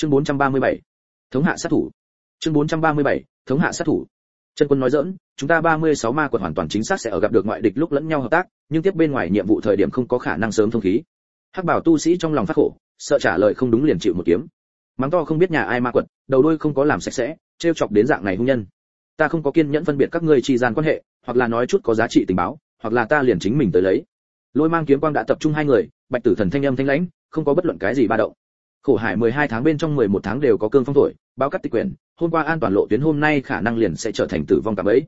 chương 437. thống hạ sát thủ. Chương 437. thống hạ sát thủ. Chân quân nói dỡn chúng ta 36 ma quật hoàn toàn chính xác sẽ ở gặp được ngoại địch lúc lẫn nhau hợp tác, nhưng tiếp bên ngoài nhiệm vụ thời điểm không có khả năng sớm thông khí. Hắc bảo tu sĩ trong lòng phát khổ, sợ trả lời không đúng liền chịu một kiếm. Mắng to không biết nhà ai ma quật, đầu đuôi không có làm sạch sẽ, trêu chọc đến dạng này hung nhân. Ta không có kiên nhẫn phân biệt các ngươi chi gian quan hệ, hoặc là nói chút có giá trị tình báo, hoặc là ta liền chính mình tới lấy. Lôi mang kiếm quang đã tập trung hai người, bạch tử thần thanh âm thanh lãnh, không có bất luận cái gì ba động khổ hải 12 tháng bên trong 11 tháng đều có cương phong thổi báo cắt tịch quyền hôm qua an toàn lộ tuyến hôm nay khả năng liền sẽ trở thành tử vong cả bấy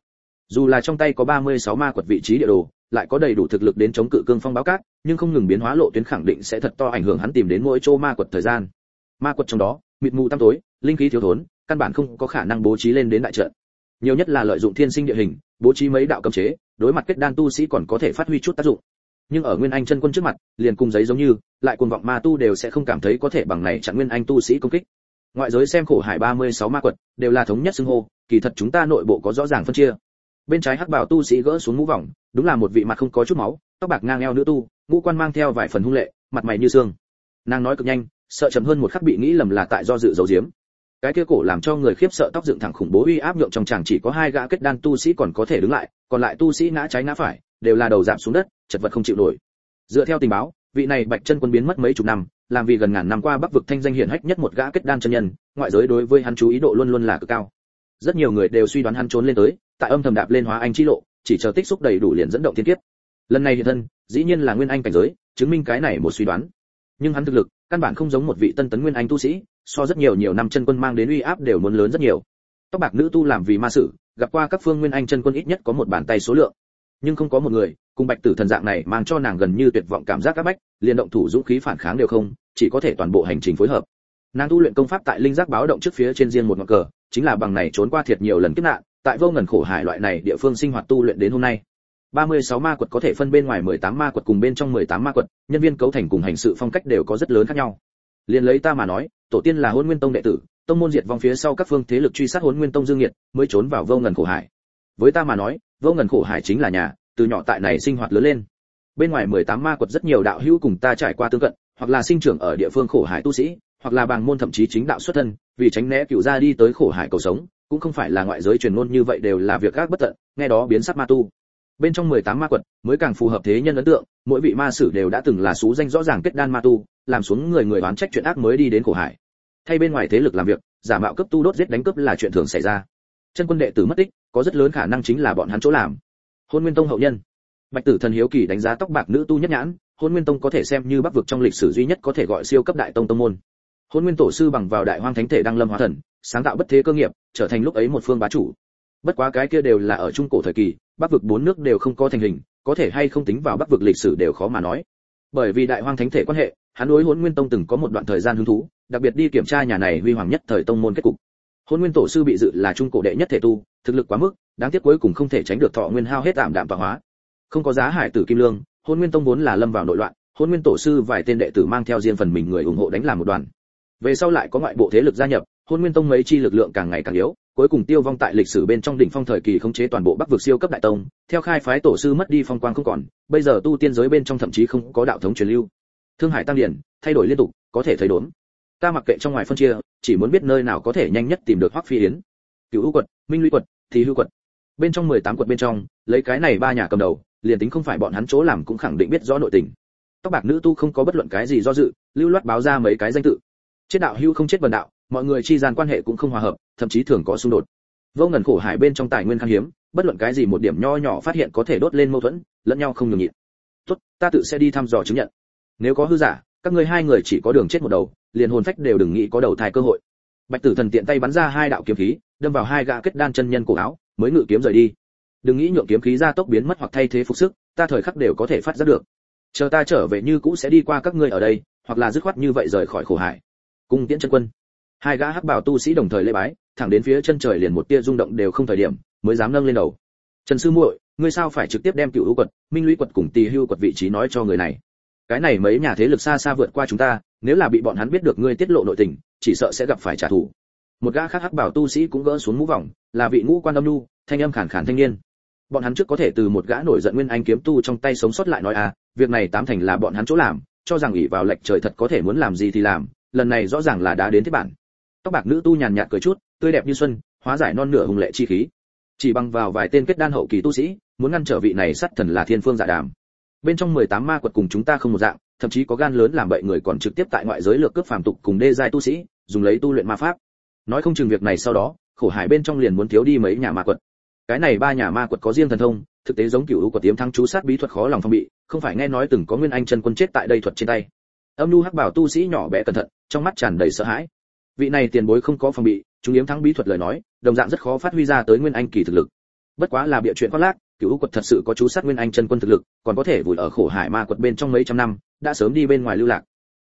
dù là trong tay có 36 ma quật vị trí địa đồ, lại có đầy đủ thực lực đến chống cự cương phong báo cát, nhưng không ngừng biến hóa lộ tuyến khẳng định sẽ thật to ảnh hưởng hắn tìm đến mỗi chỗ ma quật thời gian. Ma quật trong đó, mịt mù tăm tối, linh khí thiếu thốn, căn bản không có khả năng bố trí lên đến đại trận. Nhiều nhất là lợi dụng thiên sinh địa hình, bố trí mấy đạo cấm chế, đối mặt kết đan tu sĩ còn có thể phát huy chút tác dụng nhưng ở nguyên anh chân quân trước mặt, liền cùng giấy giống như, lại cuồng vọng ma tu đều sẽ không cảm thấy có thể bằng này chặn nguyên anh tu sĩ công kích. Ngoại giới xem khổ hải 36 ma quật, đều là thống nhất xưng hô, kỳ thật chúng ta nội bộ có rõ ràng phân chia. Bên trái hắc bảo tu sĩ gỡ xuống mũ vòng, đúng là một vị mặt không có chút máu, tóc bạc ngang eo nữ tu, ngũ quan mang theo vài phần hung lệ, mặt mày như xương. Nàng nói cực nhanh, sợ chậm hơn một khắc bị nghĩ lầm là tại do dự giấu giếm. Cái kia cổ làm cho người khiếp sợ tóc dựng thẳng khủng bố uy áp nhượng trong chàng chỉ có hai gã kết đan tu sĩ còn có thể đứng lại, còn lại tu sĩ ngã trái ngã phải, đều là đầu giảm xuống đất chật vật không chịu nổi. Dựa theo tình báo, vị này bạch chân quân biến mất mấy chục năm, làm vì gần ngàn năm qua bắc vực thanh danh hiển hách nhất một gã kết đan chân nhân, ngoại giới đối với hắn chú ý độ luôn luôn là cực cao. Rất nhiều người đều suy đoán hắn trốn lên tới, tại âm thầm đạp lên hóa anh chi lộ, chỉ chờ tích xúc đầy đủ liền dẫn động thiên kiếp. Lần này hiện thân, dĩ nhiên là nguyên anh cảnh giới, chứng minh cái này một suy đoán. Nhưng hắn thực lực, căn bản không giống một vị tân tấn nguyên anh tu sĩ, so rất nhiều nhiều năm chân quân mang đến uy áp đều muốn lớn rất nhiều. Tóc bạc nữ tu làm vì ma sử, gặp qua các phương nguyên anh chân quân ít nhất có một bàn tay số lượng. Nhưng không có một người cùng bạch tử thần dạng này mang cho nàng gần như tuyệt vọng cảm giác các bách liền động thủ dũng khí phản kháng đều không chỉ có thể toàn bộ hành trình phối hợp nàng tu luyện công pháp tại linh giác báo động trước phía trên riêng một ngọn cờ chính là bằng này trốn qua thiệt nhiều lần kiếp nạn tại vô ngần khổ hải loại này địa phương sinh hoạt tu luyện đến hôm nay 36 ma quật có thể phân bên ngoài 18 ma quật cùng bên trong 18 ma quật, nhân viên cấu thành cùng hành sự phong cách đều có rất lớn khác nhau. Liên lấy ta mà nói, tổ tiên là hôn Nguyên Tông đệ tử, tông môn diệt vong phía sau các phương thế lực truy sát hôn Nguyên Tông dương nghiệt, mới trốn vào vô ngần khổ hải. Với ta mà nói, vô ngần khổ hải chính là nhà, từ nhỏ tại này sinh hoạt lớn lên. Bên ngoài 18 ma quật rất nhiều đạo hữu cùng ta trải qua tương cận, hoặc là sinh trưởng ở địa phương khổ hải tu sĩ, hoặc là bàng môn thậm chí chính đạo xuất thân, vì tránh né cựu gia đi tới khổ hải cầu sống, cũng không phải là ngoại giới truyền ngôn như vậy đều là việc các bất tận, nghe đó biến sắc ma tu. Bên trong 18 ma quật, mới càng phù hợp thế nhân ấn tượng, mỗi vị ma sử đều đã từng là số danh rõ ràng kết đan ma tu, làm xuống người người oán trách chuyện ác mới đi đến khổ hải. Thay bên ngoài thế lực làm việc, giả mạo cấp tu đốt giết đánh cướp là chuyện thường xảy ra. Chân quân đệ tử mất tích, có rất lớn khả năng chính là bọn hắn chỗ làm. Hôn Nguyên Tông hậu nhân. Bạch Tử Thần hiếu kỳ đánh giá tóc bạc nữ tu nhất nhãn, Hôn Nguyên Tông có thể xem như bắc vực trong lịch sử duy nhất có thể gọi siêu cấp đại tông tông môn. Hôn Nguyên tổ sư bằng vào đại hoang thánh thể đăng lâm hóa thần, sáng tạo bất thế cơ nghiệp, trở thành lúc ấy một phương bá chủ. Bất quá cái kia đều là ở trung cổ thời kỳ, bắc vực bốn nước đều không có thành hình, có thể hay không tính vào bắc vực lịch sử đều khó mà nói. Bởi vì đại hoang thánh thể quan hệ, hắn đối Hôn Nguyên Tông từng có một đoạn thời gian hứng thú, đặc biệt đi kiểm tra nhà này huy hoàng nhất thời tông môn kết cục. Hôn Nguyên tổ sư bị dự là trung cổ đệ nhất thể tu, thực lực quá mức, đáng tiếc cuối cùng không thể tránh được thọ nguyên hao hết tạm đạm và hóa. Không có giá hải tử kim lương, hôn Nguyên Tông vốn là lâm vào nội loạn, hôn Nguyên tổ sư vài tên đệ tử mang theo riêng phần mình người ủng hộ đánh làm một đoàn. Về sau lại có ngoại bộ thế lực gia nhập, hôn Nguyên Tông mấy chi lực lượng càng ngày càng yếu, cuối cùng tiêu vong tại lịch sử bên trong đỉnh phong thời kỳ khống chế toàn bộ Bắc vực siêu cấp đại tông, theo khai phái tổ sư mất đi phong quang không còn, bây giờ tu tiên giới bên trong thậm chí không có đạo thống truyền lưu. Thương Hải tăng điển, thay đổi liên tục, có thể thấy đốn. Ta mặc kệ trong ngoài phân chia, chỉ muốn biết nơi nào có thể nhanh nhất tìm được Hoắc Phi Yến. Cửu U quật, Minh Lũy quật, thì hưu quật. Bên trong 18 quận bên trong, lấy cái này ba nhà cầm đầu, liền tính không phải bọn hắn chỗ làm cũng khẳng định biết rõ nội tình. Tóc bạc nữ tu không có bất luận cái gì do dự, lưu loát báo ra mấy cái danh tự. Chết đạo hưu không chết vần đạo, mọi người chi gian quan hệ cũng không hòa hợp, thậm chí thường có xung đột. Vô ngần khổ hải bên trong tài nguyên khan hiếm, bất luận cái gì một điểm nho nhỏ phát hiện có thể đốt lên mâu thuẫn, lẫn nhau không nhường nhịn. Tốt, ta tự sẽ đi thăm dò chứng nhận. Nếu có hư giả, các ngươi hai người chỉ có đường chết một đầu, liền hồn phách đều đừng nghĩ có đầu thai cơ hội. Bạch Tử Thần tiện tay bắn ra hai đạo kiếm khí, đâm vào hai gã kết đan chân nhân cổ áo, mới ngự kiếm rời đi. Đừng nghĩ nhượng kiếm khí ra tốc biến mất hoặc thay thế phục sức, ta thời khắc đều có thể phát giác được. Chờ ta trở về như cũ sẽ đi qua các ngươi ở đây, hoặc là dứt khoát như vậy rời khỏi khổ hải. Cung tiễn chân quân hai gã hắc bảo tu sĩ đồng thời lễ bái thẳng đến phía chân trời liền một tia rung động đều không thời điểm mới dám nâng lên đầu trần sư muội ngươi sao phải trực tiếp đem cựu hữu quật minh lũy quật cùng tỳ hưu quật vị trí nói cho người này cái này mấy nhà thế lực xa xa vượt qua chúng ta nếu là bị bọn hắn biết được ngươi tiết lộ nội tình chỉ sợ sẽ gặp phải trả thù một gã khác hắc bảo tu sĩ cũng gỡ xuống mũ vòng, là vị ngũ quan âm nu thanh âm khản khản thanh niên. Bọn hắn trước có thể từ một gã nổi giận nguyên anh kiếm tu trong tay sống sót lại nói à việc này tám thành là bọn hắn chỗ làm, cho rằng ủy vào lệch trời thật có thể muốn làm gì thì làm, lần này rõ ràng là đã đến thế bản. Tóc bạc nữ tu nhàn nhạt cười chút, tươi đẹp như xuân, hóa giải non nửa hùng lệ chi khí. Chỉ bằng vào vài tên kết đan hậu kỳ tu sĩ, muốn ngăn trở vị này sát thần là thiên phương dạ đàm. Bên trong 18 ma quật cùng chúng ta không một dạng, thậm chí có gan lớn làm bậy người còn trực tiếp tại ngoại giới lược cướp phàm tục cùng đê giai tu sĩ, dùng lấy tu luyện ma pháp nói không chừng việc này sau đó, khổ hải bên trong liền muốn thiếu đi mấy nhà ma quật. Cái này ba nhà ma quật có riêng thần thông, thực tế giống cựu của tiếm thăng chú sát bí thuật khó lòng phong bị, không phải nghe nói từng có nguyên anh chân quân chết tại đây thuật trên tay. Âm nhu hắc bảo tu sĩ nhỏ bé cẩn thận, trong mắt tràn đầy sợ hãi. Vị này tiền bối không có phòng bị, chúng yếm thắng bí thuật lời nói, đồng dạng rất khó phát huy ra tới nguyên anh kỳ thực lực. Bất quá là bịa chuyện khoác lác cựu quật thật sự có chú sát nguyên anh chân quân thực lực, còn có thể vùi ở khổ hải ma quật bên trong mấy trăm năm, đã sớm đi bên ngoài lưu lạc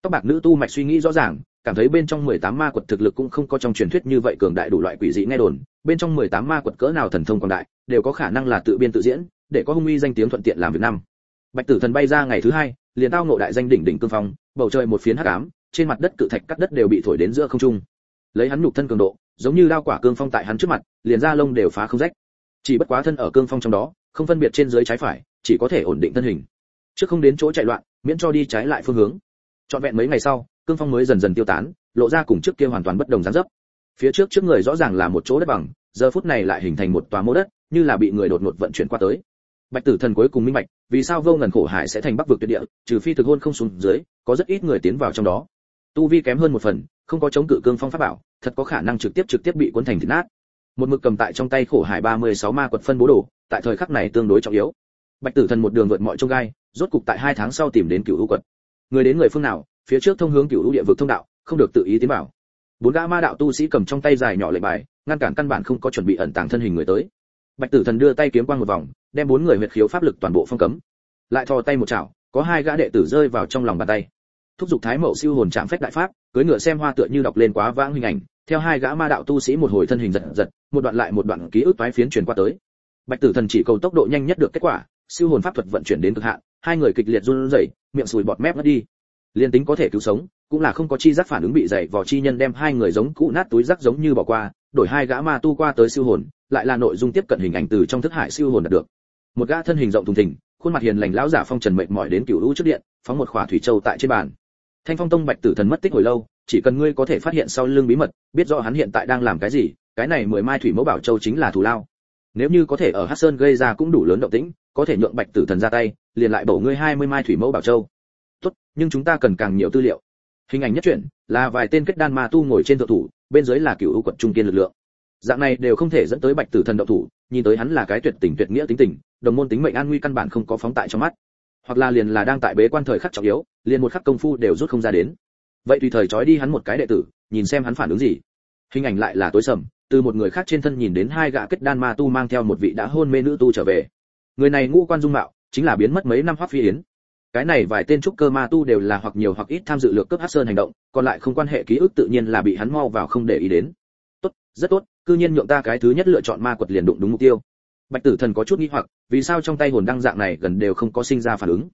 tóc bạc nữ tu mạch suy nghĩ rõ ràng, cảm thấy bên trong 18 ma quật thực lực cũng không có trong truyền thuyết như vậy cường đại đủ loại quỷ dị nghe đồn, bên trong 18 ma quật cỡ nào thần thông quảng đại, đều có khả năng là tự biên tự diễn, để có hung uy danh tiếng thuận tiện làm việc năm. Bạch tử thần bay ra ngày thứ hai, liền tao ngộ đại danh đỉnh đỉnh cương phong, bầu trời một phiến hắc ám, trên mặt đất cự thạch cắt đất đều bị thổi đến giữa không trung. Lấy hắn nhục thân cường độ, giống như đao quả cương phong tại hắn trước mặt, liền da lông đều phá không rách. Chỉ bất quá thân ở cương phong trong đó, không phân biệt trên dưới trái phải, chỉ có thể ổn định thân hình. Trước không đến chỗ chạy loạn, miễn cho đi trái lại phương hướng trọn vẹn mấy ngày sau, cương phong mới dần dần tiêu tán, lộ ra cùng trước kia hoàn toàn bất đồng dáng dấp. Phía trước trước người rõ ràng là một chỗ đất bằng, giờ phút này lại hình thành một tòa mô đất, như là bị người đột ngột vận chuyển qua tới. Bạch tử thần cuối cùng minh bạch, vì sao vô ngần khổ hải sẽ thành bắc vực tuyệt địa, trừ phi thực hôn không xuống dưới, có rất ít người tiến vào trong đó. Tu vi kém hơn một phần, không có chống cự cương phong pháp bảo, thật có khả năng trực tiếp trực tiếp bị cuốn thành thịt nát. Một mực cầm tại trong tay khổ hải 36 ma quật phân bố đồ, tại thời khắc này tương đối trọng yếu. Bạch tử thần một đường vượt mọi trông gai, rốt cục tại hai tháng sau tìm đến cửu u quật người đến người phương nào, phía trước thông hướng cửu u địa vực thông đạo, không được tự ý tiến vào. Bốn gã ma đạo tu sĩ cầm trong tay dài nhỏ lệnh bài, ngăn cản căn bản không có chuẩn bị ẩn tàng thân hình người tới. Bạch tử thần đưa tay kiếm quang một vòng, đem bốn người huyệt khiếu pháp lực toàn bộ phong cấm. Lại thò tay một chảo, có hai gã đệ tử rơi vào trong lòng bàn tay. Thúc giục thái mậu siêu hồn chạm phách đại pháp, cưỡi ngựa xem hoa tựa như đọc lên quá vãng hình ảnh, theo hai gã ma đạo tu sĩ một hồi thân hình giật giật, một đoạn lại một đoạn ký ức toái phiến truyền qua tới. Bạch tử thần chỉ cầu tốc độ nhanh nhất được kết quả, siêu hồn pháp thuật vận chuyển đến cực hạn hai người kịch liệt run rẩy, miệng sùi bọt mép ngất đi. Liên tính có thể cứu sống, cũng là không có chi giác phản ứng bị dày vò chi nhân đem hai người giống cũ nát túi rác giống như bỏ qua, đổi hai gã ma tu qua tới siêu hồn, lại là nội dung tiếp cận hình ảnh từ trong thức hải siêu hồn đạt được. Một gã thân hình rộng thùng thình, khuôn mặt hiền lành lão giả phong trần mệt mỏi đến cửu lũ trước điện, phóng một khỏa thủy châu tại trên bàn. Thanh phong tông bạch tử thần mất tích hồi lâu, chỉ cần ngươi có thể phát hiện sau lưng bí mật, biết rõ hắn hiện tại đang làm cái gì, cái này mười mai thủy mẫu bảo châu chính là thù lao. Nếu như có thể ở hắc sơn gây ra cũng đủ lớn động tĩnh, có thể nhượng bạch tử thần ra tay liền lại bổ ngươi hai mươi mai thủy mẫu bảo châu. Tốt, nhưng chúng ta cần càng nhiều tư liệu. Hình ảnh nhất truyện là vài tên kết đan ma tu ngồi trên thượng thủ, bên dưới là cựu quận trung kiên lực lượng. Dạng này đều không thể dẫn tới bạch tử thần động thủ, nhìn tới hắn là cái tuyệt tình tuyệt nghĩa tính tình, đồng môn tính mệnh an nguy căn bản không có phóng tại trong mắt. Hoặc là liền là đang tại bế quan thời khắc trọng yếu, liền một khắc công phu đều rút không ra đến. Vậy tùy thời trói đi hắn một cái đệ tử, nhìn xem hắn phản ứng gì. Hình ảnh lại là tối sầm, từ một người khác trên thân nhìn đến hai gã kết đan ma tu mang theo một vị đã hôn mê nữ tu trở về. Người này ngũ quan dung mạo chính là biến mất mấy năm hoắc phi yến. Cái này vài tên trúc cơ ma tu đều là hoặc nhiều hoặc ít tham dự lược cướp hắc sơn hành động, còn lại không quan hệ ký ức tự nhiên là bị hắn mau vào không để ý đến. Tốt, rất tốt, cư nhiên nhượng ta cái thứ nhất lựa chọn ma quật liền đụng đúng mục tiêu. Bạch tử thần có chút nghi hoặc, vì sao trong tay hồn đăng dạng này gần đều không có sinh ra phản ứng.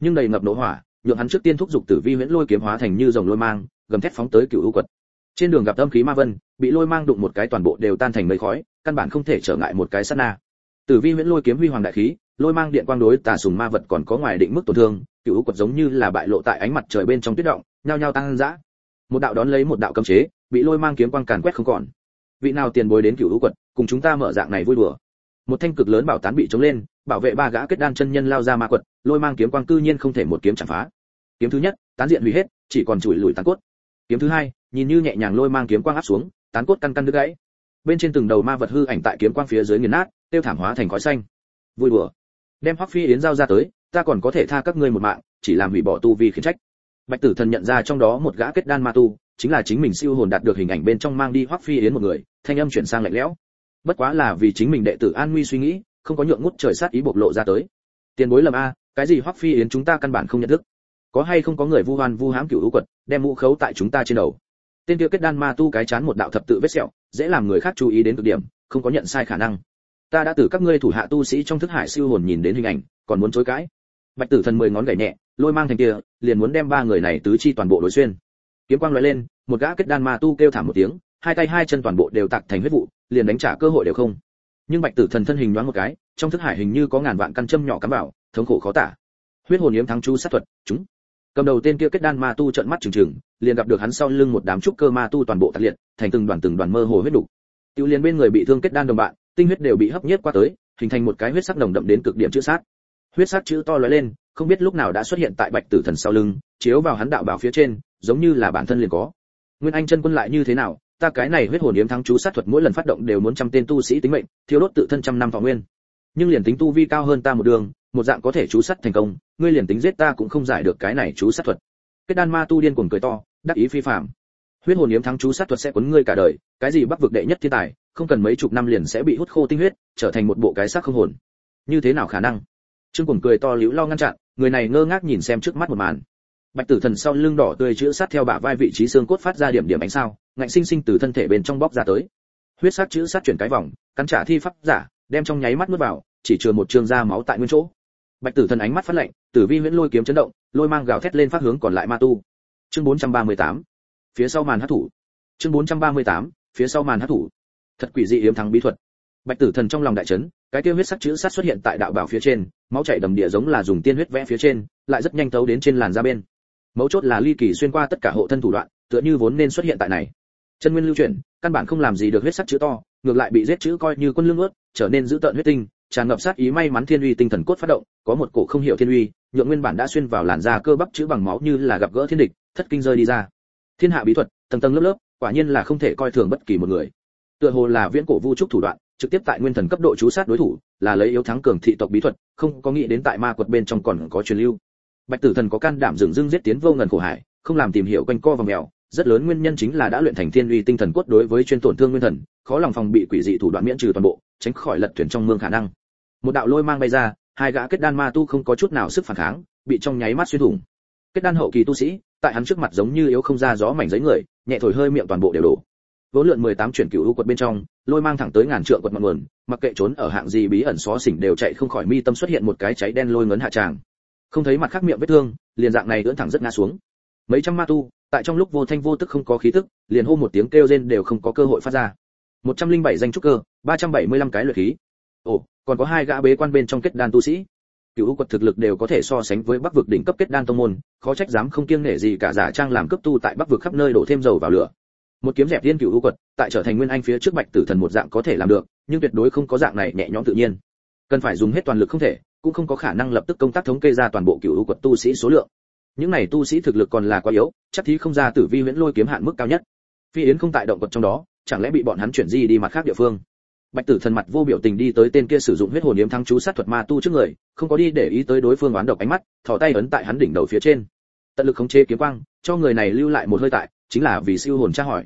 Nhưng đầy ngập nổ hỏa, nhượng hắn trước tiên thúc giục tử vi huyễn lôi kiếm hóa thành như dòng lôi mang, gầm thét phóng tới cựu u quật. Trên đường gặp âm khí ma vân, bị lôi mang đụng một cái toàn bộ đều tan thành mây khói, căn bản không thể trở ngại một cái sát na. Tử vi huyễn lôi kiếm huy hoàng đại khí lôi mang điện quang đối tà sùng ma vật còn có ngoài định mức tổn thương, cựu u quật giống như là bại lộ tại ánh mặt trời bên trong tuyết động, nhao nhao tăng dã. Một đạo đón lấy một đạo cấm chế, bị lôi mang kiếm quang càn quét không còn. Vị nào tiền bối đến cựu u quật, cùng chúng ta mở dạng này vui đùa. Một thanh cực lớn bảo tán bị chống lên, bảo vệ ba gã kết đan chân nhân lao ra ma quật, lôi mang kiếm quang cư nhiên không thể một kiếm chạm phá. Kiếm thứ nhất, tán diện hủy hết, chỉ còn chùi lùi tán cốt. Kiếm thứ hai, nhìn như nhẹ nhàng lôi mang kiếm quang áp xuống, tán cốt căn căn đứt gãy. Bên trên từng đầu ma vật hư ảnh tại kiếm quang phía dưới nghiền nát, tiêu thảm hóa thành khói xanh. Vui đùa đem hoắc phi yến giao ra tới, ta còn có thể tha các ngươi một mạng, chỉ làm hủy bỏ tu vi khiến trách. Bạch tử thần nhận ra trong đó một gã kết đan ma tu, chính là chính mình siêu hồn đạt được hình ảnh bên trong mang đi hoắc phi yến một người, thanh âm chuyển sang lạnh lẽo. Bất quá là vì chính mình đệ tử an nguy suy nghĩ, không có nhượng ngút trời sát ý bộc lộ ra tới. Tiền bối lầm a, cái gì hoắc phi yến chúng ta căn bản không nhận thức. Có hay không có người vu hoan vu hãm cửu u quật, đem mũ khấu tại chúng ta trên đầu. Tên kia kết đan ma tu cái chán một đạo thập tự vết sẹo, dễ làm người khác chú ý đến cực điểm, không có nhận sai khả năng ta đã từ các ngươi thủ hạ tu sĩ trong thức hải siêu hồn nhìn đến hình ảnh còn muốn chối cãi. Bạch tử thần mười ngón gảy nhẹ lôi mang thành kia liền muốn đem ba người này tứ chi toàn bộ đối xuyên. Kiếm quang lóe lên một gã kết đan ma tu kêu thảm một tiếng hai tay hai chân toàn bộ đều tạc thành huyết vụ liền đánh trả cơ hội đều không. Nhưng bạch tử thần thân hình nhoáng một cái trong thức hải hình như có ngàn vạn căn châm nhỏ cắm vào thống khổ khó tả. Huyết hồn yếm thắng chú sát thuật chúng. Cầm đầu tên kia kết đan ma tu trợn mắt trừng trừng liền gặp được hắn sau lưng một đám trúc cơ ma tu toàn bộ tạc liệt thành từng đoàn từng đoàn mơ hồ huyết đủ. Tiêu liên bên người bị thương kết đan đồng bạn, tinh huyết đều bị hấp nhiếp qua tới, hình thành một cái huyết sắc nồng đậm đến cực điểm chữ sát. Huyết sắc chữ to lóe lên, không biết lúc nào đã xuất hiện tại Bạch Tử Thần sau lưng, chiếu vào hắn đạo bảo phía trên, giống như là bản thân liền có. Nguyên Anh chân quân lại như thế nào, ta cái này huyết hồn yếm thắng chú sát thuật mỗi lần phát động đều muốn trăm tên tu sĩ tính mệnh, thiếu đốt tự thân trăm năm thọ nguyên. Nhưng liền tính tu vi cao hơn ta một đường, một dạng có thể chú sát thành công, ngươi liền tính giết ta cũng không giải được cái này chú sát thuật. Kết đan ma tu điên cuồng cười to, đắc ý phi phàm. Huyết hồn yếm thắng chú sát thuật sẽ cuốn ngươi cả đời, cái gì bắc vực đệ nhất thiên tài, không cần mấy chục năm liền sẽ bị hút khô tinh huyết, trở thành một bộ cái xác không hồn. Như thế nào khả năng? Trương Cuồng cười to liễu lo ngăn chặn, người này ngơ ngác nhìn xem trước mắt một màn. Bạch Tử Thần sau lưng đỏ tươi chữ sát theo bả vai vị trí xương cốt phát ra điểm điểm ánh sao, ngạnh sinh sinh từ thân thể bên trong bóc ra tới. Huyết sát chữ sát chuyển cái vòng, cắn trả thi pháp giả, đem trong nháy mắt nuốt vào, chỉ chừa một trường da máu tại nguyên chỗ. Bạch Tử Thần ánh mắt phát lạnh, Tử Vi Huyễn Lôi kiếm chấn động, lôi mang gào thét lên phát hướng còn lại ma tu. Chương 438. Phía sau màn hắc thủ. Chương 438. Phía sau màn hắc thủ. Thật quỷ dị yếm thắng bí thuật. Bạch Tử Thần trong lòng đại chấn, cái tiêu huyết sắc chữ sát xuất hiện tại đạo bảo phía trên, máu chảy đầm địa giống là dùng tiên huyết vẽ phía trên, lại rất nhanh tấu đến trên làn da bên. Mấu chốt là ly kỳ xuyên qua tất cả hộ thân thủ đoạn, tựa như vốn nên xuất hiện tại này. Chân nguyên lưu chuyển, căn bản không làm gì được huyết sắc chữ to, ngược lại bị giết chữ coi như quân lương ướt, trở nên dữ tợn huyết tinh, tràn ngập sát ý may mắn thiên uy tinh thần cốt phát động, có một cổ không hiểu thiên uy, nhượng nguyên bản đã xuyên vào làn da cơ bắp chữ bằng máu như là gặp gỡ thiên địch, thất kinh rơi đi ra. Thiên hạ bí thuật, tầng tầng lớp lớp, quả nhiên là không thể coi thường bất kỳ một người. Tựa hồ là viễn cổ vu trúc thủ đoạn, trực tiếp tại nguyên thần cấp độ chú sát đối thủ, là lấy yếu thắng cường thị tộc bí thuật, không có nghĩ đến tại ma quật bên trong còn có truyền lưu. Bạch Tử Thần có can đảm dừng dưng giết tiến vô ngần khổ hải, không làm tìm hiểu quanh co và mèo, rất lớn nguyên nhân chính là đã luyện thành thiên uy tinh thần cốt đối với chuyên tổn thương nguyên thần, khó lòng phòng bị quỷ dị thủ đoạn miễn trừ toàn bộ, tránh khỏi lật thuyền trong mương khả năng. Một đạo lôi mang bay ra, hai gã kết đan ma tu không có chút nào sức phản kháng, bị trong nháy mắt xuyên thủng. Kết đan hậu kỳ tu sĩ, tại hắn trước mặt giống như yếu không ra gió mảnh giấy người, nhẹ thổi hơi miệng toàn bộ đều đổ. Vốn lượn 18 chuyển cửu u quật bên trong, lôi mang thẳng tới ngàn trượng quật mặt nguồn, mặc kệ trốn ở hạng gì bí ẩn xó xỉnh đều chạy không khỏi mi tâm xuất hiện một cái cháy đen lôi ngấn hạ tràng. Không thấy mặt khác miệng vết thương, liền dạng này ưỡn thẳng rất ngã xuống. Mấy trăm ma tu, tại trong lúc vô thanh vô tức không có khí tức, liền hô một tiếng kêu rên đều không có cơ hội phát ra. 107 danh trúc cơ, 375 cái luyện khí. Ồ, còn có hai gã bế quan bên trong kết đan tu sĩ. Cửu u quật thực lực đều có thể so sánh với Bắc vực đỉnh cấp kết đan tông môn, khó trách dám không kiêng nể gì cả giả trang làm cấp tu tại Bắc vực khắp nơi đổ thêm dầu vào lửa. Một kiếm dẹp tiên cửu quật, tại trở thành nguyên anh phía trước Bạch Tử Thần một dạng có thể làm được, nhưng tuyệt đối không có dạng này nhẹ nhõm tự nhiên. Cần phải dùng hết toàn lực không thể, cũng không có khả năng lập tức công tác thống kê ra toàn bộ cửu quật tu sĩ số lượng. Những này tu sĩ thực lực còn là quá yếu, chắc thí không ra tử vi huyễn lôi kiếm hạn mức cao nhất. Phi Yến không tại động quật trong đó, chẳng lẽ bị bọn hắn chuyển di đi mặt khác địa phương? Bạch Tử Thần mặt vô biểu tình đi tới tên kia sử dụng huyết hồn yếm thăng chú sát thuật ma tu trước người, không có đi để ý tới đối phương oán độc ánh mắt, thò tay ấn tại hắn đỉnh đầu phía trên. Tận lực khống chế kiếm quang, cho người này lưu lại một hơi tại, chính là vì siêu hồn tra hỏi.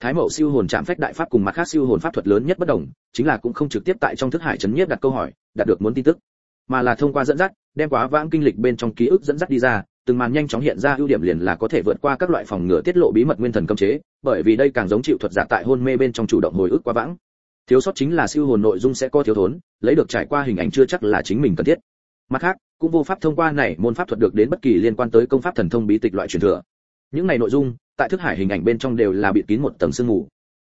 Thái Mậu siêu hồn chạm phách đại pháp cùng mặt khác siêu hồn pháp thuật lớn nhất bất đồng, chính là cũng không trực tiếp tại trong thức hải chấn nhiếp đặt câu hỏi, đạt được muốn tin tức, mà là thông qua dẫn dắt, đem quá vãng kinh lịch bên trong ký ức dẫn dắt đi ra, từng màn nhanh chóng hiện ra ưu điểm liền là có thể vượt qua các loại phòng ngừa tiết lộ bí mật nguyên thần cấm chế, bởi vì đây càng giống chịu thuật giả tại hôn mê bên trong chủ động hồi ức quá vãng. Thiếu sót chính là siêu hồn nội dung sẽ có thiếu thốn, lấy được trải qua hình ảnh chưa chắc là chính mình cần thiết. Mặt khác, cũng vô pháp thông qua này môn pháp thuật được đến bất kỳ liên quan tới công pháp thần thông bí tịch loại truyền thừa. Những này nội dung, tại thức hải hình ảnh bên trong đều là bị kín một tầng sương mù.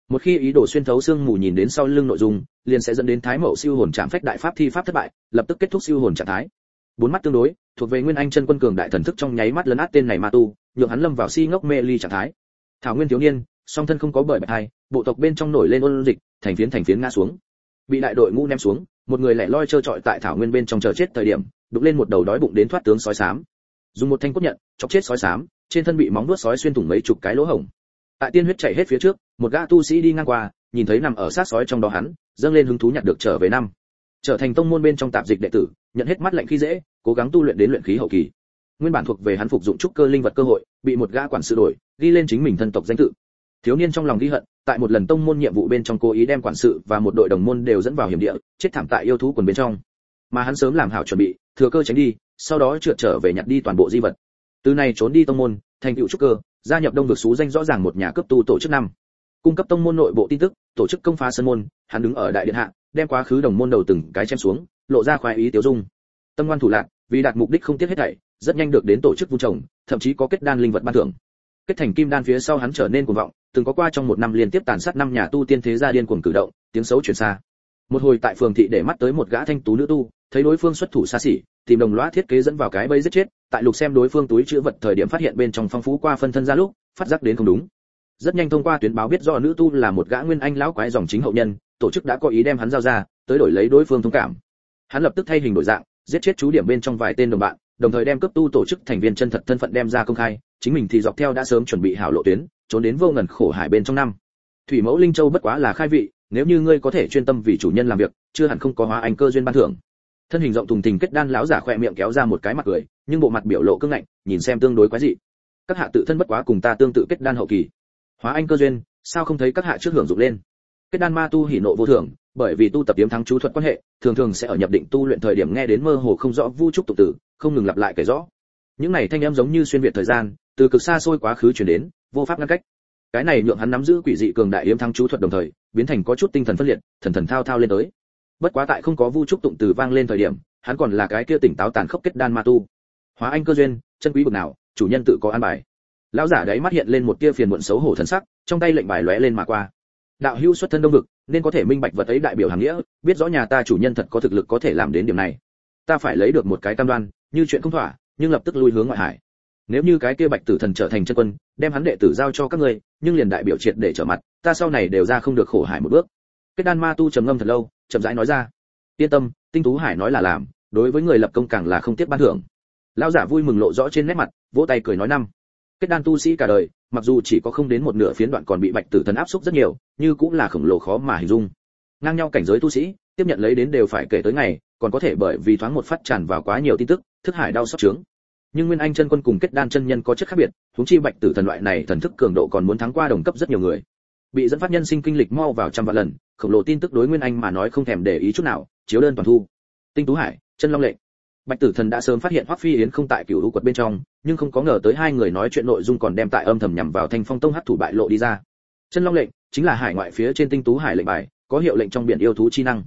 Một khi ý đồ xuyên thấu sương mù nhìn đến sau lưng nội dung, liền sẽ dẫn đến thái mậu siêu hồn trạng phách đại pháp thi pháp thất bại, lập tức kết thúc siêu hồn trạng thái. Bốn mắt tương đối, thuộc về nguyên anh chân quân cường đại thần thức trong nháy mắt lấn át tên này ma tu, nhượng hắn lâm vào si ngốc mê ly trạng thái. Thảo Nguyên thiếu niên, song thân không có bởi bạch hai, bộ tộc bên trong nổi lên ôn dịch, thành phiến thành phiến ngã xuống. Bị đại đội ngũ ném xuống, một người lẻ loi trơ trọi tại thảo nguyên bên trong chờ chết thời điểm, đục lên một đầu đói bụng đến thoát tướng sói xám. Dùng một thanh cốt nhận, chọc chết sói xám, trên thân bị móng vuốt sói xuyên thủng mấy chục cái lỗ hổng. Tại tiên huyết chảy hết phía trước, một gã tu sĩ đi ngang qua, nhìn thấy nằm ở sát sói trong đó hắn, dâng lên hứng thú nhặt được trở về năm. Trở thành tông môn bên trong tạp dịch đệ tử, nhận hết mắt lạnh khi dễ, cố gắng tu luyện đến luyện khí hậu kỳ. Nguyên bản thuộc về hắn phục dụng trúc cơ linh vật cơ hội, bị một gã quản sự đổi, ghi lên chính mình thân tộc danh tự. Thiếu niên trong lòng ghi hận, tại một lần tông môn nhiệm vụ bên trong cố ý đem quản sự và một đội đồng môn đều dẫn vào hiểm địa, chết thảm tại yêu thú quần bên trong. Mà hắn sớm làm hảo chuẩn bị, thừa cơ tránh đi, sau đó trượt trở về nhặt đi toàn bộ di vật. Từ này trốn đi tông môn, thành tựu trúc cơ, gia nhập đông vực xú danh rõ ràng một nhà cấp tu tổ chức năm. Cung cấp tông môn nội bộ tin tức, tổ chức công phá sân môn, hắn đứng ở đại điện hạ, đem quá khứ đồng môn đầu từng cái chém xuống, lộ ra khoái ý tiêu dung. Tâm ngoan thủ lạc, vì đạt mục đích không tiếc hết thảy, rất nhanh được đến tổ chức vun trồng, thậm chí có kết đan linh vật ban thưởng. Kết thành kim đan phía sau hắn trở nên cuồng vọng, từng có qua trong một năm liên tiếp tàn sát năm nhà tu tiên thế gia điên cuồng cử động, tiếng xấu truyền xa. Một hồi tại phường thị để mắt tới một gã thanh tú nữ tu, thấy đối phương xuất thủ xa xỉ, tìm đồng lõa thiết kế dẫn vào cái bẫy giết chết, tại lục xem đối phương túi chứa vật thời điểm phát hiện bên trong phong phú qua phân thân ra lúc, phát giác đến không đúng. rất nhanh thông qua tuyến báo biết do nữ tu là một gã nguyên anh lão quái dòng chính hậu nhân tổ chức đã có ý đem hắn giao ra tới đổi lấy đối phương thông cảm. Hắn lập tức thay hình đổi dạng giết chết chú điểm bên trong vài tên đồng bạn đồng thời đem cấp tu tổ chức thành viên chân thật thân phận đem ra công khai chính mình thì dọc theo đã sớm chuẩn bị hảo lộ tuyến trốn đến vô ngần khổ hải bên trong năm. Thủy mẫu linh châu bất quá là khai vị nếu như ngươi có thể chuyên tâm vì chủ nhân làm việc chưa hẳn không có hóa anh cơ duyên ban thưởng thân hình rộng thùng thình kết đan lão giả khỏe miệng kéo ra một cái mặt cười, nhưng bộ mặt biểu lộ cứng ngạnh, nhìn xem tương đối quái dị. Các hạ tự thân bất quá cùng ta tương tự kết đan hậu kỳ. Hóa anh cơ duyên, sao không thấy các hạ trước hưởng dụng lên? Kết đan ma tu hỉ nộ vô thường, bởi vì tu tập tiếm thắng chú thuật quan hệ, thường thường sẽ ở nhập định tu luyện thời điểm nghe đến mơ hồ không rõ vu trúc tục tử, không ngừng lặp lại kể rõ. Những này thanh âm giống như xuyên việt thời gian, từ cực xa xôi quá khứ chuyển đến, vô pháp ngăn cách. Cái này nhượng hắn nắm giữ quỷ dị cường đại yếm thăng chú thuật đồng thời, biến thành có chút tinh thần phân liệt, thần thần thao thao lên tới bất quá tại không có vu trúc tụng từ vang lên thời điểm, hắn còn là cái kia tỉnh táo tàn khốc kết đan ma tu. Hóa anh cơ duyên, chân quý bực nào, chủ nhân tự có an bài. Lão giả đấy mắt hiện lên một tia phiền muộn xấu hổ thần sắc, trong tay lệnh bài lóe lên mà qua. Đạo hữu xuất thân đông vực, nên có thể minh bạch vật ấy đại biểu hàng nghĩa, biết rõ nhà ta chủ nhân thật có thực lực có thể làm đến điểm này. Ta phải lấy được một cái cam đoan, như chuyện không thỏa, nhưng lập tức lui hướng ngoại hải. Nếu như cái kia bạch tử thần trở thành chân quân, đem hắn đệ tử giao cho các ngươi, nhưng liền đại biểu triệt để trở mặt, ta sau này đều ra không được khổ hải một bước. Kết đan ma tu trầm ngâm thật lâu chậm rãi nói ra. Yên tâm, tinh tú hải nói là làm, đối với người lập công càng là không tiếc ban thưởng. Lão giả vui mừng lộ rõ trên nét mặt, vỗ tay cười nói năm. Kết đan tu sĩ cả đời, mặc dù chỉ có không đến một nửa phiến đoạn còn bị bạch tử thần áp xúc rất nhiều, như cũng là khổng lồ khó mà hình dung. Ngang nhau cảnh giới tu sĩ, tiếp nhận lấy đến đều phải kể tới ngày, còn có thể bởi vì thoáng một phát tràn vào quá nhiều tin tức, thức hải đau xót trướng. Nhưng nguyên anh chân quân cùng kết đan chân nhân có chất khác biệt, huống chi bạch tử thần loại này thần thức cường độ còn muốn thắng qua đồng cấp rất nhiều người bị dẫn phát nhân sinh kinh lịch mau vào trăm vạn lần, khổng lồ tin tức đối nguyên anh mà nói không thèm để ý chút nào, chiếu đơn toàn thu. Tinh tú hải, chân long lệnh. Bạch tử thần đã sớm phát hiện hoắc phi yến không tại cửu lũ quật bên trong, nhưng không có ngờ tới hai người nói chuyện nội dung còn đem tại âm thầm nhằm vào thanh phong tông hắc thủ bại lộ đi ra. Chân long lệnh chính là hải ngoại phía trên tinh tú hải lệnh bài, có hiệu lệnh trong biển yêu thú chi năng.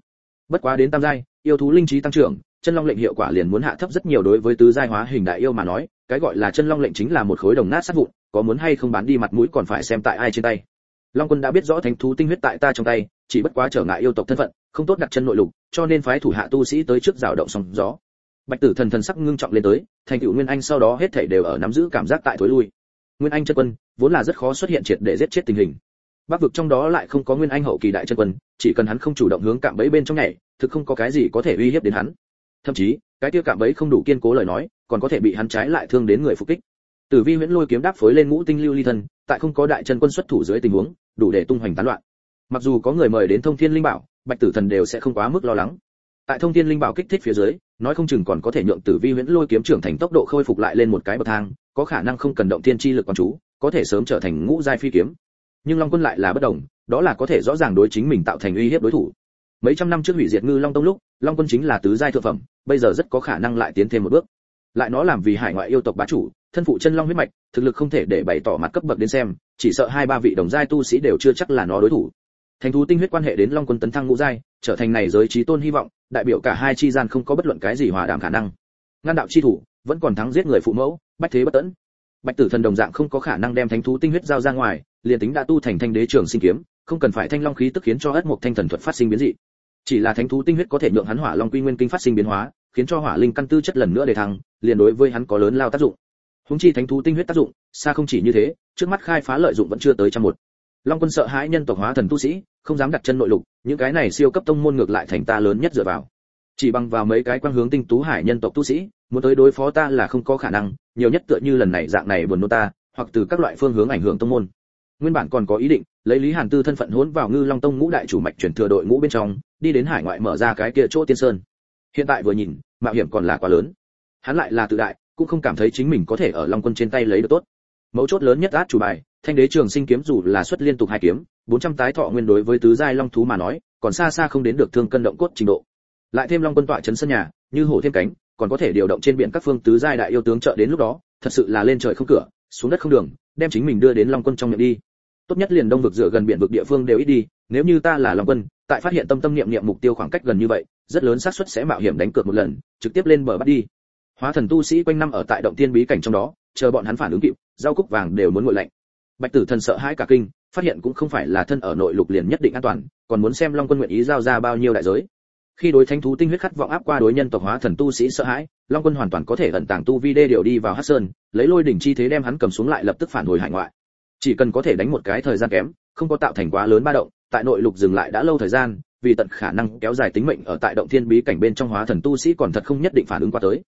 Bất quá đến tam giai, yêu thú linh trí tăng trưởng, chân long lệnh hiệu quả liền muốn hạ thấp rất nhiều đối với tứ giai hóa hình đại yêu mà nói, cái gọi là chân long lệnh chính là một khối đồng nát sát vụn, có muốn hay không bán đi mặt mũi còn phải xem tại ai trên tay long quân đã biết rõ thánh thú tinh huyết tại ta trong tay, chỉ bất quá trở ngại yêu tộc thân phận, không tốt đặt chân nội lục, cho nên phái thủ hạ tu sĩ tới trước rào động sóng gió. Bạch tử thần thần sắc ngưng trọng lên tới, thành tựu nguyên anh sau đó hết thảy đều ở nắm giữ cảm giác tại thối lui. Nguyên anh chân quân, vốn là rất khó xuất hiện triệt để giết chết tình hình. Bắc vực trong đó lại không có nguyên anh hậu kỳ đại chân quân, chỉ cần hắn không chủ động hướng cạm bẫy bên trong nhảy, thực không có cái gì có thể uy hiếp đến hắn. Thậm chí, cái tiêu cạm bẫy không đủ kiên cố lời nói, còn có thể bị hắn trái lại thương đến người phục kích. Tử vi huyễn lôi kiếm đáp phối lên ngũ tinh lưu ly thân tại không có đại chân quân xuất thủ dưới tình huống, đủ để tung hoành tán loạn. Mặc dù có người mời đến thông thiên linh bảo, bạch tử thần đều sẽ không quá mức lo lắng. Tại thông thiên linh bảo kích thích phía dưới, nói không chừng còn có thể nhượng tử vi huyễn lôi kiếm trưởng thành tốc độ khôi phục lại lên một cái bậc thang, có khả năng không cần động thiên chi lực quan chú, có thể sớm trở thành ngũ giai phi kiếm. Nhưng long quân lại là bất đồng, đó là có thể rõ ràng đối chính mình tạo thành uy hiếp đối thủ. Mấy trăm năm trước hủy diệt ngư long tông lúc, long quân chính là tứ giai thượng phẩm, bây giờ rất có khả năng lại tiến thêm một bước. Lại nó làm vì hải ngoại yêu tộc bá chủ thân phụ chân long huyết mạch, thực lực không thể để bày tỏ mặt cấp bậc đến xem, chỉ sợ hai ba vị đồng giai tu sĩ đều chưa chắc là nó đối thủ. Thành thú tinh huyết quan hệ đến long quân tấn thăng ngũ giai, trở thành này giới trí tôn hy vọng, đại biểu cả hai chi gian không có bất luận cái gì hòa đàm khả năng. Ngăn đạo chi thủ, vẫn còn thắng giết người phụ mẫu, bách thế bất tẫn. Bạch tử thần đồng dạng không có khả năng đem thánh thú tinh huyết giao ra ngoài, liền tính đã tu thành thanh đế trường sinh kiếm, không cần phải thanh long khí tức khiến cho ất một thanh thần thuật phát sinh biến dị. Chỉ là thánh thú tinh huyết có thể nhượng hắn hỏa long quy nguyên kinh phát sinh biến hóa, khiến cho hỏa linh căn tư chất lần nữa để thăng, liền đối với hắn có lớn lao tác dụng húng chi thánh thú tinh huyết tác dụng, xa không chỉ như thế, trước mắt khai phá lợi dụng vẫn chưa tới trăm một. Long quân sợ hãi nhân tộc hóa thần tu sĩ, không dám đặt chân nội lục, những cái này siêu cấp tông môn ngược lại thành ta lớn nhất dựa vào. Chỉ bằng vào mấy cái quan hướng tinh tú hải nhân tộc tu sĩ, muốn tới đối phó ta là không có khả năng, nhiều nhất tựa như lần này dạng này buồn nô ta, hoặc từ các loại phương hướng ảnh hưởng tông môn. Nguyên bản còn có ý định, lấy lý hàn tư thân phận hỗn vào ngư long tông ngũ đại chủ mạch chuyển thừa đội ngũ bên trong, đi đến hải ngoại mở ra cái kia chỗ tiên sơn. Hiện tại vừa nhìn, mạo hiểm còn là quá lớn. Hắn lại là tự đại cũng không cảm thấy chính mình có thể ở long quân trên tay lấy được tốt. Mấu chốt lớn nhất át chủ bài, thanh đế trường sinh kiếm dù là xuất liên tục hai kiếm 400 tái thọ nguyên đối với tứ giai long thú mà nói, còn xa xa không đến được thương cân động cốt trình độ. Lại thêm long quân tọa chấn sân nhà, như hổ thêm cánh, còn có thể điều động trên biển các phương tứ giai đại yêu tướng trợ đến lúc đó, thật sự là lên trời không cửa, xuống đất không đường, đem chính mình đưa đến long quân trong miệng đi. Tốt nhất liền đông vực dựa gần biển vực địa phương đều ít đi, nếu như ta là long quân, tại phát hiện tâm tâm niệm niệm mục tiêu khoảng cách gần như vậy, rất lớn xác suất sẽ mạo hiểm đánh cược một lần, trực tiếp lên bờ bắt đi hóa thần tu sĩ quanh năm ở tại động tiên bí cảnh trong đó, chờ bọn hắn phản ứng kịp, rau cúc vàng đều muốn nguội lạnh. Bạch tử thần sợ hãi cả kinh, phát hiện cũng không phải là thân ở nội lục liền nhất định an toàn, còn muốn xem long quân nguyện ý giao ra bao nhiêu đại giới. Khi đối thánh thú tinh huyết khát vọng áp qua đối nhân tộc hóa thần tu sĩ sợ hãi, long quân hoàn toàn có thể ẩn tàng tu vi đê điều đi vào hắc sơn, lấy lôi đỉnh chi thế đem hắn cầm xuống lại lập tức phản hồi hải ngoại. Chỉ cần có thể đánh một cái thời gian kém, không có tạo thành quá lớn ba động, tại nội lục dừng lại đã lâu thời gian, vì tận khả năng kéo dài tính mệnh ở tại động thiên bí cảnh bên trong hóa thần tu sĩ còn thật không nhất định phản ứng qua tới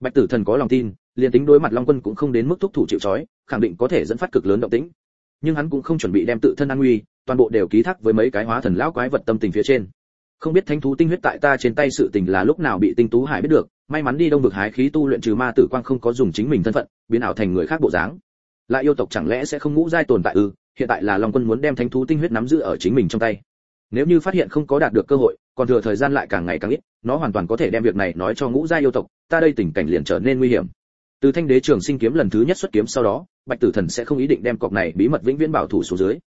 bạch tử thần có lòng tin, liền tính đối mặt long quân cũng không đến mức thúc thủ chịu trói, khẳng định có thể dẫn phát cực lớn động tĩnh. Nhưng hắn cũng không chuẩn bị đem tự thân an nguy, toàn bộ đều ký thác với mấy cái hóa thần lão quái vật tâm tình phía trên. Không biết thánh thú tinh huyết tại ta trên tay sự tình là lúc nào bị tinh tú hải biết được, may mắn đi đông vực hái khí tu luyện trừ ma tử quang không có dùng chính mình thân phận, biến ảo thành người khác bộ dáng. Lại yêu tộc chẳng lẽ sẽ không ngũ giai tồn tại ư? Hiện tại là long quân muốn đem thánh thú tinh huyết nắm giữ ở chính mình trong tay. Nếu như phát hiện không có đạt được cơ hội còn thừa thời gian lại càng ngày càng ít, nó hoàn toàn có thể đem việc này nói cho ngũ gia yêu tộc, ta đây tình cảnh liền trở nên nguy hiểm. Từ thanh đế trường sinh kiếm lần thứ nhất xuất kiếm sau đó, bạch tử thần sẽ không ý định đem cọc này bí mật vĩnh viễn bảo thủ xuống dưới.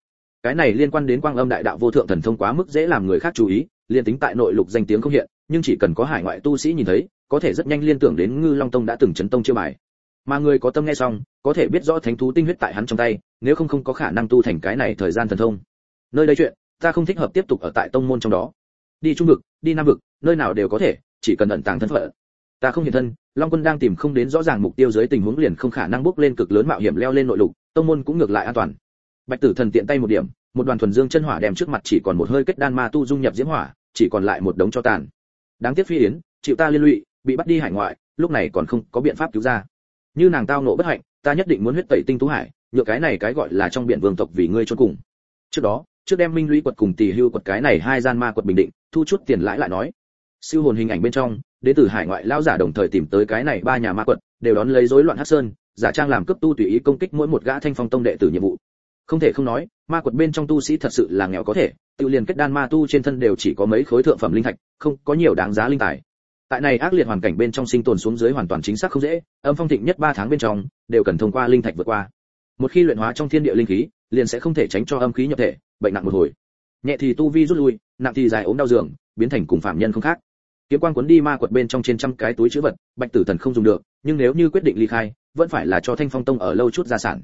Cái này liên quan đến quang âm đại đạo vô thượng thần thông quá mức dễ làm người khác chú ý liên tính tại nội lục danh tiếng không hiện, nhưng chỉ cần có hải ngoại tu sĩ nhìn thấy, có thể rất nhanh liên tưởng đến ngư long tông đã từng chấn tông chưa bài. Mà người có tâm nghe xong, có thể biết rõ thánh thú tinh huyết tại hắn trong tay, nếu không không có khả năng tu thành cái này thời gian thần thông. Nơi đây chuyện, ta không thích hợp tiếp tục ở tại tông môn trong đó đi trung vực, đi nam vực, nơi nào đều có thể, chỉ cần ẩn tàng thân phận. Ta không hiện thân, long quân đang tìm không đến rõ ràng mục tiêu dưới tình huống liền không khả năng bước lên cực lớn mạo hiểm leo lên nội lục, tông môn cũng ngược lại an toàn. Bạch tử thần tiện tay một điểm, một đoàn thuần dương chân hỏa đem trước mặt chỉ còn một hơi kết đan ma tu dung nhập diễm hỏa, chỉ còn lại một đống cho tàn. Đáng tiếc phi yến, chịu ta liên lụy, bị bắt đi hải ngoại, lúc này còn không có biện pháp cứu ra. Như nàng tao nộ bất hạnh, ta nhất định muốn huyết tẩy tinh tú hải nhựa cái này cái gọi là trong biển vương tộc vì ngươi cho cùng. Trước đó trước đem minh lũy quật cùng tỷ hưu quật cái này hai gian ma quật bình định, thu chút tiền lãi lại nói. Siêu hồn hình ảnh bên trong, đến từ hải ngoại lão giả đồng thời tìm tới cái này ba nhà ma quật, đều đón lấy rối loạn hắc sơn, giả trang làm cấp tu tùy ý công kích mỗi một gã thanh phong tông đệ tử nhiệm vụ. Không thể không nói, ma quật bên trong tu sĩ thật sự là nghèo có thể, tự liền kết đan ma tu trên thân đều chỉ có mấy khối thượng phẩm linh thạch, không có nhiều đáng giá linh tài. Tại này ác liệt hoàn cảnh bên trong sinh tồn xuống dưới hoàn toàn chính xác không dễ, âm phong thịnh nhất ba tháng bên trong, đều cần thông qua linh thạch vượt qua. Một khi luyện hóa trong thiên địa linh khí, liền sẽ không thể tránh cho âm khí nhập thể bệnh nặng một hồi. Nhẹ thì tu vi rút lui nặng thì dài ốm đau giường biến thành cùng phạm nhân không khác. Kiếm quang cuốn đi ma quật bên trong trên trăm cái túi chữ vật bạch tử thần không dùng được nhưng nếu như quyết định ly khai vẫn phải là cho thanh phong tông ở lâu chút gia sản.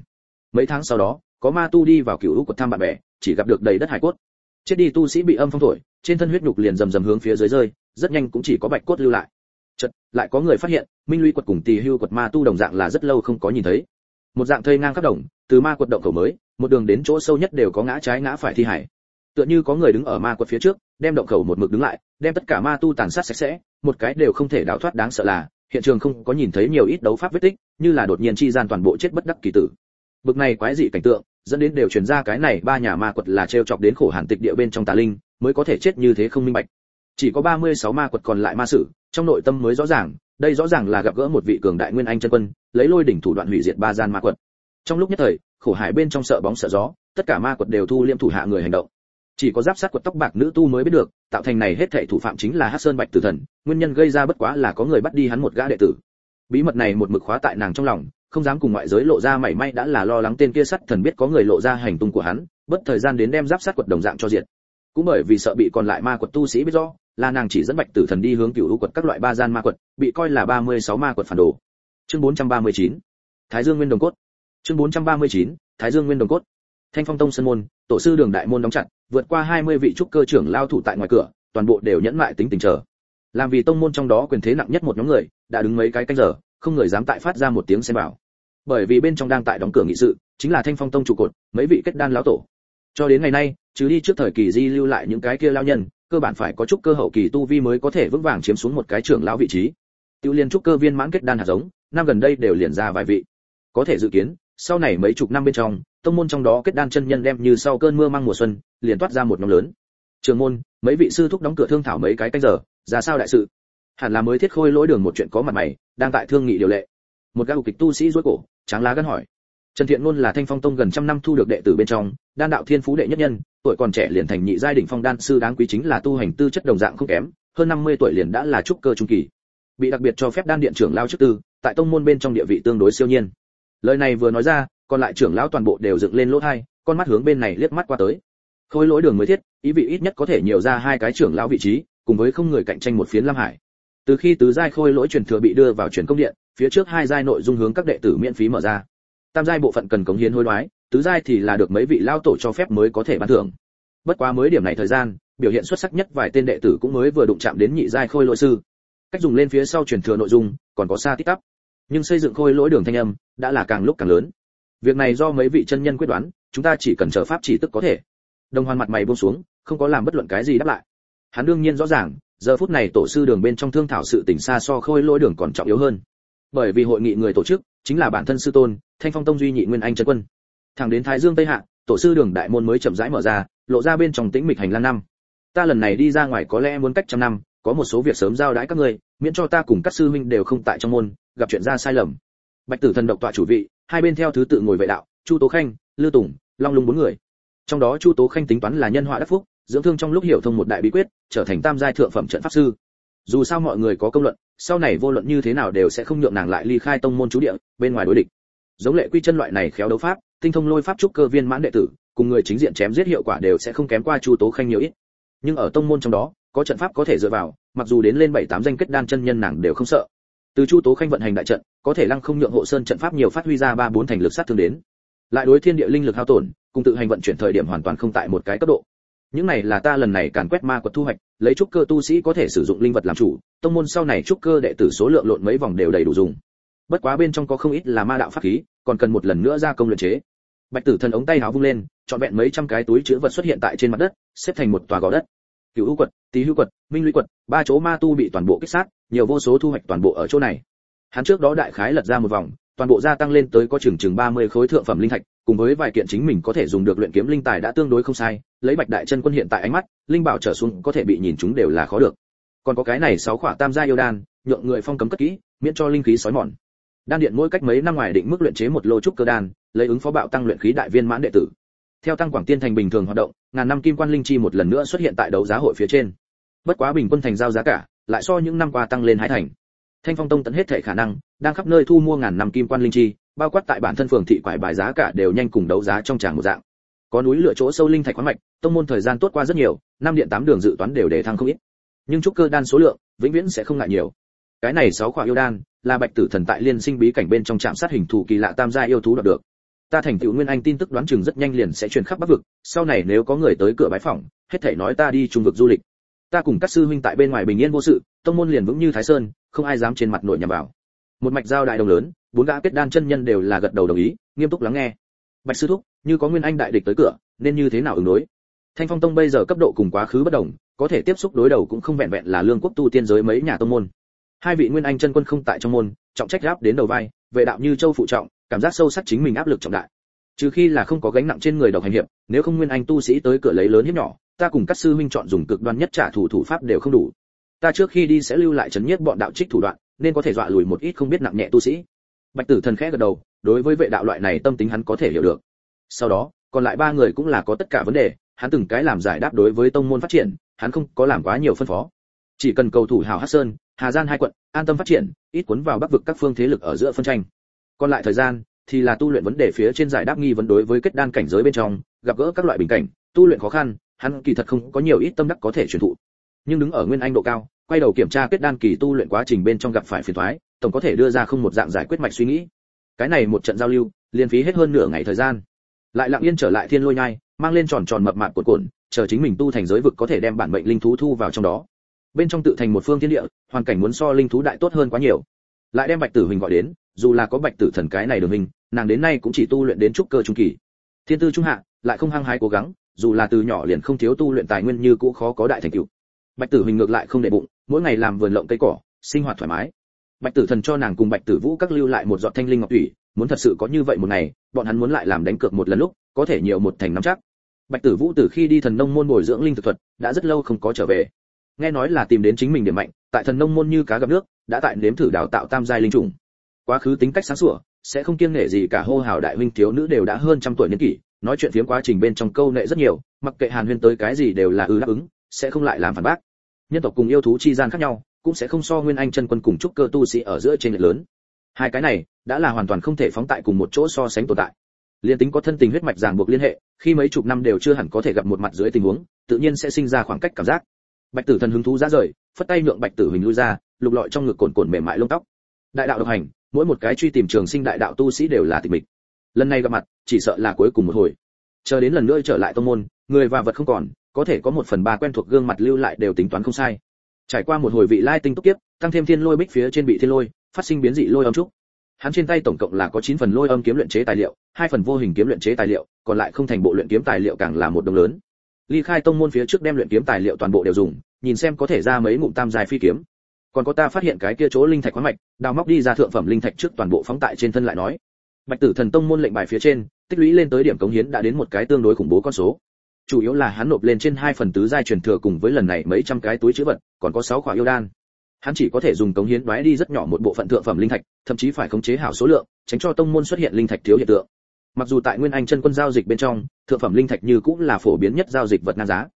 Mấy tháng sau đó có ma tu đi vào cựu lũ quật thăm bạn bè chỉ gặp được đầy đất hải cốt. Chết đi tu sĩ bị âm phong thổi trên thân huyết nhục liền rầm rầm hướng phía dưới rơi rất nhanh cũng chỉ có bạch cốt lưu lại. Chật, lại có người phát hiện minh lũy quật cùng tỳ hưu quật ma tu đồng dạng là rất lâu không có nhìn thấy một dạng thây ngang khắp đồng, từ ma quật động khẩu mới, một đường đến chỗ sâu nhất đều có ngã trái ngã phải thi hải tựa như có người đứng ở ma quật phía trước, đem động khẩu một mực đứng lại, đem tất cả ma tu tàn sát sạch sẽ, một cái đều không thể đào thoát đáng sợ là, hiện trường không có nhìn thấy nhiều ít đấu pháp vết tích, như là đột nhiên chi gian toàn bộ chết bất đắc kỳ tử. Bực này quái dị cảnh tượng, dẫn đến đều truyền ra cái này ba nhà ma quật là trêu chọc đến khổ hàn tịch địa bên trong tà linh, mới có thể chết như thế không minh bạch. Chỉ có 36 ma quật còn lại ma sử, trong nội tâm mới rõ ràng đây rõ ràng là gặp gỡ một vị cường đại nguyên anh chân quân, lấy lôi đỉnh thủ đoạn hủy diệt ba gian ma quật. Trong lúc nhất thời, khổ hải bên trong sợ bóng sợ gió, tất cả ma quật đều thu liêm thủ hạ người hành động. Chỉ có giáp sát quật tóc bạc nữ tu mới biết được, tạo thành này hết thảy thủ phạm chính là hắc sơn bạch tử thần, nguyên nhân gây ra bất quá là có người bắt đi hắn một gã đệ tử. Bí mật này một mực khóa tại nàng trong lòng, không dám cùng ngoại giới lộ ra mảy may đã là lo lắng tên kia sắt thần biết có người lộ ra hành tung của hắn, bất thời gian đến đem giáp sát quật đồng dạng cho diệt. Cũng bởi vì sợ bị còn lại ma quật tu sĩ biết rõ là nàng chỉ dẫn bạch tử thần đi hướng cựu u quật các loại ba gian ma quật, bị coi là 36 ma quật phản đồ. Chương 439 thái dương nguyên đồng cốt. Chương 439 thái dương nguyên đồng cốt. Thanh phong tông sân môn, tổ sư đường đại môn đóng chặt, vượt qua 20 vị trúc cơ trưởng lao thủ tại ngoài cửa, toàn bộ đều nhẫn mại tính tình chờ. Làm vì tông môn trong đó quyền thế nặng nhất một nhóm người, đã đứng mấy cái canh giờ, không người dám tại phát ra một tiếng xem bảo. Bởi vì bên trong đang tại đóng cửa nghị sự, chính là thanh phong tông trụ cột, mấy vị kết đan lão tổ. Cho đến ngày nay chứ đi trước thời kỳ di lưu lại những cái kia lao nhân cơ bản phải có chút cơ hậu kỳ tu vi mới có thể vững vàng chiếm xuống một cái trưởng lão vị trí. Tiêu liên trúc cơ viên mãn kết đan hạt giống, năm gần đây đều liền ra vài vị. Có thể dự kiến, sau này mấy chục năm bên trong, tông môn trong đó kết đan chân nhân đem như sau cơn mưa mang mùa xuân, liền toát ra một nhóm lớn. Trường môn, mấy vị sư thúc đóng cửa thương thảo mấy cái canh giờ, ra sao đại sự? Hẳn là mới thiết khôi lỗi đường một chuyện có mặt mày, đang tại thương nghị điều lệ. Một gã kịch tu sĩ rối cổ, tráng lá gân hỏi trần thiện Nôn là thanh phong tông gần trăm năm thu được đệ tử bên trong, đan đạo thiên phú đệ nhất nhân, tuổi còn trẻ liền thành nhị giai đỉnh phong đan sư đáng quý chính là tu hành tư chất đồng dạng không kém, hơn 50 tuổi liền đã là trúc cơ trung kỳ. Bị đặc biệt cho phép đan điện trưởng lao chức tư, tại tông môn bên trong địa vị tương đối siêu nhiên. Lời này vừa nói ra, còn lại trưởng lão toàn bộ đều dựng lên lỗ hai con mắt hướng bên này liếc mắt qua tới. Khôi lỗi đường mới thiết, ý vị ít nhất có thể nhiều ra hai cái trưởng lão vị trí, cùng với không người cạnh tranh một phiến lam hải. Từ khi tứ giai khôi lỗi truyền thừa bị đưa vào truyền công điện, phía trước hai giai nội dung hướng các đệ tử miễn phí mở ra tam giai bộ phận cần cống hiến hối đoái, tứ giai thì là được mấy vị lao tổ cho phép mới có thể ban thưởng. Bất quá mới điểm này thời gian, biểu hiện xuất sắc nhất vài tên đệ tử cũng mới vừa đụng chạm đến nhị giai khôi lỗi sư. Cách dùng lên phía sau truyền thừa nội dung, còn có xa tích tắp. Nhưng xây dựng khôi lỗi đường thanh âm, đã là càng lúc càng lớn. Việc này do mấy vị chân nhân quyết đoán, chúng ta chỉ cần chờ pháp chỉ tức có thể. Đồng hoàn mặt mày buông xuống, không có làm bất luận cái gì đáp lại. Hắn đương nhiên rõ ràng, giờ phút này tổ sư đường bên trong thương thảo sự tình xa so khôi lỗi đường còn trọng yếu hơn. Bởi vì hội nghị người tổ chức chính là bản thân sư tôn thanh phong tông duy nhị nguyên anh trấn quân. Thẳng đến thái dương tây hạ, tổ sư đường đại môn mới chậm rãi mở ra, lộ ra bên trong tĩnh mịch hành lang năm. Ta lần này đi ra ngoài có lẽ muốn cách trăm năm, có một số việc sớm giao đãi các ngươi, miễn cho ta cùng các sư huynh đều không tại trong môn, gặp chuyện ra sai lầm. Bạch tử thần độc tọa chủ vị, hai bên theo thứ tự ngồi vệ đạo, chu tố khanh, lư tùng, long lung bốn người. Trong đó chu tố khanh tính toán là nhân họa đắc phúc, dưỡng thương trong lúc hiểu thông một đại bí quyết, trở thành tam giai thượng phẩm trận pháp sư. Dù sao mọi người có công luận, sau này vô luận như thế nào đều sẽ không nhượng nàng lại ly khai tông môn chú địa, bên ngoài đối địch giống lệ quy chân loại này khéo đấu pháp, tinh thông lôi pháp trúc cơ viên mãn đệ tử, cùng người chính diện chém giết hiệu quả đều sẽ không kém qua chu tố khanh nhiều ít. Nhưng ở tông môn trong đó, có trận pháp có thể dựa vào, mặc dù đến lên bảy tám danh kết đan chân nhân nàng đều không sợ. Từ chu tố khanh vận hành đại trận, có thể lăng không nhượng hộ sơn trận pháp nhiều phát huy ra ba bốn thành lực sát thương đến. Lại đối thiên địa linh lực hao tổn, cùng tự hành vận chuyển thời điểm hoàn toàn không tại một cái cấp độ. Những này là ta lần này càn quét ma quật thu hoạch, lấy trúc cơ tu sĩ có thể sử dụng linh vật làm chủ, tông môn sau này trúc cơ đệ tử số lượng lộn mấy vòng đều đầy đủ dùng bất quá bên trong có không ít là ma đạo pháp khí còn cần một lần nữa ra công luyện chế bạch tử thần ống tay áo vung lên chọn vẹn mấy trăm cái túi chứa vật xuất hiện tại trên mặt đất xếp thành một tòa gò đất cựu hữu quật tý hữu quật minh lũy quật ba chỗ ma tu bị toàn bộ kích sát nhiều vô số thu hoạch toàn bộ ở chỗ này hắn trước đó đại khái lật ra một vòng toàn bộ gia tăng lên tới có chừng chừng 30 khối thượng phẩm linh thạch, cùng với vài kiện chính mình có thể dùng được luyện kiếm linh tài đã tương đối không sai, lấy Bạch Đại chân quân hiện tại ánh mắt, linh bảo trở xuống có thể bị nhìn chúng đều là khó được. Còn có cái này sáu khỏa tam gia yêu đan, nhượng người phong cấm cất kỹ, miễn cho linh khí sói mòn. Đan điện mỗi cách mấy năm ngoài định mức luyện chế một lô trúc cơ đan, lấy ứng phó bạo tăng luyện khí đại viên mãn đệ tử. Theo tăng quảng tiên thành bình thường hoạt động, ngàn năm kim quan linh chi một lần nữa xuất hiện tại đấu giá hội phía trên. Bất quá bình quân thành giao giá cả, lại so những năm qua tăng lên hai thành. Thanh Phong Tông tận hết thể khả năng, đang khắp nơi thu mua ngàn năm kim quan linh chi, bao quát tại bản thân phường thị quải bài giá cả đều nhanh cùng đấu giá trong tràng một dạng. Có núi lựa chỗ sâu linh thạch khoáng mạch, tông môn thời gian tốt qua rất nhiều, năm điện tám đường dự toán đều để thăng không ít. Nhưng trúc cơ đan số lượng, vĩnh viễn sẽ không ngại nhiều. Cái này sáu quả yêu đan, là Bạch Tử Thần tại liên sinh bí cảnh bên trong trạm sát hình thù kỳ lạ tam gia yêu thú đạt được. Ta thành tựu nguyên anh tin tức đoán chừng rất nhanh liền sẽ truyền khắp Bắc vực, sau này nếu có người tới cửa bái phỏng, hết thảy nói ta đi trung vực du lịch. Ta cùng các sư huynh tại bên ngoài bình yên vô sự, tông môn liền vững như Thái Sơn, không ai dám trên mặt nội nhằm vào một mạch giao đại đồng lớn bốn gã kết đan chân nhân đều là gật đầu đồng ý nghiêm túc lắng nghe bạch sư thúc như có nguyên anh đại địch tới cửa nên như thế nào ứng đối thanh phong tông bây giờ cấp độ cùng quá khứ bất đồng có thể tiếp xúc đối đầu cũng không vẹn vẹn là lương quốc tu tiên giới mấy nhà tông môn hai vị nguyên anh chân quân không tại trong môn, trọng trách gáp đến đầu vai, vệ đạo như châu phụ trọng, cảm giác sâu sắc chính mình áp lực trọng đại. Trừ khi là không có gánh nặng trên người độc hành hiệp, nếu không nguyên anh tu sĩ tới cửa lấy lớn hiếp nhỏ, ta cùng các sư huynh chọn dùng cực đoan nhất trả thủ thủ pháp đều không đủ. Ta trước khi đi sẽ lưu lại chấn nhiếp bọn đạo trích thủ đoạn, nên có thể dọa lùi một ít không biết nặng nhẹ tu sĩ. Bạch tử thần khẽ gật đầu, đối với vệ đạo loại này tâm tính hắn có thể hiểu được. Sau đó, còn lại ba người cũng là có tất cả vấn đề, hắn từng cái làm giải đáp đối với tông môn phát triển, hắn không có làm quá nhiều phân phó. Chỉ cần cầu thủ hào hát sơn hà gian hai quận an tâm phát triển ít cuốn vào bắc vực các phương thế lực ở giữa phân tranh còn lại thời gian thì là tu luyện vấn đề phía trên giải đáp nghi vấn đối với kết đan cảnh giới bên trong gặp gỡ các loại bình cảnh tu luyện khó khăn hắn kỳ thật không có nhiều ít tâm đắc có thể truyền thụ nhưng đứng ở nguyên anh độ cao quay đầu kiểm tra kết đan kỳ tu luyện quá trình bên trong gặp phải phiền toái, tổng có thể đưa ra không một dạng giải quyết mạch suy nghĩ. Cái này một trận giao lưu, liên phí hết hơn nửa ngày thời gian. Lại lặng yên trở lại thiên lôi nhai, mang lên tròn tròn mập mạp cuộn cuộn, chờ chính mình tu thành giới vực có thể đem bản mệnh linh thú thu vào trong đó. Bên trong tự thành một phương thiên địa, hoàn cảnh muốn so linh thú đại tốt hơn quá nhiều. Lại đem Bạch Tử Huỳnh gọi đến, dù là có Bạch Tử Thần cái này đường hình, nàng đến nay cũng chỉ tu luyện đến trúc cơ trung kỳ. Thiên tư trung hạ, lại không hăng hái cố gắng, dù là từ nhỏ liền không thiếu tu luyện tài nguyên như cũ khó có đại thành tựu. Bạch Tử Huỳnh ngược lại không để bụng, mỗi ngày làm vườn lộng cây cỏ sinh hoạt thoải mái bạch tử thần cho nàng cùng bạch tử vũ các lưu lại một giọt thanh linh ngọc thủy muốn thật sự có như vậy một ngày bọn hắn muốn lại làm đánh cược một lần lúc có thể nhiều một thành năm chắc bạch tử vũ từ khi đi thần nông môn bồi dưỡng linh thực thuật đã rất lâu không có trở về nghe nói là tìm đến chính mình điểm mạnh, tại thần nông môn như cá gặp nước, đã tại nếm thử đào tạo tam giai linh trùng. Quá khứ tính cách sáng sủa, sẽ không kiêng nể gì cả hô hào đại huynh thiếu nữ đều đã hơn trăm tuổi niên kỷ, nói chuyện phiếm quá trình bên trong câu nệ rất nhiều, mặc kệ hàn huyên tới cái gì đều là ư đáp ứng, sẽ không lại làm phản bác. Nhân tộc cùng yêu thú chi gian khác nhau, cũng sẽ không so nguyên anh chân quân cùng trúc cơ tu sĩ ở giữa trên lệch lớn. Hai cái này, đã là hoàn toàn không thể phóng tại cùng một chỗ so sánh tồn tại. Liên tính có thân tình huyết mạch ràng buộc liên hệ, khi mấy chục năm đều chưa hẳn có thể gặp một mặt dưới tình huống, tự nhiên sẽ sinh ra khoảng cách cảm giác bạch tử thần hứng thú ra rời, phất tay nhượng bạch tử hình lui ra, lục lọi trong ngực cồn cồn mềm mại lông tóc. Đại đạo độc hành, mỗi một cái truy tìm trường sinh đại đạo tu sĩ đều là tịch mịch. Lần này gặp mặt, chỉ sợ là cuối cùng một hồi. Chờ đến lần nữa trở lại tông môn, người và vật không còn, có thể có một phần ba quen thuộc gương mặt lưu lại đều tính toán không sai. Trải qua một hồi vị lai tinh túc kiếp, tăng thêm thiên lôi bích phía trên bị thiên lôi, phát sinh biến dị lôi âm trúc. Hắn trên tay tổng cộng là có 9 phần lôi âm kiếm luyện chế tài liệu, hai phần vô hình kiếm luyện chế tài liệu, còn lại không thành bộ luyện kiếm tài liệu càng là một đồng lớn. Ly khai tông môn phía trước đem luyện kiếm tài liệu toàn bộ đều dùng nhìn xem có thể ra mấy ngụm tam dài phi kiếm. Còn có ta phát hiện cái kia chỗ linh thạch khoáng mạch, đào móc đi ra thượng phẩm linh thạch trước toàn bộ phóng tại trên thân lại nói. Bạch tử thần tông môn lệnh bài phía trên, tích lũy lên tới điểm cống hiến đã đến một cái tương đối khủng bố con số. Chủ yếu là hắn nộp lên trên hai phần tứ giai truyền thừa cùng với lần này mấy trăm cái túi chữ vật, còn có sáu khỏa yêu đan. Hắn chỉ có thể dùng cống hiến đoái đi rất nhỏ một bộ phận thượng phẩm linh thạch, thậm chí phải khống chế hảo số lượng, tránh cho tông môn xuất hiện linh thạch thiếu hiện tượng. Mặc dù tại nguyên anh chân quân giao dịch bên trong, thượng phẩm linh thạch như cũng là phổ biến nhất giao dịch vật ngang giá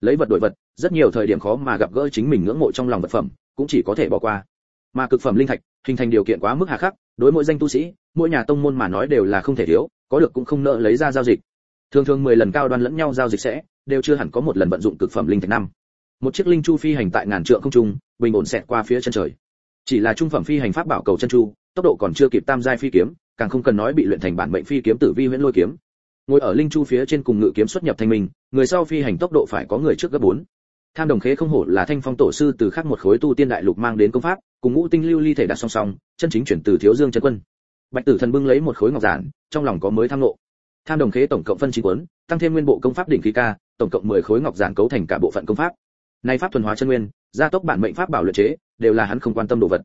lấy vật đổi vật, rất nhiều thời điểm khó mà gặp gỡ chính mình ngưỡng mộ trong lòng vật phẩm, cũng chỉ có thể bỏ qua. Mà cực phẩm linh thạch, hình thành điều kiện quá mức hà khắc, đối mỗi danh tu sĩ, mỗi nhà tông môn mà nói đều là không thể thiếu, có được cũng không nợ lấy ra giao dịch. Thường thường 10 lần cao đoan lẫn nhau giao dịch sẽ, đều chưa hẳn có một lần vận dụng cực phẩm linh thạch năm. Một chiếc linh chu phi hành tại ngàn trượng không trung, bình ổn xẹt qua phía chân trời. Chỉ là trung phẩm phi hành pháp bảo cầu chân chu, tốc độ còn chưa kịp tam giai phi kiếm, càng không cần nói bị luyện thành bản mệnh phi kiếm tử vi huyễn lôi kiếm ngồi ở linh chu phía trên cùng ngự kiếm xuất nhập thanh minh người sau phi hành tốc độ phải có người trước gấp bốn. tham đồng khế không hổ là thanh phong tổ sư từ khắc một khối tu tiên đại lục mang đến công pháp, cùng ngũ tinh lưu ly thể đặt song song, chân chính chuyển từ thiếu dương chân quân. Bạch tử thần bưng lấy một khối ngọc giản, trong lòng có mới tham ngộ. Tham đồng khế tổng cộng phân chín cuốn, tăng thêm nguyên bộ công pháp đỉnh khí ca, tổng cộng 10 khối ngọc giản cấu thành cả bộ phận công pháp. Nay pháp thuần hóa chân nguyên, gia tốc bản mệnh pháp bảo luyện chế, đều là hắn không quan tâm đồ vật.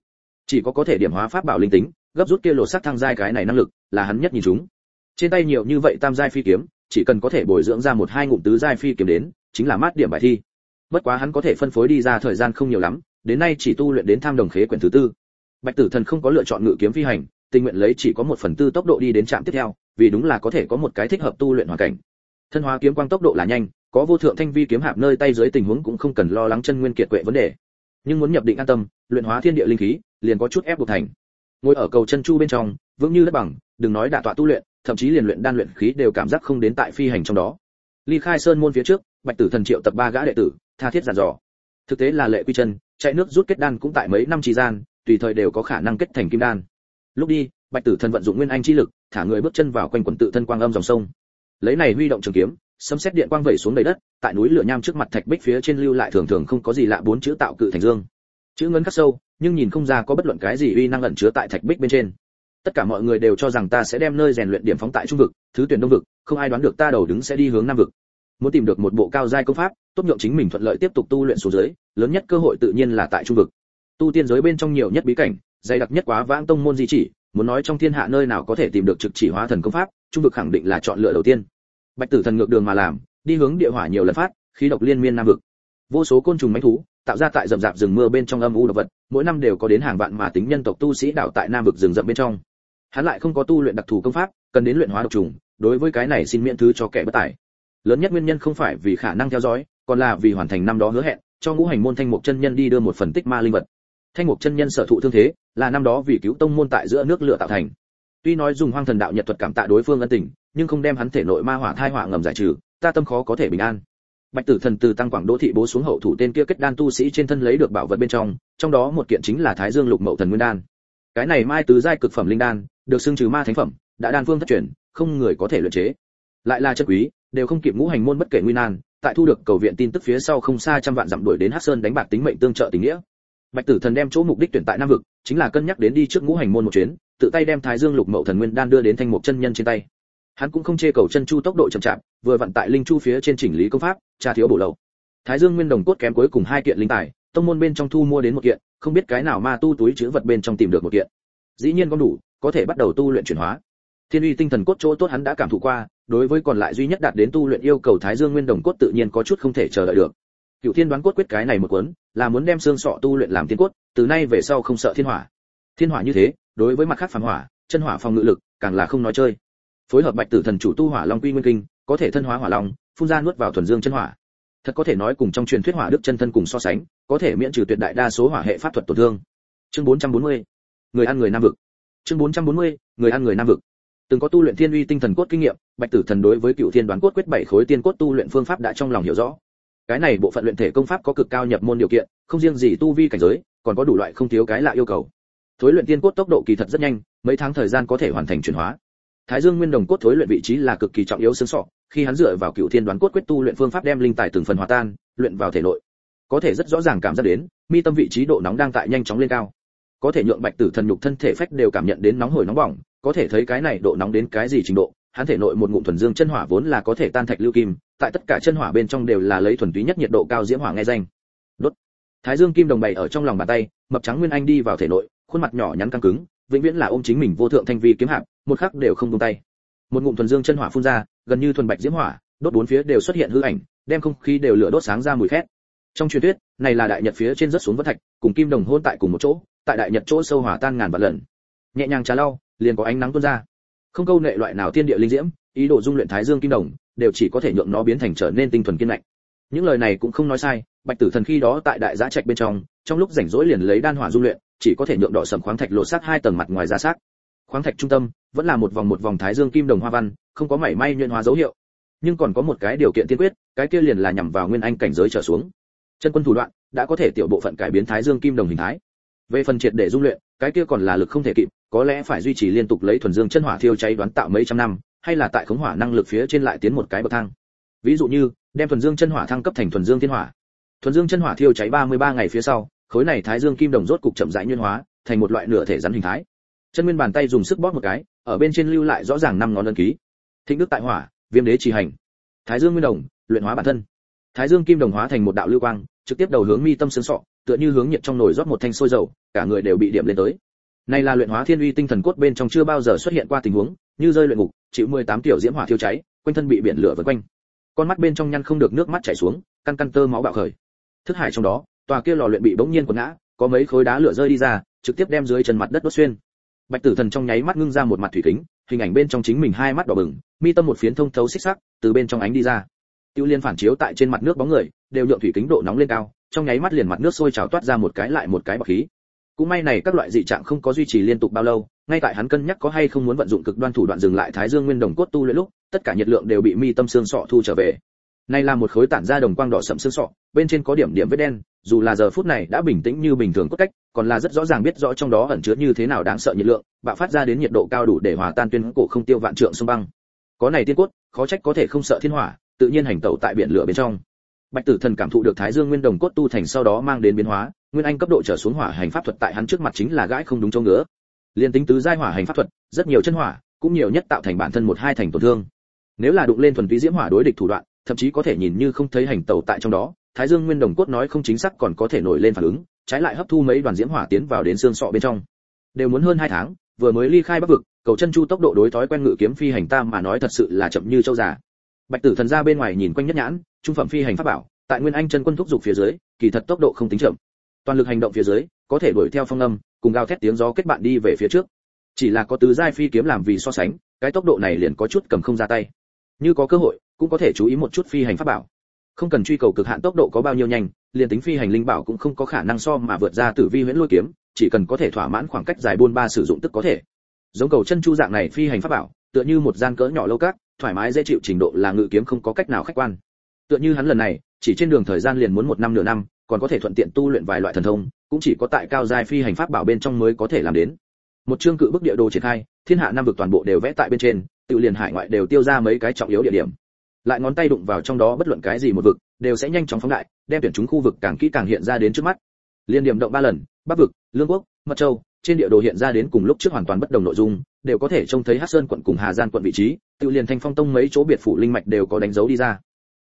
Chỉ có có thể điểm hóa pháp bảo linh tính, gấp rút kia lột sắc thăng giai cái này năng lực, là hắn nhất nhìn chúng trên tay nhiều như vậy tam giai phi kiếm, chỉ cần có thể bồi dưỡng ra một hai ngụm tứ giai phi kiếm đến, chính là mát điểm bài thi. Bất quá hắn có thể phân phối đi ra thời gian không nhiều lắm, đến nay chỉ tu luyện đến tham đồng khế quyển thứ tư. Bạch tử thần không có lựa chọn ngự kiếm phi hành, tình nguyện lấy chỉ có một phần tư tốc độ đi đến trạm tiếp theo, vì đúng là có thể có một cái thích hợp tu luyện hoàn cảnh. Thân hóa kiếm quang tốc độ là nhanh, có vô thượng thanh vi kiếm hạp nơi tay dưới tình huống cũng không cần lo lắng chân nguyên kiệt quệ vấn đề. Nhưng muốn nhập định an tâm, luyện hóa thiên địa linh khí, liền có chút ép buộc thành. Ngồi ở cầu chân chu bên trong, vững như đất bằng, đừng nói đả tọa tu luyện thậm chí liền luyện đan luyện khí đều cảm giác không đến tại phi hành trong đó. Ly khai sơn môn phía trước, bạch tử thần triệu tập ba gã đệ tử, tha thiết giàn dò. Thực tế là lệ quy chân, chạy nước rút kết đan cũng tại mấy năm trì gian, tùy thời đều có khả năng kết thành kim đan. Lúc đi, bạch tử thần vận dụng nguyên anh chi lực, thả người bước chân vào quanh quần tự thân quang âm dòng sông. Lấy này huy động trường kiếm, sấm xét điện quang vẩy xuống đầy đất, tại núi lửa nham trước mặt thạch bích phía trên lưu lại thường thường không có gì lạ bốn chữ tạo cự thành dương. Chữ ngấn khắc sâu, nhưng nhìn không ra có bất luận cái gì uy năng ẩn chứa tại thạch bích bên trên tất cả mọi người đều cho rằng ta sẽ đem nơi rèn luyện điểm phóng tại trung vực, thứ tuyển đông vực, không ai đoán được ta đầu đứng sẽ đi hướng nam vực. Muốn tìm được một bộ cao giai công pháp, tốt nhượng chính mình thuận lợi tiếp tục tu luyện số dưới lớn nhất cơ hội tự nhiên là tại trung vực. Tu tiên giới bên trong nhiều nhất bí cảnh, dày đặc nhất quá vãng tông môn di chỉ, muốn nói trong thiên hạ nơi nào có thể tìm được trực chỉ hóa thần công pháp, trung vực khẳng định là chọn lựa đầu tiên. Bạch tử thần ngược đường mà làm, đi hướng địa hỏa nhiều lần phát, khí độc liên miên nam vực. Vô số côn trùng mãnh thú, tạo ra tại rậm rạp rừng mưa bên trong âm u độc vật, mỗi năm đều có đến hàng vạn mà tính nhân tộc tu sĩ đạo tại nam vực rừng rậm bên trong hắn lại không có tu luyện đặc thù công pháp, cần đến luyện hóa độc trùng, đối với cái này xin miễn thứ cho kẻ bất tài. Lớn nhất nguyên nhân không phải vì khả năng theo dõi, còn là vì hoàn thành năm đó hứa hẹn, cho ngũ hành môn thanh mục chân nhân đi đưa một phần tích ma linh vật. Thanh mục chân nhân sở thụ thương thế, là năm đó vì cứu tông môn tại giữa nước lửa tạo thành. Tuy nói dùng hoang thần đạo nhật thuật cảm tạ đối phương ân tình, nhưng không đem hắn thể nội ma hỏa thai hỏa ngầm giải trừ, ta tâm khó có thể bình an. Bạch tử thần từ tăng quảng đỗ thị bố xuống hậu thủ tên kia kết đan tu sĩ trên thân lấy được bảo vật bên trong trong đó một kiện chính là thái dương lục mậu thần nguyên đan. Cái này mai tứ giai cực phẩm linh đan được xưng trừ ma thánh phẩm, đã đan phương thất truyền, không người có thể luyện chế. Lại là chất quý, đều không kịp ngũ hành môn bất kể nguy nan, tại thu được cầu viện tin tức phía sau không xa trăm vạn dặm đuổi đến hắc sơn đánh bạc tính mệnh tương trợ tình nghĩa. Bạch tử thần đem chỗ mục đích tuyển tại nam vực, chính là cân nhắc đến đi trước ngũ hành môn một chuyến, tự tay đem thái dương lục mậu thần nguyên đan đưa đến thanh mục chân nhân trên tay. Hắn cũng không chê cầu chân chu tốc độ chậm chạp, vừa vận tại linh chu phía trên chỉnh lý công pháp, tra thiếu bổ lậu. Thái dương nguyên đồng cốt kém cuối cùng hai kiện linh tài, tông môn bên trong thu mua đến một kiện, không biết cái nào ma tu túi chứa vật bên trong tìm được một kiện. Dĩ nhiên có đủ có thể bắt đầu tu luyện chuyển hóa. Thiên uy tinh thần cốt chỗ tốt hắn đã cảm thụ qua, đối với còn lại duy nhất đạt đến tu luyện yêu cầu thái dương nguyên đồng cốt tự nhiên có chút không thể chờ đợi được. Cựu thiên đoán cốt quyết cái này một cuốn, là muốn đem xương sọ tu luyện làm tiên cốt, từ nay về sau không sợ thiên hỏa. Thiên hỏa như thế, đối với mặt khác phản hỏa, chân hỏa phòng ngự lực, càng là không nói chơi. Phối hợp bạch tử thần chủ tu hỏa long quy nguyên kinh, có thể thân hóa hỏa long, phun ra nuốt vào thuần dương chân hỏa. Thật có thể nói cùng trong truyền thuyết hỏa đức chân thân cùng so sánh, có thể miễn trừ tuyệt đại đa số hỏa hệ pháp thuật tổn thương. Chương 440 người ăn người nam vực chương 440 người ăn người nam vực. Từng có tu luyện thiên uy tinh thần cốt kinh nghiệm, bạch tử thần đối với cựu thiên đoán cốt quyết bảy khối tiên cốt tu luyện phương pháp đã trong lòng hiểu rõ. Cái này bộ phận luyện thể công pháp có cực cao nhập môn điều kiện, không riêng gì tu vi cảnh giới, còn có đủ loại không thiếu cái lạ yêu cầu. Thối luyện tiên cốt tốc độ kỳ thật rất nhanh, mấy tháng thời gian có thể hoàn thành chuyển hóa. Thái dương nguyên đồng cốt thối luyện vị trí là cực kỳ trọng yếu xương sọ, khi hắn dựa vào cựu thiên đoán cốt quyết tu luyện phương pháp đem linh tài từng phần hòa tan, luyện vào thể nội. Có thể rất rõ ràng cảm giác đến, mi tâm vị trí độ nóng đang tại nhanh chóng lên cao có thể nhượng bạch tử thần nhục thân thể phách đều cảm nhận đến nóng hổi nóng bỏng, có thể thấy cái này độ nóng đến cái gì trình độ, hắn thể nội một ngụm thuần dương chân hỏa vốn là có thể tan thạch lưu kim, tại tất cả chân hỏa bên trong đều là lấy thuần túy nhất nhiệt độ cao diễm hỏa nghe danh. Đốt. Thái dương kim đồng bày ở trong lòng bàn tay, mập trắng nguyên anh đi vào thể nội, khuôn mặt nhỏ nhắn căng cứng, vĩnh viễn là ôm chính mình vô thượng thanh vi kiếm hạp, một khắc đều không buông tay. Một ngụm thuần dương chân hỏa phun ra, gần như thuần bạch diễm hỏa, đốt bốn phía đều xuất hiện hư ảnh, đem không khí đều lửa đốt sáng ra mùi khét. Trong truyền thuyết, này là đại nhật phía trên rất xuống vân thạch, cùng kim đồng hôn tại cùng một chỗ tại đại nhật chỗ sâu hỏa tan ngàn vạn lần. Nhẹ nhàng trà lau, liền có ánh nắng tuôn ra. Không câu nệ loại nào thiên địa linh diễm, ý đồ dung luyện thái dương kim đồng, đều chỉ có thể nhượng nó biến thành trở nên tinh thuần kiên lạnh. Những lời này cũng không nói sai, bạch tử thần khi đó tại đại giá trạch bên trong trong lúc rảnh rỗi liền lấy đan hỏa dung luyện, chỉ có thể nhượng đỏ sầm khoáng thạch lộ sát hai tầng mặt ngoài ra sát khoáng thạch trung tâm, vẫn là một vòng một vòng thái dương kim đồng hoa văn, không có mảy may nhuyễn hóa dấu hiệu. Nhưng còn có một cái điều kiện tiên quyết, cái kia liền là nhằm vào nguyên anh cảnh giới trở xuống. Chân quân thủ đoạn, đã có thể tiểu bộ phận cải biến thái dương kim đồng hình thái về phần triệt để dung luyện, cái kia còn là lực không thể kịp, có lẽ phải duy trì liên tục lấy thuần dương chân hỏa thiêu cháy đoán tạo mấy trăm năm, hay là tại khống hỏa năng lực phía trên lại tiến một cái bậc thang. Ví dụ như, đem thuần dương chân hỏa thăng cấp thành thuần dương thiên hỏa. Thuần dương chân hỏa thiêu cháy 33 ngày phía sau, khối này thái dương kim đồng rốt cục chậm rãi nguyên hóa, thành một loại nửa thể rắn hình thái. Chân nguyên bàn tay dùng sức bóp một cái, ở bên trên lưu lại rõ ràng năm ngón ấn ký. Thịnh đức tại hỏa, viêm đế trì hành. Thái dương nguyên đồng, luyện hóa bản thân. Thái dương kim đồng hóa thành một đạo lưu quang trực tiếp đầu hướng mi tâm sướng sọ, tựa như hướng nhiệt trong nồi rót một thanh sôi dầu, cả người đều bị điểm lên tới. Này là luyện hóa thiên uy tinh thần cốt bên trong chưa bao giờ xuất hiện qua tình huống, như rơi luyện ngục, chịu 18 tiểu diễm hỏa thiêu cháy, quanh thân bị biển lửa vây quanh. Con mắt bên trong nhăn không được nước mắt chảy xuống, căn căn tơ máu bạo khởi. Thức hải trong đó, tòa kia lò luyện bị bỗng nhiên quật ngã, có mấy khối đá lửa rơi đi ra, trực tiếp đem dưới chân mặt đất đốt xuyên. Bạch tử thần trong nháy mắt ngưng ra một mặt thủy kính, hình ảnh bên trong chính mình hai mắt đỏ bừng, mi tâm một phiến thông thấu xích sắc, từ bên trong ánh đi ra tiêu liên phản chiếu tại trên mặt nước bóng người, đều nhượng thủy kính độ nóng lên cao, trong nháy mắt liền mặt nước sôi trào toát ra một cái lại một cái bọc khí. Cũng may này các loại dị trạng không có duy trì liên tục bao lâu, ngay tại hắn cân nhắc có hay không muốn vận dụng cực đoan thủ đoạn dừng lại thái dương nguyên đồng cốt tu luyện lúc, tất cả nhiệt lượng đều bị mi tâm xương sọ thu trở về. Này là một khối tản ra đồng quang đỏ sẫm xương sọ, bên trên có điểm điểm vết đen, dù là giờ phút này đã bình tĩnh như bình thường cốt cách, còn là rất rõ ràng biết rõ trong đó ẩn chứa như thế nào đáng sợ nhiệt lượng, bạo phát ra đến nhiệt độ cao đủ để hòa tan tuyên cổ không tiêu vạn trượng sông băng. Có này tiên cốt, khó trách có thể không sợ thiên hỏa tự nhiên hành tẩu tại biển lửa bên trong. Bạch tử thần cảm thụ được thái dương nguyên đồng cốt tu thành sau đó mang đến biến hóa, nguyên anh cấp độ trở xuống hỏa hành pháp thuật tại hắn trước mặt chính là gãi không đúng chỗ ngứa. Liên tính tứ giai hỏa hành pháp thuật, rất nhiều chân hỏa, cũng nhiều nhất tạo thành bản thân một hai thành tổn thương. Nếu là đụng lên thuần túy diễm hỏa đối địch thủ đoạn, thậm chí có thể nhìn như không thấy hành tẩu tại trong đó, thái dương nguyên đồng cốt nói không chính xác còn có thể nổi lên phản ứng, trái lại hấp thu mấy đoàn diễm hỏa tiến vào đến xương sọ bên trong. Đều muốn hơn hai tháng, vừa mới ly khai bắc vực, cầu chân chu tốc độ đối thói quen ngự kiếm phi hành tam mà nói thật sự là chậm như châu già bạch tử thần ra bên ngoài nhìn quanh nhất nhãn, trung phẩm phi hành pháp bảo, tại nguyên anh chân quân thúc dục phía dưới, kỳ thật tốc độ không tính chậm. Toàn lực hành động phía dưới, có thể đuổi theo phong âm, cùng gào thét tiếng gió kết bạn đi về phía trước. Chỉ là có tứ giai phi kiếm làm vì so sánh, cái tốc độ này liền có chút cầm không ra tay. Như có cơ hội, cũng có thể chú ý một chút phi hành pháp bảo. Không cần truy cầu cực hạn tốc độ có bao nhiêu nhanh, liền tính phi hành linh bảo cũng không có khả năng so mà vượt ra tử vi huyễn lôi kiếm, chỉ cần có thể thỏa mãn khoảng cách dài buôn ba sử dụng tức có thể. Giống cầu chân chu dạng này phi hành pháp bảo, tựa như một gian cỡ nhỏ lâu cát thoải mái dễ chịu trình độ là ngự kiếm không có cách nào khách quan. Tựa như hắn lần này, chỉ trên đường thời gian liền muốn một năm nửa năm, còn có thể thuận tiện tu luyện vài loại thần thông, cũng chỉ có tại cao giai phi hành pháp bảo bên trong mới có thể làm đến. Một chương cự bức địa đồ triển khai, thiên hạ năm vực toàn bộ đều vẽ tại bên trên, tự liền hải ngoại đều tiêu ra mấy cái trọng yếu địa điểm. Lại ngón tay đụng vào trong đó bất luận cái gì một vực, đều sẽ nhanh chóng phóng đại, đem tuyển chúng khu vực càng kỹ càng hiện ra đến trước mắt. Liên điểm động ba lần, bắc vực, lương quốc, mật châu, trên địa đồ hiện ra đến cùng lúc trước hoàn toàn bất đồng nội dung, đều có thể trông thấy hắc sơn quận cùng hà gian quận vị trí tự liền thanh phong tông mấy chỗ biệt phủ linh mạch đều có đánh dấu đi ra.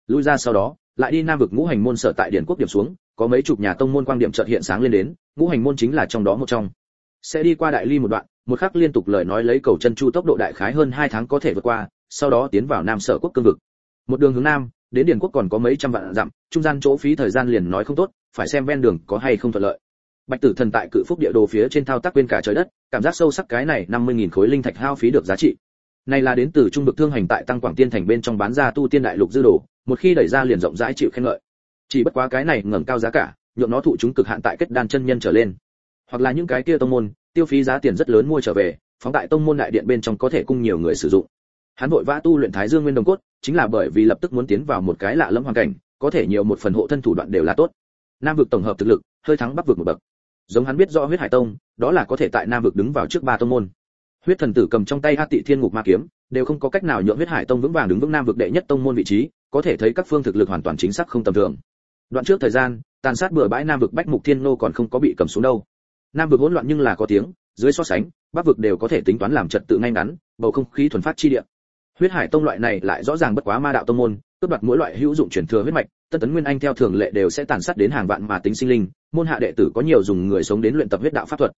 Lui ra sau đó, lại đi nam vực ngũ hành môn sở tại điển quốc điểm xuống, có mấy chục nhà tông môn quang điểm chợt hiện sáng lên đến, ngũ hành môn chính là trong đó một trong. Sẽ đi qua đại ly một đoạn, một khắc liên tục lời nói lấy cầu chân chu tốc độ đại khái hơn hai tháng có thể vượt qua, sau đó tiến vào nam sở quốc cương vực. Một đường hướng nam, đến điển quốc còn có mấy trăm vạn dặm, trung gian chỗ phí thời gian liền nói không tốt, phải xem ven đường có hay không thuận lợi. Bạch tử thần tại cự phúc địa đồ phía trên thao tác quên cả trời đất, cảm giác sâu sắc cái này năm mươi nghìn khối linh thạch hao phí được giá trị này là đến từ trung vực thương hành tại tăng quảng tiên thành bên trong bán ra tu tiên đại lục dư đồ, một khi đẩy ra liền rộng rãi chịu khen ngợi. Chỉ bất quá cái này ngẩng cao giá cả, nhượng nó thụ chúng cực hạn tại kết đan chân nhân trở lên. Hoặc là những cái kia tông môn, tiêu phí giá tiền rất lớn mua trở về, phóng đại tông môn đại điện bên trong có thể cung nhiều người sử dụng. Hắn vội vã tu luyện thái dương nguyên đồng cốt, chính là bởi vì lập tức muốn tiến vào một cái lạ lẫm hoàn cảnh, có thể nhiều một phần hộ thân thủ đoạn đều là tốt. Nam vực tổng hợp thực lực, hơi thắng bắc vực một bậc. Giống hắn biết rõ huyết hải tông, đó là có thể tại nam vực đứng vào trước ba tông môn huyết thần tử cầm trong tay a tị thiên ngục ma kiếm, đều không có cách nào nhượng huyết hải tông vững vàng đứng vững nam vực đệ nhất tông môn vị trí, có thể thấy các phương thực lực hoàn toàn chính xác không tầm thường. Đoạn trước thời gian, tàn sát bừa bãi nam vực bách mục thiên nô còn không có bị cầm xuống đâu. Nam vực hỗn loạn nhưng là có tiếng, dưới so sánh, bắc vực đều có thể tính toán làm trật tự ngay ngắn, bầu không khí thuần phát chi địa. Huyết hải tông loại này lại rõ ràng bất quá ma đạo tông môn, cướp đoạt mỗi loại hữu dụng truyền thừa huyết mạch tân tấn nguyên anh theo thường lệ đều sẽ tàn sát đến hàng vạn mà tính sinh linh, môn hạ đệ tử có nhiều dùng người sống đến luyện tập huyết đạo pháp thuật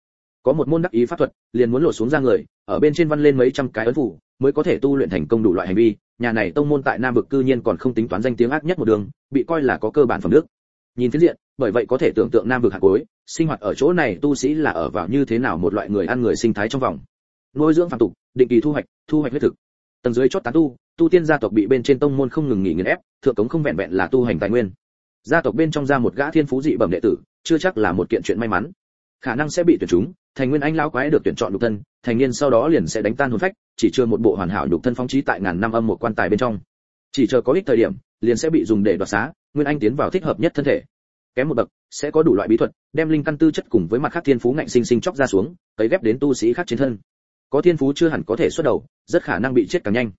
có một môn đắc ý pháp thuật, liền muốn lột xuống ra người, ở bên trên văn lên mấy trăm cái ấn phủ, mới có thể tu luyện thành công đủ loại hành vi. Nhà này tông môn tại nam vực cư nhiên còn không tính toán danh tiếng ác nhất một đường, bị coi là có cơ bản phẩm đức. Nhìn phiến diện, bởi vậy có thể tưởng tượng nam vực hạt cuối sinh hoạt ở chỗ này tu sĩ là ở vào như thế nào một loại người ăn người sinh thái trong vòng. Nuôi dưỡng phàm tục, định kỳ thu hoạch thu hoạch huyết thực. Tầng dưới chót tán tu tu tiên gia tộc bị bên trên tông môn không ngừng nghỉ nghiền ép, thượng cống không vẹn vẹn là tu hành tài nguyên. Gia tộc bên trong ra một gã thiên phú dị bẩm đệ tử, chưa chắc là một kiện chuyện may mắn khả năng sẽ bị tuyển chúng, thành nguyên anh lão quái được tuyển chọn nhục thân, thành niên sau đó liền sẽ đánh tan hồn phách, chỉ chưa một bộ hoàn hảo nhục thân phóng trí tại ngàn năm âm một quan tài bên trong. Chỉ chờ có ích thời điểm, liền sẽ bị dùng để đoạt xá, nguyên anh tiến vào thích hợp nhất thân thể. Kém một bậc, sẽ có đủ loại bí thuật, đem linh căn tư chất cùng với mặt khác thiên phú ngạnh sinh sinh chóc ra xuống, cấy ghép đến tu sĩ khác trên thân. Có thiên phú chưa hẳn có thể xuất đầu, rất khả năng bị chết càng nhanh.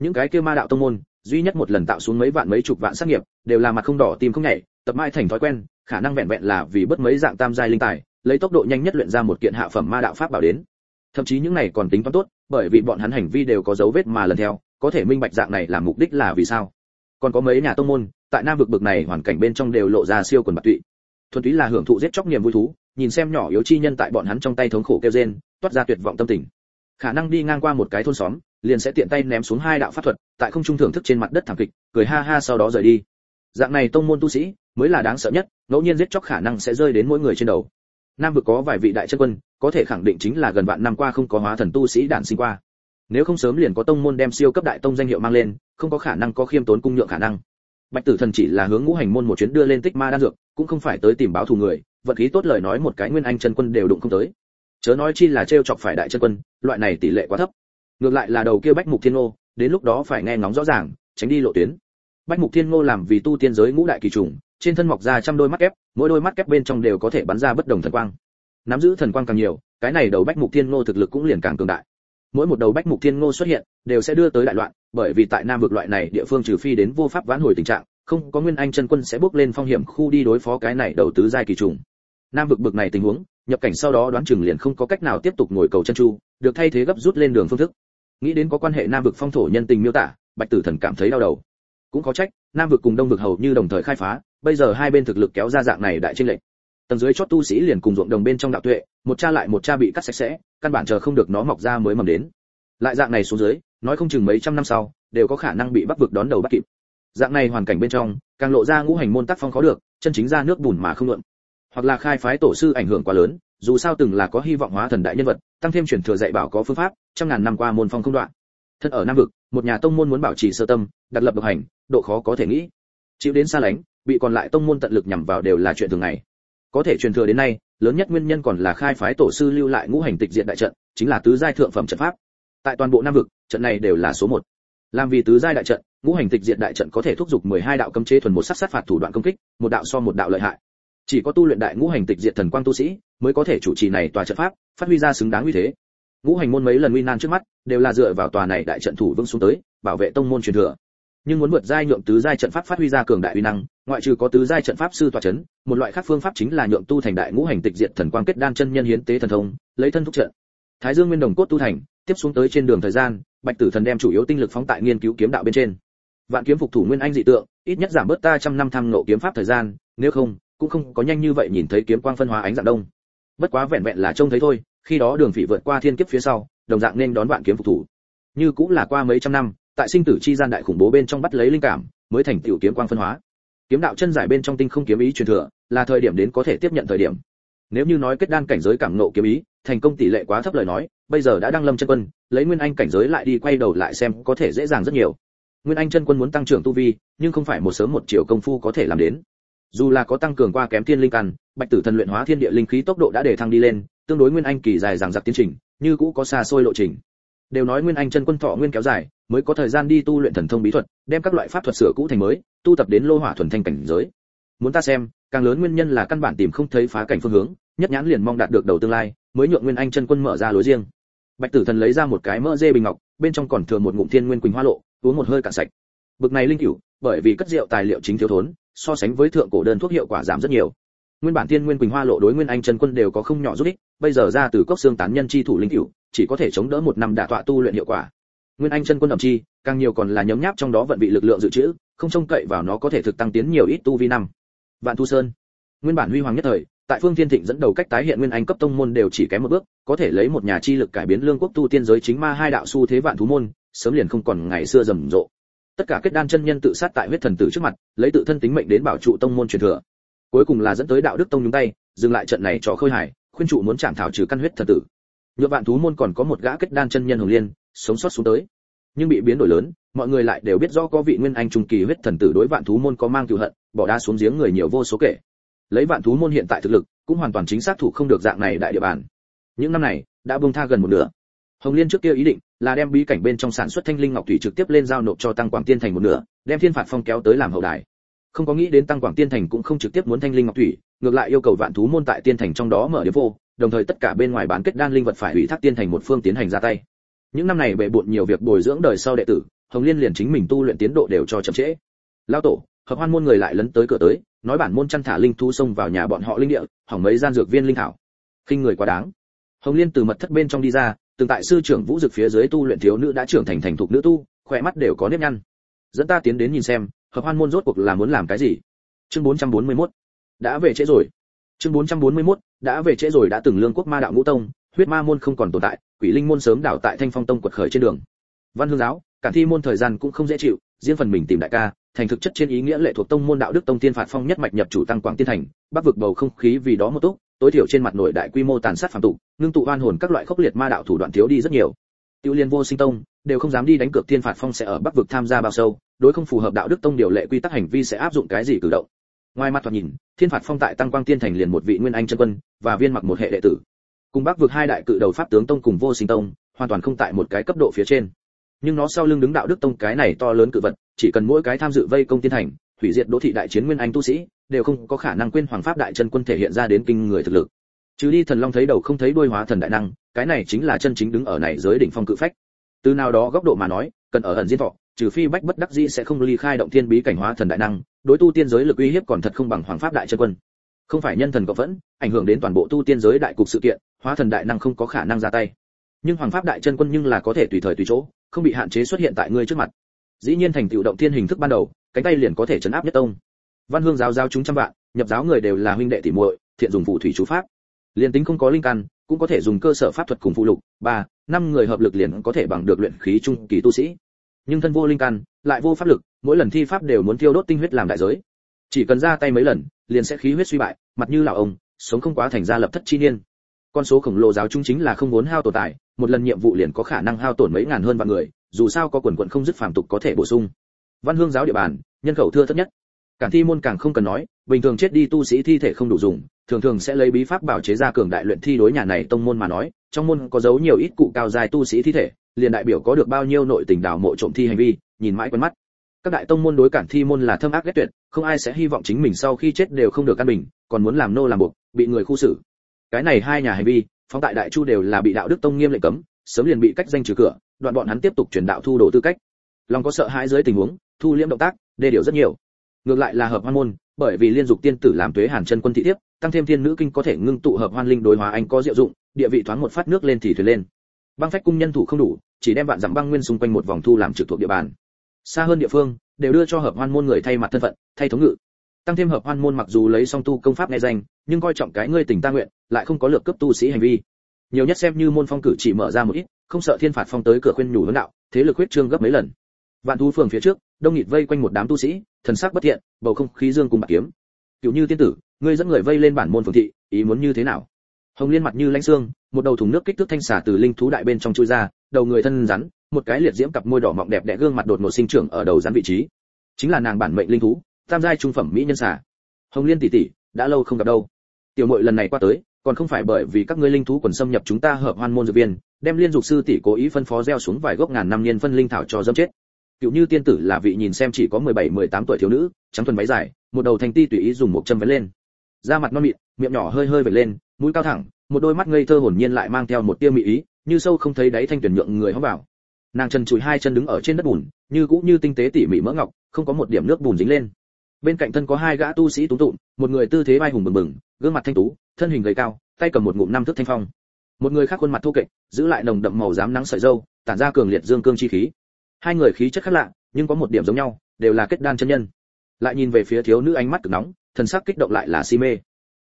Những cái kia ma đạo tông môn, duy nhất một lần tạo xuống mấy vạn mấy chục vạn sát nghiệp, đều là mặt không đỏ, tim không nhảy, tập mãi thành thói quen, khả năng vẹn vẹn là vì bất mấy dạng tam giai linh tài lấy tốc độ nhanh nhất luyện ra một kiện hạ phẩm ma đạo pháp bảo đến. Thậm chí những này còn tính toán tốt, bởi vì bọn hắn hành vi đều có dấu vết mà lần theo, có thể minh bạch dạng này là mục đích là vì sao. Còn có mấy nhà tông môn, tại nam vực bực này hoàn cảnh bên trong đều lộ ra siêu quần bạc tụy. Thuần túy là hưởng thụ giết chóc niềm vui thú, nhìn xem nhỏ yếu chi nhân tại bọn hắn trong tay thống khổ kêu rên, toát ra tuyệt vọng tâm tình. Khả năng đi ngang qua một cái thôn xóm, liền sẽ tiện tay ném xuống hai đạo pháp thuật, tại không trung thưởng thức trên mặt đất thảm kịch, cười ha ha sau đó rời đi. Dạng này tông môn tu sĩ, mới là đáng sợ nhất, ngẫu nhiên giết chóc khả năng sẽ rơi đến mỗi người trên đầu nam vực có vài vị đại chân quân, có thể khẳng định chính là gần vạn năm qua không có hóa thần tu sĩ đản sinh qua. Nếu không sớm liền có tông môn đem siêu cấp đại tông danh hiệu mang lên, không có khả năng có khiêm tốn cung nhượng khả năng. Bạch tử thần chỉ là hướng ngũ hành môn một chuyến đưa lên tích ma đan dược, cũng không phải tới tìm báo thù người vận khí tốt lời nói một cái nguyên anh chân quân đều đụng không tới. Chớ nói chi là trêu chọc phải đại chân quân, loại này tỷ lệ quá thấp. Ngược lại là đầu kia bách mục thiên ngô, đến lúc đó phải nghe ngóng rõ ràng, tránh đi lộ tuyến. Bách mục thiên ngô làm vì tu tiên giới ngũ đại kỳ trùng trên thân mọc ra trăm đôi mắt kép, mỗi đôi mắt kép bên trong đều có thể bắn ra bất đồng thần quang. Nắm giữ thần quang càng nhiều, cái này đầu bách mục thiên ngô thực lực cũng liền càng cường đại. Mỗi một đầu bách mục thiên ngô xuất hiện, đều sẽ đưa tới đại loạn, bởi vì tại nam vực loại này địa phương trừ phi đến vô pháp vãn hồi tình trạng, không có nguyên anh chân quân sẽ bước lên phong hiểm khu đi đối phó cái này đầu tứ giai kỳ trùng. Nam vực bực này tình huống, nhập cảnh sau đó đoán chừng liền không có cách nào tiếp tục ngồi cầu chân chu, được thay thế gấp rút lên đường phương thức. Nghĩ đến có quan hệ nam vực phong thổ nhân tình miêu tả, bạch tử thần cảm thấy đau đầu cũng có trách, nam vực cùng đông vực hầu như đồng thời khai phá, bây giờ hai bên thực lực kéo ra dạng này đại tranh lệch. Tầng dưới chót tu sĩ liền cùng ruộng đồng bên trong đạo tuệ, một cha lại một cha bị cắt sạch sẽ, căn bản chờ không được nó mọc ra mới mầm đến. Lại dạng này xuống dưới, nói không chừng mấy trăm năm sau, đều có khả năng bị bắc vực đón đầu bắt kịp. Dạng này hoàn cảnh bên trong, càng lộ ra ngũ hành môn tác phong khó được, chân chính ra nước bùn mà không luận. Hoặc là khai phái tổ sư ảnh hưởng quá lớn, dù sao từng là có hy vọng hóa thần đại nhân vật, tăng thêm truyền thừa dạy bảo có phương pháp, trăm ngàn năm qua môn phong không đoạn. Thân ở nam vực, một nhà tông môn muốn bảo trì sơ tâm, đặt lập độc hành độ khó có thể nghĩ. Chịu đến xa lánh, bị còn lại tông môn tận lực nhằm vào đều là chuyện thường ngày. Có thể truyền thừa đến nay, lớn nhất nguyên nhân còn là khai phái tổ sư lưu lại ngũ hành tịch diện đại trận, chính là tứ giai thượng phẩm trận pháp. Tại toàn bộ nam vực, trận này đều là số một. Làm vì tứ giai đại trận, ngũ hành tịch diện đại trận có thể thúc giục 12 đạo cấm chế thuần một sát sát phạt thủ đoạn công kích, một đạo so một đạo lợi hại. Chỉ có tu luyện đại ngũ hành tịch diện thần quang tu sĩ, mới có thể chủ trì này tòa trận pháp, phát huy ra xứng đáng uy thế. Ngũ hành môn mấy lần uy nan trước mắt, đều là dựa vào tòa này đại trận thủ vững xuống tới, bảo vệ tông môn truyền thừa nhưng muốn vượt giai nhượng tứ giai trận pháp phát huy ra cường đại uy năng, ngoại trừ có tứ giai trận pháp sư tọa chấn, một loại khác phương pháp chính là nhượng tu thành đại ngũ hành tịch diện thần quang kết đan chân nhân hiến tế thần thông, lấy thân thúc trận. Thái dương nguyên đồng cốt tu thành, tiếp xuống tới trên đường thời gian, bạch tử thần đem chủ yếu tinh lực phóng tại nghiên cứu kiếm đạo bên trên. Vạn kiếm phục thủ nguyên anh dị tượng, ít nhất giảm bớt ta trăm năm tham ngộ kiếm pháp thời gian, nếu không, cũng không có nhanh như vậy nhìn thấy kiếm quang phân hóa ánh dạng đông. Bất quá vẹn vẹn là trông thấy thôi, khi đó đường phỉ vượt qua thiên kiếp phía sau, đồng dạng nên đón vạn kiếm phục thủ. Như cũng là qua mấy trăm năm tại sinh tử chi gian đại khủng bố bên trong bắt lấy linh cảm, mới thành tiểu kiếm quang phân hóa. Kiếm đạo chân giải bên trong tinh không kiếm ý truyền thừa, là thời điểm đến có thể tiếp nhận thời điểm. Nếu như nói kết đan cảnh giới cảm nộ kiếm ý, thành công tỷ lệ quá thấp lời nói, bây giờ đã đăng lâm chân quân, lấy nguyên anh cảnh giới lại đi quay đầu lại xem có thể dễ dàng rất nhiều. Nguyên anh chân quân muốn tăng trưởng tu vi, nhưng không phải một sớm một chiều công phu có thể làm đến. Dù là có tăng cường qua kém thiên linh căn, bạch tử thần luyện hóa thiên địa linh khí tốc độ đã để thăng đi lên, tương đối nguyên anh kỳ dài dằng dặc tiến trình, như cũ có xa xôi lộ trình. Đều nói nguyên anh chân quân thọ nguyên kéo dài mới có thời gian đi tu luyện thần thông bí thuật, đem các loại pháp thuật sửa cũ thành mới, tu tập đến lô hỏa thuần thanh cảnh giới. Muốn ta xem, càng lớn nguyên nhân là căn bản tìm không thấy phá cảnh phương hướng, nhất nhãn liền mong đạt được đầu tương lai, mới nhượng nguyên anh chân quân mở ra lối riêng. Bạch tử thần lấy ra một cái mỡ dê bình ngọc, bên trong còn thừa một ngụm thiên nguyên quỳnh hoa lộ, uống một hơi cạn sạch. Bực này linh cửu, bởi vì cất rượu tài liệu chính thiếu thốn, so sánh với thượng cổ đơn thuốc hiệu quả giảm rất nhiều. Nguyên bản thiên nguyên quỳnh hoa lộ đối nguyên anh chân quân đều có không nhỏ giúp ích, bây giờ ra từ cốc xương tán nhân chi thủ linh cửu, chỉ có thể chống đỡ một năm đả tọa tu luyện hiệu quả nguyên anh chân quân ẩm chi, càng nhiều còn là nhấm nháp trong đó vận bị lực lượng dự trữ, không trông cậy vào nó có thể thực tăng tiến nhiều ít tu vi năm. Vạn thu sơn. Nguyên bản huy hoàng nhất thời, tại phương thiên thịnh dẫn đầu cách tái hiện nguyên anh cấp tông môn đều chỉ kém một bước, có thể lấy một nhà chi lực cải biến lương quốc tu tiên giới chính ma hai đạo su thế vạn thú môn, sớm liền không còn ngày xưa rầm rộ. Tất cả kết đan chân nhân tự sát tại huyết thần tử trước mặt, lấy tự thân tính mệnh đến bảo trụ tông môn truyền thừa. Cuối cùng là dẫn tới đạo đức tông nhúng tay, dừng lại trận này cho khôi hải khuyên trụ muốn chạm thảo trừ căn huyết thần tử. Nhựa vạn thú môn còn có một gã kết đan chân nhân hồng liên sống sót xuống tới. Nhưng bị biến đổi lớn, mọi người lại đều biết rõ có vị nguyên anh trung kỳ huyết thần tử đối vạn thú môn có mang cựu hận, bỏ đá xuống giếng người nhiều vô số kể. Lấy vạn thú môn hiện tại thực lực, cũng hoàn toàn chính xác thủ không được dạng này đại địa bàn. Những năm này, đã buông tha gần một nửa. Hồng liên trước kia ý định là đem bí cảnh bên trong sản xuất thanh linh ngọc thủy trực tiếp lên giao nộp cho tăng quảng tiên thành một nửa, đem thiên phạt phong kéo tới làm hậu đài. Không có nghĩ đến tăng quảng tiên thành cũng không trực tiếp muốn thanh linh ngọc thủy, ngược lại yêu cầu vạn thú môn tại tiên thành trong đó mở địa vô, đồng thời tất cả bên ngoài bán kết đan linh vật phải ủy thác tiên thành một phương tiến hành ra tay những năm này bệ bội nhiều việc bồi dưỡng đời sau đệ tử, hồng liên liền chính mình tu luyện tiến độ đều cho chậm trễ. Lao tổ, hợp hoan môn người lại lấn tới cửa tới, nói bản môn chăn thả linh thú xông vào nhà bọn họ linh địa, hỏng mấy gian dược viên linh thảo. Khinh người quá đáng. Hồng liên từ mật thất bên trong đi ra, từng tại sư trưởng vũ dực phía dưới tu luyện thiếu nữ đã trưởng thành thành thục nữ tu, khỏe mắt đều có nếp nhăn. Dẫn ta tiến đến nhìn xem, hợp hoan môn rốt cuộc là muốn làm cái gì? Chương 441 đã về trễ rồi. Chương 441 đã về trễ rồi đã từng lương quốc ma đạo ngũ tông huyết ma môn không còn tồn tại, quỷ linh môn sớm đảo tại thanh phong tông quật khởi trên đường. Văn hương giáo, cả thi môn thời gian cũng không dễ chịu, riêng phần mình tìm đại ca, thành thực chất trên ý nghĩa lệ thuộc tông môn đạo đức tông tiên phạt phong nhất mạch nhập chủ tăng quảng tiên thành, bắc vực bầu không khí vì đó một túc, tối thiểu trên mặt nội đại quy mô tàn sát phàm tụ ngưng tụ oan hồn các loại khốc liệt ma đạo thủ đoạn thiếu đi rất nhiều. Tiêu liên vô sinh tông, đều không dám đi đánh cược tiên phạt phong sẽ ở bắc vực tham gia bao sâu, đối không phù hợp đạo đức tông điều lệ quy tắc hành vi sẽ áp dụng cái gì cử động. Ngoài mặt thoạt nhìn, thiên phạt phong tại tăng quang tiên thành liền một vị nguyên anh chân quân, và viên mặc một hệ đệ tử cùng bắc vực hai đại cự đầu pháp tướng tông cùng vô sinh tông, hoàn toàn không tại một cái cấp độ phía trên. Nhưng nó sau lưng đứng đạo đức tông cái này to lớn cự vật, chỉ cần mỗi cái tham dự vây công tiên thành hủy diệt đô thị đại chiến nguyên anh tu sĩ, đều không có khả năng quên hoàng pháp đại chân quân thể hiện ra đến kinh người thực lực. Chứ đi thần long thấy đầu không thấy đuôi hóa thần đại năng, cái này chính là chân chính đứng ở này giới đỉnh phong cự phách. Từ nào đó góc độ mà nói, cần ở ẩn diên thọ, trừ phi bách bất đắc dĩ sẽ không ly khai động thiên bí cảnh hóa thần đại năng, đối tu tiên giới lực uy hiếp còn thật không bằng hoàng pháp đại chân quân không phải nhân thần cộng vẫn, ảnh hưởng đến toàn bộ tu tiên giới đại cục sự kiện, hóa thần đại năng không có khả năng ra tay. Nhưng hoàng pháp đại chân quân nhưng là có thể tùy thời tùy chỗ, không bị hạn chế xuất hiện tại ngươi trước mặt. Dĩ nhiên thành tựu động thiên hình thức ban đầu, cánh tay liền có thể chấn áp nhất tông. Văn hương giáo giáo chúng trăm vạn, nhập giáo người đều là huynh đệ tỷ muội, thiện dùng phù thủy chú pháp. Liền tính không có linh căn, cũng có thể dùng cơ sở pháp thuật cùng phụ lục, ba, năm người hợp lực liền có thể bằng được luyện khí trung kỳ tu sĩ. Nhưng thân vô linh căn, lại vô pháp lực, mỗi lần thi pháp đều muốn tiêu đốt tinh huyết làm đại giới chỉ cần ra tay mấy lần, liền sẽ khí huyết suy bại, mặt như lão ông, sống không quá thành ra lập thất chi niên. Con số khổng lồ giáo trung chính là không muốn hao tổn tại một lần nhiệm vụ liền có khả năng hao tổn mấy ngàn hơn vạn người, dù sao có quần quận không dứt phàm tục có thể bổ sung. Văn hương giáo địa bàn, nhân khẩu thưa thất nhất. Cản thi môn càng không cần nói, bình thường chết đi tu sĩ thi thể không đủ dùng, thường thường sẽ lấy bí pháp bảo chế ra cường đại luyện thi đối nhà này tông môn mà nói, trong môn có dấu nhiều ít cụ cao dài tu sĩ thi thể, liền đại biểu có được bao nhiêu nội tình đảo mộ trộm thi hành vi, nhìn mãi quen mắt các đại tông môn đối cản thi môn là thâm ác ghét tuyệt, không ai sẽ hy vọng chính mình sau khi chết đều không được căn bình, còn muốn làm nô làm buộc, bị người khu xử. Cái này hai nhà hành vi, phóng tại đại chu đều là bị đạo đức tông nghiêm lệnh cấm, sớm liền bị cách danh trừ cửa, đoạn bọn hắn tiếp tục truyền đạo thu đồ tư cách. Lòng có sợ hãi dưới tình huống, thu liễm động tác, đê điều rất nhiều. Ngược lại là hợp hoan môn, bởi vì liên dục tiên tử làm tuế hàn chân quân thị thiếp, tăng thêm thiên nữ kinh có thể ngưng tụ hợp hoan linh đối hóa anh có diệu dụng, địa vị thoáng một phát nước lên thì thuyền lên. Băng phách cung nhân thủ không đủ, chỉ đem vạn dặm băng nguyên xung quanh một vòng thu làm trực thuộc địa bàn xa hơn địa phương, đều đưa cho hợp hoan môn người thay mặt thân phận, thay thống ngự. Tăng thêm hợp hoan môn mặc dù lấy song tu công pháp nghe danh, nhưng coi trọng cái ngươi tình ta nguyện, lại không có lược cấp tu sĩ hành vi. Nhiều nhất xem như môn phong cử chỉ mở ra một ít, không sợ thiên phạt phong tới cửa khuyên nhủ hướng đạo, thế lực huyết trương gấp mấy lần. Vạn thú phường phía trước, đông nghịt vây quanh một đám tu sĩ, thần sắc bất thiện, bầu không khí dương cùng bạc kiếm. Cựu như tiên tử, ngươi dẫn người vây lên bản môn phường thị, ý muốn như thế nào? Hồng liên mặt như lãnh xương, một đầu thùng nước kích thước thanh xả từ linh thú đại bên trong chui ra, đầu người thân rắn một cái liệt diễm cặp môi đỏ mọng đẹp đẽ gương mặt đột ngột sinh trưởng ở đầu rắn vị trí. Chính là nàng bản mệnh linh thú tam giai trung phẩm mỹ nhân xà. Hồng liên tỷ tỷ đã lâu không gặp đâu. Tiểu muội lần này qua tới còn không phải bởi vì các ngươi linh thú quần xâm nhập chúng ta hợp hoan môn dược viên đem liên dục sư tỷ cố ý phân phó gieo xuống vài gốc ngàn năm niên phân linh thảo cho dâm chết. Cựu như tiên tử là vị nhìn xem chỉ có 17, 18 tuổi thiếu nữ trắng thuần váy dài một đầu thanh ti tùy ý dùng một châm vén lên. Da mặt non mịn miệng nhỏ hơi hơi vẩy lên mũi cao thẳng một đôi mắt ngây thơ hồn nhiên lại mang theo một tia mị ý như sâu không thấy đáy thanh tuyển nhượng người hóng vào nàng chân chùi hai chân đứng ở trên đất bùn, như cũng như tinh tế tỉ mỉ mỡ ngọc, không có một điểm nước bùn dính lên. Bên cạnh thân có hai gã tu sĩ túng tụn một người tư thế vai hùng bừng bừng, gương mặt thanh tú, thân hình gầy cao, tay cầm một ngụm năm thước thanh phong. Một người khác khuôn mặt thô kệch, giữ lại nồng đậm màu dám nắng sợi dâu tản ra cường liệt dương cương chi khí. Hai người khí chất khác lạ, nhưng có một điểm giống nhau, đều là kết đan chân nhân. Lại nhìn về phía thiếu nữ ánh mắt cực nóng, thần sắc kích động lại là si mê.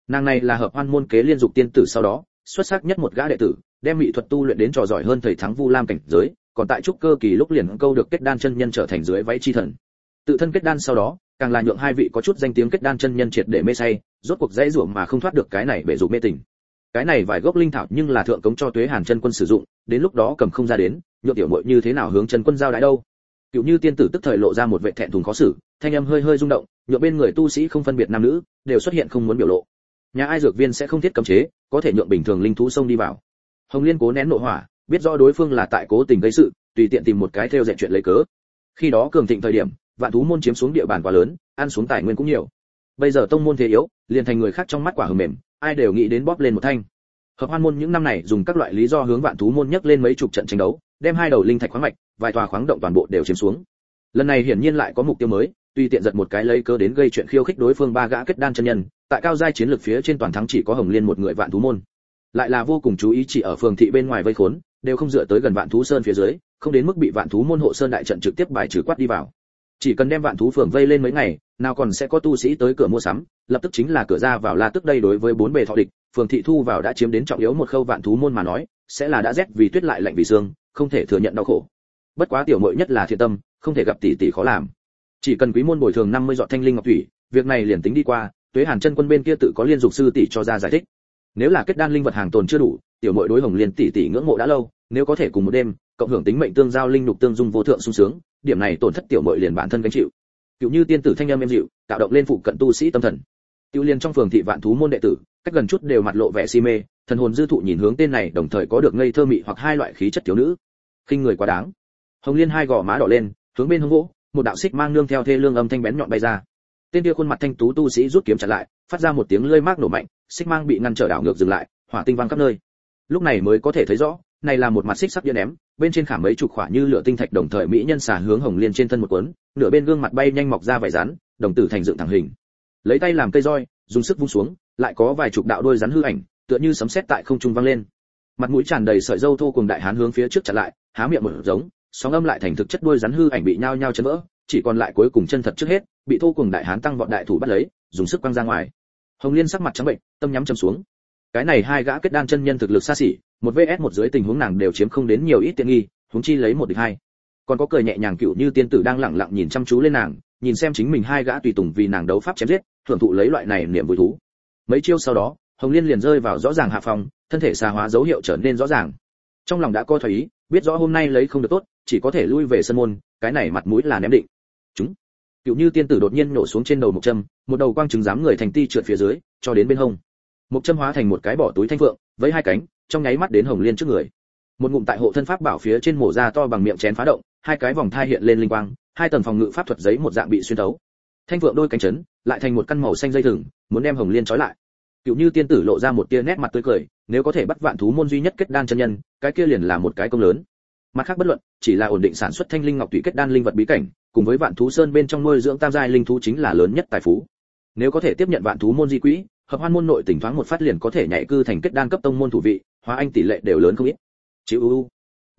Nàng này là hợp hoan môn kế liên dục tiên tử sau đó, xuất sắc nhất một gã đệ tử, đem mỹ thuật tu luyện đến trò giỏi hơn thầy thắng vu lam cảnh giới còn tại trúc cơ kỳ lúc liền câu được kết đan chân nhân trở thành dưới váy chi thần. Tự thân kết đan sau đó, càng là nhượng hai vị có chút danh tiếng kết đan chân nhân triệt để mê say, rốt cuộc dễ dụ mà không thoát được cái này bể dục mê tình. Cái này vài gốc linh thảo nhưng là thượng cống cho tuế hàn chân quân sử dụng, đến lúc đó cầm không ra đến, nhượng tiểu muội như thế nào hướng chân quân giao đãi đâu? Cửu như tiên tử tức thời lộ ra một vệ thẹn thùng khó xử, thanh âm hơi hơi rung động, nhượng bên người tu sĩ không phân biệt nam nữ, đều xuất hiện không muốn biểu lộ. Nhà ai dược viên sẽ không thiết cấm chế, có thể nhượng bình thường linh thú xông đi vào. Hồng liên cố nén nộ hỏa biết rõ đối phương là tại cố tình gây sự, tùy tiện tìm một cái theo dệt chuyện lấy cớ. Khi đó cường thịnh thời điểm, vạn thú môn chiếm xuống địa bàn quá lớn, ăn xuống tài nguyên cũng nhiều. Bây giờ tông môn thế yếu, liền thành người khác trong mắt quả hầm mềm, ai đều nghĩ đến bóp lên một thanh. Hợp hoan môn những năm này dùng các loại lý do hướng vạn thú môn nhấc lên mấy chục trận tranh đấu, đem hai đầu linh thạch khoáng mạch, vài tòa khoáng động toàn bộ đều chiếm xuống. Lần này hiển nhiên lại có mục tiêu mới, tuy tiện giật một cái lấy cớ đến gây chuyện khiêu khích đối phương ba gã kết đan chân nhân, tại cao giai chiến lược phía trên toàn thắng chỉ có hồng liên một người vạn thú môn. Lại là vô cùng chú ý chỉ ở phường thị bên ngoài vây khốn đều không dựa tới gần vạn thú sơn phía dưới, không đến mức bị vạn thú môn hộ sơn đại trận trực tiếp bài trừ quát đi vào. Chỉ cần đem vạn thú phường vây lên mấy ngày, nào còn sẽ có tu sĩ tới cửa mua sắm, lập tức chính là cửa ra vào la tức đây đối với bốn bề thọ địch, phường thị thu vào đã chiếm đến trọng yếu một khâu vạn thú môn mà nói, sẽ là đã rét vì tuyết lại lạnh vì xương, không thể thừa nhận đau khổ. Bất quá tiểu muội nhất là thiện tâm, không thể gặp tỷ tỷ khó làm. Chỉ cần quý môn bồi thường 50 dọn thanh linh ngọc thủy, việc này liền tính đi qua, tuế hàn chân quân bên kia tự có liên dục sư tỷ cho ra giải thích. Nếu là kết đan linh vật hàng tồn chưa đủ, tiểu muội đối hồng liên tỷ tỷ ngưỡng mộ đã lâu nếu có thể cùng một đêm, cộng hưởng tính mệnh tương giao linh lục tương dung vô thượng sung sướng, điểm này tổn thất tiểu mội liền bản thân gánh chịu. Cựu như tiên tử thanh âm em dịu, tạo động lên phụ cận tu sĩ tâm thần. Tiêu liên trong phường thị vạn thú môn đệ tử, cách gần chút đều mặt lộ vẻ si mê, thần hồn dư thụ nhìn hướng tên này đồng thời có được ngây thơ mị hoặc hai loại khí chất thiếu nữ. Khinh người quá đáng. Hồng liên hai gò má đỏ lên, hướng bên hông gỗ, một đạo xích mang nương theo thê lương âm thanh bén nhọn bay ra. Tên kia khuôn mặt thanh tú tu sĩ rút kiếm chặt lại, phát ra một tiếng lơi mác nổ mạnh, xích mang bị ngăn trở đảo ngược dừng lại, hỏa tinh văng khắp nơi. Lúc này mới có thể thấy rõ này là một mặt xích sắc điện ném, bên trên khảm mấy chục khỏa như lửa tinh thạch đồng thời mỹ nhân xả hướng hồng liên trên thân một cuốn, nửa bên gương mặt bay nhanh mọc ra vài rắn, đồng tử thành dựng thẳng hình. Lấy tay làm cây roi, dùng sức vung xuống, lại có vài chục đạo đôi rắn hư ảnh, tựa như sấm sét tại không trung vang lên. Mặt mũi tràn đầy sợi dâu thô cùng đại hán hướng phía trước chặn lại, há miệng một giống, sóng âm lại thành thực chất đuôi rắn hư ảnh bị nhao nhao chấn vỡ, chỉ còn lại cuối cùng chân thật trước hết, bị thô cùng đại hán tăng vọt đại thủ bắt lấy, dùng sức quăng ra ngoài. Hồng liên sắc mặt trắng bệnh, tâm nhắm chầm xuống. Cái này hai gã kết đan chân nhân thực lực xa xỉ một vs một dưới tình huống nàng đều chiếm không đến nhiều ít tiện nghi, huống chi lấy một địch hai. Còn có cười nhẹ nhàng cựu như tiên tử đang lẳng lặng nhìn chăm chú lên nàng, nhìn xem chính mình hai gã tùy tùng vì nàng đấu pháp chém giết, thưởng thụ lấy loại này niềm vui thú. Mấy chiêu sau đó, hồng liên liền rơi vào rõ ràng hạ phòng, thân thể xa hóa dấu hiệu trở nên rõ ràng. Trong lòng đã coi thoải ý, biết rõ hôm nay lấy không được tốt, chỉ có thể lui về sân môn, cái này mặt mũi là ném định. Chúng. Cựu như tiên tử đột nhiên nổ xuống trên đầu một châm một đầu quang trứng dám người thành ti trượt phía dưới, cho đến bên hông. Một châm hóa thành một cái bỏ túi thanh phượng với hai cánh trong nháy mắt đến hồng liên trước người. Một ngụm tại hộ thân pháp bảo phía trên mổ ra to bằng miệng chén phá động, hai cái vòng thai hiện lên linh quang, hai tầng phòng ngự pháp thuật giấy một dạng bị xuyên thấu. Thanh phượng đôi cánh chấn, lại thành một căn màu xanh dây thừng, muốn đem hồng liên trói lại. Cựu như tiên tử lộ ra một tia nét mặt tươi cười, nếu có thể bắt vạn thú môn duy nhất kết đan chân nhân, cái kia liền là một cái công lớn. Mặt khác bất luận, chỉ là ổn định sản xuất thanh linh ngọc thủy kết đan linh vật bí cảnh, cùng với vạn thú sơn bên trong nuôi dưỡng tam giai linh thú chính là lớn nhất tài phú. Nếu có thể tiếp nhận vạn thú môn di quỹ hợp hoan môn nội tỉnh thoáng một phát liền có thể nhảy cư thành kết đan cấp tông môn thủ vị, hóa anh tỷ lệ đều lớn không ít. Chịu u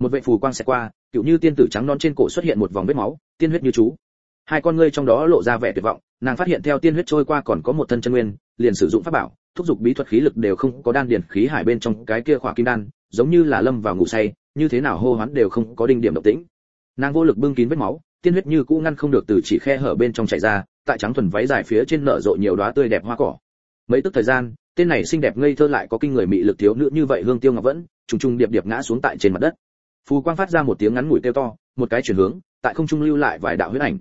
một vệ phù quang sẽ qua cựu như tiên tử trắng non trên cổ xuất hiện một vòng vết máu, tiên huyết như chú. Hai con ngươi trong đó lộ ra vẻ tuyệt vọng, nàng phát hiện theo tiên huyết trôi qua còn có một thân chân nguyên, liền sử dụng pháp bảo, thúc giục bí thuật khí lực đều không có đan điển khí hải bên trong cái kia khỏa kim đan, giống như là lâm vào ngủ say, như thế nào hô hoán đều không có đinh điểm động tĩnh. Nàng vô lực bưng kín vết máu, tiên huyết như cũ ngăn không được từ chỉ khe hở bên trong chảy ra, tại trắng thuần váy dài phía trên nở rộ nhiều đóa tươi đẹp hoa cỏ mấy tức thời gian, tên này xinh đẹp ngây thơ lại có kinh người mị lực thiếu nữ như vậy hương tiêu ngọc vẫn, trùng trùng điệp điệp ngã xuống tại trên mặt đất. Phù quang phát ra một tiếng ngắn ngủi kêu to, một cái chuyển hướng, tại không trung lưu lại vài đạo huyết ảnh.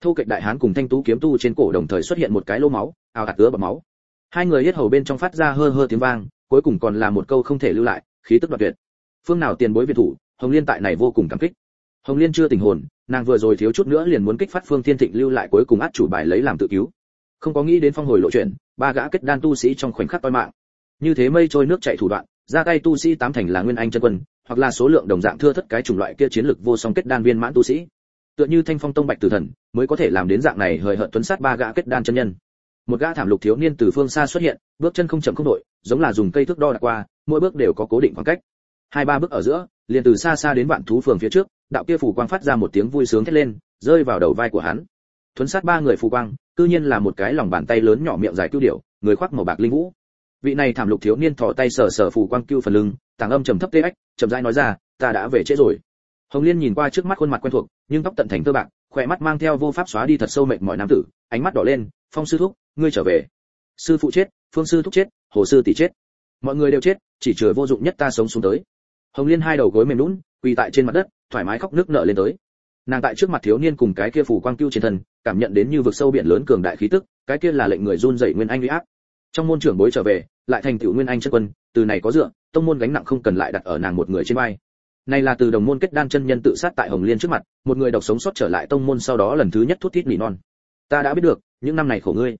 Thu kịch đại hán cùng thanh tú kiếm tu trên cổ đồng thời xuất hiện một cái lô máu, ào ạt tứa bọt máu. Hai người yết hầu bên trong phát ra hơ hơ tiếng vang, cuối cùng còn là một câu không thể lưu lại, khí tức đoạt tuyệt. Phương nào tiền bối việt thủ, hồng liên tại này vô cùng cảm kích. Hồng liên chưa tình hồn, nàng vừa rồi thiếu chút nữa liền muốn kích phát phương thiên thịnh lưu lại cuối cùng át chủ bài lấy làm tự cứu. Không có nghĩ đến phong hồi lộ chuyện ba gã kết đan tu sĩ trong khoảnh khắc toi mạng. Như thế mây trôi nước chảy thủ đoạn, ra tay tu sĩ tám thành là nguyên anh chân quân, hoặc là số lượng đồng dạng thưa thất cái chủng loại kia chiến lực vô song kết đan viên mãn tu sĩ. Tựa như thanh phong tông bạch tử thần, mới có thể làm đến dạng này hời hợt tuấn sát ba gã kết đan chân nhân. Một gã thảm lục thiếu niên từ phương xa xuất hiện, bước chân không chậm không đội, giống là dùng cây thước đo đạc qua, mỗi bước đều có cố định khoảng cách. Hai ba bước ở giữa, liền từ xa xa đến vạn thú phường phía trước, đạo kia phủ quang phát ra một tiếng vui sướng thét lên, rơi vào đầu vai của hắn thuấn sát ba người phù quang, cư nhiên là một cái lòng bàn tay lớn nhỏ miệng dài cưu điểu, người khoác màu bạc linh vũ. Vị này thảm lục thiếu niên thò tay sờ sờ phù quang cưu phần lưng, tàng âm trầm thấp tê ếch chậm rãi nói ra, ta đã về trễ rồi. Hồng liên nhìn qua trước mắt khuôn mặt quen thuộc, nhưng tóc tận thành tơ bạc, khỏe mắt mang theo vô pháp xóa đi thật sâu mệt mỏi nam tử, ánh mắt đỏ lên, phong sư thúc, ngươi trở về. Sư phụ chết, phương sư thúc chết, hồ sư tỷ chết. Mọi người đều chết, chỉ chừa vô dụng nhất ta sống xuống tới. Hồng liên hai đầu gối mềm lún quỳ tại trên mặt đất, thoải mái khóc nước nở lên tới. Nàng tại trước mặt thiếu niên cùng cái kia phủ quang cưu trên thân cảm nhận đến như vực sâu biển lớn cường đại khí tức, cái kia là lệnh người run rẩy nguyên anh uy áp. Trong môn trưởng bối trở về, lại thành tựu nguyên anh chân quân, từ này có dựa, tông môn gánh nặng không cần lại đặt ở nàng một người trên vai. Này là từ đồng môn kết đan chân nhân tự sát tại hồng liên trước mặt, một người độc sống sót trở lại tông môn sau đó lần thứ nhất thút thít nỉ non. Ta đã biết được, những năm này khổ ngươi.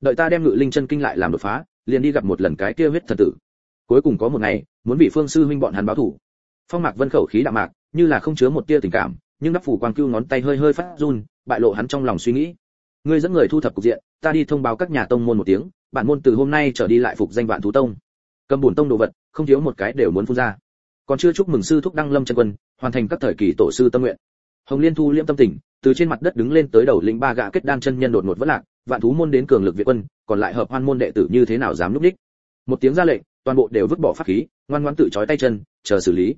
Đợi ta đem ngự linh chân kinh lại làm đột phá, liền đi gặp một lần cái kia huyết thần tử. Cuối cùng có một ngày, muốn bị phương sư huynh bọn hắn báo thủ. Phong mạc vân khẩu khí đạm mạc, như là không chứa một tia tình cảm, nhưng đắp phủ quang cưu ngón tay hơi hơi phát run bại lộ hắn trong lòng suy nghĩ. Ngươi dẫn người thu thập cục diện, ta đi thông báo các nhà tông môn một tiếng, bản môn từ hôm nay trở đi lại phục danh vạn thú tông. Cầm bổn tông đồ vật, không thiếu một cái đều muốn phun ra. Còn chưa chúc mừng sư thúc đăng lâm chân quân, hoàn thành các thời kỳ tổ sư tâm nguyện. Hồng liên thu liễm tâm tình từ trên mặt đất đứng lên tới đầu lĩnh ba gã kết đan chân nhân đột ngột vỡ lạc, vạn thú môn đến cường lực việt quân, còn lại hợp hoan môn đệ tử như thế nào dám núp đích? Một tiếng ra lệnh, toàn bộ đều vứt bỏ pháp khí, ngoan ngoãn tự trói tay chân, chờ xử lý.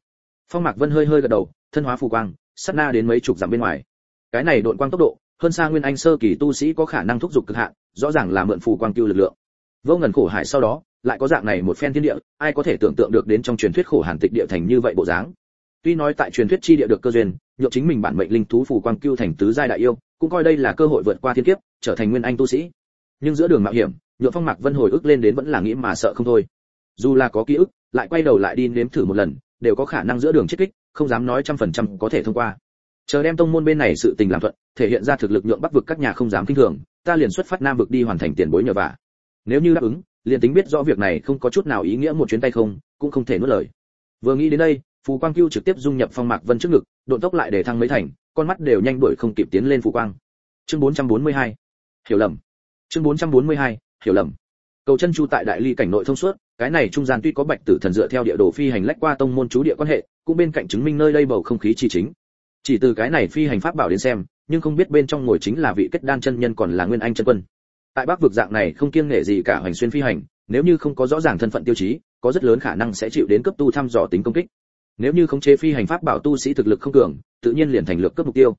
Phong mạc vân hơi hơi gật đầu, thân hóa phù quang, sát na đến mấy chục dặm bên ngoài cái này độn quang tốc độ, hơn xa nguyên anh sơ kỳ tu sĩ có khả năng thúc giục cực hạn, rõ ràng là mượn phù quang tiêu lực lượng. Vô ngần khổ hải sau đó, lại có dạng này một phen thiên địa, ai có thể tưởng tượng được đến trong truyền thuyết khổ hàn tịch địa thành như vậy bộ dáng. Tuy nói tại truyền thuyết chi địa được cơ duyên, nhượng chính mình bản mệnh linh thú phù quang cưu thành tứ giai đại yêu, cũng coi đây là cơ hội vượt qua thiên kiếp, trở thành nguyên anh tu sĩ. Nhưng giữa đường mạo hiểm, nhượng phong mạc vân hồi ức lên đến vẫn là nghĩ mà sợ không thôi. Dù là có ký ức, lại quay đầu lại đi nếm thử một lần, đều có khả năng giữa đường chết kích, không dám nói trăm phần trăm có thể thông qua chờ đem tông môn bên này sự tình làm thuận, thể hiện ra thực lực nhượng bắc vực các nhà không dám kinh thường, ta liền xuất phát nam vực đi hoàn thành tiền bối nhờ vả. Nếu như đáp ứng, liền tính biết rõ việc này không có chút nào ý nghĩa một chuyến tay không, cũng không thể nuốt lời. Vừa nghĩ đến đây, phù quang cưu trực tiếp dung nhập phong mạc vân trước ngực, độn tốc lại để thăng mấy thành, con mắt đều nhanh đuổi không kịp tiến lên phù quang. Chương 442 hiểu lầm. Chương 442 hiểu lầm. Cầu chân chu tại đại ly cảnh nội thông suốt, cái này trung gian tuy có bạch tử thần dựa theo địa đồ phi hành lách qua tông môn chú địa quan hệ, cũng bên cạnh chứng minh nơi đây bầu không khí chi chính chỉ từ cái này phi hành pháp bảo đến xem, nhưng không biết bên trong ngồi chính là vị kết đan chân nhân còn là nguyên anh chân quân. Tại bắc vực dạng này không kiêng nể gì cả hoành xuyên phi hành, nếu như không có rõ ràng thân phận tiêu chí, có rất lớn khả năng sẽ chịu đến cấp tu thăm dò tính công kích. Nếu như khống chế phi hành pháp bảo tu sĩ thực lực không cường, tự nhiên liền thành lược cấp mục tiêu.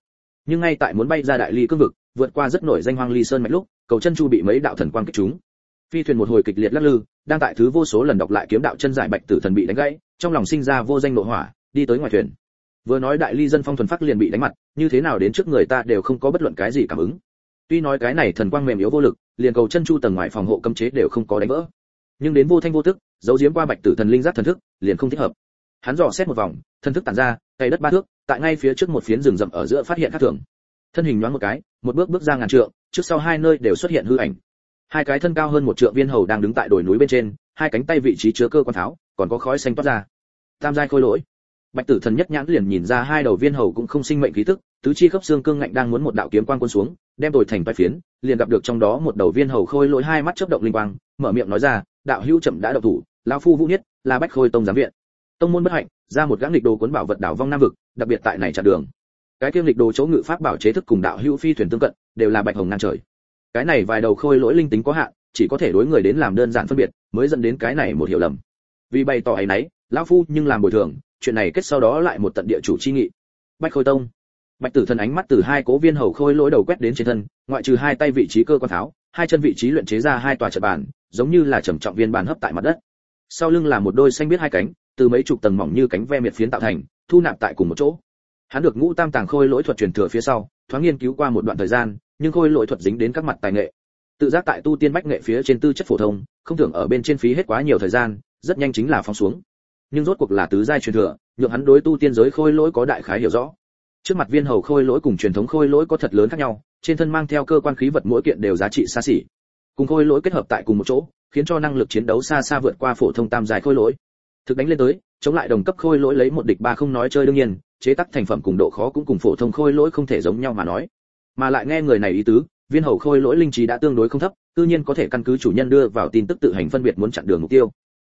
Nhưng ngay tại muốn bay ra đại ly cương vực, vượt qua rất nổi danh hoang ly sơn mạch lúc, cầu chân chu bị mấy đạo thần quang kích chúng phi thuyền một hồi kịch liệt lắc lư, đang tại thứ vô số lần đọc lại kiếm đạo chân giải bạch tử thần bị đánh gãy, trong lòng sinh ra vô danh nội hỏa, đi tới ngoài thuyền vừa nói đại ly dân phong thuần phát liền bị đánh mặt, như thế nào đến trước người ta đều không có bất luận cái gì cảm ứng. Tuy nói cái này thần quang mềm yếu vô lực, liền cầu chân chu tầng ngoài phòng hộ cấm chế đều không có đánh vỡ. Nhưng đến vô thanh vô tức, giấu giếm qua bạch tử thần linh giác thần thức, liền không thích hợp. Hắn dò xét một vòng, thần thức tản ra cây đất ba thước, tại ngay phía trước một phiến rừng rậm ở giữa phát hiện khác thường thân hình nhoáng một cái, một bước bước ra ngàn trượng, trước sau hai nơi đều xuất hiện hư ảnh. Hai cái thân cao hơn một trượng viên hầu đang đứng tại đồi núi bên trên, hai cánh tay vị trí chứa cơ quan tháo, còn có khói xanh toát ra. Tam giai khôi lỗi bạch tử thần nhất nhãn liền nhìn ra hai đầu viên hầu cũng không sinh mệnh khí tức, tứ chi khớp xương cương ngạnh đang muốn một đạo kiếm quang quân xuống, đem đổi thành vai phiến, liền gặp được trong đó một đầu viên hầu khôi lỗi hai mắt chớp động linh quang, mở miệng nói ra, đạo hữu chậm đã độc thủ, lão phu vũ nhất là bách khôi tông giám viện. Tông môn bất hạnh, ra một gã nghịch đồ cuốn bảo vật đảo vong nam vực, đặc biệt tại này chặn đường. Cái kiêm lịch đồ chỗ ngự pháp bảo chế thức cùng đạo hữu phi thuyền tương cận, đều là bạch hồng ngang trời. Cái này vài đầu khôi lỗi linh tính có hạn, chỉ có thể đối người đến làm đơn giản phân biệt, mới dẫn đến cái này một hiểu lầm. Vì bày tỏ ấy nấy, lão phu nhưng làm bồi thường chuyện này kết sau đó lại một tận địa chủ chi nghị. Bạch khôi tông. Bạch tử thần ánh mắt từ hai cố viên hầu khôi lỗi đầu quét đến trên thân, ngoại trừ hai tay vị trí cơ quan tháo, hai chân vị trí luyện chế ra hai tòa trận bàn, giống như là trầm trọng viên bàn hấp tại mặt đất. Sau lưng là một đôi xanh biết hai cánh, từ mấy chục tầng mỏng như cánh ve miệt phiến tạo thành, thu nạp tại cùng một chỗ. Hắn được ngũ tam tàng khôi lỗi thuật truyền thừa phía sau, thoáng nghiên cứu qua một đoạn thời gian, nhưng khôi lỗi thuật dính đến các mặt tài nghệ. Tự giác tại tu tiên bách nghệ phía trên tư chất phổ thông, không tưởng ở bên trên phí hết quá nhiều thời gian, rất nhanh chính là phong xuống nhưng rốt cuộc là tứ giai truyền thừa, nhượng hắn đối tu tiên giới khôi lỗi có đại khái hiểu rõ. Trước mặt viên hầu khôi lỗi cùng truyền thống khôi lỗi có thật lớn khác nhau, trên thân mang theo cơ quan khí vật mỗi kiện đều giá trị xa xỉ. Cùng khôi lỗi kết hợp tại cùng một chỗ, khiến cho năng lực chiến đấu xa xa vượt qua phổ thông tam giai khôi lỗi. Thực đánh lên tới, chống lại đồng cấp khôi lỗi lấy một địch ba không nói chơi đương nhiên, chế tác thành phẩm cùng độ khó cũng cùng phổ thông khôi lỗi không thể giống nhau mà nói. Mà lại nghe người này ý tứ, viên hầu khôi lỗi linh trí đã tương đối không thấp, tự nhiên có thể căn cứ chủ nhân đưa vào tin tức tự hành phân biệt muốn chặn đường mục tiêu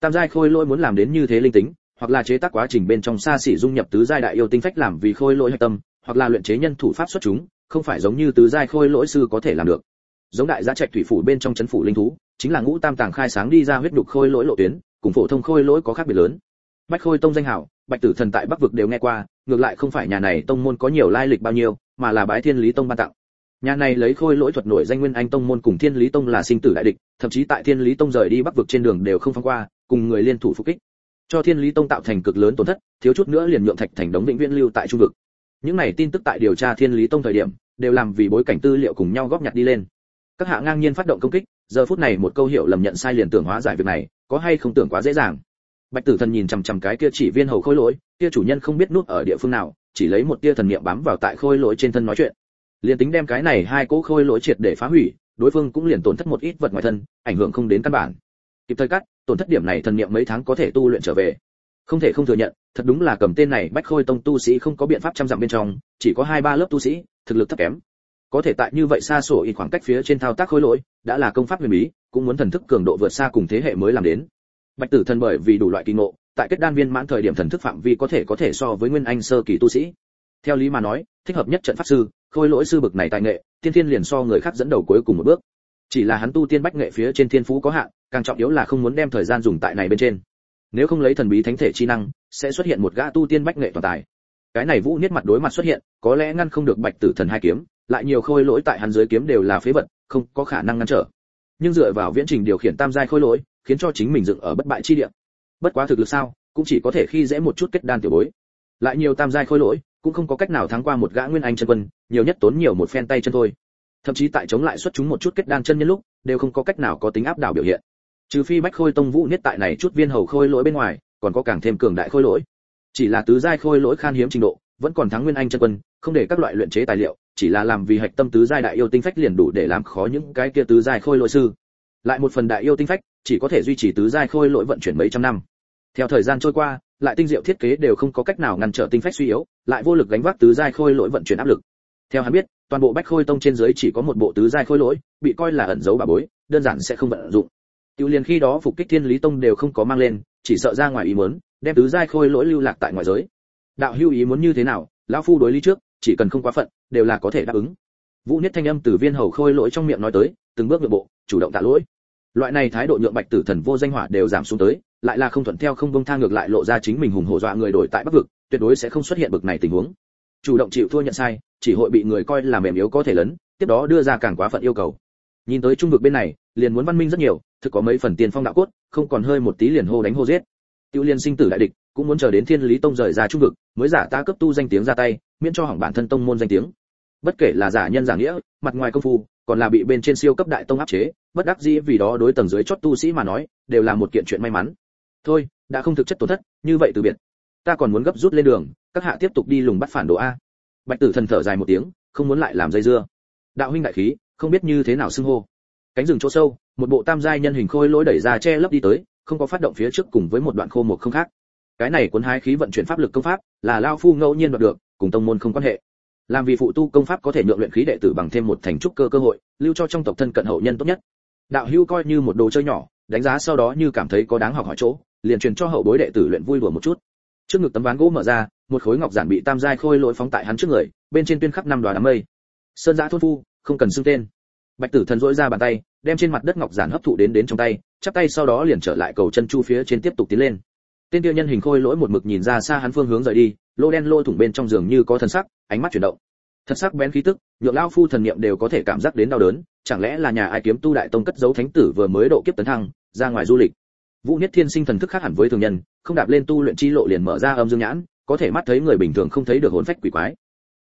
tam giai khôi lỗi muốn làm đến như thế linh tính, hoặc là chế tác quá trình bên trong xa xỉ dung nhập tứ giai đại yêu tinh phách làm vì khôi lỗi hạch tâm, hoặc là luyện chế nhân thủ pháp xuất chúng, không phải giống như tứ giai khôi lỗi sư có thể làm được. Giống đại gia trạch thủy phủ bên trong chấn phủ linh thú, chính là ngũ tam tàng khai sáng đi ra huyết đục khôi lỗi lộ tuyến, cùng phổ thông khôi lỗi có khác biệt lớn. Bách khôi tông danh hảo, bạch tử thần tại bắc vực đều nghe qua, ngược lại không phải nhà này tông môn có nhiều lai lịch bao nhiêu, mà là bái thiên lý tông ban tặng. Nhà này lấy khôi lỗi thuật nổi danh nguyên anh tông môn cùng thiên lý tông là sinh tử đại địch, thậm chí tại thiên lý tông rời đi bắc vực trên đường đều không phong qua cùng người liên thủ phục kích. Cho thiên lý tông tạo thành cực lớn tổn thất, thiếu chút nữa liền nhượng thạch thành đống vĩnh viễn lưu tại trung vực. Những này tin tức tại điều tra thiên lý tông thời điểm, đều làm vì bối cảnh tư liệu cùng nhau góp nhặt đi lên. Các hạ ngang nhiên phát động công kích, giờ phút này một câu hiệu lầm nhận sai liền tưởng hóa giải việc này, có hay không tưởng quá dễ dàng. Bạch tử thần nhìn chằm chằm cái kia chỉ viên hầu khôi lỗi, kia chủ nhân không biết nuốt ở địa phương nào, chỉ lấy một tia thần niệm bám vào tại khôi lỗi trên thân nói chuyện. Liền tính đem cái này hai cỗ khôi lỗi triệt để phá hủy, đối phương cũng liền tổn thất một ít vật ngoài thân, ảnh hưởng không đến căn bản kịp thời cắt, tổn thất điểm này thần niệm mấy tháng có thể tu luyện trở về. Không thể không thừa nhận, thật đúng là cầm tên này bách khôi tông tu sĩ không có biện pháp chăm dặm bên trong, chỉ có hai ba lớp tu sĩ, thực lực thấp kém. Có thể tại như vậy xa sổ ít khoảng cách phía trên thao tác khôi lỗi, đã là công pháp huyền bí, cũng muốn thần thức cường độ vượt xa cùng thế hệ mới làm đến. Bạch tử thần bởi vì đủ loại kỳ ngộ, tại kết đan viên mãn thời điểm thần thức phạm vi có thể có thể so với nguyên anh sơ kỳ tu sĩ. Theo lý mà nói, thích hợp nhất trận pháp sư, khôi lỗi sư bực này tài nghệ tiên thiên liền so người khác dẫn đầu cuối cùng một bước. Chỉ là hắn tu tiên bách nghệ phía trên thiên phú có hạn càng trọng yếu là không muốn đem thời gian dùng tại này bên trên. Nếu không lấy thần bí thánh thể chi năng, sẽ xuất hiện một gã tu tiên bách nghệ toàn tài. Cái này vũ niết mặt đối mặt xuất hiện, có lẽ ngăn không được bạch tử thần hai kiếm, lại nhiều khôi lỗi tại hắn dưới kiếm đều là phế vật, không có khả năng ngăn trở. Nhưng dựa vào viễn trình điều khiển tam giai khôi lỗi, khiến cho chính mình dựng ở bất bại chi địa. Bất quá thực lực sao, cũng chỉ có thể khi dễ một chút kết đan tiểu bối. Lại nhiều tam giai khôi lỗi, cũng không có cách nào thắng qua một gã nguyên anh chân quân, nhiều nhất tốn nhiều một phen tay chân thôi. Thậm chí tại chống lại xuất chúng một chút kết đan chân nhân lúc, đều không có cách nào có tính áp đảo biểu hiện trừ phi bách khôi tông vũ niết tại này chút viên hầu khôi lỗi bên ngoài, còn có càng thêm cường đại khôi lỗi. Chỉ là tứ giai khôi lỗi khan hiếm trình độ, vẫn còn thắng nguyên anh chân quân, không để các loại luyện chế tài liệu, chỉ là làm vì hạch tâm tứ giai đại yêu tinh phách liền đủ để làm khó những cái kia tứ giai khôi lỗi sư. Lại một phần đại yêu tinh phách, chỉ có thể duy trì tứ giai khôi lỗi vận chuyển mấy trăm năm. Theo thời gian trôi qua, lại tinh diệu thiết kế đều không có cách nào ngăn trở tinh phách suy yếu, lại vô lực gánh vác tứ giai khôi lỗi vận chuyển áp lực. Theo hắn biết, toàn bộ bách khôi tông trên dưới chỉ có một bộ tứ giai khôi lỗi, bị coi là ẩn giấu bà bối, đơn giản sẽ không vận dụng tiêu liền khi đó phục kích thiên lý tông đều không có mang lên, chỉ sợ ra ngoài ý muốn, đem tứ giai khôi lỗi lưu lạc tại ngoại giới. Đạo hưu ý muốn như thế nào, lão phu đối lý trước, chỉ cần không quá phận, đều là có thể đáp ứng. Vũ niết thanh âm từ viên hầu khôi lỗi trong miệng nói tới, từng bước nhượng bộ, chủ động tạ lỗi. Loại này thái độ nhượng bạch tử thần vô danh hỏa đều giảm xuống tới, lại là không thuận theo không buông tha ngược lại lộ ra chính mình hùng hổ dọa người đổi tại bắc vực, tuyệt đối sẽ không xuất hiện bực này tình huống. Chủ động chịu thua nhận sai, chỉ hội bị người coi là mềm yếu có thể lớn tiếp đó đưa ra càng quá phận yêu cầu. Nhìn tới trung vực bên này, liền muốn văn minh rất nhiều thực có mấy phần tiền phong đạo cốt, không còn hơi một tí liền hô đánh hô giết. Tiêu liên sinh tử đại địch, cũng muốn chờ đến thiên lý tông rời ra trung vực, mới giả ta cấp tu danh tiếng ra tay, miễn cho hỏng bản thân tông môn danh tiếng. Bất kể là giả nhân giả nghĩa, mặt ngoài công phu, còn là bị bên trên siêu cấp đại tông áp chế, bất đắc dĩ vì đó đối tầng dưới chót tu sĩ mà nói, đều là một kiện chuyện may mắn. Thôi, đã không thực chất tổn thất, như vậy từ biệt. Ta còn muốn gấp rút lên đường, các hạ tiếp tục đi lùng bắt phản đồ a. Bạch tử thần thở dài một tiếng, không muốn lại làm dây dưa. Đạo huynh đại khí, không biết như thế nào xưng hô. Cánh rừng chỗ sâu một bộ tam giai nhân hình khôi lỗi đẩy ra che lấp đi tới, không có phát động phía trước cùng với một đoạn khô một không khác. Cái này cuốn hái khí vận chuyển pháp lực công pháp, là lao phu ngẫu nhiên đoạt được, cùng tông môn không quan hệ. Làm vì phụ tu công pháp có thể nhượng luyện khí đệ tử bằng thêm một thành trúc cơ cơ hội, lưu cho trong tộc thân cận hậu nhân tốt nhất. Đạo hưu coi như một đồ chơi nhỏ, đánh giá sau đó như cảm thấy có đáng học hỏi chỗ, liền truyền cho hậu bối đệ tử luyện vui đùa một chút. Trước ngực tấm ván gỗ mở ra, một khối ngọc giản bị tam giai khôi lỗi phóng tại hắn trước người, bên trên tuyên khắc năm đoá đám mây. Sơn giã thôn phu, không cần xưng tên bạch tử thần dỗi ra bàn tay, đem trên mặt đất ngọc giản hấp thụ đến đến trong tay, chắp tay sau đó liền trở lại cầu chân chu phía trên tiếp tục tiến lên. Tên tiêu nhân hình khôi lỗi một mực nhìn ra xa hắn phương hướng rời đi, lô đen lô thủng bên trong giường như có thần sắc, ánh mắt chuyển động. Thật sắc bén khí tức, nhượng lao phu thần niệm đều có thể cảm giác đến đau đớn, chẳng lẽ là nhà ai kiếm tu đại tông cất giấu thánh tử vừa mới độ kiếp tấn thăng, ra ngoài du lịch. Vũ nhất thiên sinh thần thức khác hẳn với thường nhân, không đạp lên tu luyện chi lộ liền mở ra âm dương nhãn, có thể mắt thấy người bình thường không thấy được hồn phách quỷ quái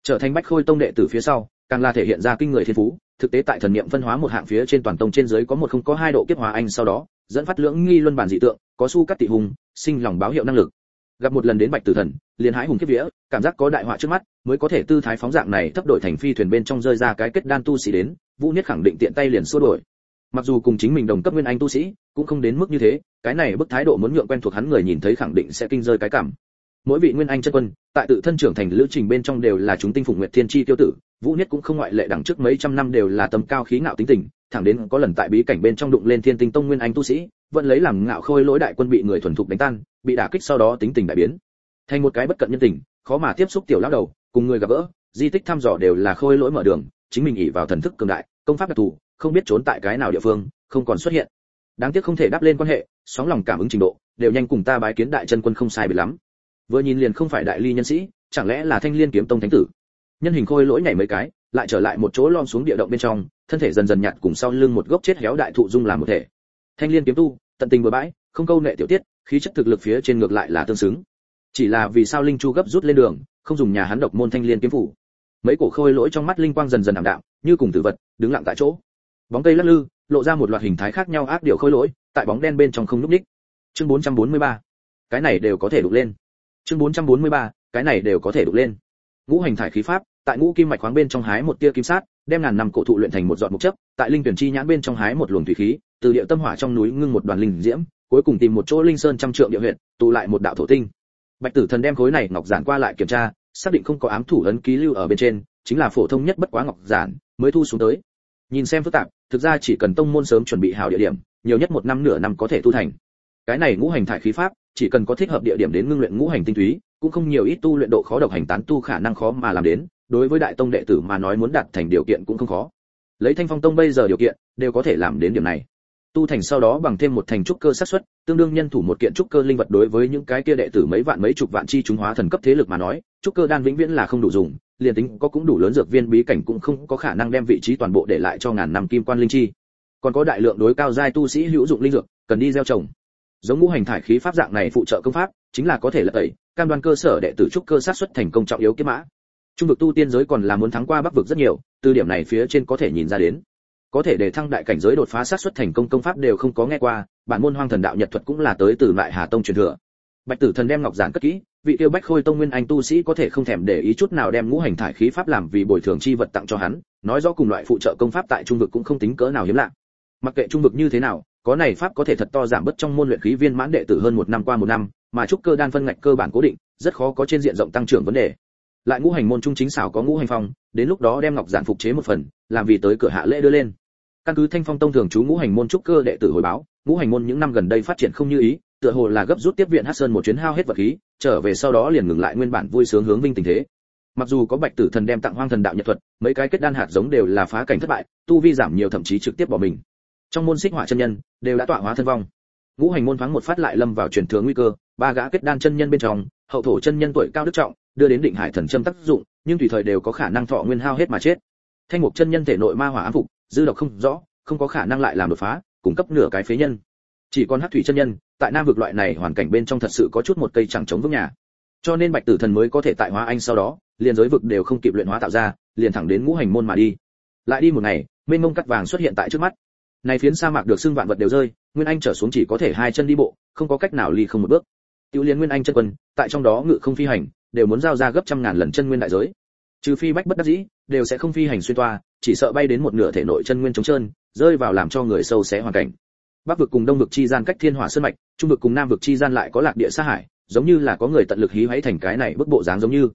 trở thành bách khôi tông đệ tử phía sau, càng là thể hiện ra kinh người thiên phú, thực tế tại thần niệm phân hóa một hạng phía trên toàn tông trên dưới có một không có hai độ kiếp hóa anh sau đó, dẫn phát lưỡng nghi luân bản dị tượng, có su cắt tị hùng, sinh lòng báo hiệu năng lực. Gặp một lần đến bạch tử thần, liền hãi hùng kiếp vía, cảm giác có đại họa trước mắt, mới có thể tư thái phóng dạng này thấp đổi thành phi thuyền bên trong rơi ra cái kết đan tu sĩ đến, vũ niết khẳng định tiện tay liền xua đuổi. Mặc dù cùng chính mình đồng cấp nguyên anh tu sĩ, cũng không đến mức như thế, cái này bức thái độ muốn nhượng quen thuộc hắn người nhìn thấy khẳng định sẽ kinh rơi cái cảm mỗi vị nguyên anh chân quân, tại tự thân trưởng thành lữ trình bên trong đều là chúng tinh phụng nguyệt thiên chi tiêu tử, vũ niết cũng không ngoại lệ đằng trước mấy trăm năm đều là tầm cao khí ngạo tính tình, thẳng đến có lần tại bí cảnh bên trong đụng lên thiên tinh tông nguyên anh tu sĩ, vẫn lấy làm ngạo khôi lỗi đại quân bị người thuần thục đánh tan, bị đả kích sau đó tính tình đại biến. Thành một cái bất cận nhân tình, khó mà tiếp xúc tiểu lão đầu, cùng người gặp gỡ, di tích thăm dò đều là khôi lỗi mở đường, chính mình ỉ vào thần thức cường đại, công pháp đặc thù, không biết trốn tại cái nào địa phương, không còn xuất hiện. Đáng tiếc không thể đáp lên quan hệ, sóng lòng cảm ứng trình độ, đều nhanh cùng ta bái kiến đại chân quân không sai biệt lắm vừa nhìn liền không phải đại ly nhân sĩ, chẳng lẽ là thanh liên kiếm tông thánh tử? Nhân hình khôi lỗi nhảy mấy cái, lại trở lại một chỗ lom xuống địa động bên trong, thân thể dần dần nhạt cùng sau lưng một gốc chết héo đại thụ dung làm một thể. Thanh liên kiếm tu, tận tình bừa bãi, không câu nệ tiểu tiết, khí chất thực lực phía trên ngược lại là tương xứng. Chỉ là vì sao linh chu gấp rút lên đường, không dùng nhà hắn độc môn thanh liên kiếm phủ? Mấy cổ khôi lỗi trong mắt linh quang dần dần ảm đạm, như cùng tử vật, đứng lặng tại chỗ. Bóng cây lắc lư, lộ ra một loạt hình thái khác nhau ác điệu khôi lỗi, tại bóng đen bên trong không núp ních chương 443. cái này đều có thể đục lên chương 443. cái này đều có thể đục lên. Ngũ hành thải khí pháp, tại ngũ kim mạch khoáng bên trong hái một tia kim sát, đem ngàn năm cổ thụ luyện thành một giọt mục chấp, tại linh tuyển chi nhãn bên trong hái một luồng thủy khí, từ địa tâm hỏa trong núi ngưng một đoàn linh diễm, cuối cùng tìm một chỗ linh sơn trăm trượng địa huyện tụ lại một đạo thổ tinh. Bạch tử thần đem khối này ngọc giản qua lại kiểm tra, xác định không có ám thủ ấn ký lưu ở bên trên, chính là phổ thông nhất bất quá ngọc giản, mới thu xuống tới. Nhìn xem phức tạp, thực ra chỉ cần tông môn sớm chuẩn bị hảo địa điểm, nhiều nhất một năm nửa năm có thể tu thành. Cái này ngũ hành thải khí pháp chỉ cần có thích hợp địa điểm đến ngưng luyện ngũ hành tinh túy, cũng không nhiều ít tu luyện độ khó độc hành tán tu khả năng khó mà làm đến, đối với đại tông đệ tử mà nói muốn đạt thành điều kiện cũng không khó. Lấy thanh phong tông bây giờ điều kiện, đều có thể làm đến điểm này. Tu thành sau đó bằng thêm một thành trúc cơ sát xuất tương đương nhân thủ một kiện trúc cơ linh vật đối với những cái kia đệ tử mấy vạn mấy chục vạn chi chúng hóa thần cấp thế lực mà nói, trúc cơ đan vĩnh viễn là không đủ dùng, liền tính có cũng đủ lớn dược viên bí cảnh cũng không có khả năng đem vị trí toàn bộ để lại cho ngàn năm kim quan linh chi. Còn có đại lượng đối cao giai tu sĩ hữu dụng linh dược, cần đi gieo trồng giống ngũ hành thải khí pháp dạng này phụ trợ công pháp, chính là có thể lật tẩy, cam đoan cơ sở đệ tử trúc cơ sát xuất thành công trọng yếu kết mã. Trung vực tu tiên giới còn là muốn thắng qua bắc vực rất nhiều, từ điểm này phía trên có thể nhìn ra đến. Có thể để thăng đại cảnh giới đột phá sát xuất thành công công pháp đều không có nghe qua, bản môn hoang thần đạo nhật thuật cũng là tới từ lại hà tông truyền thừa. Bạch tử thần đem ngọc giản cất kỹ, vị tiêu bách khôi tông nguyên anh tu sĩ có thể không thèm để ý chút nào đem ngũ hành thải khí pháp làm vì bồi thường chi vật tặng cho hắn, nói rõ cùng loại phụ trợ công pháp tại trung vực cũng không tính cỡ nào hiếm lạ mặc kệ trung vực như thế nào, có này pháp có thể thật to giảm bớt trong môn luyện khí viên mãn đệ tử hơn một năm qua một năm, mà trúc cơ đan phân ngạch cơ bản cố định, rất khó có trên diện rộng tăng trưởng vấn đề. Lại ngũ hành môn trung chính xảo có ngũ hành phong, đến lúc đó đem ngọc giản phục chế một phần, làm vì tới cửa hạ lễ đưa lên. Căn cứ thanh phong tông thường chú ngũ hành môn trúc cơ đệ tử hồi báo, ngũ hành môn những năm gần đây phát triển không như ý, tựa hồ là gấp rút tiếp viện hát sơn một chuyến hao hết vật khí, trở về sau đó liền ngừng lại nguyên bản vui sướng hướng vinh tình thế. Mặc dù có bạch tử thần đem tặng hoang thần đạo nhật thuật, mấy cái kết đan hạt giống đều là phá cảnh thất bại, tu vi giảm nhiều thậm chí trực tiếp bỏ mình trong môn xích hỏa chân nhân, đều đã tọa hóa thân vong. Ngũ hành môn thoáng một phát lại lâm vào truyền thừa nguy cơ, ba gã kết đan chân nhân bên trong, hậu thổ chân nhân tuổi cao đức trọng, đưa đến định hải thần châm tác dụng, nhưng tùy thời đều có khả năng thọ nguyên hao hết mà chết. Thanh mục chân nhân thể nội ma hỏa ám phục, dư độc không rõ, không có khả năng lại làm đột phá, cung cấp nửa cái phế nhân. Chỉ còn hắc thủy chân nhân, tại nam vực loại này hoàn cảnh bên trong thật sự có chút một cây chẳng chống vững nhà. Cho nên bạch tử thần mới có thể tại hóa anh sau đó, liền giới vực đều không kịp luyện hóa tạo ra, liền thẳng đến ngũ hành môn mà đi. Lại đi một ngày, mênh mông cắt vàng xuất hiện tại trước mắt này phiến sa mạc được xưng vạn vật đều rơi, nguyên anh trở xuống chỉ có thể hai chân đi bộ, không có cách nào ly không một bước. Tiêu liên nguyên anh chân quân, tại trong đó ngự không phi hành, đều muốn giao ra gấp trăm ngàn lần chân nguyên đại giới. Trừ phi bách bất đắc dĩ, đều sẽ không phi hành xuyên toa, chỉ sợ bay đến một nửa thể nội chân nguyên trống trơn, rơi vào làm cho người sâu xé hoàn cảnh. Bắc vực cùng đông vực chi gian cách thiên hỏa sơn mạch, trung vực cùng nam vực chi gian lại có lạc địa sa hải, giống như là có người tận lực hí hoáy thành cái này bức bộ dáng giống như.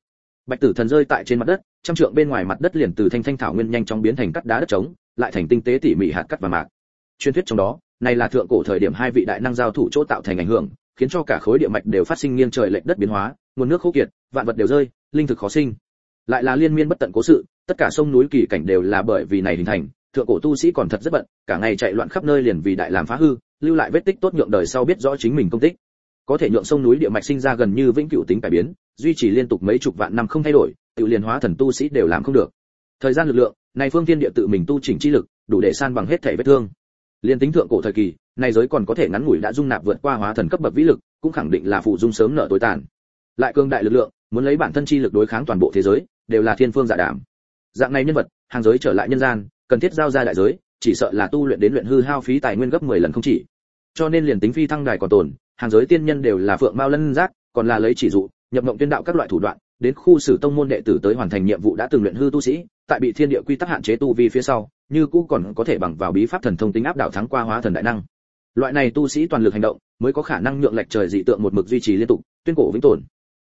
Bạch tử thần rơi tại trên mặt đất, trăm trượng bên ngoài mặt đất liền từ thanh thanh thảo nguyên nhanh chóng biến thành cắt đá đất trống, lại thành tinh tế tỉ mỉ hạt cắt và mạc truyền thuyết trong đó, này là thượng cổ thời điểm hai vị đại năng giao thủ chỗ tạo thành ảnh hưởng, khiến cho cả khối địa mạch đều phát sinh nghiêng trời lệch đất biến hóa, nguồn nước khô kiệt, vạn vật đều rơi, linh thực khó sinh. Lại là liên miên bất tận cố sự, tất cả sông núi kỳ cảnh đều là bởi vì này hình thành, thượng cổ tu sĩ còn thật rất bận, cả ngày chạy loạn khắp nơi liền vì đại làm phá hư, lưu lại vết tích tốt nhượng đời sau biết rõ chính mình công tích. Có thể nhượng sông núi địa mạch sinh ra gần như vĩnh cửu tính cải biến, duy trì liên tục mấy chục vạn năm không thay đổi, tự liền hóa thần tu sĩ đều làm không được. Thời gian lực lượng, này phương thiên địa tự mình tu chỉnh chi lực, đủ để san bằng hết thể vết thương liên tính thượng cổ thời kỳ này giới còn có thể ngắn ngủi đã dung nạp vượt qua hóa thần cấp bậc vĩ lực, cũng khẳng định là phụ dung sớm nợ tối tàn. Lại cương đại lực lượng, muốn lấy bản thân chi lực đối kháng toàn bộ thế giới, đều là thiên phương giả đảm. Dạng này nhân vật, hàng giới trở lại nhân gian, cần thiết giao ra đại giới, chỉ sợ là tu luyện đến luyện hư hao phí tài nguyên gấp 10 lần không chỉ. Cho nên liền tính phi thăng đài còn tồn, hàng giới tiên nhân đều là phượng mao lân giác, còn là lấy chỉ dụ, nhập mộng tiên đạo các loại thủ đoạn, đến khu sử tông môn đệ tử tới hoàn thành nhiệm vụ đã từng luyện hư tu sĩ, tại bị thiên địa quy tắc hạn chế tu vi phía sau như cũ còn có thể bằng vào bí pháp thần thông tính áp đảo thắng qua hóa thần đại năng. Loại này tu sĩ toàn lực hành động mới có khả năng nhượng lệch trời dị tượng một mực duy trì liên tục, tuyên cổ vĩnh tồn.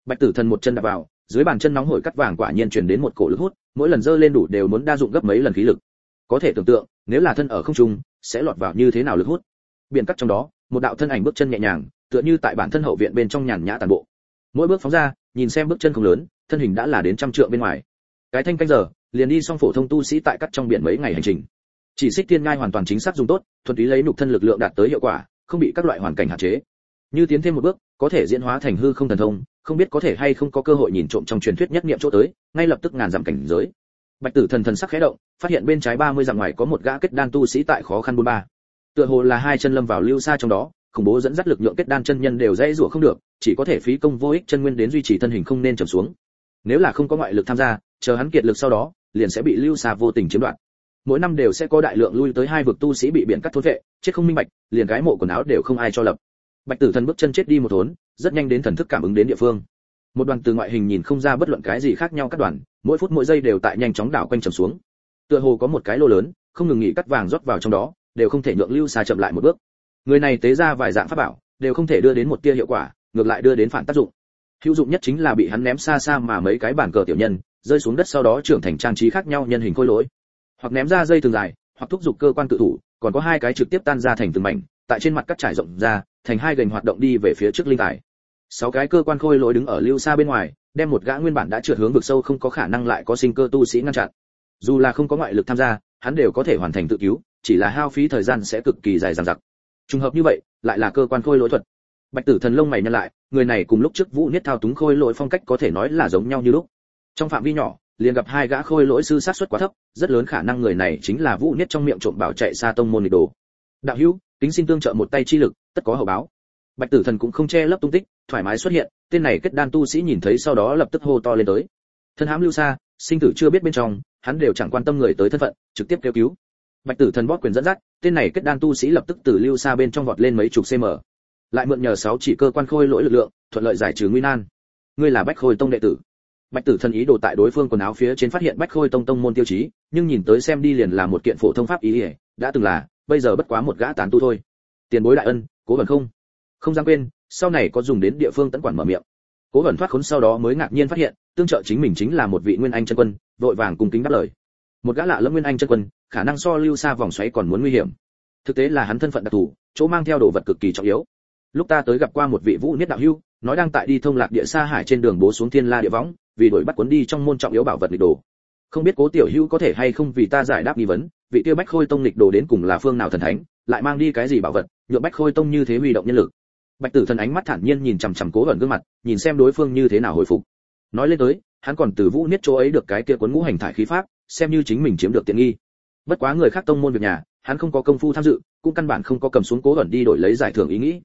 Bạch tử thần một chân đạp vào, dưới bàn chân nóng hổi cắt vàng quả nhiên truyền đến một cổ lực hút, mỗi lần dơ lên đủ đều muốn đa dụng gấp mấy lần khí lực. Có thể tưởng tượng, nếu là thân ở không trung, sẽ lọt vào như thế nào lực hút. Biển cắt trong đó, một đạo thân ảnh bước chân nhẹ nhàng, tựa như tại bản thân hậu viện bên trong nhàn nhã tàn bộ. Mỗi bước phóng ra, nhìn xem bước chân không lớn, thân hình đã là đến trăm trượng bên ngoài. Cái thanh canh giờ liền đi xong phổ thông tu sĩ tại cắt trong biển mấy ngày hành trình. Chỉ xích tiên ngai hoàn toàn chính xác dùng tốt, thuần túy lấy nục thân lực lượng đạt tới hiệu quả, không bị các loại hoàn cảnh hạn chế. Như tiến thêm một bước, có thể diễn hóa thành hư không thần thông, không biết có thể hay không có cơ hội nhìn trộm trong truyền thuyết nhất niệm chỗ tới, ngay lập tức ngàn dặm cảnh giới. Bạch tử thần thần sắc khẽ động, phát hiện bên trái ba mươi dặm ngoài có một gã kết đan tu sĩ tại khó khăn bốn ba. Tựa hồ là hai chân lâm vào lưu xa trong đó, khủng bố dẫn dắt lực lượng kết đan chân nhân đều dễ rủa không được, chỉ có thể phí công vô ích chân nguyên đến duy trì thân hình không nên trầm xuống. Nếu là không có ngoại lực tham gia chờ hắn kiệt lực sau đó, liền sẽ bị lưu xa vô tình chiếm đoạt. Mỗi năm đều sẽ có đại lượng lui tới hai vực tu sĩ bị biển cắt thôn vệ, chết không minh bạch, liền cái mộ quần áo đều không ai cho lập. Bạch tử thần bước chân chết đi một thốn, rất nhanh đến thần thức cảm ứng đến địa phương. Một đoàn từ ngoại hình nhìn không ra bất luận cái gì khác nhau các đoàn, mỗi phút mỗi giây đều tại nhanh chóng đảo quanh trầm xuống. Tựa hồ có một cái lô lớn, không ngừng nghỉ cắt vàng rót vào trong đó, đều không thể nhượng lưu xa chậm lại một bước. Người này tế ra vài dạng pháp bảo, đều không thể đưa đến một tia hiệu quả, ngược lại đưa đến phản tác dụng. Hữu dụng nhất chính là bị hắn ném xa xa mà mấy cái bản cờ tiểu nhân rơi xuống đất sau đó trưởng thành trang trí khác nhau nhân hình khôi lỗi. Hoặc ném ra dây thường dài, hoặc thúc giục cơ quan tự thủ, còn có hai cái trực tiếp tan ra thành từng mảnh, tại trên mặt cắt trải rộng ra, thành hai gành hoạt động đi về phía trước linh tài sáu cái cơ quan khôi lỗi đứng ở lưu xa bên ngoài, đem một gã nguyên bản đã trượt hướng vực sâu không có khả năng lại có sinh cơ tu sĩ ngăn chặn. Dù là không có ngoại lực tham gia, hắn đều có thể hoàn thành tự cứu, chỉ là hao phí thời gian sẽ cực kỳ dài dằng dặc. Trùng hợp như vậy, lại là cơ quan khôi lỗi thuật. Bạch tử thần lông mày nhăn lại, người này cùng lúc trước vũ niết thao túng khôi lỗi phong cách có thể nói là giống nhau như lúc trong phạm vi nhỏ, liền gặp hai gã khôi lỗi sư sát suất quá thấp, rất lớn khả năng người này chính là vũ niết trong miệng trộm bảo chạy xa tông môn nghịch đồ. Đạo hữu tính xin tương trợ một tay chi lực, tất có hậu báo. Bạch tử thần cũng không che lấp tung tích, thoải mái xuất hiện, tên này kết đan tu sĩ nhìn thấy sau đó lập tức hô to lên tới. Thân hãm lưu xa, sinh tử chưa biết bên trong, hắn đều chẳng quan tâm người tới thân phận, trực tiếp kêu cứu. Bạch tử thần bóp quyền dẫn dắt, tên này kết đan tu sĩ lập tức từ lưu xa bên trong vọt lên mấy chục cm. Lại mượn nhờ sáu chỉ cơ quan khôi lỗi lực lượng, thuận lợi giải trừ nguy nan. Ngươi là bách khôi tông đệ tử bạch tử thần ý đồ tại đối phương quần áo phía trên phát hiện bách khôi tông tông môn tiêu chí, nhưng nhìn tới xem đi liền là một kiện phổ thông pháp ý ỉa đã từng là, bây giờ bất quá một gã tán tu thôi. Tiền bối đại ân, cố vẩn không? Không dám quên, sau này có dùng đến địa phương tấn quản mở miệng. Cố vẩn thoát khốn sau đó mới ngạc nhiên phát hiện, tương trợ chính mình chính là một vị nguyên anh chân quân, vội vàng cùng kính đáp lời. Một gã lạ lẫm nguyên anh chân quân, khả năng so lưu xa vòng xoáy còn muốn nguy hiểm. Thực tế là hắn thân phận đặc thù, chỗ mang theo đồ vật cực kỳ trọng yếu. Lúc ta tới gặp qua một vị vũ niết đạo hưu nói đang tại đi thông lạc địa xa hải trên đường bố xuống thiên la địa võng, vì đổi bắt cuốn đi trong môn trọng yếu bảo vật lịch đồ. Không biết cố tiểu hữu có thể hay không vì ta giải đáp nghi vấn, vị tiêu bách khôi tông lịch đồ đến cùng là phương nào thần thánh, lại mang đi cái gì bảo vật nhựa bách khôi tông như thế huy động nhân lực. Bạch tử thần ánh mắt thản nhiên nhìn chằm chằm cố ẩn gương mặt, nhìn xem đối phương như thế nào hồi phục. Nói lên tới, hắn còn từ vũ niết chỗ ấy được cái kia cuốn ngũ hành thải khí pháp, xem như chính mình chiếm được tiện nghi. Bất quá người khác tông môn việc nhà, hắn không có công phu tham dự, cũng căn bản không có cầm xuống cố ẩn đi đổi lấy giải thưởng ý nghĩ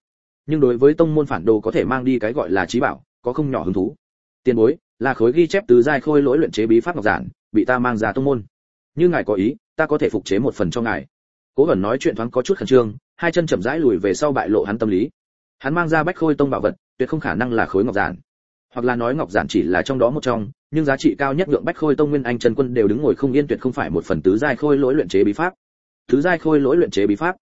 nhưng đối với tông môn phản đồ có thể mang đi cái gọi là trí bảo, có không nhỏ hứng thú. Tiền bối, là khối ghi chép từ giai khôi lỗi luyện chế bí pháp ngọc giản, bị ta mang ra tông môn. Như ngài có ý, ta có thể phục chế một phần cho ngài. Cố gần nói chuyện thoáng có chút khẩn trương, hai chân chậm rãi lùi về sau bại lộ hắn tâm lý. Hắn mang ra bách khôi tông bảo vật, tuyệt không khả năng là khối ngọc giản. Hoặc là nói ngọc giản chỉ là trong đó một trong, nhưng giá trị cao nhất lượng bách khôi tông nguyên anh trần quân đều đứng ngồi không yên tuyệt không phải một phần tứ giai khôi lỗi luyện chế bí pháp. Tứ giai khôi lỗi luyện chế bí pháp.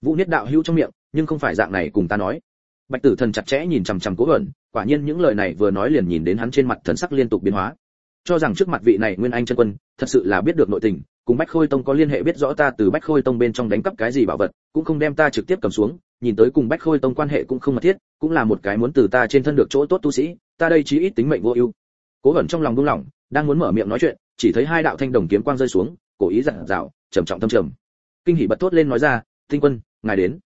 Vũ niết đạo hữu trong miệng, nhưng không phải dạng này cùng ta nói bạch tử thần chặt chẽ nhìn chằm chằm cố ẩn quả nhiên những lời này vừa nói liền nhìn đến hắn trên mặt thần sắc liên tục biến hóa. Cho rằng trước mặt vị này nguyên anh chân quân, thật sự là biết được nội tình, cùng bách khôi tông có liên hệ biết rõ ta từ bách khôi tông bên trong đánh cắp cái gì bảo vật, cũng không đem ta trực tiếp cầm xuống, nhìn tới cùng bách khôi tông quan hệ cũng không mật thiết, cũng là một cái muốn từ ta trên thân được chỗ tốt tu sĩ, ta đây chí ít tính mệnh vô ưu. Cố ẩn trong lòng buông lỏng, đang muốn mở miệng nói chuyện, chỉ thấy hai đạo thanh đồng kiếm quang rơi xuống, cố ý dặn dạo trầm trọng tâm trầm. Kinh hỉ bật thốt lên nói ra, tinh quân, ngài đến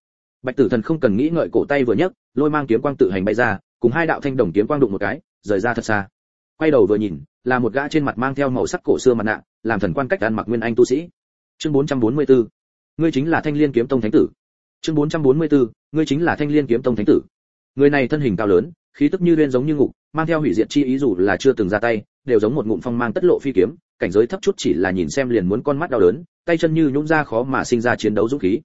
bạch tử thần không cần nghĩ ngợi cổ tay vừa nhấc, lôi mang kiếm quang tự hành bay ra, cùng hai đạo thanh đồng kiếm quang đụng một cái, rời ra thật xa. Quay đầu vừa nhìn, là một gã trên mặt mang theo màu sắc cổ xưa mặt nạ, làm thần quan cách ăn mặc nguyên anh tu sĩ. Chương 444 ngươi chính là thanh liên kiếm tông thánh tử. Chương 444 ngươi chính là thanh liên kiếm tông thánh tử. Người này thân hình cao lớn, khí tức như liên giống như ngục, mang theo hủy diệt chi ý dù là chưa từng ra tay, đều giống một ngụm phong mang tất lộ phi kiếm, cảnh giới thấp chút chỉ là nhìn xem liền muốn con mắt đau đớn, tay chân như nhũn ra khó mà sinh ra chiến đấu dũng khí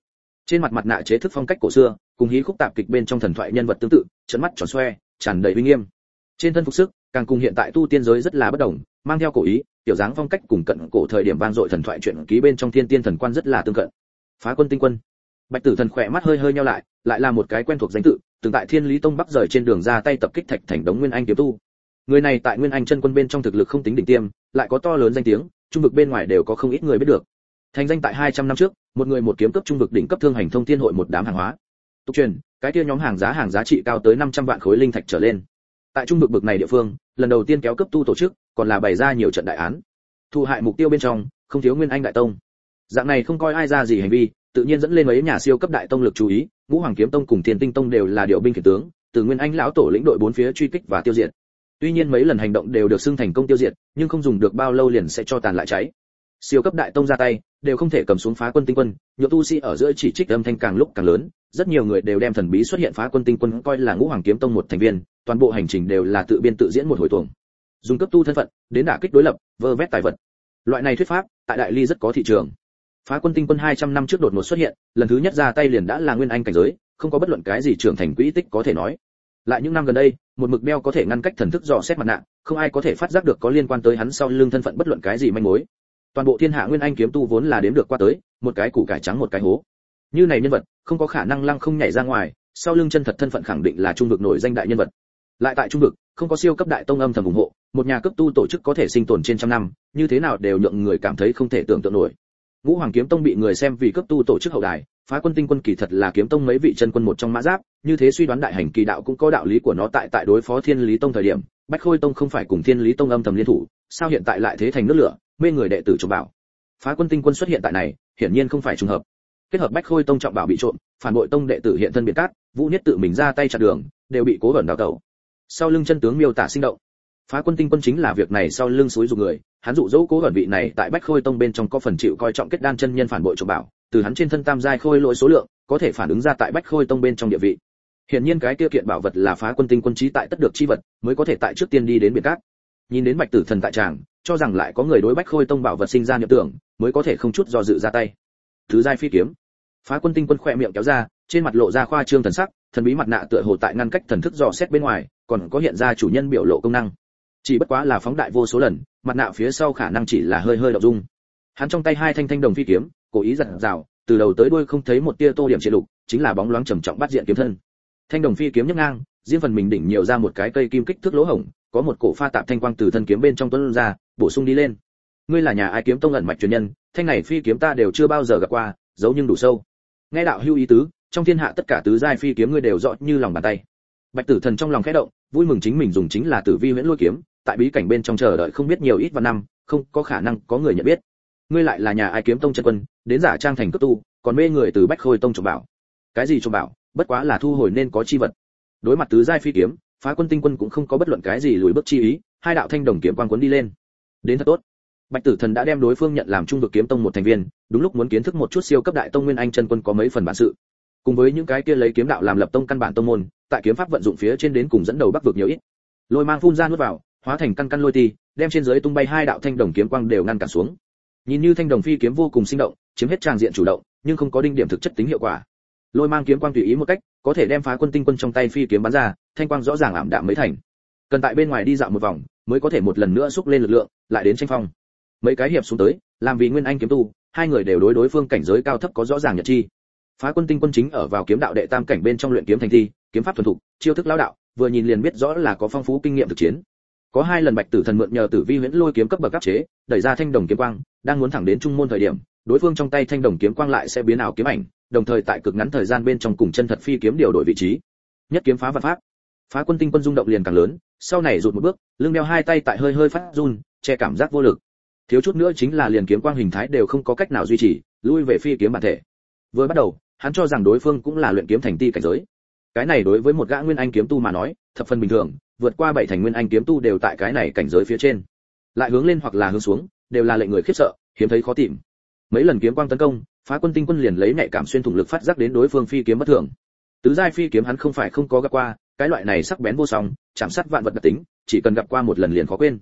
trên mặt mặt nạ chế thức phong cách cổ xưa, cùng hí khúc tạp kịch bên trong thần thoại nhân vật tương tự trận mắt tròn xoe, tràn đầy uy nghiêm. Trên thân phục sức, càng cùng hiện tại tu tiên giới rất là bất đồng, mang theo cổ ý, tiểu dáng phong cách cùng cận cổ thời điểm vang dội thần thoại chuyện ký bên trong thiên tiên thần quan rất là tương cận. Phá quân tinh quân. Bạch tử thần khỏe mắt hơi hơi nhau lại lại là một cái quen thuộc danh tự, từng tại thiên lý tông bắc rời trên đường ra tay tập kích thạch thành đống nguyên anh kiếm tu. Người này tại nguyên anh chân quân bên trong thực lực không tính đỉnh tiêm, lại có to lớn danh tiếng, trung vực bên ngoài đều có không ít người biết được. Thành danh tại 200 năm trước một người một kiếm cấp trung vực đỉnh cấp thương hành thông thiên hội một đám hàng hóa. Tục truyền, cái kia nhóm hàng giá hàng giá trị cao tới 500 vạn khối linh thạch trở lên. Tại trung vực bực này địa phương, lần đầu tiên kéo cấp tu tổ chức, còn là bày ra nhiều trận đại án. Thu hại mục tiêu bên trong, không thiếu nguyên anh đại tông. Dạng này không coi ai ra gì hành vi, tự nhiên dẫn lên mấy nhà siêu cấp đại tông lực chú ý, ngũ hoàng kiếm tông cùng thiên tinh tông đều là điều binh khiển tướng, từ nguyên anh lão tổ lĩnh đội bốn phía truy kích và tiêu diệt. Tuy nhiên mấy lần hành động đều được xưng thành công tiêu diệt, nhưng không dùng được bao lâu liền sẽ cho tàn lại cháy. Siêu cấp đại tông ra tay đều không thể cầm xuống phá quân tinh quân, nhộn tu sĩ ở giữa chỉ trích âm thanh càng lúc càng lớn, rất nhiều người đều đem thần bí xuất hiện phá quân tinh quân coi là ngũ hoàng kiếm tông một thành viên, toàn bộ hành trình đều là tự biên tự diễn một hồi tuồng. Dùng cấp tu thân phận, đến đả kích đối lập, vơ vét tài vật. Loại này thuyết pháp, tại đại ly rất có thị trường. Phá quân tinh quân 200 năm trước đột ngột xuất hiện, lần thứ nhất ra tay liền đã là nguyên anh cảnh giới, không có bất luận cái gì trưởng thành quỹ tích có thể nói. Lại những năm gần đây, một mực đeo có thể ngăn cách thần thức dò xét mặt nạ, không ai có thể phát giác được có liên quan tới hắn sau lưng thân phận bất luận cái gì manh mối toàn bộ thiên hạ nguyên anh kiếm tu vốn là đếm được qua tới, một cái củ cải trắng một cái hố. Như này nhân vật, không có khả năng lăng không nhảy ra ngoài, sau lưng chân thật thân phận khẳng định là trung vực nổi danh đại nhân vật. Lại tại trung vực, không có siêu cấp đại tông âm thầm ủng hộ, một nhà cấp tu tổ chức có thể sinh tồn trên trăm năm, như thế nào đều nhượng người cảm thấy không thể tưởng tượng nổi. Ngũ hoàng kiếm tông bị người xem vì cấp tu tổ chức hậu đài, phá quân tinh quân kỳ thật là kiếm tông mấy vị chân quân một trong mã giáp, như thế suy đoán đại hành kỳ đạo cũng có đạo lý của nó tại tại đối phó thiên lý tông thời điểm, bách khôi tông không phải cùng thiên lý tông âm thầm liên thủ sao hiện tại lại thế thành nước lửa, mê người đệ tử trộm bảo. Phá quân tinh quân xuất hiện tại này, hiển nhiên không phải trùng hợp. Kết hợp bách khôi tông trọng bảo bị trộm, phản bội tông đệ tử hiện thân biệt cát, vũ nhất tự mình ra tay chặn đường, đều bị cố vẩn đào tẩu. Sau lưng chân tướng miêu tả sinh động. Phá quân tinh quân chính là việc này sau lưng suối dụ người, hắn dụ dỗ cố vẩn vị này tại bách khôi tông bên trong có phần chịu coi trọng kết đan chân nhân phản bội trộm bảo, từ hắn trên thân tam giai khôi lỗi số lượng, có thể phản ứng ra tại bách khôi tông bên trong địa vị. Hiển nhiên cái kia kiện bảo vật là phá quân tinh quân trí tại tất được chi vật, mới có thể tại trước tiên đi đến biệt cát nhìn đến bạch tử thần tại tràng, cho rằng lại có người đối bách khôi tông bảo vật sinh ra nhập tưởng, mới có thể không chút do dự ra tay. Thứ giai phi kiếm. Phá quân tinh quân khỏe miệng kéo ra, trên mặt lộ ra khoa trương thần sắc, thần bí mặt nạ tựa hồ tại ngăn cách thần thức dò xét bên ngoài, còn có hiện ra chủ nhân biểu lộ công năng. Chỉ bất quá là phóng đại vô số lần, mặt nạ phía sau khả năng chỉ là hơi hơi động dung. Hắn trong tay hai thanh thanh đồng phi kiếm, cố ý giật rào, từ đầu tới đuôi không thấy một tia tô điểm triệt lục, chính là bóng loáng trầm trọng bắt diện kiếm thân. Thanh đồng phi kiếm nhấc ngang, riêng phần mình đỉnh nhiều ra một cái cây kim kích thước lỗ hổng có một cổ pha tạp thanh quang từ thân kiếm bên trong tuấn ra, bổ sung đi lên. Ngươi là nhà ai kiếm tông ẩn mạch truyền nhân, thanh này phi kiếm ta đều chưa bao giờ gặp qua, giấu nhưng đủ sâu. Nghe đạo hưu ý tứ, trong thiên hạ tất cả tứ giai phi kiếm ngươi đều rõ như lòng bàn tay. Bạch tử thần trong lòng khẽ động, vui mừng chính mình dùng chính là tử vi huyễn lôi kiếm, tại bí cảnh bên trong chờ đợi không biết nhiều ít và năm, không có khả năng có người nhận biết. Ngươi lại là nhà ai kiếm tông chân quân, đến giả trang thành cấp tu, còn mê người từ bách khôi tông trộm bảo. Cái gì trộm bảo? Bất quá là thu hồi nên có chi vật. Đối mặt tứ giai phi kiếm phá quân tinh quân cũng không có bất luận cái gì lùi bước chi ý, hai đạo thanh đồng kiếm quang cuốn đi lên. Đến thật tốt. Bạch tử thần đã đem đối phương nhận làm trung vực kiếm tông một thành viên, đúng lúc muốn kiến thức một chút siêu cấp đại tông nguyên anh chân quân có mấy phần bản sự. Cùng với những cái kia lấy kiếm đạo làm lập tông căn bản tông môn, tại kiếm pháp vận dụng phía trên đến cùng dẫn đầu bắc vực nhiều ít. Lôi mang phun ra nuốt vào, hóa thành căn căn lôi ti, đem trên dưới tung bay hai đạo thanh đồng kiếm quang đều ngăn cản xuống. Nhìn như thanh đồng phi kiếm vô cùng sinh động, chiếm hết tràng diện chủ động, nhưng không có đinh điểm thực chất tính hiệu quả. Lôi mang kiếm quang tùy ý một cách, có thể đem phá quân tinh quân trong tay phi kiếm bắn ra thanh quang rõ ràng ảm đạm mấy thành. Cần tại bên ngoài đi dạo một vòng, mới có thể một lần nữa xúc lên lực lượng, lại đến tranh phong. Mấy cái hiệp xuống tới, làm vì nguyên anh kiếm tu, hai người đều đối đối phương cảnh giới cao thấp có rõ ràng nhật chi. Phá quân tinh quân chính ở vào kiếm đạo đệ tam cảnh bên trong luyện kiếm thành thi, kiếm pháp thuần thục, chiêu thức lao đạo, vừa nhìn liền biết rõ là có phong phú kinh nghiệm thực chiến. Có hai lần bạch tử thần mượn nhờ tử vi huyễn lôi kiếm cấp bậc cấp chế, đẩy ra thanh đồng kiếm quang, đang muốn thẳng đến trung môn thời điểm, đối phương trong tay thanh đồng kiếm quang lại sẽ biến ảo kiếm ảnh, đồng thời tại cực ngắn thời gian bên trong cùng chân thật phi kiếm điều đổi vị trí. Nhất kiếm phá vật pháp phá quân tinh quân rung động liền càng lớn, sau này rụt một bước, lưng đeo hai tay tại hơi hơi phát run, che cảm giác vô lực. Thiếu chút nữa chính là liền kiếm quang hình thái đều không có cách nào duy trì, lui về phi kiếm bản thể. Vừa bắt đầu, hắn cho rằng đối phương cũng là luyện kiếm thành ti cảnh giới. Cái này đối với một gã nguyên anh kiếm tu mà nói, thập phần bình thường, vượt qua bảy thành nguyên anh kiếm tu đều tại cái này cảnh giới phía trên. Lại hướng lên hoặc là hướng xuống, đều là lệnh người khiếp sợ, hiếm thấy khó tìm. Mấy lần kiếm quang tấn công, phá quân tinh quân liền lấy nhạy cảm xuyên thủng lực phát giác đến đối phương phi kiếm bất thường. Tứ giai phi kiếm hắn không phải không có gặp qua cái loại này sắc bén vô song, chạm sát vạn vật đặc tính, chỉ cần gặp qua một lần liền khó quên.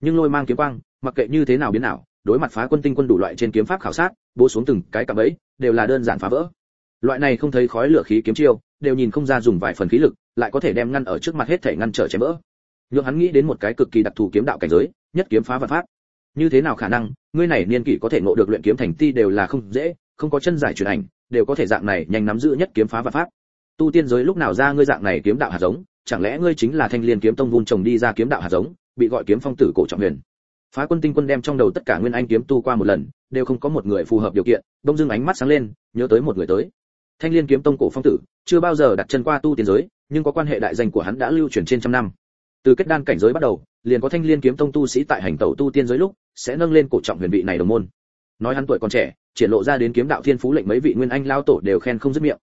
Nhưng lôi mang kiếm quang, mặc kệ như thế nào biến nào đối mặt phá quân tinh quân đủ loại trên kiếm pháp khảo sát, bố xuống từng cái cạm bẫy, đều là đơn giản phá vỡ. Loại này không thấy khói lửa khí kiếm chiêu, đều nhìn không ra dùng vài phần khí lực, lại có thể đem ngăn ở trước mặt hết thể ngăn trở chém vỡ. Nhưng hắn nghĩ đến một cái cực kỳ đặc thù kiếm đạo cảnh giới, nhất kiếm phá vạn pháp. Như thế nào khả năng, ngươi này niên kỷ có thể ngộ được luyện kiếm thành ti đều là không dễ, không có chân giải truyền ảnh, đều có thể dạng này nhanh nắm giữ nhất kiếm phá vạn pháp tu tiên giới lúc nào ra ngươi dạng này kiếm đạo hạt giống, chẳng lẽ ngươi chính là thanh liên kiếm tông vun trồng đi ra kiếm đạo hạt giống, bị gọi kiếm phong tử cổ trọng huyền? Phá quân tinh quân đem trong đầu tất cả nguyên anh kiếm tu qua một lần, đều không có một người phù hợp điều kiện đông dương ánh mắt sáng lên, nhớ tới một người tới. Thanh liên kiếm tông cổ phong tử, chưa bao giờ đặt chân qua tu tiên giới, nhưng có quan hệ đại danh của hắn đã lưu truyền trên trăm năm. Từ kết đan cảnh giới bắt đầu, liền có thanh liên kiếm tông tu sĩ tại hành tẩu tu tiên giới lúc, sẽ nâng lên cổ trọng huyền vị này đồng môn. Nói hắn tuổi còn trẻ, triển lộ ra đến kiếm đạo thiên phú lệnh mấy vị nguyên anh lao tổ đều khen không dứt miệng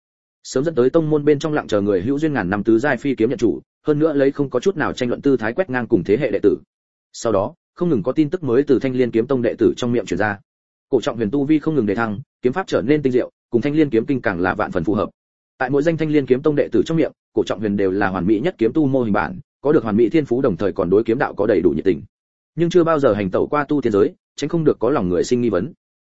sớm dẫn tới tông môn bên trong lặng chờ người hữu duyên ngàn năm tứ giai phi kiếm nhận chủ, hơn nữa lấy không có chút nào tranh luận tư thái quét ngang cùng thế hệ đệ tử. Sau đó, không ngừng có tin tức mới từ thanh liên kiếm tông đệ tử trong miệng truyền ra. Cổ trọng huyền tu vi không ngừng đề thăng, kiếm pháp trở nên tinh diệu, cùng thanh liên kiếm kinh càng là vạn phần phù hợp. Tại mỗi danh thanh liên kiếm tông đệ tử trong miệng, cổ trọng huyền đều là hoàn mỹ nhất kiếm tu mô hình bản, có được hoàn mỹ thiên phú đồng thời còn đối kiếm đạo có đầy đủ nhiệt tình. Nhưng chưa bao giờ hành tẩu qua tu thiên giới, tránh không được có lòng người sinh nghi vấn.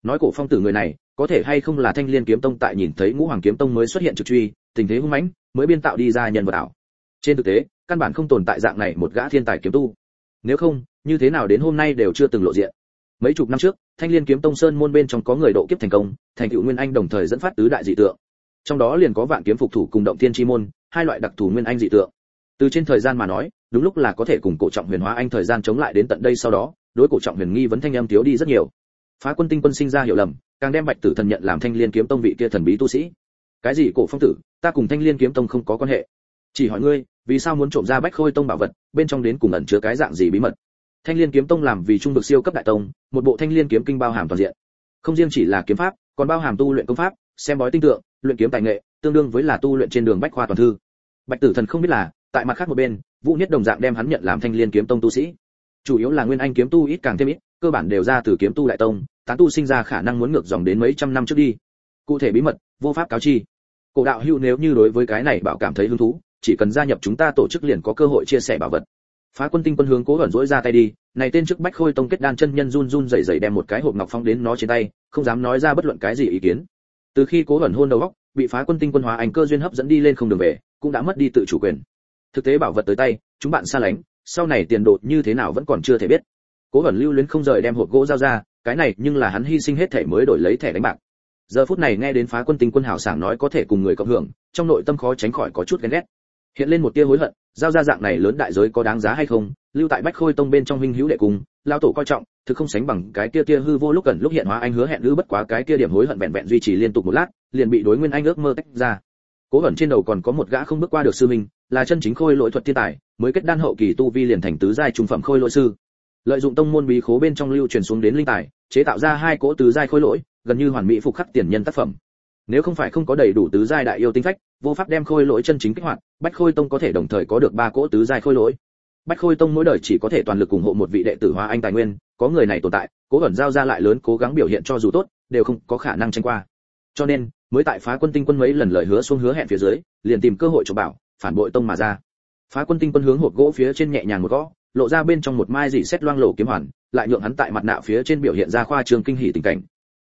Nói cổ phong tử người này có thể hay không là thanh liên kiếm tông tại nhìn thấy ngũ hoàng kiếm tông mới xuất hiện trực truy, tình thế hung mãnh, mới biên tạo đi ra nhân vật ảo. Trên thực tế, căn bản không tồn tại dạng này một gã thiên tài kiếm tu. Nếu không, như thế nào đến hôm nay đều chưa từng lộ diện. Mấy chục năm trước, thanh liên kiếm tông sơn môn bên trong có người độ kiếp thành công, thành tựu nguyên anh đồng thời dẫn phát tứ đại dị tượng. Trong đó liền có vạn kiếm phục thủ cùng động thiên chi môn, hai loại đặc thù nguyên anh dị tượng. Từ trên thời gian mà nói, đúng lúc là có thể cùng cổ trọng huyền hóa anh thời gian chống lại đến tận đây sau đó, đối cổ trọng huyền nghi vấn thanh âm thiếu đi rất nhiều phá quân tinh quân sinh ra hiểu lầm, càng đem bạch tử thần nhận làm thanh liên kiếm tông vị kia thần bí tu sĩ. Cái gì, cổ phong tử? Ta cùng thanh liên kiếm tông không có quan hệ. Chỉ hỏi ngươi, vì sao muốn trộm ra bách khôi tông bảo vật, bên trong đến cùng ẩn chứa cái dạng gì bí mật? Thanh liên kiếm tông làm vì trung vực siêu cấp đại tông, một bộ thanh liên kiếm kinh bao hàm toàn diện. Không riêng chỉ là kiếm pháp, còn bao hàm tu luyện công pháp, xem bói tinh tượng, luyện kiếm tài nghệ, tương đương với là tu luyện trên đường bách khoa toàn thư. Bạch tử thần không biết là, tại mặt khác một bên, vũ nhất đồng dạng đem hắn nhận làm thanh liên kiếm tông tu sĩ chủ yếu là nguyên anh kiếm tu ít càng thêm ít, cơ bản đều ra từ kiếm tu đại tông, tán tu sinh ra khả năng muốn ngược dòng đến mấy trăm năm trước đi. Cụ thể bí mật, vô pháp cáo chi. Cổ đạo hưu nếu như đối với cái này bảo cảm thấy hứng thú, chỉ cần gia nhập chúng ta tổ chức liền có cơ hội chia sẻ bảo vật. Phá quân tinh quân hướng cố ẩn dỗi ra tay đi, này tên trước bách khôi tông kết đan chân nhân run run rẩy rẩy đem một cái hộp ngọc phong đến nó trên tay, không dám nói ra bất luận cái gì ý kiến. Từ khi cố ẩn hôn đầu góc bị phá quân tinh quân hóa ảnh cơ duyên hấp dẫn đi lên không đường về, cũng đã mất đi tự chủ quyền. Thực tế bảo vật tới tay, chúng bạn xa lánh sau này tiền đột như thế nào vẫn còn chưa thể biết. Cố hẩn lưu luyến không rời đem hộp gỗ giao ra, cái này nhưng là hắn hy sinh hết thể mới đổi lấy thẻ đánh bạc. Giờ phút này nghe đến phá quân tinh quân hảo sảng nói có thể cùng người cộng hưởng, trong nội tâm khó tránh khỏi có chút ghen ghét. Hiện lên một tia hối hận, giao ra dạng này lớn đại giới có đáng giá hay không, lưu tại bách khôi tông bên trong huynh hữu đệ cùng lao tổ coi trọng, thực không sánh bằng cái tia tia hư vô lúc cần lúc hiện hóa anh hứa hẹn lữ bất quá cái tia điểm hối hận vẹn vẹn duy trì liên tục một lát, liền bị đối nguyên anh ước mơ tách ra cố ẩn trên đầu còn có một gã không bước qua được sư minh là chân chính khôi lỗi thuật thiên tài, mới kết đan hậu kỳ tu vi liền thành tứ giai trung phẩm khôi lỗi sư. Lợi dụng tông môn bí khố bên trong lưu truyền xuống đến linh tài, chế tạo ra hai cỗ tứ giai khôi lỗi, gần như hoàn mỹ phục khắc tiền nhân tác phẩm. Nếu không phải không có đầy đủ tứ giai đại yêu tinh phách, vô pháp đem khôi lỗi chân chính kích hoạt, bách khôi tông có thể đồng thời có được ba cỗ tứ giai khôi lỗi. Bách khôi tông mỗi đời chỉ có thể toàn lực ủng hộ một vị đệ tử hóa anh tài nguyên, có người này tồn tại, cố ẩn giao ra lại lớn cố gắng biểu hiện cho dù tốt, đều không có khả năng tranh qua. Cho nên mới tại phá quân tinh quân mấy lần lời hứa xuống hứa hẹn phía dưới, liền tìm cơ hội cho bảo, phản bội tông mà ra. Phá quân tinh quân hướng hộp gỗ phía trên nhẹ nhàng một gõ, lộ ra bên trong một mai dị xét loang lổ kiếm hoàn, lại nhượng hắn tại mặt nạ phía trên biểu hiện ra khoa trương kinh hỉ tình cảnh.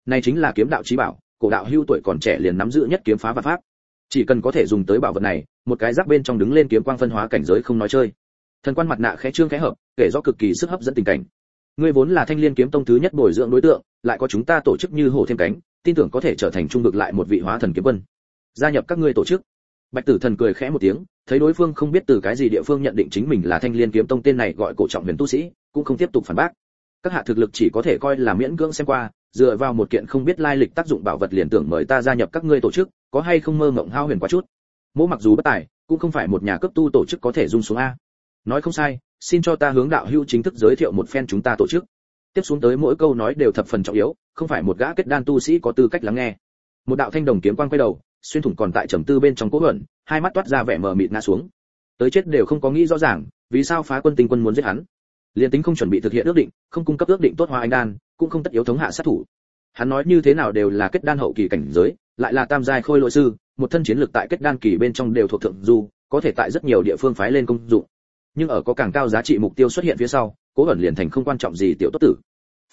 Này chính là kiếm đạo trí bảo, cổ đạo hưu tuổi còn trẻ liền nắm giữ nhất kiếm phá và pháp. Chỉ cần có thể dùng tới bảo vật này, một cái rác bên trong đứng lên kiếm quang phân hóa cảnh giới không nói chơi. Thần quan mặt nạ khẽ trương khẽ hợp, kể rõ cực kỳ sức hấp dẫn tình cảnh. Ngươi vốn là thanh liên kiếm tông thứ nhất bồi dưỡng đối tượng, lại có chúng ta tổ chức như hổ thêm cánh tin tưởng có thể trở thành trung vực lại một vị hóa thần kiếm quân. Gia nhập các ngươi tổ chức. Bạch tử thần cười khẽ một tiếng, thấy đối phương không biết từ cái gì địa phương nhận định chính mình là thanh liên kiếm tông tên này gọi cổ trọng huyền tu sĩ, cũng không tiếp tục phản bác. Các hạ thực lực chỉ có thể coi là miễn cưỡng xem qua, dựa vào một kiện không biết lai lịch tác dụng bảo vật liền tưởng mời ta gia nhập các ngươi tổ chức, có hay không mơ mộng hao huyền quá chút. Mỗ mặc dù bất tài, cũng không phải một nhà cấp tu tổ chức có thể dung xuống a. Nói không sai, xin cho ta hướng đạo hữu chính thức giới thiệu một phen chúng ta tổ chức. Tiếp xuống tới mỗi câu nói đều thập phần trọng yếu không phải một gã kết đan tu sĩ có tư cách lắng nghe. Một đạo thanh đồng kiếm quang quay đầu, xuyên thủng còn tại trầm tư bên trong cố hận, hai mắt toát ra vẻ mờ mịt ngã xuống. Tới chết đều không có nghĩ rõ ràng, vì sao phá quân tinh quân muốn giết hắn? Liền tính không chuẩn bị thực hiện ước định, không cung cấp ước định tốt hoa anh đan, cũng không tất yếu thống hạ sát thủ. Hắn nói như thế nào đều là kết đan hậu kỳ cảnh giới, lại là tam giai khôi lỗi sư, một thân chiến lực tại kết đan kỳ bên trong đều thuộc thượng du, có thể tại rất nhiều địa phương phái lên công dụng. Nhưng ở có càng cao giá trị mục tiêu xuất hiện phía sau, cố ẩn liền thành không quan trọng gì tiểu tốt tử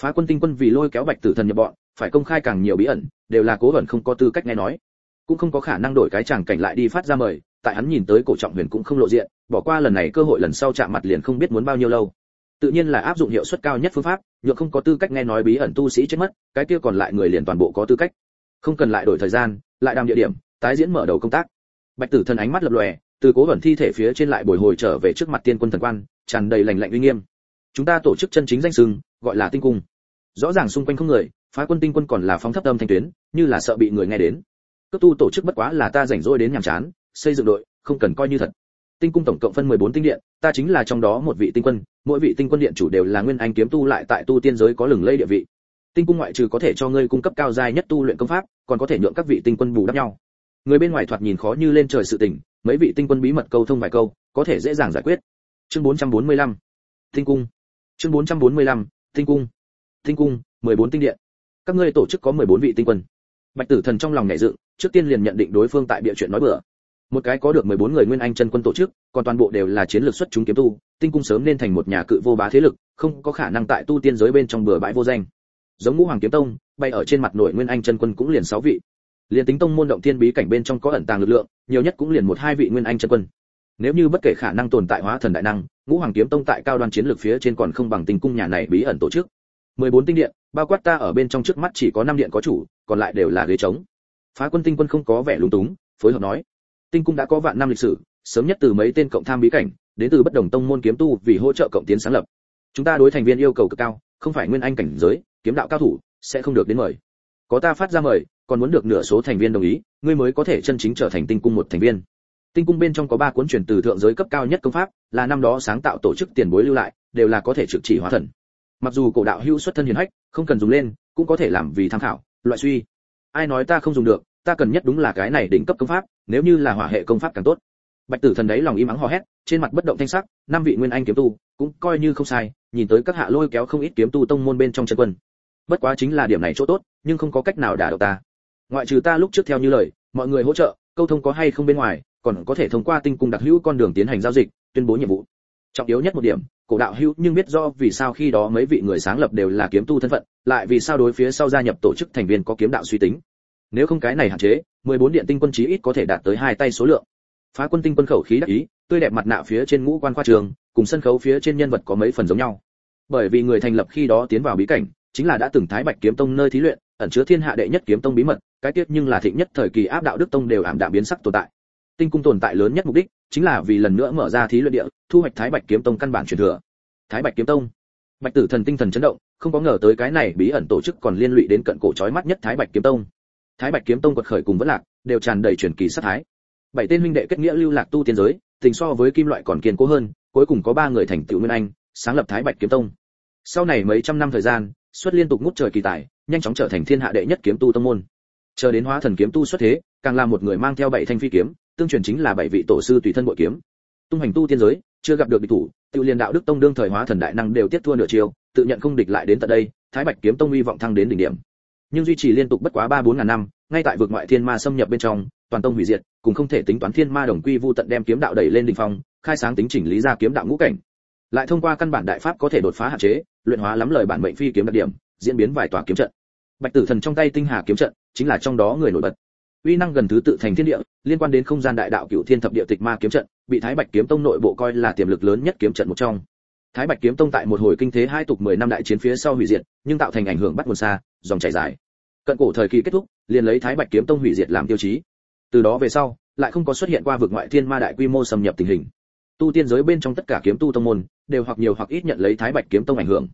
phá quân tinh quân vì lôi kéo bạch tử thần nhập bọn, phải công khai càng nhiều bí ẩn, đều là cố ẩn không có tư cách nghe nói. Cũng không có khả năng đổi cái chàng cảnh lại đi phát ra mời, tại hắn nhìn tới cổ trọng huyền cũng không lộ diện, bỏ qua lần này cơ hội lần sau chạm mặt liền không biết muốn bao nhiêu lâu. Tự nhiên là áp dụng hiệu suất cao nhất phương pháp, nhượng không có tư cách nghe nói bí ẩn tu sĩ chết mất, cái kia còn lại người liền toàn bộ có tư cách. Không cần lại đổi thời gian, lại đàm địa điểm, tái diễn mở đầu công tác. Bạch tử thần ánh mắt lập lòe, từ cố ẩn thi thể phía trên lại bồi hồi trở về trước mặt tiên quân thần quan, tràn đầy lành lạnh uy nghiêm. Chúng ta tổ chức chân chính danh sưng gọi là tinh cung. Rõ ràng xung quanh không người, phá quân tinh quân còn là phóng thấp âm thanh tuyến, như là sợ bị người nghe đến. Cấp tu tổ chức bất quá là ta rảnh rỗi đến nhàm chán, xây dựng đội, không cần coi như thật. Tinh cung tổng cộng phân 14 tinh điện, ta chính là trong đó một vị tinh quân, mỗi vị tinh quân điện chủ đều là nguyên anh kiếm tu lại tại tu tiên giới có lừng lây địa vị. Tinh cung ngoại trừ có thể cho ngươi cung cấp cao giai nhất tu luyện công pháp, còn có thể nhượng các vị tinh quân bù đắp nhau. Người bên ngoài thoạt nhìn khó như lên trời sự tình, mấy vị tinh quân bí mật câu thông vài câu, có thể dễ dàng giải quyết. Chương 445 tinh cung. Chương 445 tinh cung. Tinh cung 14 tinh điện. Các ngươi tổ chức có 14 vị tinh quân. Bạch tử thần trong lòng nhẹ dựng, trước tiên liền nhận định đối phương tại địa chuyện nói bừa. Một cái có được 14 người nguyên anh chân quân tổ chức, còn toàn bộ đều là chiến lược xuất chúng kiếm tu, tinh cung sớm nên thành một nhà cự vô bá thế lực, không có khả năng tại tu tiên giới bên trong bừa bãi vô danh. Giống ngũ hoàng kiếm tông, bay ở trên mặt nội nguyên anh chân quân cũng liền sáu vị. Liền tính tông môn động thiên bí cảnh bên trong có ẩn tàng lực lượng, nhiều nhất cũng liền một hai vị nguyên anh chân quân. Nếu như bất kể khả năng tồn tại hóa thần đại năng ngũ hoàng kiếm tông tại cao đoan chiến lược phía trên còn không bằng tình cung nhà này bí ẩn tổ chức. 14 tinh điện, bao quát ta ở bên trong trước mắt chỉ có năm điện có chủ, còn lại đều là ghế trống. Phá quân tinh quân không có vẻ lúng túng, phối hợp nói. Tinh cung đã có vạn năm lịch sử, sớm nhất từ mấy tên cộng tham bí cảnh, đến từ bất đồng tông môn kiếm tu vì hỗ trợ cộng tiến sáng lập. Chúng ta đối thành viên yêu cầu cực cao, không phải nguyên anh cảnh giới, kiếm đạo cao thủ, sẽ không được đến mời. Có ta phát ra mời, còn muốn được nửa số thành viên đồng ý, ngươi mới có thể chân chính trở thành tinh cung một thành viên tinh cung bên trong có ba cuốn truyền từ thượng giới cấp cao nhất công pháp, là năm đó sáng tạo tổ chức tiền bối lưu lại, đều là có thể trực chỉ hóa thần. Mặc dù cổ đạo hữu xuất thân hiền hách, không cần dùng lên, cũng có thể làm vì tham khảo, loại suy. Ai nói ta không dùng được, ta cần nhất đúng là cái này đỉnh cấp công pháp, nếu như là hỏa hệ công pháp càng tốt. Bạch tử thần đấy lòng im ắng hò hét, trên mặt bất động thanh sắc, năm vị nguyên anh kiếm tu, cũng coi như không sai, nhìn tới các hạ lôi kéo không ít kiếm tu tông môn bên trong chân quân. Bất quá chính là điểm này chỗ tốt, nhưng không có cách nào đả động ta. Ngoại trừ ta lúc trước theo như lời, mọi người hỗ trợ, câu thông có hay không bên ngoài còn có thể thông qua tinh cung đặc hữu con đường tiến hành giao dịch, tuyên bố nhiệm vụ. Trọng yếu nhất một điểm, cổ đạo hữu nhưng biết do vì sao khi đó mấy vị người sáng lập đều là kiếm tu thân phận, lại vì sao đối phía sau gia nhập tổ chức thành viên có kiếm đạo suy tính. Nếu không cái này hạn chế 14 điện tinh quân chí ít có thể đạt tới hai tay số lượng. Phá quân tinh quân khẩu khí đắc ý, tươi đẹp mặt nạ phía trên ngũ quan khoa trường, cùng sân khấu phía trên nhân vật có mấy phần giống nhau. Bởi vì người thành lập khi đó tiến vào bí cảnh, chính là đã từng thái bạch kiếm tông nơi thí luyện, ẩn chứa thiên hạ đệ nhất kiếm tông bí mật, cái tiết nhưng là thịnh nhất thời kỳ áp đạo đức tông đều ảm đạm biến sắc tồn tại tinh cung tồn tại lớn nhất mục đích chính là vì lần nữa mở ra thí luyện địa, thu hoạch thái bạch kiếm tông căn bản truyền thừa. Thái bạch kiếm tông. Bạch tử thần tinh thần chấn động, không có ngờ tới cái này bí ẩn tổ chức còn liên lụy đến cận cổ chói mắt nhất thái bạch kiếm tông. Thái bạch kiếm tông quật khởi cùng vẫn lạc, đều tràn đầy truyền kỳ sát thái. Bảy tên huynh đệ kết nghĩa lưu lạc tu tiên giới, tình so với kim loại còn kiên cố hơn, cuối cùng có ba người thành tựu nguyên anh, sáng lập thái bạch kiếm tông. Sau này mấy trăm năm thời gian, xuất liên tục ngút trời kỳ tài, nhanh chóng trở thành thiên hạ đệ nhất kiếm tu tông môn. Chờ đến hóa thần kiếm tu xuất thế, càng là một người mang theo bảy thanh phi kiếm tương truyền chính là bảy vị tổ sư tùy thân bội kiếm. Tung hành tu tiên giới, chưa gặp được địch thủ tự liên đạo đức tông đương thời hóa thần đại năng đều tiếp thua nửa chiều, tự nhận không địch lại đến tận đây, thái bạch kiếm tông uy vọng thăng đến đỉnh điểm. Nhưng duy trì liên tục bất quá ba bốn ngàn năm, ngay tại vực ngoại thiên ma xâm nhập bên trong, toàn tông hủy diệt cũng không thể tính toán thiên ma đồng quy vu tận đem kiếm đạo đẩy lên đỉnh phong, khai sáng tính chỉnh lý ra kiếm đạo ngũ cảnh. Lại thông qua căn bản đại pháp có thể đột phá hạn chế, luyện hóa lắm lời bản mệnh phi kiếm đặc điểm, diễn biến vài tòa kiếm trận. Bạch tử thần trong tay tinh hà kiếm trận, chính là trong đó người nổi bật uy năng gần thứ tự thành thiên địa, liên quan đến không gian đại đạo cửu thiên thập địa tịch ma kiếm trận, bị thái bạch kiếm tông nội bộ coi là tiềm lực lớn nhất kiếm trận một trong. Thái bạch kiếm tông tại một hồi kinh thế hai tục mười năm đại chiến phía sau hủy diệt, nhưng tạo thành ảnh hưởng bắt nguồn xa, dòng chảy dài. Cận cổ thời kỳ kết thúc, liền lấy thái bạch kiếm tông hủy diệt làm tiêu chí. Từ đó về sau, lại không có xuất hiện qua vực ngoại thiên ma đại quy mô xâm nhập tình hình. Tu tiên giới bên trong tất cả kiếm tu tông môn, đều hoặc nhiều hoặc ít nhận lấy thái bạch kiếm tông ảnh hưởng.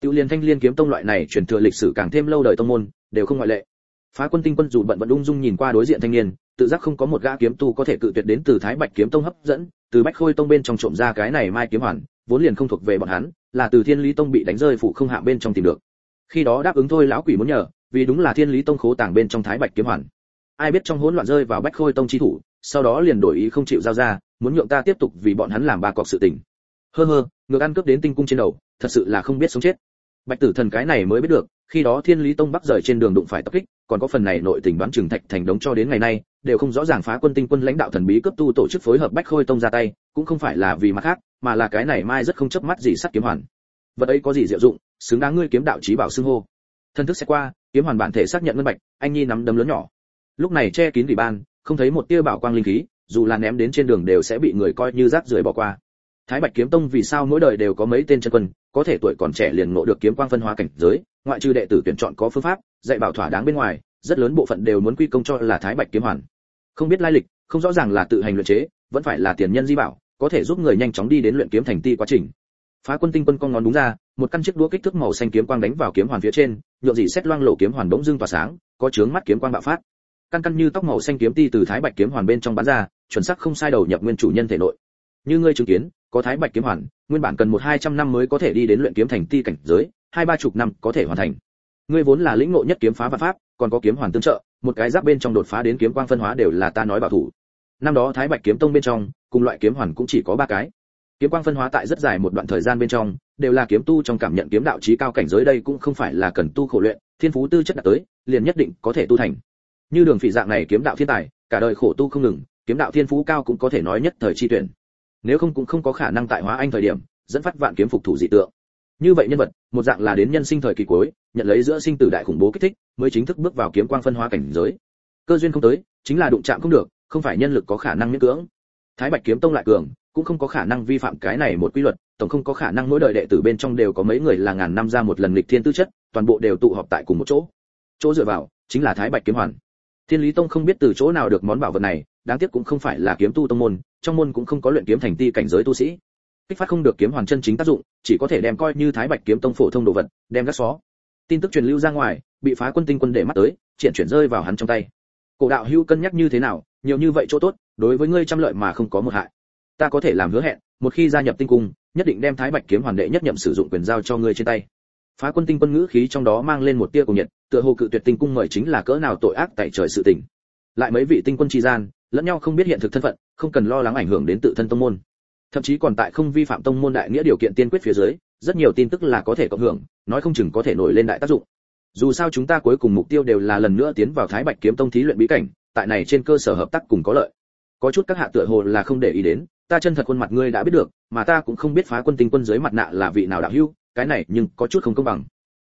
Tiêu liên thanh liên kiếm tông loại này truyền thừa lịch sử càng thêm lâu đời tông môn, đều không ngoại lệ phá quân tinh quân dù bận bận ung dung nhìn qua đối diện thanh niên, tự giác không có một gã kiếm tu có thể cự tuyệt đến từ thái bạch kiếm tông hấp dẫn, từ bách khôi tông bên trong trộm ra cái này mai kiếm hoàn, vốn liền không thuộc về bọn hắn, là từ thiên lý tông bị đánh rơi phụ không hạ bên trong tìm được. Khi đó đáp ứng thôi lão quỷ muốn nhờ, vì đúng là thiên lý tông khố tàng bên trong thái bạch kiếm hoàn. Ai biết trong hỗn loạn rơi vào bách khôi tông chi thủ, sau đó liền đổi ý không chịu giao ra, muốn nhượng ta tiếp tục vì bọn hắn làm ba cọc sự tình. Hơ hơ, ngược ăn cướp đến tinh cung trên đầu, thật sự là không biết sống chết. Bạch tử thần cái này mới biết được khi đó thiên lý tông bắc rời trên đường đụng phải tập kích, còn có phần này nội tình đoán trường thạch thành đống cho đến ngày nay, đều không rõ ràng phá quân tinh quân lãnh đạo thần bí cấp tu tổ chức phối hợp bách khôi tông ra tay, cũng không phải là vì mặt khác, mà là cái này mai rất không chớp mắt gì sắt kiếm hoàn. Vật ấy có gì diệu dụng, xứng đáng ngươi kiếm đạo trí bảo xưng hô. Thân thức sẽ qua, kiếm hoàn bản thể xác nhận ngân bạch, anh nhi nắm đấm lớn nhỏ. Lúc này che kín ủy ban, không thấy một tia bảo quang linh khí, dù là ném đến trên đường đều sẽ bị người coi như rác rưởi bỏ qua. Thái bạch kiếm tông vì sao mỗi đời đều có mấy tên chân quân, có thể tuổi còn trẻ liền ngộ được kiếm quang phân hóa cảnh giới ngoại trừ đệ tử tuyển chọn có phương pháp, dạy bảo thỏa đáng bên ngoài, rất lớn bộ phận đều muốn quy công cho là thái bạch kiếm hoàn. Không biết lai lịch, không rõ ràng là tự hành luyện chế, vẫn phải là tiền nhân di bảo, có thể giúp người nhanh chóng đi đến luyện kiếm thành ti quá trình. Phá quân tinh quân con ngón đúng ra, một căn chiếc đũa kích thước màu xanh kiếm quang đánh vào kiếm hoàn phía trên nhộn dị xét loang lộ kiếm hoàn bỗng dưng tỏa sáng, có chướng mắt kiếm quang bạo phát. Căn căn như tóc màu xanh kiếm ti từ thái bạch kiếm hoàn bên trong bắn ra, chuẩn xác không sai đầu nhập nguyên chủ nhân thể nội. Như ngươi chứng kiến, có thái bạch kiếm hoàn, nguyên bản cần một hai trăm năm mới có thể đi đến luyện kiếm thành ti cảnh giới hai ba chục năm có thể hoàn thành. Ngươi vốn là lĩnh ngộ nhất kiếm phá vạn pháp, còn có kiếm hoàn tương trợ, một cái giáp bên trong đột phá đến kiếm quang phân hóa đều là ta nói bảo thủ. Năm đó thái bạch kiếm tông bên trong, cùng loại kiếm hoàn cũng chỉ có ba cái. Kiếm quang phân hóa tại rất dài một đoạn thời gian bên trong, đều là kiếm tu trong cảm nhận kiếm đạo trí cao cảnh giới đây cũng không phải là cần tu khổ luyện, thiên phú tư chất đạt tới, liền nhất định có thể tu thành. Như đường phỉ dạng này kiếm đạo thiên tài, cả đời khổ tu không ngừng, kiếm đạo thiên phú cao cũng có thể nói nhất thời chi tuyển. Nếu không cũng không có khả năng tại hóa anh thời điểm, dẫn phát vạn kiếm phục thủ dị tượng như vậy nhân vật, một dạng là đến nhân sinh thời kỳ cuối, nhận lấy giữa sinh tử đại khủng bố kích thích, mới chính thức bước vào kiếm quang phân hóa cảnh giới. Cơ duyên không tới, chính là đụng chạm không được, không phải nhân lực có khả năng miễn cưỡng. Thái bạch kiếm tông lại cường, cũng không có khả năng vi phạm cái này một quy luật, tổng không có khả năng mỗi đời đệ tử bên trong đều có mấy người là ngàn năm ra một lần lịch thiên tư chất, toàn bộ đều tụ họp tại cùng một chỗ. Chỗ dựa vào, chính là thái bạch kiếm hoàn. Thiên lý tông không biết từ chỗ nào được món bảo vật này, đáng tiếc cũng không phải là kiếm tu tông môn, trong môn cũng không có luyện kiếm thành ti cảnh giới tu sĩ kích phát không được kiếm hoàn chân chính tác dụng, chỉ có thể đem coi như thái bạch kiếm tông phổ thông đồ vật, đem gác xó. Tin tức truyền lưu ra ngoài, bị phá quân tinh quân để mắt tới, triển chuyển rơi vào hắn trong tay. Cổ đạo hưu cân nhắc như thế nào, nhiều như vậy chỗ tốt, đối với ngươi trăm lợi mà không có một hại. Ta có thể làm hứa hẹn, một khi gia nhập tinh cung, nhất định đem thái bạch kiếm hoàn đệ nhất nhậm sử dụng quyền giao cho ngươi trên tay. Phá quân tinh quân ngữ khí trong đó mang lên một tia cùng nhiệt, tựa hồ cự tuyệt tinh cung mời chính là cỡ nào tội ác tại trời sự tình. Lại mấy vị tinh quân tri gian, lẫn nhau không biết hiện thực thân phận, không cần lo lắng ảnh hưởng đến tự thân tông môn thậm chí còn tại không vi phạm tông môn đại nghĩa điều kiện tiên quyết phía dưới, rất nhiều tin tức là có thể cộng hưởng, nói không chừng có thể nổi lên đại tác dụng. Dù sao chúng ta cuối cùng mục tiêu đều là lần nữa tiến vào thái bạch kiếm tông thí luyện bí cảnh, tại này trên cơ sở hợp tác cùng có lợi. Có chút các hạ tựa hồ là không để ý đến, ta chân thật khuôn mặt ngươi đã biết được, mà ta cũng không biết phá quân tinh quân dưới mặt nạ là vị nào đạo hưu cái này nhưng có chút không công bằng.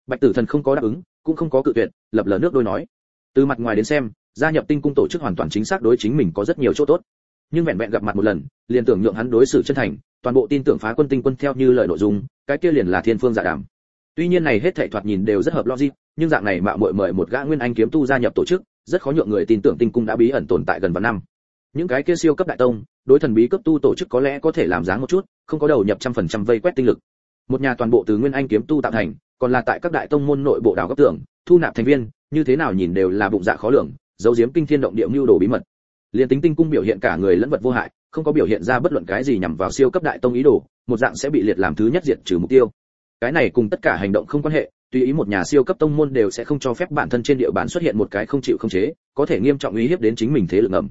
Bạch tử thần không có đáp ứng, cũng không có cự tuyệt, lập lờ nước đôi nói. Từ mặt ngoài đến xem, gia nhập tinh cung tổ chức hoàn toàn chính xác đối chính mình có rất nhiều chỗ tốt nhưng vẹn vẹn gặp mặt một lần, liền tưởng nhượng hắn đối xử chân thành, toàn bộ tin tưởng phá quân tinh quân theo như lời nội dung, cái kia liền là thiên phương giả đảm. đàm. Tuy nhiên này hết thảy thoạt nhìn đều rất hợp logic, nhưng dạng này mạo muội mời một gã nguyên anh kiếm tu gia nhập tổ chức, rất khó nhượng người tin tưởng tinh cung đã bí ẩn tồn tại gần vạn năm. Những cái kia siêu cấp đại tông, đối thần bí cấp tu tổ chức có lẽ có thể làm dáng một chút, không có đầu nhập trăm phần trăm vây quét tinh lực. Một nhà toàn bộ từ nguyên anh kiếm tu tạo thành, còn là tại các đại tông môn nội bộ đào cấp tưởng, thu nạp thành viên, như thế nào nhìn đều là bụng dạ khó lường, giấu giếm kinh thiên động địa mưu đồ bí mật liên tính tinh cung biểu hiện cả người lẫn vật vô hại, không có biểu hiện ra bất luận cái gì nhằm vào siêu cấp đại tông ý đồ, một dạng sẽ bị liệt làm thứ nhất diệt trừ mục tiêu. Cái này cùng tất cả hành động không quan hệ, tùy ý một nhà siêu cấp tông môn đều sẽ không cho phép bản thân trên địa bàn xuất hiện một cái không chịu không chế, có thể nghiêm trọng uy hiếp đến chính mình thế lực ngầm.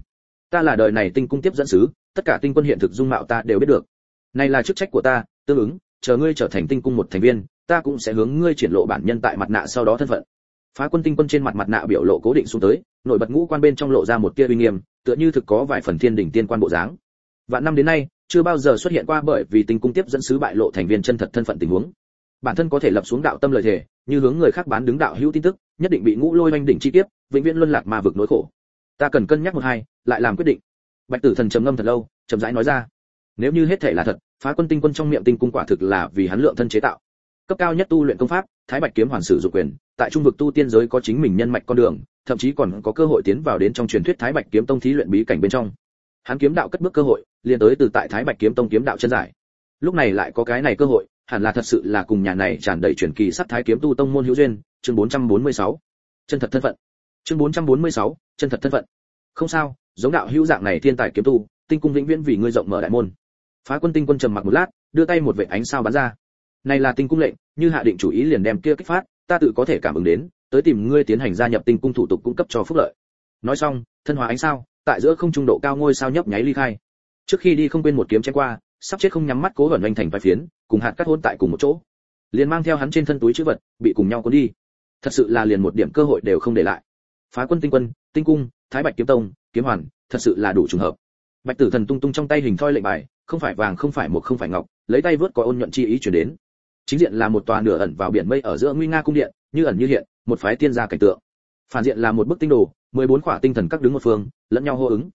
Ta là đời này tinh cung tiếp dẫn sứ, tất cả tinh quân hiện thực dung mạo ta đều biết được. Này là chức trách của ta, tương ứng, chờ ngươi trở thành tinh cung một thành viên, ta cũng sẽ hướng ngươi triển lộ bản nhân tại mặt nạ sau đó thân phận. Phá quân tinh quân trên mặt mặt nạ biểu lộ cố định xuống tới nổi bật ngũ quan bên trong lộ ra một tia uy nghiêm, tựa như thực có vài phần thiên đỉnh tiên quan bộ dáng. Vạn năm đến nay, chưa bao giờ xuất hiện qua bởi vì tinh cung tiếp dẫn sứ bại lộ thành viên chân thật thân phận tình huống. Bản thân có thể lập xuống đạo tâm lời thể như hướng người khác bán đứng đạo hữu tin tức, nhất định bị ngũ lôi oanh đỉnh chi kiếp, vĩnh viễn luân lạc mà vực nỗi khổ. Ta cần cân nhắc một hai, lại làm quyết định. Bạch tử thần trầm ngâm thật lâu, chậm rãi nói ra. Nếu như hết thể là thật, phá quân tinh quân trong miệng tinh cung quả thực là vì hắn lượng thân chế tạo cấp cao nhất tu luyện công pháp thái bạch kiếm hoàn sử dụng quyền tại trung vực tu tiên giới có chính mình nhân mạch con đường thậm chí còn có cơ hội tiến vào đến trong truyền thuyết thái bạch kiếm tông thí luyện bí cảnh bên trong. Hắn kiếm đạo cất bước cơ hội liền tới từ tại thái bạch kiếm tông kiếm đạo chân giải. Lúc này lại có cái này cơ hội hẳn là thật sự là cùng nhà này tràn đầy truyền kỳ sắp thái kiếm tu tông môn hữu duyên chương 446. chân thật thân phận. Chương 446, chân thật thân phận. Không sao giống đạo hữu dạng này thiên tài kiếm tu tinh cung vĩnh viễn vì ngươi rộng mở đại môn. Phá quân tinh quân trầm mặc một lát đưa tay một vệt ánh sao bắn ra này là tinh cung lệnh, như hạ định chủ ý liền đem kia kích phát, ta tự có thể cảm ứng đến, tới tìm ngươi tiến hành gia nhập tinh cung thủ tục cung cấp cho phúc lợi. Nói xong, thân hóa ánh sao, tại giữa không trung độ cao ngôi sao nhấp nháy ly khai. Trước khi đi không quên một kiếm chém qua, sắp chết không nhắm mắt cố vẩn anh thành vài phiến, cùng hạt cắt hôn tại cùng một chỗ. Liền mang theo hắn trên thân túi chữ vật, bị cùng nhau cuốn đi. Thật sự là liền một điểm cơ hội đều không để lại. Phá quân tinh quân, tinh cung, thái bạch kiếm tông, kiếm hoàn, thật sự là đủ trùng hợp. Bạch tử thần tung tung trong tay hình thoi lệnh bài, không phải vàng không phải một không phải ngọc, lấy tay vớt có ôn nhuận chi ý chuyển đến chính diện là một tòa nửa ẩn vào biển mây ở giữa nguy nga cung điện, như ẩn như hiện, một phái tiên gia cảnh tượng. Phản diện là một bức tinh đồ, mười bốn khỏa tinh thần các đứng một phương, lẫn nhau hô ứng.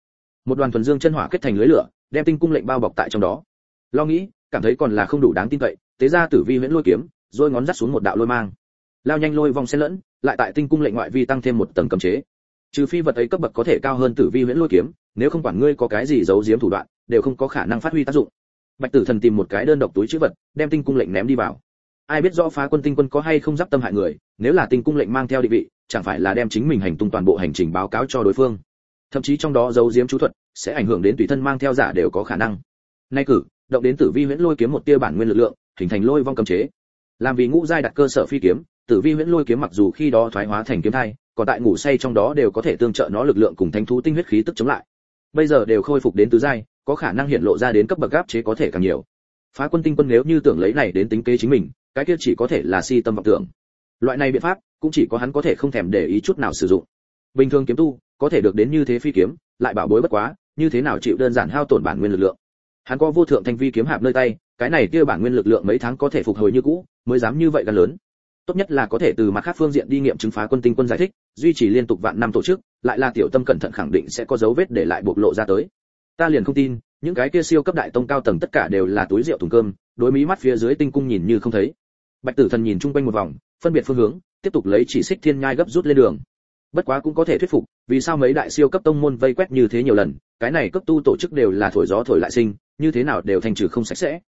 Một đoàn thuần dương chân hỏa kết thành lưới lửa, đem tinh cung lệnh bao bọc tại trong đó. Lo nghĩ, cảm thấy còn là không đủ đáng tin cậy, tế ra tử vi huyễn lôi kiếm, rồi ngón dắt xuống một đạo lôi mang. Lao nhanh lôi vòng xen lẫn, lại tại tinh cung lệnh ngoại vi tăng thêm một tầng cấm chế. Trừ phi vật ấy cấp bậc có thể cao hơn tử vi huyễn lôi kiếm, nếu không quản ngươi có cái gì giấu giếm thủ đoạn, đều không có khả năng phát huy tác dụng bạch tử thần tìm một cái đơn độc túi chữ vật, đem tinh cung lệnh ném đi vào. Ai biết rõ phá quân tinh quân có hay không giáp tâm hại người, nếu là tinh cung lệnh mang theo định vị, chẳng phải là đem chính mình hành tung toàn bộ hành trình báo cáo cho đối phương. Thậm chí trong đó giấu giếm chú thuật, sẽ ảnh hưởng đến tùy thân mang theo giả đều có khả năng. Nay cử, động đến tử vi huyễn lôi kiếm một tia bản nguyên lực lượng, hình thành lôi vong cầm chế. Làm vì ngũ giai đặt cơ sở phi kiếm, tử vi huyễn lôi kiếm mặc dù khi đó thoái hóa thành kiếm thai, còn tại ngủ say trong đó đều có thể tương trợ nó lực lượng cùng thanh thú tinh huyết khí tức chống lại. Bây giờ đều khôi phục đến tứ giai có khả năng hiện lộ ra đến cấp bậc gáp chế có thể càng nhiều. Phá quân tinh quân nếu như tưởng lấy này đến tính kế chính mình, cái kia chỉ có thể là si tâm vọng tưởng. Loại này biện pháp, cũng chỉ có hắn có thể không thèm để ý chút nào sử dụng. Bình thường kiếm tu, có thể được đến như thế phi kiếm, lại bảo bối bất quá, như thế nào chịu đơn giản hao tổn bản nguyên lực lượng? Hắn có vô thượng thanh vi kiếm hạp nơi tay, cái này kia bản nguyên lực lượng mấy tháng có thể phục hồi như cũ, mới dám như vậy gan lớn. Tốt nhất là có thể từ mặt khác phương diện đi nghiệm chứng phá quân tinh quân giải thích, duy trì liên tục vạn năm tổ chức, lại là tiểu tâm cẩn thận khẳng định sẽ có dấu vết để lại bộc lộ ra tới ta liền không tin, những cái kia siêu cấp đại tông cao tầng tất cả đều là túi rượu thùng cơm, đối mí mắt phía dưới tinh cung nhìn như không thấy. Bạch tử thần nhìn chung quanh một vòng, phân biệt phương hướng, tiếp tục lấy chỉ xích thiên nhai gấp rút lên đường. Bất quá cũng có thể thuyết phục, vì sao mấy đại siêu cấp tông môn vây quét như thế nhiều lần, cái này cấp tu tổ chức đều là thổi gió thổi lại sinh, như thế nào đều thành trừ không sạch sẽ.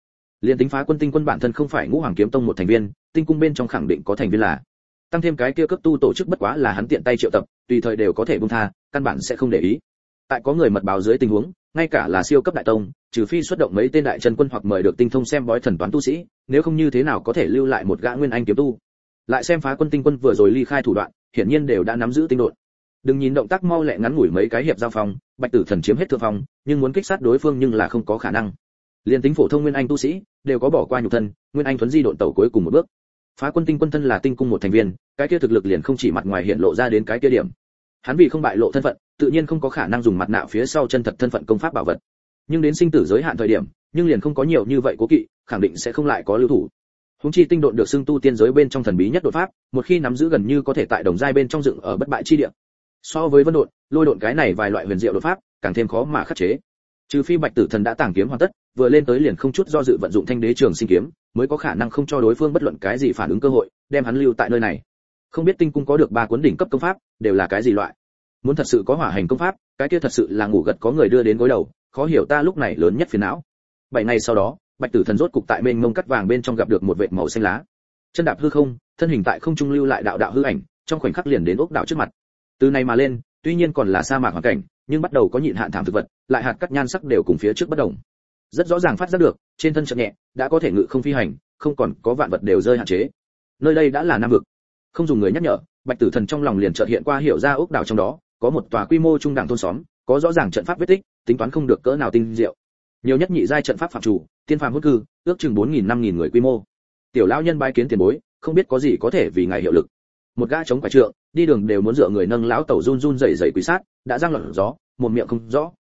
Liên tính phá quân tinh quân bản thân không phải ngũ hoàng kiếm tông một thành viên, tinh cung bên trong khẳng định có thành viên là. Tăng thêm cái kia cấp tu tổ chức bất quá là hắn tiện tay triệu tập, tùy thời đều có thể buông tha, căn bản sẽ không để ý. Tại có người mật báo dưới tình huống ngay cả là siêu cấp đại tông trừ phi xuất động mấy tên đại chân quân hoặc mời được tinh thông xem bói thần toán tu sĩ nếu không như thế nào có thể lưu lại một gã nguyên anh kiếm tu. Lại xem phá quân tinh quân vừa rồi ly khai thủ đoạn hiển nhiên đều đã nắm giữ tinh độn. Đừng nhìn động tác mau lẹ ngắn ngủi mấy cái hiệp giao phòng, bạch tử thần chiếm hết thượng phòng, nhưng muốn kích sát đối phương nhưng là không có khả năng. Liên tính phổ thông nguyên anh tu sĩ đều có bỏ qua nhục thân nguyên anh thuấn di độn tẩu cuối cùng một bước. Phá quân tinh quân thân là tinh cung một thành viên cái kia thực lực liền không chỉ mặt ngoài hiện lộ ra đến cái kia điểm. Hắn vì không bại lộ thân phận tự nhiên không có khả năng dùng mặt nạ phía sau chân thật thân phận công pháp bảo vật. Nhưng đến sinh tử giới hạn thời điểm, nhưng liền không có nhiều như vậy cố kỵ, khẳng định sẽ không lại có lưu thủ. Húng chi tinh độn được xưng tu tiên giới bên trong thần bí nhất đột pháp, một khi nắm giữ gần như có thể tại đồng giai bên trong dựng ở bất bại chi địa. So với vân độn, lôi độn cái này vài loại huyền diệu đột pháp, càng thêm khó mà khắc chế. Trừ phi bạch tử thần đã tàng kiếm hoàn tất, vừa lên tới liền không chút do dự vận dụng thanh đế trường sinh kiếm, mới có khả năng không cho đối phương bất luận cái gì phản ứng cơ hội, đem hắn lưu tại nơi này. Không biết tinh cung có được ba cuốn đỉnh cấp công pháp, đều là cái gì loại? Muốn thật sự có hỏa hành công pháp, cái kia thật sự là ngủ gật có người đưa đến gối đầu, khó hiểu ta lúc này lớn nhất phiền não. Bảy ngày sau đó, bạch tử thần rốt cục tại mênh mông cắt vàng bên trong gặp được một vệt màu xanh lá. Chân đạp hư không, thân hình tại không trung lưu lại đạo đạo hư ảnh, trong khoảnh khắc liền đến ốc đảo trước mặt. Từ này mà lên, tuy nhiên còn là sa mạc hoàn cảnh, nhưng bắt đầu có nhịn hạn thảm thực vật, lại hạt cắt nhan sắc đều cùng phía trước bất đồng. Rất rõ ràng phát giác được, trên thân chậm nhẹ, đã có thể ngự không phi hành, không còn có vạn vật đều rơi hạn chế. Nơi đây đã là nam vực. Không dùng người nhắc nhở, bạch tử thần trong lòng liền chợt hiện qua hiểu ra ốc đảo trong đó có một tòa quy mô trung đẳng thôn xóm có rõ ràng trận pháp vết tích tính toán không được cỡ nào tinh diệu. Nhiều nhất nhị giai trận pháp phạm chủ tiên phàm hốt cư ước chừng bốn nghìn năm nghìn người quy mô. Tiểu lão nhân bái kiến tiền bối không biết có gì có thể vì ngài hiệu lực. Một gã chống quải trượng đi đường đều muốn dựa người nâng lão tẩu run run rẩy rẩy quý sát đã răng lọt gió một miệng không rõ.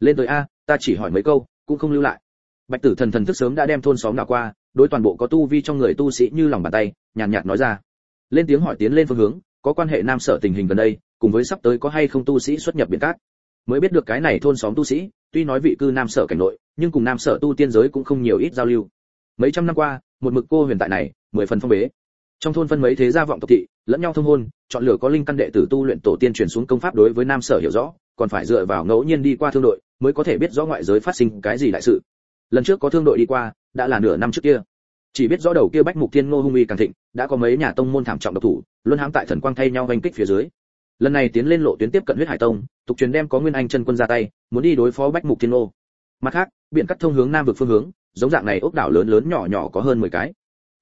Lên tới a ta chỉ hỏi mấy câu cũng không lưu lại. Bạch tử thần thần thức sớm đã đem thôn xóm nào qua đối toàn bộ có tu vi trong người tu sĩ như lòng bàn tay nhàn nhạt, nhạt nói ra. Lên tiếng hỏi tiến lên phương hướng có quan hệ nam sở tình hình gần đây cùng với sắp tới có hay không tu sĩ xuất nhập biển cát. Mới biết được cái này thôn xóm tu sĩ, tuy nói vị cư nam sở cảnh nội, nhưng cùng nam sở tu tiên giới cũng không nhiều ít giao lưu. Mấy trăm năm qua, một mực cô huyền tại này, mười phần phong bế. Trong thôn phân mấy thế gia vọng tộc thị, lẫn nhau thông hôn, chọn lựa có linh căn đệ tử tu luyện tổ tiên truyền xuống công pháp đối với nam sở hiểu rõ, còn phải dựa vào ngẫu nhiên đi qua thương đội, mới có thể biết rõ ngoại giới phát sinh cái gì đại sự. Lần trước có thương đội đi qua, đã là nửa năm trước kia. Chỉ biết rõ đầu kia bách mục thiên ngô hung uy càng thịnh, đã có mấy nhà tông môn thảm trọng độc thủ luôn hãm tại thần quang thay nhau vanh kích phía dưới lần này tiến lên lộ tuyến tiếp cận huyết hải tông tục truyền đem có nguyên anh chân quân ra tay, muốn đi đối phó bách mục thiên ô. mặt khác, biện cắt thông hướng nam vực phương hướng, giống dạng này ốc đảo lớn lớn nhỏ nhỏ có hơn 10 cái.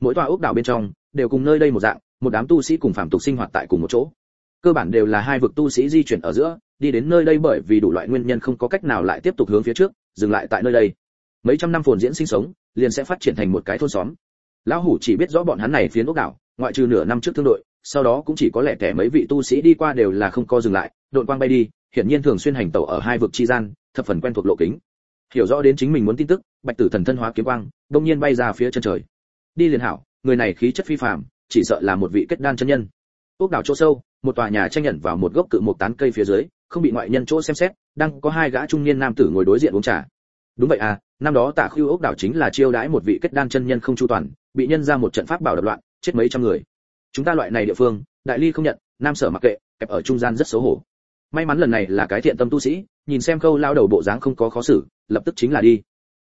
Mỗi tòa ốc đảo bên trong, đều cùng nơi đây một dạng, một đám tu sĩ cùng phạm tục sinh hoạt tại cùng một chỗ. Cơ bản đều là hai vực tu sĩ di chuyển ở giữa, đi đến nơi đây bởi vì đủ loại nguyên nhân không có cách nào lại tiếp tục hướng phía trước, dừng lại tại nơi đây. Mấy trăm năm phồn diễn sinh sống, liền sẽ phát triển thành một cái thôn xóm. Lão hủ chỉ biết rõ bọn hắn này phiến ốc đảo, ngoại trừ nửa năm trước thương đội sau đó cũng chỉ có lẻ tẻ mấy vị tu sĩ đi qua đều là không co dừng lại, đội quang bay đi, hiển nhiên thường xuyên hành tẩu ở hai vực chi gian, thập phần quen thuộc lộ kính. Hiểu rõ đến chính mình muốn tin tức, bạch tử thần thân hóa kiếm quang, đông nhiên bay ra phía chân trời. Đi liền hảo, người này khí chất phi phàm, chỉ sợ là một vị kết đan chân nhân. Ốc đảo chỗ sâu, một tòa nhà tranh nhận vào một gốc cự một tán cây phía dưới, không bị ngoại nhân chỗ xem xét, đang có hai gã trung niên nam tử ngồi đối diện uống trà. Đúng vậy à năm đó tạ khưu ốc đảo chính là chiêu đãi một vị kết đan chân nhân không chu toàn, bị nhân ra một trận pháp bảo đập loạn, chết mấy trăm người chúng ta loại này địa phương, đại ly không nhận, nam sở mặc kệ, kẹp ở trung gian rất xấu hổ. May mắn lần này là cái thiện tâm tu sĩ, nhìn xem khâu lao đầu bộ dáng không có khó xử, lập tức chính là đi.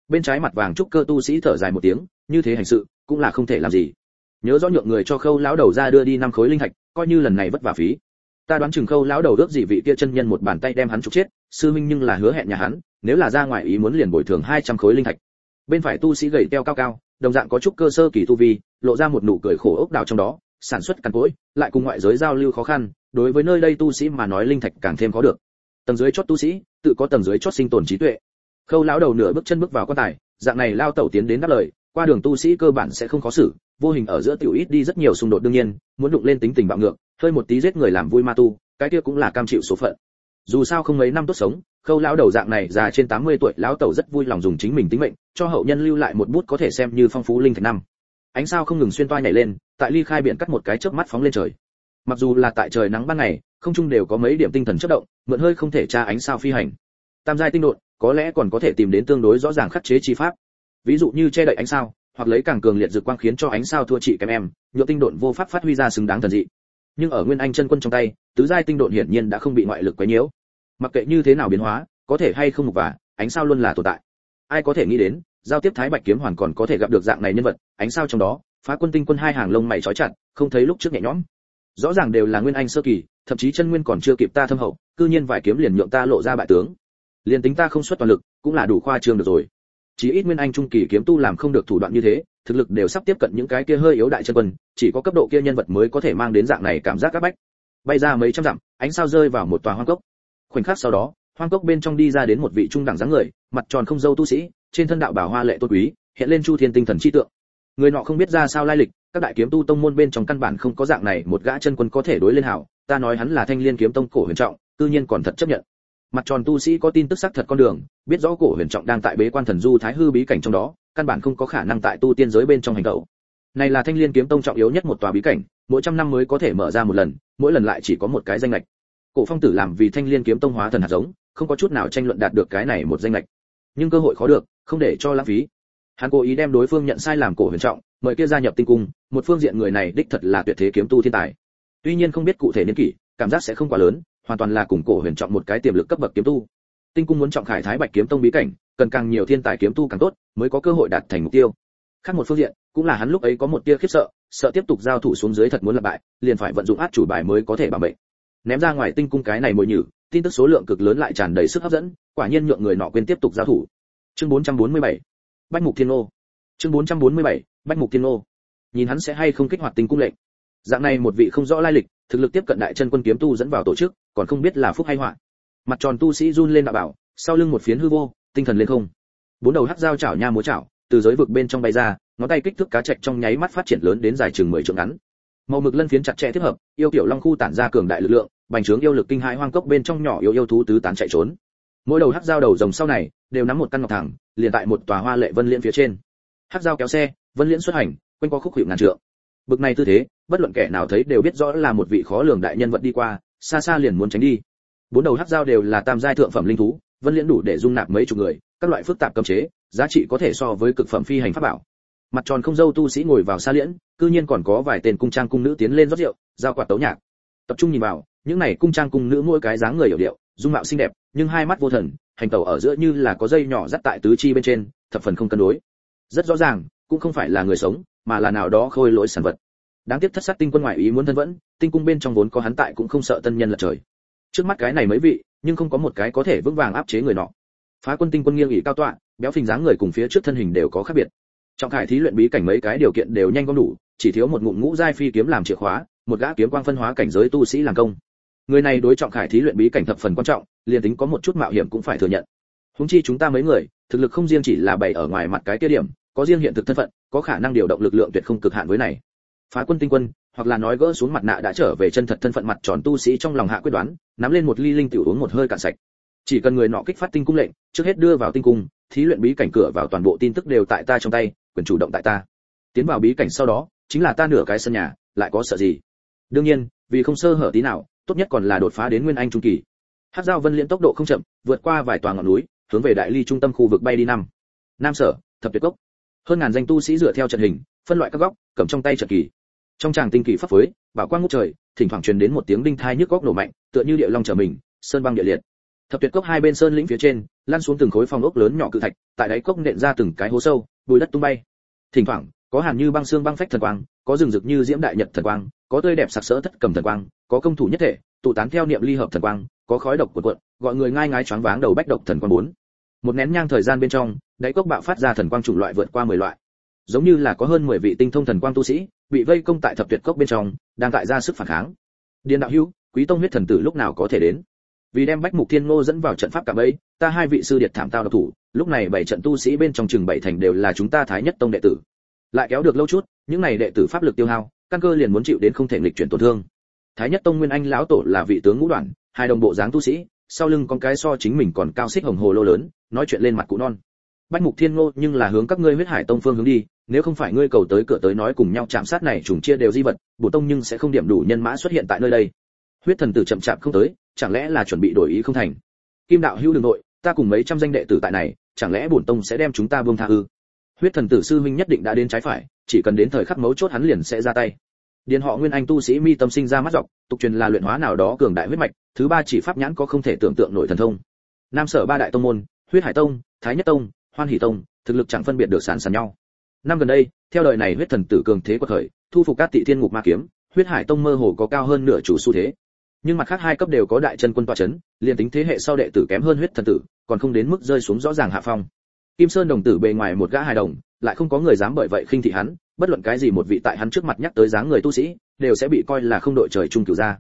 Bên trái mặt vàng trúc cơ tu sĩ thở dài một tiếng, như thế hành sự, cũng là không thể làm gì. Nhớ rõ nhượng người cho khâu lão đầu ra đưa đi năm khối linh thạch, coi như lần này vất vả phí. Ta đoán chừng khâu lão đầu ước gì vị kia chân nhân một bàn tay đem hắn trục chết, sư minh nhưng là hứa hẹn nhà hắn, nếu là ra ngoài ý muốn liền bồi thường 200 khối linh thạch. Bên phải tu sĩ gầy teo cao cao, đồng dạng có chút cơ sơ kỳ tu vi, lộ ra một nụ cười khổ ốc đào trong đó sản xuất cằn cỗi, lại cùng ngoại giới giao lưu khó khăn, đối với nơi đây tu sĩ mà nói linh thạch càng thêm khó được. Tầng dưới chót tu sĩ, tự có tầng dưới chót sinh tồn trí tuệ. Khâu lão đầu nửa bước chân bước vào quan tài, dạng này lao tẩu tiến đến đáp lời, qua đường tu sĩ cơ bản sẽ không khó xử, vô hình ở giữa tiểu ít đi rất nhiều xung đột đương nhiên, muốn đụng lên tính tình bạo ngược, hơi một tí giết người làm vui ma tu, cái kia cũng là cam chịu số phận. Dù sao không mấy năm tốt sống, khâu lão đầu dạng này già trên 80 tuổi, lão tẩu rất vui lòng dùng chính mình tính mệnh, cho hậu nhân lưu lại một bút có thể xem như phong phú linh thạch năm. Ánh sao không ngừng xuyên toa nhảy lên tại ly khai biển cắt một cái chớp mắt phóng lên trời. Mặc dù là tại trời nắng ban ngày, không trung đều có mấy điểm tinh thần chớp động, mượn hơi không thể tra ánh sao phi hành. Tam giai tinh độn, có lẽ còn có thể tìm đến tương đối rõ ràng khắc chế chi pháp. Ví dụ như che đậy ánh sao, hoặc lấy càng cường liệt dược quang khiến cho ánh sao thua trị kém em, nhựa tinh độn vô pháp phát huy ra xứng đáng thần dị. Nhưng ở nguyên anh chân quân trong tay, tứ giai tinh độn hiển nhiên đã không bị ngoại lực quấy nhiễu. Mặc kệ như thế nào biến hóa, có thể hay không mục và ánh sao luôn là tồn tại. Ai có thể nghĩ đến, giao tiếp thái bạch kiếm hoàn còn có thể gặp được dạng này nhân vật, ánh sao trong đó phá quân tinh quân hai hàng lông mày trói chặt, không thấy lúc trước nhẹ nhõm. Rõ ràng đều là nguyên anh sơ kỳ, thậm chí chân nguyên còn chưa kịp ta thâm hậu, cư nhiên vài kiếm liền nhượng ta lộ ra bại tướng. Liền tính ta không xuất toàn lực, cũng là đủ khoa trương được rồi. Chỉ ít nguyên anh trung kỳ kiếm tu làm không được thủ đoạn như thế, thực lực đều sắp tiếp cận những cái kia hơi yếu đại chân quân, chỉ có cấp độ kia nhân vật mới có thể mang đến dạng này cảm giác các bách. Bay ra mấy trăm dặm, ánh sao rơi vào một tòa hoang cốc. Khoảnh khắc sau đó, hoang cốc bên trong đi ra đến một vị trung đẳng dáng người, mặt tròn không dâu tu sĩ, trên thân đạo bảo hoa lệ tôn quý, hiện lên chu thiên tinh thần chi tượng người nọ không biết ra sao lai lịch, các đại kiếm tu tông môn bên trong căn bản không có dạng này, một gã chân quân có thể đối lên hảo, ta nói hắn là thanh liên kiếm tông cổ huyền trọng tự nhiên còn thật chấp nhận. Mặt tròn tu sĩ có tin tức xác thật con đường, biết rõ cổ huyền trọng đang tại bế quan thần du thái hư bí cảnh trong đó, căn bản không có khả năng tại tu tiên giới bên trong hành động. Này là thanh liên kiếm tông trọng yếu nhất một tòa bí cảnh, mỗi trăm năm mới có thể mở ra một lần, mỗi lần lại chỉ có một cái danh lệch cổ phong tử làm vì thanh liên kiếm tông hóa thần hạt giống, không có chút nào tranh luận đạt được cái này một danh lệch nhưng cơ hội khó được, không để cho lãng phí hắn cố ý đem đối phương nhận sai làm cổ huyền trọng, mời kia gia nhập tinh cung, một phương diện người này đích thật là tuyệt thế kiếm tu thiên tài. Tuy nhiên không biết cụ thể niên kỷ, cảm giác sẽ không quá lớn, hoàn toàn là cùng cổ huyền trọng một cái tiềm lực cấp bậc kiếm tu. Tinh cung muốn trọng khải thái bạch kiếm tông bí cảnh, cần càng nhiều thiên tài kiếm tu càng tốt, mới có cơ hội đạt thành mục tiêu. Khác một phương diện, cũng là hắn lúc ấy có một tia khiếp sợ sợ tiếp tục giao thủ xuống dưới thật muốn lập bại, liền phải vận dụng át chủ bài mới có thể bảo mệnh. Ném ra ngoài tinh cung cái này mồi nhử, tin tức số lượng cực lớn lại tràn đầy sức hấp dẫn, quả nhiên nhượng người nọ quên tiếp tục giao thủ. Chương 447 bách mục thiên ô chương 447 bách mục thiên ô nhìn hắn sẽ hay không kích hoạt tình cung lệnh. Dạng này một vị không rõ lai lịch, thực lực tiếp cận đại chân quân kiếm tu dẫn vào tổ chức, còn không biết là phúc hay họa. Mặt tròn tu sĩ run lên đạo bảo, sau lưng một phiến hư vô, tinh thần lên không. Bốn đầu hắc dao chảo nha múa chảo, từ giới vực bên trong bay ra, ngón tay kích thước cá trạch trong nháy mắt phát triển lớn đến dài chừng mười trượng ngắn. Màu mực lân phiến chặt chẽ tiếp hợp, yêu tiểu long khu tản ra cường đại lực lượng, bành trướng yêu lực kinh hãi hoang cốc bên trong nhỏ yêu yêu thú tứ tán chạy trốn mỗi đầu hắc dao đầu rồng sau này đều nắm một căn ngọc thẳng, liền tại một tòa hoa lệ vân liễn phía trên. Hắc dao kéo xe, vân liễn xuất hành, quanh qua khúc hiệu ngàn trượng. Bực này tư thế, bất luận kẻ nào thấy đều biết rõ là một vị khó lường đại nhân vật đi qua, xa xa liền muốn tránh đi. Bốn đầu hắc dao đều là tam giai thượng phẩm linh thú, vân liễn đủ để dung nạp mấy chục người, các loại phức tạp cấm chế, giá trị có thể so với cực phẩm phi hành pháp bảo. Mặt tròn không dâu tu sĩ ngồi vào xa liễn, cư nhiên còn có vài tên cung trang cung nữ tiến lên rót rượu, giao quạt tấu nhạc. Tập trung nhìn vào, những này cung trang cung nữ mỗi cái dáng người hiểu điệu dung mạo xinh đẹp, nhưng hai mắt vô thần, hành tẩu ở giữa như là có dây nhỏ dắt tại tứ chi bên trên, thập phần không cân đối. Rất rõ ràng, cũng không phải là người sống, mà là nào đó khôi lỗi sản vật. Đáng tiếc thất sát tinh quân ngoại ý muốn thân vẫn, tinh cung bên trong vốn có hắn tại cũng không sợ tân nhân lật trời. Trước mắt cái này mấy vị, nhưng không có một cái có thể vững vàng áp chế người nọ. Phá quân tinh quân nghiêng ỉ cao tọa, béo phình dáng người cùng phía trước thân hình đều có khác biệt. Trọng khải thí luyện bí cảnh mấy cái điều kiện đều nhanh gom đủ, chỉ thiếu một ngụm ngũ giai phi kiếm làm chìa khóa, một gã kiếm quang phân hóa cảnh giới tu sĩ làm công người này đối trọng khải thí luyện bí cảnh thập phần quan trọng, liền tính có một chút mạo hiểm cũng phải thừa nhận. Húng chi chúng ta mấy người, thực lực không riêng chỉ là bày ở ngoài mặt cái kia điểm, có riêng hiện thực thân phận, có khả năng điều động lực lượng tuyệt không cực hạn với này. Phá quân tinh quân, hoặc là nói gỡ xuống mặt nạ đã trở về chân thật thân phận mặt tròn tu sĩ trong lòng hạ quyết đoán, nắm lên một ly linh tiểu uống một hơi cạn sạch. Chỉ cần người nọ kích phát tinh cung lệnh, trước hết đưa vào tinh cung, thí luyện bí cảnh cửa vào toàn bộ tin tức đều tại ta trong tay, quyền chủ động tại ta. Tiến vào bí cảnh sau đó, chính là ta nửa cái sân nhà, lại có sợ gì? Đương nhiên, vì không sơ hở tí nào tốt nhất còn là đột phá đến nguyên anh trung kỳ. Hát giao vân liễn tốc độ không chậm, vượt qua vài tòa ngọn núi, hướng về đại ly trung tâm khu vực bay đi năm. Nam sở, thập tuyệt cốc. Hơn ngàn danh tu sĩ dựa theo trận hình, phân loại các góc, cầm trong tay trận kỳ. Trong tràng tinh kỳ pháp phối, bảo quang ngút trời, thỉnh thoảng truyền đến một tiếng đinh thai nhức góc nổ mạnh, tựa như địa long trở mình, sơn băng địa liệt. Thập tuyệt cốc hai bên sơn lĩnh phía trên, lăn xuống từng khối phong ốc lớn nhỏ cự thạch, tại đáy cốc nện ra từng cái hố sâu, bùi đất tung bay. Thỉnh thoảng, có hàn như băng xương băng phách thần quang, có rừng rực như diễm đại nhật thần quang, có tươi đẹp sặc sỡ thất cầm thần quang có công thủ nhất thể, tụ tán theo niệm ly hợp thần quang, có khói độc cuộn cuộn, gọi người ngai ngái choáng váng đầu bách độc thần quang bốn. Một nén nhang thời gian bên trong, đáy cốc bạo phát ra thần quang chủng loại vượt qua 10 loại. Giống như là có hơn 10 vị tinh thông thần quang tu sĩ, bị vây công tại thập tuyệt cốc bên trong, đang tại ra sức phản kháng. Điền đạo hữu, quý tông huyết thần tử lúc nào có thể đến? Vì đem bách mục thiên ngô dẫn vào trận pháp cả bấy ta hai vị sư điệt thảm tao độc thủ, lúc này bảy trận tu sĩ bên trong trường bảy thành đều là chúng ta thái nhất tông đệ tử. Lại kéo được lâu chút, những này đệ tử pháp lực tiêu hao, căn cơ liền muốn chịu đến không thể nghịch chuyển tổn thương thái nhất tông nguyên anh lão tổ là vị tướng ngũ đoàn, hai đồng bộ dáng tu sĩ, sau lưng con cái so chính mình còn cao xích hồng hồ lô lớn, nói chuyện lên mặt cụ non. Bách mục thiên ngô nhưng là hướng các ngươi huyết hải tông phương hướng đi, nếu không phải ngươi cầu tới cửa tới nói cùng nhau chạm sát này trùng chia đều di vật bổ tông nhưng sẽ không điểm đủ nhân mã xuất hiện tại nơi đây. Huyết thần tử chậm chạp không tới, chẳng lẽ là chuẩn bị đổi ý không thành? Kim đạo hưu đường nội, ta cùng mấy trăm danh đệ tử tại này, chẳng lẽ bổn tông sẽ đem chúng ta buông tha ư? Huyết thần tử sư minh nhất định đã đến trái phải, chỉ cần đến thời khắc mấu chốt hắn liền sẽ ra tay điền họ nguyên anh tu sĩ mi tâm sinh ra mắt dọc, tục truyền là luyện hóa nào đó cường đại huyết mạch, thứ ba chỉ pháp nhãn có không thể tưởng tượng nổi thần thông. Nam sở ba đại tông môn, huyết hải tông, thái nhất tông, hoan hỷ tông, thực lực chẳng phân biệt được sàn sàn nhau. Năm gần đây, theo đời này huyết thần tử cường thế của thời thu phục các tị thiên ngục ma kiếm, huyết hải tông mơ hồ có cao hơn nửa chủ xu thế. Nhưng mặt khác hai cấp đều có đại chân quân tọa chấn, liền tính thế hệ sau đệ tử kém hơn huyết thần tử, còn không đến mức rơi xuống rõ ràng hạ phong. Kim sơn đồng tử bề ngoài một gã hài đồng, lại không có người dám bởi vậy khinh thị hắn bất luận cái gì một vị tại hắn trước mặt nhắc tới dáng người tu sĩ, đều sẽ bị coi là không đội trời chung cửu ra.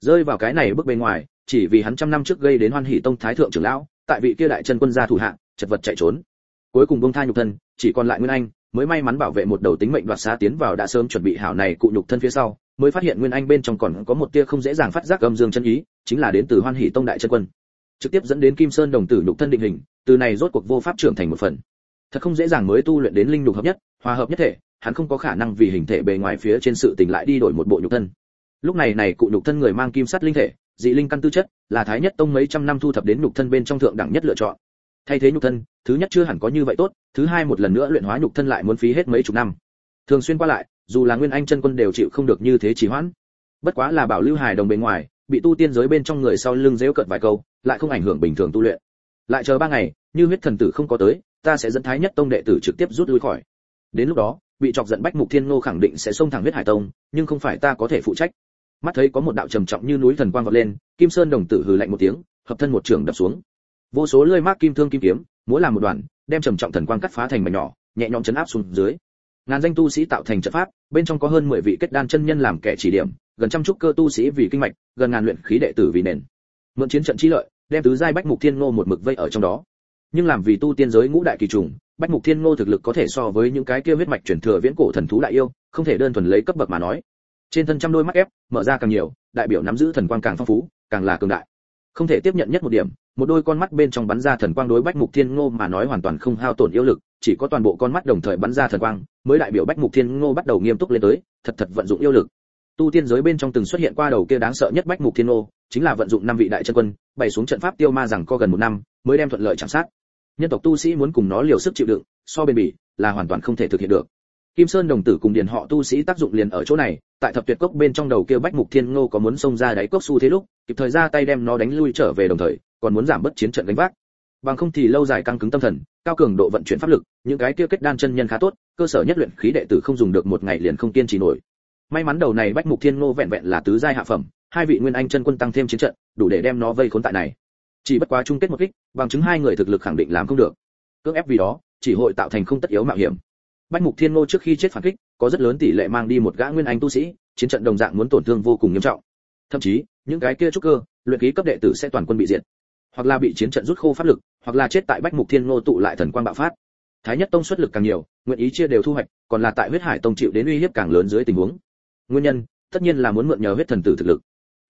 Rơi vào cái này bước bên ngoài, chỉ vì hắn trăm năm trước gây đến hoan hỷ tông thái thượng trưởng lão, tại vị kia đại chân quân gia thủ hạ, chật vật chạy trốn. Cuối cùng buông tha nhục thân, chỉ còn lại nguyên anh, mới may mắn bảo vệ một đầu tính mệnh đoạt xá tiến vào đã sớm chuẩn bị hảo này cụ nhục thân phía sau, mới phát hiện nguyên anh bên trong còn có một tia không dễ dàng phát giác âm dương chân ý, chính là đến từ hoan hỷ tông đại chân quân. Trực tiếp dẫn đến kim sơn đồng tử nhục thân định hình, từ này rốt cuộc vô pháp trưởng thành một phần. Thật không dễ dàng mới tu luyện đến linh nhục hợp nhất, hòa hợp nhất thể hắn không có khả năng vì hình thể bề ngoài phía trên sự tình lại đi đổi một bộ nhục thân. Lúc này này cụ nhục thân người mang kim sắt linh thể, dị linh căn tư chất, là thái nhất tông mấy trăm năm thu thập đến nhục thân bên trong thượng đẳng nhất lựa chọn. Thay thế nhục thân, thứ nhất chưa hẳn có như vậy tốt, thứ hai một lần nữa luyện hóa nhục thân lại muốn phí hết mấy chục năm. Thường xuyên qua lại, dù là nguyên anh chân quân đều chịu không được như thế trì hoãn. Bất quá là bảo lưu hài đồng bề ngoài, bị tu tiên giới bên trong người sau lưng dễu cận vài câu, lại không ảnh hưởng bình thường tu luyện. Lại chờ ba ngày, như huyết thần tử không có tới, ta sẽ dẫn thái nhất tông đệ tử trực tiếp rút lui khỏi. Đến lúc đó bị chọc giận bách mục thiên ngô khẳng định sẽ xông thẳng huyết hải tông, nhưng không phải ta có thể phụ trách. Mắt thấy có một đạo trầm trọng như núi thần quang vọt lên, kim sơn đồng tử hừ lạnh một tiếng, hợp thân một trường đập xuống. Vô số lưỡi mác kim thương kim kiếm mỗi làm một đoàn, đem trầm trọng thần quang cắt phá thành mảnh nhỏ, nhẹ nhõm chấn áp xuống dưới. Ngàn danh tu sĩ tạo thành trận pháp, bên trong có hơn 10 vị kết đan chân nhân làm kẻ chỉ điểm, gần trăm trúc cơ tu sĩ vì kinh mạch, gần ngàn luyện khí đệ tử vì nền. Mượn chiến trận chi lợi, đem tứ giai bách mục thiên ngô một mực vây ở trong đó. Nhưng làm vì tu tiên giới ngũ đại kỳ trùng bách mục thiên ngô thực lực có thể so với những cái kia huyết mạch chuyển thừa viễn cổ thần thú đại yêu, không thể đơn thuần lấy cấp bậc mà nói. Trên thân trăm đôi mắt ép, mở ra càng nhiều, đại biểu nắm giữ thần quang càng phong phú, càng là cường đại. Không thể tiếp nhận nhất một điểm, một đôi con mắt bên trong bắn ra thần quang đối bách mục thiên ngô mà nói hoàn toàn không hao tổn yêu lực, chỉ có toàn bộ con mắt đồng thời bắn ra thần quang, mới đại biểu bách mục thiên ngô bắt đầu nghiêm túc lên tới, thật thật vận dụng yêu lực. Tu tiên giới bên trong từng xuất hiện qua đầu kia đáng sợ nhất bách mục thiên ngô, chính là vận dụng năm vị đại chân quân, bày xuống trận pháp tiêu ma rằng co gần một năm, mới đem thuận lợi chạm sát nhân tộc tu sĩ muốn cùng nó liều sức chịu đựng, so bền bỉ, là hoàn toàn không thể thực hiện được. Kim sơn đồng tử cùng điền họ tu sĩ tác dụng liền ở chỗ này, tại thập tuyệt cốc bên trong đầu kia bách mục thiên ngô có muốn xông ra đáy cốc su thế lúc, kịp thời ra tay đem nó đánh lui trở về đồng thời, còn muốn giảm bớt chiến trận đánh vác. Bằng không thì lâu dài căng cứng tâm thần, cao cường độ vận chuyển pháp lực, những cái kia kết đan chân nhân khá tốt, cơ sở nhất luyện khí đệ tử không dùng được một ngày liền không kiên trì nổi. May mắn đầu này bách mục thiên ngô vẹn vẹn là tứ giai hạ phẩm, hai vị nguyên anh chân quân tăng thêm chiến trận, đủ để đem nó vây khốn tại này chỉ bất quá chung kết một kích, bằng chứng hai người thực lực khẳng định làm không được. Cưỡng ép vì đó, chỉ hội tạo thành không tất yếu mạo hiểm. Bách mục thiên ngô trước khi chết phản kích, có rất lớn tỷ lệ mang đi một gã nguyên anh tu sĩ, chiến trận đồng dạng muốn tổn thương vô cùng nghiêm trọng. Thậm chí, những cái kia trúc cơ, luyện khí cấp đệ tử sẽ toàn quân bị diệt. Hoặc là bị chiến trận rút khô pháp lực, hoặc là chết tại bách mục thiên ngô tụ lại thần quang bạo phát. Thái nhất tông xuất lực càng nhiều, nguyện ý chia đều thu hoạch, còn là tại huyết hải tông chịu đến uy hiếp càng lớn dưới tình huống. Nguyên nhân, tất nhiên là muốn mượn nhờ huyết thần tử thực lực.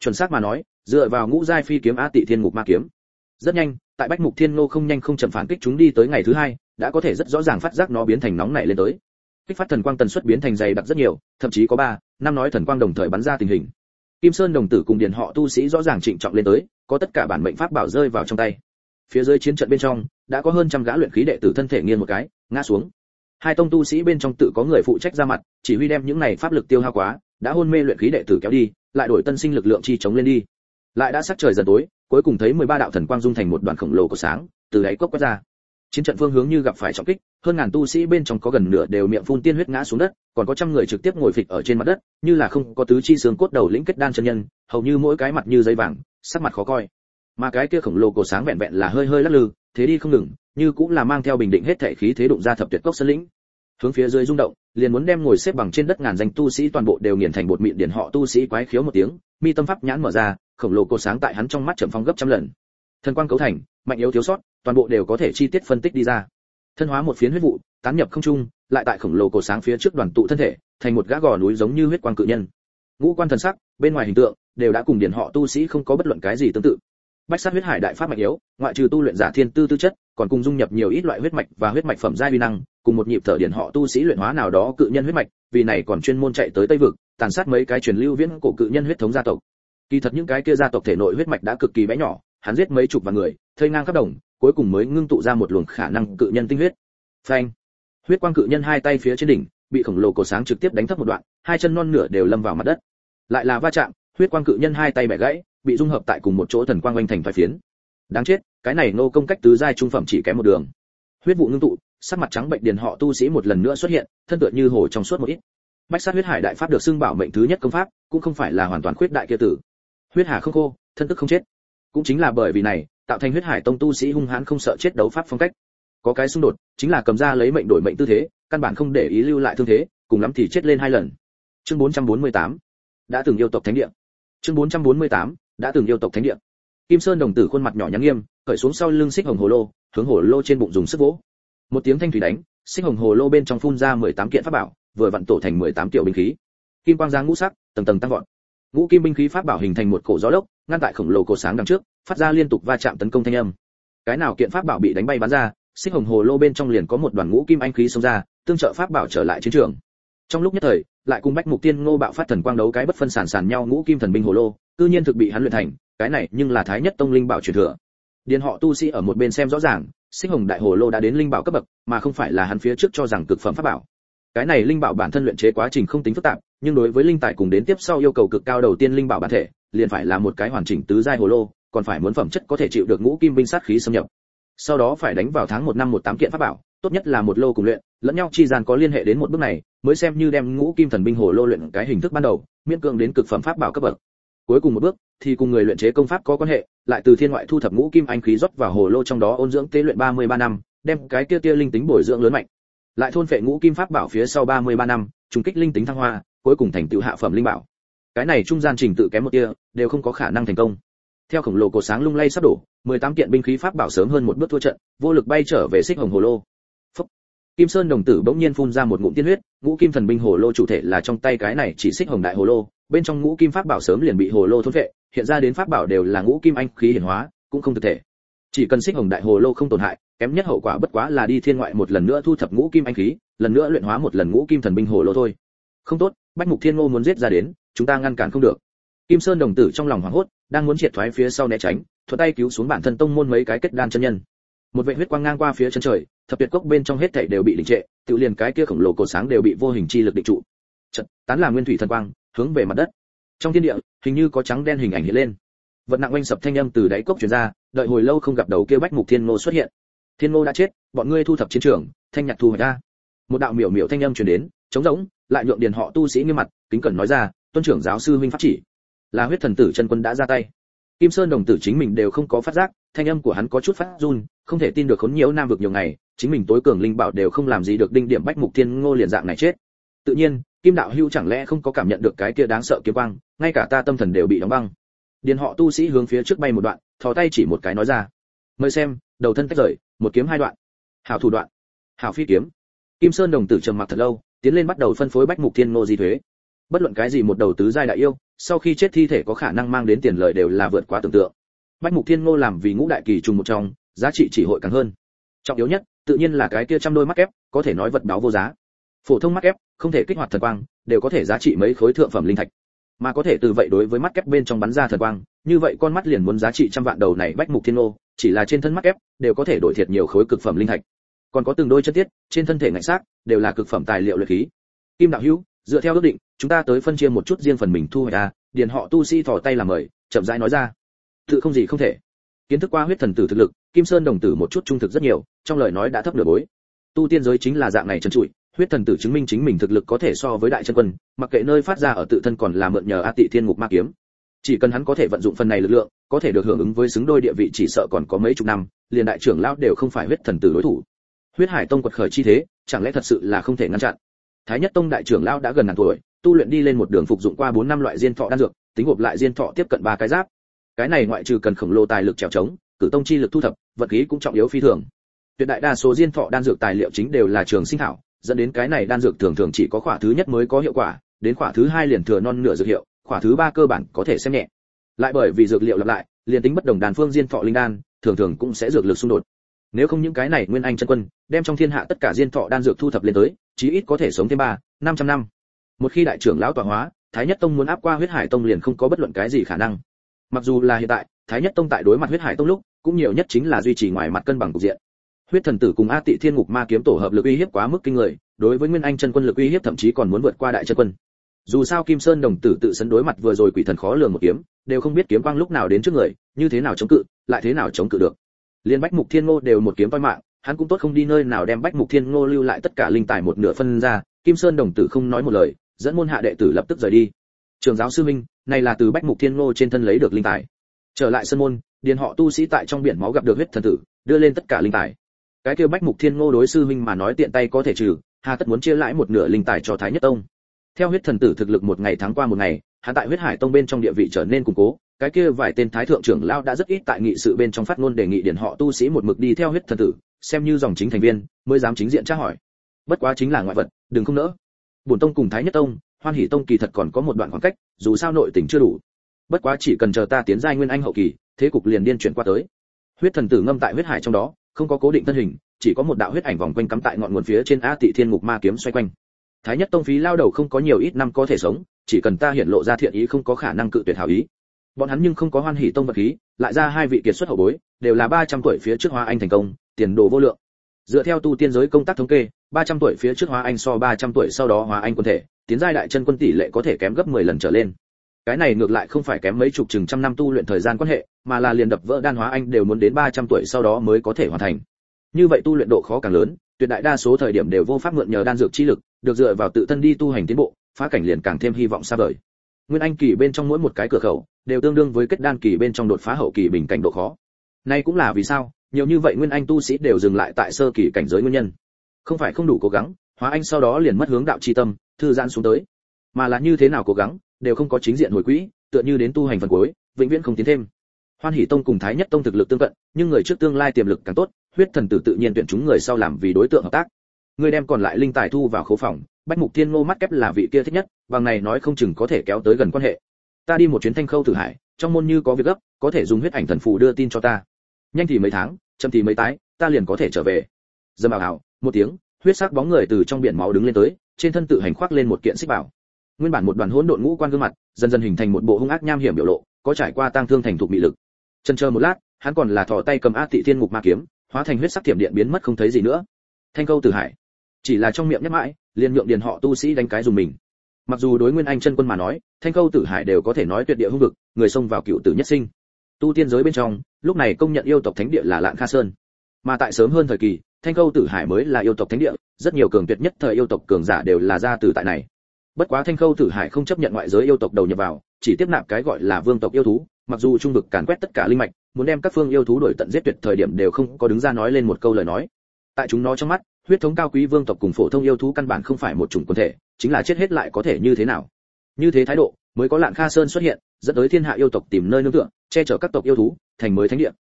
Chuẩn xác mà nói, dựa vào ngũ giai phi kiếm a tị thiên ngục ma kiếm rất nhanh, tại bách mục thiên ngô không nhanh không chậm phản kích chúng đi tới ngày thứ hai, đã có thể rất rõ ràng phát giác nó biến thành nóng nảy lên tới. Kích phát thần quang tần suất biến thành dày đặc rất nhiều, thậm chí có ba, năm nói thần quang đồng thời bắn ra tình hình. Kim sơn đồng tử cùng điền họ tu sĩ rõ ràng trịnh trọng lên tới, có tất cả bản mệnh pháp bảo rơi vào trong tay. Phía dưới chiến trận bên trong, đã có hơn trăm gã luyện khí đệ tử thân thể nghiêng một cái, ngã xuống. Hai tông tu sĩ bên trong tự có người phụ trách ra mặt, chỉ huy đem những này pháp lực tiêu hao quá, đã hôn mê luyện khí đệ tử kéo đi, lại đổi tân sinh lực lượng chi chống lên đi. Lại đã sắc trời dần tối cuối cùng thấy 13 đạo thần quang dung thành một đoàn khổng lồ của sáng, từ đáy cốc quét ra. Chiến trận phương hướng như gặp phải trọng kích, hơn ngàn tu sĩ bên trong có gần nửa đều miệng phun tiên huyết ngã xuống đất, còn có trăm người trực tiếp ngồi phịch ở trên mặt đất, như là không có tứ chi xương cốt đầu lĩnh kết đan chân nhân, hầu như mỗi cái mặt như giấy vàng, sắc mặt khó coi. Mà cái kia khổng lồ cổ sáng vẹn vẹn là hơi hơi lắc lư, thế đi không ngừng, như cũng là mang theo bình định hết thể khí thế đụng ra thập tuyệt cốc sơn lĩnh. Hướng phía dưới rung động, liền muốn đem ngồi xếp bằng trên đất ngàn danh tu sĩ toàn bộ đều nghiền thành bột mịn điển họ tu sĩ quái khiếu một tiếng, mi tâm pháp nhãn mở ra, khổng lồ cổ sáng tại hắn trong mắt chậm phong gấp trăm lần. Thần quang cấu thành, mạnh yếu thiếu sót, toàn bộ đều có thể chi tiết phân tích đi ra. Thân hóa một phiến huyết vụ, tán nhập không trung, lại tại khổng lồ cổ sáng phía trước đoàn tụ thân thể, thành một gã gò núi giống như huyết quang cự nhân. Ngũ quan thần sắc, bên ngoài hình tượng, đều đã cùng điển họ tu sĩ không có bất luận cái gì tương tự. Bách sát huyết hải đại pháp mạnh yếu, ngoại trừ tu luyện giả thiên tư tư chất, còn cùng dung nhập nhiều ít loại huyết mạch và huyết mạch phẩm giai vi năng, cùng một nhịp thở điển họ tu sĩ luyện hóa nào đó cự nhân huyết mạch, vì này còn chuyên môn chạy tới Tây vực, tàn sát mấy cái truyền lưu viễn cổ cự nhân huyết thống gia tộc. Kỳ thật những cái kia gia tộc thể nội huyết mạch đã cực kỳ bé nhỏ, hắn giết mấy chục vạn người, thây ngang khắp đồng, cuối cùng mới ngưng tụ ra một luồng khả năng cự nhân tinh huyết. Phanh. Huyết quang cự nhân hai tay phía trên đỉnh, bị khổng lồ cổ sáng trực tiếp đánh thấp một đoạn, hai chân non nửa đều lâm vào mặt đất. Lại là va chạm, huyết quang cự nhân hai tay bẻ gãy, bị dung hợp tại cùng một chỗ thần quang quanh thành vài phiến. Đáng chết, cái này nô công cách tứ giai trung phẩm chỉ kém một đường. Huyết vụ ngưng tụ, sắc mặt trắng bệnh điền họ tu sĩ một lần nữa xuất hiện, thân tựa như hồ trong suốt một ít. Bách sát huyết hải đại pháp được xưng bảo mệnh thứ nhất công pháp, cũng không phải là hoàn toàn khuyết đại kia tử. Huyết hà không khô, thân tức không chết. Cũng chính là bởi vì này, tạo thành huyết hải tông tu sĩ hung hãn không sợ chết đấu pháp phong cách. Có cái xung đột, chính là cầm ra lấy mệnh đổi mệnh tư thế, căn bản không để ý lưu lại thương thế, cùng lắm thì chết lên hai lần. Chương 448. Đã từng yêu tộc thánh địa. Chương 448. Đã từng yêu tộc thánh địa. Kim Sơn đồng tử khuôn mặt nhỏ nhắn nghiêm, cởi xuống sau lưng xích hồng hồ lô, hướng hồ lô trên bụng dùng sức vỗ. Một tiếng thanh thủy đánh, xích hồng hồ lô bên trong phun ra 18 kiện pháp bảo, vừa vặn tổ thành 18 tiểu binh khí. Kim quang giáng ngũ sắc, tầng tầng tăng vọt. Ngũ kim binh khí pháp bảo hình thành một cổ gió lốc, ngăn tại khổng lồ cổ sáng đằng trước, phát ra liên tục va chạm tấn công thanh âm. Cái nào kiện pháp bảo bị đánh bay bắn ra, xích hồng hồ lô bên trong liền có một đoàn ngũ kim anh khí xông ra, tương trợ pháp bảo trở lại chiến trường. Trong lúc nhất thời, lại cùng bách mục tiên ngô bạo phát thần quang đấu cái bất phân sản sản nhau ngũ kim thần binh hồ lô, cư nhiên thực bị hắn luyện thành, cái này nhưng là thái nhất tông linh bảo truyền thừa. Điền họ tu sĩ ở một bên xem rõ ràng, xích hồng đại hồ lô đã đến linh bảo cấp bậc, mà không phải là hắn phía trước cho rằng cực phẩm pháp bảo. Cái này linh bảo bản thân luyện chế quá trình không tính phức tạp, nhưng đối với linh tài cùng đến tiếp sau yêu cầu cực cao đầu tiên linh bảo bản thể, liền phải là một cái hoàn chỉnh tứ giai hồ lô, còn phải muốn phẩm chất có thể chịu được ngũ kim binh sát khí xâm nhập. Sau đó phải đánh vào tháng một năm một tám kiện pháp bảo, tốt nhất là một lô cùng luyện, lẫn nhau chi gian có liên hệ đến một bước này, mới xem như đem ngũ kim thần binh hồ lô luyện cái hình thức ban đầu, miễn cưỡng đến cực phẩm pháp bảo cấp bậc. Cuối cùng một bước thì cùng người luyện chế công pháp có quan hệ, lại từ thiên ngoại thu thập ngũ kim anh khí rót vào hồ lô trong đó ôn dưỡng tế luyện 33 năm, đem cái kia tia linh tính bồi dưỡng lớn mạnh. Lại thôn phệ ngũ kim pháp bảo phía sau 33 năm, trùng kích linh tính thăng hoa, cuối cùng thành tựu hạ phẩm linh bảo. Cái này trung gian trình tự kém một tia, đều không có khả năng thành công. Theo khổng lồ cổ sáng lung lay sắp đổ, 18 kiện binh khí pháp bảo sớm hơn một bước thua trận, vô lực bay trở về xích hồng hồ lô. Phúc. Kim Sơn đồng tử bỗng nhiên phun ra một ngụm tiên huyết, ngũ kim thần binh hồ lô chủ thể là trong tay cái này chỉ xích hồng đại hồ lô, bên trong ngũ kim pháp bảo sớm liền bị hồ lô thôn vệ, hiện ra đến pháp bảo đều là ngũ kim anh khí hiển hóa, cũng không thực thể. Chỉ cần xích hồng đại hồ lô không tổn hại, kém nhất hậu quả bất quá là đi thiên ngoại một lần nữa thu thập ngũ kim anh khí, lần nữa luyện hóa một lần ngũ kim thần binh hồ lô thôi. Không tốt, Bách Mục Thiên Ngô muốn giết ra đến, chúng ta ngăn cản không được. Kim Sơn đồng tử trong lòng hoảng hốt, đang muốn triệt thoái phía sau né tránh, thuận tay cứu xuống bản thân tông môn mấy cái kết đan chân nhân. Một vệt huyết quang ngang qua phía chân trời, thập tuyệt cốc bên trong hết thảy đều bị đình trệ, tự liền cái kia khổng lồ cổ sáng đều bị vô hình chi lực định trụ. chật, tán là nguyên thủy thần quang, hướng về mặt đất. Trong thiên địa, hình như có trắng đen hình ảnh hiện lên. Vật nặng oanh sập thanh âm từ đáy cốc truyền ra, đợi hồi lâu không gặp đầu kia bách mục thiên ngô xuất hiện. Thiên ngô đã chết, bọn ngươi thu thập chiến trường, thanh nhạc thu hồi ra. Một đạo miểu miểu thanh âm truyền đến, trống rỗng, lại nhượng điền họ tu sĩ nghiêm mặt, kính cẩn nói ra, tuân trưởng giáo sư huynh pháp chỉ. Là huyết thần tử chân quân đã ra tay. Kim Sơn đồng tử chính mình đều không có phát giác, thanh âm của hắn có chút phát run, không thể tin được khốn nhiễu nam vực nhiều ngày, chính mình tối cường linh bảo đều không làm gì được đinh điểm bách mục thiên ngô liền dạng này chết. Tự nhiên, Kim đạo hưu chẳng lẽ không có cảm nhận được cái kia đáng sợ kiếm quang, ngay cả ta tâm thần đều bị đóng băng. Điền họ tu sĩ hướng phía trước bay một đoạn, thò tay chỉ một cái nói ra. Mời xem, đầu thân tách rời, một kiếm hai đoạn. Hảo thủ đoạn. Hảo phi kiếm. Kim Sơn đồng tử trầm mặc thật lâu, tiến lên bắt đầu phân phối bách mục thiên ngô di thuế. Bất luận cái gì một đầu tứ giai đại yêu, sau khi chết thi thể có khả năng mang đến tiền lợi đều là vượt quá tưởng tượng. Bách Mục Thiên Ngô làm vì ngũ đại kỳ trùng một trong, giá trị chỉ hội càng hơn. Trọng yếu nhất, tự nhiên là cái kia trăm đôi mắt ép, có thể nói vật đáo vô giá. Phổ thông mắt ép, không thể kích hoạt thần quang, đều có thể giá trị mấy khối thượng phẩm linh thạch. Mà có thể từ vậy đối với mắt kép bên trong bắn ra thần quang, như vậy con mắt liền muốn giá trị trăm vạn đầu này Bách Mục Thiên Ngô, chỉ là trên thân mắt ép, đều có thể đổi thiệt nhiều khối cực phẩm linh thạch. Còn có từng đôi chân tiết, trên thân thể ngạnh xác, đều là cực phẩm tài liệu luyện khí. Kim đạo hữu, dựa theo ước định, chúng ta tới phân chia một chút riêng phần mình thu hoạch a, điền họ tu sĩ thò tay làm mời chậm rãi nói ra. Tự không gì không thể. Kiến thức qua huyết thần tử thực lực kim sơn đồng tử một chút trung thực rất nhiều trong lời nói đã thấp nửa bối. Tu tiên giới chính là dạng này trần trụi huyết thần tử chứng minh chính mình thực lực có thể so với đại chân quân mặc kệ nơi phát ra ở tự thân còn là mượn nhờ a tị thiên ngục ma kiếm. Chỉ cần hắn có thể vận dụng phần này lực lượng có thể được hưởng ứng với xứng đôi địa vị chỉ sợ còn có mấy chục năm liền đại trưởng lão đều không phải huyết thần tử đối thủ huyết hải tông quật khởi chi thế, chẳng lẽ thật sự là không thể ngăn chặn? Thái nhất tông đại trưởng lão đã gần ngàn tuổi, tu luyện đi lên một đường phục dụng qua bốn năm loại diên thọ đan dược, tính gộp lại diên thọ tiếp cận ba cái giáp. Cái này ngoại trừ cần khổng lồ tài lực trèo trống, cử tông chi lực thu thập, vật khí cũng trọng yếu phi thường. Tuyệt đại đa số diên thọ đan dược tài liệu chính đều là trường sinh thảo, dẫn đến cái này đan dược thường thường chỉ có khỏa thứ nhất mới có hiệu quả, đến khỏa thứ hai liền thừa non nửa dược hiệu, khỏa thứ ba cơ bản có thể xem nhẹ. Lại bởi vì dược liệu lặp lại, liền tính bất đồng đàn phương diên thọ linh đan, thường thường cũng sẽ dược lực xung đột nếu không những cái này nguyên anh chân quân, đem trong thiên hạ tất cả diên thọ đan dược thu thập lên tới, chí ít có thể sống thêm ba, năm trăm năm. Một khi đại trưởng lão tọa hóa, thái nhất tông muốn áp qua huyết hải tông liền không có bất luận cái gì khả năng. Mặc dù là hiện tại, thái nhất tông tại đối mặt huyết hải tông lúc, cũng nhiều nhất chính là duy trì ngoài mặt cân bằng cục diện. Huyết thần tử cùng a tị thiên ngục ma kiếm tổ hợp lực uy hiếp quá mức kinh người, đối với nguyên anh chân quân lực uy hiếp thậm chí còn muốn vượt qua đại chân quân. Dù sao kim sơn đồng tử tự sấn đối mặt vừa rồi quỷ thần khó lường một kiếm, đều không biết kiếm quang lúc nào đến trước người, như thế nào chống cự, lại thế nào chống cự được liên bách mục thiên ngô đều một kiếm toi mạng, hắn cũng tốt không đi nơi nào đem bách mục thiên ngô lưu lại tất cả linh tài một nửa phân ra, kim sơn đồng tử không nói một lời, dẫn môn hạ đệ tử lập tức rời đi. Trường giáo sư minh, này là từ bách mục thiên ngô trên thân lấy được linh tài. Trở lại sân môn, điền họ tu sĩ tại trong biển máu gặp được huyết thần tử, đưa lên tất cả linh tài. Cái kia bách mục thiên ngô đối sư minh mà nói tiện tay có thể trừ, hà tất muốn chia lãi một nửa linh tài cho thái nhất tông. Theo huyết thần tử thực lực một ngày tháng qua một ngày, hắn tại huyết hải tông bên trong địa vị trở nên củng cố cái kia vài tên thái thượng trưởng lao đã rất ít tại nghị sự bên trong phát ngôn đề nghị điển họ tu sĩ một mực đi theo huyết thần tử, xem như dòng chính thành viên, mới dám chính diện tra hỏi. Bất quá chính là ngoại vật, đừng không nỡ. Bổn tông cùng thái nhất tông, hoan hỷ tông kỳ thật còn có một đoạn khoảng cách, dù sao nội tình chưa đủ. Bất quá chỉ cần chờ ta tiến giai nguyên anh hậu kỳ, thế cục liền điên chuyển qua tới. Huyết thần tử ngâm tại huyết hải trong đó, không có cố định thân hình, chỉ có một đạo huyết ảnh vòng quanh cắm tại ngọn nguồn phía trên a tị thiên ngục ma kiếm xoay quanh. Thái nhất tông phí lao đầu không có nhiều ít năm có thể sống, chỉ cần ta hiện lộ ra thiện ý không có khả năng cự tuyệt hảo ý bọn hắn nhưng không có hoan hỷ tông vật khí, lại ra hai vị kiệt xuất hậu bối, đều là 300 tuổi phía trước hóa anh thành công, tiền đồ vô lượng. Dựa theo tu tiên giới công tác thống kê 300 tuổi phía trước hóa anh so 300 tuổi sau đó hóa anh quân thể, tiến giai đại chân quân tỷ lệ có thể kém gấp 10 lần trở lên. Cái này ngược lại không phải kém mấy chục chừng trăm năm tu luyện thời gian quan hệ, mà là liền đập vỡ đan hóa anh đều muốn đến 300 tuổi sau đó mới có thể hoàn thành. Như vậy tu luyện độ khó càng lớn, tuyệt đại đa số thời điểm đều vô pháp mượn nhờ đan dược chi lực, được dựa vào tự thân đi tu hành tiến bộ, phá cảnh liền càng thêm hy vọng xa vời nguyên anh kỳ bên trong mỗi một cái cửa khẩu đều tương đương với kết đan kỳ bên trong đột phá hậu kỳ bình cảnh độ khó. Nay cũng là vì sao, nhiều như vậy nguyên anh tu sĩ đều dừng lại tại sơ kỳ cảnh giới nguyên nhân. Không phải không đủ cố gắng, hóa anh sau đó liền mất hướng đạo chi tâm, thư giãn xuống tới. Mà là như thế nào cố gắng, đều không có chính diện hồi quỹ, tựa như đến tu hành phần cuối, vĩnh viễn không tiến thêm. Hoan hỷ tông cùng thái nhất tông thực lực tương cận, nhưng người trước tương lai tiềm lực càng tốt, huyết thần tử tự nhiên tuyển chúng người sau làm vì đối tượng hợp tác. Người đem còn lại linh tài thu vào khấu phòng bách mục thiên ngô mắt kép là vị kia thích nhất, bằng này nói không chừng có thể kéo tới gần quan hệ. Ta đi một chuyến thanh khâu tử hải, trong môn như có việc gấp, có thể dùng huyết ảnh thần phù đưa tin cho ta. Nhanh thì mấy tháng, chậm thì mấy tái, ta liền có thể trở về. Dâm bảo hảo một tiếng, huyết sắc bóng người từ trong biển máu đứng lên tới, trên thân tự hành khoác lên một kiện xích bảo. Nguyên bản một đoàn hỗn độn ngũ quan gương mặt, dần dần hình thành một bộ hung ác nham hiểm biểu lộ, có trải qua tang thương thành thục bị lực. Chân chờ một lát, hắn còn là thò tay cầm a tị thiên ngục ma kiếm, hóa thành huyết sắc thiểm điện biến mất không thấy gì nữa. Thanh câu tử hải, chỉ là trong miệng nhắc mãi liền nhượng điền họ tu sĩ đánh cái dùng mình. Mặc dù đối nguyên anh chân quân mà nói, thanh câu tử hải đều có thể nói tuyệt địa hung vực, người xông vào cựu tử nhất sinh. Tu tiên giới bên trong, lúc này công nhận yêu tộc thánh địa là lạng kha sơn. Mà tại sớm hơn thời kỳ, thanh câu tử hải mới là yêu tộc thánh địa, rất nhiều cường tuyệt nhất thời yêu tộc cường giả đều là ra từ tại này. Bất quá thanh câu tử hải không chấp nhận ngoại giới yêu tộc đầu nhập vào, chỉ tiếp nạp cái gọi là vương tộc yêu thú, mặc dù trung vực càn quét tất cả linh mạch, muốn đem các phương yêu thú đổi tận giết tuyệt thời điểm đều không có đứng ra nói lên một câu lời nói. Tại chúng nó trong mắt huyết thống cao quý vương tộc cùng phổ thông yêu thú căn bản không phải một chủng quần thể, chính là chết hết lại có thể như thế nào? Như thế thái độ, mới có lạn kha sơn xuất hiện, dẫn tới thiên hạ yêu tộc tìm nơi nương tựa, che chở các tộc yêu thú, thành mới thánh địa.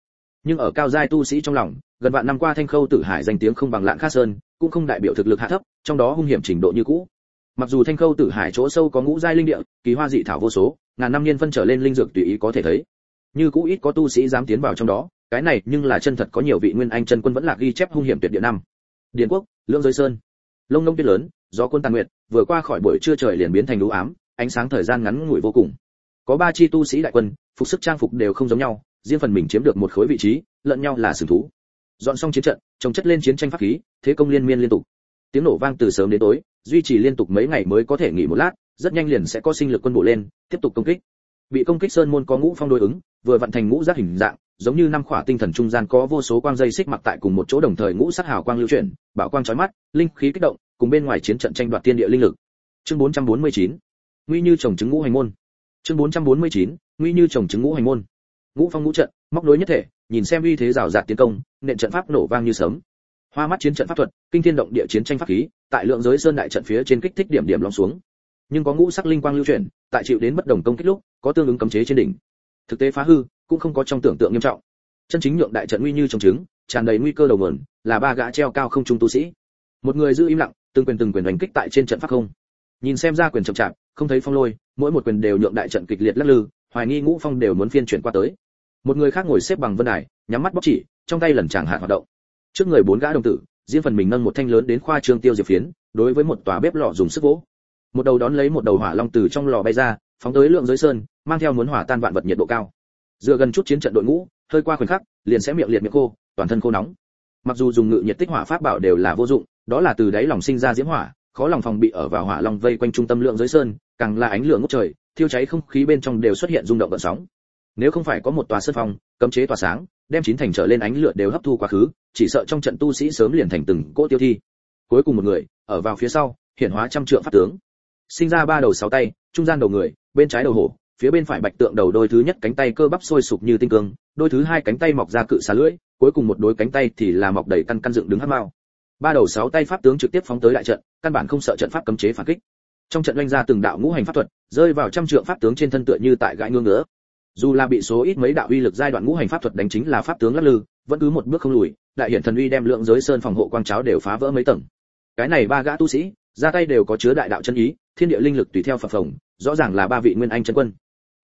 Nhưng ở cao giai tu sĩ trong lòng, gần vạn năm qua thanh khâu tử hải danh tiếng không bằng lạn kha sơn, cũng không đại biểu thực lực hạ thấp, trong đó hung hiểm trình độ như cũ. Mặc dù thanh khâu tử hải chỗ sâu có ngũ giai linh địa, kỳ hoa dị thảo vô số, ngàn năm niên phân trở lên linh dược tùy ý có thể thấy. Như cũ ít có tu sĩ dám tiến vào trong đó, cái này nhưng là chân thật có nhiều vị nguyên anh chân quân vẫn là ghi chép hung hiểm tuyệt địa năm điền quốc lương giới sơn. Lông nông tuyết lớn, gió quân tàn nguyệt, vừa qua khỏi buổi trưa trời liền biến thành đũ ám, ánh sáng thời gian ngắn ngủi vô cùng. Có ba chi tu sĩ đại quân, phục sức trang phục đều không giống nhau, riêng phần mình chiếm được một khối vị trí, lẫn nhau là sừng thú. Dọn xong chiến trận, trồng chất lên chiến tranh pháp khí, thế công liên miên liên tục. Tiếng nổ vang từ sớm đến tối, duy trì liên tục mấy ngày mới có thể nghỉ một lát, rất nhanh liền sẽ có sinh lực quân bộ lên, tiếp tục công kích. Bị công kích sơn môn có ngũ phong đối ứng vừa vận thành ngũ giác hình dạng, giống như năm khỏa tinh thần trung gian có vô số quang dây xích mặc tại cùng một chỗ đồng thời ngũ sắc hào quang lưu chuyển, bảo quang chói mắt, linh khí kích động, cùng bên ngoài chiến trận tranh đoạt tiên địa linh lực. Chương 449 nguy như trồng trứng ngũ hành môn. Chương 449 nguy như trồng trứng ngũ hành môn. Ngũ phong ngũ trận, móc nối nhất thể, nhìn xem uy thế rào rạt tiến công, nện trận pháp nổ vang như sấm. hoa mắt chiến trận pháp thuật, kinh thiên động địa chiến tranh pháp khí, tại lượng giới sơn đại trận phía trên kích thích điểm điểm lõm xuống. Nhưng có ngũ sắc linh quang lưu chuyển, tại chịu đến bất đồng công kích lúc, có tương ứng cấm chế trên đỉnh thực tế phá hư cũng không có trong tưởng tượng nghiêm trọng. Chân chính nhượng đại trận nguy như trồng trứng, tràn đầy nguy cơ đầu nguồn, là ba gã treo cao không trung tu sĩ. Một người giữ im lặng, từng quyền từng quyền đánh kích tại trên trận pháp không. Nhìn xem ra quyền chậm chạp, không thấy phong lôi, mỗi một quyền đều nhượng đại trận kịch liệt lắc lư, hoài nghi ngũ phong đều muốn phiên chuyển qua tới. Một người khác ngồi xếp bằng vân đài, nhắm mắt bóc chỉ, trong tay lần chàng hạ hoạt động. Trước người bốn gã đồng tử, riêng phần mình nâng một thanh lớn đến khoa trương tiêu diệp phiến, đối với một tòa bếp lò dùng sức vỗ. Một đầu đón lấy một đầu hỏa long từ trong lò bay ra, phóng tới lượng giới sơn mang theo muốn hòa tan vạn vật nhiệt độ cao. Dựa gần chút chiến trận đội ngũ, hơi qua khoảnh khắc, liền sẽ miệng liệt miệng khô, toàn thân khô nóng. Mặc dù dùng ngự nhiệt tích hỏa pháp bảo đều là vô dụng, đó là từ đáy lòng sinh ra diễm hỏa, khó lòng phòng bị ở vào hỏa long vây quanh trung tâm lượng giới sơn, càng là ánh lửa ngút trời, thiêu cháy không khí bên trong đều xuất hiện rung động gợn sóng. Nếu không phải có một tòa sân phòng cấm chế tỏa sáng, đem chín thành trở lên ánh lửa đều hấp thu quá khứ, chỉ sợ trong trận tu sĩ sớm liền thành từng cỗ tiêu thi. Cuối cùng một người, ở vào phía sau hiện hóa trăm trượng pháp tướng. Sinh ra ba đầu sáu tay, trung gian đầu người, bên trái đầu hổ phía bên phải bạch tượng đầu đôi thứ nhất cánh tay cơ bắp sôi sục như tinh cương, đôi thứ hai cánh tay mọc ra cự xà lưỡi, cuối cùng một đôi cánh tay thì là mọc đầy căn căn dựng đứng hắc mao. Ba đầu sáu tay pháp tướng trực tiếp phóng tới đại trận, căn bản không sợ trận pháp cấm chế phản kích. Trong trận oanh ra từng đạo ngũ hành pháp thuật, rơi vào trăm trượng pháp tướng trên thân tựa như tại gãi ngương nữa dù là bị số ít mấy đạo uy lực giai đoạn ngũ hành pháp thuật đánh chính là pháp tướng lắc lư, vẫn cứ một bước không lùi, đại hiển thần uy đem lượng giới sơn phòng hộ quang cháo đều phá vỡ mấy tầng. Cái này ba gã tu sĩ, ra tay đều có chứa đại đạo chân ý, thiên địa linh lực tùy theo phật phồng, rõ ràng là ba vị nguyên anh chân quân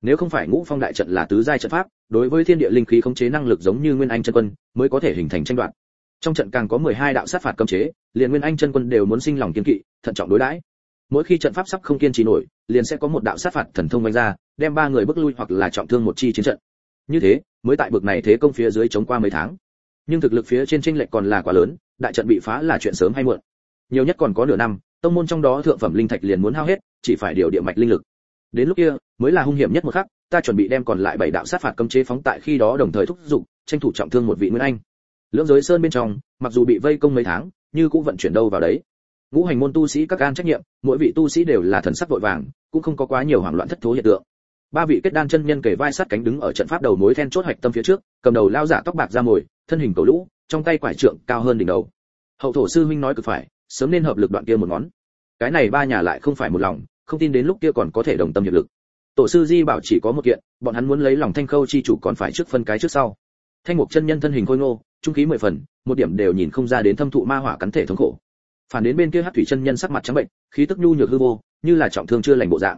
nếu không phải ngũ phong đại trận là tứ giai trận pháp, đối với thiên địa linh khí khống chế năng lực giống như nguyên anh chân quân, mới có thể hình thành tranh đoạt. Trong trận càng có 12 đạo sát phạt cấm chế, liền nguyên anh chân quân đều muốn sinh lòng kiên kỵ, thận trọng đối đãi. Mỗi khi trận pháp sắp không kiên trì nổi, liền sẽ có một đạo sát phạt thần thông đánh ra, đem ba người bước lui hoặc là trọng thương một chi chiến trận. Như thế, mới tại bực này thế công phía dưới chống qua mấy tháng. Nhưng thực lực phía trên tranh lệch còn là quá lớn, đại trận bị phá là chuyện sớm hay muộn. Nhiều nhất còn có nửa năm, tông môn trong đó thượng phẩm linh thạch liền muốn hao hết, chỉ phải điều địa mạch linh lực đến lúc kia, mới là hung hiểm nhất một khắc, ta chuẩn bị đem còn lại bảy đạo sát phạt cấm chế phóng tại khi đó đồng thời thúc giục, tranh thủ trọng thương một vị nguyên anh. Lưỡng giới sơn bên trong, mặc dù bị vây công mấy tháng, như cũng vận chuyển đâu vào đấy. Ngũ hành môn tu sĩ các gan trách nhiệm, mỗi vị tu sĩ đều là thần sắc vội vàng, cũng không có quá nhiều hoảng loạn thất thố hiện tượng. Ba vị kết đan chân nhân kề vai sát cánh đứng ở trận pháp đầu mối then chốt hoạch tâm phía trước, cầm đầu lao giả tóc bạc ra mồi, thân hình cầu lũ, trong tay quải trượng cao hơn đỉnh đầu. Hậu thổ sư huynh nói cực phải, sớm nên hợp lực đoạn kia một ngón. Cái này ba nhà lại không phải một lòng không tin đến lúc kia còn có thể đồng tâm hiệp lực. Tổ sư di bảo chỉ có một kiện, bọn hắn muốn lấy lòng thanh khâu chi chủ còn phải trước phân cái trước sau. Thanh mục chân nhân thân hình khôi ngô, trung khí mười phần, một điểm đều nhìn không ra đến thâm thụ ma hỏa cắn thể thống khổ. Phản đến bên kia hát thủy chân nhân sắc mặt trắng bệnh, khí tức nhu nhược hư vô, như là trọng thương chưa lành bộ dạng.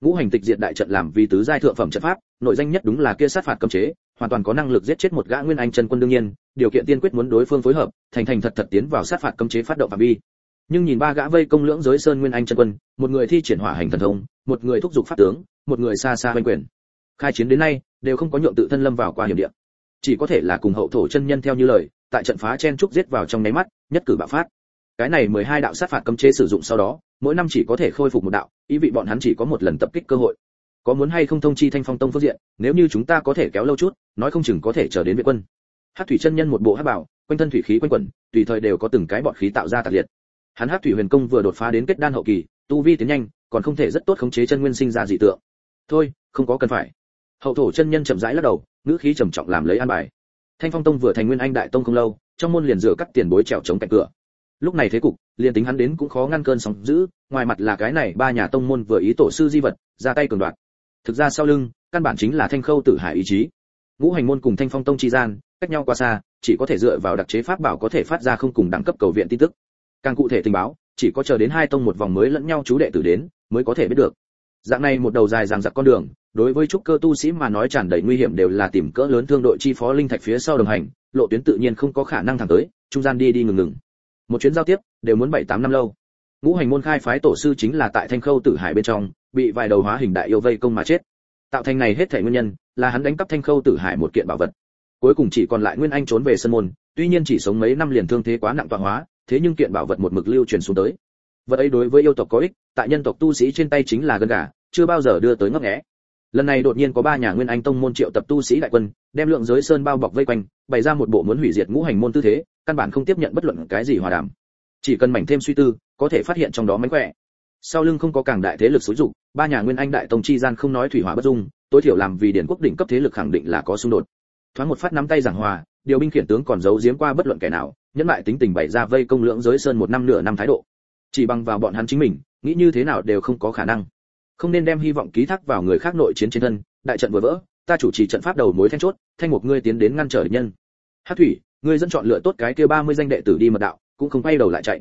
Ngũ hành tịch diệt đại trận làm vì tứ giai thượng phẩm trận pháp, nội danh nhất đúng là kia sát phạt cấm chế, hoàn toàn có năng lực giết chết một gã nguyên anh chân quân đương nhiên, điều kiện tiên quyết muốn đối phương phối hợp, thành thành thật thật tiến vào sát phạt cấm chế phát động phạm vi nhưng nhìn ba gã vây công lưỡng giới sơn nguyên anh chân quân, một người thi triển hỏa hành thần thông, một người thúc giục pháp tướng, một người xa xa bên quyền. Khai chiến đến nay, đều không có nhượng tự thân lâm vào qua hiểm địa. Chỉ có thể là cùng hậu thổ chân nhân theo như lời, tại trận phá chen trúc giết vào trong nháy mắt, nhất cử bạo phát. Cái này 12 đạo sát phạt cấm chế sử dụng sau đó, mỗi năm chỉ có thể khôi phục một đạo, ý vị bọn hắn chỉ có một lần tập kích cơ hội. Có muốn hay không thông chi thanh phong tông phương diện, nếu như chúng ta có thể kéo lâu chút, nói không chừng có thể chờ đến viện quân. Hát thủy chân nhân một bộ hát bảo, quanh thân thủy khí quanh quẩn, tùy thời đều có từng cái bọn khí tạo ra tạc liệt hắn hát thủy huyền công vừa đột phá đến kết đan hậu kỳ, tu vi tiến nhanh, còn không thể rất tốt khống chế chân nguyên sinh ra dị tượng. Thôi, không có cần phải. Hậu thổ chân nhân chậm rãi lắc đầu, ngữ khí trầm trọng làm lấy an bài. Thanh phong tông vừa thành nguyên anh đại tông không lâu, trong môn liền rửa cắt tiền bối trèo chống cạnh cửa. Lúc này thế cục, liền tính hắn đến cũng khó ngăn cơn sóng dữ, ngoài mặt là cái này ba nhà tông môn vừa ý tổ sư di vật, ra tay cường đoạt. Thực ra sau lưng, căn bản chính là thanh khâu tử hải ý chí. Ngũ hành môn cùng thanh phong tông chi gian, cách nhau quá xa, chỉ có thể dựa vào đặc chế pháp bảo có thể phát ra không cùng đẳng cấp cầu viện tin tức càng cụ thể tình báo, chỉ có chờ đến hai tông một vòng mới lẫn nhau chú đệ tử đến, mới có thể biết được. Dạng này một đầu dài dằng dặc con đường, đối với trúc cơ tu sĩ mà nói tràn đầy nguy hiểm đều là tìm cỡ lớn thương đội chi phó linh thạch phía sau đồng hành, lộ tuyến tự nhiên không có khả năng thẳng tới, trung gian đi đi ngừng ngừng. Một chuyến giao tiếp, đều muốn bảy tám năm lâu. Ngũ hành môn khai phái tổ sư chính là tại thanh khâu tử hải bên trong, bị vài đầu hóa hình đại yêu vây công mà chết. Tạo thành này hết thể nguyên nhân, là hắn đánh cắp thanh khâu tử hải một kiện bảo vật. Cuối cùng chỉ còn lại nguyên anh trốn về sân môn, tuy nhiên chỉ sống mấy năm liền thương thế quá nặng tọa hóa thế nhưng kiện bảo vật một mực lưu truyền xuống tới. Vật ấy đối với yêu tộc có ích, tại nhân tộc tu sĩ trên tay chính là gân gà, chưa bao giờ đưa tới ngấp nghé. Lần này đột nhiên có ba nhà nguyên anh tông môn triệu tập tu sĩ đại quân, đem lượng giới sơn bao bọc vây quanh, bày ra một bộ muốn hủy diệt ngũ hành môn tư thế, căn bản không tiếp nhận bất luận cái gì hòa đàm. Chỉ cần mảnh thêm suy tư, có thể phát hiện trong đó mánh khỏe. Sau lưng không có càng đại thế lực xúi dục, ba nhà nguyên anh đại tông chi gian không nói thủy hỏa bất dung, tối thiểu làm vì điển quốc đỉnh cấp thế lực khẳng định là có xung đột. Thoáng một phát nắm tay giảng hòa, điều binh khiển tướng còn giấu giếm qua bất luận kẻ nào nhẫn lại tính tình bày ra vây công lượng giới sơn một năm nửa năm thái độ. Chỉ bằng vào bọn hắn chính mình, nghĩ như thế nào đều không có khả năng. Không nên đem hy vọng ký thác vào người khác nội chiến trên thân, đại trận vừa vỡ, ta chủ trì trận pháp đầu mối then chốt, thanh một ngươi tiến đến ngăn trở địch nhân. Hát thủy, ngươi dẫn chọn lựa tốt cái kia 30 danh đệ tử đi mật đạo, cũng không quay đầu lại chạy.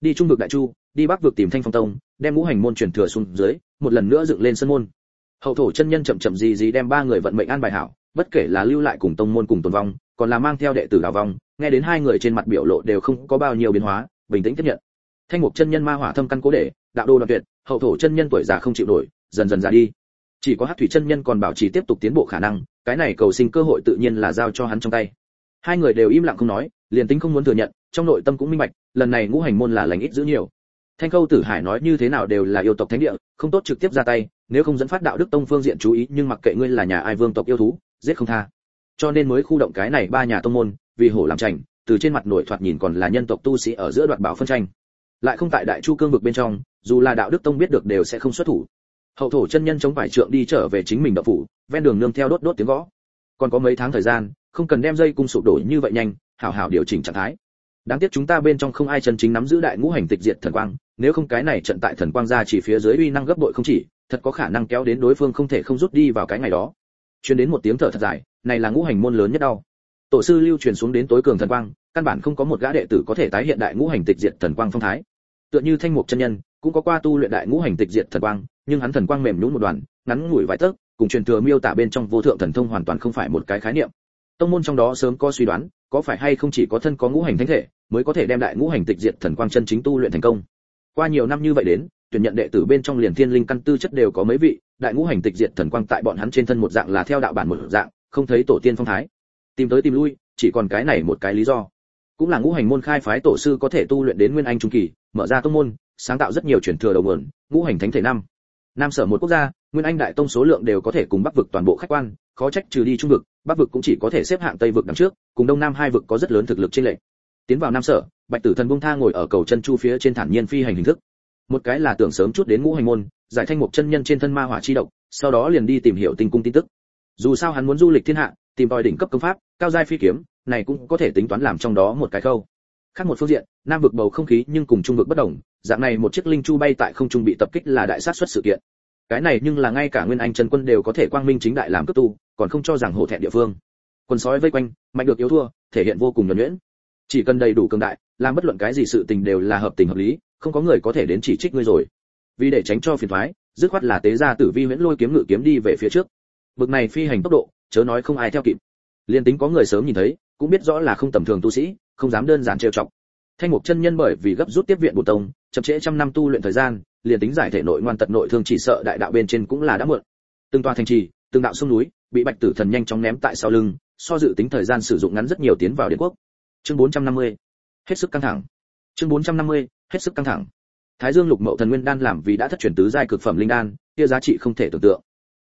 Đi trung vực đại chu, đi bắc vực tìm thanh phong tông, đem ngũ hành môn truyền thừa xuống dưới, một lần nữa dựng lên sân môn. Hậu thổ chân nhân chậm chậm gì gì đem ba người vận mệnh an bài hảo, bất kể là lưu lại cùng tông môn cùng tồn vong còn là mang theo đệ tử đào vong, nghe đến hai người trên mặt biểu lộ đều không có bao nhiêu biến hóa, bình tĩnh tiếp nhận. Thanh mục chân nhân ma hỏa thâm căn cố để, đạo đô đoạn tuyệt, hậu thổ chân nhân tuổi già không chịu nổi, dần dần già đi. Chỉ có hát thủy chân nhân còn bảo trì tiếp tục tiến bộ khả năng, cái này cầu sinh cơ hội tự nhiên là giao cho hắn trong tay. Hai người đều im lặng không nói, liền tính không muốn thừa nhận, trong nội tâm cũng minh bạch, lần này ngũ hành môn là lành ít giữ nhiều. Thanh câu tử hải nói như thế nào đều là yêu tộc thánh địa, không tốt trực tiếp ra tay, nếu không dẫn phát đạo đức tông phương diện chú ý, nhưng mặc kệ ngươi là nhà ai vương tộc yêu thú, giết không tha cho nên mới khu động cái này ba nhà tông môn, vì hổ làm chành từ trên mặt nổi thoạt nhìn còn là nhân tộc tu sĩ ở giữa đoạt bảo phân tranh. Lại không tại đại chu cương vực bên trong, dù là đạo đức tông biết được đều sẽ không xuất thủ. Hậu thổ chân nhân chống vải trượng đi trở về chính mình đậu phủ, ven đường nương theo đốt đốt tiếng gõ. Còn có mấy tháng thời gian, không cần đem dây cung sụp đổ như vậy nhanh, hảo hảo điều chỉnh trạng thái. Đáng tiếc chúng ta bên trong không ai chân chính nắm giữ đại ngũ hành tịch diệt thần quang, nếu không cái này trận tại thần quang ra chỉ phía dưới uy năng gấp bội không chỉ, thật có khả năng kéo đến đối phương không thể không rút đi vào cái ngày đó. Chuyên đến một tiếng thở thật dài này là ngũ hành môn lớn nhất đau. Tổ sư lưu truyền xuống đến tối cường thần quang, căn bản không có một gã đệ tử có thể tái hiện đại ngũ hành tịch diệt thần quang phong thái. Tựa như thanh mục chân nhân, cũng có qua tu luyện đại ngũ hành tịch diệt thần quang, nhưng hắn thần quang mềm nhũn một đoàn, ngắn ngủi vài tấc, cùng truyền thừa miêu tả bên trong vô thượng thần thông hoàn toàn không phải một cái khái niệm. Tông môn trong đó sớm có suy đoán, có phải hay không chỉ có thân có ngũ hành thánh thể, mới có thể đem đại ngũ hành tịch diệt thần quang chân chính tu luyện thành công. Qua nhiều năm như vậy đến, tuyển nhận đệ tử bên trong liền thiên linh căn tư chất đều có mấy vị, đại ngũ hành tịch diệt thần quang tại bọn hắn trên thân một dạng là theo đạo bản một dạng không thấy tổ tiên phong thái. Tìm tới tìm lui, chỉ còn cái này một cái lý do. Cũng là ngũ hành môn khai phái tổ sư có thể tu luyện đến nguyên anh trung kỳ, mở ra tông môn, sáng tạo rất nhiều truyền thừa đầu nguồn, ngũ hành thánh thể năm. Nam sở một quốc gia, nguyên anh đại tông số lượng đều có thể cùng bắc vực toàn bộ khách quan, khó trách trừ đi trung vực, bắc vực cũng chỉ có thể xếp hạng tây vực đằng trước, cùng đông nam hai vực có rất lớn thực lực trên lệ tiến vào nam sở, bạch tử thần bung tha ngồi ở cầu chân chu phía trên thản nhiên phi hành hình thức. Một cái là tưởng sớm chút đến ngũ hành môn, giải thanh một chân nhân trên thân ma hỏa chi độc, sau đó liền đi tìm hiểu tình cung tin tức dù sao hắn muốn du lịch thiên hạ, tìm tòi đỉnh cấp công pháp, cao giai phi kiếm, này cũng có thể tính toán làm trong đó một cái khâu. Khác một phương diện, nam vực bầu không khí nhưng cùng trung vực bất đồng, dạng này một chiếc linh chu bay tại không trung bị tập kích là đại sát xuất sự kiện. Cái này nhưng là ngay cả nguyên anh trần quân đều có thể quang minh chính đại làm cấp tu, còn không cho rằng hổ thẹn địa phương. Quân sói vây quanh, mạnh được yếu thua, thể hiện vô cùng nhuần nhuyễn. Chỉ cần đầy đủ cường đại, làm bất luận cái gì sự tình đều là hợp tình hợp lý, không có người có thể đến chỉ trích ngươi rồi. Vì để tránh cho phiền toái dứt khoát là tế gia tử vi huyễn lôi kiếm ngự kiếm đi về phía trước bực này phi hành tốc độ, chớ nói không ai theo kịp. Liên tính có người sớm nhìn thấy, cũng biết rõ là không tầm thường tu sĩ, không dám đơn giản trêu chọc. Thanh mục chân nhân bởi vì gấp rút tiếp viện bổ tông, chậm trễ trăm năm tu luyện thời gian, liền tính giải thể nội ngoan tật nội thương chỉ sợ đại đạo bên trên cũng là đã muộn. Từng tòa thành trì, từng đạo sông núi, bị bạch tử thần nhanh chóng ném tại sau lưng, so dự tính thời gian sử dụng ngắn rất nhiều tiến vào điện quốc. Chương 450. hết sức căng thẳng. Chương 450. hết sức căng thẳng. Thái dương lục mậu thần nguyên đan làm vì đã thất truyền tứ giai cực phẩm linh đan, kia giá trị không thể tưởng tượng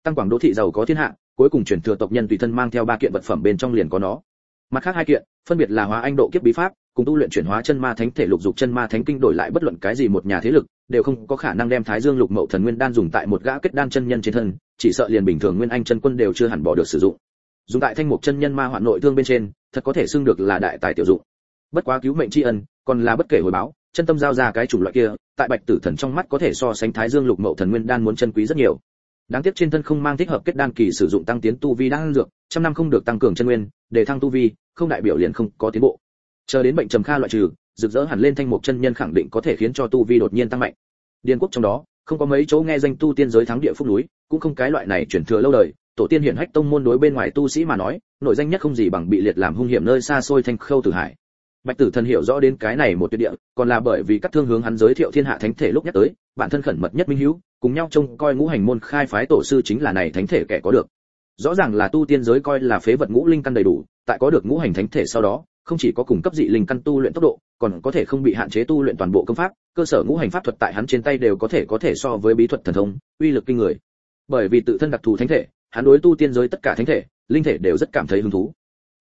tăng quảng đô thị giàu có thiên hạ, cuối cùng truyền thừa tộc nhân tùy thân mang theo ba kiện vật phẩm bên trong liền có nó. Mặt khác hai kiện, phân biệt là hóa anh độ kiếp bí pháp, cùng tu luyện chuyển hóa chân ma thánh thể lục dục chân ma thánh kinh đổi lại bất luận cái gì một nhà thế lực, đều không có khả năng đem thái dương lục mậu thần nguyên đan dùng tại một gã kết đan chân nhân trên thân, chỉ sợ liền bình thường nguyên anh chân quân đều chưa hẳn bỏ được sử dụng. Dùng tại thanh mục chân nhân ma hoạn nội thương bên trên, thật có thể xưng được là đại tài tiểu dụng. Bất quá cứu mệnh tri ân, còn là bất kể hồi báo, chân tâm giao ra cái chủng loại kia, tại bạch tử thần trong mắt có thể so sánh thái dương lục mậu thần nguyên đan muốn chân quý rất nhiều đáng tiếc trên thân không mang thích hợp kết đan kỳ sử dụng tăng tiến tu vi đang dược, trăm năm không được tăng cường chân nguyên, để thăng tu vi, không đại biểu liền không có tiến bộ. Chờ đến bệnh trầm kha loại trừ, rực rỡ hẳn lên thanh mục chân nhân khẳng định có thể khiến cho tu vi đột nhiên tăng mạnh. Điền quốc trong đó, không có mấy chỗ nghe danh tu tiên giới thắng địa phúc núi, cũng không cái loại này chuyển thừa lâu đời, tổ tiên hiển hách tông môn đối bên ngoài tu sĩ mà nói, nội danh nhất không gì bằng bị liệt làm hung hiểm nơi xa xôi thanh khâu tử hải bạch tử thần hiểu rõ đến cái này một tuyệt địa, còn là bởi vì các thương hướng hắn giới thiệu thiên hạ thánh thể lúc nhắc tới, bản thân khẩn mật nhất minh hữu, cùng nhau trông coi ngũ hành môn khai phái tổ sư chính là này thánh thể kẻ có được. Rõ ràng là tu tiên giới coi là phế vật ngũ linh căn đầy đủ, tại có được ngũ hành thánh thể sau đó, không chỉ có cung cấp dị linh căn tu luyện tốc độ, còn có thể không bị hạn chế tu luyện toàn bộ công pháp, cơ sở ngũ hành pháp thuật tại hắn trên tay đều có thể có thể so với bí thuật thần thông, uy lực kinh người. Bởi vì tự thân đặc thù thánh thể, hắn đối tu tiên giới tất cả thánh thể, linh thể đều rất cảm thấy hứng thú.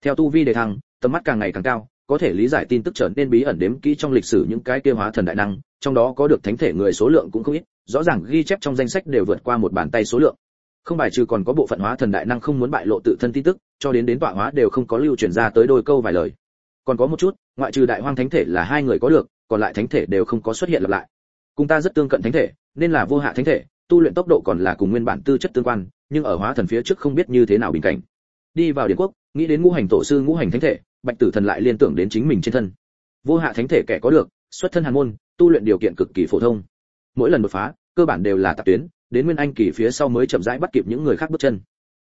Theo tu vi đề thăng, tầm mắt càng ngày càng cao có thể lý giải tin tức trở nên bí ẩn đếm kỹ trong lịch sử những cái kia hóa thần đại năng, trong đó có được thánh thể người số lượng cũng không ít, rõ ràng ghi chép trong danh sách đều vượt qua một bàn tay số lượng. Không bài trừ còn có bộ phận hóa thần đại năng không muốn bại lộ tự thân tin tức, cho đến đến tọa hóa đều không có lưu truyền ra tới đôi câu vài lời. Còn có một chút, ngoại trừ đại hoang thánh thể là hai người có được, còn lại thánh thể đều không có xuất hiện lặp lại. Cùng ta rất tương cận thánh thể, nên là vô hạ thánh thể, tu luyện tốc độ còn là cùng nguyên bản tư chất tương quan, nhưng ở hóa thần phía trước không biết như thế nào bình cảnh. Đi vào điện quốc, nghĩ đến ngũ hành tổ sư ngũ hành thánh thể bạch tử thần lại liên tưởng đến chính mình trên thân. Vô hạ thánh thể kẻ có được, xuất thân hàn môn, tu luyện điều kiện cực kỳ phổ thông. Mỗi lần đột phá, cơ bản đều là tạp tuyến, đến nguyên anh kỳ phía sau mới chậm rãi bắt kịp những người khác bước chân.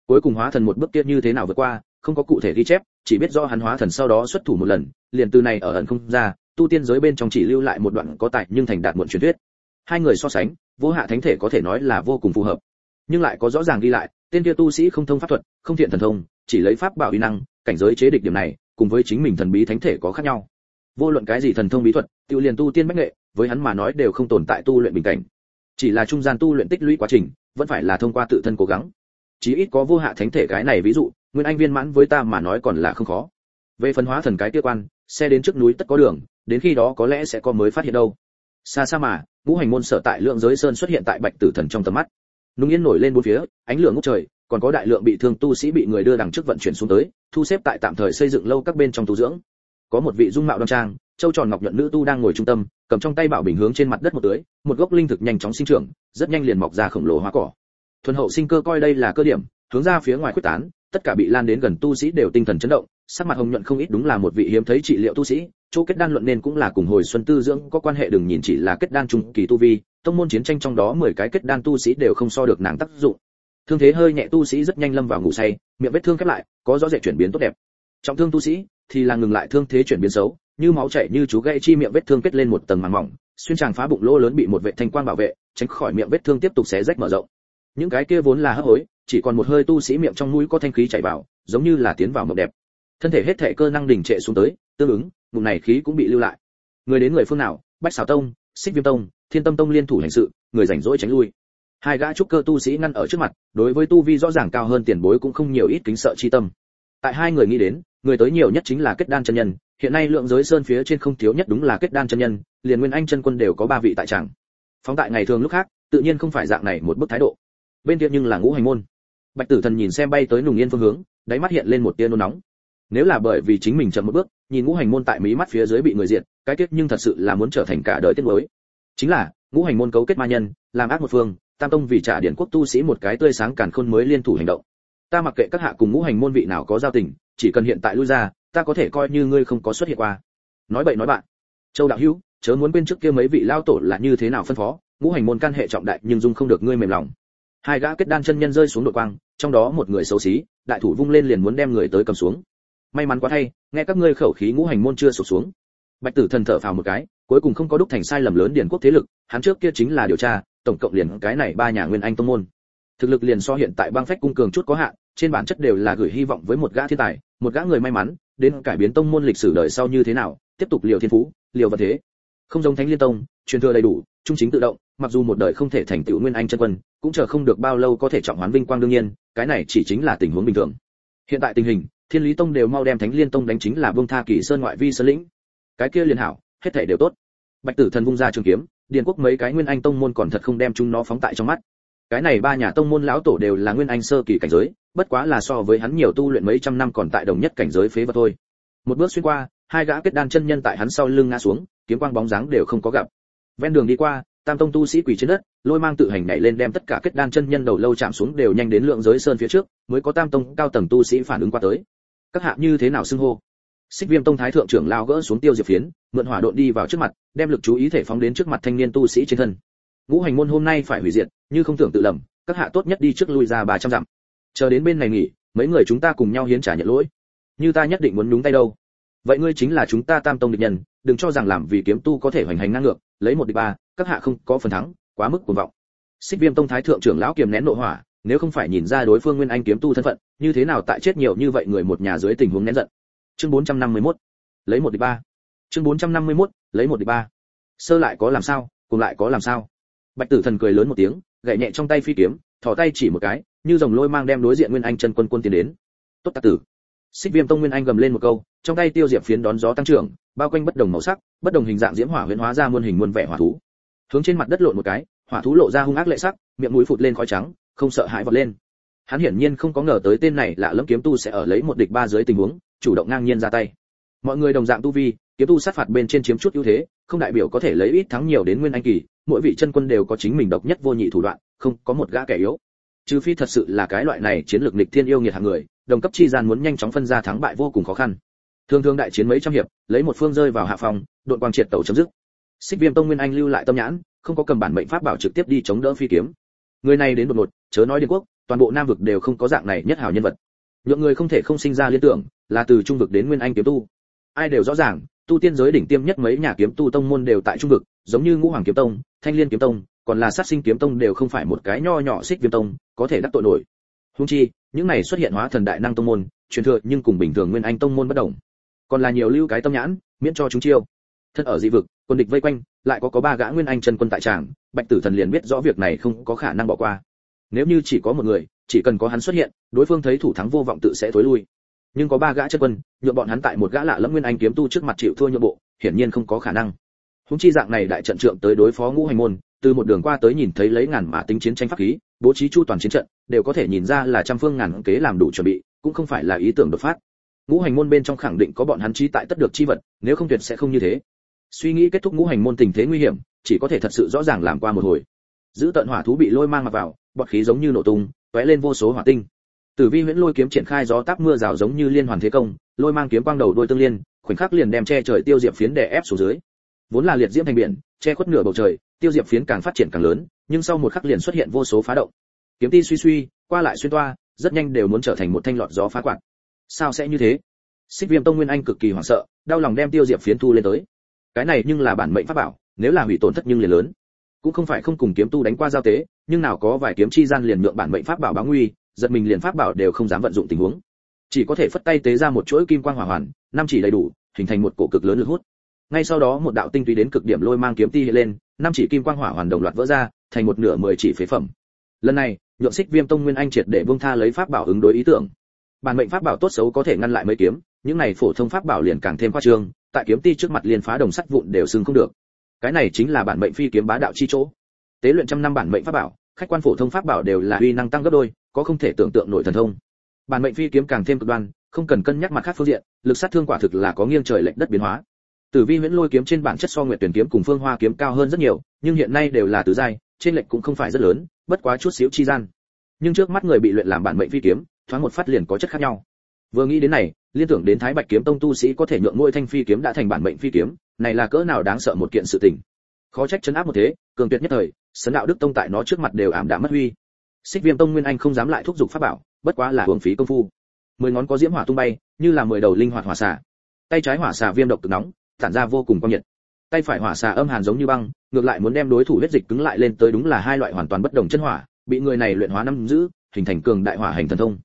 Cuối cùng hóa thần một bước kia như thế nào vượt qua, không có cụ thể ghi chép, chỉ biết do hắn hóa thần sau đó xuất thủ một lần, liền từ này ở ẩn không ra, tu tiên giới bên trong chỉ lưu lại một đoạn có tài nhưng thành đạt muộn truyền thuyết. Hai người so sánh, vô hạ thánh thể có thể nói là vô cùng phù hợp. Nhưng lại có rõ ràng ghi lại, tên kia tu sĩ không thông pháp thuật, không thiện thần thông, chỉ lấy pháp bảo uy năng, cảnh giới chế địch điểm này cùng với chính mình thần bí thánh thể có khác nhau. Vô luận cái gì thần thông bí thuật, tiêu liền tu tiên bách nghệ, với hắn mà nói đều không tồn tại tu luyện bình cảnh. Chỉ là trung gian tu luyện tích lũy quá trình, vẫn phải là thông qua tự thân cố gắng. Chí ít có vô hạ thánh thể cái này ví dụ, nguyên anh viên mãn với ta mà nói còn là không khó. Về phân hóa thần cái kia quan, xe đến trước núi tất có đường, đến khi đó có lẽ sẽ có mới phát hiện đâu. Xa xa mà, ngũ hành môn sở tại lượng giới sơn xuất hiện tại bạch tử thần trong tầm mắt. Nung yên nổi lên bốn phía, ánh lửa ngút trời còn có đại lượng bị thương tu sĩ bị người đưa đằng trước vận chuyển xuống tới, thu xếp tại tạm thời xây dựng lâu các bên trong tu dưỡng. Có một vị dung mạo đoan trang châu tròn ngọc nhuận nữ tu đang ngồi trung tâm, cầm trong tay bảo bình hướng trên mặt đất một tưới, một gốc linh thực nhanh chóng sinh trưởng, rất nhanh liền mọc ra khổng lồ hoa cỏ. Thuần hậu sinh cơ coi đây là cơ điểm, hướng ra phía ngoài quyết tán, tất cả bị lan đến gần tu sĩ đều tinh thần chấn động, sắc mặt hồng nhuận không ít đúng là một vị hiếm thấy trị liệu tu sĩ, chỗ kết đan luận nên cũng là cùng hồi xuân tư dưỡng có quan hệ đừng nhìn chỉ là kết đan trung kỳ tu vi, tông môn chiến tranh trong đó 10 cái kết đan tu sĩ đều không so được nàng tác dụng thương thế hơi nhẹ tu sĩ rất nhanh lâm vào ngủ say, miệng vết thương khép lại, có rõ rệt chuyển biến tốt đẹp. Trọng thương tu sĩ thì là ngừng lại thương thế chuyển biến xấu, như máu chảy như chú gây chi miệng vết thương kết lên một tầng màng mỏng, xuyên tràng phá bụng lỗ lớn bị một vệ thanh quang bảo vệ, tránh khỏi miệng vết thương tiếp tục xé rách mở rộng. Những cái kia vốn là hấp hối, chỉ còn một hơi tu sĩ miệng trong mũi có thanh khí chảy vào, giống như là tiến vào mộng đẹp. Thân thể hết thể cơ năng đình trệ xuống tới, tương ứng bụng này khí cũng bị lưu lại. Người đến người phương nào? Bách xảo tông, xích viêm tông, thiên tâm tông liên thủ hành sự, người rảnh rỗi tránh lui hai gã trúc cơ tu sĩ ngăn ở trước mặt, đối với tu vi rõ ràng cao hơn tiền bối cũng không nhiều ít kính sợ chi tâm. Tại hai người nghĩ đến, người tới nhiều nhất chính là kết đan chân nhân, hiện nay lượng giới sơn phía trên không thiếu nhất đúng là kết đan chân nhân, liền nguyên anh chân quân đều có ba vị tại tràng. Phóng tại ngày thường lúc khác, tự nhiên không phải dạng này một bức thái độ. Bên kia nhưng là ngũ hành môn. Bạch tử thần nhìn xem bay tới nùng yên phương hướng, đáy mắt hiện lên một tia nôn nóng. Nếu là bởi vì chính mình chậm một bước, nhìn ngũ hành môn tại mí mắt phía dưới bị người diệt, cái tiết nhưng thật sự là muốn trở thành cả đời tiết mới chính là, ngũ hành môn cấu kết ma nhân, làm ác một phương tam tông vì trả điện quốc tu sĩ một cái tươi sáng càn khôn mới liên thủ hành động. Ta mặc kệ các hạ cùng ngũ hành môn vị nào có giao tình, chỉ cần hiện tại lui ra, ta có thể coi như ngươi không có xuất hiện qua. Nói bậy nói bạn. Châu đạo hữu, chớ muốn bên trước kia mấy vị lao tổ là như thế nào phân phó, ngũ hành môn can hệ trọng đại nhưng dung không được ngươi mềm lòng. Hai gã kết đan chân nhân rơi xuống đội quang, trong đó một người xấu xí, đại thủ vung lên liền muốn đem người tới cầm xuống. May mắn quá thay, nghe các ngươi khẩu khí ngũ hành môn chưa sụp xuống. Bạch tử thần thở phào một cái, cuối cùng không có đúc thành sai lầm lớn điển quốc thế lực, hắn trước kia chính là điều tra tổng cộng liền cái này ba nhà nguyên anh tông môn. Thực lực liền so hiện tại băng phách cung cường chút có hạn, trên bản chất đều là gửi hy vọng với một gã thiên tài, một gã người may mắn, đến cải biến tông môn lịch sử đời sau như thế nào, tiếp tục liều thiên phú, liều vật thế. Không giống thánh liên tông, truyền thừa đầy đủ, trung chính tự động, mặc dù một đời không thể thành tựu nguyên anh chân quân, cũng chờ không được bao lâu có thể trọng hoán vinh quang đương nhiên, cái này chỉ chính là tình huống bình thường. Hiện tại tình hình, thiên lý tông đều mau đem thánh liên tông đánh chính là vương tha kỳ sơn ngoại vi sơn lĩnh. Cái kia liền hảo, hết thể đều tốt. Bạch tử thần vung ra trường kiếm điền quốc mấy cái nguyên anh tông môn còn thật không đem chúng nó phóng tại trong mắt. Cái này ba nhà tông môn lão tổ đều là nguyên anh sơ kỳ cảnh giới, bất quá là so với hắn nhiều tu luyện mấy trăm năm còn tại đồng nhất cảnh giới phế vật thôi. Một bước xuyên qua, hai gã kết đan chân nhân tại hắn sau lưng ngã xuống, kiếm quang bóng dáng đều không có gặp. Ven đường đi qua, tam tông tu sĩ quỳ trên đất, lôi mang tự hành nhảy lên đem tất cả kết đan chân nhân đầu lâu chạm xuống đều nhanh đến lượng giới sơn phía trước, mới có tam tông cao tầng tu sĩ phản ứng qua tới. Các hạ như thế nào xưng hô? Xích viêm tông thái thượng trưởng lao gỡ xuống tiêu diệp phiến, mượn hỏa độn đi vào trước mặt, đem lực chú ý thể phóng đến trước mặt thanh niên tu sĩ trên thân. Ngũ hành môn hôm nay phải hủy diệt, như không tưởng tự lầm, các hạ tốt nhất đi trước lui ra ba trăm dặm. Chờ đến bên này nghỉ, mấy người chúng ta cùng nhau hiến trả nhận lỗi. Như ta nhất định muốn nhúng tay đâu. Vậy ngươi chính là chúng ta tam tông địch nhân, đừng cho rằng làm vì kiếm tu có thể hoành hành ngang ngược, lấy một địch ba, các hạ không có phần thắng, quá mức cuồng vọng. Xích viêm tông thái thượng trưởng lão kiềm nén nội hỏa, nếu không phải nhìn ra đối phương nguyên anh kiếm tu thân phận, như thế nào tại chết nhiều như vậy người một nhà dưới tình huống nén giận chương 451. lấy một địch ba. Chương 451, lấy một địch ba. Sơ lại có làm sao cùng lại có làm sao? Bạch tử thần cười lớn một tiếng gậy nhẹ trong tay phi kiếm thò tay chỉ một cái như dòng lôi mang đem đối diện nguyên anh chân quân quân tiến đến. Tốt tạc tử. Xích viêm tông nguyên anh gầm lên một câu trong tay tiêu diệp phiến đón gió tăng trưởng bao quanh bất đồng màu sắc bất đồng hình dạng diễm hỏa huyễn hóa ra muôn hình muôn vẻ hỏa thú. Hướng trên mặt đất lộn một cái hỏa thú lộ ra hung ác lệ sắc miệng mũi phụt lên khói trắng không sợ hãi vọt lên. Hắn hiển nhiên không có ngờ tới tên này lạ lẫm kiếm tu sẽ ở lấy một địch ba dưới tình huống chủ động ngang nhiên ra tay. Mọi người đồng dạng tu vi, kiếm tu sát phạt bên trên chiếm chút ưu thế, không đại biểu có thể lấy ít thắng nhiều đến nguyên anh kỳ, mỗi vị chân quân đều có chính mình độc nhất vô nhị thủ đoạn, không có một gã kẻ yếu. Trừ phi thật sự là cái loại này chiến lược nghịch thiên yêu nghiệt hạng người, đồng cấp chi gian muốn nhanh chóng phân ra thắng bại vô cùng khó khăn. Thường thường đại chiến mấy trăm hiệp, lấy một phương rơi vào hạ phòng, đội quang triệt tẩu chấm dứt. Xích viêm tông nguyên anh lưu lại tâm nhãn, không có cầm bản mệnh pháp bảo trực tiếp đi chống đỡ phi kiếm. Người này đến đột ngột, chớ nói đến quốc toàn bộ nam vực đều không có dạng này nhất hảo nhân vật nhượng người không thể không sinh ra liên tưởng, là từ trung vực đến nguyên anh kiếm tu. Ai đều rõ ràng, tu tiên giới đỉnh tiêm nhất mấy nhà kiếm tu tông môn đều tại trung vực, giống như ngũ hoàng kiếm tông, thanh liên kiếm tông, còn là sát sinh kiếm tông đều không phải một cái nho nhỏ xích viêm tông, có thể đắc tội nổi. Húng chi, những này xuất hiện hóa thần đại năng tông môn, truyền thừa nhưng cùng bình thường nguyên anh tông môn bất đồng. Còn là nhiều lưu cái tâm nhãn, miễn cho chúng chiêu. Thân ở dị vực, quân địch vây quanh, lại có có ba gã nguyên anh chân quân tại tràng, bạch tử thần liền biết rõ việc này không có khả năng bỏ qua. Nếu như chỉ có một người chỉ cần có hắn xuất hiện, đối phương thấy thủ thắng vô vọng tự sẽ thối lui. Nhưng có ba gã chất quân, nhượng bọn hắn tại một gã lạ lẫm nguyên anh kiếm tu trước mặt chịu thua nhượng bộ, hiển nhiên không có khả năng. Húng chi dạng này đại trận trượng tới đối phó ngũ hành môn, từ một đường qua tới nhìn thấy lấy ngàn mã tính chiến tranh pháp khí, bố trí chu toàn chiến trận, đều có thể nhìn ra là trăm phương ngàn kế làm đủ chuẩn bị, cũng không phải là ý tưởng đột phát. Ngũ hành môn bên trong khẳng định có bọn hắn trí tại tất được chi vật, nếu không tuyệt sẽ không như thế. Suy nghĩ kết thúc ngũ hành môn tình thế nguy hiểm, chỉ có thể thật sự rõ ràng làm qua một hồi. Giữ tận hỏa thú bị lôi mang mặc vào, bọt khí giống như nổ tung tóe lên vô số hỏa tinh. Tử vi huyễn lôi kiếm triển khai gió táp mưa rào giống như liên hoàn thế công, lôi mang kiếm quang đầu đuôi tương liên, khoảnh khắc liền đem che trời tiêu diệp phiến đè ép xuống dưới. Vốn là liệt diễm thành biển, che khuất nửa bầu trời, tiêu diệp phiến càng phát triển càng lớn, nhưng sau một khắc liền xuất hiện vô số phá động. Kiếm ti suy suy, qua lại xuyên toa, rất nhanh đều muốn trở thành một thanh lọt gió phá quạt. Sao sẽ như thế? Xích viêm tông nguyên anh cực kỳ hoảng sợ, đau lòng đem tiêu diệp phiến thu lên tới. Cái này nhưng là bản mệnh pháp bảo, nếu là hủy tổn thất nhưng liền lớn cũng không phải không cùng kiếm tu đánh qua giao tế, nhưng nào có vài kiếm chi gian liền nhượng bản mệnh pháp bảo báo nguy, giật mình liền pháp bảo đều không dám vận dụng tình huống. Chỉ có thể phất tay tế ra một chuỗi kim quang hỏa hoàn, năm chỉ đầy đủ, hình thành một cổ cực lớn lực hút. Ngay sau đó một đạo tinh túy đến cực điểm lôi mang kiếm ti hiện lên, năm chỉ kim quang hỏa hoàn đồng loạt vỡ ra, thành một nửa mười chỉ phế phẩm. Lần này, nhượng xích viêm tông nguyên anh triệt để buông tha lấy pháp bảo ứng đối ý tưởng. Bản mệnh pháp bảo tốt xấu có thể ngăn lại mấy kiếm, những này phổ thông pháp bảo liền càng thêm khoa trương, tại kiếm ti trước mặt liền phá đồng sắt vụn đều sừng không được cái này chính là bản mệnh phi kiếm bá đạo chi chỗ. Tế luyện trăm năm bản mệnh pháp bảo, khách quan phổ thông pháp bảo đều là uy năng tăng gấp đôi, có không thể tưởng tượng nổi thần thông. Bản mệnh phi kiếm càng thêm cực đoan, không cần cân nhắc mặt khác phương diện, lực sát thương quả thực là có nghiêng trời lệch đất biến hóa. Tử vi huyễn lôi kiếm trên bản chất so nguyệt tuyển kiếm cùng phương hoa kiếm cao hơn rất nhiều, nhưng hiện nay đều là tứ giai, trên lệch cũng không phải rất lớn, bất quá chút xíu chi gian. Nhưng trước mắt người bị luyện làm bản mệnh phi kiếm, thoáng một phát liền có chất khác nhau. Vừa nghĩ đến này, liên tưởng đến thái bạch kiếm tông tu sĩ có thể nhượng ngôi thanh phi kiếm đã thành bản mệnh phi kiếm này là cỡ nào đáng sợ một kiện sự tình. Khó trách chấn áp một thế, cường tuyệt nhất thời, sấn đạo đức tông tại nó trước mặt đều ảm đạm mất huy xích viêm tông nguyên anh không dám lại thúc giục pháp bảo, bất quá là hưởng phí công phu. Mười ngón có diễm hỏa tung bay, như là mười đầu linh hoạt hỏa xà tay trái hỏa xà viêm độc cực nóng, tản ra vô cùng quang nhiệt. Tay phải hỏa xà âm hàn giống như băng, ngược lại muốn đem đối thủ huyết dịch cứng lại lên tới đúng là hai loại hoàn toàn bất đồng chân hỏa, bị người này luyện hóa năm giữ, hình thành cường đại hỏa hành thần thông.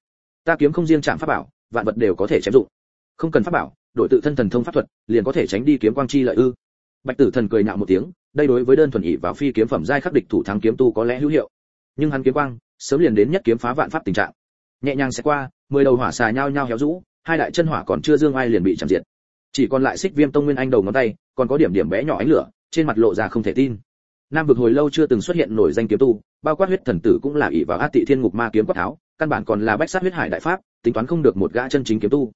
Ta kiếm không riêng chạm pháp bảo, vạn vật đều có thể chém dụng. Không cần pháp bảo đội tự thân thần thông pháp thuật, liền có thể tránh đi kiếm quang chi lợi ư. Bạch tử thần cười nhạo một tiếng, đây đối với đơn thuần ỷ vào phi kiếm phẩm giai khắc địch thủ thắng kiếm tu có lẽ hữu hiệu. Nhưng hắn kiếm quang, sớm liền đến nhất kiếm phá vạn pháp tình trạng. Nhẹ nhàng sẽ qua, mười đầu hỏa xà nhau nhau héo rũ, hai đại chân hỏa còn chưa dương ai liền bị chạm diệt. Chỉ còn lại xích viêm tông nguyên anh đầu ngón tay, còn có điểm điểm bé nhỏ ánh lửa, trên mặt lộ ra không thể tin. Nam vực hồi lâu chưa từng xuất hiện nổi danh kiếm tu, bao quát huyết thần tử cũng là ỷ vào át tị thiên ngục ma kiếm quát tháo, căn bản còn là bách sát huyết hải đại pháp, tính toán không được một gã chân chính kiếm tu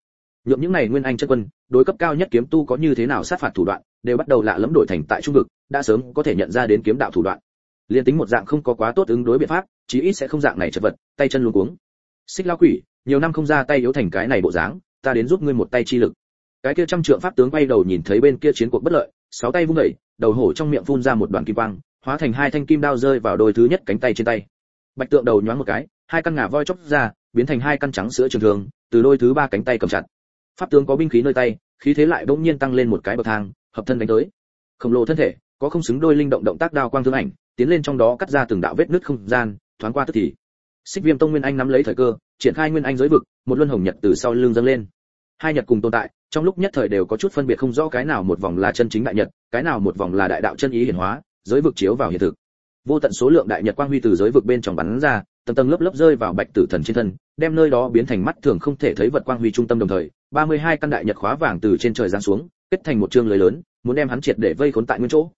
nhượng những này nguyên anh chân quân, đối cấp cao nhất kiếm tu có như thế nào sát phạt thủ đoạn, đều bắt đầu lạ lẫm đổi thành tại trung vực, đã sớm có thể nhận ra đến kiếm đạo thủ đoạn. Liên tính một dạng không có quá tốt ứng đối biện pháp, chí ít sẽ không dạng này chật vật, tay chân luống cuống. Xích lao quỷ, nhiều năm không ra tay yếu thành cái này bộ dáng, ta đến giúp ngươi một tay chi lực. Cái kia trăm trượng pháp tướng quay đầu nhìn thấy bên kia chiến cuộc bất lợi, sáu tay vung đẩy đầu hổ trong miệng phun ra một đoàn kim quang, hóa thành hai thanh kim đao rơi vào đôi thứ nhất cánh tay trên tay. Bạch tượng đầu nhoáng một cái, hai căn ngà voi chóc ra, biến thành hai căn trắng sữa trường thường từ đôi thứ ba cánh tay cầm chặt pháp tướng có binh khí nơi tay, khí thế lại bỗng nhiên tăng lên một cái bậc thang, hợp thân đánh tới. Khổng lồ thân thể, có không xứng đôi linh động động tác đao quang thương ảnh, tiến lên trong đó cắt ra từng đạo vết nứt không gian, thoáng qua tức thì. Xích viêm tông nguyên anh nắm lấy thời cơ, triển khai nguyên anh giới vực, một luân hồng nhật từ sau lưng dâng lên. Hai nhật cùng tồn tại, trong lúc nhất thời đều có chút phân biệt không rõ cái nào một vòng là chân chính đại nhật, cái nào một vòng là đại đạo chân ý hiển hóa, giới vực chiếu vào hiện thực. Vô tận số lượng đại nhật quang huy từ giới vực bên trong bắn ra, tầng tầng lớp lớp rơi vào bạch tử thần trên thân, đem nơi đó biến thành mắt thường không thể thấy vật quang huy trung tâm đồng thời 32 căn đại nhật khóa vàng từ trên trời giáng xuống, kết thành một chương lưới lớn, muốn đem hắn triệt để vây khốn tại nguyên chỗ.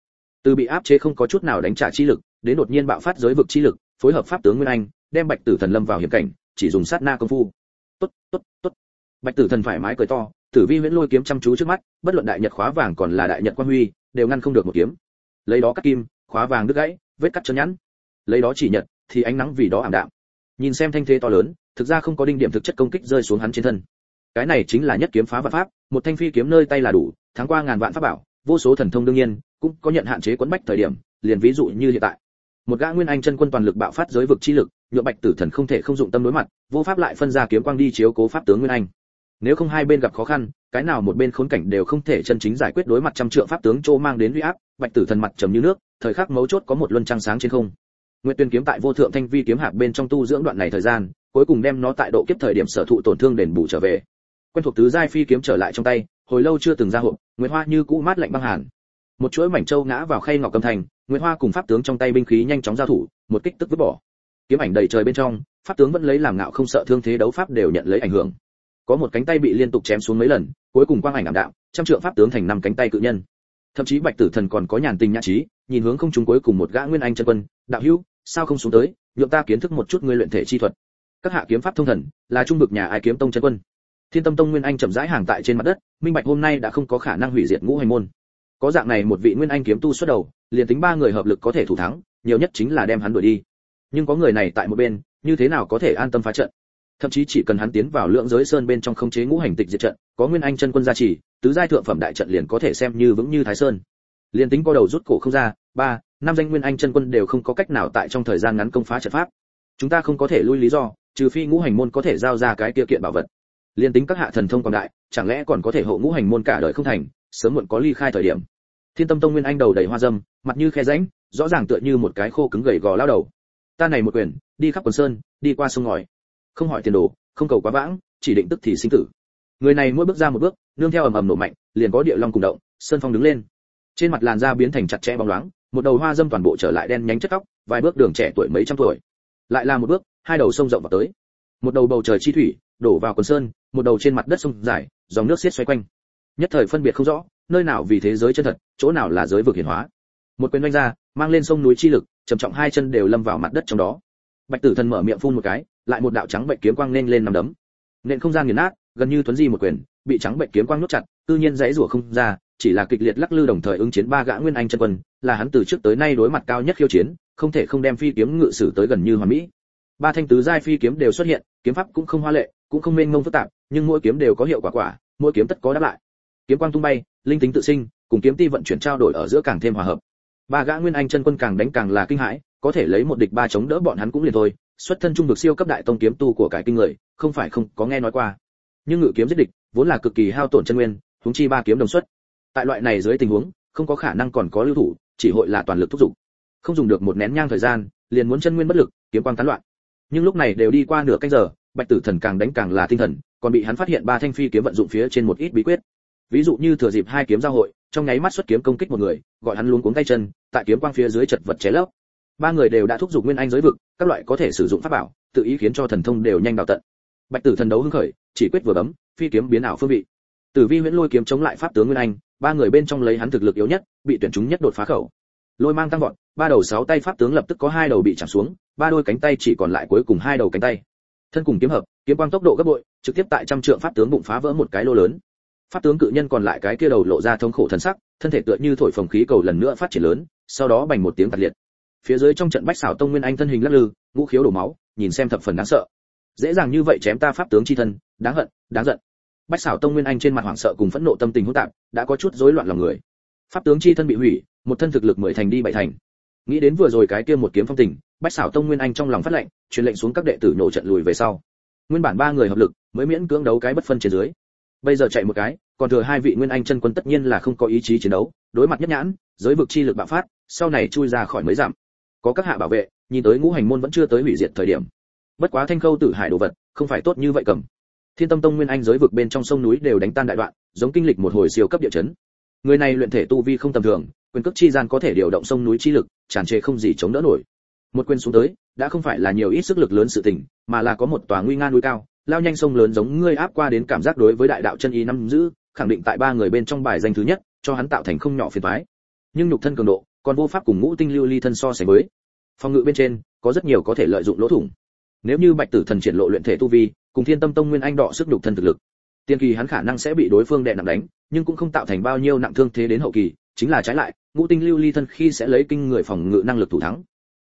Từ bị áp chế không có chút nào đánh trả chi lực, đến đột nhiên bạo phát giới vực chi lực, phối hợp pháp tướng nguyên anh, đem bạch tử thần lâm vào hiểm cảnh, chỉ dùng sát na công phu. Tốt tốt tốt. Bạch tử thần thoải mái cười to, tử vi huyễn lôi kiếm chăm chú trước mắt, bất luận đại nhật khóa vàng còn là đại nhật quan huy, đều ngăn không được một kiếm. Lấy đó cắt kim, khóa vàng đứt gãy, vết cắt chớ nhẵn. Lấy đó chỉ nhật, thì ánh nắng vì đó ảm đạm. Nhìn xem thanh thế to lớn, thực ra không có đinh điểm thực chất công kích rơi xuống hắn trên thân cái này chính là nhất kiếm phá vạn pháp, một thanh phi kiếm nơi tay là đủ tháng qua ngàn vạn pháp bảo, vô số thần thông đương nhiên, cũng có nhận hạn chế quấn bách thời điểm, liền ví dụ như hiện tại. Một gã nguyên anh chân quân toàn lực bạo phát giới vực chi lực nhựa bạch tử thần không thể không dụng tâm đối mặt, vô pháp lại phân ra kiếm quang đi chiếu cố pháp tướng nguyên anh. Nếu không hai bên gặp khó khăn, cái nào một bên khốn cảnh đều không thể chân chính giải quyết đối mặt trăm trượng pháp tướng châu mang đến uy áp, bạch tử thần mặt trầm như nước, thời khắc mấu chốt có một luân trăng sáng trên không. Nguyệt tuyên kiếm tại vô thượng thanh vi kiếm hạp bên trong tu dưỡng đoạn này thời gian, cuối cùng đem nó tại độ kiếp thời điểm sở thụ tổn thương đền bù trở về quen thuộc tứ giai phi kiếm trở lại trong tay, hồi lâu chưa từng ra hộp, nguyệt hoa như cũ mát lạnh băng hàn. Một chuỗi mảnh châu ngã vào khay ngọc cầm thành nguyệt hoa cùng pháp tướng trong tay binh khí nhanh chóng giao thủ, một kích tức vứt bỏ. Kiếm ảnh đầy trời bên trong, pháp tướng vẫn lấy làm ngạo không sợ thương thế đấu pháp đều nhận lấy ảnh hưởng. Có một cánh tay bị liên tục chém xuống mấy lần, cuối cùng quang ảnh ảm đạm, trăm trượng pháp tướng thành năm cánh tay cự nhân. Thậm chí bạch tử thần còn có nhàn tình nhã trí, nhìn hướng không trung cuối cùng một gã nguyên anh chân quân, đạo hữu, sao không xuống tới? Nhượng ta kiến thức một chút ngươi luyện thể chi thuật. Các hạ kiếm pháp thông thần, là trung bực nhà ai kiếm tông chân quân thiên tâm tông nguyên anh chậm rãi hàng tại trên mặt đất, minh bạch hôm nay đã không có khả năng hủy diệt ngũ hành môn. Có dạng này một vị nguyên anh kiếm tu xuất đầu, liền tính ba người hợp lực có thể thủ thắng, nhiều nhất chính là đem hắn đuổi đi. Nhưng có người này tại một bên, như thế nào có thể an tâm phá trận? Thậm chí chỉ cần hắn tiến vào lượng giới sơn bên trong không chế ngũ hành tịch diệt trận, có nguyên anh chân quân gia trì, tứ giai thượng phẩm đại trận liền có thể xem như vững như thái sơn. Liền tính có đầu rút cổ không ra, ba, năm danh nguyên anh chân quân đều không có cách nào tại trong thời gian ngắn công phá trận pháp. Chúng ta không có thể lui lý do, trừ phi ngũ hành môn có thể giao ra cái kia kiện bảo vật liền tính các hạ thần thông còn đại, chẳng lẽ còn có thể hộ ngũ hành môn cả đời không thành, sớm muộn có ly khai thời điểm. Thiên tâm tông nguyên anh đầu đầy hoa dâm, mặt như khe rãnh, rõ ràng tựa như một cái khô cứng gầy gò lao đầu. Ta này một quyền, đi khắp quần sơn, đi qua sông ngòi. Không hỏi tiền đồ, không cầu quá vãng, chỉ định tức thì sinh tử. Người này mỗi bước ra một bước, nương theo ầm ầm nổ mạnh, liền có địa long cùng động, sơn phong đứng lên. Trên mặt làn da biến thành chặt chẽ bóng loáng, một đầu hoa dâm toàn bộ trở lại đen nhánh chất tóc vài bước đường trẻ tuổi mấy trăm tuổi. Lại là một bước, hai đầu sông rộng vào tới. Một đầu bầu trời chi thủy, đổ vào quần sơn một đầu trên mặt đất sông dài, dòng nước xiết xoay quanh. Nhất thời phân biệt không rõ, nơi nào vì thế giới chân thật, chỗ nào là giới vực hiển hóa. Một quyền đánh ra, mang lên sông núi chi lực, trầm trọng hai chân đều lâm vào mặt đất trong đó. Bạch tử thần mở miệng phun một cái, lại một đạo trắng bệnh kiếm quang nên lên nằm đấm. Nện không gian nghiền nát, gần như tuấn di một quyền, bị trắng bệnh kiếm quang nuốt chặt tự nhiên dãy rủa không ra, chỉ là kịch liệt lắc lư đồng thời ứng chiến ba gã nguyên anh chân quân, là hắn từ trước tới nay đối mặt cao nhất khiêu chiến, không thể không đem phi kiếm ngự sử tới gần như hoàn mỹ. Ba thanh tứ giai phi kiếm đều xuất hiện, kiếm pháp cũng không hoa lệ cũng không mênh mông phức tạp, nhưng mỗi kiếm đều có hiệu quả quả, mỗi kiếm tất có đáp lại. Kiếm quang tung bay, linh tính tự sinh, cùng kiếm ti vận chuyển trao đổi ở giữa càng thêm hòa hợp. Ba gã nguyên anh chân quân càng đánh càng là kinh hãi, có thể lấy một địch ba chống đỡ bọn hắn cũng liền thôi, xuất thân trung vực siêu cấp đại tông kiếm tu của cải kinh người, không phải không có nghe nói qua. Nhưng ngự kiếm giết địch, vốn là cực kỳ hao tổn chân nguyên, huống chi ba kiếm đồng xuất. Tại loại này dưới tình huống, không có khả năng còn có lưu thủ, chỉ hội là toàn lực thúc giục. Không dùng được một nén nhang thời gian, liền muốn chân nguyên bất lực, kiếm quang tán loạn. Nhưng lúc này đều đi qua nửa canh giờ bạch tử thần càng đánh càng là tinh thần, còn bị hắn phát hiện ba thanh phi kiếm vận dụng phía trên một ít bí quyết. Ví dụ như thừa dịp hai kiếm giao hội, trong nháy mắt xuất kiếm công kích một người, gọi hắn luống cuống tay chân, tại kiếm quang phía dưới chật vật chế lấp. Ba người đều đã thúc giục nguyên anh giới vực, các loại có thể sử dụng pháp bảo, tự ý khiến cho thần thông đều nhanh đào tận. Bạch tử thần đấu hưng khởi, chỉ quyết vừa bấm, phi kiếm biến ảo phương vị. Tử vi huyễn lôi kiếm chống lại pháp tướng nguyên anh, ba người bên trong lấy hắn thực lực yếu nhất, bị tuyển chúng nhất đột phá khẩu. Lôi mang tăng vọt, ba đầu sáu tay pháp tướng lập tức có hai đầu bị chạm xuống, ba đôi cánh tay chỉ còn lại cuối cùng hai đầu cánh tay thân cùng kiếm hợp, kiếm quang tốc độ gấp bội, trực tiếp tại trăm trượng pháp tướng bụng phá vỡ một cái lô lớn. Pháp tướng cự nhân còn lại cái kia đầu lộ ra thống khổ thần sắc, thân thể tựa như thổi phồng khí cầu lần nữa phát triển lớn, sau đó bành một tiếng tạt liệt. Phía dưới trong trận bách xảo tông nguyên anh thân hình lắc lư, ngũ khiếu đổ máu, nhìn xem thập phần đáng sợ. Dễ dàng như vậy chém ta pháp tướng chi thân, đáng hận, đáng giận. Bách xảo tông nguyên anh trên mặt hoảng sợ cùng phẫn nộ tâm tình hỗn tạp, đã có chút rối loạn lòng người. Pháp tướng chi thân bị hủy, một thân thực lực mười thành đi bảy thành. Nghĩ đến vừa rồi cái kia một kiếm phong tình bách xảo tông nguyên anh trong lòng phát lệnh, truyền lệnh xuống các đệ tử nổ trận lùi về sau. Nguyên bản ba người hợp lực, mới miễn cưỡng đấu cái bất phân trên dưới. Bây giờ chạy một cái, còn thừa hai vị nguyên anh chân quân tất nhiên là không có ý chí chiến đấu, đối mặt nhất nhãn, giới vực chi lực bạo phát, sau này chui ra khỏi mới giảm có các hạ bảo vệ, nhìn tới ngũ hành môn vẫn chưa tới hủy diệt thời điểm. Bất quá thanh khâu tử hải đồ vật, không phải tốt như vậy cầm. Thiên tâm tông nguyên anh giới vực bên trong sông núi đều đánh tan đại đoạn, giống kinh lịch một hồi siêu cấp địa chấn. Người này luyện thể tu vi không tầm thường, quyền cước chi gian có thể điều động sông núi chi lực, tràn trề không gì chống đỡ nổi một quyền xuống tới, đã không phải là nhiều ít sức lực lớn sự tình, mà là có một tòa nguy nga núi cao, lao nhanh sông lớn giống ngươi áp qua đến cảm giác đối với đại đạo chân ý năm giữ, khẳng định tại ba người bên trong bài danh thứ nhất, cho hắn tạo thành không nhỏ phiền toái. Nhưng nhục thân cường độ, còn vô pháp cùng ngũ tinh lưu ly thân so sánh với. Phòng ngự bên trên, có rất nhiều có thể lợi dụng lỗ thủng. Nếu như bạch tử thần triển lộ luyện thể tu vi, cùng thiên tâm tông nguyên anh đọ sức nhục thân thực lực, tiên kỳ hắn khả năng sẽ bị đối phương đè nặng đánh, nhưng cũng không tạo thành bao nhiêu nặng thương thế đến hậu kỳ, chính là trái lại, ngũ tinh lưu ly thân khi sẽ lấy kinh người phòng ngự năng lực thủ thắng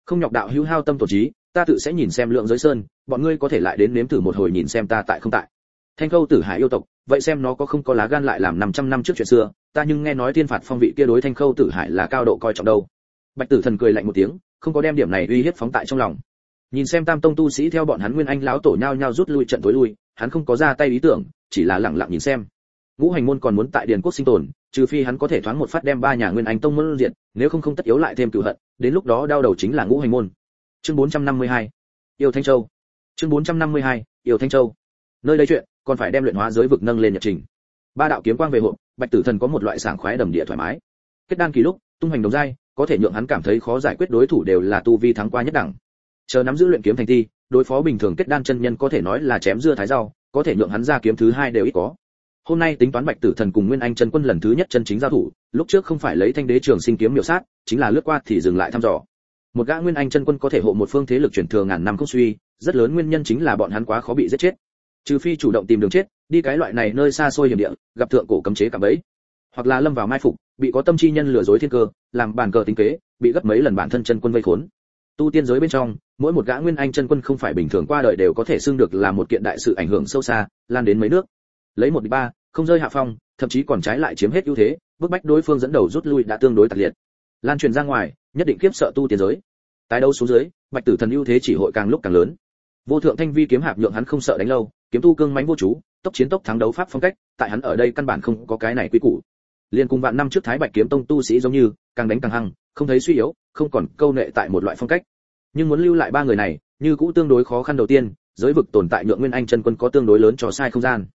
không nhọc đạo hữu hao tâm tổ trí, ta tự sẽ nhìn xem lượng giới sơn, bọn ngươi có thể lại đến nếm thử một hồi nhìn xem ta tại không tại. Thanh khâu tử hải yêu tộc, vậy xem nó có không có lá gan lại làm 500 năm trước chuyện xưa, ta nhưng nghe nói thiên phạt phong vị kia đối thanh khâu tử hải là cao độ coi trọng đâu. Bạch tử thần cười lạnh một tiếng, không có đem điểm này uy hiếp phóng tại trong lòng. Nhìn xem tam tông tu sĩ theo bọn hắn nguyên anh lão tổ nhau nhau rút lui trận tối lui, hắn không có ra tay ý tưởng, chỉ là lặng lặng nhìn xem. Ngũ hành môn còn muốn tại điền quốc sinh tồn, trừ phi hắn có thể thoáng một phát đem ba nhà nguyên anh tông môn diện nếu không không tất yếu lại thêm cửu hận đến lúc đó đau đầu chính là ngũ hành môn. Chương 452 yêu thanh châu. Chương 452 yêu thanh châu. Nơi đây chuyện, còn phải đem luyện hóa giới vực nâng lên nhật trình. Ba đạo kiếm quang về hộ bạch tử thần có một loại sảng khoái đầm địa thoải mái. Kết đan kỳ lúc, tung hành đồng giai, có thể nhượng hắn cảm thấy khó giải quyết đối thủ đều là tu vi thắng qua nhất đẳng. Chờ nắm giữ luyện kiếm thành thi, đối phó bình thường kết đan chân nhân có thể nói là chém dưa thái rau, có thể nhượng hắn ra kiếm thứ hai đều ít có hôm nay tính toán bạch tử thần cùng nguyên anh chân quân lần thứ nhất chân chính giao thủ, lúc trước không phải lấy thanh đế trường sinh kiếm miểu sát, chính là lướt qua thì dừng lại thăm dò. Một gã nguyên anh chân quân có thể hộ một phương thế lực truyền thừa ngàn năm không suy, rất lớn nguyên nhân chính là bọn hắn quá khó bị giết chết. Trừ phi chủ động tìm đường chết, đi cái loại này nơi xa xôi hiểm địa, gặp thượng cổ cấm chế cả bấy. Hoặc là lâm vào mai phục, bị có tâm chi nhân lừa dối thiên cơ, làm bàn cờ tính kế, bị gấp mấy lần bản thân chân quân vây khốn. Tu tiên giới bên trong, mỗi một gã nguyên anh chân quân không phải bình thường qua đời đều có thể xưng được là một kiện đại sự ảnh hưởng sâu xa, lan đến mấy nước lấy một ba, không rơi hạ phong, thậm chí còn trái lại chiếm hết ưu thế, bức bách đối phương dẫn đầu rút lui đã tương đối tạc liệt. Lan truyền ra ngoài, nhất định kiếp sợ tu tiến giới. Tái đấu xuống dưới, bạch tử thần ưu thế chỉ hội càng lúc càng lớn. Vô thượng thanh vi kiếm hạp nhượng hắn không sợ đánh lâu, kiếm tu cương mãnh vô chú, tốc chiến tốc thắng đấu pháp phong cách, tại hắn ở đây căn bản không có cái này quy củ. Liên cùng vạn năm trước thái bạch kiếm tông tu sĩ giống như, càng đánh càng hăng, không thấy suy yếu, không còn câu nệ tại một loại phong cách. Nhưng muốn lưu lại ba người này, như cũ tương đối khó khăn đầu tiên, giới vực tồn tại nhượng nguyên anh chân quân có tương đối lớn cho sai không gian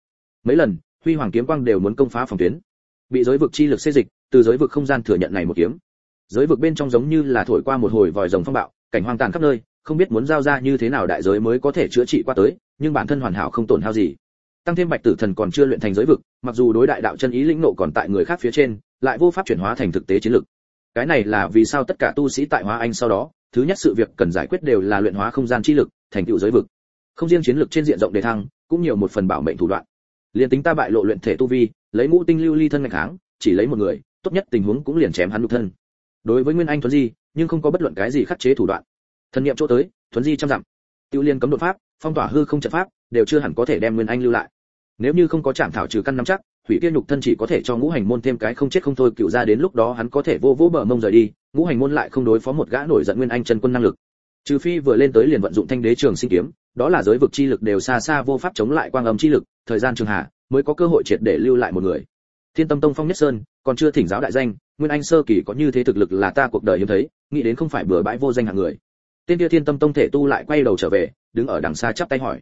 mấy lần, huy hoàng kiếm quang đều muốn công phá phòng tuyến. Bị giới vực chi lực xê dịch, từ giới vực không gian thừa nhận này một kiếm. Giới vực bên trong giống như là thổi qua một hồi vòi rồng phong bạo, cảnh hoang tàn khắp nơi, không biết muốn giao ra như thế nào đại giới mới có thể chữa trị qua tới, nhưng bản thân hoàn hảo không tổn hao gì. Tăng thêm bạch tử thần còn chưa luyện thành giới vực, mặc dù đối đại đạo chân ý lĩnh nộ còn tại người khác phía trên, lại vô pháp chuyển hóa thành thực tế chiến lực. Cái này là vì sao tất cả tu sĩ tại hóa anh sau đó, thứ nhất sự việc cần giải quyết đều là luyện hóa không gian chi lực, thành tựu giới vực. Không riêng chiến lực trên diện rộng đề thăng, cũng nhiều một phần bảo mệnh thủ đoạn liền tính ta bại lộ luyện thể tu vi, lấy ngũ tinh lưu ly thân ngày kháng, chỉ lấy một người, tốt nhất tình huống cũng liền chém hắn nhục thân. Đối với nguyên anh thuấn di, nhưng không có bất luận cái gì khắc chế thủ đoạn. Thần niệm chỗ tới, thuấn di trăm dặm. Tiêu liên cấm đột pháp, phong tỏa hư không trận pháp, đều chưa hẳn có thể đem nguyên anh lưu lại. Nếu như không có chạm thảo trừ căn nắm chắc, hủy kia nhục thân chỉ có thể cho ngũ hành môn thêm cái không chết không thôi cựu ra đến lúc đó hắn có thể vô vô bờ mông rời đi, ngũ hành môn lại không đối phó một gã nổi giận nguyên anh chân quân năng lực. Trừ phi vừa lên tới liền vận dụng thanh đế trường sinh kiếm đó là giới vực chi lực đều xa xa vô pháp chống lại quang âm chi lực, thời gian trường hạ, mới có cơ hội triệt để lưu lại một người. Thiên tâm tông phong nhất sơn, còn chưa thỉnh giáo đại danh, nguyên anh sơ kỳ có như thế thực lực là ta cuộc đời hiếm thấy, nghĩ đến không phải bừa bãi vô danh hạng người. Tên kia thiên tâm tông thể tu lại quay đầu trở về, đứng ở đằng xa chắp tay hỏi.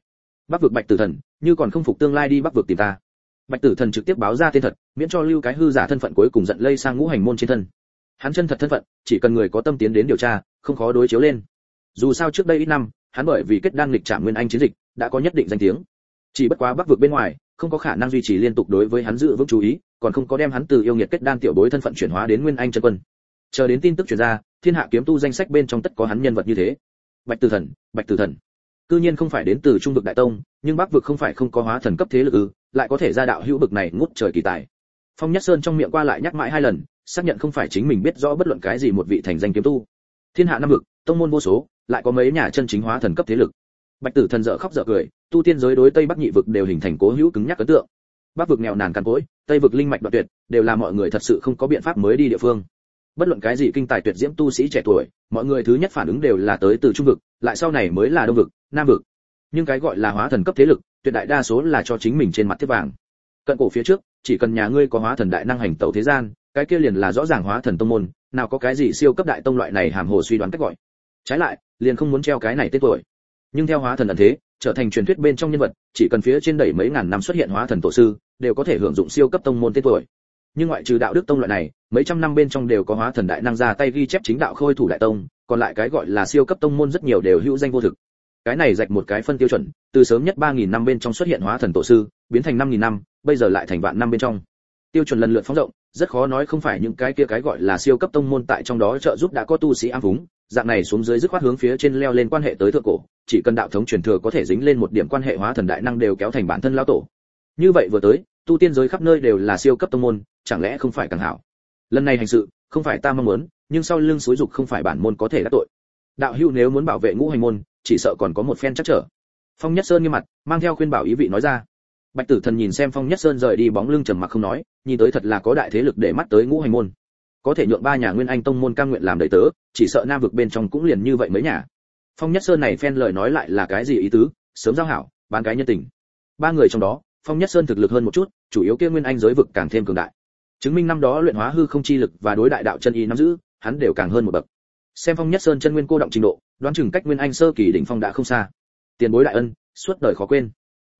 Bắc vực bạch tử thần, như còn không phục tương lai đi bắc vực tìm ta. Bạch tử thần trực tiếp báo ra tên thật, miễn cho lưu cái hư giả thân phận cuối cùng giận lây sang ngũ hành môn trên thân. Hắn chân thật thân phận, chỉ cần người có tâm tiến đến điều tra, không khó đối chiếu lên dù sao trước đây ít năm, hắn bởi vì kết đan lịch trả nguyên anh chiến dịch, đã có nhất định danh tiếng. Chỉ bất quá bắc vực bên ngoài, không có khả năng duy trì liên tục đối với hắn dự vững chú ý, còn không có đem hắn từ yêu nghiệt kết đan tiểu bối thân phận chuyển hóa đến nguyên anh chân quân. Chờ đến tin tức truyền ra, thiên hạ kiếm tu danh sách bên trong tất có hắn nhân vật như thế. Bạch tử thần, bạch tử thần. Cư nhiên không phải đến từ trung vực đại tông, nhưng bắc vực không phải không có hóa thần cấp thế lực ư, lại có thể ra đạo hữu bực này ngút trời kỳ tài. Phong nhất sơn trong miệng qua lại nhắc mãi hai lần, xác nhận không phải chính mình biết rõ bất luận cái gì một vị thành danh kiếm tu. Thiên hạ năm vực tông môn vô số, lại có mấy nhà chân chính hóa thần cấp thế lực. Bạch tử thần dở khóc dở cười, tu tiên giới đối tây bắc nhị vực đều hình thành cố hữu cứng nhắc ấn tượng. Bắc vực nghèo nàn cằn cỗi, tây vực linh mạch đoạn tuyệt, đều là mọi người thật sự không có biện pháp mới đi địa phương. Bất luận cái gì kinh tài tuyệt diễm tu sĩ trẻ tuổi, mọi người thứ nhất phản ứng đều là tới từ trung vực, lại sau này mới là đông vực, nam vực. Nhưng cái gọi là hóa thần cấp thế lực, tuyệt đại đa số là cho chính mình trên mặt thiết vàng. Cận cổ phía trước, chỉ cần nhà ngươi có hóa thần đại năng hành tẩu thế gian, cái kia liền là rõ ràng hóa thần tông môn, nào có cái gì siêu cấp đại tông loại này hàm hồ suy đoán cách gọi trái lại, liền không muốn treo cái này tên tuổi. Nhưng theo hóa thần ẩn thế, trở thành truyền thuyết bên trong nhân vật, chỉ cần phía trên đẩy mấy ngàn năm xuất hiện hóa thần tổ sư, đều có thể hưởng dụng siêu cấp tông môn tên tuổi. Nhưng ngoại trừ đạo đức tông loại này, mấy trăm năm bên trong đều có hóa thần đại năng ra tay ghi chép chính đạo khôi thủ đại tông, còn lại cái gọi là siêu cấp tông môn rất nhiều đều hữu danh vô thực. Cái này dạch một cái phân tiêu chuẩn, từ sớm nhất ba nghìn năm bên trong xuất hiện hóa thần tổ sư, biến thành 5.000 năm, bây giờ lại thành vạn năm bên trong. Tiêu chuẩn lần lượt phóng rộng, rất khó nói không phải những cái kia cái gọi là siêu cấp tông môn tại trong đó trợ giúp đã có tu sĩ am vúng dạng này xuống dưới dứt khoát hướng phía trên leo lên quan hệ tới thượng cổ, chỉ cần đạo thống truyền thừa có thể dính lên một điểm quan hệ hóa thần đại năng đều kéo thành bản thân lão tổ. Như vậy vừa tới, tu tiên giới khắp nơi đều là siêu cấp tông môn, chẳng lẽ không phải càng hảo? Lần này hành sự, không phải ta mong muốn, nhưng sau lưng xúi dục không phải bản môn có thể đắc tội. Đạo hữu nếu muốn bảo vệ ngũ hành môn, chỉ sợ còn có một phen chắc trở. Phong nhất sơn nghiêm mặt, mang theo khuyên bảo ý vị nói ra. Bạch tử thần nhìn xem phong nhất sơn rời đi bóng lưng trầm mặc không nói, nhìn tới thật là có đại thế lực để mắt tới ngũ hành môn có thể nhượng ba nhà nguyên anh tông môn cam nguyện làm đầy tớ, chỉ sợ nam vực bên trong cũng liền như vậy mấy nhà. Phong nhất sơn này phen lời nói lại là cái gì ý tứ? Sớm giao hảo, bán cái nhân tình. Ba người trong đó, phong nhất sơn thực lực hơn một chút, chủ yếu kia nguyên anh giới vực càng thêm cường đại. Chứng minh năm đó luyện hóa hư không chi lực và đối đại đạo chân y nắm giữ, hắn đều càng hơn một bậc. Xem phong nhất sơn chân nguyên cô động trình độ, đoán chừng cách nguyên anh sơ kỳ đỉnh phong đã không xa. Tiền bối đại ân, suốt đời khó quên.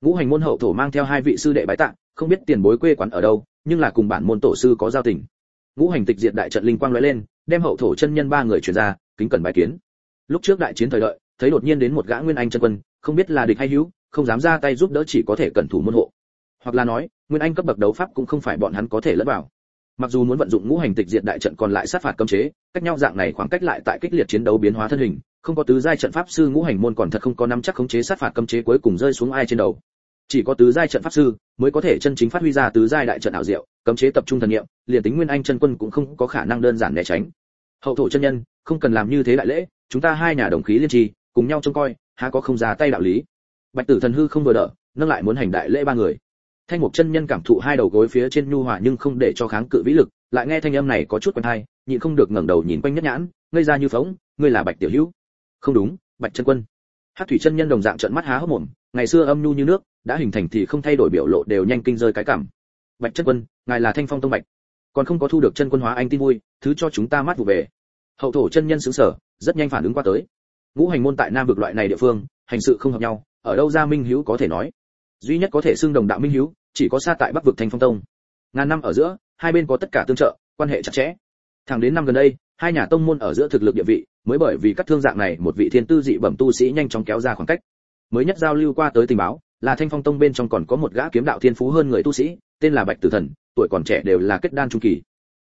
Ngũ hành môn hậu thổ mang theo hai vị sư đệ bái tạ, không biết tiền bối quê quán ở đâu, nhưng là cùng bản môn tổ sư có giao tình ngũ hành tịch diệt đại trận linh quang lóe lên, đem hậu thổ chân nhân ba người truyền ra, kính cẩn bài kiến. Lúc trước đại chiến thời đợi, thấy đột nhiên đến một gã nguyên anh chân quân, không biết là địch hay hữu, không dám ra tay giúp đỡ chỉ có thể cẩn thủ môn hộ. Hoặc là nói, nguyên anh cấp bậc đấu pháp cũng không phải bọn hắn có thể lẫn vào. Mặc dù muốn vận dụng ngũ hành tịch diệt đại trận còn lại sát phạt cấm chế, cách nhau dạng này khoảng cách lại tại kích liệt chiến đấu biến hóa thân hình, không có tứ giai trận pháp sư ngũ hành môn còn thật không có nắm chắc khống chế sát phạt cấm chế cuối cùng rơi xuống ai trên đầu chỉ có tứ giai trận pháp sư mới có thể chân chính phát huy ra tứ giai đại trận ảo diệu, cấm chế tập trung thần niệm, liền tính nguyên anh chân quân cũng không có khả năng đơn giản né tránh. Hậu thổ chân nhân, không cần làm như thế đại lễ, chúng ta hai nhà đồng khí liên trì, cùng nhau trông coi, há có không ra tay đạo lý. Bạch tử thần hư không vừa đỡ, nâng lại muốn hành đại lễ ba người. Thanh mục chân nhân cảm thụ hai đầu gối phía trên nhu hòa nhưng không để cho kháng cự vĩ lực, lại nghe thanh âm này có chút quen hay nhịn không được ngẩng đầu nhìn quanh nhất nhãn, ngây ra như phóng ngươi là bạch tiểu hữu? Không đúng, bạch chân quân hát thủy chân nhân đồng dạng trợn mắt há hốc mồm, ngày xưa âm nhu như nước, đã hình thành thì không thay đổi biểu lộ đều nhanh kinh rơi cái cảm. Bạch chân quân, ngài là thanh phong tông bạch. Còn không có thu được chân quân hóa anh tin vui, thứ cho chúng ta mắt vụ về. Hậu thổ chân nhân xứng sở, rất nhanh phản ứng qua tới. Ngũ hành môn tại nam vực loại này địa phương, hành sự không hợp nhau, ở đâu ra minh hữu có thể nói. Duy nhất có thể xưng đồng đạo minh hữu chỉ có xa tại bắc vực thanh phong tông. Ngàn năm ở giữa, hai bên có tất cả tương trợ, quan hệ chặt chẽ thẳng đến năm gần đây, hai nhà tông môn ở giữa thực lực địa vị mới bởi vì các thương dạng này một vị thiên tư dị bẩm tu sĩ nhanh chóng kéo ra khoảng cách. Mới nhất giao lưu qua tới tình báo, là thanh phong tông bên trong còn có một gã kiếm đạo thiên phú hơn người tu sĩ, tên là bạch tử thần, tuổi còn trẻ đều là kết đan trung kỳ.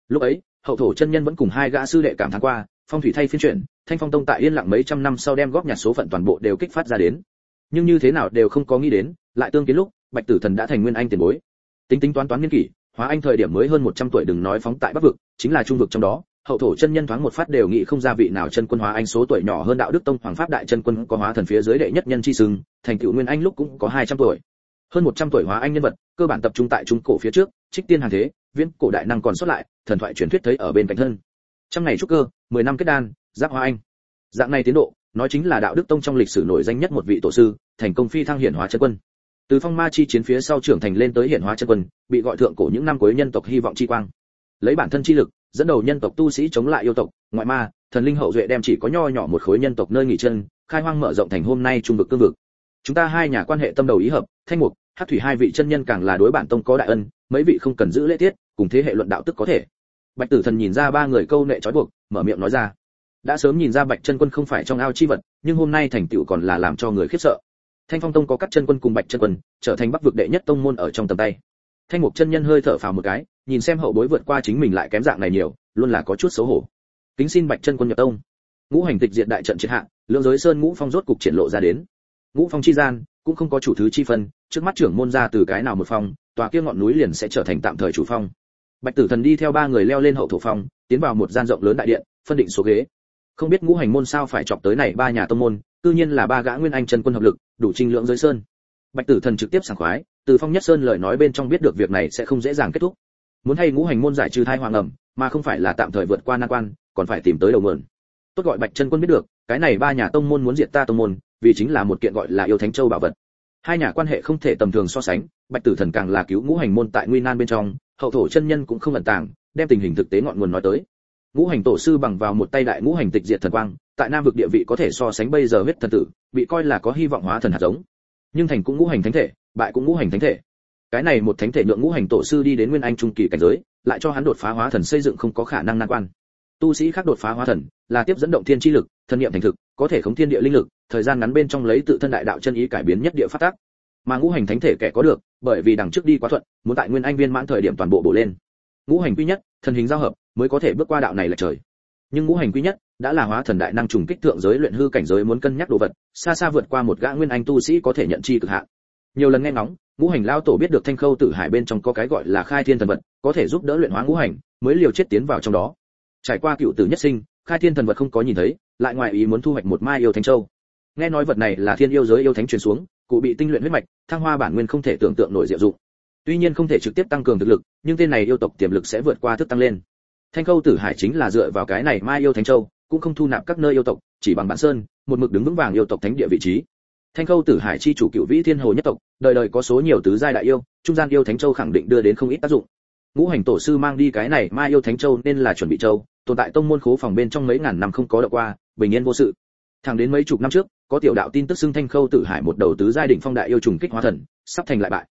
Lúc ấy, hậu thổ chân nhân vẫn cùng hai gã sư đệ cảm thán qua, phong thủy thay phiên chuyển, thanh phong tông tại yên lặng mấy trăm năm sau đem góp nhặt số phận toàn bộ đều kích phát ra đến. Nhưng như thế nào đều không có nghĩ đến, lại tương kiến lúc, bạch tử thần đã thành nguyên anh tiền bối. Tính tính toán toán nghiên kỷ hóa anh thời điểm mới hơn 100 tuổi đừng nói phóng tại bắc vực, chính là trung vực trong đó, hậu thổ chân nhân thoáng một phát đều nghĩ không ra vị nào chân quân hóa anh số tuổi nhỏ hơn đạo đức tông hoàng pháp đại chân quân có hóa thần phía dưới đệ nhất nhân chi sừng thành tựu nguyên anh lúc cũng có 200 tuổi. Hơn 100 tuổi hóa anh nhân vật, cơ bản tập trung tại trung cổ phía trước, trích tiên hàng thế, viễn cổ đại năng còn xuất lại, thần thoại truyền thuyết thấy ở bên cạnh thân. Trăm ngày trúc cơ 10 năm kết đan, giáp hóa anh. Dạng này tiến độ, nói chính là đạo đức tông trong lịch sử nổi danh nhất một vị tổ sư, thành công phi thăng hiển hóa chân quân từ phong ma chi chiến phía sau trưởng thành lên tới hiển hóa chân quân, bị gọi thượng cổ những năm cuối nhân tộc hy vọng chi quang. Lấy bản thân chi lực, dẫn đầu nhân tộc tu sĩ chống lại yêu tộc, ngoại ma, thần linh hậu duệ đem chỉ có nho nhỏ một khối nhân tộc nơi nghỉ chân, khai hoang mở rộng thành hôm nay trung vực cương vực. Chúng ta hai nhà quan hệ tâm đầu ý hợp, thanh mục, hát thủy hai vị chân nhân càng là đối bản tông có đại ân, mấy vị không cần giữ lễ tiết, cùng thế hệ luận đạo tức có thể. Bạch tử thần nhìn ra ba người câu nệ trói buộc, mở miệng nói ra. Đã sớm nhìn ra bạch chân quân không phải trong ao chi vật, nhưng hôm nay thành tựu còn là làm cho người khiếp sợ thanh phong tông có các chân quân cùng bạch chân quân, trở thành bắc vực đệ nhất tông môn ở trong tầm tay. Thanh mục chân nhân hơi thở phào một cái, nhìn xem hậu bối vượt qua chính mình lại kém dạng này nhiều, luôn là có chút xấu hổ. Kính xin bạch chân quân nhập tông. Ngũ hành tịch diệt đại trận triệt hạ, lượng giới sơn ngũ phong rốt cục triển lộ ra đến. Ngũ phong chi gian, cũng không có chủ thứ chi phân, trước mắt trưởng môn ra từ cái nào một phong, tòa kia ngọn núi liền sẽ trở thành tạm thời chủ phong. Bạch tử thần đi theo ba người leo lên hậu thổ phong, tiến vào một gian rộng lớn đại điện, phân định số ghế. Không biết ngũ hành môn sao phải chọc tới này ba nhà tông môn cư nhiên là ba gã nguyên anh chân quân hợp lực, đủ trình lượng giới sơn. Bạch tử thần trực tiếp sảng khoái, từ phong nhất sơn lời nói bên trong biết được việc này sẽ không dễ dàng kết thúc. Muốn hay ngũ hành môn giải trừ thai hoàng ẩm, mà không phải là tạm thời vượt qua nan quan, còn phải tìm tới đầu mượn. Tốt gọi bạch chân quân biết được, cái này ba nhà tông môn muốn diệt ta tông môn, vì chính là một kiện gọi là yêu thánh châu bảo vật. Hai nhà quan hệ không thể tầm thường so sánh, bạch tử thần càng là cứu ngũ hành môn tại nguy nan bên trong, hậu thổ chân nhân cũng không ẩn tàng, đem tình hình thực tế ngọn nguồn nói tới. Ngũ hành tổ sư bằng vào một tay đại ngũ hành tịch diệt thần quang tại nam vực địa vị có thể so sánh bây giờ huyết thần tử, bị coi là có hy vọng hóa thần hạt giống. Nhưng thành cũng ngũ hành thánh thể, bại cũng ngũ hành thánh thể. Cái này một thánh thể nhượng ngũ hành tổ sư đi đến nguyên anh trung kỳ cảnh giới, lại cho hắn đột phá hóa thần xây dựng không có khả năng nan quan. Tu sĩ khác đột phá hóa thần, là tiếp dẫn động thiên chi lực, thân niệm thành thực, có thể khống thiên địa linh lực, thời gian ngắn bên trong lấy tự thân đại đạo chân ý cải biến nhất địa phát tác. Mà ngũ hành thánh thể kẻ có được, bởi vì đằng trước đi quá thuận, muốn tại nguyên anh viên mãn thời điểm toàn bộ bổ lên. Ngũ hành quy nhất thần hình giao hợp, mới có thể bước qua đạo này là trời. Nhưng ngũ hành quy nhất đã là hóa thần đại năng trùng kích thượng giới luyện hư cảnh giới muốn cân nhắc đồ vật, xa xa vượt qua một gã nguyên anh tu sĩ có thể nhận chi cực hạn. Nhiều lần nghe ngóng, ngũ hành lao tổ biết được thanh khâu tử hải bên trong có cái gọi là khai thiên thần vật, có thể giúp đỡ luyện hóa ngũ hành, mới liều chết tiến vào trong đó. Trải qua cựu tử nhất sinh, khai thiên thần vật không có nhìn thấy, lại ngoài ý muốn thu hoạch một mai yêu thánh châu. Nghe nói vật này là thiên yêu giới yêu thánh truyền xuống, cụ bị tinh luyện huyết mạch, thăng hoa bản nguyên không thể tưởng tượng nổi diệu dụng. Tuy nhiên không thể trực tiếp tăng cường thực lực, nhưng tên này yêu tộc tiềm lực sẽ vượt qua thức tăng lên. Thanh khâu tử hải chính là dựa vào cái này mai yêu thánh châu cũng không thu nạp các nơi yêu tộc, chỉ bằng bản sơn, một mực đứng vững vàng yêu tộc thánh địa vị trí. Thanh khâu tử hải chi chủ cựu vĩ thiên hồ nhất tộc, đời đời có số nhiều tứ giai đại yêu, trung gian yêu thánh châu khẳng định đưa đến không ít tác dụng. Ngũ hành tổ sư mang đi cái này, mai yêu thánh châu nên là chuẩn bị châu, tồn tại tông môn khố phòng bên trong mấy ngàn năm không có được qua, bình yên vô sự. Thẳng đến mấy chục năm trước, có tiểu đạo tin tức xưng thanh khâu tử hải một đầu tứ giai đỉnh phong đại yêu trùng kích hóa thần, sắp thành lại bại.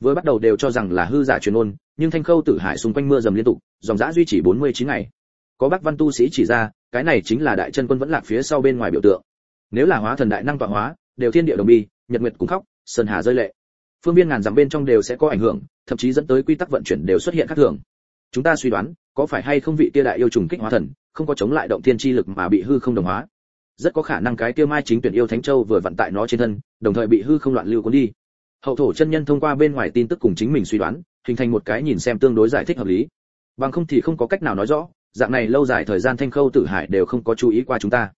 Vừa bắt đầu đều cho rằng là hư giả truyền ôn, nhưng thanh khâu tử hải xung quanh mưa dầm liên tục, dòng dã duy trì 49 ngày. Có bác văn tu sĩ chỉ ra cái này chính là đại chân quân vẫn lạc phía sau bên ngoài biểu tượng. Nếu là hóa thần đại năng tọa hóa, đều thiên địa đồng bi, nhật nguyệt cùng khóc, sơn hà rơi lệ. Phương viên ngàn dặm bên trong đều sẽ có ảnh hưởng, thậm chí dẫn tới quy tắc vận chuyển đều xuất hiện khác thường. Chúng ta suy đoán, có phải hay không vị kia đại yêu trùng kích hóa thần, không có chống lại động thiên chi lực mà bị hư không đồng hóa? Rất có khả năng cái kia mai chính tuyển yêu thánh châu vừa vận tại nó trên thân, đồng thời bị hư không loạn lưu cuốn đi. Hậu thổ chân nhân thông qua bên ngoài tin tức cùng chính mình suy đoán, hình thành một cái nhìn xem tương đối giải thích hợp lý. Bằng không thì không có cách nào nói rõ dạng này lâu dài thời gian thanh khâu tử hải đều không có chú ý qua chúng ta.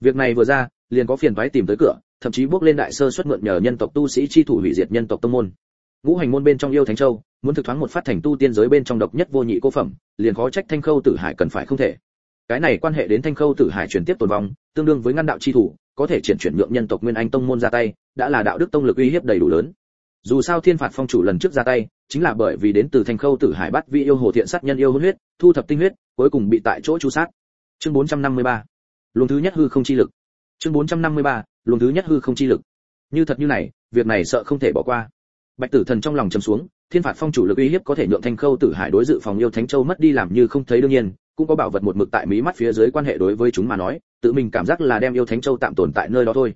Việc này vừa ra, liền có phiền toái tìm tới cửa, thậm chí bước lên đại sơ xuất mượn nhờ nhân tộc tu sĩ chi thủ hủy diệt nhân tộc tông môn. Ngũ hành môn bên trong yêu thánh châu, muốn thực thoáng một phát thành tu tiên giới bên trong độc nhất vô nhị cô phẩm, liền khó trách thanh khâu tử hải cần phải không thể. Cái này quan hệ đến thanh khâu tử hải chuyển tiếp tồn vong, tương đương với ngăn đạo chi thủ, có thể chuyển chuyển nhượng nhân tộc nguyên anh tông môn ra tay, đã là đạo đức tông lực uy hiếp đầy đủ lớn. Dù sao thiên phạt phong chủ lần trước ra tay chính là bởi vì đến từ thành khâu tử hải bắt vị yêu hồ thiện sát nhân yêu hôn huyết, thu thập tinh huyết, cuối cùng bị tại chỗ chu sát. Chương 453 luồng thứ nhất hư không chi lực. Chương 453 luồng thứ nhất hư không chi lực. Như thật như này, việc này sợ không thể bỏ qua. Bạch tử thần trong lòng trầm xuống, thiên phạt phong chủ lực uy hiếp có thể nhượng thanh khâu tử hải đối dự phòng yêu thánh châu mất đi làm như không thấy đương nhiên, cũng có bảo vật một mực tại mí mắt phía dưới quan hệ đối với chúng mà nói, tự mình cảm giác là đem yêu thánh châu tạm tồn tại nơi đó thôi.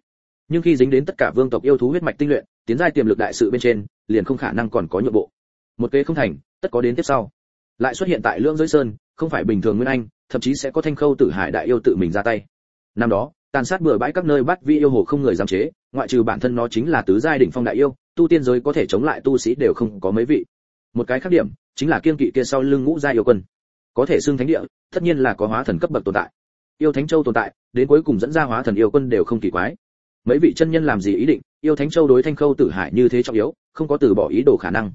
Nhưng khi dính đến tất cả vương tộc yêu thú huyết mạch tinh luyện, tiến giai tiềm lực đại sự bên trên, liền không khả năng còn có nhượng bộ một kế không thành, tất có đến tiếp sau. Lại xuất hiện tại lưỡng giới sơn, không phải bình thường nguyên anh, thậm chí sẽ có thanh khâu tử hải đại yêu tự mình ra tay. Năm đó, tàn sát bừa bãi các nơi bắt vi yêu hồ không người dám chế, ngoại trừ bản thân nó chính là tứ giai đỉnh phong đại yêu, tu tiên giới có thể chống lại tu sĩ đều không có mấy vị. Một cái khác điểm, chính là kiên kỵ kia sau lưng ngũ giai yêu quân. Có thể xưng thánh địa, tất nhiên là có hóa thần cấp bậc tồn tại. Yêu thánh châu tồn tại, đến cuối cùng dẫn ra hóa thần yêu quân đều không kỳ quái. Mấy vị chân nhân làm gì ý định, yêu thánh châu đối thanh khâu tử hải như thế trọng yếu, không có từ bỏ ý đồ khả năng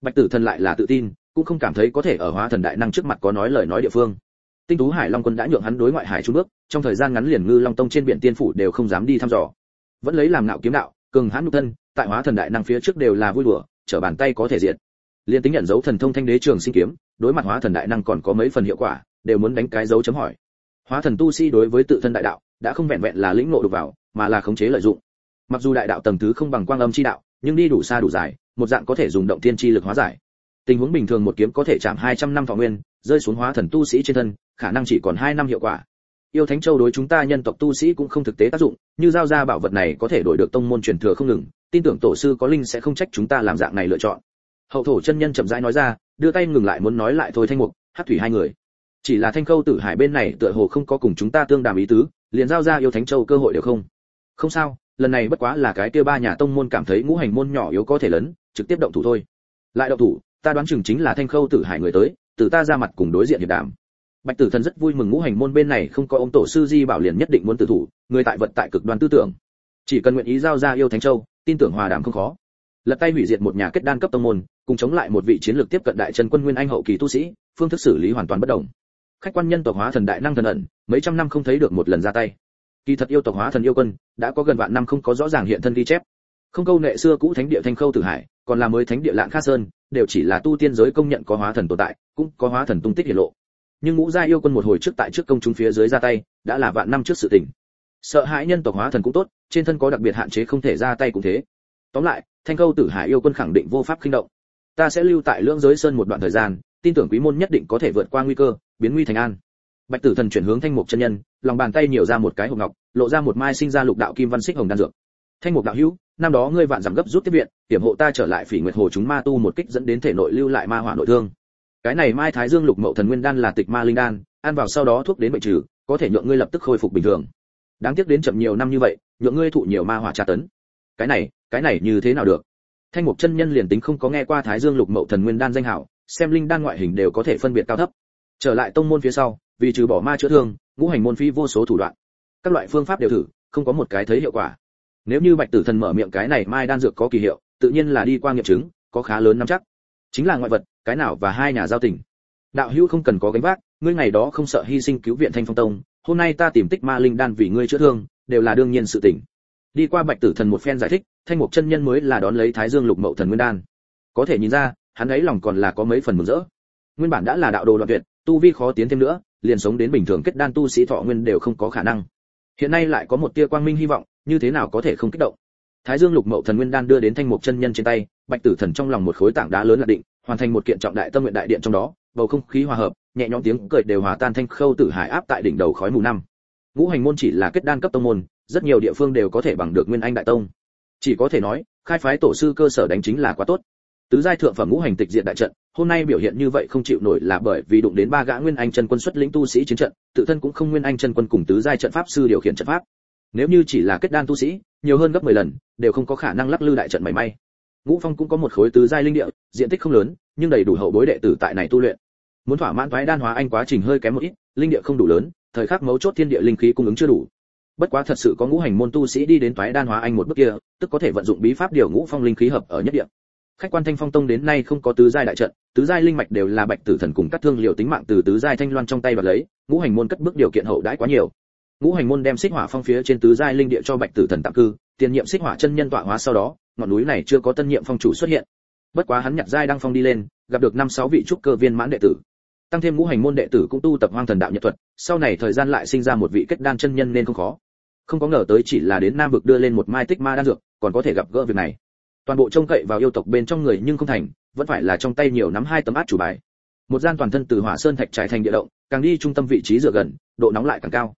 bạch tử thần lại là tự tin, cũng không cảm thấy có thể ở hóa thần đại năng trước mặt có nói lời nói địa phương. Tinh tú hải long quân đã nhượng hắn đối ngoại hải trung bước, trong thời gian ngắn liền ngư long tông trên biển tiên phủ đều không dám đi thăm dò. Vẫn lấy làm ngạo kiếm đạo, cường hãn nhục thân, tại hóa thần đại năng phía trước đều là vui đùa, trở bàn tay có thể diệt. Liên tính nhận dấu thần thông thanh đế trường sinh kiếm, đối mặt hóa thần đại năng còn có mấy phần hiệu quả, đều muốn đánh cái dấu chấm hỏi. Hóa thần tu sĩ đối với tự thân đại đạo, đã không vẹn vẹn là lĩnh ngộ được vào, mà là khống chế lợi dụng. Mặc dù đại đạo tầng thứ không bằng quang âm chi đạo, nhưng đi đủ xa đủ dài một dạng có thể dùng động thiên chi lực hóa giải. Tình huống bình thường một kiếm có thể chạm 200 năm thọ nguyên, rơi xuống hóa thần tu sĩ trên thân, khả năng chỉ còn 2 năm hiệu quả. Yêu thánh châu đối chúng ta nhân tộc tu sĩ cũng không thực tế tác dụng, như giao ra bảo vật này có thể đổi được tông môn truyền thừa không ngừng, tin tưởng tổ sư có linh sẽ không trách chúng ta làm dạng này lựa chọn. Hậu thổ chân nhân chậm rãi nói ra, đưa tay ngừng lại muốn nói lại thôi thanh mục, hát thủy hai người. Chỉ là thanh khâu tử hải bên này tựa hồ không có cùng chúng ta tương đàm ý tứ, liền giao ra yêu thánh châu cơ hội đều không. Không sao, lần này bất quá là cái kia ba nhà tông môn cảm thấy ngũ hành môn nhỏ yếu có thể lớn trực tiếp động thủ thôi. Lại động thủ, ta đoán chừng chính là thanh khâu tử hải người tới, từ ta ra mặt cùng đối diện hiệp đàm. Bạch tử thần rất vui mừng ngũ hành môn bên này không có ông tổ sư di bảo liền nhất định muốn tử thủ, người tại vật tại cực đoan tư tưởng. Chỉ cần nguyện ý giao ra yêu thánh châu, tin tưởng hòa đàm không khó. Lật tay hủy diệt một nhà kết đan cấp tông môn, cùng chống lại một vị chiến lược tiếp cận đại chân quân nguyên anh hậu kỳ tu sĩ, phương thức xử lý hoàn toàn bất đồng. Khách quan nhân tộc hóa thần đại năng thần ẩn, mấy trăm năm không thấy được một lần ra tay. Kỳ thật yêu tộc hóa thần yêu quân, đã có gần vạn năm không có rõ ràng hiện thân ghi chép. Không câu nệ xưa cũ thánh địa thanh khâu tử hải còn là mới thánh địa lạng kha sơn, đều chỉ là tu tiên giới công nhận có hóa thần tồn tại, cũng có hóa thần tung tích hiển lộ. Nhưng ngũ gia yêu quân một hồi trước tại trước công chúng phía dưới ra tay, đã là vạn năm trước sự tình. Sợ hãi nhân tộc hóa thần cũng tốt, trên thân có đặc biệt hạn chế không thể ra tay cũng thế. Tóm lại, thanh câu tử hải yêu quân khẳng định vô pháp kinh động. Ta sẽ lưu tại lưỡng giới sơn một đoạn thời gian, tin tưởng quý môn nhất định có thể vượt qua nguy cơ, biến nguy thành an. Bạch tử thần chuyển hướng thanh mục chân nhân, lòng bàn tay nhiều ra một cái hộp ngọc, lộ ra một mai sinh ra lục đạo kim văn xích hồng đan dược. Thanh mục đạo hữu năm đó ngươi vạn giảm gấp rút tiếp viện, hiểm hộ ta trở lại phỉ nguyệt hồ chúng ma tu một kích dẫn đến thể nội lưu lại ma hỏa nội thương. Cái này mai thái dương lục mậu thần nguyên đan là tịch ma linh đan, ăn vào sau đó thuốc đến bệnh trừ, có thể nhượng ngươi lập tức khôi phục bình thường. Đáng tiếc đến chậm nhiều năm như vậy, nhượng ngươi thụ nhiều ma hỏa tra tấn. Cái này cái này như thế nào được? Thanh mục chân nhân liền tính không có nghe qua thái dương lục mậu thần nguyên đan danh hảo, xem linh đan ngoại hình đều có thể phân biệt cao thấp. Trở lại tông môn phía sau, vì trừ bỏ ma chữa thương, ngũ hành môn phi vô số thủ đoạn. Các loại phương pháp đều thử, không có một cái thấy hiệu quả nếu như bạch tử thần mở miệng cái này mai đan dược có kỳ hiệu, tự nhiên là đi qua nghiệm chứng, có khá lớn nắm chắc. Chính là ngoại vật, cái nào và hai nhà giao tình. Đạo hữu không cần có gánh vác, ngươi ngày đó không sợ hy sinh cứu viện thanh phong tông, hôm nay ta tìm tích ma linh đan vì ngươi chữa thương, đều là đương nhiên sự tình. Đi qua bạch tử thần một phen giải thích, thanh mục chân nhân mới là đón lấy thái dương lục mậu thần nguyên đan. Có thể nhìn ra, hắn ấy lòng còn là có mấy phần mừng rỡ. Nguyên bản đã là đạo đồ đoạn tuyệt, tu vi khó tiến thêm nữa, liền sống đến bình thường kết đan tu sĩ thọ nguyên đều không có khả năng. Hiện nay lại có một tia quang minh hy vọng như thế nào có thể không kích động? Thái dương lục mậu thần nguyên đan đưa đến thanh mục chân nhân trên tay, bạch tử thần trong lòng một khối tảng đá lớn là định, hoàn thành một kiện trọng đại tâm nguyện đại điện trong đó, bầu không khí hòa hợp, nhẹ nhõm tiếng cười đều hòa tan thanh khâu tử hải áp tại đỉnh đầu khói mù năm. Ngũ hành môn chỉ là kết đan cấp tông môn, rất nhiều địa phương đều có thể bằng được nguyên anh đại tông. Chỉ có thể nói, khai phái tổ sư cơ sở đánh chính là quá tốt. Tứ giai thượng phẩm ngũ hành tịch diện đại trận, hôm nay biểu hiện như vậy không chịu nổi là bởi vì đụng đến ba gã nguyên anh chân quân xuất lĩnh tu sĩ chiến trận, tự thân cũng không nguyên anh chân quân cùng tứ giai trận pháp sư điều khiển trận pháp nếu như chỉ là kết đan tu sĩ, nhiều hơn gấp 10 lần, đều không có khả năng lắc lư đại trận mảy may. Ngũ phong cũng có một khối tứ giai linh địa, diện tích không lớn, nhưng đầy đủ hậu bối đệ tử tại này tu luyện. Muốn thỏa mãn thoái đan hóa anh quá trình hơi kém một ít, linh địa không đủ lớn, thời khắc mấu chốt thiên địa linh khí cung ứng chưa đủ. Bất quá thật sự có ngũ hành môn tu sĩ đi đến thoái đan hóa anh một bước kia, tức có thể vận dụng bí pháp điều ngũ phong linh khí hợp ở nhất địa. Khách quan thanh phong tông đến nay không có tứ giai đại trận, tứ giai linh mạch đều là bạch tử thần cùng các thương liều tính mạng từ tứ giai thanh loan trong tay và lấy, ngũ hành môn cất bước điều kiện hậu đãi quá nhiều ngũ hành môn đem xích hỏa phong phía trên tứ giai linh địa cho bạch tử thần tạm cư, tiền nhiệm xích hỏa chân nhân tọa hóa sau đó, ngọn núi này chưa có tân nhiệm phong chủ xuất hiện. Bất quá hắn nhặt giai đăng phong đi lên, gặp được năm sáu vị trúc cơ viên mãn đệ tử. Tăng thêm ngũ hành môn đệ tử cũng tu tập hoang thần đạo nhật thuật, sau này thời gian lại sinh ra một vị kết đan chân nhân nên không khó. Không có ngờ tới chỉ là đến nam vực đưa lên một mai tích ma đan dược, còn có thể gặp gỡ việc này. Toàn bộ trông cậy vào yêu tộc bên trong người nhưng không thành, vẫn phải là trong tay nhiều nắm hai tấm át chủ bài. Một gian toàn thân từ hỏa sơn thạch trải thành địa động, càng đi trung tâm vị trí dựa gần, độ nóng lại càng cao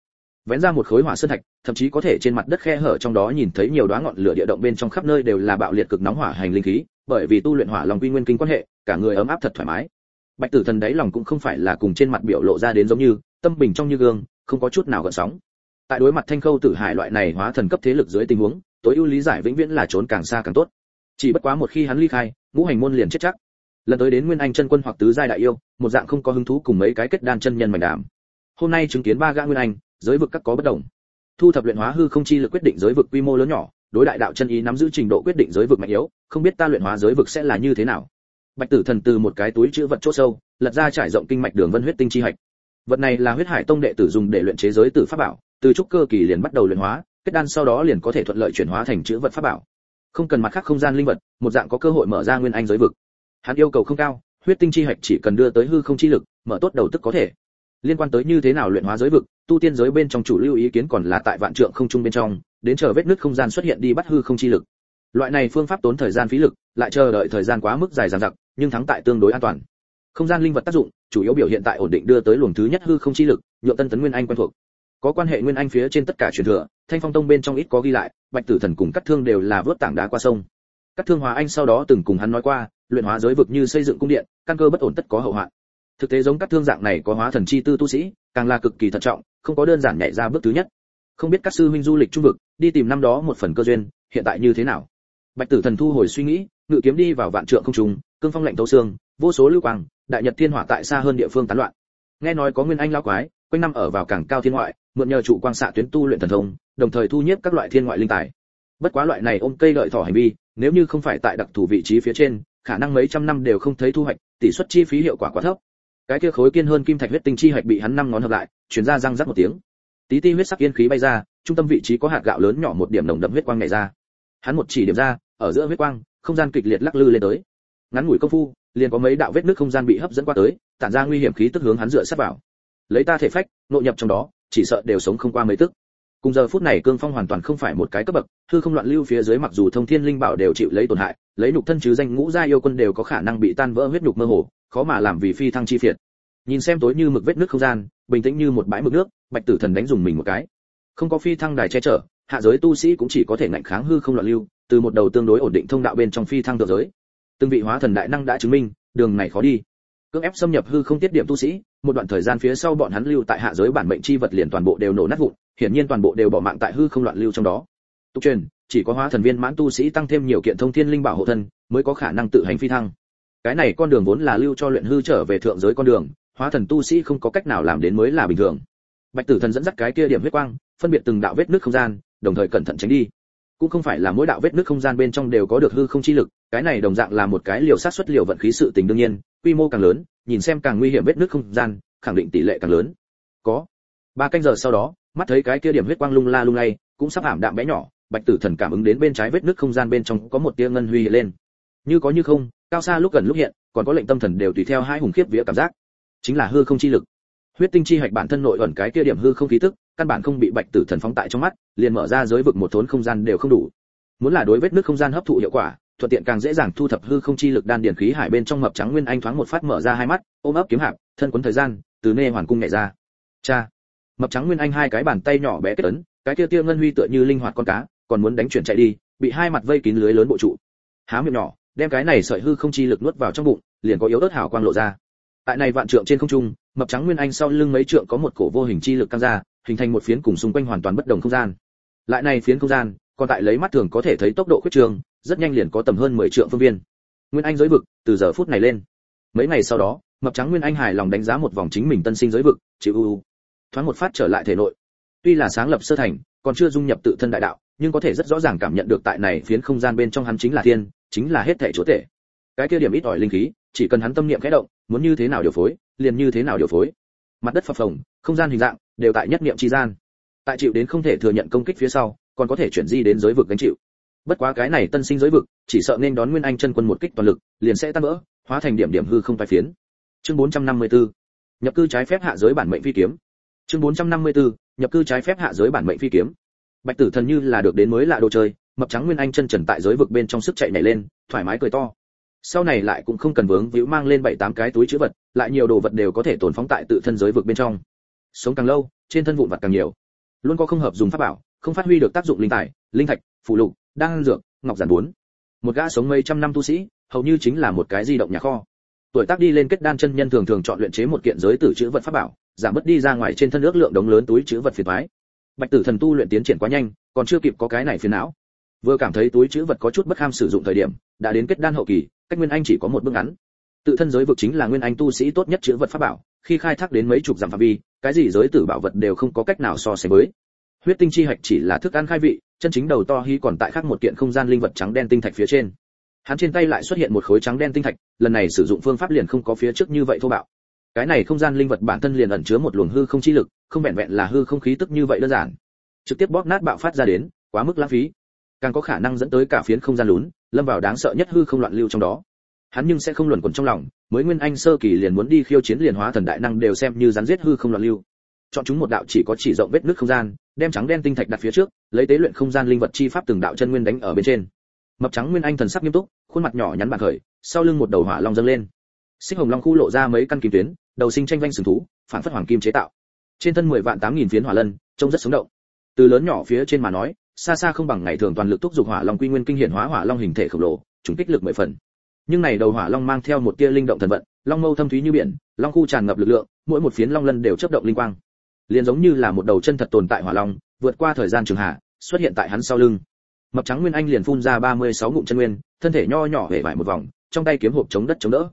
vén ra một khối hỏa sơn thạch, thậm chí có thể trên mặt đất khe hở trong đó nhìn thấy nhiều đóa ngọn lửa địa động bên trong khắp nơi đều là bạo liệt cực nóng hỏa hành linh khí, bởi vì tu luyện hỏa long quy nguyên kinh quan hệ, cả người ấm áp thật thoải mái. Bạch tử thần đáy lòng cũng không phải là cùng trên mặt biểu lộ ra đến giống như, tâm bình trong như gương, không có chút nào gợn sóng. Tại đối mặt thanh khâu tử hải loại này hóa thần cấp thế lực dưới tình huống, tối ưu lý giải vĩnh viễn là trốn càng xa càng tốt. Chỉ bất quá một khi hắn ly khai, ngũ hành môn liền chết chắc. Lần tới đến nguyên anh chân quân hoặc tứ giai đại yêu, một dạng không có hứng thú cùng mấy cái kết đan chân nhân mảnh đảm hôm nay chứng kiến ba gã nguyên anh giới vực các có bất đồng. Thu thập luyện hóa hư không chi lực quyết định giới vực quy mô lớn nhỏ, đối đại đạo chân ý nắm giữ trình độ quyết định giới vực mạnh yếu, không biết ta luyện hóa giới vực sẽ là như thế nào. Bạch tử thần từ một cái túi chứa vật chỗ sâu, lật ra trải rộng kinh mạch đường vân huyết tinh chi hạch. Vật này là huyết hải tông đệ tử dùng để luyện chế giới tử pháp bảo, từ trúc cơ kỳ liền bắt đầu luyện hóa, kết đan sau đó liền có thể thuận lợi chuyển hóa thành chữ vật pháp bảo. Không cần mặt khác không gian linh vật, một dạng có cơ hội mở ra nguyên anh giới vực. Hắn yêu cầu không cao, huyết tinh chi hạch chỉ cần đưa tới hư không chi lực, mở tốt đầu tức có thể liên quan tới như thế nào luyện hóa giới vực, tu tiên giới bên trong chủ lưu ý kiến còn là tại vạn trượng không trung bên trong, đến chờ vết nứt không gian xuất hiện đi bắt hư không chi lực. Loại này phương pháp tốn thời gian phí lực, lại chờ đợi thời gian quá mức dài dằng dặc, nhưng thắng tại tương đối an toàn. Không gian linh vật tác dụng, chủ yếu biểu hiện tại ổn định đưa tới luồng thứ nhất hư không chi lực, nhượng tân tấn nguyên anh quen thuộc. Có quan hệ nguyên anh phía trên tất cả truyền thừa, thanh phong tông bên trong ít có ghi lại, bạch tử thần cùng cắt thương đều là vớt tảng đá qua sông. Cắt thương hóa anh sau đó từng cùng hắn nói qua, luyện hóa giới vực như xây dựng cung điện, căn cơ bất ổn tất có hậu hoạn thực tế giống các thương dạng này có hóa thần chi tư tu sĩ, càng là cực kỳ thận trọng, không có đơn giản nhảy ra bước thứ nhất. Không biết các sư huynh du lịch trung vực, đi tìm năm đó một phần cơ duyên, hiện tại như thế nào? Bạch tử thần thu hồi suy nghĩ, ngự kiếm đi vào vạn trượng không trùng cương phong lạnh tấu xương, vô số lưu quang, đại nhật thiên hỏa tại xa hơn địa phương tán loạn. Nghe nói có nguyên anh lao quái, quanh năm ở vào cảng cao thiên ngoại, mượn nhờ trụ quang xạ tuyến tu luyện thần thông, đồng thời thu nhiếp các loại thiên ngoại linh tài. Bất quá loại này ôm cây lợi thỏ hành vi, nếu như không phải tại đặc thù vị trí phía trên, khả năng mấy trăm năm đều không thấy thu hoạch, tỷ suất chi phí hiệu quả quá thấp cái kia khối kiên hơn kim thạch huyết tinh chi hạch bị hắn năm ngón hợp lại, chuyển ra răng rắc một tiếng. Tí ti huyết sắc yên khí bay ra, trung tâm vị trí có hạt gạo lớn nhỏ một điểm nồng đậm huyết quang nhảy ra. Hắn một chỉ điểm ra, ở giữa huyết quang, không gian kịch liệt lắc lư lên tới. Ngắn ngủi công phu, liền có mấy đạo vết nước không gian bị hấp dẫn qua tới, tản ra nguy hiểm khí tức hướng hắn dựa sát vào. Lấy ta thể phách, nội nhập trong đó, chỉ sợ đều sống không qua mấy tức cùng giờ phút này cương phong hoàn toàn không phải một cái cấp bậc, hư không loạn lưu phía dưới mặc dù thông thiên linh bảo đều chịu lấy tổn hại, lấy nhục thân chứ danh ngũ gia yêu quân đều có khả năng bị tan vỡ huyết nhục mơ hồ, khó mà làm vì phi thăng chi phiệt. Nhìn xem tối như mực vết nước không gian, bình tĩnh như một bãi mực nước, bạch tử thần đánh dùng mình một cái. Không có phi thăng đài che chở, hạ giới tu sĩ cũng chỉ có thể ngạnh kháng hư không loạn lưu, từ một đầu tương đối ổn định thông đạo bên trong phi thăng thượng giới. Từng vị hóa thần đại năng đã chứng minh, đường này khó đi. Cưỡng ép xâm nhập hư không tiết điểm tu sĩ, một đoạn thời gian phía sau bọn hắn lưu tại hạ giới bản mệnh chi vật liền toàn bộ đều nổ nát vụn hiển nhiên toàn bộ đều bỏ mạng tại hư không loạn lưu trong đó. Tục truyền, chỉ có hóa thần viên mãn tu sĩ tăng thêm nhiều kiện thông thiên linh bảo hộ thân, mới có khả năng tự hành phi thăng. Cái này con đường vốn là lưu cho luyện hư trở về thượng giới con đường, hóa thần tu sĩ không có cách nào làm đến mới là bình thường. Bạch tử thần dẫn dắt cái kia điểm huyết quang, phân biệt từng đạo vết nước không gian, đồng thời cẩn thận tránh đi. Cũng không phải là mỗi đạo vết nước không gian bên trong đều có được hư không chi lực, cái này đồng dạng là một cái liều sát xuất liều vận khí sự tình đương nhiên, quy mô càng lớn, nhìn xem càng nguy hiểm vết nước không gian, khẳng định tỷ lệ càng lớn. Có. Ba canh giờ sau đó mắt thấy cái kia điểm huyết quang lung la lung lay, cũng sắp ảm đạm bé nhỏ, bạch tử thần cảm ứng đến bên trái vết nước không gian bên trong có một tia ngân huy hiện lên. Như có như không, cao xa lúc gần lúc hiện, còn có lệnh tâm thần đều tùy theo hai hùng khiếp vía cảm giác. Chính là hư không chi lực. Huyết tinh chi hạch bản thân nội ẩn cái kia điểm hư không khí tức, căn bản không bị bạch tử thần phóng tại trong mắt, liền mở ra giới vực một thốn không gian đều không đủ. Muốn là đối vết nước không gian hấp thụ hiệu quả, thuận tiện càng dễ dàng thu thập hư không chi lực đan điển khí hải bên trong mập trắng nguyên anh thoáng một phát mở ra hai mắt, ôm ấp kiếm hạp, thân quấn thời gian, từ nê hoàn cung nhẹ ra. Cha! Mập trắng nguyên anh hai cái bàn tay nhỏ bé kết ấn, cái kia tia ngân huy tựa như linh hoạt con cá, còn muốn đánh chuyển chạy đi, bị hai mặt vây kín lưới lớn bộ trụ. Há miệng nhỏ, đem cái này sợi hư không chi lực nuốt vào trong bụng, liền có yếu ớt hào quang lộ ra. Tại này vạn trượng trên không trung, mập trắng nguyên anh sau lưng mấy trượng có một cổ vô hình chi lực căng ra, hình thành một phiến cùng xung quanh hoàn toàn bất đồng không gian. Lại này phiến không gian, còn tại lấy mắt thường có thể thấy tốc độ khuyết trường, rất nhanh liền có tầm hơn 10 trượng phương viên. Nguyên anh giới vực, từ giờ phút này lên. Mấy ngày sau đó, mập trắng nguyên anh hài lòng đánh giá một vòng chính mình tân sinh giới vực, chịu u thoáng một phát trở lại thể nội. Tuy là sáng lập sơ thành, còn chưa dung nhập tự thân đại đạo, nhưng có thể rất rõ ràng cảm nhận được tại này phiến không gian bên trong hắn chính là thiên, chính là hết thể chúa thể. cái kia điểm ít ỏi linh khí, chỉ cần hắn tâm niệm khẽ động, muốn như thế nào điều phối, liền như thế nào điều phối. Mặt đất phập phồng, không gian hình dạng, đều tại nhất niệm chi gian. Tại chịu đến không thể thừa nhận công kích phía sau, còn có thể chuyển di đến giới vực gánh chịu. Bất quá cái này tân sinh giới vực, chỉ sợ nên đón nguyên anh chân quân một kích toàn lực, liền sẽ tan vỡ, hóa thành điểm điểm hư không phai phiến. Chương 454 nhập cư trái phép hạ giới bản mệnh phi kiếm chương 454 nhập cư trái phép hạ giới bản mệnh phi kiếm. Bạch tử thần như là được đến mới lạ đồ chơi, mập trắng nguyên anh chân trần tại giới vực bên trong sức chạy nhảy lên, thoải mái cười to. Sau này lại cũng không cần vướng víu mang lên bảy tám cái túi chứa vật, lại nhiều đồ vật đều có thể tồn phóng tại tự thân giới vực bên trong. Sống càng lâu, trên thân vụn vật càng nhiều. Luôn có không hợp dùng pháp bảo, không phát huy được tác dụng linh tài, linh thạch phụ lục, đan dược, ngọc giản bốn. Một gã sống mấy trăm năm tu sĩ, hầu như chính là một cái di động nhà kho. Tuổi tác đi lên kết đan chân nhân thường thường chọn luyện chế một kiện giới tử chữ vật pháp bảo giảm bớt đi ra ngoài trên thân ước lượng đống lớn túi chứa vật phiền toái bạch tử thần tu luyện tiến triển quá nhanh, còn chưa kịp có cái này phiền não. Vừa cảm thấy túi chứa vật có chút bất ham sử dụng thời điểm, đã đến kết đan hậu kỳ, cách nguyên anh chỉ có một bước ngắn. Tự thân giới vực chính là nguyên anh tu sĩ tốt nhất chứa vật pháp bảo, khi khai thác đến mấy chục dặm phạm vi, cái gì giới tử bảo vật đều không có cách nào so sánh với. Huyết tinh chi hạch chỉ là thức ăn khai vị, chân chính đầu to hí còn tại khác một kiện không gian linh vật trắng đen tinh thạch phía trên. Hắn trên tay lại xuất hiện một khối trắng đen tinh thạch, lần này sử dụng phương pháp liền không có phía trước như vậy thô bạo cái này không gian linh vật bản thân liền ẩn chứa một luồng hư không chi lực, không vẹn vẹn là hư không khí tức như vậy đơn giản. Trực tiếp bóp nát bạo phát ra đến, quá mức lãng phí. Càng có khả năng dẫn tới cả phiến không gian lún, lâm vào đáng sợ nhất hư không loạn lưu trong đó. Hắn nhưng sẽ không luẩn quẩn trong lòng, mới nguyên anh sơ kỳ liền muốn đi khiêu chiến liền hóa thần đại năng đều xem như rắn giết hư không loạn lưu. Chọn chúng một đạo chỉ có chỉ rộng vết nước không gian, đem trắng đen tinh thạch đặt phía trước, lấy tế luyện không gian linh vật chi pháp từng đạo chân nguyên đánh ở bên trên. Mập trắng nguyên anh thần sắc nghiêm túc, khuôn mặt nhỏ nhắn bạc khởi, sau lưng một đầu hỏa long dâng lên. Xích hồng long khu lộ ra mấy căn kim tuyến đầu sinh tranh vanh sừng thú, phản phất hoàng kim chế tạo. Trên thân mười vạn tám nghìn phiến hỏa lân, trông rất sống động. Từ lớn nhỏ phía trên mà nói, xa xa không bằng ngày thường toàn lực thúc giục hỏa long quy nguyên kinh hiển hóa hỏa long hình thể khổng lồ, trùng kích lực mười phần. Nhưng này đầu hỏa long mang theo một tia linh động thần vận, long mâu thâm thúy như biển, long khu tràn ngập lực lượng, mỗi một phiến long lân đều chớp động linh quang. Liền giống như là một đầu chân thật tồn tại hỏa long, vượt qua thời gian trường hạ, xuất hiện tại hắn sau lưng. Mập trắng nguyên anh liền phun ra 36 ngụm chân nguyên, thân thể nho nhỏ hể vải một vòng, trong tay kiếm hộp chống đất chống đỡ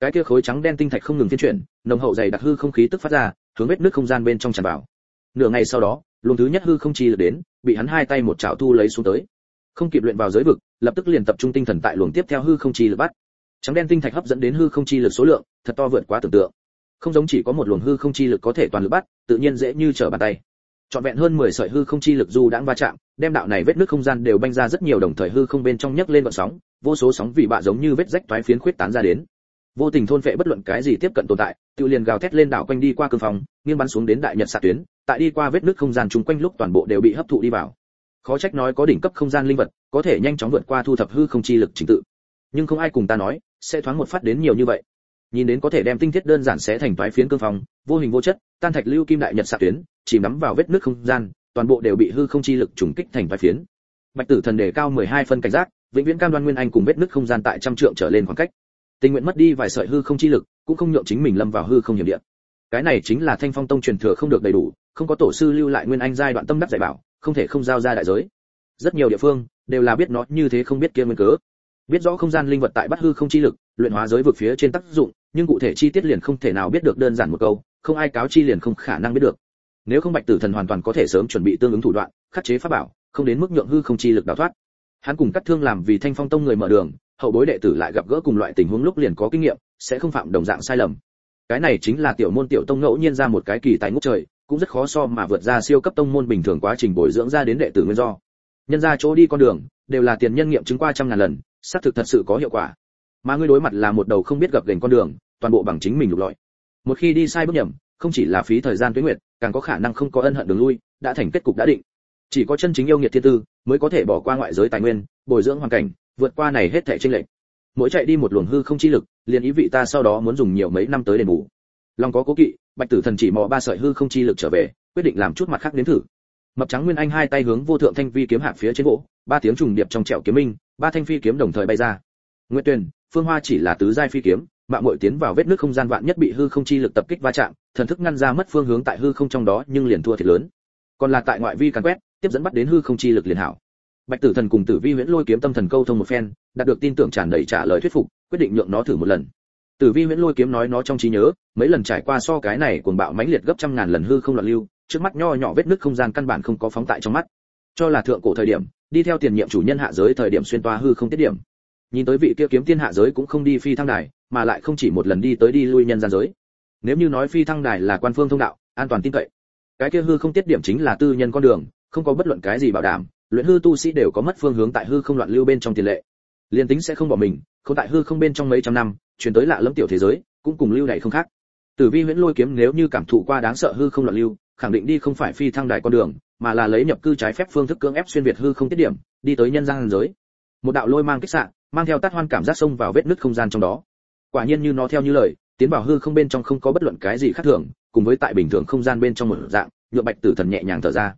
cái kia khối trắng đen tinh thạch không ngừng phiên chuyển, nồng hậu dày đặc hư không khí tức phát ra, hướng vết nước không gian bên trong tràn vào. Nửa ngày sau đó, luồng thứ nhất hư không chi lực đến, bị hắn hai tay một chảo thu lấy xuống tới. Không kịp luyện vào giới vực, lập tức liền tập trung tinh thần tại luồng tiếp theo hư không chi lực bắt. Trắng đen tinh thạch hấp dẫn đến hư không chi lực số lượng, thật to vượt quá tưởng tượng. Không giống chỉ có một luồng hư không chi lực có thể toàn lực bắt, tự nhiên dễ như trở bàn tay. Trọn vẹn hơn 10 sợi hư không chi lực du đãng va chạm, đem đạo này vết nước không gian đều banh ra rất nhiều đồng thời hư không bên trong nhấc lên vận sóng, vô số sóng vị bạ giống như vết rách toái phiến khuyết tán ra đến vô tình thôn phệ bất luận cái gì tiếp cận tồn tại, tự liền gào thét lên đảo quanh đi qua cương phòng, nghiêng bắn xuống đến đại nhật xạ tuyến, tại đi qua vết nước không gian chung quanh lúc toàn bộ đều bị hấp thụ đi vào. Khó trách nói có đỉnh cấp không gian linh vật, có thể nhanh chóng vượt qua thu thập hư không chi lực trình tự. Nhưng không ai cùng ta nói, sẽ thoáng một phát đến nhiều như vậy. Nhìn đến có thể đem tinh thiết đơn giản sẽ thành toái phiến cương phòng, vô hình vô chất, tan thạch lưu kim đại nhật xạ tuyến, chìm nắm vào vết nước không gian, toàn bộ đều bị hư không chi lực trùng kích thành vài phiến. Bạch tử thần đề cao 12 phân cảnh giác, vĩnh viễn cam đoan nguyên anh cùng vết nước không gian tại trăm trượng trở lên khoảng cách tình nguyện mất đi vài sợi hư không chi lực, cũng không nhượng chính mình lâm vào hư không hiểm địa. Cái này chính là thanh phong tông truyền thừa không được đầy đủ, không có tổ sư lưu lại nguyên anh giai đoạn tâm đắc dạy bảo, không thể không giao ra đại giới. Rất nhiều địa phương đều là biết nó như thế không biết kia nguyên cớ. Biết rõ không gian linh vật tại bắt hư không chi lực, luyện hóa giới vực phía trên tác dụng, nhưng cụ thể chi tiết liền không thể nào biết được đơn giản một câu, không ai cáo chi liền không khả năng biết được. Nếu không bạch tử thần hoàn toàn có thể sớm chuẩn bị tương ứng thủ đoạn, khắc chế pháp bảo, không đến mức nhượng hư không chi lực đào thoát. Hắn cùng cắt thương làm vì thanh phong tông người mở đường hậu bối đệ tử lại gặp gỡ cùng loại tình huống lúc liền có kinh nghiệm, sẽ không phạm đồng dạng sai lầm. Cái này chính là tiểu môn tiểu tông ngẫu nhiên ra một cái kỳ tài ngút trời, cũng rất khó so mà vượt ra siêu cấp tông môn bình thường quá trình bồi dưỡng ra đến đệ tử nguyên do. Nhân ra chỗ đi con đường, đều là tiền nhân nghiệm chứng qua trăm ngàn lần, xác thực thật sự có hiệu quả. Mà ngươi đối mặt là một đầu không biết gặp gành con đường, toàn bộ bằng chính mình lục lọi. Một khi đi sai bước nhầm, không chỉ là phí thời gian tuế nguyệt, càng có khả năng không có ân hận đường lui, đã thành kết cục đã định. Chỉ có chân chính yêu nghiệt thiên tư, mới có thể bỏ qua ngoại giới tài nguyên, bồi dưỡng hoàn cảnh vượt qua này hết thảy chênh lệch. Mỗi chạy đi một luồng hư không chi lực, liền ý vị ta sau đó muốn dùng nhiều mấy năm tới đền bù. Long có cố kỵ, bạch tử thần chỉ mò ba sợi hư không chi lực trở về, quyết định làm chút mặt khác đến thử. Mập trắng nguyên anh hai tay hướng vô thượng thanh vi kiếm hạ phía trên gỗ, ba tiếng trùng điệp trong trẹo kiếm minh, ba thanh phi kiếm đồng thời bay ra. Nguyệt tuyền, phương hoa chỉ là tứ giai phi kiếm mạo muội tiến vào vết nước không gian vạn nhất bị hư không chi lực tập kích va chạm, thần thức ngăn ra mất phương hướng tại hư không trong đó nhưng liền thua thiệt lớn. Còn là tại ngoại vi càn quét, tiếp dẫn bắt đến hư không chi lực liền hảo bạch tử thần cùng tử vi huyễn lôi kiếm tâm thần câu thông một phen, đạt được tin tưởng tràn đầy trả lời thuyết phục, quyết định nhượng nó thử một lần. Tử vi huyễn lôi kiếm nói nó trong trí nhớ, mấy lần trải qua so cái này cuồng bạo mãnh liệt gấp trăm ngàn lần hư không loạn lưu, trước mắt nho nhỏ vết nứt không gian căn bản không có phóng tại trong mắt. Cho là thượng cổ thời điểm, đi theo tiền nhiệm chủ nhân hạ giới thời điểm xuyên toa hư không tiết điểm. Nhìn tới vị kia kiếm tiên hạ giới cũng không đi phi thăng đài, mà lại không chỉ một lần đi tới đi lui nhân gian giới. Nếu như nói phi thăng đài là quan phương thông đạo, an toàn tin cậy. Cái kia hư không tiết điểm chính là tư nhân con đường, không có bất luận cái gì bảo đảm luyện hư tu sĩ đều có mất phương hướng tại hư không loạn lưu bên trong tiền lệ. Liên tính sẽ không bỏ mình, không tại hư không bên trong mấy trăm năm, chuyển tới lạ lẫm tiểu thế giới, cũng cùng lưu này không khác. Tử vi huyễn lôi kiếm nếu như cảm thụ qua đáng sợ hư không loạn lưu, khẳng định đi không phải phi thăng đài con đường, mà là lấy nhập cư trái phép phương thức cưỡng ép xuyên việt hư không tiết điểm, đi tới nhân gian giới. Một đạo lôi mang kích sạn mang theo tát hoan cảm giác xông vào vết nứt không gian trong đó. Quả nhiên như nó theo như lời, tiến vào hư không bên trong không có bất luận cái gì khác thường, cùng với tại bình thường không gian bên trong một dạng, nhựa bạch tử thần nhẹ nhàng thở ra.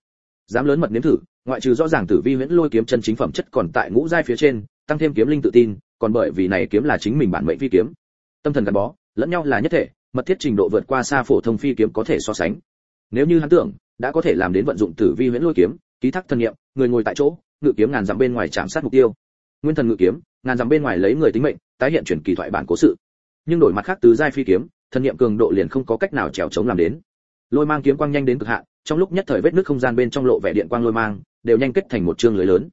Dám lớn mật nếm thử ngoại trừ rõ ràng tử vi huyễn lôi kiếm chân chính phẩm chất còn tại ngũ giai phía trên, tăng thêm kiếm linh tự tin, còn bởi vì này kiếm là chính mình bản mệnh phi kiếm. Tâm thần gắn bó, lẫn nhau là nhất thể, mật thiết trình độ vượt qua xa phổ thông phi kiếm có thể so sánh. Nếu như hắn tưởng, đã có thể làm đến vận dụng tử vi huyễn lôi kiếm, ký thác thân nghiệm, người ngồi tại chỗ, ngự kiếm ngàn dặm bên ngoài chạm sát mục tiêu. Nguyên thần ngự kiếm, ngàn dặm bên ngoài lấy người tính mệnh, tái hiện chuyển kỳ thoại bản cố sự. Nhưng đổi mặt khác từ giai phi kiếm, thân nghiệm cường độ liền không có cách nào trèo chống làm đến. Lôi mang kiếm quang nhanh đến cực hạn, trong lúc nhất thời vết nước không gian bên trong lộ vẻ điện quang lôi mang đều nhanh kết thành một chương lưới lớn.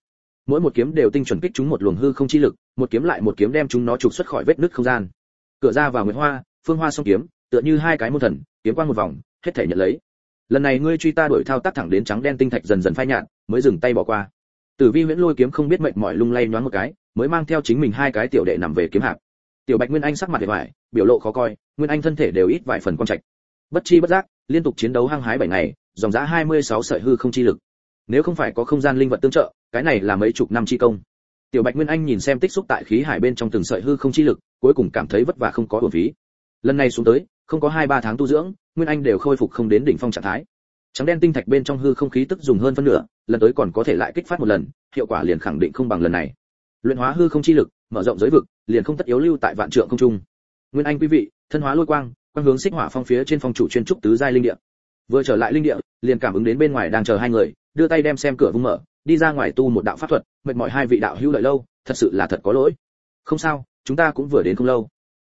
Mỗi một kiếm đều tinh chuẩn kích chúng một luồng hư không chi lực, một kiếm lại một kiếm đem chúng nó trục xuất khỏi vết nứt không gian. Cửa ra vào nguyệt hoa, phương hoa song kiếm, tựa như hai cái môn thần, kiếm quang một vòng, hết thể nhận lấy. Lần này ngươi truy ta đuổi thao tác thẳng đến trắng đen tinh thạch dần dần phai nhạt, mới dừng tay bỏ qua. Tử vi huyễn lôi kiếm không biết mệnh mỏi lung lay nhoáng một cái, mới mang theo chính mình hai cái tiểu đệ nằm về kiếm hạp. Tiểu bạch nguyên anh sắc mặt để vải biểu lộ khó coi, nguyên anh thân thể đều ít vài phần quan trạch. Bất chi bất giác, liên tục chiến đấu hăng hái bảy ngày, dòng giá 26 sợi hư không chi lực nếu không phải có không gian linh vật tương trợ, cái này là mấy chục năm chi công. Tiểu bạch nguyên anh nhìn xem tích xúc tại khí hải bên trong từng sợi hư không chi lực, cuối cùng cảm thấy vất vả không có uổng phí. Lần này xuống tới, không có hai ba tháng tu dưỡng, nguyên anh đều khôi phục không đến đỉnh phong trạng thái. Trắng đen tinh thạch bên trong hư không khí tức dùng hơn phân nửa, lần tới còn có thể lại kích phát một lần, hiệu quả liền khẳng định không bằng lần này. Luyện hóa hư không chi lực, mở rộng giới vực, liền không tất yếu lưu tại vạn trượng không trung. Nguyên anh quý vị, thân hóa lôi quang quang hướng xích hỏa phong phía trên phong chủ chuyên trúc tứ giai linh địa. Vừa trở lại linh địa, liền cảm ứng đến bên ngoài đang chờ hai người đưa tay đem xem cửa vung mở, đi ra ngoài tu một đạo pháp thuật, mệt mỏi hai vị đạo hữu lợi lâu, thật sự là thật có lỗi. Không sao, chúng ta cũng vừa đến không lâu.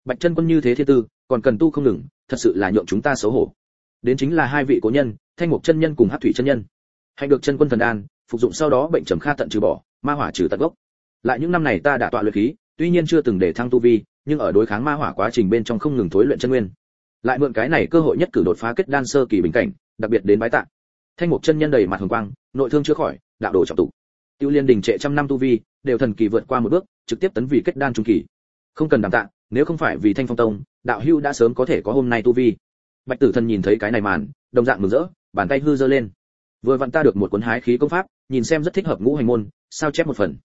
Bạch chân quân như thế thiên tư, còn cần tu không ngừng, thật sự là nhượng chúng ta xấu hổ. Đến chính là hai vị cố nhân, thanh mục chân nhân cùng hát thủy chân nhân. Hạnh được chân quân thần đan, phục dụng sau đó bệnh trầm kha tận trừ bỏ, ma hỏa trừ tận gốc. Lại những năm này ta đã tọa luyện khí, tuy nhiên chưa từng để thăng tu vi, nhưng ở đối kháng ma hỏa quá trình bên trong không ngừng thối luyện chân nguyên. Lại mượn cái này cơ hội nhất cử đột phá kết đan sơ kỳ bình cảnh, đặc biệt đến bái tạ thanh mục chân nhân đầy mặt hồng quang, nội thương chữa khỏi, đạo đồ trọng tụ. Tiêu liên đình trệ trăm năm tu vi, đều thần kỳ vượt qua một bước, trực tiếp tấn vị kết đan trung kỳ. Không cần đảm tạ, nếu không phải vì thanh phong tông, đạo hưu đã sớm có thể có hôm nay tu vi. Bạch tử thần nhìn thấy cái này màn, đồng dạng mừng rỡ, bàn tay hư giơ lên. Vừa vặn ta được một cuốn hái khí công pháp, nhìn xem rất thích hợp ngũ hành môn, sao chép một phần.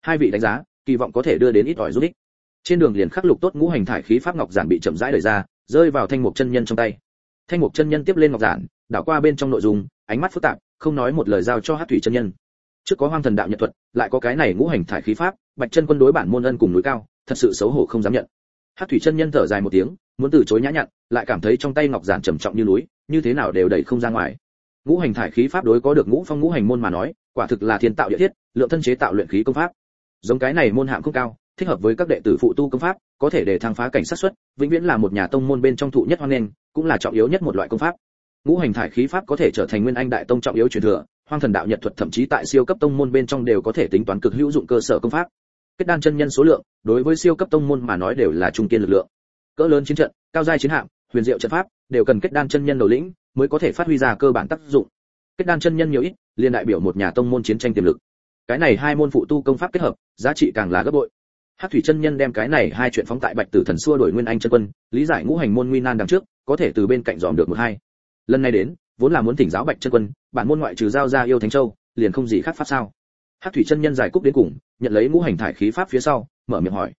Hai vị đánh giá, kỳ vọng có thể đưa đến ít ỏi giúp ích. Trên đường liền khắc lục tốt ngũ hành thải khí pháp ngọc giản bị chậm rãi đẩy ra, rơi vào thanh mục chân nhân trong tay. Thanh mục chân nhân tiếp lên ngọc giản, đảo qua bên trong nội dung ánh mắt phức tạp, không nói một lời giao cho hát thủy chân nhân. Trước có hoang thần đạo nhật thuật, lại có cái này ngũ hành thải khí pháp, bạch chân quân đối bản môn ân cùng núi cao, thật sự xấu hổ không dám nhận. Hát thủy chân nhân thở dài một tiếng, muốn từ chối nhã nhặn, lại cảm thấy trong tay ngọc giản trầm trọng như núi, như thế nào đều đẩy không ra ngoài. Ngũ hành thải khí pháp đối có được ngũ phong ngũ hành môn mà nói, quả thực là thiên tạo địa thiết, lượng thân chế tạo luyện khí công pháp. Giống cái này môn hạng không cao, thích hợp với các đệ tử phụ tu công pháp, có thể để thăng phá cảnh sát xuất, vĩnh viễn là một nhà tông môn bên trong thụ nhất hoan nghênh, cũng là trọng yếu nhất một loại công pháp ngũ hành thải khí pháp có thể trở thành nguyên anh đại tông trọng yếu truyền thừa, hoang thần đạo nhật thuật thậm chí tại siêu cấp tông môn bên trong đều có thể tính toán cực hữu dụng cơ sở công pháp. Kết đan chân nhân số lượng, đối với siêu cấp tông môn mà nói đều là trung kiên lực lượng. Cỡ lớn chiến trận, cao giai chiến hạm, huyền diệu trận pháp, đều cần kết đan chân nhân đầu lĩnh mới có thể phát huy ra cơ bản tác dụng. Kết đan chân nhân nhiều ít liên đại biểu một nhà tông môn chiến tranh tiềm lực. Cái này hai môn phụ tu công pháp kết hợp, giá trị càng là gấp bội. Hát thủy chân nhân đem cái này hai chuyện phóng tại bạch tử thần xua đổi nguyên anh chân quân, lý giải ngũ hành môn nguy nan đằng trước, có thể từ bên cạnh dòm được một hai lần này đến vốn là muốn thỉnh giáo bạch chân quân bản môn ngoại trừ giao ra yêu thánh châu liền không gì khác pháp sao? Hát thủy chân nhân giải cúc đến cùng nhận lấy ngũ hành thải khí pháp phía sau mở miệng hỏi.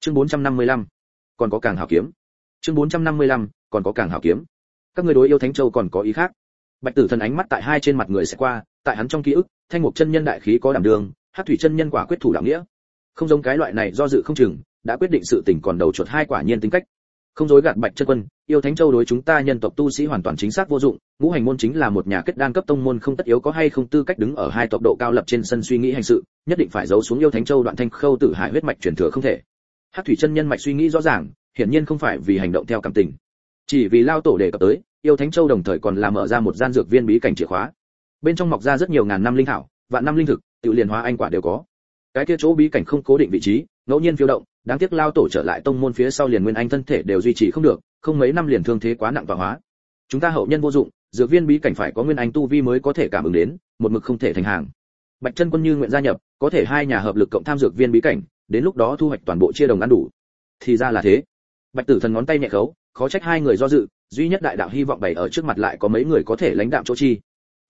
Chương 455. còn có càng hảo kiếm. Chương 455, còn có càng hảo kiếm. Các người đối yêu thánh châu còn có ý khác. Bạch tử thần ánh mắt tại hai trên mặt người sẽ qua tại hắn trong ký ức thanh mục chân nhân đại khí có đảm đường hát thủy chân nhân quả quyết thủ đạo nghĩa. Không giống cái loại này do dự không chừng đã quyết định sự tình còn đầu chuột hai quả nhiên tính cách không dối gạt bạch chân quân, yêu thánh châu đối chúng ta nhân tộc tu sĩ hoàn toàn chính xác vô dụng, ngũ hành môn chính là một nhà kết đan cấp tông môn không tất yếu có hay không tư cách đứng ở hai tộc độ cao lập trên sân suy nghĩ hành sự, nhất định phải giấu xuống yêu thánh châu đoạn thanh khâu tử hải huyết mạch truyền thừa không thể. Hát thủy chân nhân mạch suy nghĩ rõ ràng, hiển nhiên không phải vì hành động theo cảm tình. Chỉ vì lao tổ đề cập tới, yêu thánh châu đồng thời còn làm mở ra một gian dược viên bí cảnh chìa khóa. Bên trong mọc ra rất nhiều ngàn năm linh thảo, vạn năm linh thực, tự liền hóa anh quả đều có. Cái kia chỗ bí cảnh không cố định vị trí ngẫu nhiên phiêu động, đáng tiếc lao tổ trở lại tông môn phía sau liền nguyên anh thân thể đều duy trì không được, không mấy năm liền thương thế quá nặng và hóa. Chúng ta hậu nhân vô dụng, dược viên bí cảnh phải có nguyên anh tu vi mới có thể cảm ứng đến, một mực không thể thành hàng. Bạch chân quân như nguyện gia nhập, có thể hai nhà hợp lực cộng tham dược viên bí cảnh, đến lúc đó thu hoạch toàn bộ chia đồng ăn đủ. Thì ra là thế. Bạch tử thần ngón tay nhẹ khấu, khó trách hai người do dự, duy nhất đại đạo hy vọng bày ở trước mặt lại có mấy người có thể lãnh đạo chỗ chi.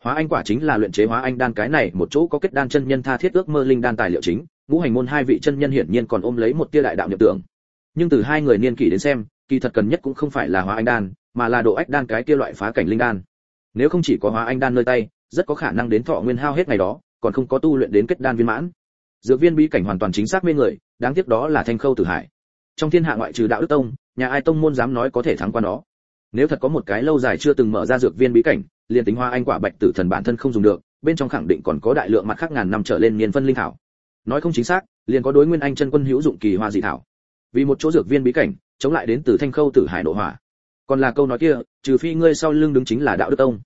Hóa anh quả chính là luyện chế hóa anh đan cái này, một chỗ có kết đan chân nhân tha thiết ước mơ linh đan tài liệu chính ngũ hành môn hai vị chân nhân hiển nhiên còn ôm lấy một tia đại đạo nhập tưởng. Nhưng từ hai người niên kỷ đến xem, kỳ thật cần nhất cũng không phải là hóa anh đan, mà là độ ách đan cái kia loại phá cảnh linh đan. Nếu không chỉ có hóa anh đan nơi tay, rất có khả năng đến thọ nguyên hao hết ngày đó, còn không có tu luyện đến kết đan viên mãn. Dược viên bí cảnh hoàn toàn chính xác mê người, đáng tiếc đó là thanh khâu tử hải. Trong thiên hạ ngoại trừ đạo đức tông, nhà ai tông môn dám nói có thể thắng qua nó. Nếu thật có một cái lâu dài chưa từng mở ra dược viên bí cảnh, liền tính hoa anh quả bạch tử thần bản thân không dùng được, bên trong khẳng định còn có đại lượng mặt khác ngàn năm trở lên niên phân linh thảo nói không chính xác, liền có đối nguyên anh chân quân hữu dụng kỳ hoa dị thảo. Vì một chỗ dược viên bí cảnh, chống lại đến từ thanh khâu tử hải nộ hỏa. Còn là câu nói kia, trừ phi ngươi sau lưng đứng chính là đạo đức tông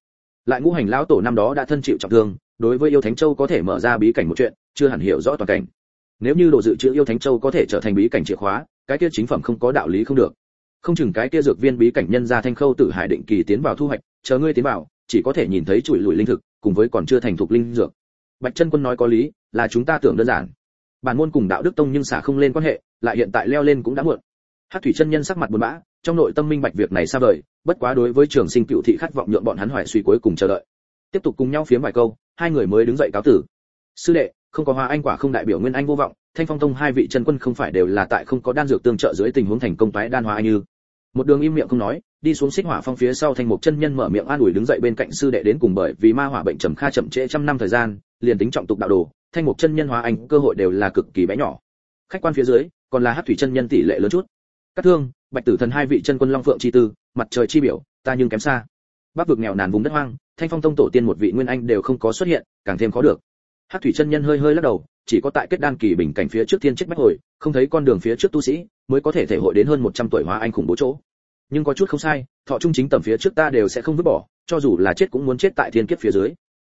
lại ngũ hành lão tổ năm đó đã thân chịu trọng thương, đối với yêu thánh châu có thể mở ra bí cảnh một chuyện, chưa hẳn hiểu rõ toàn cảnh. Nếu như đồ dự trữ yêu thánh châu có thể trở thành bí cảnh chìa khóa, cái kia chính phẩm không có đạo lý không được. Không chừng cái kia dược viên bí cảnh nhân ra thanh khâu tử hải định kỳ tiến vào thu hoạch, chờ ngươi tiến vào, chỉ có thể nhìn thấy chuỗi lùi linh thực, cùng với còn chưa thành thục linh dược bạch chân quân nói có lý, là chúng ta tưởng đơn giản. Bản môn cùng đạo đức tông nhưng xả không lên quan hệ, lại hiện tại leo lên cũng đã muộn. Hát thủy chân nhân sắc mặt buồn bã, trong nội tâm minh bạch việc này xa vời, bất quá đối với trường sinh cựu thị khát vọng nhượng bọn hắn hoài suy cuối cùng chờ đợi. Tiếp tục cùng nhau phiếm vài câu, hai người mới đứng dậy cáo tử. Sư đệ, không có hoa anh quả không đại biểu nguyên anh vô vọng, thanh phong tông hai vị chân quân không phải đều là tại không có đan dược tương trợ dưới tình huống thành công tái đan hoa anh như. Một đường im miệng không nói, đi xuống xích hỏa phong phía sau thanh một chân nhân mở miệng an ủi đứng dậy bên cạnh sư đệ đến cùng bởi vì ma hỏa bệnh trầm kha chậm trễ trăm năm thời gian liền tính trọng tục đạo đồ, thanh mục chân nhân hóa anh, cơ hội đều là cực kỳ bé nhỏ. Khách quan phía dưới, còn là hát thủy chân nhân tỷ lệ lớn chút. Các thương, bạch tử thần hai vị chân quân long phượng chi tư, mặt trời chi biểu, ta nhưng kém xa. Bắc vực nghèo nàn vùng đất hoang, thanh phong tông tổ tiên một vị nguyên anh đều không có xuất hiện, càng thêm khó được. Hát thủy chân nhân hơi hơi lắc đầu, chỉ có tại kết đan kỳ bình cảnh phía trước thiên chết bách hồi, không thấy con đường phía trước tu sĩ, mới có thể thể hội đến hơn 100 tuổi hóa anh khủng bố chỗ. Nhưng có chút không sai, thọ trung chính tầm phía trước ta đều sẽ không vứt bỏ, cho dù là chết cũng muốn chết tại thiên kiếp phía dưới.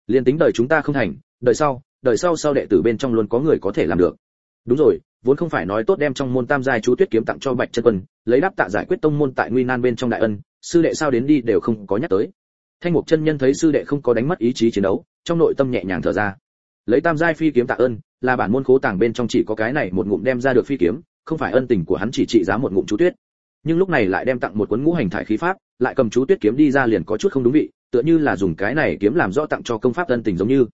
Liên tính đời chúng ta không thành đời sau đời sau sau đệ tử bên trong luôn có người có thể làm được. Đúng rồi, vốn không phải nói tốt đem trong môn tam giai chú tuyết kiếm tặng cho bạch chân quân, lấy đáp tạ giải quyết tông môn tại nguy nan bên trong đại ân, sư đệ sao đến đi đều không có nhắc tới. Thanh mục chân nhân thấy sư đệ không có đánh mất ý chí chiến đấu, trong nội tâm nhẹ nhàng thở ra. Lấy tam giai phi kiếm tạ ơn, là bản môn khố tàng bên trong chỉ có cái này một ngụm đem ra được phi kiếm, không phải ân tình của hắn chỉ trị giá một ngụm chú tuyết. Nhưng lúc này lại đem tặng một cuốn ngũ hành thải khí pháp, lại cầm chú tuyết kiếm đi ra liền có chút không đúng vị, tựa như là dùng cái này kiếm làm rõ tặng cho công pháp ân tình giống như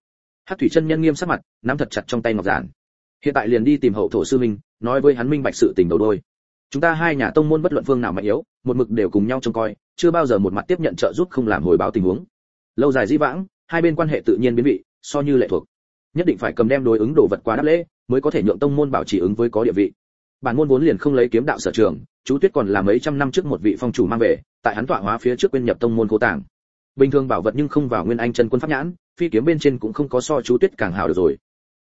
hát thủy chân nhân nghiêm sắc mặt, nắm thật chặt trong tay ngọc giản. Hiện tại liền đi tìm hậu thổ sư minh, nói với hắn minh bạch sự tình đầu đôi. Chúng ta hai nhà tông môn bất luận phương nào mạnh yếu, một mực đều cùng nhau trông coi, chưa bao giờ một mặt tiếp nhận trợ giúp không làm hồi báo tình huống. Lâu dài di vãng, hai bên quan hệ tự nhiên biến vị, so như lệ thuộc. Nhất định phải cầm đem đối ứng đồ vật qua đáp lễ, mới có thể nhượng tông môn bảo trì ứng với có địa vị. Bản môn vốn liền không lấy kiếm đạo sở trường, chú tuyết còn là mấy trăm năm trước một vị phong chủ mang về, tại hắn tọa hóa phía trước quên nhập tông môn cố tàng. Bình thường bảo vật nhưng không vào nguyên anh chân quân pháp nhãn phi kiếm bên trên cũng không có so chú tuyết càng hảo được rồi.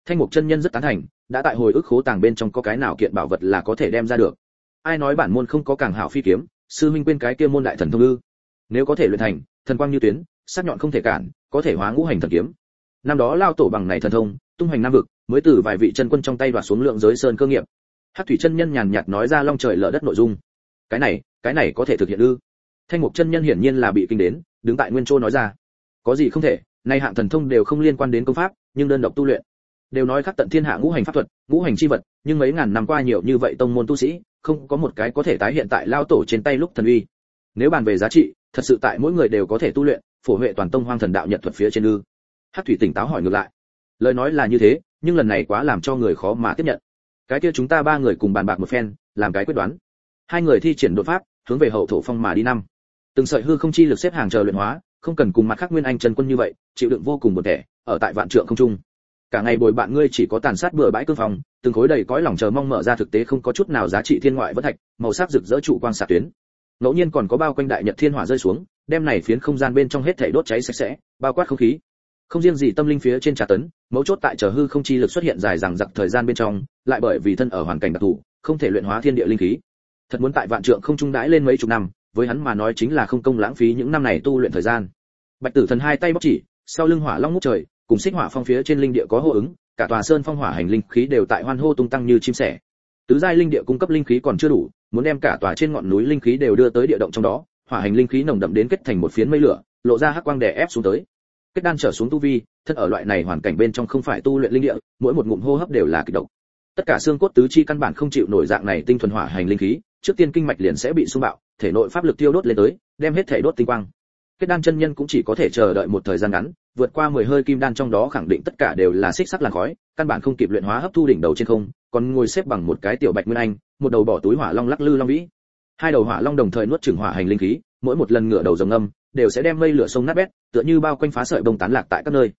Thanh mục chân nhân rất tán thành, đã tại hồi ức khố tàng bên trong có cái nào kiện bảo vật là có thể đem ra được. Ai nói bản môn không có càng hảo phi kiếm, sư minh quên cái kia môn đại thần thông ư? Nếu có thể luyện thành, thần quang như tuyến, sắc nhọn không thể cản, có thể hóa ngũ hành thần kiếm. Năm đó lao tổ bằng này thần thông, tung hoành nam vực, mới từ vài vị chân quân trong tay đoạt xuống lượng giới sơn cơ nghiệp. Hát thủy chân nhân nhàn nhạt nói ra long trời lở đất nội dung. Cái này cái này có thể thực hiện ư? Thanh mục chân nhân hiển nhiên là bị kinh đến, đứng tại nguyên châu nói ra. Có gì không thể nay hạng thần thông đều không liên quan đến công pháp, nhưng đơn độc tu luyện. Đều nói khắc tận thiên hạ ngũ hành pháp thuật, ngũ hành chi vật, nhưng mấy ngàn năm qua nhiều như vậy tông môn tu sĩ, không có một cái có thể tái hiện tại lao tổ trên tay lúc thần uy. Nếu bàn về giá trị, thật sự tại mỗi người đều có thể tu luyện, phổ huệ toàn tông hoang thần đạo nhật thuật phía trên ư. Hát thủy tỉnh táo hỏi ngược lại. Lời nói là như thế, nhưng lần này quá làm cho người khó mà tiếp nhận. Cái kia chúng ta ba người cùng bàn bạc một phen, làm cái quyết đoán. Hai người thi triển đột pháp, hướng về hậu thổ phong mà đi năm. Từng sợi hư không chi lực xếp hàng chờ luyện hóa không cần cùng mặt khác nguyên anh chân quân như vậy, chịu đựng vô cùng một thể ở tại vạn trượng không trung. Cả ngày bồi bạn ngươi chỉ có tàn sát bừa bãi cương phòng, từng khối đầy cõi lòng chờ mong mở ra thực tế không có chút nào giá trị thiên ngoại vẫn thạch, màu sắc rực rỡ trụ quang xạ tuyến. Ngẫu nhiên còn có bao quanh đại nhật thiên hỏa rơi xuống, đem này phiến không gian bên trong hết thảy đốt cháy sạch sẽ, bao quát không khí. Không riêng gì tâm linh phía trên trà tấn, mấu chốt tại chờ hư không chi lực xuất hiện dài dằng dặc thời gian bên trong, lại bởi vì thân ở hoàn cảnh đặc thù, không thể luyện hóa thiên địa linh khí. Thật muốn tại vạn trượng không trung đãi lên mấy chục năm, với hắn mà nói chính là không công lãng phí những năm này tu luyện thời gian bạch tử thần hai tay bóc chỉ, sau lưng hỏa long ngút trời, cùng xích hỏa phong phía trên linh địa có hô ứng, cả tòa sơn phong hỏa hành linh khí đều tại hoan hô tung tăng như chim sẻ. Tứ giai linh địa cung cấp linh khí còn chưa đủ, muốn đem cả tòa trên ngọn núi linh khí đều đưa tới địa động trong đó, hỏa hành linh khí nồng đậm đến kết thành một phiến mây lửa, lộ ra hắc quang đè ép xuống tới. Kết đan trở xuống tu vi, thân ở loại này hoàn cảnh bên trong không phải tu luyện linh địa, mỗi một ngụm hô hấp đều là kịch độc. Tất cả xương cốt tứ chi căn bản không chịu nổi dạng này tinh thuần hỏa hành linh khí, trước tiên kinh mạch liền sẽ bị xung bạo, thể nội pháp lực tiêu đốt lên tới, đem hết thể đốt tinh quang kết đan chân nhân cũng chỉ có thể chờ đợi một thời gian ngắn, vượt qua 10 hơi kim đan trong đó khẳng định tất cả đều là xích sắc làn khói, căn bản không kịp luyện hóa hấp thu đỉnh đầu trên không, còn ngồi xếp bằng một cái tiểu bạch nguyên anh, một đầu bỏ túi hỏa long lắc lư long vĩ. Hai đầu hỏa long đồng thời nuốt chửng hỏa hành linh khí, mỗi một lần ngửa đầu rồng âm đều sẽ đem mây lửa sông nát bét, tựa như bao quanh phá sợi bông tán lạc tại các nơi.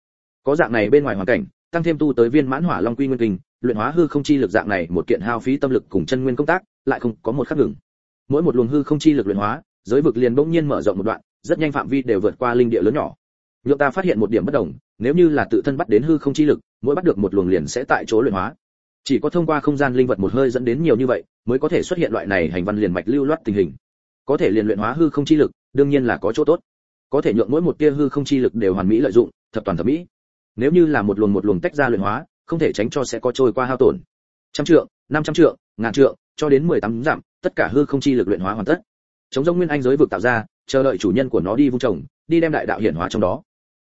Có dạng này bên ngoài hoàn cảnh, tăng thêm tu tới viên mãn hỏa long quy nguyên kinh, luyện hóa hư không chi lực dạng này một kiện hao phí tâm lực cùng chân nguyên công tác, lại không có một khắc ngừng. Mỗi một luồng hư không chi lực luyện hóa, giới vực liền bỗng nhiên mở rộng một đoạn rất nhanh phạm vi đều vượt qua linh địa lớn nhỏ. Nhượng ta phát hiện một điểm bất đồng, nếu như là tự thân bắt đến hư không chi lực, mỗi bắt được một luồng liền sẽ tại chỗ luyện hóa. Chỉ có thông qua không gian linh vật một hơi dẫn đến nhiều như vậy, mới có thể xuất hiện loại này hành văn liền mạch lưu loát tình hình. Có thể liền luyện hóa hư không chi lực, đương nhiên là có chỗ tốt. Có thể nhượng mỗi một tia hư không chi lực đều hoàn mỹ lợi dụng, thập toàn thập mỹ. Nếu như là một luồng một luồng tách ra luyện hóa, không thể tránh cho sẽ có trôi qua hao tổn. Trăm trượng, năm trăm trượng, ngàn trượng, cho đến mười tám giảm, tất cả hư không chi lực luyện hóa hoàn tất. Chống rỗng nguyên anh giới vực tạo ra chờ đợi chủ nhân của nó đi vung trồng, đi đem đại đạo hiển hóa trong đó.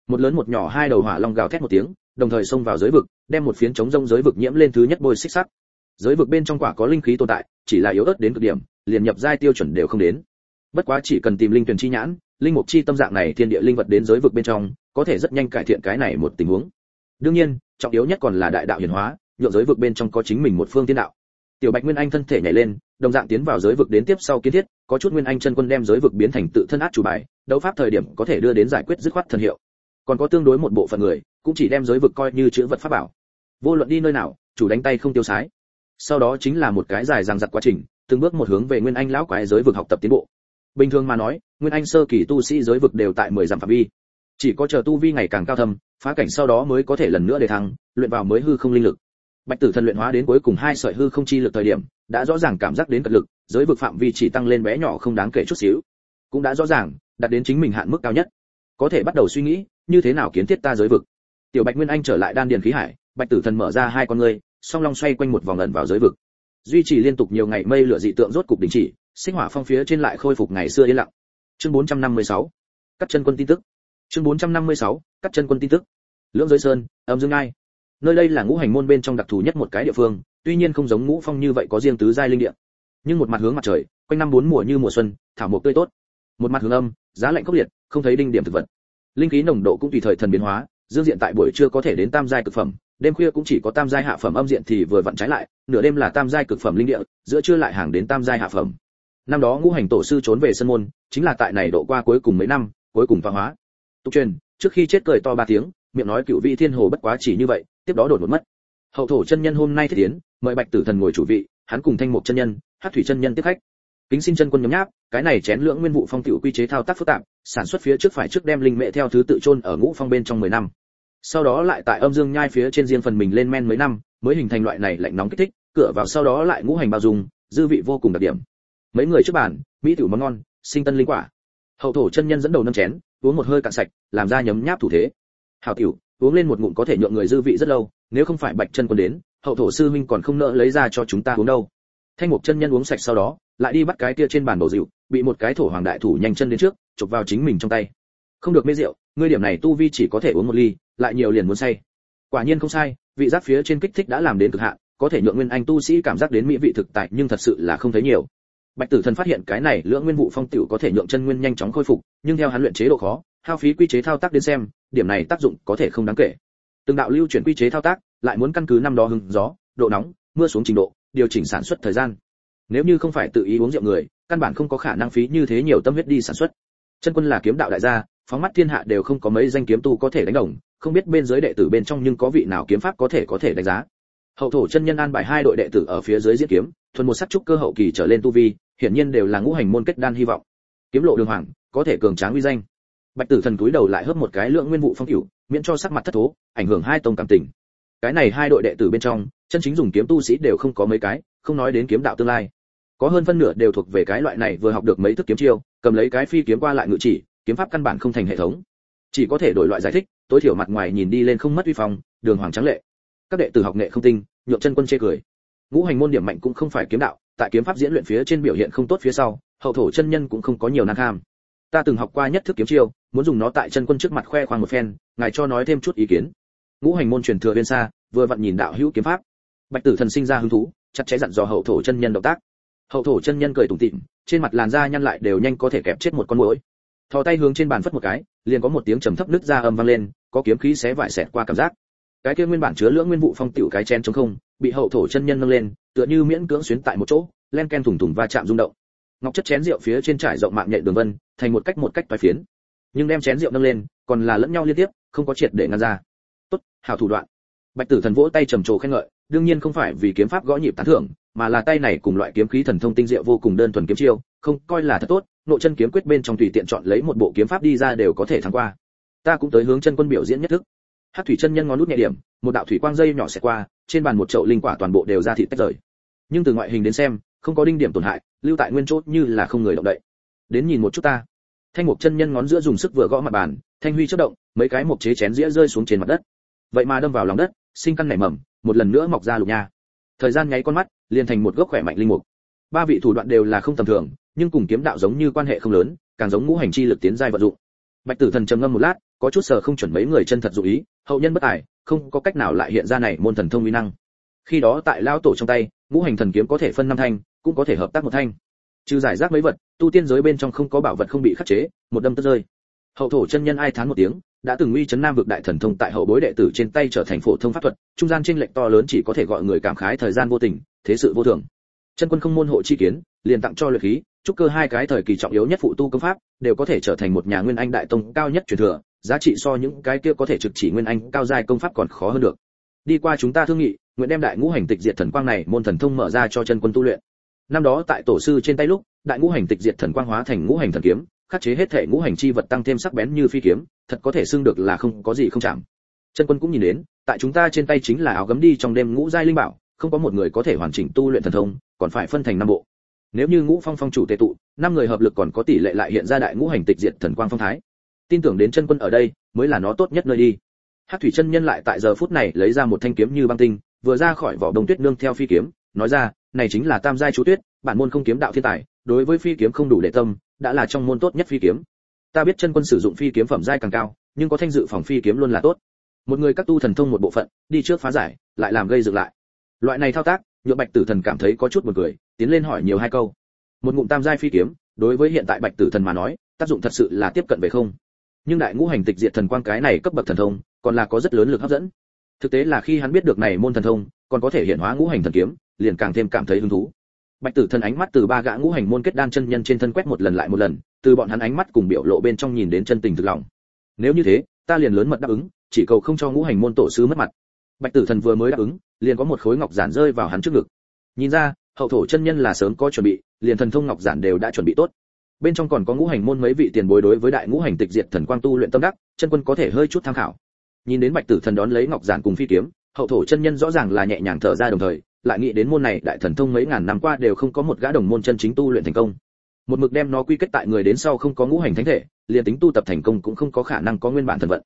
Một lớn một nhỏ hai đầu hỏa long gào thét một tiếng, đồng thời xông vào giới vực, đem một phiến chống rông giới vực nhiễm lên thứ nhất bôi xích sắt. Giới vực bên trong quả có linh khí tồn tại, chỉ là yếu ớt đến cực điểm, liền nhập giai tiêu chuẩn đều không đến. Bất quá chỉ cần tìm linh tuyển chi nhãn, linh mục chi tâm dạng này thiên địa linh vật đến giới vực bên trong, có thể rất nhanh cải thiện cái này một tình huống. Đương nhiên, trọng yếu nhất còn là đại đạo hiển hóa, nhượng giới vực bên trong có chính mình một phương tiên đạo. Tiểu bạch nguyên anh thân thể nhảy lên đồng dạng tiến vào giới vực đến tiếp sau kiến thiết, có chút nguyên anh chân quân đem giới vực biến thành tự thân át chủ bài, đấu pháp thời điểm có thể đưa đến giải quyết dứt khoát thần hiệu. Còn có tương đối một bộ phận người, cũng chỉ đem giới vực coi như chữ vật pháp bảo. Vô luận đi nơi nào, chủ đánh tay không tiêu sái. Sau đó chính là một cái dài dằng dặc quá trình, từng bước một hướng về nguyên anh lão quái giới vực học tập tiến bộ. Bình thường mà nói, nguyên anh sơ kỳ tu sĩ giới vực đều tại mười dặm phạm vi. Chỉ có chờ tu vi ngày càng cao thâm, phá cảnh sau đó mới có thể lần nữa để thăng, luyện vào mới hư không linh lực. Bạch tử thần luyện hóa đến cuối cùng hai sợi hư không chi lực thời điểm đã rõ ràng cảm giác đến cật lực, giới vực phạm vi chỉ tăng lên bé nhỏ không đáng kể chút xíu. Cũng đã rõ ràng, đạt đến chính mình hạn mức cao nhất. Có thể bắt đầu suy nghĩ, như thế nào kiến thiết ta giới vực. Tiểu bạch nguyên anh trở lại đan điền khí hải, bạch tử thần mở ra hai con ngươi, song long xoay quanh một vòng ẩn vào giới vực. Duy trì liên tục nhiều ngày mây lửa dị tượng rốt cục đình chỉ, sinh hỏa phong phía trên lại khôi phục ngày xưa yên lặng. Chương 456 cắt chân quân tin tức. Chương 456 cắt chân quân tin tức. Lưỡng giới sơn, âm dương ai. Nơi đây là ngũ hành môn bên trong đặc thù nhất một cái địa phương tuy nhiên không giống ngũ phong như vậy có riêng tứ giai linh địa. Nhưng một mặt hướng mặt trời, quanh năm bốn mùa như mùa xuân, thảo mộc tươi tốt. Một mặt hướng âm, giá lạnh khốc liệt, không thấy đinh điểm thực vật. Linh khí nồng độ cũng tùy thời thần biến hóa, dương diện tại buổi trưa có thể đến tam giai cực phẩm, đêm khuya cũng chỉ có tam giai hạ phẩm âm diện thì vừa vặn trái lại, nửa đêm là tam giai cực phẩm linh địa, giữa trưa lại hàng đến tam giai hạ phẩm. Năm đó ngũ hành tổ sư trốn về sân môn, chính là tại này độ qua cuối cùng mấy năm, cuối cùng thoái hóa. Tục truyền, trước khi chết cười to ba tiếng, miệng nói cựu vị thiên hồ bất quá chỉ như vậy, tiếp đó đột ngột mất hậu thổ chân nhân hôm nay thiết tiến, mời bạch tử thần ngồi chủ vị, hắn cùng thanh mục chân nhân hát thủy chân nhân tiếp khách. Kính xin chân quân nhấm nháp, cái này chén lưỡng nguyên vụ phong tiểu quy chế thao tác phức tạp, sản xuất phía trước phải trước đem linh mẹ theo thứ tự chôn ở ngũ phong bên trong 10 năm. Sau đó lại tại âm dương nhai phía trên riêng phần mình lên men mấy năm, mới hình thành loại này lạnh nóng kích thích, cửa vào sau đó lại ngũ hành bao dung, dư vị vô cùng đặc điểm. Mấy người trước bàn, mỹ tiểu món ngon, sinh tân linh quả. Hậu thổ chân nhân dẫn đầu nâng chén, uống một hơi cạn sạch, làm ra nhấm nháp thủ thế. Hảo tiểu, uống lên một ngụm có thể nhượng người dư vị rất lâu nếu không phải bạch chân quân đến, hậu thổ sư minh còn không nỡ lấy ra cho chúng ta uống đâu. Thanh mục chân nhân uống sạch sau đó, lại đi bắt cái kia trên bàn bầu rượu, bị một cái thổ hoàng đại thủ nhanh chân đến trước, chụp vào chính mình trong tay. Không được mê rượu, ngươi điểm này tu vi chỉ có thể uống một ly, lại nhiều liền muốn say. Quả nhiên không sai, vị giác phía trên kích thích đã làm đến cực hạn, có thể nhượng nguyên anh tu sĩ cảm giác đến mỹ vị thực tại nhưng thật sự là không thấy nhiều. Bạch tử thần phát hiện cái này lưỡng nguyên vụ phong tiểu có thể nhượng chân nguyên nhanh chóng khôi phục, nhưng theo hắn luyện chế độ khó, hao phí quy chế thao tác đến xem, điểm này tác dụng có thể không đáng kể từng đạo lưu chuyển quy chế thao tác, lại muốn căn cứ năm đó hứng gió, độ nóng, mưa xuống trình độ, điều chỉnh sản xuất thời gian. Nếu như không phải tự ý uống rượu người, căn bản không có khả năng phí như thế nhiều tâm huyết đi sản xuất. Chân quân là kiếm đạo đại gia, phóng mắt thiên hạ đều không có mấy danh kiếm tu có thể đánh đồng, không biết bên dưới đệ tử bên trong nhưng có vị nào kiếm pháp có thể có thể đánh giá. Hậu thổ chân nhân an bài hai đội đệ tử ở phía dưới diễn kiếm, thuần một sắc trúc cơ hậu kỳ trở lên tu vi, hiển nhiên đều là ngũ hành môn kết đan hy vọng. Kiếm lộ đường hoàng, có thể cường tráng uy danh. Bạch tử thần túi đầu lại hớp một cái lượng nguyên vụ phong cửu miễn cho sắc mặt thất thố, ảnh hưởng hai tông cảm tình. Cái này hai đội đệ tử bên trong, chân chính dùng kiếm tu sĩ đều không có mấy cái, không nói đến kiếm đạo tương lai. Có hơn phân nửa đều thuộc về cái loại này vừa học được mấy thức kiếm chiêu, cầm lấy cái phi kiếm qua lại ngự chỉ, kiếm pháp căn bản không thành hệ thống. Chỉ có thể đổi loại giải thích, tối thiểu mặt ngoài nhìn đi lên không mất uy phong, đường hoàng trắng lệ. Các đệ tử học nghệ không tinh, nhượng chân quân chê cười. Ngũ hành môn điểm mạnh cũng không phải kiếm đạo, tại kiếm pháp diễn luyện phía trên biểu hiện không tốt phía sau, hậu thổ chân nhân cũng không có nhiều năng ham ta từng học qua nhất thức kiếm chiêu muốn dùng nó tại chân quân trước mặt khoe khoang một phen, ngài cho nói thêm chút ý kiến. Ngũ hành môn truyền thừa bên xa, vừa vặn nhìn đạo hữu kiếm pháp. Bạch tử thần sinh ra hứng thú, chặt chẽ dặn dò hậu thổ chân nhân động tác. Hậu thổ chân nhân cười tủm tỉm, trên mặt làn da nhăn lại đều nhanh có thể kẹp chết một con muỗi. Thò tay hướng trên bàn phất một cái, liền có một tiếng trầm thấp nứt ra âm vang lên, có kiếm khí xé vải xẹt qua cảm giác. Cái kia nguyên bản chứa lưỡng nguyên vụ phong tiểu cái chén trống không, bị hậu thổ chân nhân nâng lên, tựa như miễn cưỡng xuyến tại một chỗ, len ken thủng thủng va chạm rung động. Ngọc chất chén rượu phía trên trải rộng mạng nhạy đường vân, thành một cách một cách toái phiến nhưng đem chén rượu nâng lên, còn là lẫn nhau liên tiếp, không có triệt để ngăn ra. Tốt, hảo thủ đoạn. Bạch tử thần vỗ tay trầm trồ khen ngợi, đương nhiên không phải vì kiếm pháp gõ nhịp tán thưởng, mà là tay này cùng loại kiếm khí thần thông tinh diệu vô cùng đơn thuần kiếm chiêu, không, coi là thật tốt, nội chân kiếm quyết bên trong tùy tiện chọn lấy một bộ kiếm pháp đi ra đều có thể thắng qua. Ta cũng tới hướng chân quân biểu diễn nhất thức. Hát thủy chân nhân ngón nút nhẹ điểm, một đạo thủy quang dây nhỏ sẽ qua, trên bàn một chậu linh quả toàn bộ đều ra thị tách rời. Nhưng từ ngoại hình đến xem, không có đinh điểm tổn hại, lưu tại nguyên chốt như là không người động đậy. Đến nhìn một chút ta thanh mục chân nhân ngón giữa dùng sức vừa gõ mặt bàn, thanh huy chớp động, mấy cái mục chế chén dĩa rơi xuống trên mặt đất. Vậy mà đâm vào lòng đất, sinh căn nảy mầm, một lần nữa mọc ra lục nha. Thời gian nháy con mắt, liền thành một gốc khỏe mạnh linh mục. Ba vị thủ đoạn đều là không tầm thường, nhưng cùng kiếm đạo giống như quan hệ không lớn, càng giống ngũ hành chi lực tiến giai vận dụng. Bạch tử thần trầm ngâm một lát, có chút sờ không chuẩn mấy người chân thật dụ ý, hậu nhân bất tài, không có cách nào lại hiện ra này môn thần thông uy năng. Khi đó tại lao tổ trong tay, ngũ hành thần kiếm có thể phân năm thanh, cũng có thể hợp tác một thanh. Trừ giải rác mấy vật tu tiên giới bên trong không có bảo vật không bị khắc chế, một đâm tất rơi. Hậu thổ chân nhân ai thán một tiếng, đã từng uy chấn nam vực đại thần thông tại hậu bối đệ tử trên tay trở thành phổ thông pháp thuật, trung gian chênh lệch to lớn chỉ có thể gọi người cảm khái thời gian vô tình, thế sự vô thường. Chân quân không môn hộ chi kiến, liền tặng cho luyện khí trúc cơ hai cái thời kỳ trọng yếu nhất phụ tu công pháp, đều có thể trở thành một nhà nguyên anh đại tông cao nhất truyền thừa, giá trị so những cái kia có thể trực chỉ nguyên anh cao giai công pháp còn khó hơn được. Đi qua chúng ta thương nghị, nguyện đem đại ngũ hành tịch diệt thần quang này môn thần thông mở ra cho chân quân tu luyện. Năm đó tại tổ sư trên tay lúc đại ngũ hành tịch diệt thần quang hóa thành ngũ hành thần kiếm, khắc chế hết thể ngũ hành chi vật tăng thêm sắc bén như phi kiếm, thật có thể xưng được là không có gì không chạm. Chân quân cũng nhìn đến, tại chúng ta trên tay chính là áo gấm đi trong đêm ngũ giai linh bảo, không có một người có thể hoàn chỉnh tu luyện thần thông, còn phải phân thành năm bộ. Nếu như ngũ phong phong chủ tề tụ, năm người hợp lực còn có tỷ lệ lại hiện ra đại ngũ hành tịch diệt thần quang phong thái. Tin tưởng đến chân quân ở đây, mới là nó tốt nhất nơi đi. Hát thủy chân nhân lại tại giờ phút này lấy ra một thanh kiếm như băng tinh, vừa ra khỏi vỏ đông tuyết nương theo phi kiếm, nói ra, này chính là tam giai chú tuyết, bản môn không kiếm đạo thiên tài đối với phi kiếm không đủ để tâm, đã là trong môn tốt nhất phi kiếm. Ta biết chân quân sử dụng phi kiếm phẩm giai càng cao, nhưng có thanh dự phòng phi kiếm luôn là tốt. Một người các tu thần thông một bộ phận, đi trước phá giải, lại làm gây dựng lại. Loại này thao tác, nhượng bạch tử thần cảm thấy có chút buồn cười, tiến lên hỏi nhiều hai câu. Một ngụm tam giai phi kiếm, đối với hiện tại bạch tử thần mà nói, tác dụng thật sự là tiếp cận về không. Nhưng đại ngũ hành tịch diệt thần quang cái này cấp bậc thần thông, còn là có rất lớn lực hấp dẫn. Thực tế là khi hắn biết được này môn thần thông, còn có thể hiện hóa ngũ hành thần kiếm, liền càng thêm cảm thấy hứng thú bạch tử thần ánh mắt từ ba gã ngũ hành môn kết đan chân nhân trên thân quét một lần lại một lần, từ bọn hắn ánh mắt cùng biểu lộ bên trong nhìn đến chân tình thực lòng. Nếu như thế, ta liền lớn mật đáp ứng, chỉ cầu không cho ngũ hành môn tổ sư mất mặt. Bạch tử thần vừa mới đáp ứng, liền có một khối ngọc giản rơi vào hắn trước ngực. Nhìn ra, hậu thổ chân nhân là sớm có chuẩn bị, liền thần thông ngọc giản đều đã chuẩn bị tốt. Bên trong còn có ngũ hành môn mấy vị tiền bối đối với đại ngũ hành tịch diệt thần quang tu luyện tâm đắc, chân quân có thể hơi chút tham khảo. Nhìn đến bạch tử thần đón lấy ngọc giản cùng phi kiếm, hậu thổ chân nhân rõ ràng là nhẹ nhàng thở ra đồng thời lại nghĩ đến môn này đại thần thông mấy ngàn năm qua đều không có một gã đồng môn chân chính tu luyện thành công. Một mực đem nó quy kết tại người đến sau không có ngũ hành thánh thể, liền tính tu tập thành công cũng không có khả năng có nguyên bản thần vận.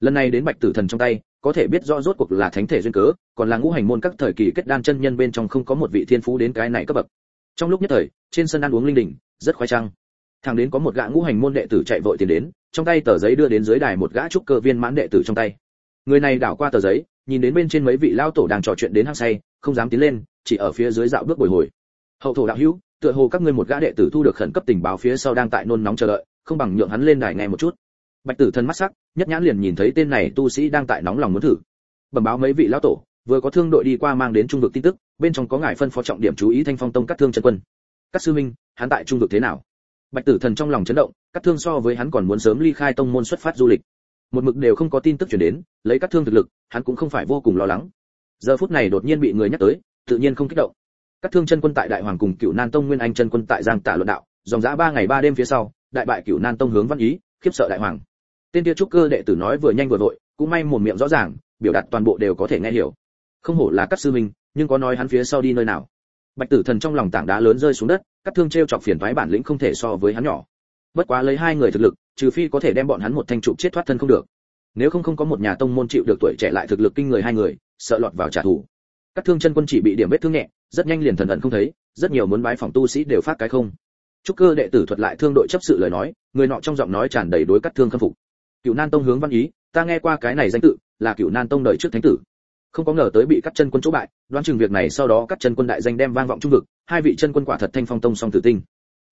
Lần này đến bạch tử thần trong tay, có thể biết rõ rốt cuộc là thánh thể duyên cớ, còn là ngũ hành môn các thời kỳ kết đan chân nhân bên trong không có một vị thiên phú đến cái này cấp bậc. Trong lúc nhất thời, trên sân ăn uống linh đình, rất khoái trăng. Thằng đến có một gã ngũ hành môn đệ tử chạy vội tiền đến, trong tay tờ giấy đưa đến dưới đài một gã trúc cơ viên mãn đệ tử trong tay. Người này đảo qua tờ giấy, nhìn đến bên trên mấy vị lao tổ đang trò chuyện đến hăng say không dám tiến lên, chỉ ở phía dưới dạo bước bồi hồi. Hậu thổ đạo hữu, tựa hồ các ngươi một gã đệ tử thu được khẩn cấp tình báo phía sau đang tại nôn nóng chờ đợi, không bằng nhượng hắn lên đài nghe một chút. Bạch tử thần mắt sắc, nhất nhãn liền nhìn thấy tên này tu sĩ đang tại nóng lòng muốn thử. Bẩm báo mấy vị lão tổ, vừa có thương đội đi qua mang đến trung vực tin tức, bên trong có ngài phân phó trọng điểm chú ý thanh phong tông cắt thương chân quân. Các sư minh, hắn tại trung vực thế nào? Bạch tử thần trong lòng chấn động cắt thương so với hắn còn muốn sớm ly khai tông môn xuất phát du lịch. Một mực đều không có tin tức chuyển đến, lấy cắt thương thực lực, hắn cũng không phải vô cùng lo lắng giờ phút này đột nhiên bị người nhắc tới, tự nhiên không kích động. Cắt thương chân quân tại đại hoàng cùng cựu nan tông nguyên anh chân quân tại giang tả luận đạo, dòng dã ba ngày ba đêm phía sau, đại bại cựu nan tông hướng văn ý, khiếp sợ đại hoàng. Tên kia trúc cơ đệ tử nói vừa nhanh vừa vội, cũng may một miệng rõ ràng, biểu đạt toàn bộ đều có thể nghe hiểu. Không hổ là các sư minh nhưng có nói hắn phía sau đi nơi nào. Bạch tử thần trong lòng tảng đá lớn rơi xuống đất cắt thương treo chọc phiền toái bản lĩnh không thể so với hắn nhỏ. Bất quá lấy hai người thực lực, trừ phi có thể đem bọn hắn một thanh trụ chết thoát thân không được nếu không không có một nhà tông môn chịu được tuổi trẻ lại thực lực kinh người hai người, sợ lọt vào trả thù. Các thương chân quân chỉ bị điểm vết thương nhẹ, rất nhanh liền thần ẩn không thấy, rất nhiều muốn bái phòng tu sĩ đều phát cái không. Trúc cơ đệ tử thuật lại thương đội chấp sự lời nói, người nọ trong giọng nói tràn đầy đối cắt thương khâm phục. Cựu nan tông hướng văn ý, ta nghe qua cái này danh tự, là cựu nan tông đời trước thánh tử. Không có ngờ tới bị cắt chân quân chỗ bại, đoán chừng việc này sau đó cắt chân quân đại danh đem vang vọng trung vực, hai vị chân quân quả thật thanh phong tông song tử tinh.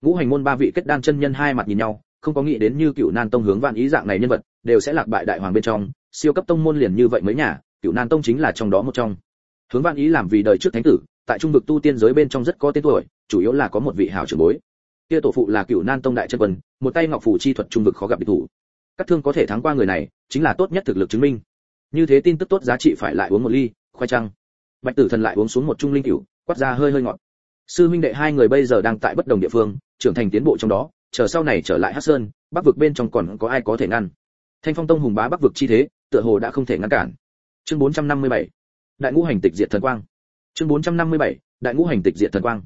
Ngũ hành môn ba vị kết đan chân nhân hai mặt nhìn nhau không có nghĩ đến như cựu nan tông hướng vạn ý dạng này nhân vật, đều sẽ lạc bại đại hoàng bên trong, siêu cấp tông môn liền như vậy mấy nhà, cựu nan tông chính là trong đó một trong. Hướng vạn ý làm vì đời trước thánh tử, tại trung vực tu tiên giới bên trong rất có tên tuổi, chủ yếu là có một vị hảo trưởng bối. Kia tổ phụ là cựu nan tông đại chân quân, một tay ngọc phủ chi thuật trung vực khó gặp địch thủ. Các thương có thể thắng qua người này, chính là tốt nhất thực lực chứng minh. Như thế tin tức tốt giá trị phải lại uống một ly, khoai trăng bạch tử thần lại uống xuống một trung linh cửu, quát ra hơi hơi ngọt. Sư huynh đệ hai người bây giờ đang tại bất đồng địa phương, trưởng thành tiến bộ trong đó chờ sau này trở lại hắc sơn, bắc vực bên trong còn có ai có thể ngăn. Thanh phong tông hùng bá bắc vực chi thế, tựa hồ đã không thể ngăn cản. Chương 457 đại ngũ hành tịch diệt thần quang. Chương 457 đại ngũ hành tịch diệt thần quang.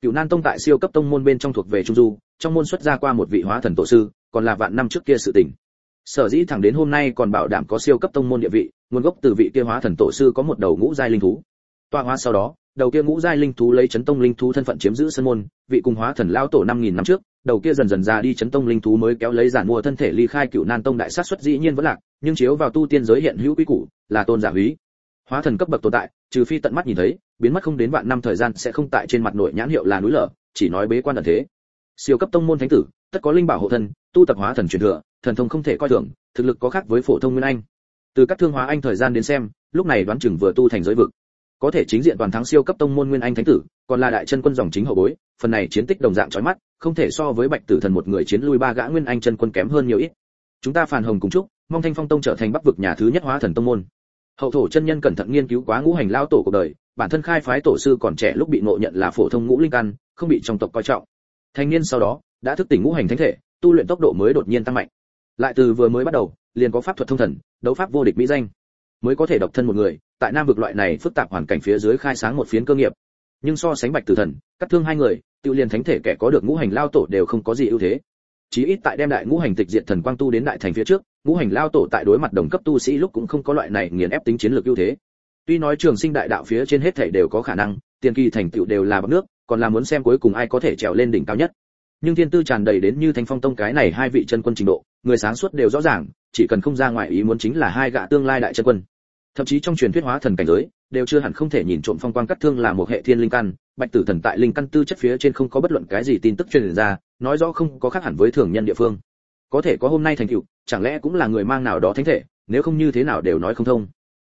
Cựu nan tông tại siêu cấp tông môn bên trong thuộc về trung du, trong môn xuất ra qua một vị hóa thần tổ sư, còn là vạn năm trước kia sự tình. Sở dĩ thẳng đến hôm nay còn bảo đảm có siêu cấp tông môn địa vị, nguồn gốc từ vị kia hóa thần tổ sư có một đầu ngũ giai linh thú. Toa hóa sau đó, đầu kia ngũ giai linh thú lấy chấn tông linh thú thân phận chiếm giữ sân môn, vị cùng hóa thần lao tổ năm nghìn năm trước đầu kia dần dần ra đi chấn tông linh thú mới kéo lấy giản mua thân thể ly khai cựu nan tông đại sát xuất dĩ nhiên vẫn lạc, nhưng chiếu vào tu tiên giới hiện hữu quy củ, là tôn giả húy. Hóa thần cấp bậc tồn tại, trừ phi tận mắt nhìn thấy, biến mất không đến vạn năm thời gian sẽ không tại trên mặt nội nhãn hiệu là núi lở, chỉ nói bế quan ẩn thế. Siêu cấp tông môn thánh tử, tất có linh bảo hộ thân, tu tập hóa thần truyền thừa, thần thông không thể coi thường, thực lực có khác với phổ thông nguyên anh. Từ các thương hóa anh thời gian đến xem, lúc này đoán chừng vừa tu thành giới vực. Có thể chính diện toàn thắng siêu cấp tông môn nguyên anh thánh tử, còn là đại chân quân dòng chính hậu bối phần này chiến tích đồng dạng chói mắt, không thể so với bạch tử thần một người chiến lui ba gã nguyên anh chân quân kém hơn nhiều ít. Chúng ta phản hồng cùng chúc, mong thanh phong tông trở thành bắc vực nhà thứ nhất hóa thần tông môn. Hậu thổ chân nhân cẩn thận nghiên cứu quá ngũ hành lao tổ cuộc đời, bản thân khai phái tổ sư còn trẻ lúc bị ngộ nhận là phổ thông ngũ linh căn, không bị trong tộc coi trọng. Thanh niên sau đó, đã thức tỉnh ngũ hành thánh thể, tu luyện tốc độ mới đột nhiên tăng mạnh. Lại từ vừa mới bắt đầu, liền có pháp thuật thông thần, đấu pháp vô địch mỹ danh. Mới có thể độc thân một người, tại nam vực loại này phức tạp hoàn cảnh phía dưới khai sáng một phiến cơ nghiệp nhưng so sánh bạch tử thần cắt thương hai người tự liền thánh thể kẻ có được ngũ hành lao tổ đều không có gì ưu thế. Chí ít tại đem đại ngũ hành tịch diện thần quang tu đến đại thành phía trước, ngũ hành lao tổ tại đối mặt đồng cấp tu sĩ lúc cũng không có loại này nghiền ép tính chiến lược ưu thế. Tuy nói trường sinh đại đạo phía trên hết thể đều có khả năng, tiền kỳ thành tựu đều là bằng nước, còn là muốn xem cuối cùng ai có thể trèo lên đỉnh cao nhất. Nhưng thiên tư tràn đầy đến như thanh phong tông cái này hai vị chân quân trình độ, người sáng suốt đều rõ ràng, chỉ cần không ra ngoài ý muốn chính là hai gã tương lai đại chân quân. Thậm chí trong truyền thuyết hóa thần cảnh giới đều chưa hẳn không thể nhìn trộm phong quang cắt thương là một hệ thiên linh căn, bạch tử thần tại linh căn tư chất phía trên không có bất luận cái gì tin tức truyền ra, nói rõ không có khác hẳn với thường nhân địa phương. Có thể có hôm nay thành tựu, chẳng lẽ cũng là người mang nào đó thánh thể, nếu không như thế nào đều nói không thông.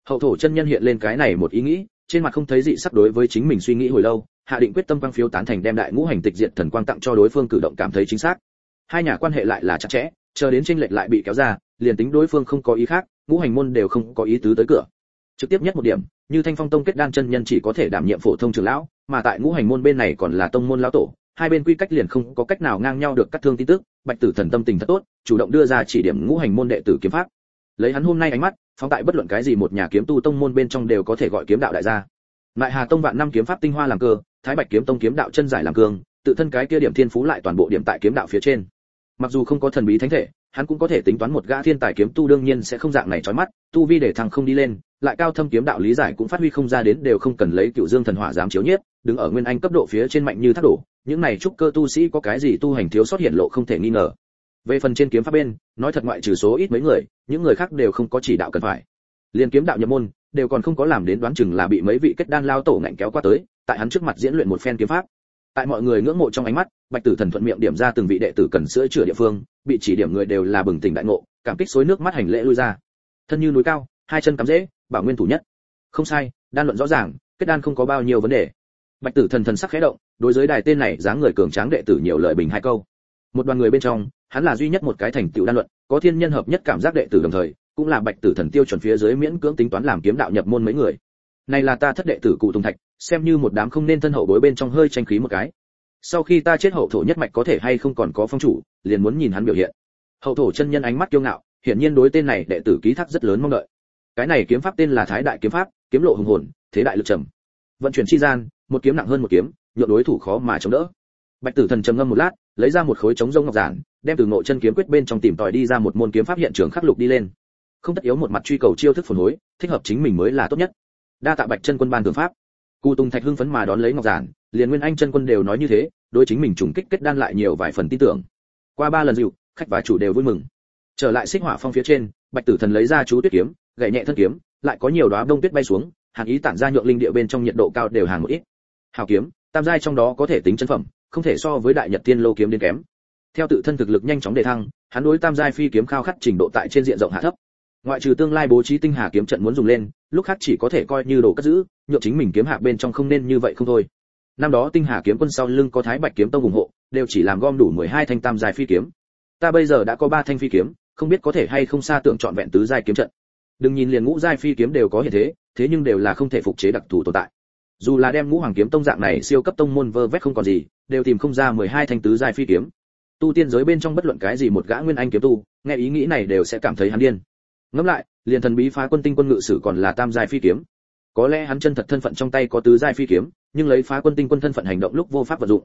Hậu thổ chân nhân hiện lên cái này một ý nghĩ, trên mặt không thấy dị sắc đối với chính mình suy nghĩ hồi lâu, hạ định quyết tâm quang phiếu tán thành đem đại ngũ hành tịch diệt thần quang tặng cho đối phương cử động cảm thấy chính xác. Hai nhà quan hệ lại là chặt chẽ, chờ đến tranh lệch lại bị kéo ra, liền tính đối phương không có ý khác, ngũ hành môn đều không có ý tứ tới cửa. Trực tiếp nhất một điểm như thanh phong tông kết đan chân nhân chỉ có thể đảm nhiệm phổ thông trưởng lão mà tại ngũ hành môn bên này còn là tông môn lão tổ hai bên quy cách liền không có cách nào ngang nhau được cắt thương tin tức bạch tử thần tâm tình thật tốt chủ động đưa ra chỉ điểm ngũ hành môn đệ tử kiếm pháp lấy hắn hôm nay ánh mắt phóng tại bất luận cái gì một nhà kiếm tu tông môn bên trong đều có thể gọi kiếm đạo đại gia Mại Hà Tông vạn năm kiếm pháp tinh hoa làm cơ, Thái Bạch kiếm tông kiếm đạo chân giải làm cương, tự thân cái kia điểm thiên phú lại toàn bộ điểm tại kiếm đạo phía trên. Mặc dù không có thần bí thánh thể, hắn cũng có thể tính toán một gã thiên tài kiếm tu đương nhiên sẽ không dạng này chói mắt, tu vi để thằng không đi lên, lại cao thâm kiếm đạo lý giải cũng phát huy không ra đến đều không cần lấy Cựu Dương thần hỏa dám chiếu nhiếp, đứng ở nguyên anh cấp độ phía trên mạnh như thác đổ, những này trúc cơ tu sĩ có cái gì tu hành thiếu sót hiện lộ không thể nghi ngờ. Về phần trên kiếm pháp bên, nói thật ngoại trừ số ít mấy người, những người khác đều không có chỉ đạo cần phải. Liên kiếm đạo nhập môn, đều còn không có làm đến đoán chừng là bị mấy vị kết đan lao tổ ngạnh kéo qua tới, tại hắn trước mặt diễn luyện một phen kiếm pháp. Tại mọi người ngưỡng mộ trong ánh mắt, Bạch Tử Thần thuận miệng điểm ra từng vị đệ tử cần sữa chữa địa phương, bị chỉ điểm người đều là bừng tỉnh đại ngộ, cảm kích xối nước mắt hành lễ lui ra. Thân như núi cao, hai chân cắm dễ, bảo nguyên thủ nhất. Không sai, đan luận rõ ràng, kết đan không có bao nhiêu vấn đề. Bạch Tử Thần thần sắc khẽ động, đối với đài tên này dáng người cường tráng đệ tử nhiều lời bình hai câu. Một đoàn người bên trong, hắn là duy nhất một cái thành tựu đan luận, có thiên nhân hợp nhất cảm giác đệ tử đồng thời, cũng là bạch tử thần tiêu chuẩn phía dưới miễn cưỡng tính toán làm kiếm đạo nhập môn mấy người này là ta thất đệ tử cụ tùng thạch xem như một đám không nên thân hậu bối bên trong hơi tranh khí một cái sau khi ta chết hậu thổ nhất mạch có thể hay không còn có phong chủ liền muốn nhìn hắn biểu hiện hậu thổ chân nhân ánh mắt kiêu ngạo hiển nhiên đối tên này đệ tử ký thác rất lớn mong đợi cái này kiếm pháp tên là thái đại kiếm pháp, kiếm lộ hùng hồn, thế đại lực trầm. Vận chuyển chi gian, một kiếm nặng hơn một kiếm, nhượng đối thủ khó mà chống đỡ. Bạch tử thần trầm ngâm một lát, lấy ra một khối chống rông ngọc giản, đem từ ngộ chân kiếm quyết bên trong tìm tòi đi ra một môn kiếm pháp hiện trường khắc lục đi lên. Không tất yếu một mặt truy cầu chiêu thức phồn hối, thích hợp chính mình mới là tốt nhất. Đa tạ bạch chân quân ban thượng pháp. Cụ tùng thạch hưng phấn mà đón lấy ngọc giản, liền nguyên anh chân quân đều nói như thế, đối chính mình trùng kích kết đan lại nhiều vài phần tin tưởng. Qua ba lần dịu, khách và chủ đều vui mừng. Trở lại xích hỏa phong phía trên, bạch tử thần lấy ra chú tuyết kiếm gậy nhẹ thân kiếm, lại có nhiều đóa đông tuyết bay xuống, hàn ý tản ra nhượng linh địa bên trong nhiệt độ cao đều hàng một ít. Hào kiếm, tam giai trong đó có thể tính chân phẩm, không thể so với đại nhật tiên lô kiếm đến kém. Theo tự thân thực lực nhanh chóng đề thăng, hắn đối tam giai phi kiếm khao khát trình độ tại trên diện rộng hạ thấp. Ngoại trừ tương lai bố trí tinh hà kiếm trận muốn dùng lên, lúc khác chỉ có thể coi như đồ cất giữ, nhượng chính mình kiếm hạ bên trong không nên như vậy không thôi. Năm đó tinh hà kiếm quân sau lưng có thái bạch kiếm tông ủng hộ, đều chỉ làm gom đủ 12 thanh tam giai phi kiếm. Ta bây giờ đã có ba thanh phi kiếm, không biết có thể hay không xa tượng chọn vẹn tứ giai kiếm trận đừng nhìn liền ngũ giai phi kiếm đều có hiện thế thế nhưng đều là không thể phục chế đặc thù tồn tại. Dù là đem ngũ hoàng kiếm tông dạng này siêu cấp tông môn vơ vét không còn gì, đều tìm không ra 12 thanh tứ giai phi kiếm. Tu tiên giới bên trong bất luận cái gì một gã nguyên anh kiếm tu, nghe ý nghĩ này đều sẽ cảm thấy hắn điên. Ngẫm lại, liền thần bí phá quân tinh quân ngự sử còn là tam giai phi kiếm. Có lẽ hắn chân thật thân phận trong tay có tứ giai phi kiếm, nhưng lấy phá quân tinh quân thân phận hành động lúc vô pháp vận dụng.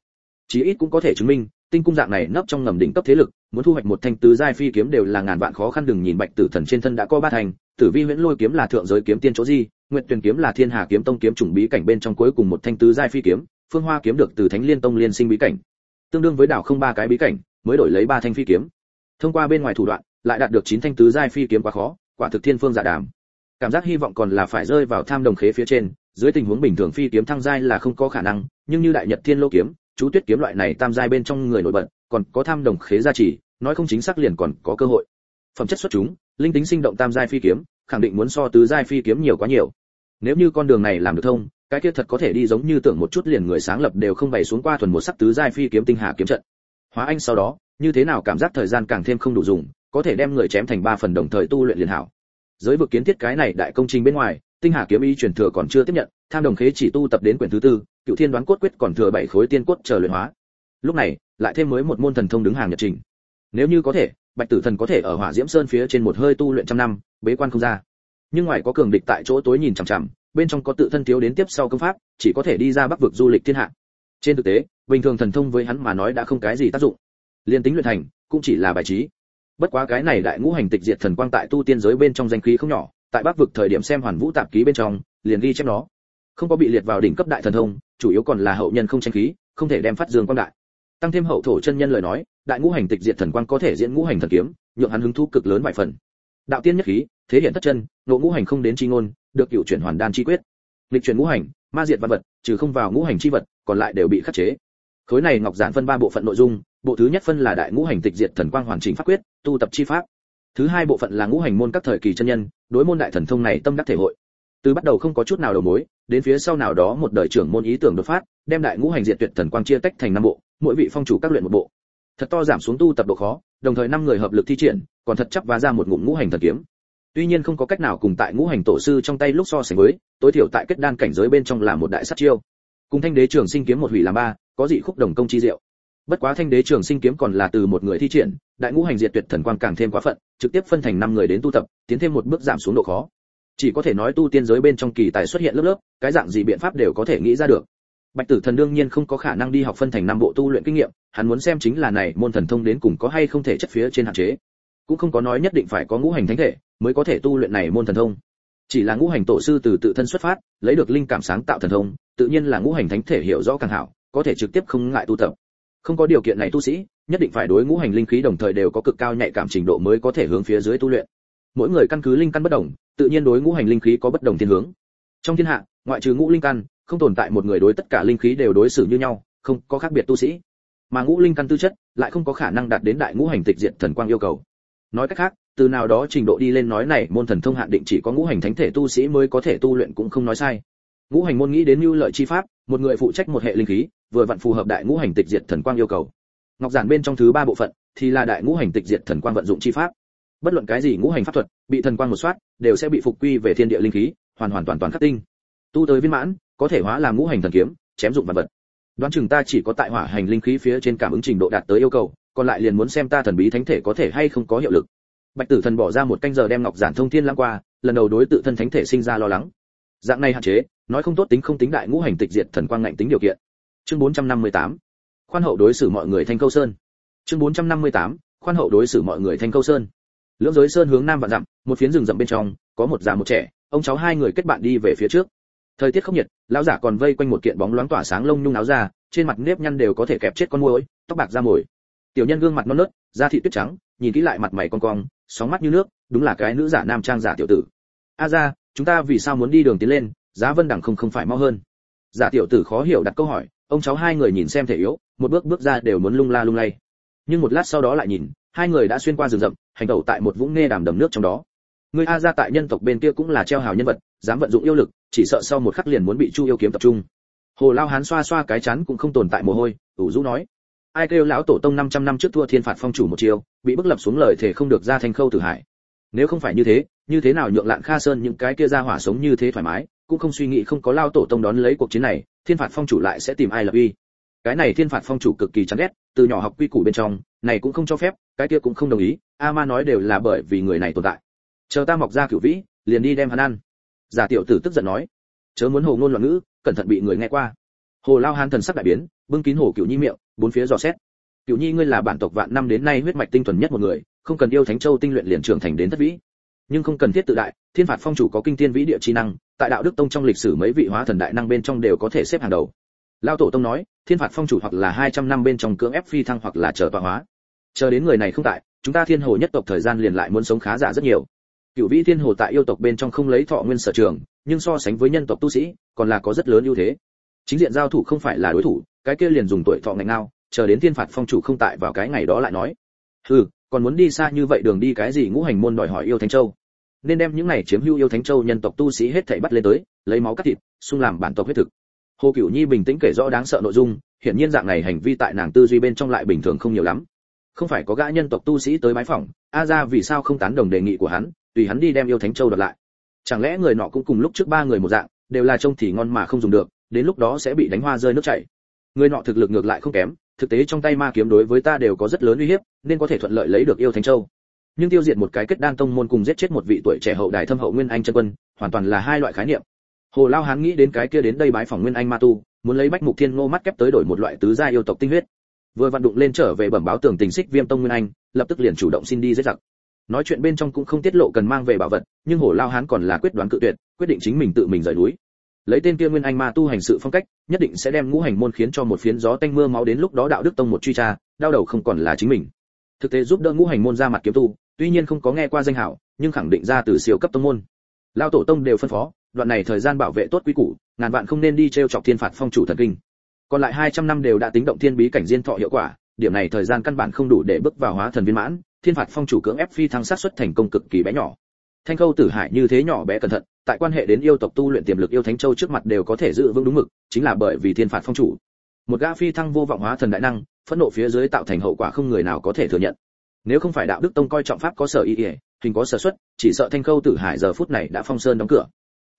Chí ít cũng có thể chứng minh tinh cung dạng này nấp trong ngầm đỉnh cấp thế lực, muốn thu hoạch một thanh tứ giai phi kiếm đều là ngàn vạn khó khăn, đừng nhìn bạch tử thần trên thân đã có ba thành tử vi huyễn lôi kiếm là thượng giới kiếm tiên chỗ di, nguyệt tuyền kiếm là thiên hà kiếm tông kiếm chủng bí cảnh bên trong cuối cùng một thanh tứ giai phi kiếm, phương hoa kiếm được từ thánh liên tông liên sinh bí cảnh tương đương với đảo không ba cái bí cảnh, mới đổi lấy ba thanh phi kiếm thông qua bên ngoài thủ đoạn, lại đạt được chín thanh tứ giai phi kiếm quá khó, quả thực thiên phương giả đảm. đàm cảm giác hy vọng còn là phải rơi vào tham đồng khế phía trên, dưới tình huống bình thường phi kiếm thăng giai là không có khả năng, nhưng như đại nhật thiên lô kiếm chú tuyết kiếm loại này tam giai bên trong người nổi bật, còn có tham đồng khế gia trì, nói không chính xác liền còn có cơ hội. Phẩm chất xuất chúng, linh tính sinh động tam giai phi kiếm, khẳng định muốn so tứ giai phi kiếm nhiều quá nhiều. Nếu như con đường này làm được thông, cái kia thật có thể đi giống như tưởng một chút liền người sáng lập đều không bày xuống qua thuần một sắc tứ giai phi kiếm tinh hà kiếm trận. Hóa anh sau đó, như thế nào cảm giác thời gian càng thêm không đủ dùng, có thể đem người chém thành ba phần đồng thời tu luyện liền hảo. Giới vực kiến thiết cái này đại công trình bên ngoài, tinh hà kiếm ý truyền thừa còn chưa tiếp nhận, tham đồng khế chỉ tu tập đến quyển thứ tư cựu thiên đoán cốt quyết còn thừa bảy khối tiên cốt chờ luyện hóa. Lúc này, lại thêm mới một môn thần thông đứng hàng nhật trình. Nếu như có thể, bạch tử thần có thể ở hỏa diễm sơn phía trên một hơi tu luyện trăm năm, bế quan không ra. Nhưng ngoài có cường địch tại chỗ tối nhìn chằm chằm, bên trong có tự thân thiếu đến tiếp sau công pháp, chỉ có thể đi ra bắc vực du lịch thiên hạ. Trên thực tế, bình thường thần thông với hắn mà nói đã không cái gì tác dụng. Liên tính luyện thành, cũng chỉ là bài trí. Bất quá cái này đại ngũ hành tịch diệt thần quang tại tu tiên giới bên trong danh khí không nhỏ, tại bắc vực thời điểm xem hoàn vũ tạp ký bên trong, liền ghi chép nó không có bị liệt vào đỉnh cấp đại thần thông, chủ yếu còn là hậu nhân không tranh khí, không thể đem phát dương quang đại. Tăng thêm hậu thổ chân nhân lời nói, đại ngũ hành tịch diệt thần quang có thể diễn ngũ hành thần kiếm, nhượng hắn hứng thú cực lớn vài phần. Đạo tiên nhất khí, thế hiện thất chân nộ ngũ hành không đến chi ngôn, được cựu chuyển hoàn đan chi quyết. Lịch chuyển ngũ hành, ma diệt vật vật, trừ không vào ngũ hành chi vật, còn lại đều bị khắc chế. Khối này ngọc giản phân ba bộ phận nội dung, bộ thứ nhất phân là đại ngũ hành tịch diệt thần quang hoàn chỉnh pháp quyết, tu tập chi pháp. Thứ hai bộ phận là ngũ hành môn các thời kỳ chân nhân, đối môn đại thần thông này tâm đắc thể hội từ bắt đầu không có chút nào đầu mối, đến phía sau nào đó một đời trưởng môn ý tưởng đột phát, đem đại ngũ hành diệt tuyệt thần quang chia tách thành năm bộ, mỗi vị phong chủ các luyện một bộ. Thật to giảm xuống tu tập độ khó, đồng thời năm người hợp lực thi triển, còn thật chắc và ra một ngụm ngũ hành thần kiếm. Tuy nhiên không có cách nào cùng tại ngũ hành tổ sư trong tay lúc so sánh với, tối thiểu tại kết đan cảnh giới bên trong là một đại sát chiêu. Cùng thanh đế trường sinh kiếm một hủy làm ba, có dị khúc đồng công chi diệu. Bất quá thanh đế trường sinh kiếm còn là từ một người thi triển, đại ngũ hành diệt tuyệt thần quang càng thêm quá phận, trực tiếp phân thành năm người đến tu tập, tiến thêm một bước giảm xuống độ khó chỉ có thể nói tu tiên giới bên trong kỳ tài xuất hiện lớp lớp, cái dạng gì biện pháp đều có thể nghĩ ra được. Bạch tử thần đương nhiên không có khả năng đi học phân thành năm bộ tu luyện kinh nghiệm, hắn muốn xem chính là này môn thần thông đến cùng có hay không thể chất phía trên hạn chế. Cũng không có nói nhất định phải có ngũ hành thánh thể mới có thể tu luyện này môn thần thông. Chỉ là ngũ hành tổ sư từ tự thân xuất phát, lấy được linh cảm sáng tạo thần thông, tự nhiên là ngũ hành thánh thể hiểu rõ càng hảo, có thể trực tiếp không ngại tu tập. Không có điều kiện này tu sĩ, nhất định phải đối ngũ hành linh khí đồng thời đều có cực cao nhạy cảm trình độ mới có thể hướng phía dưới tu luyện. Mỗi người căn cứ linh căn bất đồng tự nhiên đối ngũ hành linh khí có bất đồng thiên hướng. Trong thiên hạ, ngoại trừ ngũ linh căn, không tồn tại một người đối tất cả linh khí đều đối xử như nhau, không có khác biệt tu sĩ. Mà ngũ linh căn tư chất lại không có khả năng đạt đến đại ngũ hành tịch diện thần quang yêu cầu. Nói cách khác, từ nào đó trình độ đi lên nói này, môn thần thông hạn định chỉ có ngũ hành thánh thể tu sĩ mới có thể tu luyện cũng không nói sai. Ngũ hành môn nghĩ đến lưu lợi chi pháp, một người phụ trách một hệ linh khí, vừa vặn phù hợp đại ngũ hành tịch diệt thần quang yêu cầu. Ngọc giản bên trong thứ ba bộ phận thì là đại ngũ hành tịch diệt thần quang vận dụng chi pháp bất luận cái gì ngũ hành pháp thuật, bị thần quang một soát, đều sẽ bị phục quy về thiên địa linh khí, hoàn hoàn toàn toàn khắc tinh. Tu tới viên mãn, có thể hóa làm ngũ hành thần kiếm, chém dụng vật vật. Đoán chừng ta chỉ có tại hỏa hành linh khí phía trên cảm ứng trình độ đạt tới yêu cầu, còn lại liền muốn xem ta thần bí thánh thể có thể hay không có hiệu lực. Bạch tử thần bỏ ra một canh giờ đem ngọc giản thông thiên lãng qua, lần đầu đối tự thân thánh thể sinh ra lo lắng. Dạng này hạn chế, nói không tốt tính không tính đại ngũ hành tịch diệt thần quang ngạnh tính điều kiện. Chương 458 khoan hậu đối xử mọi người thanh câu sơn. Chương 458 khoan hậu đối xử mọi người thanh câu sơn lưỡng giới sơn hướng nam và dặm, một phiến rừng rậm bên trong, có một già một trẻ, ông cháu hai người kết bạn đi về phía trước. Thời tiết không nhiệt lão giả còn vây quanh một kiện bóng loáng tỏa sáng lông nhung áo ra trên mặt nếp nhăn đều có thể kẹp chết con muỗi, tóc bạc da mồi. Tiểu nhân gương mặt non nớt, da thị tuyết trắng, nhìn kỹ lại mặt mày con cong, sóng mắt như nước, đúng là cái nữ giả nam trang giả tiểu tử. A ra, chúng ta vì sao muốn đi đường tiến lên, giá vân đẳng không không phải mau hơn. Giả tiểu tử khó hiểu đặt câu hỏi, ông cháu hai người nhìn xem thể yếu, một bước bước ra đều muốn lung la lung lay. Nhưng một lát sau đó lại nhìn hai người đã xuyên qua rừng rậm, hành tẩu tại một vũng nghe đàm đầm nước trong đó. Người a ra tại nhân tộc bên kia cũng là treo hào nhân vật, dám vận dụng yêu lực, chỉ sợ sau một khắc liền muốn bị chu yêu kiếm tập trung. Hồ lao hán xoa xoa cái chắn cũng không tồn tại mồ hôi, ủ rũ nói. Ai kêu lão tổ tông 500 năm trước thua thiên phạt phong chủ một chiều bị bức lập xuống lời thể không được ra thành khâu tử hải nếu không phải như thế như thế nào nhượng lạn kha sơn những cái kia ra hỏa sống như thế thoải mái, cũng không suy nghĩ không có lao tổ tông đón lấy cuộc chiến này, thiên phạt phong chủ lại sẽ tìm ai lập uy cái này thiên phạt phong chủ cực kỳ chán ghét, từ nhỏ học quy củ bên trong, này cũng không cho phép, cái kia cũng không đồng ý, a ma nói đều là bởi vì người này tồn tại. Chờ ta mọc ra cửu vĩ, liền đi đem hắn ăn. Giả tiểu tử tức giận nói, chớ muốn hồ ngôn loạn ngữ, cẩn thận bị người nghe qua. Hồ lao hán thần sắc đại biến, bưng kín hồ cửu nhi miệng, bốn phía dò xét. Cửu nhi ngươi là bản tộc vạn năm đến nay huyết mạch tinh thuần nhất một người, không cần yêu thánh châu tinh luyện liền trưởng thành đến thất vĩ. Nhưng không cần thiết tự đại, thiên phạt phong chủ có kinh thiên vĩ địa chi năng, tại đạo đức tông trong lịch sử mấy vị hóa thần đại năng bên trong đều có thể xếp hàng đầu lao tổ tông nói, thiên phạt phong chủ hoặc là 200 năm bên trong cưỡng ép phi thăng hoặc là chờ tọa hóa. Chờ đến người này không tại, chúng ta thiên hồ nhất tộc thời gian liền lại muốn sống khá giả rất nhiều. Cựu vĩ thiên hồ tại yêu tộc bên trong không lấy thọ nguyên sở trường, nhưng so sánh với nhân tộc tu sĩ, còn là có rất lớn ưu thế. Chính diện giao thủ không phải là đối thủ, cái kia liền dùng tuổi thọ ngành nào chờ đến thiên phạt phong chủ không tại vào cái ngày đó lại nói. Hừ, còn muốn đi xa như vậy đường đi cái gì ngũ hành môn đòi hỏi yêu thánh châu? Nên đem những này chiếm hữu yêu thánh châu nhân tộc tu sĩ hết thảy bắt lên tới, lấy máu cắt thịt, xung làm bản tộc huyết thực hồ cửu nhi bình tĩnh kể rõ đáng sợ nội dung, hiển nhiên dạng này hành vi tại nàng tư duy bên trong lại bình thường không nhiều lắm. Không phải có gã nhân tộc tu sĩ tới bái phỏng, a ra vì sao không tán đồng đề nghị của hắn, tùy hắn đi đem yêu thánh châu đoạt lại. Chẳng lẽ người nọ cũng cùng lúc trước ba người một dạng, đều là trông thì ngon mà không dùng được, đến lúc đó sẽ bị đánh hoa rơi nước chảy. Người nọ thực lực ngược lại không kém, thực tế trong tay ma kiếm đối với ta đều có rất lớn uy hiếp, nên có thể thuận lợi lấy được yêu thánh châu. Nhưng tiêu diệt một cái kết đan tông môn cùng giết chết một vị tuổi trẻ hậu đài thâm hậu nguyên anh chân quân, hoàn toàn là hai loại khái niệm hồ lao hán nghĩ đến cái kia đến đây bái phỏng nguyên anh ma tu, muốn lấy bách mục thiên ngô mắt kép tới đổi một loại tứ gia yêu tộc tinh huyết. Vừa vận đụng lên trở về bẩm báo tưởng tình xích viêm tông nguyên anh, lập tức liền chủ động xin đi dễ giặc. Nói chuyện bên trong cũng không tiết lộ cần mang về bảo vật, nhưng hồ lao hán còn là quyết đoán cự tuyệt, quyết định chính mình tự mình rời núi. Lấy tên kia nguyên anh ma tu hành sự phong cách, nhất định sẽ đem ngũ hành môn khiến cho một phiến gió tanh mưa máu đến lúc đó đạo đức tông một truy tra, đau đầu không còn là chính mình. Thực tế giúp đỡ ngũ hành môn ra mặt kiếm tu, tuy nhiên không có nghe qua danh hảo, nhưng khẳng định ra từ siêu cấp tông môn. Lao tổ tông đều phân phó đoạn này thời gian bảo vệ tốt quý củ, ngàn vạn không nên đi trêu chọc thiên phạt phong chủ thần kinh. Còn lại 200 năm đều đã tính động thiên bí cảnh diên thọ hiệu quả, điểm này thời gian căn bản không đủ để bước vào hóa thần viên mãn, thiên phạt phong chủ cưỡng ép phi thăng sát xuất thành công cực kỳ bé nhỏ. Thanh khâu tử hải như thế nhỏ bé cẩn thận, tại quan hệ đến yêu tộc tu luyện tiềm lực yêu thánh châu trước mặt đều có thể giữ vững đúng mực, chính là bởi vì thiên phạt phong chủ. Một gã phi thăng vô vọng hóa thần đại năng, phẫn nộ phía dưới tạo thành hậu quả không người nào có thể thừa nhận. Nếu không phải đạo đức tông coi trọng pháp có sở ý ỉa hình có sở xuất, chỉ sợ thanh khâu tử hải giờ phút này đã phong sơn đóng cửa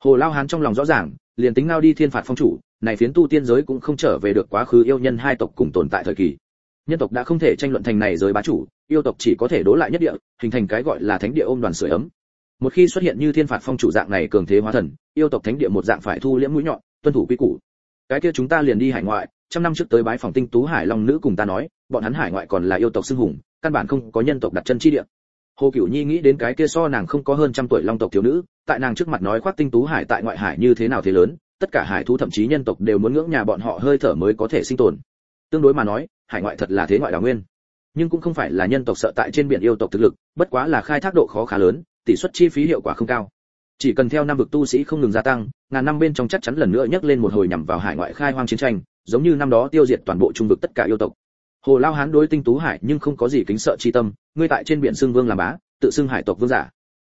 hồ lao hán trong lòng rõ ràng, liền tính ngao đi thiên phạt phong chủ, này phiến tu tiên giới cũng không trở về được quá khứ yêu nhân hai tộc cùng tồn tại thời kỳ. Nhân tộc đã không thể tranh luận thành này giới bá chủ, yêu tộc chỉ có thể đối lại nhất địa, hình thành cái gọi là thánh địa ôm đoàn sưởi ấm. Một khi xuất hiện như thiên phạt phong chủ dạng này cường thế hóa thần, yêu tộc thánh địa một dạng phải thu liễm mũi nhọn, tuân thủ quy củ. Cái kia chúng ta liền đi hải ngoại, trăm năm trước tới bái phòng tinh tú hải long nữ cùng ta nói, bọn hắn hải ngoại còn là yêu tộc xưng hùng, căn bản không có nhân tộc đặt chân chi địa. Hồ cửu nhi nghĩ đến cái kia so nàng không có hơn trăm tuổi long tộc thiếu nữ tại nàng trước mặt nói khoác tinh tú hải tại ngoại hải như thế nào thế lớn, tất cả hải thú thậm chí nhân tộc đều muốn ngưỡng nhà bọn họ hơi thở mới có thể sinh tồn. Tương đối mà nói, hải ngoại thật là thế ngoại đào nguyên. Nhưng cũng không phải là nhân tộc sợ tại trên biển yêu tộc thực lực, bất quá là khai thác độ khó khá lớn, tỷ suất chi phí hiệu quả không cao. Chỉ cần theo năm vực tu sĩ không ngừng gia tăng, ngàn năm bên trong chắc chắn lần nữa nhấc lên một hồi nhằm vào hải ngoại khai hoang chiến tranh, giống như năm đó tiêu diệt toàn bộ trung vực tất cả yêu tộc. Hồ lao hán đối tinh tú hải nhưng không có gì kính sợ chi tâm, ngươi tại trên biển xương vương làm bá, tự xưng hải tộc vương giả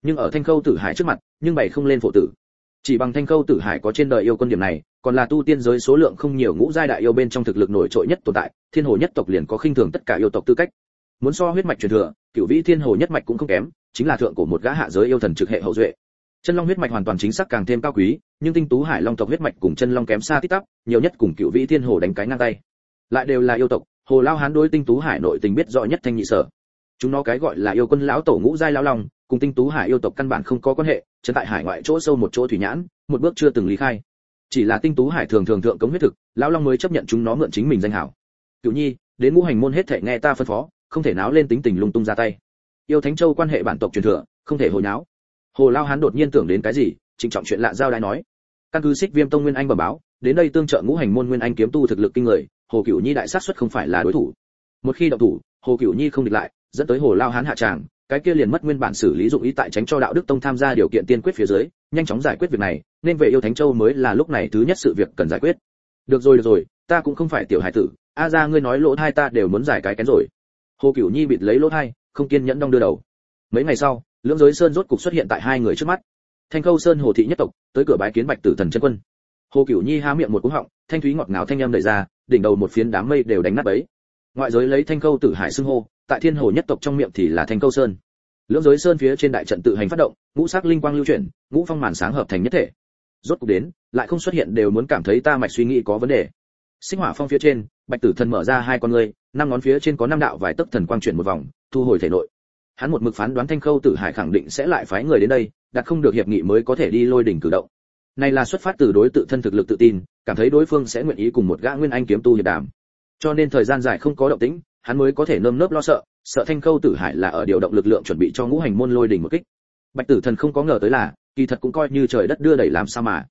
nhưng ở thanh khâu tử hải trước mặt, nhưng bày không lên phổ tử. Chỉ bằng thanh khâu tử hải có trên đời yêu quân điểm này, còn là tu tiên giới số lượng không nhiều ngũ giai đại yêu bên trong thực lực nổi trội nhất tồn tại, thiên hồ nhất tộc liền có khinh thường tất cả yêu tộc tư cách. Muốn so huyết mạch truyền thừa, cửu vĩ thiên hồ nhất mạch cũng không kém, chính là thượng của một gã hạ giới yêu thần trực hệ hậu duệ. Chân long huyết mạch hoàn toàn chính xác càng thêm cao quý, nhưng tinh tú hải long tộc huyết mạch cùng chân long kém xa tít tắp, nhiều nhất cùng cựu vĩ thiên hồ đánh cái ngang tay. Lại đều là yêu tộc, hồ lao hán đối tinh tú hải nội tình biết rõ nhất thanh nhị sở. Chúng nó cái gọi là yêu quân lão tổ ngũ giai lão long cùng tinh tú hải yêu tộc căn bản không có quan hệ chân tại hải ngoại chỗ sâu một chỗ thủy nhãn, một bước chưa từng lý khai. Chỉ là tinh tú hải thường thường thượng cống huyết thực, lão long mới chấp nhận chúng nó mượn chính mình danh hảo. Cựu nhi, đến ngũ hành môn hết thể nghe ta phân phó, không thể náo lên tính tình lung tung ra tay. Yêu thánh châu quan hệ bản tộc truyền thừa, không thể hồi náo. Hồ lao hán đột nhiên tưởng đến cái gì, trịnh trọng chuyện lạ giao đai nói. Căn cứ xích viêm tông nguyên anh bẩm báo, đến đây tương trợ ngũ hành môn nguyên anh kiếm tu thực lực kinh người, hồ cửu nhi đại sát suất không phải là đối thủ. Một khi động thủ, hồ cửu nhi không địch lại, dẫn tới hồ lao hán hạ tràng cái kia liền mất nguyên bản xử lý dụng ý tại tránh cho đạo đức tông tham gia điều kiện tiên quyết phía dưới, nhanh chóng giải quyết việc này, nên về yêu thánh châu mới là lúc này thứ nhất sự việc cần giải quyết. Được rồi được rồi, ta cũng không phải tiểu hải tử, a ra ngươi nói lỗ thai ta đều muốn giải cái kén rồi. Hồ cửu nhi bịt lấy lỗ thai, không kiên nhẫn đong đưa đầu. Mấy ngày sau, lưỡng giới sơn rốt cục xuất hiện tại hai người trước mắt. Thanh khâu sơn hồ thị nhất tộc, tới cửa bái kiến bạch tử thần chân quân. Hồ cửu nhi há miệng một cú họng, thanh thúy ngọt ngào thanh âm đẩy ra, đỉnh đầu một phiến đám mây đều đánh nát bấy ngoại giới lấy thanh câu tử hải xưng hô, tại thiên hồ nhất tộc trong miệng thì là thanh câu sơn. Lưỡng giới sơn phía trên đại trận tự hành phát động, ngũ sắc linh quang lưu chuyển, ngũ phong màn sáng hợp thành nhất thể. Rốt cục đến, lại không xuất hiện đều muốn cảm thấy ta mạch suy nghĩ có vấn đề. Sinh hỏa phong phía trên, bạch tử thần mở ra hai con ngươi, năm ngón phía trên có năm đạo vài tấc thần quang chuyển một vòng, thu hồi thể nội. Hắn một mực phán đoán thanh khâu tử hải khẳng định sẽ lại phái người đến đây, đặt không được hiệp nghị mới có thể đi lôi đỉnh cử động. Này là xuất phát từ đối tự thân thực lực tự tin, cảm thấy đối phương sẽ nguyện ý cùng một gã nguyên anh kiếm tu hiệp đàm cho nên thời gian dài không có động tĩnh, hắn mới có thể nơm nớp lo sợ sợ thanh khâu tử hải là ở điều động lực lượng chuẩn bị cho ngũ hành môn lôi đỉnh một kích. Bạch tử thần không có ngờ tới là, kỳ thật cũng coi như trời đất đưa đẩy làm sao mà.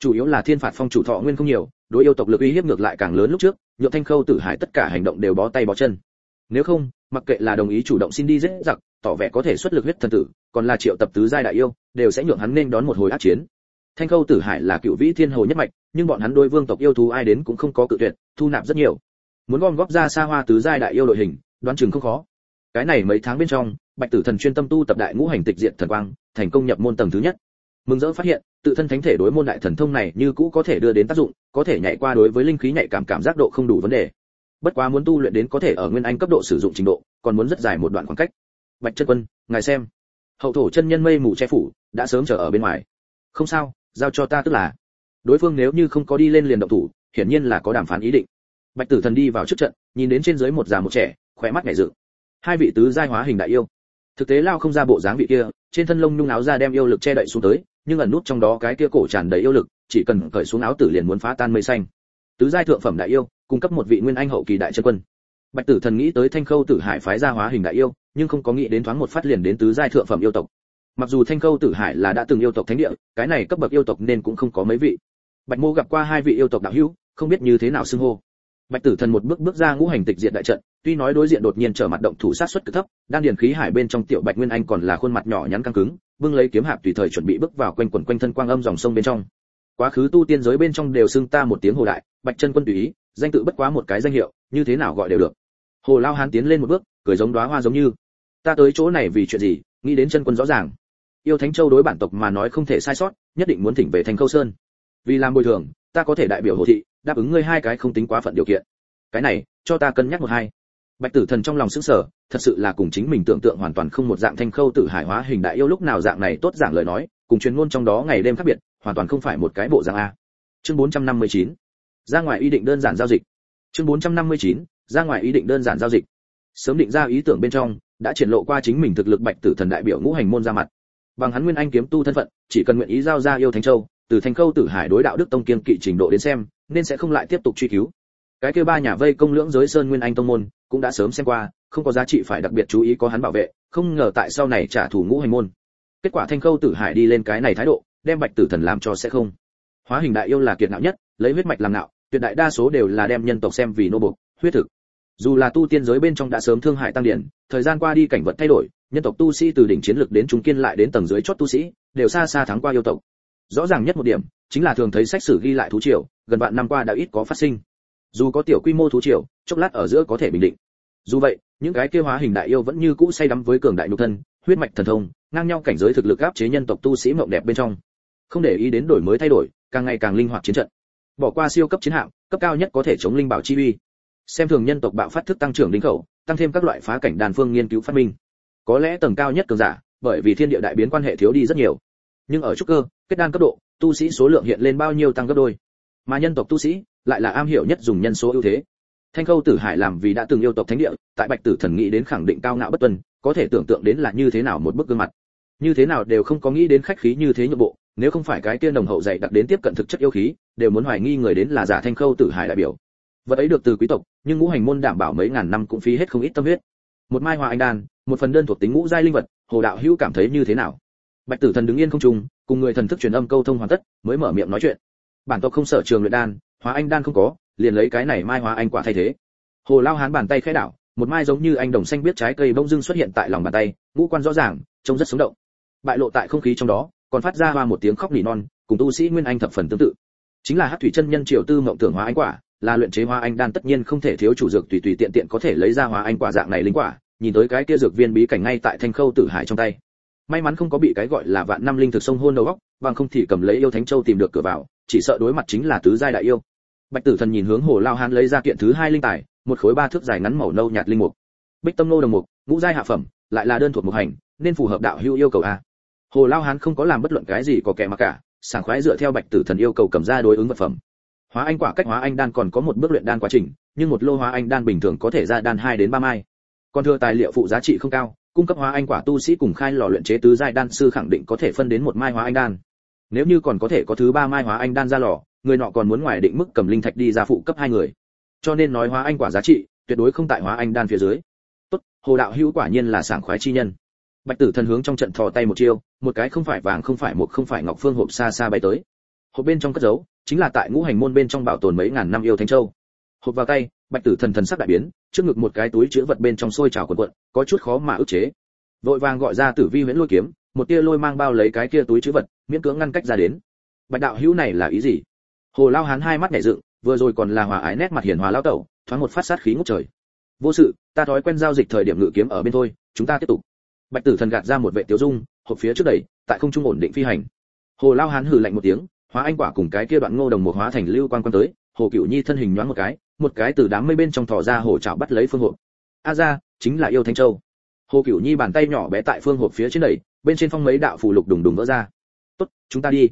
Chủ yếu là thiên phạt phong chủ thọ nguyên không nhiều, đối yêu tộc lực uy hiếp ngược lại càng lớn lúc trước, nhượng thanh khâu tử hải tất cả hành động đều bó tay bó chân. Nếu không, mặc kệ là đồng ý chủ động xin đi dễ giặc, tỏ vẻ có thể xuất lực huyết thần tử, còn là triệu tập tứ giai đại yêu, đều sẽ nhượng hắn nên đón một hồi ác chiến. Thanh khâu tử hải là cựu vĩ thiên hồ nhất mạch, nhưng bọn hắn đôi vương tộc yêu thú ai đến cũng không có cự tuyệt, thu nạp rất nhiều muốn gom góp ra xa hoa tứ giai đại yêu đội hình, đoán chừng không khó. Cái này mấy tháng bên trong, bạch tử thần chuyên tâm tu tập đại ngũ hành tịch diện thần quang, thành công nhập môn tầng thứ nhất. Mừng rỡ phát hiện, tự thân thánh thể đối môn đại thần thông này như cũ có thể đưa đến tác dụng, có thể nhảy qua đối với linh khí nhạy cảm cảm giác độ không đủ vấn đề. Bất quá muốn tu luyện đến có thể ở nguyên anh cấp độ sử dụng trình độ, còn muốn rất dài một đoạn khoảng cách. Bạch chân quân, ngài xem. Hậu thổ chân nhân mây mù che phủ, đã sớm chờ ở bên ngoài. Không sao, giao cho ta tức là. Đối phương nếu như không có đi lên liền động thủ, hiển nhiên là có đàm phán ý định bạch tử thần đi vào trước trận, nhìn đến trên dưới một già một trẻ khỏe mắt nhảy dựng. Hai vị tứ giai hóa hình đại yêu. Thực tế lao không ra bộ dáng vị kia, trên thân lông nhung áo ra đem yêu lực che đậy xuống tới, nhưng ẩn nút trong đó cái kia cổ tràn đầy yêu lực, chỉ cần cởi xuống áo tử liền muốn phá tan mây xanh. Tứ giai thượng phẩm đại yêu, cung cấp một vị nguyên anh hậu kỳ đại chân quân. Bạch tử thần nghĩ tới thanh khâu tử hải phái ra hóa hình đại yêu, nhưng không có nghĩ đến thoáng một phát liền đến tứ giai thượng phẩm yêu tộc. Mặc dù thanh khâu tử hải là đã từng yêu tộc thánh địa, cái này cấp bậc yêu tộc nên cũng không có mấy vị. Bạch mô gặp qua hai vị yêu tộc đạo hữu, không biết như thế nào xưng hô bạch tử thần một bước bước ra ngũ hành tịch diện đại trận, tuy nói đối diện đột nhiên trở mặt động thủ sát suất cực thấp, đan điền khí hải bên trong tiểu bạch nguyên anh còn là khuôn mặt nhỏ nhắn căng cứng, bưng lấy kiếm hạp tùy thời chuẩn bị bước vào quanh quần quanh thân quang âm dòng sông bên trong. Quá khứ tu tiên giới bên trong đều xưng ta một tiếng hồ đại, bạch chân quân tùy ý, danh tự bất quá một cái danh hiệu, như thế nào gọi đều được. Hồ lao hán tiến lên một bước, cười giống đóa hoa giống như. Ta tới chỗ này vì chuyện gì, nghĩ đến chân quân rõ ràng. Yêu thánh châu đối bản tộc mà nói không thể sai sót, nhất định muốn thỉnh về thành câu sơn. Vì làm bồi thường, ta có thể đại biểu hồ thị đáp ứng ngươi hai cái không tính quá phận điều kiện. Cái này, cho ta cân nhắc một hai. Bạch tử thần trong lòng sững sờ, thật sự là cùng chính mình tưởng tượng hoàn toàn không một dạng thanh khâu tử hải hóa hình đại yêu lúc nào dạng này tốt dạng lời nói, cùng truyền ngôn trong đó ngày đêm khác biệt, hoàn toàn không phải một cái bộ dạng a. Chương 459 ra ngoài ý định đơn giản giao dịch. Chương 459 ra ngoài ý định đơn giản giao dịch. Sớm định ra ý tưởng bên trong, đã triển lộ qua chính mình thực lực bạch tử thần đại biểu ngũ hành môn ra mặt. Bằng hắn nguyên anh kiếm tu thân phận, chỉ cần nguyện ý giao ra yêu thánh châu từ thành khâu tử hải đối đạo đức tông kiên kỵ trình độ đến xem, nên sẽ không lại tiếp tục truy cứu. Cái kia ba nhà vây công lưỡng giới sơn nguyên anh tông môn, cũng đã sớm xem qua, không có giá trị phải đặc biệt chú ý có hắn bảo vệ, không ngờ tại sau này trả thù ngũ hành môn. Kết quả thanh khâu tử hải đi lên cái này thái độ, đem bạch tử thần làm cho sẽ không. Hóa hình đại yêu là kiệt ngạo nhất, lấy huyết mạch làm não tuyệt đại đa số đều là đem nhân tộc xem vì nô bộc, huyết thực. Dù là tu tiên giới bên trong đã sớm thương hại tăng điển, thời gian qua đi cảnh vật thay đổi, nhân tộc tu sĩ từ đỉnh chiến lực đến trung kiên lại đến tầng dưới chót tu sĩ, đều xa xa thắng qua yêu tộc rõ ràng nhất một điểm, chính là thường thấy sách sử ghi lại thú triều, gần vạn năm qua đã ít có phát sinh. Dù có tiểu quy mô thú triều, chốc lát ở giữa có thể bình định. Dù vậy, những cái kia hóa hình đại yêu vẫn như cũ say đắm với cường đại nhục thân, huyết mạch thần thông, ngang nhau cảnh giới thực lực áp chế nhân tộc tu sĩ mộng đẹp bên trong. Không để ý đến đổi mới thay đổi, càng ngày càng linh hoạt chiến trận. Bỏ qua siêu cấp chiến hạm, cấp cao nhất có thể chống linh bảo chi uy. Xem thường nhân tộc bạo phát thức tăng trưởng đỉnh khẩu, tăng thêm các loại phá cảnh đàn phương nghiên cứu phát minh. Có lẽ tầng cao nhất cường giả, bởi vì thiên địa đại biến quan hệ thiếu đi rất nhiều nhưng ở trúc cơ, kết đan cấp độ, tu sĩ số lượng hiện lên bao nhiêu tăng gấp đôi. Mà nhân tộc tu sĩ lại là am hiểu nhất dùng nhân số ưu thế. Thanh khâu tử hải làm vì đã từng yêu tộc thánh địa, tại bạch tử thần nghĩ đến khẳng định cao ngạo bất tuân, có thể tưởng tượng đến là như thế nào một bức gương mặt. Như thế nào đều không có nghĩ đến khách khí như thế nhượng bộ, nếu không phải cái kia nồng hậu dày đặc đến tiếp cận thực chất yêu khí, đều muốn hoài nghi người đến là giả thanh khâu tử hải đại biểu. Vật ấy được từ quý tộc, nhưng ngũ hành môn đảm bảo mấy ngàn năm cũng phí hết không ít tâm huyết. Một mai hoa anh đan, một phần đơn thuộc tính ngũ giai linh vật, hồ đạo hữu cảm thấy như thế nào? Bạch tử thần đứng yên không trung, cùng người thần thức truyền âm câu thông hoàn tất, mới mở miệng nói chuyện. Bản tộc không sợ trường luyện đan, hóa anh đan không có, liền lấy cái này mai hóa anh quả thay thế. Hồ lao hán bàn tay khẽ đảo, một mai giống như anh đồng xanh biết trái cây bông dưng xuất hiện tại lòng bàn tay, ngũ quan rõ ràng, trông rất sống động. Bại lộ tại không khí trong đó, còn phát ra hoa một tiếng khóc nỉ non, cùng tu sĩ nguyên anh thập phần tương tự. Chính là hát thủy chân nhân triều tư mộng tưởng hóa anh quả, là luyện chế hóa anh đan tất nhiên không thể thiếu chủ dược tùy tùy tiện tiện có thể lấy ra hóa anh quả dạng này linh quả, nhìn tới cái kia dược viên bí cảnh ngay tại thanh khâu tử hải trong tay may mắn không có bị cái gọi là vạn năm linh thực sông hôn đầu góc, bằng không thì cầm lấy yêu thánh châu tìm được cửa vào, chỉ sợ đối mặt chính là tứ giai đại yêu. Bạch tử thần nhìn hướng hồ lao hán lấy ra kiện thứ hai linh tài, một khối ba thước dài ngắn màu nâu nhạt linh mục. Bích tâm nô đồng mục, ngũ giai hạ phẩm, lại là đơn thuộc mục hành, nên phù hợp đạo hữu yêu cầu a. Hồ lao hán không có làm bất luận cái gì có kẻ mà cả, sảng khoái dựa theo bạch tử thần yêu cầu cầm ra đối ứng vật phẩm. Hóa anh quả cách hóa anh đan còn có một bước luyện đan quá trình, nhưng một lô hóa anh đan bình thường có thể ra đan hai đến ba mai. Còn thừa tài liệu phụ giá trị không cao cung cấp hóa anh quả tu sĩ cùng khai lò luyện chế tứ giai đan sư khẳng định có thể phân đến một mai hóa anh đan. Nếu như còn có thể có thứ ba mai hóa anh đan ra lò, người nọ còn muốn ngoài định mức cầm linh thạch đi ra phụ cấp hai người. Cho nên nói hóa anh quả giá trị, tuyệt đối không tại hóa anh đan phía dưới. Tốt, hồ đạo hữu quả nhiên là sảng khoái chi nhân. Bạch tử thần hướng trong trận thò tay một chiêu, một cái không phải vàng không phải một không phải ngọc phương hộp xa xa bay tới. Hộp bên trong cất giấu, chính là tại ngũ hành môn bên trong bảo tồn mấy ngàn năm yêu thánh châu. Hộp vào tay, bạch tử thần thần sắc đại biến trước ngực một cái túi chứa vật bên trong sôi trào quần quận, có chút khó mà ức chế. Vội vàng gọi ra tử vi huyễn lôi kiếm, một tia lôi mang bao lấy cái kia túi chứa vật, miễn cưỡng ngăn cách ra đến. Bạch đạo hữu này là ý gì? Hồ lao hán hai mắt nhảy dựng, vừa rồi còn là hòa ái nét mặt hiền hòa lao tẩu, thoáng một phát sát khí ngút trời. Vô sự, ta thói quen giao dịch thời điểm ngự kiếm ở bên thôi, chúng ta tiếp tục. Bạch tử thần gạt ra một vệ tiêu dung, hộp phía trước đẩy, tại không trung ổn định phi hành. Hồ lao hán hừ lạnh một tiếng, hóa anh quả cùng cái kia đoạn ngô đồng một hóa thành lưu quan quan tới, hồ cửu nhi thân hình nhoáng một cái một cái từ đám mây bên trong thò ra hồ chảo bắt lấy phương hộp. A ra, chính là yêu thanh châu. Hồ cửu nhi bàn tay nhỏ bé tại phương hộp phía trên đẩy, bên trên phong mấy đạo phù lục đùng đùng vỡ ra. Tốt, chúng ta đi.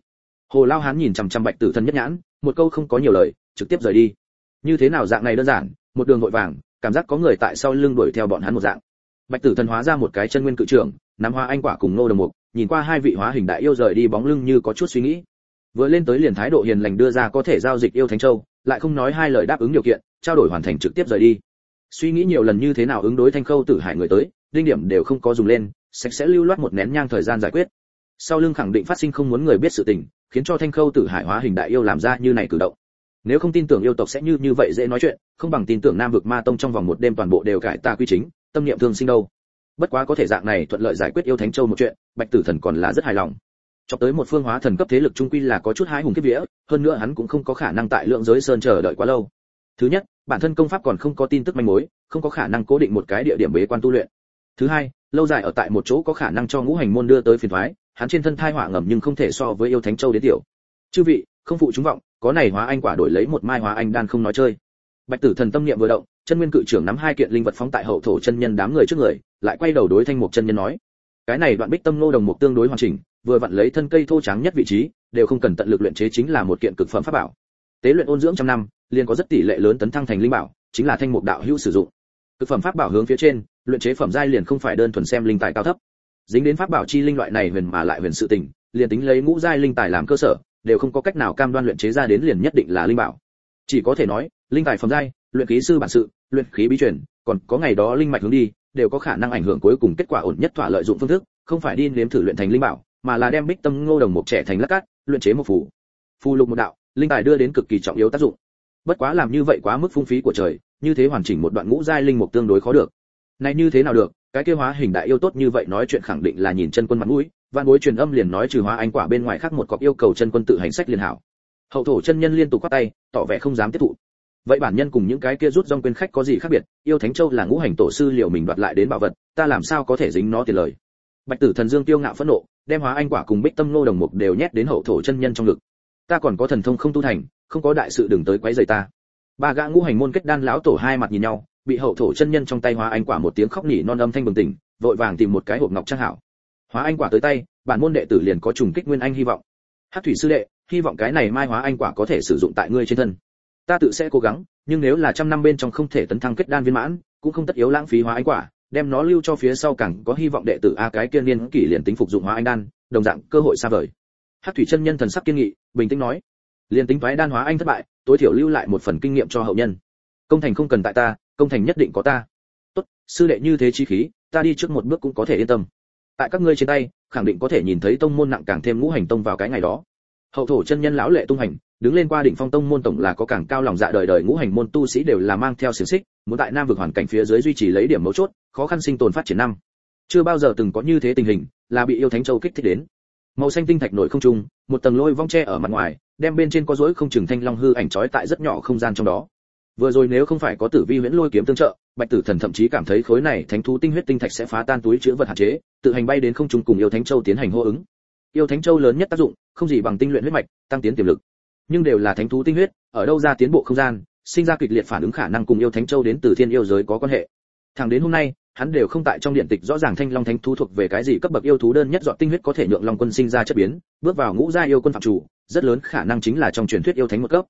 Hồ lao hán nhìn chằm chằm bạch tử thần nhất nhãn, một câu không có nhiều lời, trực tiếp rời đi. Như thế nào dạng này đơn giản, một đường vội vàng, cảm giác có người tại sau lưng đuổi theo bọn hắn một dạng. Bạch tử thần hóa ra một cái chân nguyên cự trưởng, nắm hoa anh quả cùng nô đồng mục, nhìn qua hai vị hóa hình đại yêu rời đi bóng lưng như có chút suy nghĩ. Vừa lên tới liền thái độ hiền lành đưa ra có thể giao dịch yêu thánh châu lại không nói hai lời đáp ứng điều kiện, trao đổi hoàn thành trực tiếp rời đi. Suy nghĩ nhiều lần như thế nào ứng đối thanh khâu tử hải người tới, đinh điểm đều không có dùng lên, sạch sẽ lưu loát một nén nhang thời gian giải quyết. Sau lưng khẳng định phát sinh không muốn người biết sự tình, khiến cho thanh khâu tử hải hóa hình đại yêu làm ra như này cử động. Nếu không tin tưởng yêu tộc sẽ như như vậy dễ nói chuyện, không bằng tin tưởng nam vực ma tông trong vòng một đêm toàn bộ đều cải tà quy chính, tâm niệm thương sinh đâu. Bất quá có thể dạng này thuận lợi giải quyết yêu thánh châu một chuyện, bạch tử thần còn là rất hài lòng chọc tới một phương hóa thần cấp thế lực trung quy là có chút hái hùng kết vía, hơn nữa hắn cũng không có khả năng tại lượng giới sơn chờ đợi quá lâu. Thứ nhất, bản thân công pháp còn không có tin tức manh mối, không có khả năng cố định một cái địa điểm bế quan tu luyện. Thứ hai, lâu dài ở tại một chỗ có khả năng cho ngũ hành môn đưa tới phiền thoái, hắn trên thân thai hỏa ngầm nhưng không thể so với yêu thánh châu đến tiểu. Chư vị, không phụ chúng vọng, có này hóa anh quả đổi lấy một mai hóa anh đan không nói chơi. Bạch tử thần tâm niệm vừa động, chân nguyên cự trưởng nắm hai kiện linh vật phóng tại hậu thổ chân nhân đám người trước người, lại quay đầu đối thanh mục chân nhân nói. Cái này đoạn bích tâm nô đồng mục tương đối hoàn chỉnh vừa vặn lấy thân cây thô trắng nhất vị trí, đều không cần tận lực luyện chế chính là một kiện cực phẩm pháp bảo. Tế luyện ôn dưỡng trăm năm, liền có rất tỷ lệ lớn tấn thăng thành linh bảo, chính là thanh mục đạo hữu sử dụng. Cực phẩm pháp bảo hướng phía trên, luyện chế phẩm giai liền không phải đơn thuần xem linh tài cao thấp. Dính đến pháp bảo chi linh loại này huyền mà lại huyền sự tình, liền tính lấy ngũ giai linh tài làm cơ sở, đều không có cách nào cam đoan luyện chế ra đến liền nhất định là linh bảo. Chỉ có thể nói, linh tài phẩm giai, luyện khí sư bản sự, luyện khí bí truyền, còn có ngày đó linh mạch hướng đi, đều có khả năng ảnh hưởng cuối cùng kết quả ổn nhất thỏa lợi dụng phương thức, không phải đi nếm thử luyện thành linh bảo mà là đem bích tâm ngô đồng một trẻ thành lát cát, luyện chế một phù. Phù lục một đạo, linh tài đưa đến cực kỳ trọng yếu tác dụng. Bất quá làm như vậy quá mức phung phí của trời, như thế hoàn chỉnh một đoạn ngũ giai linh mục tương đối khó được. Này như thế nào được, cái kia hóa hình đại yêu tốt như vậy nói chuyện khẳng định là nhìn chân quân mặt mũi, văn bối truyền âm liền nói trừ hóa anh quả bên ngoài khác một cọc yêu cầu chân quân tự hành sách liền hảo. Hậu thổ chân nhân liên tục quát tay, tỏ vẻ không dám tiếp thụ. Vậy bản nhân cùng những cái kia rút rong quên khách có gì khác biệt? Yêu thánh châu là ngũ hành tổ sư liệu mình đoạt lại đến bảo vật, ta làm sao có thể dính nó tiền lời? Bạch tử thần dương tiêu ngạo phẫn nộ đem hóa anh quả cùng bích tâm nô đồng mục đều nhét đến hậu thổ chân nhân trong ngực. Ta còn có thần thông không tu thành, không có đại sự đừng tới quấy rầy ta. Ba gã ngũ hành môn kết đan lão tổ hai mặt nhìn nhau, bị hậu thổ chân nhân trong tay hóa anh quả một tiếng khóc nỉ non âm thanh bừng tỉnh, vội vàng tìm một cái hộp ngọc trang hảo. Hóa anh quả tới tay, bản môn đệ tử liền có trùng kích nguyên anh hy vọng. Hát thủy sư đệ, hy vọng cái này mai hóa anh quả có thể sử dụng tại ngươi trên thân. Ta tự sẽ cố gắng, nhưng nếu là trăm năm bên trong không thể tấn thăng kết đan viên mãn, cũng không tất yếu lãng phí hóa anh quả đem nó lưu cho phía sau càng có hy vọng đệ tử a cái kia niên kỷ liền tính phục dụng hóa anh đan, đồng dạng cơ hội xa vời. Hát thủy chân nhân thần sắc kiên nghị, bình tĩnh nói, liền tính thoái đan hóa anh thất bại, tối thiểu lưu lại một phần kinh nghiệm cho hậu nhân. Công thành không cần tại ta, công thành nhất định có ta. Tốt, sư đệ như thế chi khí, ta đi trước một bước cũng có thể yên tâm. Tại các ngươi trên tay, khẳng định có thể nhìn thấy tông môn nặng càng thêm ngũ hành tông vào cái ngày đó. Hậu thổ chân nhân lão lệ tung hành đứng lên qua đỉnh phong tông môn tổng là có càng cao lòng dạ đời đời ngũ hành môn tu sĩ đều là mang theo xiềng xích, muốn tại nam vực hoàn cảnh phía dưới duy trì lấy điểm mấu chốt, khó khăn sinh tồn phát triển năm. Chưa bao giờ từng có như thế tình hình, là bị yêu thánh châu kích thích đến. Màu xanh tinh thạch nổi không trung, một tầng lôi vong tre ở mặt ngoài, đem bên trên có rối không chừng thanh long hư ảnh trói tại rất nhỏ không gian trong đó. Vừa rồi nếu không phải có tử vi huyễn lôi kiếm tương trợ, bạch tử thần thậm chí cảm thấy khối này thánh thú tinh huyết tinh thạch sẽ phá tan túi chứa vật hạn chế, tự hành bay đến không trung cùng yêu thánh châu tiến hành hô ứng. Yêu thánh châu lớn nhất tác dụng, không gì bằng tinh luyện huyết mạch, tăng tiến tiềm lực nhưng đều là thánh thú tinh huyết, ở đâu ra tiến bộ không gian, sinh ra kịch liệt phản ứng khả năng cùng yêu thánh châu đến từ thiên yêu giới có quan hệ. Thẳng đến hôm nay, hắn đều không tại trong điện tịch rõ ràng thanh long thánh thú thuộc về cái gì cấp bậc yêu thú đơn nhất dọn tinh huyết có thể nhượng long quân sinh ra chất biến, bước vào ngũ gia yêu quân phạm chủ, rất lớn khả năng chính là trong truyền thuyết yêu thánh một cấp.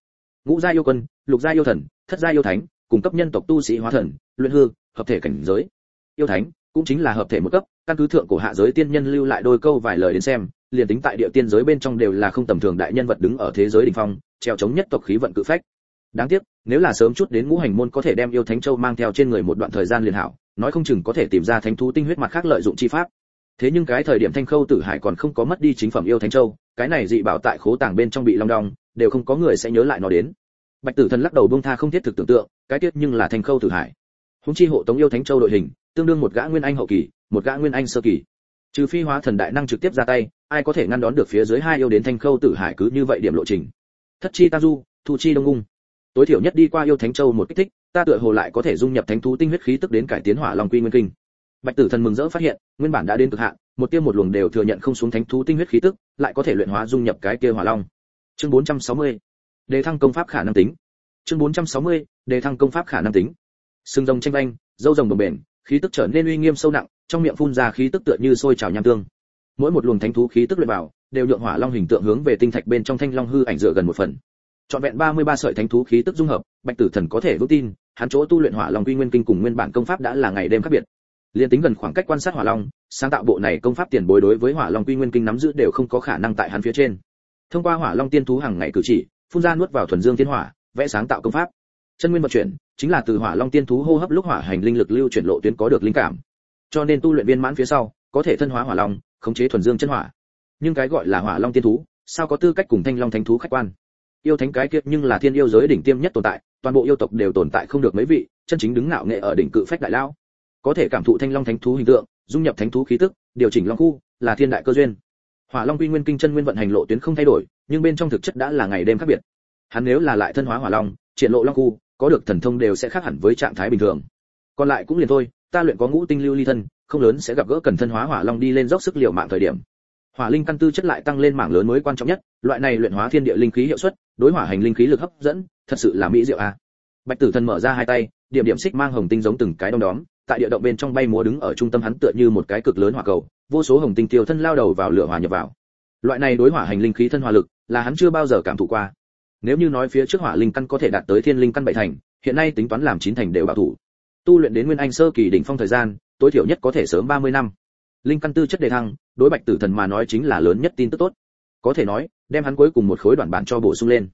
Ngũ gia yêu quân, lục gia yêu thần, thất gia yêu thánh, cùng cấp nhân tộc tu sĩ hóa thần, luyện hư, hợp thể cảnh giới. Yêu thánh cũng chính là hợp thể một cấp, căn cứ thượng cổ hạ giới tiên nhân lưu lại đôi câu vài lời đến xem liền tính tại địa tiên giới bên trong đều là không tầm thường đại nhân vật đứng ở thế giới đỉnh phong, treo chống nhất tộc khí vận cự phách. Đáng tiếc, nếu là sớm chút đến ngũ hành môn có thể đem yêu thánh châu mang theo trên người một đoạn thời gian liền hảo, nói không chừng có thể tìm ra thánh thú tinh huyết mặt khác lợi dụng chi pháp. Thế nhưng cái thời điểm thanh khâu tử hải còn không có mất đi chính phẩm yêu thánh châu, cái này dị bảo tại khố tàng bên trong bị long đong, đều không có người sẽ nhớ lại nó đến. Bạch tử thần lắc đầu buông tha không thiết thực tưởng tượng, cái tiết nhưng là thanh khâu tử hải. Húng chi hộ tống yêu thánh châu đội hình, tương đương một gã nguyên anh hậu kỳ, một gã nguyên anh sơ kỳ trừ phi hóa thần đại năng trực tiếp ra tay, ai có thể ngăn đón được phía dưới hai yêu đến thanh khâu tử hải cứ như vậy điểm lộ trình. Thất chi ta du, thu chi đông ung tối thiểu nhất đi qua yêu thánh châu một kích thích, ta tựa hồ lại có thể dung nhập thánh thú tinh huyết khí tức đến cải tiến hỏa long quy nguyên kinh. Bạch tử thần mừng rỡ phát hiện, nguyên bản đã đến cực hạn, một tiêm một luồng đều thừa nhận không xuống thánh thú tinh huyết khí tức, lại có thể luyện hóa dung nhập cái kia hỏa long. Chương 460. đề thăng công pháp khả năng tính. Chương 460. đề thăng công pháp khả năng tính. Sừng rồng tranh vanh dâu rồng đồng bền khí tức trở nên uy nghiêm sâu nặng trong miệng phun ra khí tức tựa như sôi trào nham tương. Mỗi một luồng thánh thú khí tức luyện vào, đều nhượng hỏa long hình tượng hướng về tinh thạch bên trong thanh long hư ảnh dựa gần một phần. Trọn vẹn 33 sợi thánh thú khí tức dung hợp, bạch tử thần có thể vững tin, hắn chỗ tu luyện hỏa long quy nguyên kinh cùng nguyên bản công pháp đã là ngày đêm khác biệt. Liên tính gần khoảng cách quan sát hỏa long, sáng tạo bộ này công pháp tiền bối đối với hỏa long quy nguyên kinh nắm giữ đều không có khả năng tại hắn phía trên. Thông qua hỏa long tiên thú hàng ngày cử chỉ, phun ra nuốt vào thuần dương thiên hỏa, vẽ sáng tạo công pháp. Chân nguyên vận chuyển, chính là từ hỏa long tiên thú hô hấp lúc hỏa hành linh lực lưu chuyển lộ tuyến có được linh cảm cho nên tu luyện viên mãn phía sau, có thể thân hóa hỏa long, khống chế thuần dương chân hỏa. Nhưng cái gọi là hỏa long tiên thú, sao có tư cách cùng thanh long thánh thú khách quan? Yêu thánh cái kiệt nhưng là thiên yêu giới đỉnh tiêm nhất tồn tại, toàn bộ yêu tộc đều tồn tại không được mấy vị, chân chính đứng ngạo nghệ ở đỉnh cự phách đại lao có thể cảm thụ thanh long thánh thú hình tượng, dung nhập thánh thú khí tức, điều chỉnh long khu, là thiên đại cơ duyên. Hỏa long quy nguyên kinh chân nguyên vận hành lộ tuyến không thay đổi, nhưng bên trong thực chất đã là ngày đêm khác biệt. Hắn nếu là lại thân hóa hỏa long, triển lộ long khu, có được thần thông đều sẽ khác hẳn với trạng thái bình thường. Còn lại cũng liền thôi ta luyện có ngũ tinh lưu ly thân, không lớn sẽ gặp gỡ cần thân hóa hỏa long đi lên dốc sức liều mạng thời điểm. Hỏa linh căn tư chất lại tăng lên mảng lớn mới quan trọng nhất, loại này luyện hóa thiên địa linh khí hiệu suất, đối hỏa hành linh khí lực hấp dẫn, thật sự là mỹ diệu a. Bạch tử thần mở ra hai tay, điểm điểm xích mang hồng tinh giống từng cái đom đóm, tại địa động bên trong bay múa đứng ở trung tâm hắn tựa như một cái cực lớn hỏa cầu, vô số hồng tinh tiêu thân lao đầu vào lửa hòa nhập vào. Loại này đối hỏa hành linh khí thân hỏa lực, là hắn chưa bao giờ cảm thụ qua. Nếu như nói phía trước hỏa linh căn có thể đạt tới thiên linh căn bảy thành, hiện nay tính toán làm chín thành đều bảo thủ tu luyện đến nguyên anh sơ kỳ đỉnh phong thời gian, tối thiểu nhất có thể sớm 30 năm. Linh căn tư chất đề thăng, đối bạch tử thần mà nói chính là lớn nhất tin tức tốt. Có thể nói, đem hắn cuối cùng một khối đoạn bản cho bổ sung lên.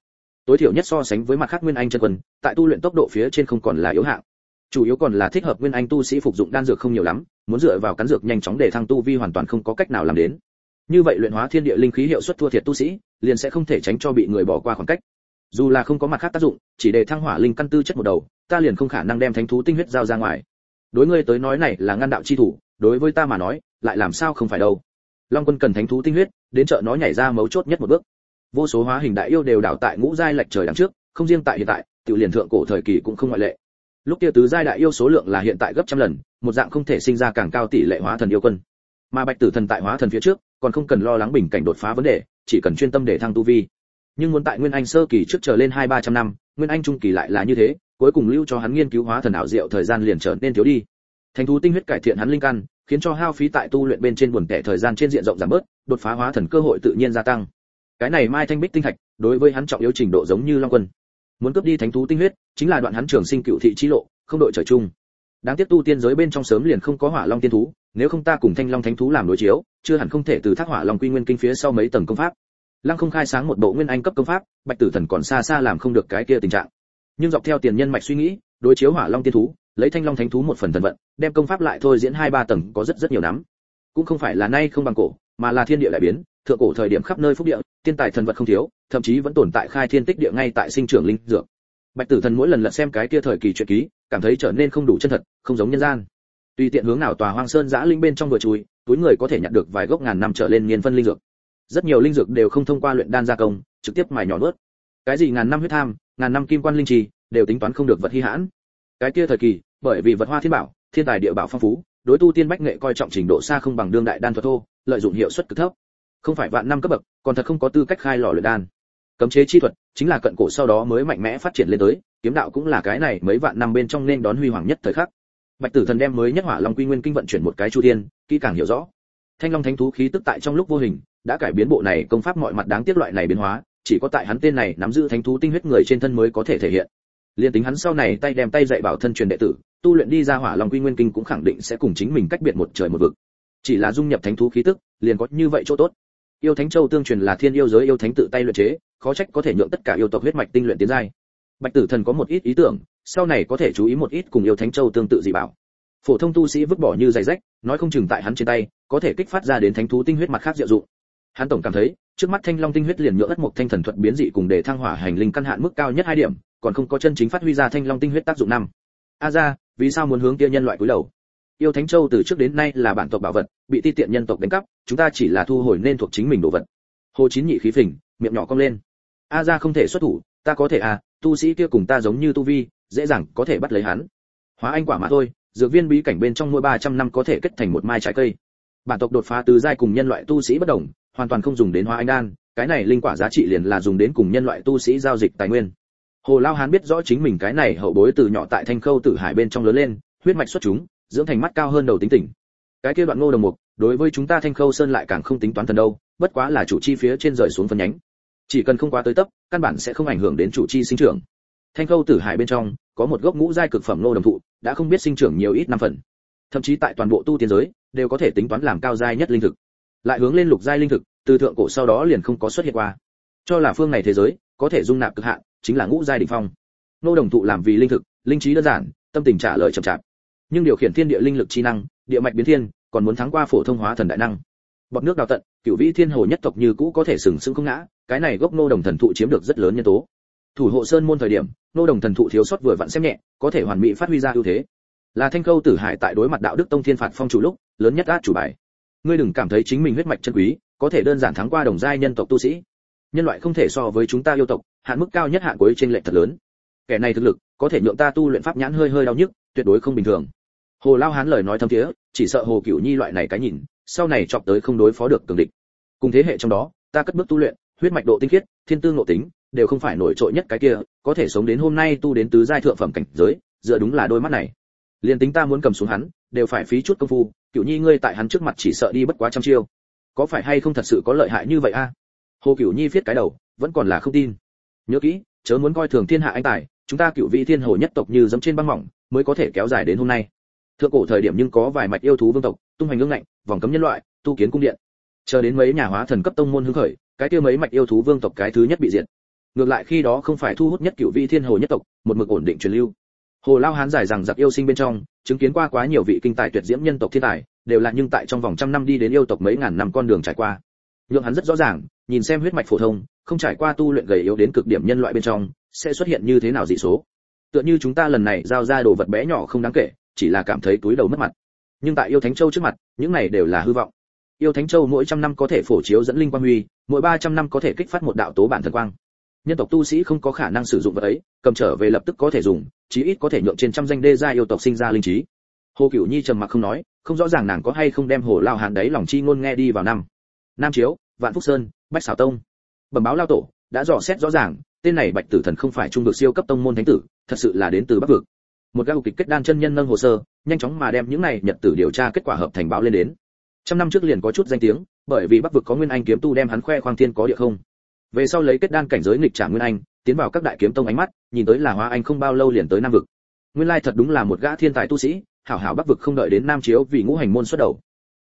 Tối thiểu nhất so sánh với mặt khác nguyên anh chân quân, tại tu luyện tốc độ phía trên không còn là yếu hạng. Chủ yếu còn là thích hợp nguyên anh tu sĩ phục dụng đan dược không nhiều lắm, muốn dựa vào cắn dược nhanh chóng để thăng tu vi hoàn toàn không có cách nào làm đến. Như vậy luyện hóa thiên địa linh khí hiệu suất thua thiệt tu sĩ, liền sẽ không thể tránh cho bị người bỏ qua khoảng cách. Dù là không có mặt khác tác dụng, chỉ để thăng hỏa linh căn tư chất một đầu ta liền không khả năng đem thánh thú tinh huyết giao ra ngoài. Đối ngươi tới nói này là ngăn đạo chi thủ, đối với ta mà nói, lại làm sao không phải đâu. Long quân cần thánh thú tinh huyết, đến chợ nó nhảy ra mấu chốt nhất một bước. Vô số hóa hình đại yêu đều đảo tại ngũ giai lệch trời đằng trước, không riêng tại hiện tại, tiểu liền thượng cổ thời kỳ cũng không ngoại lệ. Lúc kia tứ giai đại yêu số lượng là hiện tại gấp trăm lần, một dạng không thể sinh ra càng cao tỷ lệ hóa thần yêu quân. Mà bạch tử thần tại hóa thần phía trước, còn không cần lo lắng bình cảnh đột phá vấn đề, chỉ cần chuyên tâm để thăng tu vi. Nhưng muốn tại nguyên anh sơ kỳ trước chờ lên hai ba trăm năm, nguyên anh trung kỳ lại là như thế cuối cùng lưu cho hắn nghiên cứu hóa thần ảo diệu thời gian liền trở nên thiếu đi. Thành thú tinh huyết cải thiện hắn linh căn, khiến cho hao phí tại tu luyện bên trên buồn tẻ thời gian trên diện rộng giảm bớt, đột phá hóa thần cơ hội tự nhiên gia tăng. Cái này mai thanh bích tinh thạch đối với hắn trọng yếu trình độ giống như long quân. Muốn cướp đi thánh thú tinh huyết, chính là đoạn hắn trường sinh cựu thị chi lộ, không đội trời chung. Đáng tiếc tu tiên giới bên trong sớm liền không có hỏa long tiên thú, nếu không ta cùng thanh long thánh thú làm đối chiếu, chưa hẳn không thể từ thác hỏa long quy nguyên kinh phía sau mấy tầng công pháp. Lăng không khai sáng một bộ nguyên anh cấp công pháp, bạch tử thần còn xa xa làm không được cái kia tình trạng nhưng dọc theo tiền nhân mạch suy nghĩ, đối chiếu hỏa long tiên thú, lấy thanh long thánh thú một phần thần vận, đem công pháp lại thôi diễn hai ba tầng có rất rất nhiều nắm. Cũng không phải là nay không bằng cổ, mà là thiên địa đại biến, thượng cổ thời điểm khắp nơi phúc địa, tiên tài thần vật không thiếu, thậm chí vẫn tồn tại khai thiên tích địa ngay tại sinh trưởng linh dược. Bạch tử thần mỗi lần lật xem cái kia thời kỳ truyện ký, cảm thấy trở nên không đủ chân thật, không giống nhân gian. Tùy tiện hướng nào tòa hoang sơn giã linh bên trong vừa chui, túi người có thể nhận được vài gốc ngàn năm trở lên niên phân linh dược. Rất nhiều linh dược đều không thông qua luyện đan gia công, trực tiếp mài nhỏ nuốt. Cái gì ngàn năm huyết tham ngàn năm kim quan linh trì đều tính toán không được vật hi hãn. Cái kia thời kỳ, bởi vì vật hoa thiên bảo, thiên tài địa bảo phong phú, đối tu tiên bách nghệ coi trọng trình độ xa không bằng đương đại đan thuật thô, lợi dụng hiệu suất cực thấp. Không phải vạn năm cấp bậc, còn thật không có tư cách khai lò luyện đan. Cấm chế chi thuật, chính là cận cổ sau đó mới mạnh mẽ phát triển lên tới, kiếm đạo cũng là cái này mấy vạn năm bên trong nên đón huy hoàng nhất thời khắc. Bạch tử thần đem mới nhất hỏa long quy nguyên kinh vận chuyển một cái chu thiên, kỹ càng hiểu rõ. Thanh long thánh thú khí tức tại trong lúc vô hình, đã cải biến bộ này công pháp mọi mặt đáng tiếc loại này biến hóa chỉ có tại hắn tên này nắm giữ thánh thú tinh huyết người trên thân mới có thể thể hiện. Liên tính hắn sau này tay đem tay dạy bảo thân truyền đệ tử, tu luyện đi ra hỏa long quy nguyên kinh cũng khẳng định sẽ cùng chính mình cách biệt một trời một vực. Chỉ là dung nhập thánh thú khí tức, liền có như vậy chỗ tốt. Yêu thánh châu tương truyền là thiên yêu giới yêu thánh tự tay luyện chế, khó trách có thể nhượng tất cả yêu tộc huyết mạch tinh luyện tiến giai. Bạch tử thần có một ít ý tưởng, sau này có thể chú ý một ít cùng yêu thánh châu tương tự dị bảo. Phổ thông tu sĩ vứt bỏ như giày rách, nói không chừng tại hắn trên tay, có thể kích phát ra đến thánh thú tinh huyết mặt khác diệu dụng. Hắn tổng cảm thấy trước mắt thanh long tinh huyết liền nhượng ất mục thanh thần thuật biến dị cùng để thăng hỏa hành linh căn hạn mức cao nhất hai điểm, còn không có chân chính phát huy ra thanh long tinh huyết tác dụng năm. A ra, vì sao muốn hướng kia nhân loại cúi đầu? Yêu thánh châu từ trước đến nay là bản tộc bảo vật, bị ti tiện nhân tộc đánh cắp, chúng ta chỉ là thu hồi nên thuộc chính mình đồ vật. Hồ chín nhị khí phình, miệng nhỏ cong lên. A ra không thể xuất thủ, ta có thể à tu sĩ kia cùng ta giống như tu vi, dễ dàng có thể bắt lấy hắn. Hóa anh quả mà thôi, dược viên bí cảnh bên trong mỗi 300 năm có thể kết thành một mai trái cây. Bản tộc đột phá từ giai cùng nhân loại tu sĩ bất đồng hoàn toàn không dùng đến hóa anh đan, cái này linh quả giá trị liền là dùng đến cùng nhân loại tu sĩ giao dịch tài nguyên. Hồ lao hán biết rõ chính mình cái này hậu bối từ nhỏ tại thanh khâu tử hải bên trong lớn lên, huyết mạch xuất chúng, dưỡng thành mắt cao hơn đầu tính tỉnh cái kia đoạn ngô đồng mục, đối với chúng ta thanh khâu sơn lại càng không tính toán thần đâu, bất quá là chủ chi phía trên rời xuống phân nhánh. Chỉ cần không quá tới tấp, căn bản sẽ không ảnh hưởng đến chủ chi sinh trưởng. Thanh khâu tử hải bên trong, có một gốc ngũ giai cực phẩm ngô đồng thụ, đã không biết sinh trưởng nhiều ít năm phần. Thậm chí tại toàn bộ tu tiên giới, đều có thể tính toán làm cao giai nhất linh thực lại hướng lên lục giai linh thực, từ thượng cổ sau đó liền không có xuất hiện qua. Cho là phương này thế giới, có thể dung nạp cực hạn, chính là ngũ giai đỉnh phong. Nô đồng thụ làm vì linh thực, linh trí đơn giản, tâm tình trả lời chậm chạp. Nhưng điều khiển thiên địa linh lực chi năng, địa mạch biến thiên, còn muốn thắng qua phổ thông hóa thần đại năng. Bọt nước đào tận, cửu vĩ thiên hồ nhất tộc như cũ có thể sừng sững không ngã, cái này gốc nô đồng thần thụ chiếm được rất lớn nhân tố. Thủ hộ sơn môn thời điểm, nô đồng thần thụ thiếu sót vừa vặn xem nhẹ, có thể hoàn mỹ phát huy ra ưu thế. Là thanh câu tử hải tại đối mặt đạo đức tông thiên phạt phong chủ lúc, lớn nhất át chủ bài ngươi đừng cảm thấy chính mình huyết mạch chân quý, có thể đơn giản thắng qua đồng giai nhân tộc tu sĩ. Nhân loại không thể so với chúng ta yêu tộc, hạn mức cao nhất hạn cuối trên lệnh thật lớn. Kẻ này thực lực, có thể nhượng ta tu luyện pháp nhãn hơi hơi đau nhức, tuyệt đối không bình thường. Hồ lao hán lời nói thâm thiế, chỉ sợ hồ cửu nhi loại này cái nhìn, sau này chọc tới không đối phó được cường địch. Cùng thế hệ trong đó, ta cất bước tu luyện, huyết mạch độ tinh khiết, thiên tư ngộ tính, đều không phải nổi trội nhất cái kia, có thể sống đến hôm nay tu đến tứ giai thượng phẩm cảnh giới, dựa đúng là đôi mắt này. Liền tính ta muốn cầm xuống hắn, đều phải phí chút công phu cựu nhi ngươi tại hắn trước mặt chỉ sợ đi bất quá trăm chiêu. Có phải hay không thật sự có lợi hại như vậy a? Hồ Cửu nhi viết cái đầu, vẫn còn là không tin. Nhớ kỹ, chớ muốn coi thường thiên hạ anh tài, chúng ta cựu vị thiên hồ nhất tộc như dẫm trên băng mỏng, mới có thể kéo dài đến hôm nay. Thượng cổ thời điểm nhưng có vài mạch yêu thú vương tộc, tung hành ngưng ngạnh, vòng cấm nhân loại, tu kiến cung điện. Chờ đến mấy nhà hóa thần cấp tông môn hưng khởi, cái kia mấy mạch yêu thú vương tộc cái thứ nhất bị diệt. Ngược lại khi đó không phải thu hút nhất cựu vị thiên hồ nhất tộc, một mực ổn định truyền lưu hồ lao hán giải rằng giặc yêu sinh bên trong, chứng kiến qua quá nhiều vị kinh tài tuyệt diễm nhân tộc thiên tài, đều là nhưng tại trong vòng trăm năm đi đến yêu tộc mấy ngàn năm con đường trải qua. Nhưng hắn rất rõ ràng, nhìn xem huyết mạch phổ thông, không trải qua tu luyện gầy yếu đến cực điểm nhân loại bên trong, sẽ xuất hiện như thế nào dị số. Tựa như chúng ta lần này giao ra đồ vật bé nhỏ không đáng kể, chỉ là cảm thấy túi đầu mất mặt. Nhưng tại yêu thánh châu trước mặt, những này đều là hư vọng. Yêu thánh châu mỗi trăm năm có thể phổ chiếu dẫn linh quang huy, mỗi ba trăm năm có thể kích phát một đạo tố bản thần quang nhân tộc tu sĩ không có khả năng sử dụng vật ấy, cầm trở về lập tức có thể dùng, chí ít có thể nhượng trên trăm danh đê gia yêu tộc sinh ra linh trí. Hồ cửu nhi trầm mặc không nói, không rõ ràng nàng có hay không đem hồ lao hàn đấy lòng chi ngôn nghe đi vào năm. Nam chiếu, vạn phúc sơn, bách xảo tông. Bẩm báo lao tổ, đã dò xét rõ ràng, tên này bạch tử thần không phải trung vực siêu cấp tông môn thánh tử, thật sự là đến từ bắc vực. Một gã kịch kết đan chân nhân nâng hồ sơ, nhanh chóng mà đem những này nhật tử điều tra kết quả hợp thành báo lên đến. Trăm năm trước liền có chút danh tiếng, bởi vì bắc vực có nguyên anh kiếm tu đem hắn khoe khoang thiên có địa không về sau lấy kết đan cảnh giới nghịch trả nguyên anh, tiến vào các đại kiếm tông ánh mắt, nhìn tới là hóa anh không bao lâu liền tới nam vực. Nguyên lai thật đúng là một gã thiên tài tu sĩ, hảo hảo bắc vực không đợi đến nam chiếu vì ngũ hành môn xuất đầu.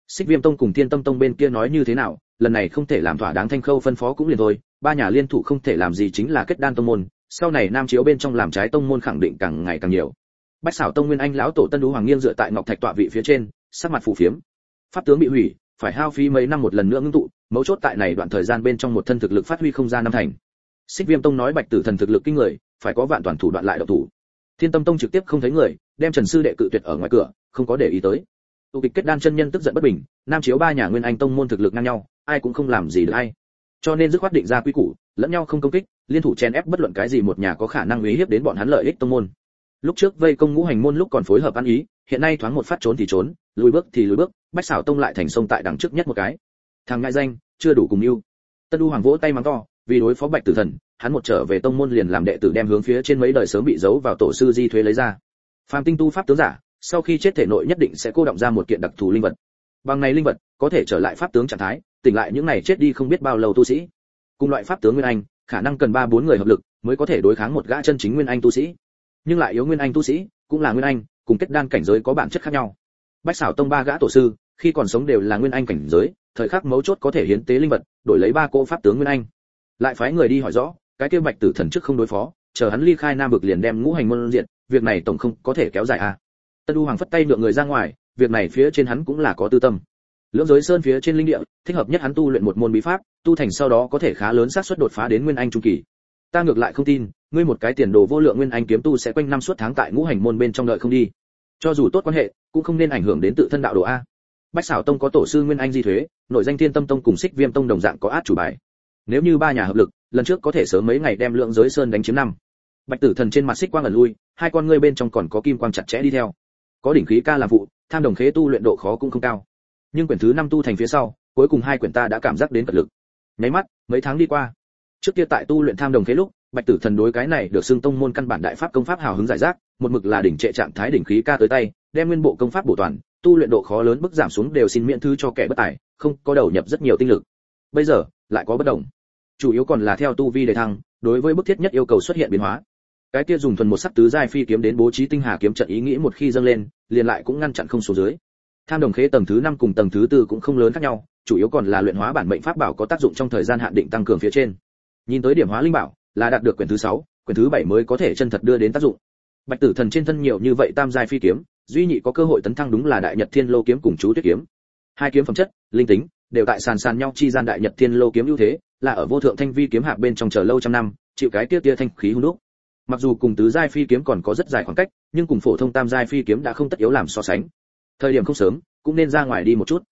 Xích viêm tông cùng thiên tâm tông bên kia nói như thế nào, lần này không thể làm thỏa đáng thanh khâu phân phó cũng liền thôi, ba nhà liên thủ không thể làm gì chính là kết đan tông môn, sau này nam chiếu bên trong làm trái tông môn khẳng định càng ngày càng nhiều. Bách xảo tông nguyên anh lão tổ tân đú hoàng nghiêng dựa tại ngọc thạch tọa vị phía trên, sắc mặt phù phiếm. Pháp tướng bị hủy phải hao phí mấy năm một lần nữa ngưng tụ, mấu chốt tại này đoạn thời gian bên trong một thân thực lực phát huy không ra năm thành. Xích viêm tông nói bạch tử thần thực lực kinh người, phải có vạn toàn thủ đoạn lại độc thủ. Thiên tâm tông trực tiếp không thấy người, đem trần sư đệ cự tuyệt ở ngoài cửa, không có để ý tới. Tụ kịch kết đan chân nhân tức giận bất bình, nam chiếu ba nhà nguyên anh tông môn thực lực ngang nhau, ai cũng không làm gì được ai. Cho nên dứt khoát định ra quy củ, lẫn nhau không công kích, liên thủ chen ép bất luận cái gì một nhà có khả năng uy hiếp đến bọn hắn lợi ích tông môn. Lúc trước vây công ngũ hành môn lúc còn phối hợp ăn ý hiện nay thoáng một phát trốn thì trốn, lùi bước thì lùi bước, bách xảo tông lại thành sông tại đằng trước nhất một cái. Thằng ngại danh, chưa đủ cùng yêu. Tân u hoàng vỗ tay mắng to, vì đối phó bạch tử thần, hắn một trở về tông môn liền làm đệ tử đem hướng phía trên mấy đời sớm bị giấu vào tổ sư di thuế lấy ra. Phàm tinh tu pháp tướng giả, sau khi chết thể nội nhất định sẽ cô động ra một kiện đặc thù linh vật. Bằng này linh vật, có thể trở lại pháp tướng trạng thái, tỉnh lại những này chết đi không biết bao lâu tu sĩ. Cùng loại pháp tướng nguyên anh, khả năng cần ba bốn người hợp lực, mới có thể đối kháng một gã chân chính nguyên anh tu sĩ. Nhưng lại yếu nguyên anh tu sĩ, cũng là nguyên anh cùng kết đan cảnh giới có bản chất khác nhau. Bách xảo tông ba gã tổ sư, khi còn sống đều là nguyên anh cảnh giới, thời khắc mấu chốt có thể hiến tế linh vật, đổi lấy ba cô pháp tướng nguyên anh. Lại phái người đi hỏi rõ, cái kia bạch tử thần trước không đối phó, chờ hắn ly khai nam vực liền đem ngũ hành môn diện việc này tổng không có thể kéo dài à. Tân u hoàng phất tay lượng người ra ngoài, việc này phía trên hắn cũng là có tư tâm. Lưỡng giới sơn phía trên linh địa, thích hợp nhất hắn tu luyện một môn bí pháp, tu thành sau đó có thể khá lớn xác suất đột phá đến nguyên anh trung kỳ ta ngược lại không tin ngươi một cái tiền đồ vô lượng nguyên anh kiếm tu sẽ quanh năm suốt tháng tại ngũ hành môn bên trong đợi không đi. Cho dù tốt quan hệ cũng không nên ảnh hưởng đến tự thân đạo đồ a. Bách xảo tông có tổ sư nguyên anh di thuế nội danh thiên tâm tông cùng xích viêm tông đồng dạng có át chủ bài. Nếu như ba nhà hợp lực lần trước có thể sớm mấy ngày đem lượng giới sơn đánh chiếm năm. Bạch tử thần trên mặt xích quang ẩn lui hai con ngươi bên trong còn có kim quang chặt chẽ đi theo. Có đỉnh khí ca làm vụ, tham đồng khế tu luyện độ khó cũng không cao. Nhưng quyển thứ năm tu thành phía sau cuối cùng hai quyển ta đã cảm giác đến cật lực. Nháy mắt mấy tháng đi qua trước kia tại tu luyện tham đồng khế lúc, bạch tử thần đối cái này được xưng tông môn căn bản đại pháp công pháp hào hứng giải rác, một mực là đỉnh trệ trạng thái đỉnh khí ca tới tay, đem nguyên bộ công pháp bổ toàn, tu luyện độ khó lớn bức giảm xuống đều xin miễn thư cho kẻ bất tài, không có đầu nhập rất nhiều tinh lực. Bây giờ, lại có bất động chủ yếu còn là theo tu vi đề thăng, đối với bức thiết nhất yêu cầu xuất hiện biến hóa. Cái kia dùng thuần một sắc tứ giai phi kiếm đến bố trí tinh hà kiếm trận ý nghĩ một khi dâng lên, liền lại cũng ngăn chặn không số dưới. Tham đồng khế tầng thứ năm cùng tầng thứ tư cũng không lớn khác nhau, chủ yếu còn là luyện hóa bản mệnh pháp bảo có tác dụng trong thời gian hạn định tăng cường phía trên nhìn tới điểm hóa linh bảo, là đạt được quyển thứ sáu, quyển thứ bảy mới có thể chân thật đưa đến tác dụng. Bạch tử thần trên thân nhiều như vậy tam giai phi kiếm, duy nhị có cơ hội tấn thăng đúng là đại nhật thiên lô kiếm cùng chú tuyết kiếm. Hai kiếm phẩm chất, linh tính, đều tại sàn sàn nhau chi gian đại nhật thiên lô kiếm ưu thế, là ở vô thượng thanh vi kiếm hạ bên trong chờ lâu trăm năm, chịu cái tia tia thanh khí hung đúc. Mặc dù cùng tứ giai phi kiếm còn có rất dài khoảng cách, nhưng cùng phổ thông tam giai phi kiếm đã không tất yếu làm so sánh. Thời điểm không sớm, cũng nên ra ngoài đi một chút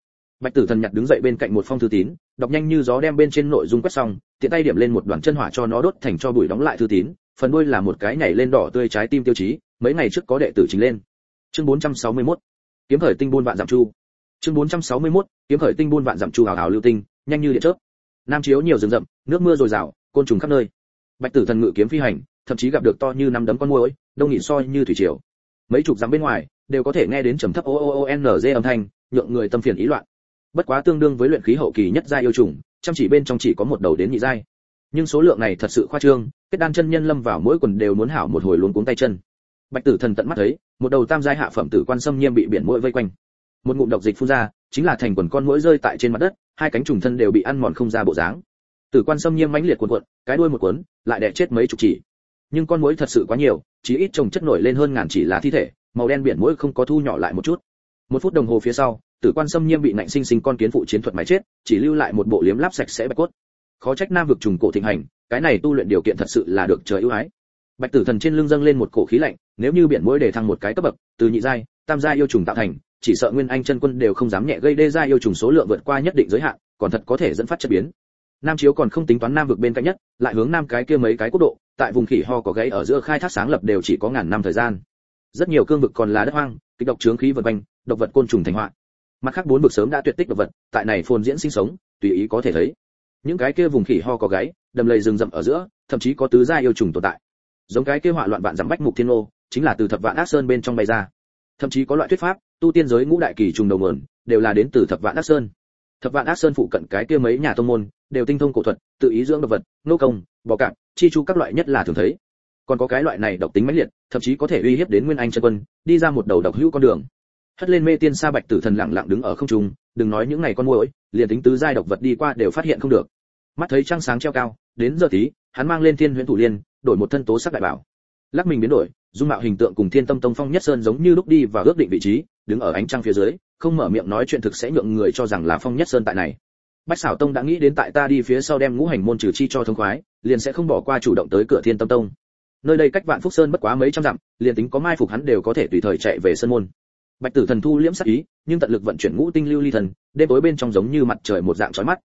bạch tử thần nhặt đứng dậy bên cạnh một phong thư tín, đọc nhanh như gió đem bên trên nội dung quét xong, tiện tay điểm lên một đoàn chân hỏa cho nó đốt thành cho bụi đóng lại thư tín, phần đuôi là một cái nhảy lên đỏ tươi trái tim tiêu chí, mấy ngày trước có đệ tử chính lên. Chương 461 kiếm khởi tinh buôn vạn giảm chu. Chương 461 kiếm khởi tinh buôn vạn giảm chu hào hào lưu tinh, nhanh như điện chớp. Nam chiếu nhiều rừng rậm, nước mưa dồi dào, côn trùng khắp nơi. Bạch tử thần ngự kiếm phi hành, thậm chí gặp được to như năm đấm con muỗi, đông nghỉ soi như thủy triều. Mấy chục dặm bên ngoài, đều có thể nghe đến trầm thấp o o o n g âm thanh, nhượng người tâm phiền ý loạn bất quá tương đương với luyện khí hậu kỳ nhất giai yêu trùng, chăm chỉ bên trong chỉ có một đầu đến nhị giai. Nhưng số lượng này thật sự khoa trương, kết đan chân nhân lâm vào mỗi quần đều muốn hảo một hồi luống cuống tay chân. Bạch tử thần tận mắt thấy, một đầu tam giai hạ phẩm tử quan sâm nghiêm bị biển mũi vây quanh. Một ngụm độc dịch phun ra, chính là thành quần con mũi rơi tại trên mặt đất, hai cánh trùng thân đều bị ăn mòn không ra bộ dáng. Tử quan sâm nghiêm mãnh liệt cuộn cuộn, cái đuôi một cuốn, lại đè chết mấy chục chỉ. Nhưng con mũi thật sự quá nhiều chỉ ít trồng chất nổi lên hơn ngàn chỉ là thi thể, màu đen biển mũi không có thu nhỏ lại một chút. Một phút đồng hồ phía sau tử quan xâm nhiêm bị nạnh sinh sinh con kiến phụ chiến thuật máy chết, chỉ lưu lại một bộ liếm láp sạch sẽ bạch cốt. Khó trách nam vực trùng cổ thịnh hành, cái này tu luyện điều kiện thật sự là được trời ưu ái. Bạch tử thần trên lưng dâng lên một cổ khí lạnh, nếu như biển mũi để thăng một cái cấp bậc, từ nhị giai, tam giai yêu trùng tạo thành, chỉ sợ nguyên anh chân quân đều không dám nhẹ gây đê giai yêu trùng số lượng vượt qua nhất định giới hạn, còn thật có thể dẫn phát chất biến. Nam chiếu còn không tính toán nam vực bên cạnh nhất, lại hướng nam cái kia mấy cái quốc độ, tại vùng khỉ ho có gãy ở giữa khai thác sáng lập đều chỉ có ngàn năm thời gian. Rất nhiều cương vực còn là đất hoang, kịch độc trướng khí vật quanh, độc vật côn trùng thành hoạn mặt khác bốn vực sớm đã tuyệt tích độc vật, tại này phồn diễn sinh sống, tùy ý có thể thấy. Những cái kia vùng khỉ ho có gáy, đầm lầy rừng rậm ở giữa, thậm chí có tứ gia yêu trùng tồn tại. Giống cái kia họa loạn vạn dặm bách mục thiên ô chính là từ thập vạn ác sơn bên trong bay ra. Thậm chí có loại thuyết pháp, tu tiên giới ngũ đại kỳ trùng đầu nguồn, đều là đến từ thập vạn ác sơn. Thập vạn ác sơn phụ cận cái kia mấy nhà tông môn, đều tinh thông cổ thuật, tự ý dưỡng động vật, nô công, bò cạp, chi chu các loại nhất là thường thấy. Còn có cái loại này độc tính mãnh liệt, thậm chí có thể uy hiếp đến nguyên anh chân quân, đi ra một đầu độc hữu con đường hất lên mê tiên sa bạch tử thần lặng lặng đứng ở không trung, đừng nói những ngày con muỗi, liền tính tứ giai độc vật đi qua đều phát hiện không được. Mắt thấy trăng sáng treo cao, đến giờ tí, hắn mang lên thiên huyễn thủ liên, đổi một thân tố sắc đại bảo. Lắc mình biến đổi, dung mạo hình tượng cùng thiên tâm tông phong nhất sơn giống như lúc đi vào ước định vị trí, đứng ở ánh trăng phía dưới, không mở miệng nói chuyện thực sẽ nhượng người cho rằng là phong nhất sơn tại này. Bách xảo tông đã nghĩ đến tại ta đi phía sau đem ngũ hành môn trừ chi cho thông khoái, liền sẽ không bỏ qua chủ động tới cửa thiên tâm tông. Nơi đây cách vạn phúc sơn bất quá mấy trăm dặm, liền tính có mai phục hắn đều có thể tùy thời chạy về sân môn bạch tử thần thu liễm sắc ý, nhưng tận lực vận chuyển ngũ tinh lưu ly thần, đêm tối bên trong giống như mặt trời một dạng chói mắt.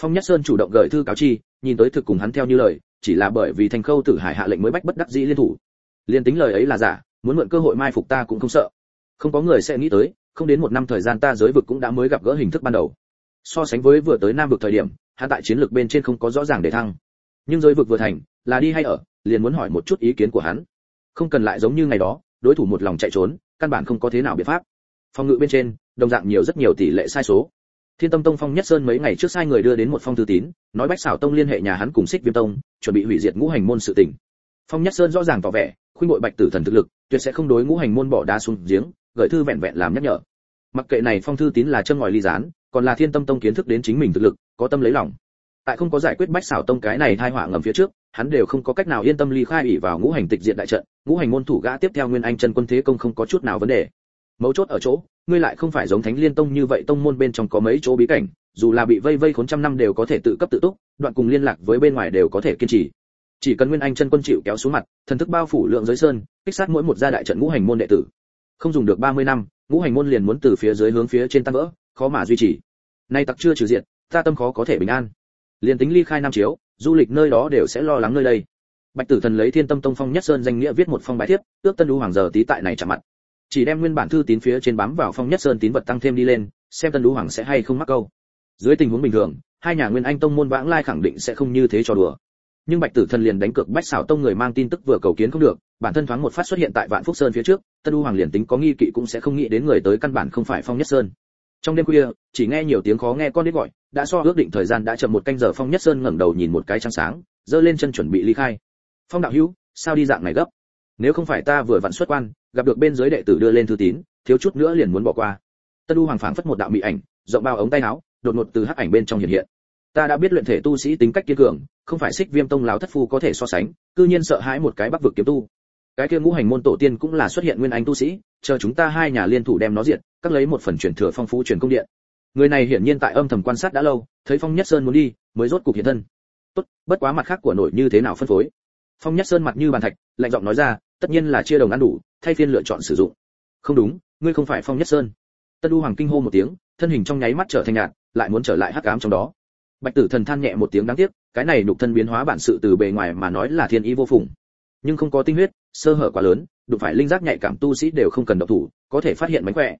Phong nhất sơn chủ động gửi thư cáo chi, nhìn tới thực cùng hắn theo như lời, chỉ là bởi vì thành khâu tử hải hạ lệnh mới bách bất đắc dĩ liên thủ. Liên tính lời ấy là giả, muốn mượn cơ hội mai phục ta cũng không sợ. Không có người sẽ nghĩ tới, không đến một năm thời gian ta giới vực cũng đã mới gặp gỡ hình thức ban đầu. So sánh với vừa tới nam vực thời điểm, hắn tại chiến lược bên trên không có rõ ràng để thăng. Nhưng giới vực vừa thành, là đi hay ở, liền muốn hỏi một chút ý kiến của hắn. Không cần lại giống như ngày đó, đối thủ một lòng chạy trốn căn bản không có thế nào biện pháp. Phòng ngự bên trên, đồng dạng nhiều rất nhiều tỷ lệ sai số. Thiên tâm tông phong nhất sơn mấy ngày trước sai người đưa đến một phong thư tín, nói bách xảo tông liên hệ nhà hắn cùng xích viêm tông, chuẩn bị hủy diệt ngũ hành môn sự tình. Phong nhất sơn rõ ràng tỏ vẻ khuyên bội bạch tử thần thực lực, tuyệt sẽ không đối ngũ hành môn bỏ đá xuống giếng, gửi thư vẹn vẹn làm nhắc nhở. Mặc kệ này phong thư tín là châm ngòi ly gián, còn là thiên tâm tông kiến thức đến chính mình thực lực, có tâm lấy lòng. Tại không có giải quyết bách xảo tông cái này thai họa ngầm phía trước hắn đều không có cách nào yên tâm ly khai ủy vào ngũ hành tịch diện đại trận, ngũ hành môn thủ gã tiếp theo nguyên anh chân quân thế công không có chút nào vấn đề. Mấu chốt ở chỗ, ngươi lại không phải giống thánh liên tông như vậy tông môn bên trong có mấy chỗ bí cảnh, dù là bị vây vây khốn trăm năm đều có thể tự cấp tự túc, đoạn cùng liên lạc với bên ngoài đều có thể kiên trì. Chỉ cần nguyên anh chân quân chịu kéo xuống mặt, thần thức bao phủ lượng giới sơn, kích sát mỗi một gia đại trận ngũ hành môn đệ tử. Không dùng được 30 năm, ngũ hành môn liền muốn từ phía dưới hướng phía trên tăng vỡ, khó mà duy trì. Nay tặc chưa trừ diện, ta tâm khó có thể bình an. Liền tính ly khai nam chiếu du lịch nơi đó đều sẽ lo lắng nơi đây. Bạch tử thần lấy thiên tâm tông phong nhất sơn danh nghĩa viết một phong bài thiếp, ước tân đu hoàng giờ tí tại này chạm mặt. Chỉ đem nguyên bản thư tín phía trên bám vào phong nhất sơn tín vật tăng thêm đi lên, xem tân đu hoàng sẽ hay không mắc câu. Dưới tình huống bình thường, hai nhà nguyên anh tông môn vãng lai khẳng định sẽ không như thế cho đùa. Nhưng bạch tử thần liền đánh cược bách xảo tông người mang tin tức vừa cầu kiến không được, bản thân thoáng một phát xuất hiện tại vạn phúc sơn phía trước, tân đu hoàng liền tính có nghi kỵ cũng sẽ không nghĩ đến người tới căn bản không phải phong nhất sơn trong đêm khuya, chỉ nghe nhiều tiếng khó nghe con đít gọi, đã so ước định thời gian đã chậm một canh giờ phong nhất sơn ngẩng đầu nhìn một cái trăng sáng, giơ lên chân chuẩn bị ly khai. Phong đạo hữu, sao đi dạng này gấp? Nếu không phải ta vừa vặn xuất quan, gặp được bên dưới đệ tử đưa lên thư tín, thiếu chút nữa liền muốn bỏ qua. Tân u hoàng phảng phất một đạo mỹ ảnh, rộng bao ống tay áo, đột ngột từ hắc ảnh bên trong hiện hiện. Ta đã biết luyện thể tu sĩ tính cách kiên cường, không phải xích viêm tông láo thất phu có thể so sánh, cư nhiên sợ hãi một cái bắc vực kiếm tu. Cái kia ngũ hành môn tổ tiên cũng là xuất hiện nguyên anh tu sĩ chờ chúng ta hai nhà liên thủ đem nó diệt, các lấy một phần truyền thừa phong phú truyền công điện. Người này hiển nhiên tại âm thầm quan sát đã lâu, thấy phong nhất sơn muốn đi, mới rốt cục hiện thân. Tốt, bất quá mặt khác của nổi như thế nào phân phối? Phong nhất sơn mặt như bàn thạch, lạnh giọng nói ra, tất nhiên là chia đồng ăn đủ, thay phiên lựa chọn sử dụng. Không đúng, ngươi không phải phong nhất sơn. Tân u hoàng kinh hô một tiếng, thân hình trong nháy mắt trở thành nhạt, lại muốn trở lại hắc ám trong đó. Bạch tử thần than nhẹ một tiếng đáng tiếc, cái này nhục thân biến hóa bản sự từ bề ngoài mà nói là thiên ý vô phùng. Nhưng không có tinh huyết, sơ hở quá lớn đụng phải linh giác nhạy cảm tu sĩ đều không cần động thủ, có thể phát hiện mánh khỏe.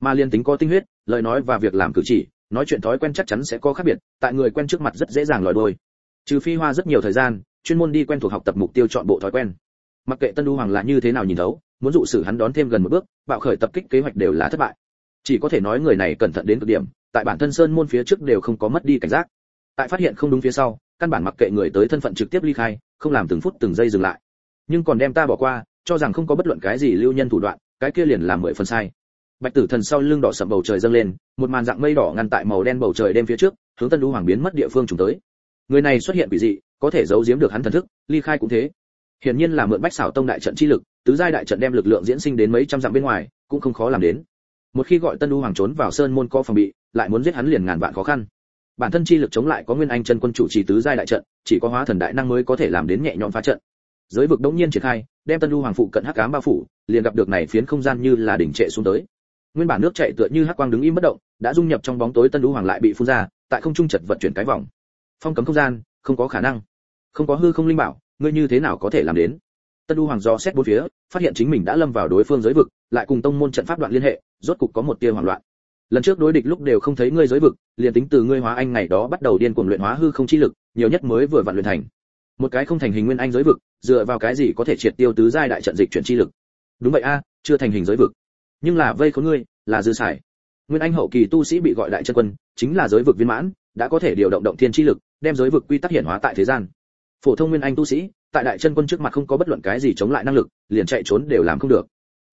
Mà liên tính có tinh huyết, lời nói và việc làm cử chỉ, nói chuyện thói quen chắc chắn sẽ có khác biệt, tại người quen trước mặt rất dễ dàng lòi đôi trừ phi hoa rất nhiều thời gian, chuyên môn đi quen thuộc học tập mục tiêu chọn bộ thói quen. Mặc kệ tân đu hoàng là như thế nào nhìn thấu, muốn dụ xử hắn đón thêm gần một bước, bạo khởi tập kích kế hoạch đều là thất bại. Chỉ có thể nói người này cẩn thận đến cực điểm, tại bản thân sơn môn phía trước đều không có mất đi cảnh giác. Tại phát hiện không đúng phía sau, căn bản mặc kệ người tới thân phận trực tiếp ly khai, không làm từng phút từng giây dừng lại. Nhưng còn đem ta bỏ qua cho rằng không có bất luận cái gì lưu nhân thủ đoạn, cái kia liền làm mười phần sai. Bạch tử thần sau lưng đỏ sậm bầu trời dâng lên, một màn dạng mây đỏ ngăn tại màu đen bầu trời đêm phía trước, hướng tân đu hoàng biến mất địa phương trùng tới. Người này xuất hiện quỷ dị, có thể giấu giếm được hắn thần thức, ly khai cũng thế. Hiển nhiên là mượn bách xảo tông đại trận chi lực, tứ giai đại trận đem lực lượng diễn sinh đến mấy trăm dặm bên ngoài, cũng không khó làm đến. Một khi gọi tân đu hoàng trốn vào sơn môn co phòng bị, lại muốn giết hắn liền ngàn vạn khó khăn. Bản thân chi lực chống lại có nguyên anh chân quân chủ trì tứ giai đại trận, chỉ có hóa thần đại năng mới có thể làm đến nhẹ nhõm phá trận. Giới vực đống nhiên triển khai đem tân lưu hoàng phụ cận hắc ám bao phủ, liền gặp được này phiến không gian như là đỉnh trệ xuống tới. Nguyên bản nước chảy tựa như hắc quang đứng im bất động, đã dung nhập trong bóng tối tân lưu hoàng lại bị phun ra, tại không trung chật vận chuyển cái vòng. Phong cấm không gian, không có khả năng. Không có hư không linh bảo, ngươi như thế nào có thể làm đến? Tân lưu hoàng do xét bốn phía, phát hiện chính mình đã lâm vào đối phương giới vực, lại cùng tông môn trận pháp đoạn liên hệ, rốt cục có một tia hoảng loạn. Lần trước đối địch lúc đều không thấy ngươi giới vực, liền tính từ ngươi hóa anh ngày đó bắt đầu điên cuồng luyện hóa hư không chi lực, nhiều nhất mới vừa vặn luyện thành một cái không thành hình nguyên anh giới vực, dựa vào cái gì có thể triệt tiêu tứ giai đại trận dịch chuyển chi lực? Đúng vậy a, chưa thành hình giới vực. Nhưng là vây khốn ngươi, là dư sải. nguyên anh hậu kỳ tu sĩ bị gọi đại chân quân, chính là giới vực viên mãn, đã có thể điều động động thiên chi lực, đem giới vực quy tắc hiển hóa tại thế gian. Phổ thông nguyên anh tu sĩ, tại đại chân quân trước mặt không có bất luận cái gì chống lại năng lực, liền chạy trốn đều làm không được.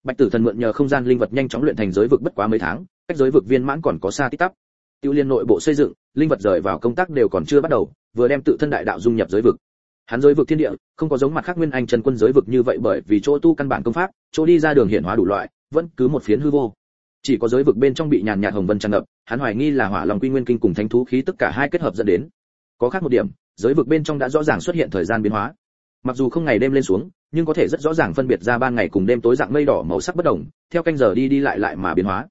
Bạch tử thần mượn nhờ không gian linh vật nhanh chóng luyện thành giới vực bất quá mấy tháng, cách giới vực viên mãn còn có xa tích tắp. Tiêu liên nội bộ xây dựng, linh vật rời vào công tác đều còn chưa bắt đầu, vừa đem tự thân đại đạo dung nhập giới vực hắn giới vực thiên địa, không có giống mặt khác nguyên anh chân quân giới vực như vậy bởi vì chỗ tu căn bản công pháp, chỗ đi ra đường hiển hóa đủ loại, vẫn cứ một phiến hư vô. Chỉ có giới vực bên trong bị nhàn nhạt hồng vân tràn ngập, hắn hoài nghi là hỏa long quy nguyên kinh cùng thánh thú khí tất cả hai kết hợp dẫn đến. Có khác một điểm, giới vực bên trong đã rõ ràng xuất hiện thời gian biến hóa. Mặc dù không ngày đêm lên xuống, nhưng có thể rất rõ ràng phân biệt ra ban ngày cùng đêm tối dạng mây đỏ màu sắc bất đồng, theo canh giờ đi đi lại lại mà biến hóa.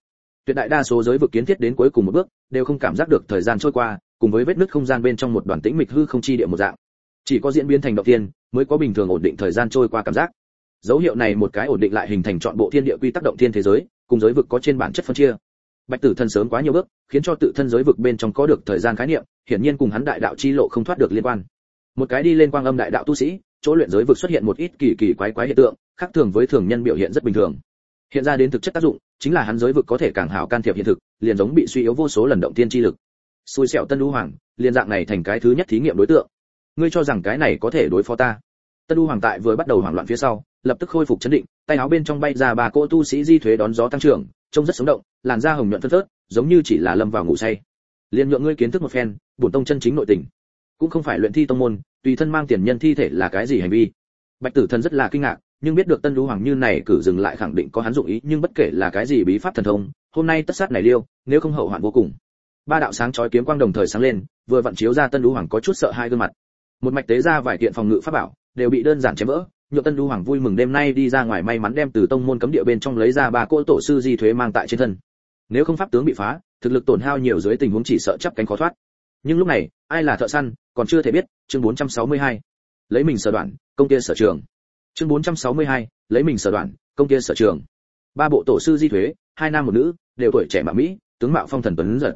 Tuyệt đại đa số giới vực kiến thiết đến cuối cùng một bước, đều không cảm giác được thời gian trôi qua, cùng với vết nứt không gian bên trong một đoàn tĩnh mịch hư không chi địa một dạng chỉ có diễn biến thành động tiên mới có bình thường ổn định thời gian trôi qua cảm giác. Dấu hiệu này một cái ổn định lại hình thành trọn bộ thiên địa quy tắc động thiên thế giới, cùng giới vực có trên bản chất phân chia. Bạch tử thần sớm quá nhiều bước, khiến cho tự thân giới vực bên trong có được thời gian khái niệm, hiển nhiên cùng hắn đại đạo chi lộ không thoát được liên quan. Một cái đi lên quang âm đại đạo tu sĩ, chỗ luyện giới vực xuất hiện một ít kỳ kỳ quái quái hiện tượng, khác thường với thường nhân biểu hiện rất bình thường. Hiện ra đến thực chất tác dụng, chính là hắn giới vực có thể càng hảo can thiệp hiện thực, liền giống bị suy yếu vô số lần động tiên chi lực. Xui xẻo tân đu hoàng, liền dạng này thành cái thứ nhất thí nghiệm đối tượng ngươi cho rằng cái này có thể đối phó ta? Tân u hoàng tại vừa bắt đầu hoảng loạn phía sau, lập tức khôi phục chấn định, tay áo bên trong bay ra bà cô tu sĩ di thuế đón gió tăng trưởng, trông rất sống động, làn da hồng nhuận phân phớt, giống như chỉ là lâm vào ngủ say. Liền nhượng ngươi kiến thức một phen, bổn tông chân chính nội tình. Cũng không phải luyện thi tông môn, tùy thân mang tiền nhân thi thể là cái gì hành vi? Bạch tử thần rất là kinh ngạc, nhưng biết được tân đu hoàng như này cử dừng lại khẳng định có hắn dụng ý, nhưng bất kể là cái gì bí pháp thần thông, hôm nay tất sát này liêu nếu không hậu hoạn vô cùng. Ba đạo sáng chói kiếm quang đồng thời sáng lên, vừa vặn chiếu ra tân đu hoàng có chút sợ hai gương mặt một mạch tế ra vài kiện phòng ngự pháp bảo đều bị đơn giản chém vỡ. Nhượng tân đu hoàng vui mừng đêm nay đi ra ngoài may mắn đem từ tông môn cấm địa bên trong lấy ra ba cỗ tổ sư di thuế mang tại trên thân. Nếu không pháp tướng bị phá thực lực tổn hao nhiều dưới tình huống chỉ sợ chấp cánh khó thoát. Nhưng lúc này ai là thợ săn còn chưa thể biết. Chương 462. lấy mình sở đoạn công kia sở trường. Chương 462, lấy mình sở đoạn công kia sở trường. Ba bộ tổ sư di thuế hai nam một nữ đều tuổi trẻ mà mỹ tướng mạo phong thần tuấn giật.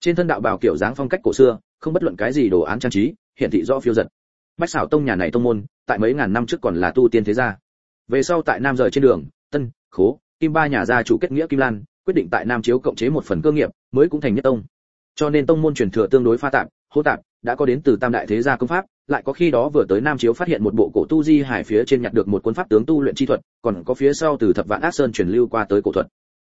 Trên thân đạo bào kiểu dáng phong cách cổ xưa không bất luận cái gì đồ án trang trí hiển thị rõ phiêu giật. Bách xảo tông nhà này tông môn, tại mấy ngàn năm trước còn là tu tiên thế gia. Về sau tại nam rời trên đường, tân, khố, kim ba nhà gia chủ kết nghĩa kim lan, quyết định tại nam chiếu cộng chế một phần cơ nghiệp, mới cũng thành nhất tông. Cho nên tông môn truyền thừa tương đối pha tạp hô tạp, đã có đến từ tam đại thế gia công pháp, lại có khi đó vừa tới nam chiếu phát hiện một bộ cổ tu di hải phía trên nhặt được một cuốn pháp tướng tu luyện chi thuật, còn có phía sau từ thập vạn ác sơn truyền lưu qua tới cổ thuật.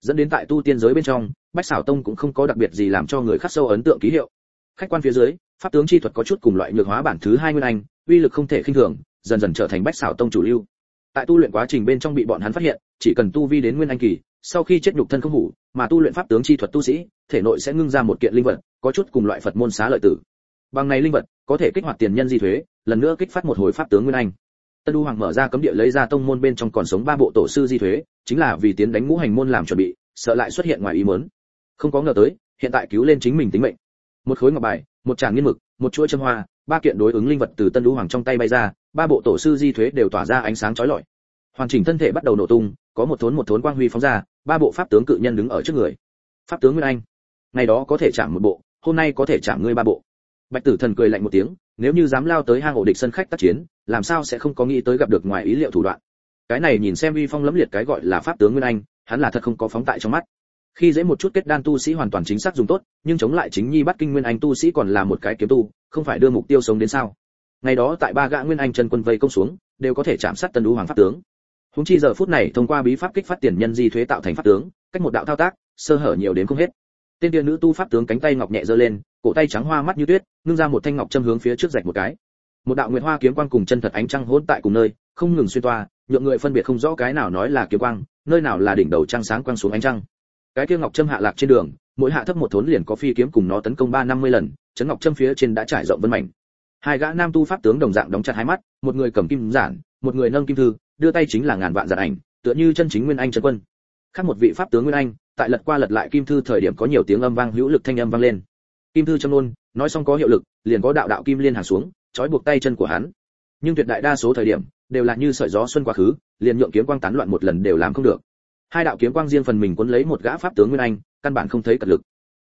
Dẫn đến tại tu tiên giới bên trong, bách xảo tông cũng không có đặc biệt gì làm cho người khắc sâu ấn tượng ký hiệu khách quan phía dưới, pháp tướng chi thuật có chút cùng loại nhược hóa bản thứ hai nguyên anh, uy lực không thể khinh thường, dần dần trở thành bách xảo tông chủ lưu. Tại tu luyện quá trình bên trong bị bọn hắn phát hiện, chỉ cần tu vi đến nguyên anh kỳ, sau khi chết nhục thân không hủ, mà tu luyện pháp tướng chi thuật tu sĩ, thể nội sẽ ngưng ra một kiện linh vật, có chút cùng loại phật môn xá lợi tử. Bằng này linh vật, có thể kích hoạt tiền nhân di thuế, lần nữa kích phát một hồi pháp tướng nguyên anh. Tân du hoàng mở ra cấm địa lấy ra tông môn bên trong còn sống ba bộ tổ sư di thuế, chính là vì tiến đánh ngũ hành môn làm chuẩn bị, sợ lại xuất hiện ngoài ý muốn. Không có ngờ tới, hiện tại cứu lên chính mình tính mệnh một khối ngọc bài, một tràng nghiên mực, một chuỗi châm hoa, ba kiện đối ứng linh vật từ tân đũ hoàng trong tay bay ra, ba bộ tổ sư di thuế đều tỏa ra ánh sáng chói lọi. Hoàn chỉnh thân thể bắt đầu nổ tung, có một thốn một thốn quang huy phóng ra, ba bộ pháp tướng cự nhân đứng ở trước người. Pháp tướng nguyên anh, ngày đó có thể chạm một bộ, hôm nay có thể chạm ngươi ba bộ. Bạch tử thần cười lạnh một tiếng, nếu như dám lao tới hang ổ địch sân khách tác chiến, làm sao sẽ không có nghĩ tới gặp được ngoài ý liệu thủ đoạn. Cái này nhìn xem uy phong lẫm liệt cái gọi là pháp tướng nguyên anh, hắn là thật không có phóng tại trong mắt khi dễ một chút kết đan tu sĩ hoàn toàn chính xác dùng tốt, nhưng chống lại chính nhi bắt kinh nguyên anh tu sĩ còn là một cái kiếm tu, không phải đưa mục tiêu sống đến sao? Ngày đó tại ba gã nguyên anh chân quân vây công xuống, đều có thể chạm sát tân đũ hoàng pháp tướng. Húng chi giờ phút này thông qua bí pháp kích phát tiền nhân di thuế tạo thành pháp tướng, cách một đạo thao tác, sơ hở nhiều đến không hết. Tên tiên nữ tu pháp tướng cánh tay ngọc nhẹ giơ lên, cổ tay trắng hoa mắt như tuyết, ngưng ra một thanh ngọc châm hướng phía trước rạch một cái. Một đạo nguyệt hoa kiếm quang cùng chân thật ánh trăng hỗn tại cùng nơi, không ngừng xuyên toa, nhượng người phân biệt không rõ cái nào nói là kiếm quang, nơi nào là đỉnh đầu trăng sáng quang xuống ánh trăng cái kia ngọc châm hạ lạc trên đường, mỗi hạ thấp một thốn liền có phi kiếm cùng nó tấn công ba năm mươi lần chấn ngọc châm phía trên đã trải rộng vân mảnh. Hai gã nam tu pháp tướng đồng dạng đóng chặt hai mắt, một người cầm kim giản, một người nâng kim thư, đưa tay chính là ngàn vạn giản ảnh, tựa như chân chính nguyên anh chân quân. Khác một vị pháp tướng nguyên anh, tại lật qua lật lại kim thư thời điểm có nhiều tiếng âm vang hữu lực thanh âm vang lên. Kim thư trong luôn nói xong có hiệu lực, liền có đạo đạo kim liên hàng xuống, trói buộc tay chân của hắn. Nhưng tuyệt đại đa số thời điểm, đều là như sợi gió xuân quá khứ, liền nhượng kiếm quang tán loạn một lần đều làm không được hai đạo kiếm quang riêng phần mình cuốn lấy một gã pháp tướng nguyên anh, căn bản không thấy cật lực.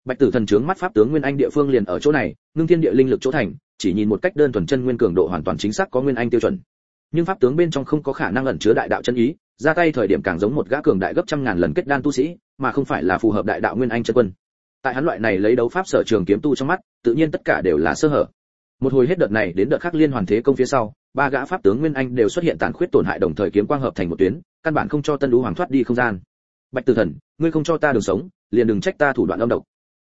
Bạch tử thần trướng mắt pháp tướng nguyên anh địa phương liền ở chỗ này, ngưng thiên địa linh lực chỗ thành, chỉ nhìn một cách đơn thuần chân nguyên cường độ hoàn toàn chính xác có nguyên anh tiêu chuẩn. Nhưng pháp tướng bên trong không có khả năng ẩn chứa đại đạo chân ý, ra tay thời điểm càng giống một gã cường đại gấp trăm ngàn lần kết đan tu sĩ, mà không phải là phù hợp đại đạo nguyên anh chân quân. Tại hắn loại này lấy đấu pháp sở trường kiếm tu trong mắt, tự nhiên tất cả đều là sơ hở. Một hồi hết đợt này đến đợt khác liên hoàn thế công phía sau ba gã pháp tướng nguyên anh đều xuất hiện tàn khuyết tổn hại đồng thời kiếm quang hợp thành một tuyến, căn bản không cho tân Đu hoàng thoát đi không gian. Bạch tử thần, ngươi không cho ta đường sống, liền đừng trách ta thủ đoạn âm độc.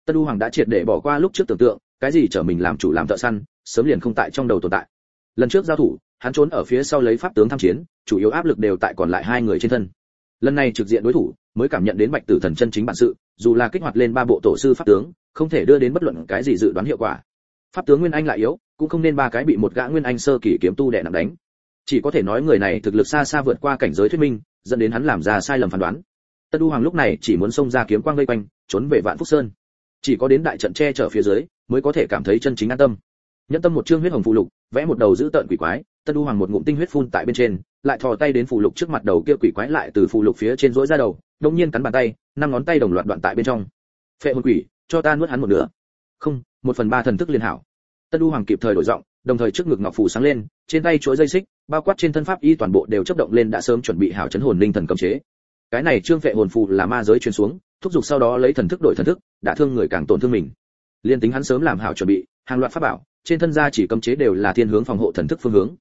Tân Đu hoàng đã triệt để bỏ qua lúc trước tưởng tượng, cái gì trở mình làm chủ làm thợ săn, sớm liền không tại trong đầu tồn tại. Lần trước giao thủ, hắn trốn ở phía sau lấy pháp tướng tham chiến, chủ yếu áp lực đều tại còn lại hai người trên thân. Lần này trực diện đối thủ, mới cảm nhận đến bạch tử thần chân chính bản sự, dù là kích hoạt lên ba bộ tổ sư pháp tướng, không thể đưa đến bất luận cái gì dự đoán hiệu quả. Pháp tướng nguyên anh lại yếu cũng không nên ba cái bị một gã nguyên anh sơ kỳ kiếm tu đè nặng đánh. Chỉ có thể nói người này thực lực xa xa vượt qua cảnh giới thuyết minh, dẫn đến hắn làm ra sai lầm phán đoán. Tân du hoàng lúc này chỉ muốn xông ra kiếm quang vây quanh, trốn về vạn phúc sơn. Chỉ có đến đại trận che chở phía dưới, mới có thể cảm thấy chân chính an tâm. Nhẫn tâm một chương huyết hồng phụ lục, vẽ một đầu giữ tợn quỷ quái tân du hoàng một ngụm tinh huyết phun tại bên trên, lại thò tay đến phụ lục trước mặt đầu kia quỷ quái lại từ phụ lục phía trên rỗi ra đầu đông nhiên cắn bàn tay, năm ngón tay đồng loạt đoạn tại bên trong. Phệ hồn quỷ, cho ta nuốt hắn một nửa. Không, một phần ba thần thức liên hảo tân u hoàng kịp thời đổi giọng, đồng thời trước ngực ngọc phủ sáng lên, trên tay chuỗi dây xích bao quát trên thân pháp y toàn bộ đều chấp động lên đã sớm chuẩn bị hảo chấn hồn linh thần cấm chế. Cái này trương vệ hồn phù là ma giới truyền xuống, thúc giục sau đó lấy thần thức đổi thần thức, đã thương người càng tổn thương mình. Liên tính hắn sớm làm hảo chuẩn bị, hàng loạt pháp bảo, trên thân gia chỉ cấm chế đều là thiên hướng phòng hộ thần thức phương hướng.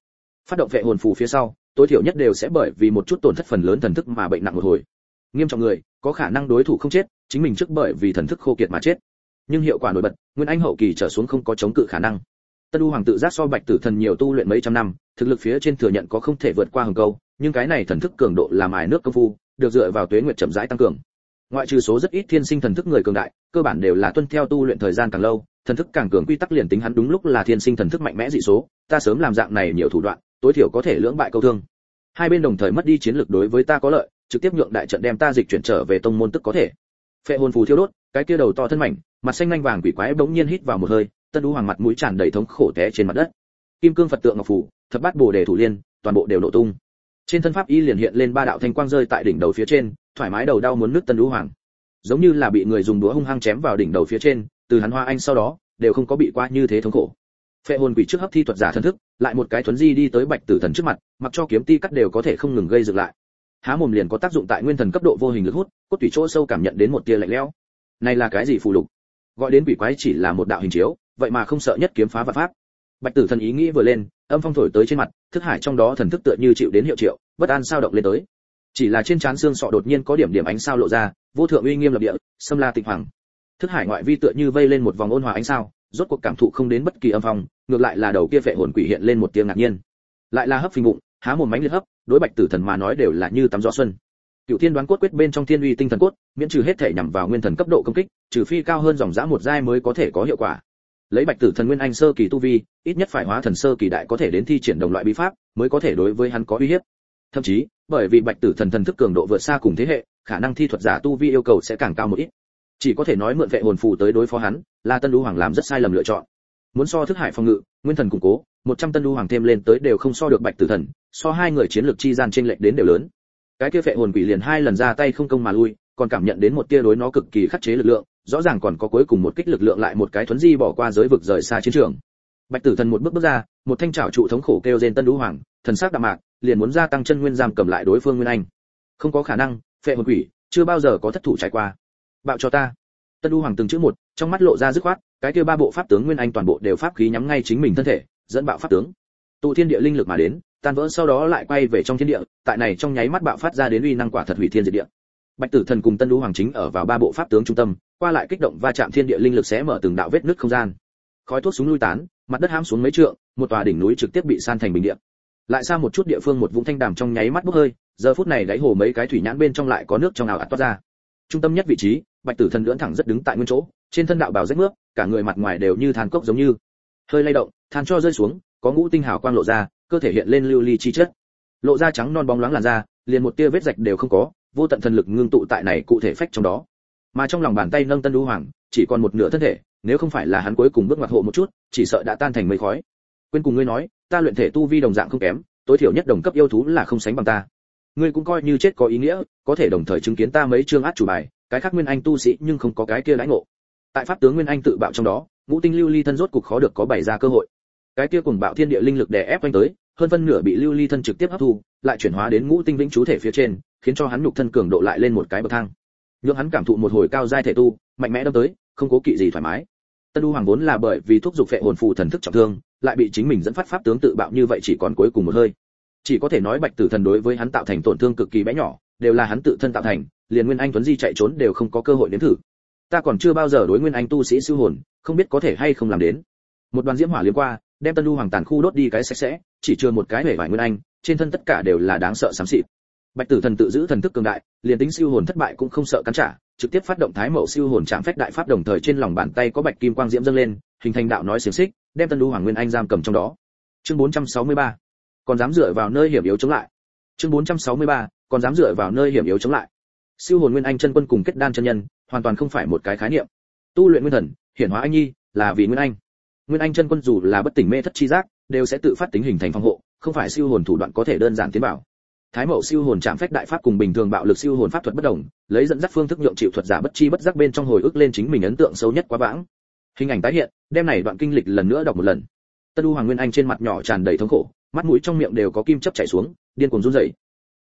Phát động vệ hồn phù phía sau, tối thiểu nhất đều sẽ bởi vì một chút tổn thất phần lớn thần thức mà bệnh nặng một hồi. Nghiêm trọng người, có khả năng đối thủ không chết, chính mình trước bởi vì thần thức khô kiệt mà chết. Nhưng hiệu quả nổi bật nguyên anh hậu kỳ trở xuống không có chống cự khả năng. Tân u hoàng tự giác so bạch tử thần nhiều tu luyện mấy trăm năm, thực lực phía trên thừa nhận có không thể vượt qua hừng câu, nhưng cái này thần thức cường độ làm ải nước công phu, được dựa vào tuế nguyệt chậm rãi tăng cường. Ngoại trừ số rất ít thiên sinh thần thức người cường đại, cơ bản đều là tuân theo tu luyện thời gian càng lâu, thần thức càng cường quy tắc liền tính hắn đúng lúc là thiên sinh thần thức mạnh mẽ dị số, ta sớm làm dạng này nhiều thủ đoạn, tối thiểu có thể lưỡng bại câu thương. Hai bên đồng thời mất đi chiến lược đối với ta có lợi, trực tiếp nhượng đại trận đem ta dịch chuyển trở về tông môn tức có thể. Phệ hồn phù thiêu đốt, cái kia đầu to thân mảnh mặt xanh nhanh vàng quỷ quái bỗng nhiên hít vào một hơi tân đũ hoàng mặt mũi tràn đầy thống khổ té trên mặt đất. Kim cương phật tượng ngọc phủ, thập bát bồ đề thủ liên toàn bộ đều nổ tung. Trên thân pháp y liền hiện lên ba đạo thanh quang rơi tại đỉnh đầu phía trên thoải mái đầu đau muốn nứt tân đũ hoàng. Giống như là bị người dùng đũa hung hăng chém vào đỉnh đầu phía trên từ hắn hoa anh sau đó đều không có bị qua như thế thống khổ. Phệ hồn quỷ trước hấp thi thuật giả thân thức lại một cái thuấn di đi tới bạch tử thần trước mặt mặc cho kiếm ti cắt đều có thể không ngừng gây dựng lại. Há mồm liền có tác dụng tại nguyên thần cấp độ vô hình lực hút cốt tủy chỗ sâu cảm nhận đến một tia lạnh lẽo. Này là cái gì phù lục? Gọi đến quỷ quái chỉ là một đạo hình chiếu, vậy mà không sợ nhất kiếm phá vật pháp. Bạch tử thần ý nghĩ vừa lên, âm phong thổi tới trên mặt, thức hải trong đó thần thức tựa như chịu đến hiệu triệu, bất an sao động lên tới. Chỉ là trên trán xương sọ đột nhiên có điểm điểm ánh sao lộ ra, vô thượng uy nghiêm lập địa, xâm la tịch hoàng. Thức hải ngoại vi tựa như vây lên một vòng ôn hòa ánh sao, rốt cuộc cảm thụ không đến bất kỳ âm phong, ngược lại là đầu kia phệ hồn quỷ hiện lên một tiếng ngạc nhiên. Lại là hấp phình bụng, há một mánh liệt hấp, đối bạch tử thần mà nói đều là như tắm gió xuân cựu thiên đoán cốt quyết bên trong thiên uy tinh thần cốt, miễn trừ hết thể nhằm vào nguyên thần cấp độ công kích, trừ phi cao hơn dòng dã một giai mới có thể có hiệu quả. Lấy bạch tử thần nguyên anh sơ kỳ tu vi, ít nhất phải hóa thần sơ kỳ đại có thể đến thi triển đồng loại bí pháp, mới có thể đối với hắn có uy hiếp. Thậm chí, bởi vì bạch tử thần thần thức cường độ vượt xa cùng thế hệ, khả năng thi thuật giả tu vi yêu cầu sẽ càng cao một ít. Chỉ có thể nói mượn vệ hồn phù tới đối phó hắn, là tân đu hoàng làm rất sai lầm lựa chọn. Muốn so thức hải phòng ngự, nguyên thần củng cố, một trăm tân đu hoàng thêm lên tới đều không so được bạch tử thần, so hai người chiến lược chi gian trên lệch đến đều lớn cái kia vệ hồn quỷ liền hai lần ra tay không công mà lui, còn cảm nhận đến một tia đối nó cực kỳ khắc chế lực lượng, rõ ràng còn có cuối cùng một kích lực lượng lại một cái thuấn di bỏ qua giới vực rời xa chiến trường. Bạch tử thần một bước bước ra, một thanh trảo trụ thống khổ kêu trên tân đũ hoàng, thần sắc đạm mạc, liền muốn gia tăng chân nguyên giam cầm lại đối phương nguyên anh. Không có khả năng, phệ hồn quỷ, chưa bao giờ có thất thủ trải qua. Bạo cho ta. Tân đũ hoàng từng chữ một, trong mắt lộ ra dứt khoát, cái kia ba bộ pháp tướng nguyên anh toàn bộ đều pháp khí nhắm ngay chính mình thân thể, dẫn bạo pháp tướng. Tụ thiên địa linh lực mà đến tan vỡ sau đó lại quay về trong thiên địa, tại này trong nháy mắt bạo phát ra đến uy năng quả thật hủy thiên diệt địa. Bạch tử thần cùng tân đũ hoàng chính ở vào ba bộ pháp tướng trung tâm, qua lại kích động va chạm thiên địa linh lực sẽ mở từng đạo vết nứt không gian. Khói thuốc súng lui tán, mặt đất hãm xuống mấy trượng, một tòa đỉnh núi trực tiếp bị san thành bình địa. Lại xa một chút địa phương một vũng thanh đàm trong nháy mắt bốc hơi, giờ phút này đáy hồ mấy cái thủy nhãn bên trong lại có nước trong ảo ạt toát ra. Trung tâm nhất vị trí, bạch tử thần lưỡn thẳng rất đứng tại nguyên chỗ, trên thân đạo bào rách nước, cả người mặt ngoài đều như than cốc giống như. Hơi lay động, than cho rơi xuống, có ngũ tinh hào quang lộ ra cơ thể hiện lên lưu ly chi chất. Lộ da trắng non bóng loáng làn da, liền một tia vết rạch đều không có, vô tận thần lực ngưng tụ tại này cụ thể phách trong đó. Mà trong lòng bàn tay nâng tân đu hoàng, chỉ còn một nửa thân thể, nếu không phải là hắn cuối cùng bước ngoặt hộ một chút, chỉ sợ đã tan thành mây khói. Quên cùng ngươi nói, ta luyện thể tu vi đồng dạng không kém, tối thiểu nhất đồng cấp yêu thú là không sánh bằng ta. Ngươi cũng coi như chết có ý nghĩa, có thể đồng thời chứng kiến ta mấy chương át chủ bài, cái khác nguyên anh tu sĩ nhưng không có cái kia lãnh ngộ. Tại pháp tướng nguyên anh tự bạo trong đó, ngũ tinh lưu ly thân rốt cục khó được có bày ra cơ hội cái kia cùng bạo thiên địa linh lực đè ép quanh tới, hơn phân nửa bị lưu ly thân trực tiếp hấp thu, lại chuyển hóa đến ngũ tinh vĩnh chú thể phía trên, khiến cho hắn nhục thân cường độ lại lên một cái bậc thang. Nhưng hắn cảm thụ một hồi cao giai thể tu, mạnh mẽ đâm tới, không cố kỵ gì thoải mái. Tân u hoàng vốn là bởi vì thuốc dục phệ hồn phù thần thức trọng thương, lại bị chính mình dẫn phát pháp tướng tự bạo như vậy chỉ còn cuối cùng một hơi. Chỉ có thể nói bạch tử thần đối với hắn tạo thành tổn thương cực kỳ bé nhỏ, đều là hắn tự thân tạo thành, liền nguyên anh tuấn di chạy trốn đều không có cơ hội đến thử. Ta còn chưa bao giờ đối nguyên anh tu sĩ siêu hồn, không biết có thể hay không làm đến. Một đoàn diễm hỏa liên qua đem tân lưu hoàng tàn khu đốt đi cái sạch sẽ, chỉ chưa một cái hể vải nguyên anh, trên thân tất cả đều là đáng sợ xám xịt. Bạch tử thần tự giữ thần thức cường đại, liền tính siêu hồn thất bại cũng không sợ cắn trả, trực tiếp phát động thái mậu siêu hồn chạm phách đại pháp đồng thời trên lòng bàn tay có bạch kim quang diễm dâng lên, hình thành đạo nói xiềng xích, đem tân lưu hoàng nguyên anh giam cầm trong đó. Chương 463 còn dám dựa vào nơi hiểm yếu chống lại. Chương 463 còn dám dựa vào nơi hiểm yếu chống lại. Siêu hồn nguyên anh chân quân cùng kết đan chân nhân, hoàn toàn không phải một cái khái niệm. Tu luyện nguyên thần, hiển hóa anh nhi, là vì nguyên anh nguyên anh chân quân dù là bất tỉnh mê thất chi giác, đều sẽ tự phát tính hình thành phòng hộ, không phải siêu hồn thủ đoạn có thể đơn giản tiến bảo thái mậu siêu hồn chạm phách đại pháp cùng bình thường bạo lực siêu hồn pháp thuật bất đồng, lấy dẫn dắt phương thức nhượng chịu thuật giả bất chi bất giác bên trong hồi ức lên chính mình ấn tượng xấu nhất quá vãng. Hình ảnh tái hiện, đem này đoạn kinh lịch lần nữa đọc một lần. Tân u hoàng nguyên anh trên mặt nhỏ tràn đầy thống khổ, mắt mũi trong miệng đều có kim chấp chảy xuống, điên cuồng run rẩy.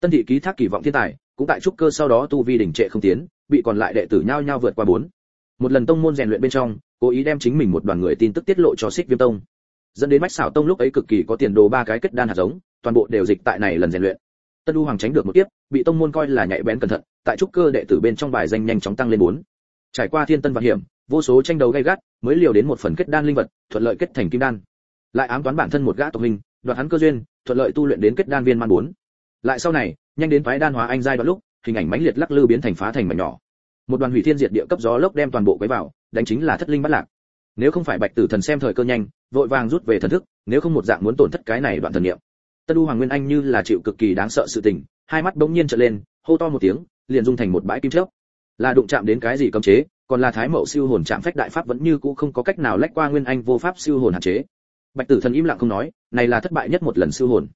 Tân thị ký thác kỳ vọng thiên tài, cũng tại trúc cơ sau đó tu vi đỉnh trệ không tiến, bị còn lại đệ tử nhao nhao vượt qua bốn một lần tông môn rèn luyện bên trong, cố ý đem chính mình một đoàn người tin tức tiết lộ cho xích viêm tông. Dẫn đến bách xảo tông lúc ấy cực kỳ có tiền đồ ba cái kết đan hạt giống, toàn bộ đều dịch tại này lần rèn luyện. Tân u hoàng tránh được một tiếp bị tông môn coi là nhạy bén cẩn thận, tại trúc cơ đệ tử bên trong bài danh nhanh chóng tăng lên bốn. Trải qua thiên tân và hiểm, vô số tranh đấu gay gắt, mới liều đến một phần kết đan linh vật, thuận lợi kết thành kim đan. Lại ám toán bản thân một gã tộc hình, đoạt hắn cơ duyên, thuận lợi tu luyện đến kết đan viên man bốn. Lại sau này, nhanh đến phái đan hóa anh giai đoạn lúc, hình ảnh mãnh liệt lắc lư biến thành phá thành mảnh nhỏ một đoàn hủy thiên diệt địa cấp gió lốc đem toàn bộ quấy vào, đánh chính là thất linh bắt lạc. Nếu không phải bạch tử thần xem thời cơ nhanh, vội vàng rút về thần thức, nếu không một dạng muốn tổn thất cái này đoạn thần niệm. Tân u hoàng nguyên anh như là chịu cực kỳ đáng sợ sự tình, hai mắt bỗng nhiên trợn lên, hô to một tiếng, liền dung thành một bãi kim chớp. Là đụng chạm đến cái gì cấm chế, còn là thái mậu siêu hồn chạm phách đại pháp vẫn như cũ không có cách nào lách qua nguyên anh vô pháp siêu hồn hạn chế. Bạch tử thần im lặng không nói, này là thất bại nhất một lần siêu hồn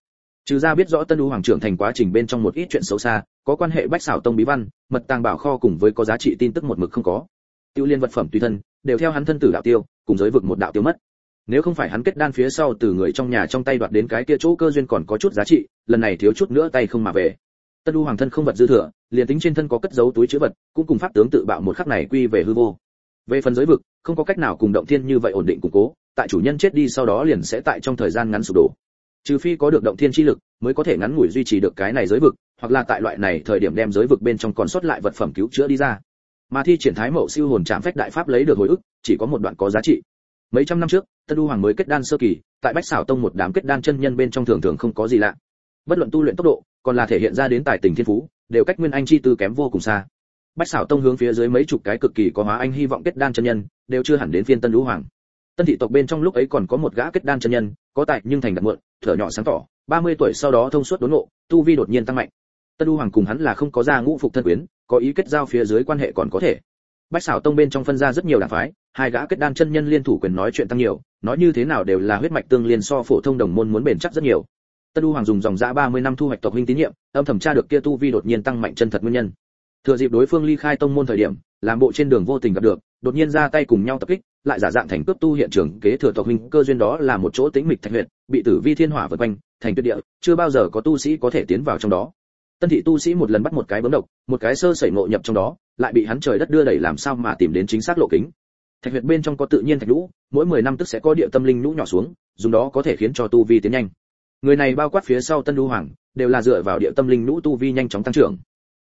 trừ ra biết rõ tân u hoàng trưởng thành quá trình bên trong một ít chuyện xấu xa, có quan hệ bách xảo tông bí văn, mật tàng bảo kho cùng với có giá trị tin tức một mực không có. Tiêu liên vật phẩm tùy thân, đều theo hắn thân tử đạo tiêu, cùng giới vực một đạo tiêu mất. Nếu không phải hắn kết đan phía sau từ người trong nhà trong tay đoạt đến cái kia chỗ cơ duyên còn có chút giá trị, lần này thiếu chút nữa tay không mà về. Tân u hoàng thân không vật dư thừa, liền tính trên thân có cất giấu túi chứa vật, cũng cùng pháp tướng tự bạo một khắc này quy về hư vô. Về phần giới vực, không có cách nào cùng động thiên như vậy ổn định củng cố, tại chủ nhân chết đi sau đó liền sẽ tại trong thời gian ngắn sụp đổ trừ phi có được động thiên chi lực, mới có thể ngắn ngủi duy trì được cái này giới vực, hoặc là tại loại này thời điểm đem giới vực bên trong còn sót lại vật phẩm cứu chữa đi ra. Mà thi triển thái mậu siêu hồn trạm phách đại pháp lấy được hồi ức, chỉ có một đoạn có giá trị. Mấy trăm năm trước, tân u hoàng mới kết đan sơ kỳ, tại bách xảo tông một đám kết đan chân nhân bên trong thường thường không có gì lạ. Bất luận tu luyện tốc độ, còn là thể hiện ra đến tài tình thiên phú, đều cách nguyên anh chi tư kém vô cùng xa. Bách xảo tông hướng phía dưới mấy chục cái cực kỳ có hóa anh hy vọng kết đan chân nhân, đều chưa hẳn đến phiên tân lũ hoàng. Tân thị tộc bên trong lúc ấy còn có một gã kết đan chân nhân, có tài nhưng thành đặt muộn thở nhỏ sáng tỏ 30 tuổi sau đó thông suốt đốn ngộ, tu vi đột nhiên tăng mạnh. Tân Du hoàng cùng hắn là không có ra ngũ phục thân quyến, có ý kết giao phía dưới quan hệ còn có thể. Bách xảo tông bên trong phân ra rất nhiều đảng phái, hai gã kết đan chân nhân liên thủ quyền nói chuyện tăng nhiều, nói như thế nào đều là huyết mạch tương liên so phổ thông đồng môn muốn bền chắc rất nhiều. Tân Du hoàng dùng dòng dã 30 năm thu hoạch tộc huynh tín nhiệm, âm thầm tra được kia tu vi đột nhiên tăng mạnh chân thật nguyên nhân. Thừa dịp đối phương ly khai tông môn thời điểm làm bộ trên đường vô tình gặp được, đột nhiên ra tay cùng nhau tập kích, lại giả dạng thành cướp tu hiện trường kế thừa tộc huynh, cơ duyên đó là một chỗ tĩnh mịch thạch huyệt, bị tử vi thiên hỏa vây quanh, thành tuyệt địa, chưa bao giờ có tu sĩ có thể tiến vào trong đó. Tân thị tu sĩ một lần bắt một cái bấm độc, một cái sơ sẩy ngộ nhập trong đó, lại bị hắn trời đất đưa đẩy làm sao mà tìm đến chính xác lộ kính. Thạch huyệt bên trong có tự nhiên thạch lũ mỗi 10 năm tức sẽ có địa tâm linh lũ nhỏ xuống, dùng đó có thể khiến cho tu vi tiến nhanh. Người này bao quát phía sau tân đu hoàng, đều là dựa vào địa tâm linh lũ tu vi nhanh chóng tăng trưởng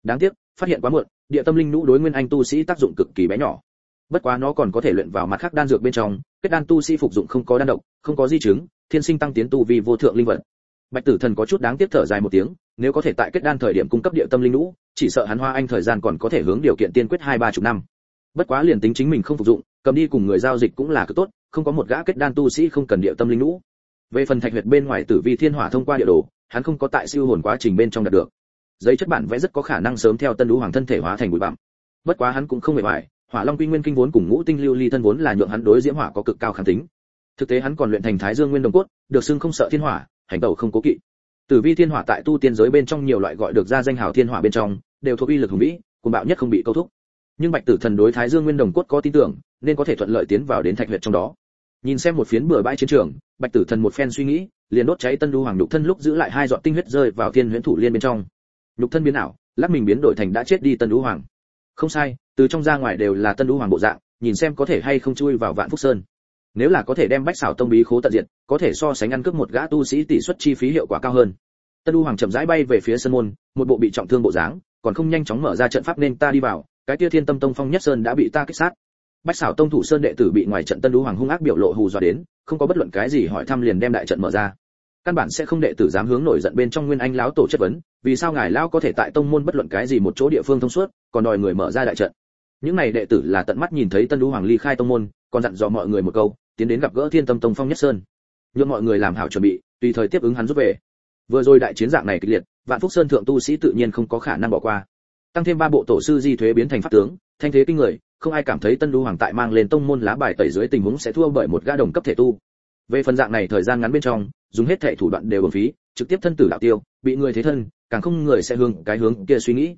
đáng tiếc phát hiện quá muộn địa tâm linh nũ đối nguyên anh tu sĩ tác dụng cực kỳ bé nhỏ. Bất quá nó còn có thể luyện vào mặt khác đan dược bên trong kết đan tu sĩ phục dụng không có đan độc không có di chứng thiên sinh tăng tiến tu vi vô thượng linh vật bạch tử thần có chút đáng tiếc thở dài một tiếng nếu có thể tại kết đan thời điểm cung cấp địa tâm linh nũ, chỉ sợ hắn hoa anh thời gian còn có thể hướng điều kiện tiên quyết hai ba chục năm. Bất quá liền tính chính mình không phục dụng cầm đi cùng người giao dịch cũng là cực tốt không có một gã kết đan tu sĩ không cần địa tâm linh nũ. về phần thạch huyệt bên ngoài tử vi thiên hỏa thông qua địa đồ hắn không có tại siêu hồn quá trình bên trong đạt được giấy chất bản vẽ rất có khả năng sớm theo tân đũ hoàng thân thể hóa thành bụi bặm. Bất quá hắn cũng không hề mỏi, hỏa long quy nguyên kinh vốn cùng ngũ tinh lưu ly thân vốn là nhượng hắn đối diễm hỏa có cực cao kháng tính. Thực tế hắn còn luyện thành thái dương nguyên đồng cốt, được xưng không sợ thiên hỏa, hành tẩu không cố kỵ. Tử vi thiên hỏa tại tu tiên giới bên trong nhiều loại gọi được ra danh hào thiên hỏa bên trong, đều thuộc uy lực hùng vĩ, cuồng bạo nhất không bị câu thúc. Nhưng bạch tử thần đối thái dương nguyên đồng cốt có tin tưởng, nên có thể thuận lợi tiến vào đến thạch huyệt trong đó. Nhìn xem một phiến bừa bãi chiến trường, bạch tử thần một phen suy nghĩ, liền đốt cháy tân đu hoàng đục thân lúc giữ lại hai giọt tinh huyết rơi vào thiên huyễn thủ liên bên trong nhục thân biến ảo, lắc mình biến đổi thành đã chết đi tân đu hoàng. Không sai, từ trong ra ngoài đều là tân đu hoàng bộ dạng, nhìn xem có thể hay không chui vào vạn phúc sơn. Nếu là có thể đem bách xảo tông bí khố tận diệt, có thể so sánh ăn cướp một gã tu sĩ tỷ suất chi phí hiệu quả cao hơn. Tân đu hoàng chậm rãi bay về phía sân môn, một bộ bị trọng thương bộ dáng, còn không nhanh chóng mở ra trận pháp nên ta đi vào, cái kia thiên tâm tông phong nhất sơn đã bị ta kích sát. Bách xảo tông thủ sơn đệ tử bị ngoài trận tân đu hoàng hung ác biểu lộ hù dọa đến, không có bất luận cái gì hỏi thăm liền đem đại trận mở ra căn bản sẽ không đệ tử dám hướng nổi giận bên trong nguyên anh lão tổ chất vấn, vì sao ngài lão có thể tại tông môn bất luận cái gì một chỗ địa phương thông suốt, còn đòi người mở ra đại trận? Những này đệ tử là tận mắt nhìn thấy tân đu hoàng ly khai tông môn, còn dặn dò mọi người một câu, tiến đến gặp gỡ thiên tâm tông phong nhất sơn. Nhượng mọi người làm hảo chuẩn bị, tùy thời tiếp ứng hắn rút về. Vừa rồi đại chiến dạng này kịch liệt, vạn phúc sơn thượng tu sĩ tự nhiên không có khả năng bỏ qua. Tăng thêm ba bộ tổ sư di thuế biến thành pháp tướng, thanh thế kinh người, không ai cảm thấy tân đu hoàng tại mang lên tông môn lá bài tẩy dưới tình huống sẽ thua bởi một gã đồng cấp thể tu về phần dạng này thời gian ngắn bên trong, dùng hết thệ thủ đoạn đều bổng phí, trực tiếp thân tử đạo tiêu, bị người thế thân, càng không người sẽ hướng cái hướng kia suy nghĩ.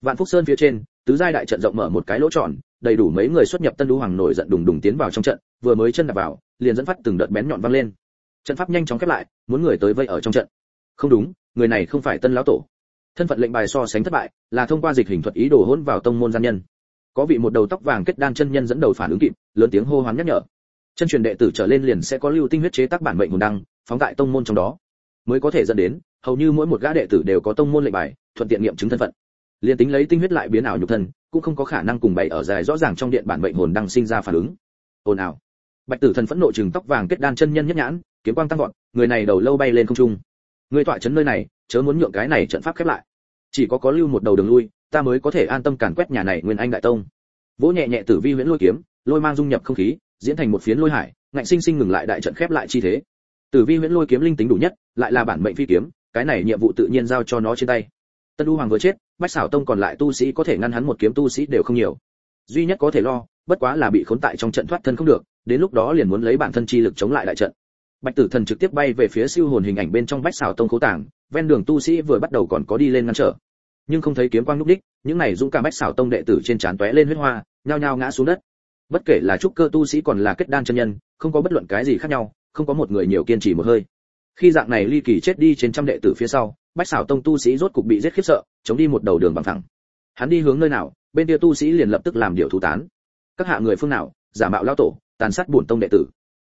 Vạn phúc sơn phía trên, tứ giai đại trận rộng mở một cái lỗ tròn, đầy đủ mấy người xuất nhập tân đu hoàng nổi giận đùng đùng tiến vào trong trận, vừa mới chân đạp vào, liền dẫn phát từng đợt bén nhọn văng lên. Trận pháp nhanh chóng khép lại, muốn người tới vây ở trong trận. Không đúng, người này không phải tân lão tổ. Thân phận lệnh bài so sánh thất bại, là thông qua dịch hình thuật ý đồ hỗn vào tông môn gian nhân. Có vị một đầu tóc vàng kết đan chân nhân dẫn đầu phản ứng kịp, lớn tiếng hô hoán nhắc nhở chân truyền đệ tử trở lên liền sẽ có lưu tinh huyết chế tác bản mệnh hồn đăng, phóng tại tông môn trong đó. Mới có thể dẫn đến, hầu như mỗi một gã đệ tử đều có tông môn lệnh bài, thuận tiện nghiệm chứng thân phận. Liền tính lấy tinh huyết lại biến ảo nhục thân, cũng không có khả năng cùng bày ở dài rõ ràng trong điện bản mệnh hồn đăng sinh ra phản ứng. Ồn ào. Bạch tử thần phẫn nộ chừng tóc vàng kết đan chân nhân nhất nhãn, kiếm quang tăng vọt, người này đầu lâu bay lên không trung. Người tọa chấn nơi này, chớ muốn nhượng cái này trận pháp khép lại. Chỉ có có lưu một đầu đường lui, ta mới có thể an tâm càn quét nhà này nguyên anh đại tông. Vỗ nhẹ nhẹ tử vi huyễn lôi kiếm, lôi mang dung nhập không khí diễn thành một phiến lôi hải, ngạnh sinh sinh ngừng lại đại trận khép lại chi thế. Tử vi huyễn lôi kiếm linh tính đủ nhất, lại là bản mệnh phi kiếm, cái này nhiệm vụ tự nhiên giao cho nó trên tay. Tân u hoàng vừa chết, bách xảo tông còn lại tu sĩ có thể ngăn hắn một kiếm tu sĩ đều không nhiều. Duy nhất có thể lo, bất quá là bị khốn tại trong trận thoát thân không được, đến lúc đó liền muốn lấy bản thân chi lực chống lại đại trận. Bạch tử thần trực tiếp bay về phía siêu hồn hình ảnh bên trong bách xảo tông cố tàng, ven đường tu sĩ vừa bắt đầu còn có đi lên ngăn trở. Nhưng không thấy kiếm quang lúc đích, những này dũng cảm bách xảo tông đệ tử trên trán tóe lên huyết hoa, nhao nhao ngã xuống đất bất kể là trúc cơ tu sĩ còn là kết đan chân nhân, không có bất luận cái gì khác nhau, không có một người nhiều kiên trì một hơi. Khi dạng này ly kỳ chết đi trên trăm đệ tử phía sau, bách xảo tông tu sĩ rốt cục bị giết khiếp sợ, chống đi một đầu đường bằng thẳng. Hắn đi hướng nơi nào, bên kia tu sĩ liền lập tức làm điều thú tán. Các hạ người phương nào, giả mạo lao tổ, tàn sát bổn tông đệ tử.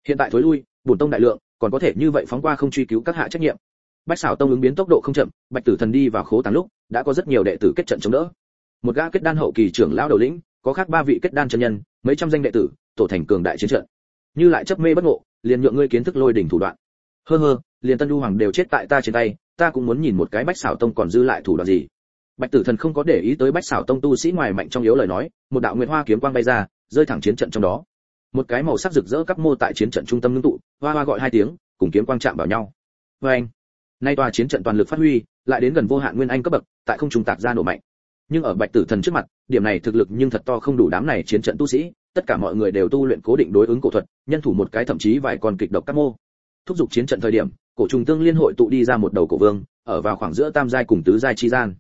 Hiện tại thối lui, bổn tông đại lượng, còn có thể như vậy phóng qua không truy cứu các hạ trách nhiệm. Bách xảo tông ứng biến tốc độ không chậm, bạch tử thần đi vào khố tàng lúc, đã có rất nhiều đệ tử kết trận chống đỡ. Một gã kết đan hậu kỳ trưởng lão đầu lĩnh có khác ba vị kết đan chân nhân, mấy trăm danh đệ tử, tổ thành cường đại chiến trận. Như lại chấp mê bất ngộ, liền nhượng ngươi kiến thức lôi đỉnh thủ đoạn. Hơ hơ, liền tân du hoàng đều chết tại ta trên tay, ta cũng muốn nhìn một cái bách xảo tông còn dư lại thủ đoạn gì. Bạch tử thần không có để ý tới bách xảo tông tu sĩ ngoài mạnh trong yếu lời nói, một đạo nguyệt hoa kiếm quang bay ra, rơi thẳng chiến trận trong đó. Một cái màu sắc rực rỡ các mô tại chiến trận trung tâm ngưng tụ, hoa hoa gọi hai tiếng, cùng kiếm quang chạm vào nhau. Vê anh nay tòa chiến trận toàn lực phát huy, lại đến gần vô hạn nguyên anh cấp bậc, tại không trung tạc ra nổ mạnh nhưng ở bạch tử thần trước mặt điểm này thực lực nhưng thật to không đủ đám này chiến trận tu sĩ tất cả mọi người đều tu luyện cố định đối ứng cổ thuật nhân thủ một cái thậm chí vài con kịch độc các mô. Thúc giục chiến trận thời điểm cổ trùng tương liên hội tụ đi ra một đầu cổ vương ở vào khoảng giữa tam giai cùng tứ giai chi gian.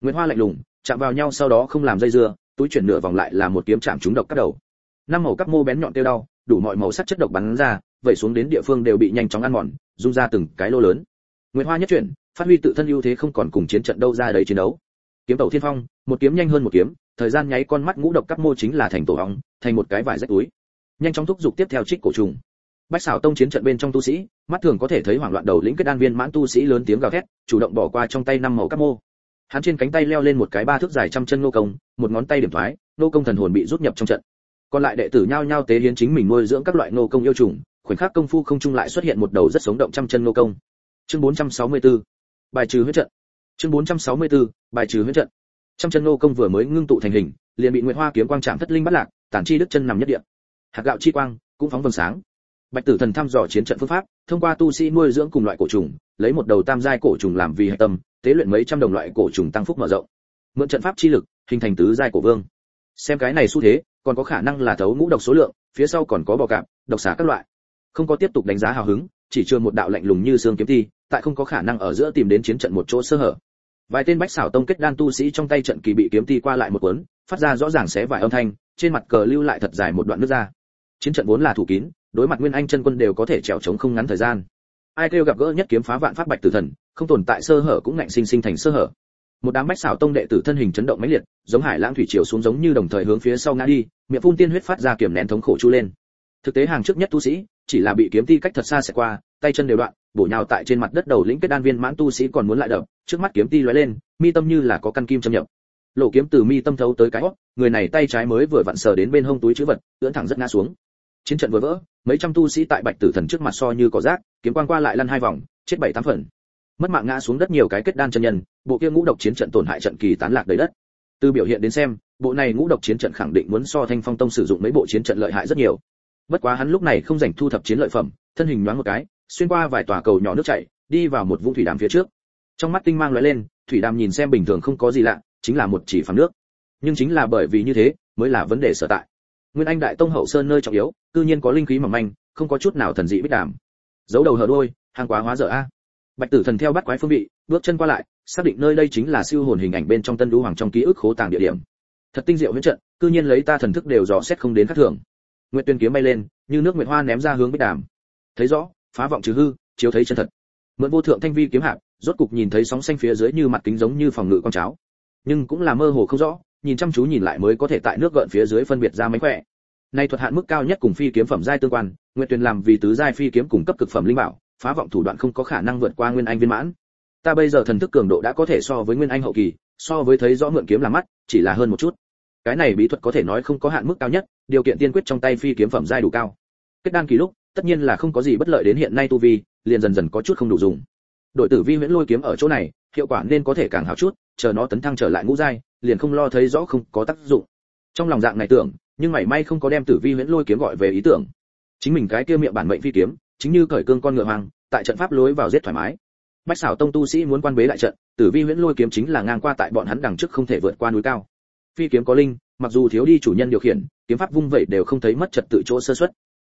Nguyễn hoa lạnh lùng chạm vào nhau sau đó không làm dây dưa túi chuyển nửa vòng lại là một kiếm chạm trúng độc cắt đầu. Năm màu các mô bén nhọn tiêu đau đủ mọi màu sắc chất độc bắn ra vậy xuống đến địa phương đều bị nhanh chóng ăn mòn rung ra từng cái lô lớn. Nguyệt Hoa nhất chuyển, phát huy tự thân ưu thế không còn cùng chiến trận đâu ra đấy chiến đấu. Kiếm tẩu thiên phong, một kiếm nhanh hơn một kiếm, thời gian nháy con mắt ngũ độc các mô chính là thành tổ ong, thành một cái vải rách túi. Nhanh chóng thúc giục tiếp theo trích cổ trùng. Bách xảo tông chiến trận bên trong tu sĩ, mắt thường có thể thấy hoảng loạn đầu lĩnh kết đan viên mãn tu sĩ lớn tiếng gào thét, chủ động bỏ qua trong tay năm màu các mô. Hắn trên cánh tay leo lên một cái ba thước dài trăm chân nô công, một ngón tay điểm thoái, nô công thần hồn bị rút nhập trong trận. Còn lại đệ tử nhao nhao tế hiến chính mình nuôi dưỡng các loại nô công yêu trùng, khoảnh khắc công phu không trung lại xuất hiện một đầu rất sống động trăm chân nô công chương 464. bài trừ huyết trận chương 464. bài trừ huyễn trận. Trăm chân nô công vừa mới ngưng tụ thành hình, liền bị nguyệt hoa kiếm quang chạm thất linh bắt lạc, tản chi đức chân nằm nhất địa. Hạt gạo chi quang cũng phóng vầng sáng. Bạch tử thần thăm dò chiến trận phương pháp, thông qua tu sĩ nuôi dưỡng cùng loại cổ trùng, lấy một đầu tam giai cổ trùng làm vì hệ tâm, tế luyện mấy trăm đồng loại cổ trùng tăng phúc mở rộng. Mượn trận pháp chi lực, hình thành tứ giai cổ vương. Xem cái này xu thế, còn có khả năng là thấu ngũ độc số lượng, phía sau còn có bò cạp, độc xá các loại. Không có tiếp tục đánh giá hào hứng, chỉ chưa một đạo lạnh lùng như xương kiếm thi tại không có khả năng ở giữa tìm đến chiến trận một chỗ sơ hở. Vài tên bách xảo tông kết đan tu sĩ trong tay trận kỳ bị kiếm ti qua lại một cuốn, phát ra rõ ràng xé vài âm thanh, trên mặt cờ lưu lại thật dài một đoạn nước ra. Chiến trận vốn là thủ kín, đối mặt nguyên anh chân quân đều có thể trèo chống không ngắn thời gian. Ai kêu gặp gỡ nhất kiếm phá vạn pháp bạch tử thần, không tồn tại sơ hở cũng ngạnh sinh sinh thành sơ hở. Một đám bách xảo tông đệ tử thân hình chấn động mãnh liệt, giống hải lãng thủy triều xuống giống như đồng thời hướng phía sau ngã đi, miệng phun tiên huyết phát ra kiềm nén thống khổ chu lên. Thực tế hàng trước nhất tu sĩ, chỉ là bị kiếm ti cách thật xa sẽ qua tay chân đều đoạn, bổ nhào tại trên mặt đất đầu lĩnh kết đan viên mãn tu sĩ còn muốn lại đập, trước mắt kiếm ti lóe lên, mi tâm như là có căn kim châm nhập. Lộ kiếm từ mi tâm thấu tới cái hót người này tay trái mới vừa vặn sờ đến bên hông túi chữ vật, ưỡn thẳng rất ngã xuống. Chiến trận vừa vỡ, mấy trăm tu sĩ tại bạch tử thần trước mặt so như có rác, kiếm quang qua lại lăn hai vòng, chết bảy tám phần. Mất mạng ngã xuống đất nhiều cái kết đan chân nhân, bộ kia ngũ độc chiến trận tổn hại trận kỳ tán lạc đầy đất. Từ biểu hiện đến xem, bộ này ngũ độc chiến trận khẳng định muốn so thanh phong tông sử dụng mấy bộ chiến trận lợi hại rất nhiều. Bất quá hắn lúc này không dành thu thập chiến lợi phẩm, thân hình nhoáng một cái xuyên qua vài tòa cầu nhỏ nước chảy, đi vào một vũng thủy đàm phía trước. Trong mắt tinh mang lóe lên, thủy đàm nhìn xem bình thường không có gì lạ, chính là một chỉ phẳng nước. Nhưng chính là bởi vì như thế, mới là vấn đề sở tại. Nguyên anh đại tông hậu sơn nơi trọng yếu tự nhiên có linh khí mỏng manh, không có chút nào thần dị bích đàm. Giấu đầu hở đuôi hàng quá hóa dở a. Bạch tử thần theo bắt quái phương vị, bước chân qua lại, xác định nơi đây chính là siêu hồn hình ảnh bên trong tân đũ hoàng trong ký ức khố tàng địa điểm. Thật tinh diệu huyễn trận, cư nhiên lấy ta thần thức đều dò xét không đến khác thường. Nguyệt tuyên kiếm bay lên, như nước nguyệt hoa ném ra hướng bích đàm. Thấy rõ phá vọng trừ hư, chiếu thấy chân thật. Mượn vô thượng thanh vi kiếm hạp, rốt cục nhìn thấy sóng xanh phía dưới như mặt kính giống như phòng ngự con cháo. Nhưng cũng là mơ hồ không rõ, nhìn chăm chú nhìn lại mới có thể tại nước gợn phía dưới phân biệt ra mánh khỏe. Nay thuật hạn mức cao nhất cùng phi kiếm phẩm giai tương quan nguyện tuyên làm vì tứ giai phi kiếm cùng cấp cực phẩm linh bảo, phá vọng thủ đoạn không có khả năng vượt qua nguyên anh viên mãn. Ta bây giờ thần thức cường độ đã có thể so với nguyên anh hậu kỳ, so với thấy rõ mượn kiếm làm mắt, chỉ là hơn một chút. Cái này bí thuật có thể nói không có hạn mức cao nhất, điều kiện tiên quyết trong tay phi kiếm phẩm giai đủ cao. Kết đan kỳ lúc tất nhiên là không có gì bất lợi đến hiện nay tu vi, liền dần dần có chút không đủ dùng. Đội tử vi huyễn lôi kiếm ở chỗ này, hiệu quả nên có thể càng hảo chút, chờ nó tấn thăng trở lại ngũ giai, liền không lo thấy rõ không có tác dụng. Trong lòng dạng này tưởng, nhưng mảy may không có đem tử vi huyễn lôi kiếm gọi về ý tưởng. Chính mình cái kia miệng bản mệnh phi kiếm, chính như cởi cương con ngựa hoang, tại trận pháp lối vào giết thoải mái. Bách xảo tông tu sĩ muốn quan bế lại trận, tử vi huyễn lôi kiếm chính là ngang qua tại bọn hắn đằng trước không thể vượt qua núi cao. Phi kiếm có linh, mặc dù thiếu đi chủ nhân điều khiển, kiếm pháp vung vậy đều không thấy mất trật tự chỗ sơ xuất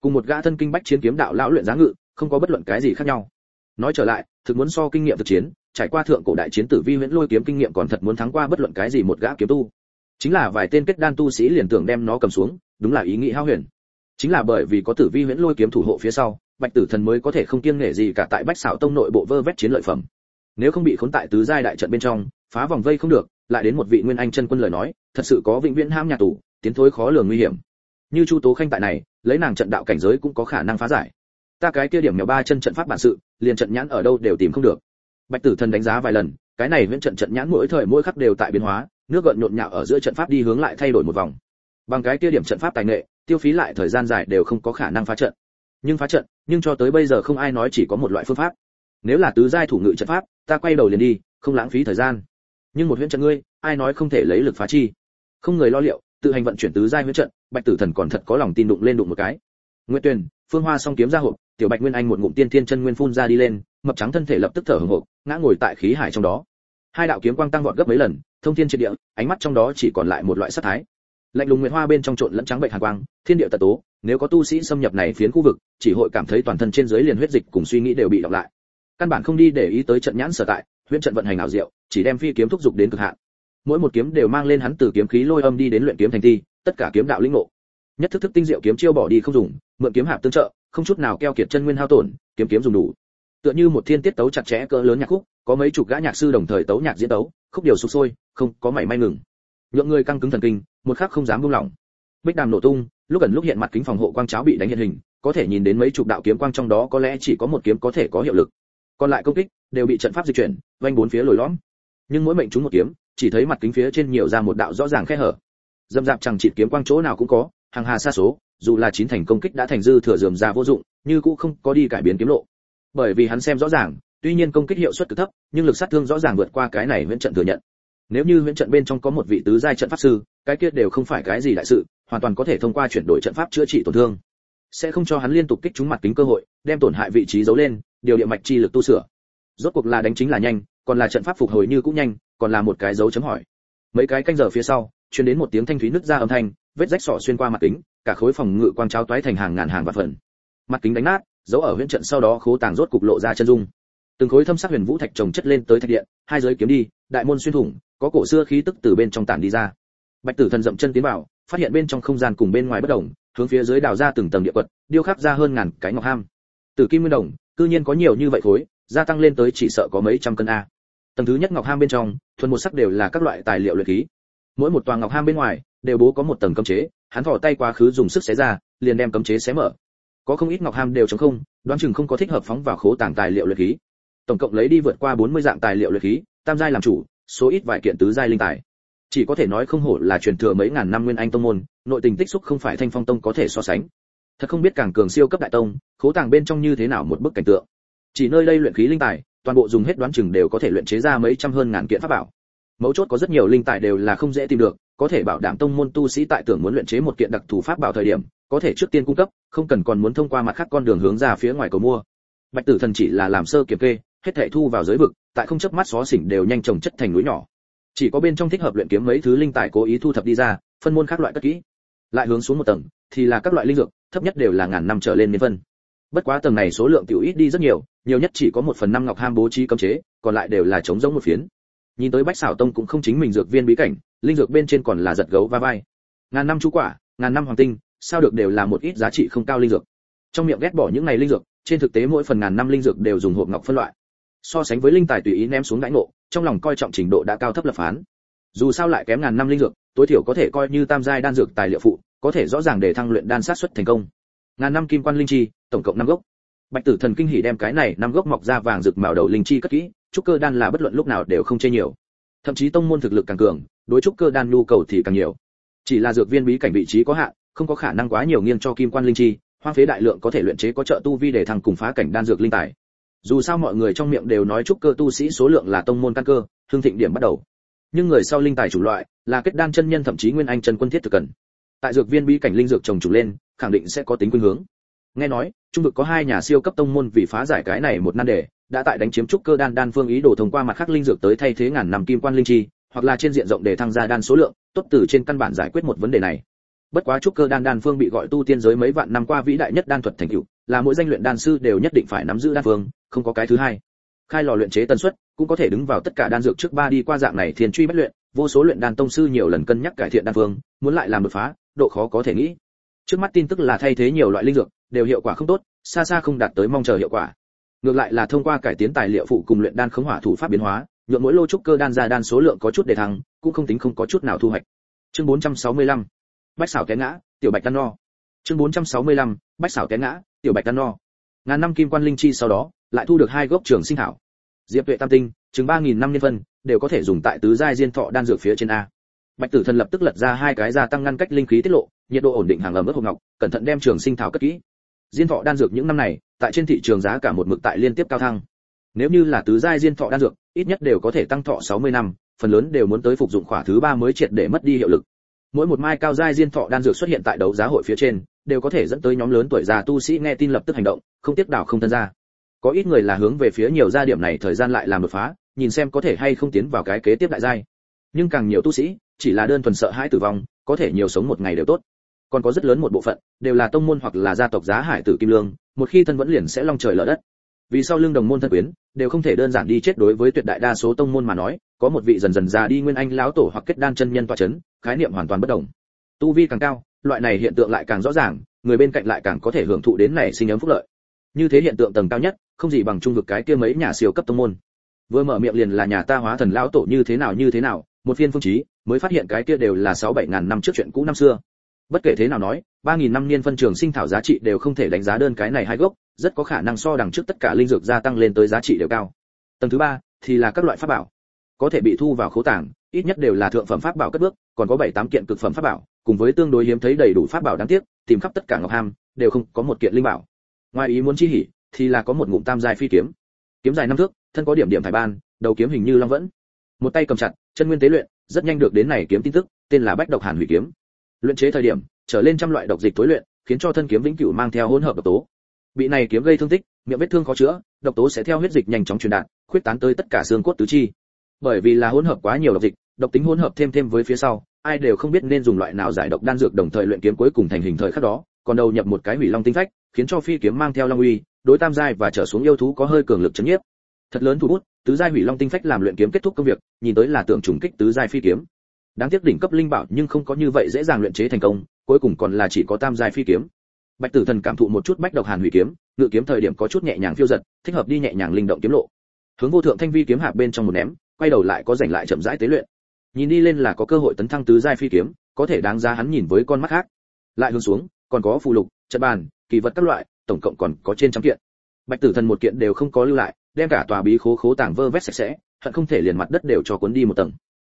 cùng một gã thân kinh bách chiến kiếm đạo lão luyện giá ngự, không có bất luận cái gì khác nhau. Nói trở lại, thực muốn so kinh nghiệm thực chiến, trải qua thượng cổ đại chiến tử vi huyễn lôi kiếm kinh nghiệm còn thật muốn thắng qua bất luận cái gì một gã kiếm tu. Chính là vài tên kết đan tu sĩ liền tưởng đem nó cầm xuống, đúng là ý nghĩ hao huyền. Chính là bởi vì có tử vi huyễn lôi kiếm thủ hộ phía sau, bạch tử thần mới có thể không kiêng nể gì cả tại bách xảo tông nội bộ vơ vét chiến lợi phẩm. Nếu không bị khốn tại tứ giai đại trận bên trong, phá vòng vây không được, lại đến một vị nguyên anh chân quân lời nói, thật sự có vĩnh viễn ham nhà tù, tiến thối khó lường nguy hiểm như chu tố khanh tại này, lấy nàng trận đạo cảnh giới cũng có khả năng phá giải. Ta cái kia điểm nhỏ ba chân trận pháp bản sự, liền trận nhãn ở đâu đều tìm không được. Bạch tử thần đánh giá vài lần, cái này viễn trận trận nhãn mỗi thời mỗi khắc đều tại biến hóa, nước gợn nhộn nhạo ở giữa trận pháp đi hướng lại thay đổi một vòng. Bằng cái kia điểm trận pháp tài nghệ, tiêu phí lại thời gian dài đều không có khả năng phá trận. Nhưng phá trận, nhưng cho tới bây giờ không ai nói chỉ có một loại phương pháp. Nếu là tứ giai thủ ngự trận pháp, ta quay đầu liền đi, không lãng phí thời gian. Nhưng một huyễn trận ngươi, ai nói không thể lấy lực phá chi? Không người lo liệu tự hành vận chuyển tứ giai huyễn trận, bạch tử thần còn thật có lòng tin đụng lên đụng một cái. Nguyệt tuyền, phương hoa song kiếm ra hộp, tiểu bạch nguyên anh một ngụm tiên thiên chân nguyên phun ra đi lên, mập trắng thân thể lập tức thở hổn hộc ngã ngồi tại khí hải trong đó. Hai đạo kiếm quang tăng vọt gấp mấy lần, thông thiên trên địa, ánh mắt trong đó chỉ còn lại một loại sát thái. Lạnh lùng nguyệt hoa bên trong trộn lẫn trắng bệnh hàn quang, thiên địa tật tố, nếu có tu sĩ xâm nhập này phiến khu vực, chỉ hội cảm thấy toàn thân trên dưới liền huyết dịch cùng suy nghĩ đều bị đọc lại. Căn bản không đi để ý tới trận nhãn sở tại, huyễn trận vận hành ảo diệu, chỉ đem phi kiếm thúc dục đến cực hạn mỗi một kiếm đều mang lên hắn từ kiếm khí lôi âm đi đến luyện kiếm thành thi, tất cả kiếm đạo linh ngộ. Nhất thức thức tinh diệu kiếm chiêu bỏ đi không dùng, mượn kiếm hạp tương trợ, không chút nào keo kiệt chân nguyên hao tổn, kiếm kiếm dùng đủ. Tựa như một thiên tiết tấu chặt chẽ cỡ lớn nhạc khúc, có mấy chục gã nhạc sư đồng thời tấu nhạc diễn tấu, khúc điều sục sôi, không có mảy may ngừng. Nhượng người căng cứng thần kinh, một khắc không dám buông lỏng. Bích đàm nổ tung, lúc gần lúc hiện mặt kính phòng hộ quang cháo bị đánh hiện hình, có thể nhìn đến mấy chục đạo kiếm quang trong đó có lẽ chỉ có một kiếm có thể có hiệu lực. Còn lại công kích đều bị trận pháp di chuyển vanh bốn phía lồi lõm. Nhưng mỗi mệnh chúng một kiếm chỉ thấy mặt kính phía trên nhiều ra một đạo rõ ràng khe hở. Dâm dạp chẳng chịt kiếm quang chỗ nào cũng có, hàng hà xa số, dù là chín thành công kích đã thành dư thừa dườm ra vô dụng, như cũng không có đi cải biến kiếm lộ. Bởi vì hắn xem rõ ràng, tuy nhiên công kích hiệu suất cực thấp, nhưng lực sát thương rõ ràng vượt qua cái này huyễn trận thừa nhận. Nếu như huyễn trận bên trong có một vị tứ giai trận pháp sư, cái kia đều không phải cái gì đại sự, hoàn toàn có thể thông qua chuyển đổi trận pháp chữa trị tổn thương. Sẽ không cho hắn liên tục kích trúng mặt kính cơ hội, đem tổn hại vị trí giấu lên, điều địa mạch chi lực tu sửa. Rốt cuộc là đánh chính là nhanh, còn là trận pháp phục hồi như cũng nhanh còn là một cái dấu chấm hỏi. Mấy cái canh giờ phía sau, truyền đến một tiếng thanh thúy nứt ra âm thanh, vết rách sọ xuyên qua mặt kính, cả khối phòng ngự quang trao toái thành hàng ngàn hàng vạn phần. Mặt kính đánh nát, dấu ở huyễn trận sau đó khố tàng rốt cục lộ ra chân dung. Từng khối thâm sắc huyền vũ thạch trồng chất lên tới thạch điện, hai giới kiếm đi, đại môn xuyên thủng, có cổ xưa khí tức từ bên trong tản đi ra. Bạch tử thần dậm chân tiến vào, phát hiện bên trong không gian cùng bên ngoài bất động hướng phía dưới đào ra từng tầng địa quật, điêu khắc ra hơn ngàn cái ngọc ham. Từ kim nguyên đồng, cư nhiên có nhiều như vậy khối, gia tăng lên tới chỉ sợ có mấy trăm cân a. Tầng thứ nhất ngọc ham bên trong thuần một sắc đều là các loại tài liệu luyện khí. Mỗi một tòa ngọc ham bên ngoài, đều bố có một tầng cấm chế, hắn thò tay quá khứ dùng sức xé ra, liền đem cấm chế xé mở. Có không ít ngọc ham đều trống không, đoán chừng không có thích hợp phóng vào khố tàng tài liệu luyện khí. Tổng cộng lấy đi vượt qua 40 dạng tài liệu luyện khí, tam giai làm chủ, số ít vài kiện tứ giai linh tài. Chỉ có thể nói không hổ là truyền thừa mấy ngàn năm nguyên anh tông môn, nội tình tích xúc không phải thanh phong tông có thể so sánh. Thật không biết càng cường siêu cấp đại tông, khố tàng bên trong như thế nào một bức cảnh tượng. Chỉ nơi đây luyện khí linh tài toàn bộ dùng hết đoán chừng đều có thể luyện chế ra mấy trăm hơn ngàn kiện pháp bảo. Mấu chốt có rất nhiều linh tài đều là không dễ tìm được, có thể bảo đảm tông môn tu sĩ tại tưởng muốn luyện chế một kiện đặc thù pháp bảo thời điểm, có thể trước tiên cung cấp, không cần còn muốn thông qua mặt khác con đường hướng ra phía ngoài cầu mua. Bạch tử thần chỉ là làm sơ kiểm kê, hết thảy thu vào giới vực, tại không chấp mắt xó xỉnh đều nhanh chồng chất thành núi nhỏ. Chỉ có bên trong thích hợp luyện kiếm mấy thứ linh tài cố ý thu thập đi ra, phân môn các loại cất kỹ. Lại hướng xuống một tầng, thì là các loại linh dược, thấp nhất đều là ngàn năm trở lên niên phân bất quá tầng này số lượng tiểu ít đi rất nhiều nhiều nhất chỉ có một phần năm ngọc ham bố trí cấm chế, còn lại đều là chống giống một phiến. Nhìn tới bách xảo tông cũng không chính mình dược viên bí cảnh, linh dược bên trên còn là giật gấu va vai. Ngàn năm chú quả, ngàn năm hoàng tinh, sao được đều là một ít giá trị không cao linh dược. Trong miệng ghét bỏ những này linh dược, trên thực tế mỗi phần ngàn năm linh dược đều dùng hộp ngọc phân loại. So sánh với linh tài tùy ý ném xuống đãi ngộ, trong lòng coi trọng trình độ đã cao thấp lập phán. Dù sao lại kém ngàn năm linh dược, tối thiểu có thể coi như tam giai đan dược tài liệu phụ, có thể rõ ràng để thăng luyện đan sát xuất thành công. Ngàn năm kim quan linh chi tổng cộng năm gốc. Bạch tử thần kinh hỉ đem cái này năm gốc mọc ra vàng rực màu đầu linh chi cất kỹ, trúc cơ đan là bất luận lúc nào đều không chê nhiều. Thậm chí tông môn thực lực càng cường, đối trúc cơ đan nhu cầu thì càng nhiều. Chỉ là dược viên bí cảnh vị trí có hạn, không có khả năng quá nhiều nghiêng cho kim quan linh chi, hoang phế đại lượng có thể luyện chế có trợ tu vi để thằng cùng phá cảnh đan dược linh tài. Dù sao mọi người trong miệng đều nói trúc cơ tu sĩ số lượng là tông môn căn cơ, hương thịnh điểm bắt đầu. Nhưng người sau linh tài chủ loại, là kết đan chân nhân thậm chí nguyên anh chân quân thiết thực cần. Tại dược viên bí cảnh linh dược trồng chủ lên, khẳng định sẽ có tính khuynh hướng nghe nói, trung vực có hai nhà siêu cấp tông môn vì phá giải cái này một nan đề, đã tại đánh chiếm trúc cơ đan đan phương ý đồ thông qua mặt khác linh dược tới thay thế ngàn năm kim quan linh chi, hoặc là trên diện rộng để thăng gia đan số lượng, tốt từ trên căn bản giải quyết một vấn đề này. Bất quá trúc cơ đan đan phương bị gọi tu tiên giới mấy vạn năm qua vĩ đại nhất đan thuật thành tựu, là mỗi danh luyện đan sư đều nhất định phải nắm giữ đan phương, không có cái thứ hai. Khai lò luyện chế tần suất, cũng có thể đứng vào tất cả đan dược trước ba đi qua dạng này thiền truy bất luyện, vô số luyện đan tông sư nhiều lần cân nhắc cải thiện đan phương, muốn lại làm đột phá, độ khó có thể nghĩ. Trước mắt tin tức là thay thế nhiều loại linh dược đều hiệu quả không tốt, xa xa không đạt tới mong chờ hiệu quả. Ngược lại là thông qua cải tiến tài liệu phụ cùng luyện đan khống hỏa thủ pháp biến hóa nhuộm mỗi lô trúc cơ đan ra đan số lượng có chút để thăng, cũng không tính không có chút nào thu hoạch. Chương 465 bách xảo té ngã, tiểu bạch tan no. Chương 465 bách xảo té ngã, tiểu bạch tan no. Ngàn năm kim quan linh chi sau đó, lại thu được hai gốc trường sinh thảo. Diệp tuệ tam tinh, chừng ba nghìn năm niên phân, đều có thể dùng tại tứ giai diên thọ đan dược phía trên a. Bạch tử thần lập tức lật ra hai cái gia tăng ngăn cách linh khí tiết lộ, nhiệt độ ổn định hàng ẩm ướt hộp ngọc, cẩn thận đem trường sinh thảo cất kỹ diên thọ đan dược những năm này, tại trên thị trường giá cả một mực tại liên tiếp cao thăng. Nếu như là tứ giai diên thọ đan dược, ít nhất đều có thể tăng thọ 60 năm, phần lớn đều muốn tới phục dụng khỏa thứ ba mới triệt để mất đi hiệu lực. Mỗi một mai cao giai diên thọ đan dược xuất hiện tại đấu giá hội phía trên, đều có thể dẫn tới nhóm lớn tuổi già tu sĩ nghe tin lập tức hành động, không tiếc đảo không thân ra. Có ít người là hướng về phía nhiều gia điểm này thời gian lại làm đột phá, nhìn xem có thể hay không tiến vào cái kế tiếp đại giai. Nhưng càng nhiều tu sĩ, chỉ là đơn thuần sợ hãi tử vong, có thể nhiều sống một ngày đều tốt còn có rất lớn một bộ phận, đều là tông môn hoặc là gia tộc giá hải tử kim lương, một khi thân vẫn liền sẽ long trời lở đất. Vì sau lưng đồng môn thân quyến, đều không thể đơn giản đi chết đối với tuyệt đại đa số tông môn mà nói, có một vị dần dần già đi nguyên anh lão tổ hoặc kết đan chân nhân tọa chấn, khái niệm hoàn toàn bất đồng. Tu vi càng cao, loại này hiện tượng lại càng rõ ràng, người bên cạnh lại càng có thể hưởng thụ đến này sinh ấm phúc lợi. Như thế hiện tượng tầng cao nhất, không gì bằng trung vực cái kia mấy nhà siêu cấp tông môn. Vừa mở miệng liền là nhà ta hóa thần lão tổ như thế nào như thế nào, một phiên phương chí, mới phát hiện cái kia đều là sáu bảy ngàn năm trước chuyện cũ năm xưa bất kể thế nào nói, ba nghìn năm niên phân trường sinh thảo giá trị đều không thể đánh giá đơn cái này hai gốc, rất có khả năng so đằng trước tất cả linh dược gia tăng lên tới giá trị đều cao. Tầng thứ ba thì là các loại pháp bảo. Có thể bị thu vào khố tàng, ít nhất đều là thượng phẩm pháp bảo cất bước, còn có bảy tám kiện cực phẩm pháp bảo, cùng với tương đối hiếm thấy đầy đủ pháp bảo đáng tiếc, tìm khắp tất cả ngọc ham, đều không có một kiện linh bảo. Ngoài ý muốn chi hỉ, thì là có một ngụm tam giai phi kiếm. Kiếm dài năm thước, thân có điểm điểm thải ban, đầu kiếm hình như long vẫn. Một tay cầm chặt, chân nguyên tế luyện, rất nhanh được đến này kiếm tin tức, tên là bách độc hàn hủy kiếm luyện chế thời điểm, trở lên trăm loại độc dịch tối luyện, khiến cho thân kiếm vĩnh cửu mang theo hỗn hợp độc tố. Bị này kiếm gây thương tích, miệng vết thương khó chữa, độc tố sẽ theo huyết dịch nhanh chóng truyền đạt, khuyết tán tới tất cả xương cốt tứ chi. Bởi vì là hỗn hợp quá nhiều độc dịch, độc tính hỗn hợp thêm thêm với phía sau, ai đều không biết nên dùng loại nào giải độc đan dược đồng thời luyện kiếm cuối cùng thành hình thời khắc đó, còn đầu nhập một cái hủy long tinh phách, khiến cho phi kiếm mang theo long uy, đối tam giai và trở xuống yêu thú có hơi cường lực chấn nhiếp. Thật lớn thu bút tứ giai hủy long tinh phách làm luyện kiếm kết thúc công việc, nhìn tới là tượng trùng kích tứ giai phi kiếm đáng tiếc đỉnh cấp linh bảo nhưng không có như vậy dễ dàng luyện chế thành công, cuối cùng còn là chỉ có tam giai phi kiếm. Bạch tử thần cảm thụ một chút bách độc hàn hủy kiếm, ngự kiếm thời điểm có chút nhẹ nhàng phiêu giật, thích hợp đi nhẹ nhàng linh động kiếm lộ. Hướng vô thượng thanh vi kiếm hạ bên trong một ném, quay đầu lại có rảnh lại chậm rãi tế luyện. Nhìn đi lên là có cơ hội tấn thăng tứ giai phi kiếm, có thể đáng giá hắn nhìn với con mắt khác. Lại hướng xuống, còn có phù lục, trận bàn, kỳ vật các loại, tổng cộng còn có trên trăm kiện. Bạch tử thần một kiện đều không có lưu lại, đem cả tòa bí khố khố tàng vơ vét sạch sẽ, hận không thể liền mặt đất đều cho cuốn đi một tầng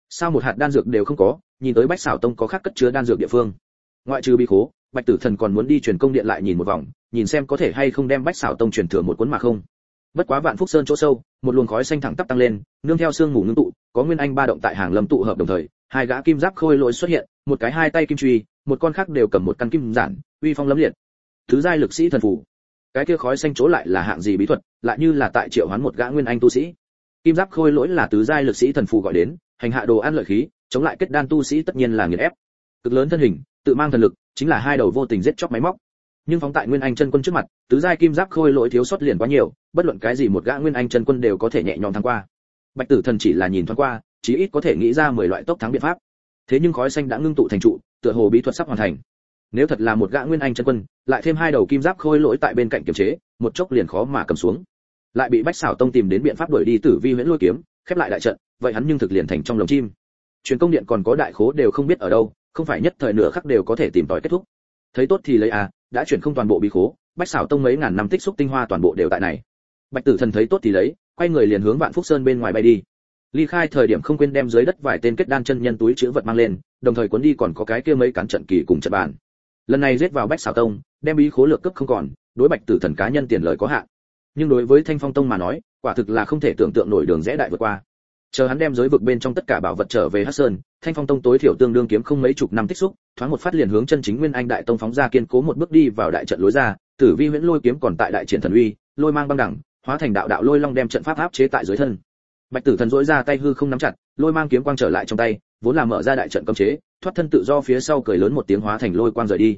sao một hạt đan dược đều không có, nhìn tới bách xảo tông có khác cất chứa đan dược địa phương. Ngoại trừ bí khố, bạch tử thần còn muốn đi truyền công điện lại nhìn một vòng, nhìn xem có thể hay không đem bách xảo tông truyền thừa một cuốn mà không. Bất quá vạn phúc sơn chỗ sâu, một luồng khói xanh thẳng tắp tăng lên, nương theo sương mù ngưng tụ, có nguyên anh ba động tại hàng lâm tụ hợp đồng thời, hai gã kim giáp khôi lỗi xuất hiện, một cái hai tay kim truy, một con khác đều cầm một căn kim giản, uy phong lấm liệt. Thứ giai lực sĩ thần phù. Cái kia khói xanh chỗ lại là hạng gì bí thuật, lại như là tại triệu hoán một gã nguyên anh tu sĩ kim giáp khôi lỗi là tứ giai lực sĩ thần phù gọi đến, hành hạ đồ ăn lợi khí, chống lại kết đan tu sĩ tất nhiên là nghiền ép. Cực lớn thân hình, tự mang thần lực, chính là hai đầu vô tình giết chóc máy móc. Nhưng phóng tại nguyên anh chân quân trước mặt, tứ giai kim giáp khôi lỗi thiếu sót liền quá nhiều, bất luận cái gì một gã nguyên anh chân quân đều có thể nhẹ nhõm thắng qua. Bạch tử thần chỉ là nhìn thoáng qua, chí ít có thể nghĩ ra mười loại tốc thắng biện pháp. Thế nhưng khói xanh đã ngưng tụ thành trụ, tựa hồ bí thuật sắp hoàn thành. Nếu thật là một gã nguyên anh chân quân, lại thêm hai đầu kim giáp khôi lỗi tại bên cạnh kiềm chế, một chốc liền khó mà cầm xuống lại bị bách xảo tông tìm đến biện pháp đuổi đi tử vi huyễn lôi kiếm, khép lại đại trận, vậy hắn nhưng thực liền thành trong lồng chim. Truyền công điện còn có đại khố đều không biết ở đâu, không phải nhất thời nửa khắc đều có thể tìm tòi kết thúc. Thấy tốt thì lấy à đã chuyển không toàn bộ bí khố, bách xảo tông mấy ngàn năm tích xúc tinh hoa toàn bộ đều tại này. Bạch tử thần thấy tốt thì lấy, quay người liền hướng vạn phúc sơn bên ngoài bay đi. Ly khai thời điểm không quên đem dưới đất vài tên kết đan chân nhân túi chứa vật mang lên, đồng thời cuốn đi còn có cái kia mấy cán trận kỳ cùng trận bàn. Lần này giết vào bách xảo tông, đem bí khố lược cấp không còn, đối bạch tử thần cá nhân tiền lời có hạn nhưng đối với thanh phong tông mà nói, quả thực là không thể tưởng tượng nổi đường rẽ đại vượt qua. Chờ hắn đem giới vực bên trong tất cả bảo vật trở về hắc sơn, thanh phong tông tối thiểu tương đương kiếm không mấy chục năm tích xúc, thoáng một phát liền hướng chân chính nguyên anh đại tông phóng ra kiên cố một bước đi vào đại trận lối ra, tử vi huyễn lôi kiếm còn tại đại triển thần uy, lôi mang băng đẳng, hóa thành đạo đạo lôi long đem trận pháp áp chế tại dưới thân. Bạch tử thần dỗi ra tay hư không nắm chặt, lôi mang kiếm quang trở lại trong tay, vốn là mở ra đại trận cấm chế, thoát thân tự do phía sau cười lớn một tiếng hóa thành lôi quang rời đi.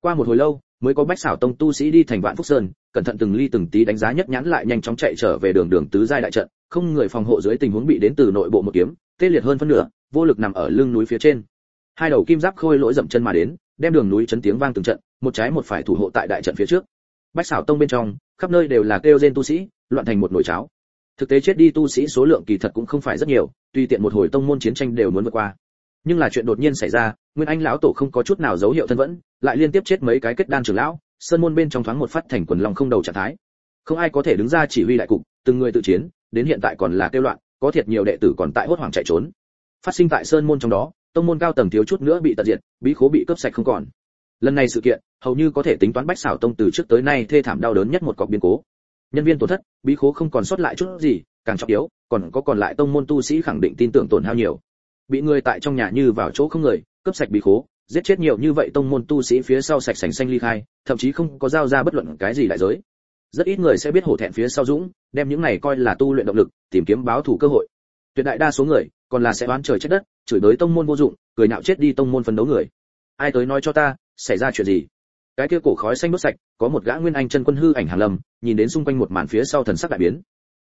Qua một hồi lâu, mới có bách xảo tông tu sĩ đi thành vạn phúc sơn cẩn thận từng ly từng tí đánh giá nhất nhãn lại nhanh chóng chạy trở về đường đường tứ giai đại trận, không người phòng hộ dưới tình huống bị đến từ nội bộ một kiếm, tê liệt hơn phân nửa, vô lực nằm ở lưng núi phía trên. Hai đầu kim giáp khôi lỗi dậm chân mà đến, đem đường núi chấn tiếng vang từng trận, một trái một phải thủ hộ tại đại trận phía trước. Bách xảo tông bên trong, khắp nơi đều là kêu gen tu sĩ, loạn thành một nồi cháo. Thực tế chết đi tu sĩ số lượng kỳ thật cũng không phải rất nhiều, tuy tiện một hồi tông môn chiến tranh đều muốn vượt qua. Nhưng là chuyện đột nhiên xảy ra, nguyên anh lão tổ không có chút nào dấu hiệu thân vẫn, lại liên tiếp chết mấy cái kết đan trưởng lão sơn môn bên trong thoáng một phát thành quần lòng không đầu trạng thái. Không ai có thể đứng ra chỉ huy đại cục, từng người tự chiến, đến hiện tại còn là kêu loạn, có thiệt nhiều đệ tử còn tại hốt hoảng chạy trốn. Phát sinh tại sơn môn trong đó, tông môn cao tầng thiếu chút nữa bị tận diệt, bí khố bị cướp sạch không còn. Lần này sự kiện, hầu như có thể tính toán bách xảo tông từ trước tới nay thê thảm đau đớn nhất một cọc biến cố. Nhân viên tổn thất, bí khố không còn sót lại chút gì, càng trọng yếu, còn có còn lại tông môn tu sĩ khẳng định tin tưởng tổn hao nhiều. Bị người tại trong nhà như vào chỗ không người, cướp sạch bí khố giết chết nhiều như vậy tông môn tu sĩ phía sau sạch sành xanh ly khai, thậm chí không có giao ra bất luận cái gì đại giới. Rất ít người sẽ biết hổ thẹn phía sau dũng, đem những này coi là tu luyện động lực, tìm kiếm báo thù cơ hội. Tuyệt đại đa số người, còn là sẽ oán trời trách đất, chửi đối tông môn vô dụng, cười nhạo chết đi tông môn phấn đấu người. Ai tới nói cho ta, xảy ra chuyện gì? Cái kia cổ khói xanh đốt sạch, có một gã nguyên anh chân quân hư ảnh hàng lâm, nhìn đến xung quanh một màn phía sau thần sắc đại biến.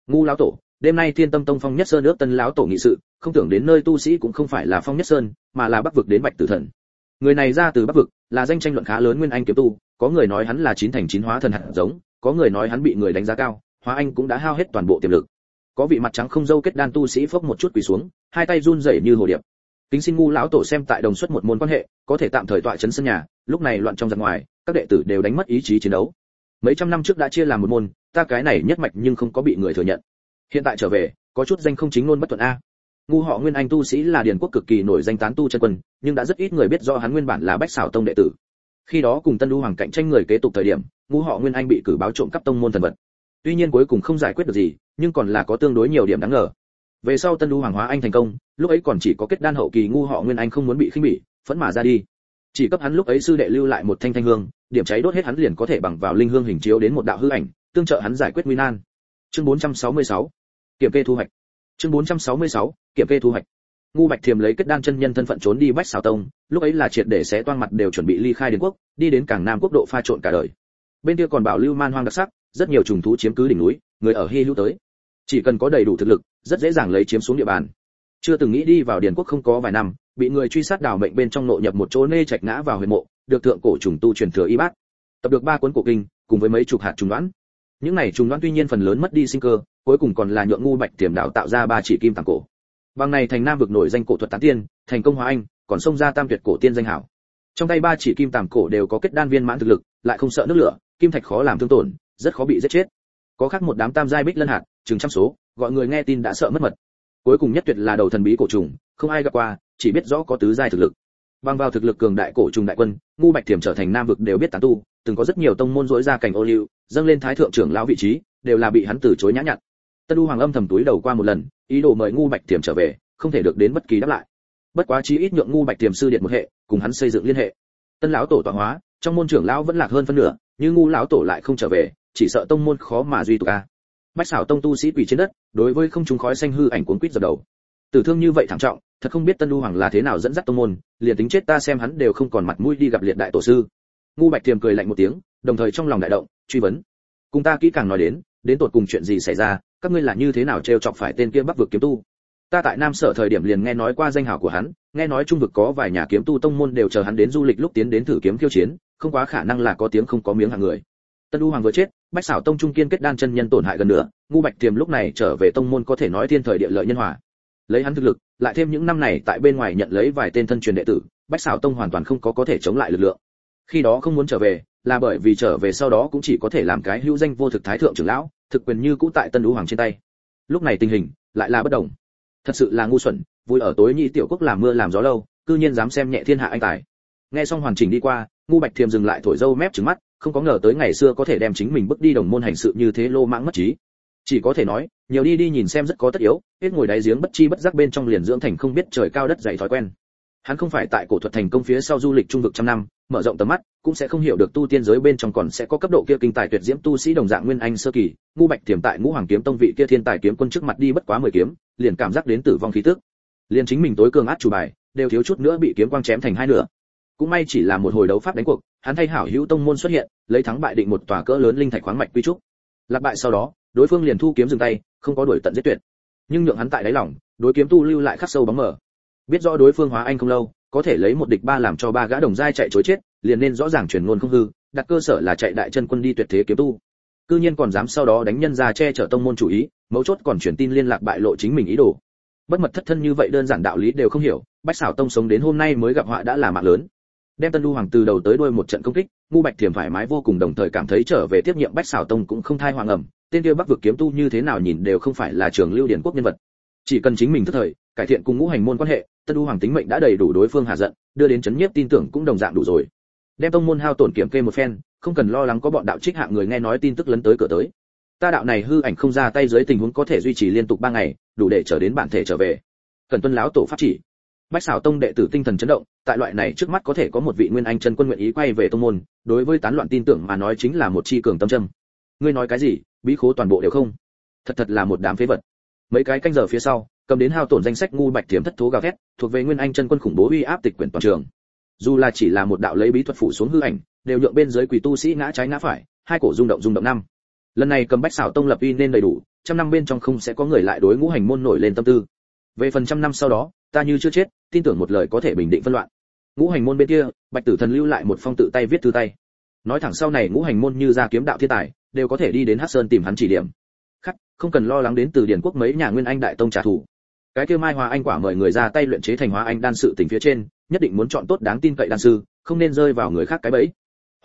Ngu lão tổ, đêm nay thiên tâm tông phong nhất sơn nước tân lão tổ nghị sự, không tưởng đến nơi tu sĩ cũng không phải là phong nhất sơn, mà là bắc vực đến bạch tử thần người này ra từ bắc vực, là danh tranh luận khá lớn nguyên anh kiếm tu, có người nói hắn là chín thành chín hóa thần hạt giống, có người nói hắn bị người đánh giá cao, hóa anh cũng đã hao hết toàn bộ tiềm lực. Có vị mặt trắng không dâu kết đan tu sĩ phốc một chút quỳ xuống, hai tay run rẩy như hồ điệp. Kính xin ngu lão tổ xem tại đồng xuất một môn quan hệ, có thể tạm thời tọa chấn sân nhà, lúc này loạn trong giặc ngoài, các đệ tử đều đánh mất ý chí chiến đấu. Mấy trăm năm trước đã chia làm một môn, ta cái này nhất mạch nhưng không có bị người thừa nhận. Hiện tại trở về, có chút danh không chính luôn bất thuận a ngu họ nguyên anh tu sĩ là điền quốc cực kỳ nổi danh tán tu chân quân, nhưng đã rất ít người biết do hắn nguyên bản là bách xảo tông đệ tử. Khi đó cùng tân đu hoàng cạnh tranh người kế tục thời điểm, ngu họ nguyên anh bị cử báo trộm cắp tông môn thần vật. Tuy nhiên cuối cùng không giải quyết được gì, nhưng còn là có tương đối nhiều điểm đáng ngờ. Về sau tân đu hoàng hóa anh thành công, lúc ấy còn chỉ có kết đan hậu kỳ ngu họ nguyên anh không muốn bị khinh bỉ, phẫn mà ra đi. Chỉ cấp hắn lúc ấy sư đệ lưu lại một thanh thanh hương, điểm cháy đốt hết hắn liền có thể bằng vào linh hương hình chiếu đến một đạo hư ảnh, tương trợ hắn giải quyết nguy nan. Chương 466 kiểm kê thu hoạch chương 466 kiểm kê thu hoạch. Ngu bạch thiềm lấy kết đan chân nhân thân phận trốn đi bách xào tông, lúc ấy là triệt để sẽ toan mặt đều chuẩn bị ly khai đến quốc, đi đến cảng nam quốc độ pha trộn cả đời. Bên kia còn bảo lưu man hoang đặc sắc, rất nhiều trùng thú chiếm cứ đỉnh núi, người ở hy hữu tới. Chỉ cần có đầy đủ thực lực, rất dễ dàng lấy chiếm xuống địa bàn. Chưa từng nghĩ đi vào điền quốc không có vài năm, bị người truy sát đào mệnh bên trong nội nhập một chỗ nê trạch ngã vào huyệt mộ, được thượng cổ trùng tu truyền thừa y bát. Tập được ba cuốn cổ kinh, cùng với mấy chục hạt trùng đoán những này trùng đoán tuy nhiên phần lớn mất đi sinh cơ, cuối cùng còn là nhượng ngu bạch tiềm đạo tạo ra ba chỉ kim tàng cổ. Bằng này thành nam vực nổi danh cổ thuật tán tiên, thành công hóa anh, còn xông ra tam tuyệt cổ tiên danh hảo. Trong tay ba chỉ kim tàng cổ đều có kết đan viên mãn thực lực, lại không sợ nước lửa, kim thạch khó làm thương tổn, rất khó bị giết chết. Có khác một đám tam giai bích lân hạt, chừng trăm số, gọi người nghe tin đã sợ mất mật. Cuối cùng nhất tuyệt là đầu thần bí cổ trùng, không ai gặp qua, chỉ biết rõ có tứ giai thực lực bằng vào thực lực cường đại cổ trùng đại quân, ngu bạch thiểm trở thành nam vực đều biết tán tu, từng có rất nhiều tông môn dỗi ra cảnh ô liu, dâng lên thái thượng trưởng lão vị trí, đều là bị hắn từ chối nhã nhặn. Tân u hoàng âm thầm túi đầu qua một lần, ý đồ mời ngu bạch thiểm trở về, không thể được đến bất kỳ đáp lại. Bất quá chí ít nhượng ngu bạch thiểm sư điện một hệ, cùng hắn xây dựng liên hệ. Tân lão tổ tọa hóa, trong môn trưởng lão vẫn lạc hơn phân nửa, nhưng ngu lão tổ lại không trở về, chỉ sợ tông môn khó mà duy tục a. Bách xảo tông tu sĩ quỳ trên đất, đối với không chúng khói xanh hư ảnh cuốn quýt dập đầu. Tử thương như vậy thảm trọng thật không biết tân lưu hoàng là thế nào dẫn dắt tông môn, liền tính chết ta xem hắn đều không còn mặt mũi đi gặp liệt đại tổ sư. Ngu bạch tiềm cười lạnh một tiếng, đồng thời trong lòng đại động, truy vấn. Cùng ta kỹ càng nói đến đến tột cùng chuyện gì xảy ra, các ngươi là như thế nào trêu chọc phải tên kia bắc vực kiếm tu? Ta tại nam sở thời điểm liền nghe nói qua danh hào của hắn, nghe nói trung vực có vài nhà kiếm tu tông môn đều chờ hắn đến du lịch lúc tiến đến thử kiếm khiêu chiến, không quá khả năng là có tiếng không có miếng hàng người. Tân u hoàng vừa chết, bách xảo tông trung kiên kết đan chân nhân tổn hại gần nữa ngu bạch tiềm lúc này trở về tông môn có thể nói thiên thời địa lợi nhân hòa. Lấy hắn thực lực lại thêm những năm này tại bên ngoài nhận lấy vài tên thân truyền đệ tử, bách xảo tông hoàn toàn không có có thể chống lại lực lượng. Khi đó không muốn trở về, là bởi vì trở về sau đó cũng chỉ có thể làm cái hữu danh vô thực thái thượng trưởng lão, thực quyền như cũ tại tân đũ hoàng trên tay. Lúc này tình hình lại là bất đồng. Thật sự là ngu xuẩn, vui ở tối nhị tiểu quốc làm mưa làm gió lâu, cư nhiên dám xem nhẹ thiên hạ anh tài. Nghe xong hoàn chỉnh đi qua, ngu bạch thiềm dừng lại thổi dâu mép trừng mắt, không có ngờ tới ngày xưa có thể đem chính mình bước đi đồng môn hành sự như thế lô mãng mất trí chỉ có thể nói, nhiều đi đi nhìn xem rất có tất yếu, hết ngồi đáy giếng bất chi bất giác bên trong liền dưỡng thành không biết trời cao đất dày thói quen. Hắn không phải tại cổ thuật thành công phía sau du lịch trung vực trăm năm, mở rộng tầm mắt, cũng sẽ không hiểu được tu tiên giới bên trong còn sẽ có cấp độ kia kinh tài tuyệt diễm tu sĩ đồng dạng nguyên anh sơ kỳ, ngu bạch tiềm tại ngũ hoàng kiếm tông vị kia thiên tài kiếm quân trước mặt đi bất quá mười kiếm, liền cảm giác đến tử vong khí tức. Liền chính mình tối cường át chủ bài, đều thiếu chút nữa bị kiếm quang chém thành hai nửa. Cũng may chỉ là một hồi đấu pháp đánh cuộc, hắn thay hảo hữu tông môn xuất hiện, lấy thắng bại định một tòa cỡ lớn linh thạch khoáng mạch quy trúc. Lạc bại sau đó đối phương liền thu kiếm dừng tay, không có đuổi tận giết tuyệt. Nhưng nhượng hắn tại đáy lòng, đối kiếm tu lưu lại khắc sâu bóng mờ. Biết rõ đối phương hóa anh không lâu, có thể lấy một địch ba làm cho ba gã đồng giai chạy chối chết, liền nên rõ ràng truyền ngôn không hư, đặt cơ sở là chạy đại chân quân đi tuyệt thế kiếm tu. Cư nhiên còn dám sau đó đánh nhân ra che chở tông môn chủ ý, mấu chốt còn truyền tin liên lạc bại lộ chính mình ý đồ. Bất mật thất thân như vậy đơn giản đạo lý đều không hiểu, bách xảo tông sống đến hôm nay mới gặp họa đã là mạng lớn. Đem tân đu hoàng từ đầu tới đuôi một trận công kích, ngu bạch thiềm thoải mái vô cùng đồng thời cảm thấy trở về tiếp nhiệm bách xảo tông cũng không thai hoàng ẩm tên kia bắc vực kiếm tu như thế nào nhìn đều không phải là trường lưu điển quốc nhân vật. Chỉ cần chính mình thức thời, cải thiện cùng ngũ hành môn quan hệ, tân đu hoàng tính mệnh đã đầy đủ đối phương hạ giận, đưa đến chấn nhiếp tin tưởng cũng đồng dạng đủ rồi. Đem tông môn hao tổn kiểm kê một phen, không cần lo lắng có bọn đạo trích hạng người nghe nói tin tức lấn tới cửa tới. Ta đạo này hư ảnh không ra tay dưới tình huống có thể duy trì liên tục ba ngày, đủ để trở đến bản thể trở về. Cần tuân lão tổ pháp chỉ. Bách xảo tông đệ tử tinh thần chấn động, tại loại này trước mắt có thể có một vị nguyên anh chân quân nguyện ý quay về tông môn, đối với tán loạn tin tưởng mà nói chính là một chi cường tâm trâm ngươi nói cái gì? Bí khố toàn bộ đều không. Thật thật là một đám phế vật. Mấy cái canh giờ phía sau, cầm đến hao tổn danh sách ngu bạch thiểm thất thố gào thét, thuộc về nguyên anh chân quân khủng bố uy áp tịch quyển toàn trường. Dù là chỉ là một đạo lấy bí thuật phủ xuống hư ảnh, đều nhượng bên dưới quỷ tu sĩ ngã trái ngã phải, hai cổ rung động rung động năm. Lần này cầm bách xảo tông lập uy nên đầy đủ, trăm năm bên trong không sẽ có người lại đối ngũ hành môn nổi lên tâm tư. Về phần trăm năm sau đó, ta như chưa chết, tin tưởng một lời có thể bình định phân loạn. Ngũ hành môn bên kia, bạch tử thần lưu lại một phong tự tay viết thư tay. Nói thẳng sau này ngũ hành môn như ra kiếm đạo thiên tài đều có thể đi đến hắc sơn tìm hắn chỉ điểm. Khắc, không cần lo lắng đến từ điển quốc mấy nhà nguyên anh đại tông trả thù. Cái kia mai hoa anh quả mời người ra tay luyện chế thành hóa anh đan sự tình phía trên, nhất định muốn chọn tốt đáng tin cậy đan sư, không nên rơi vào người khác cái bẫy.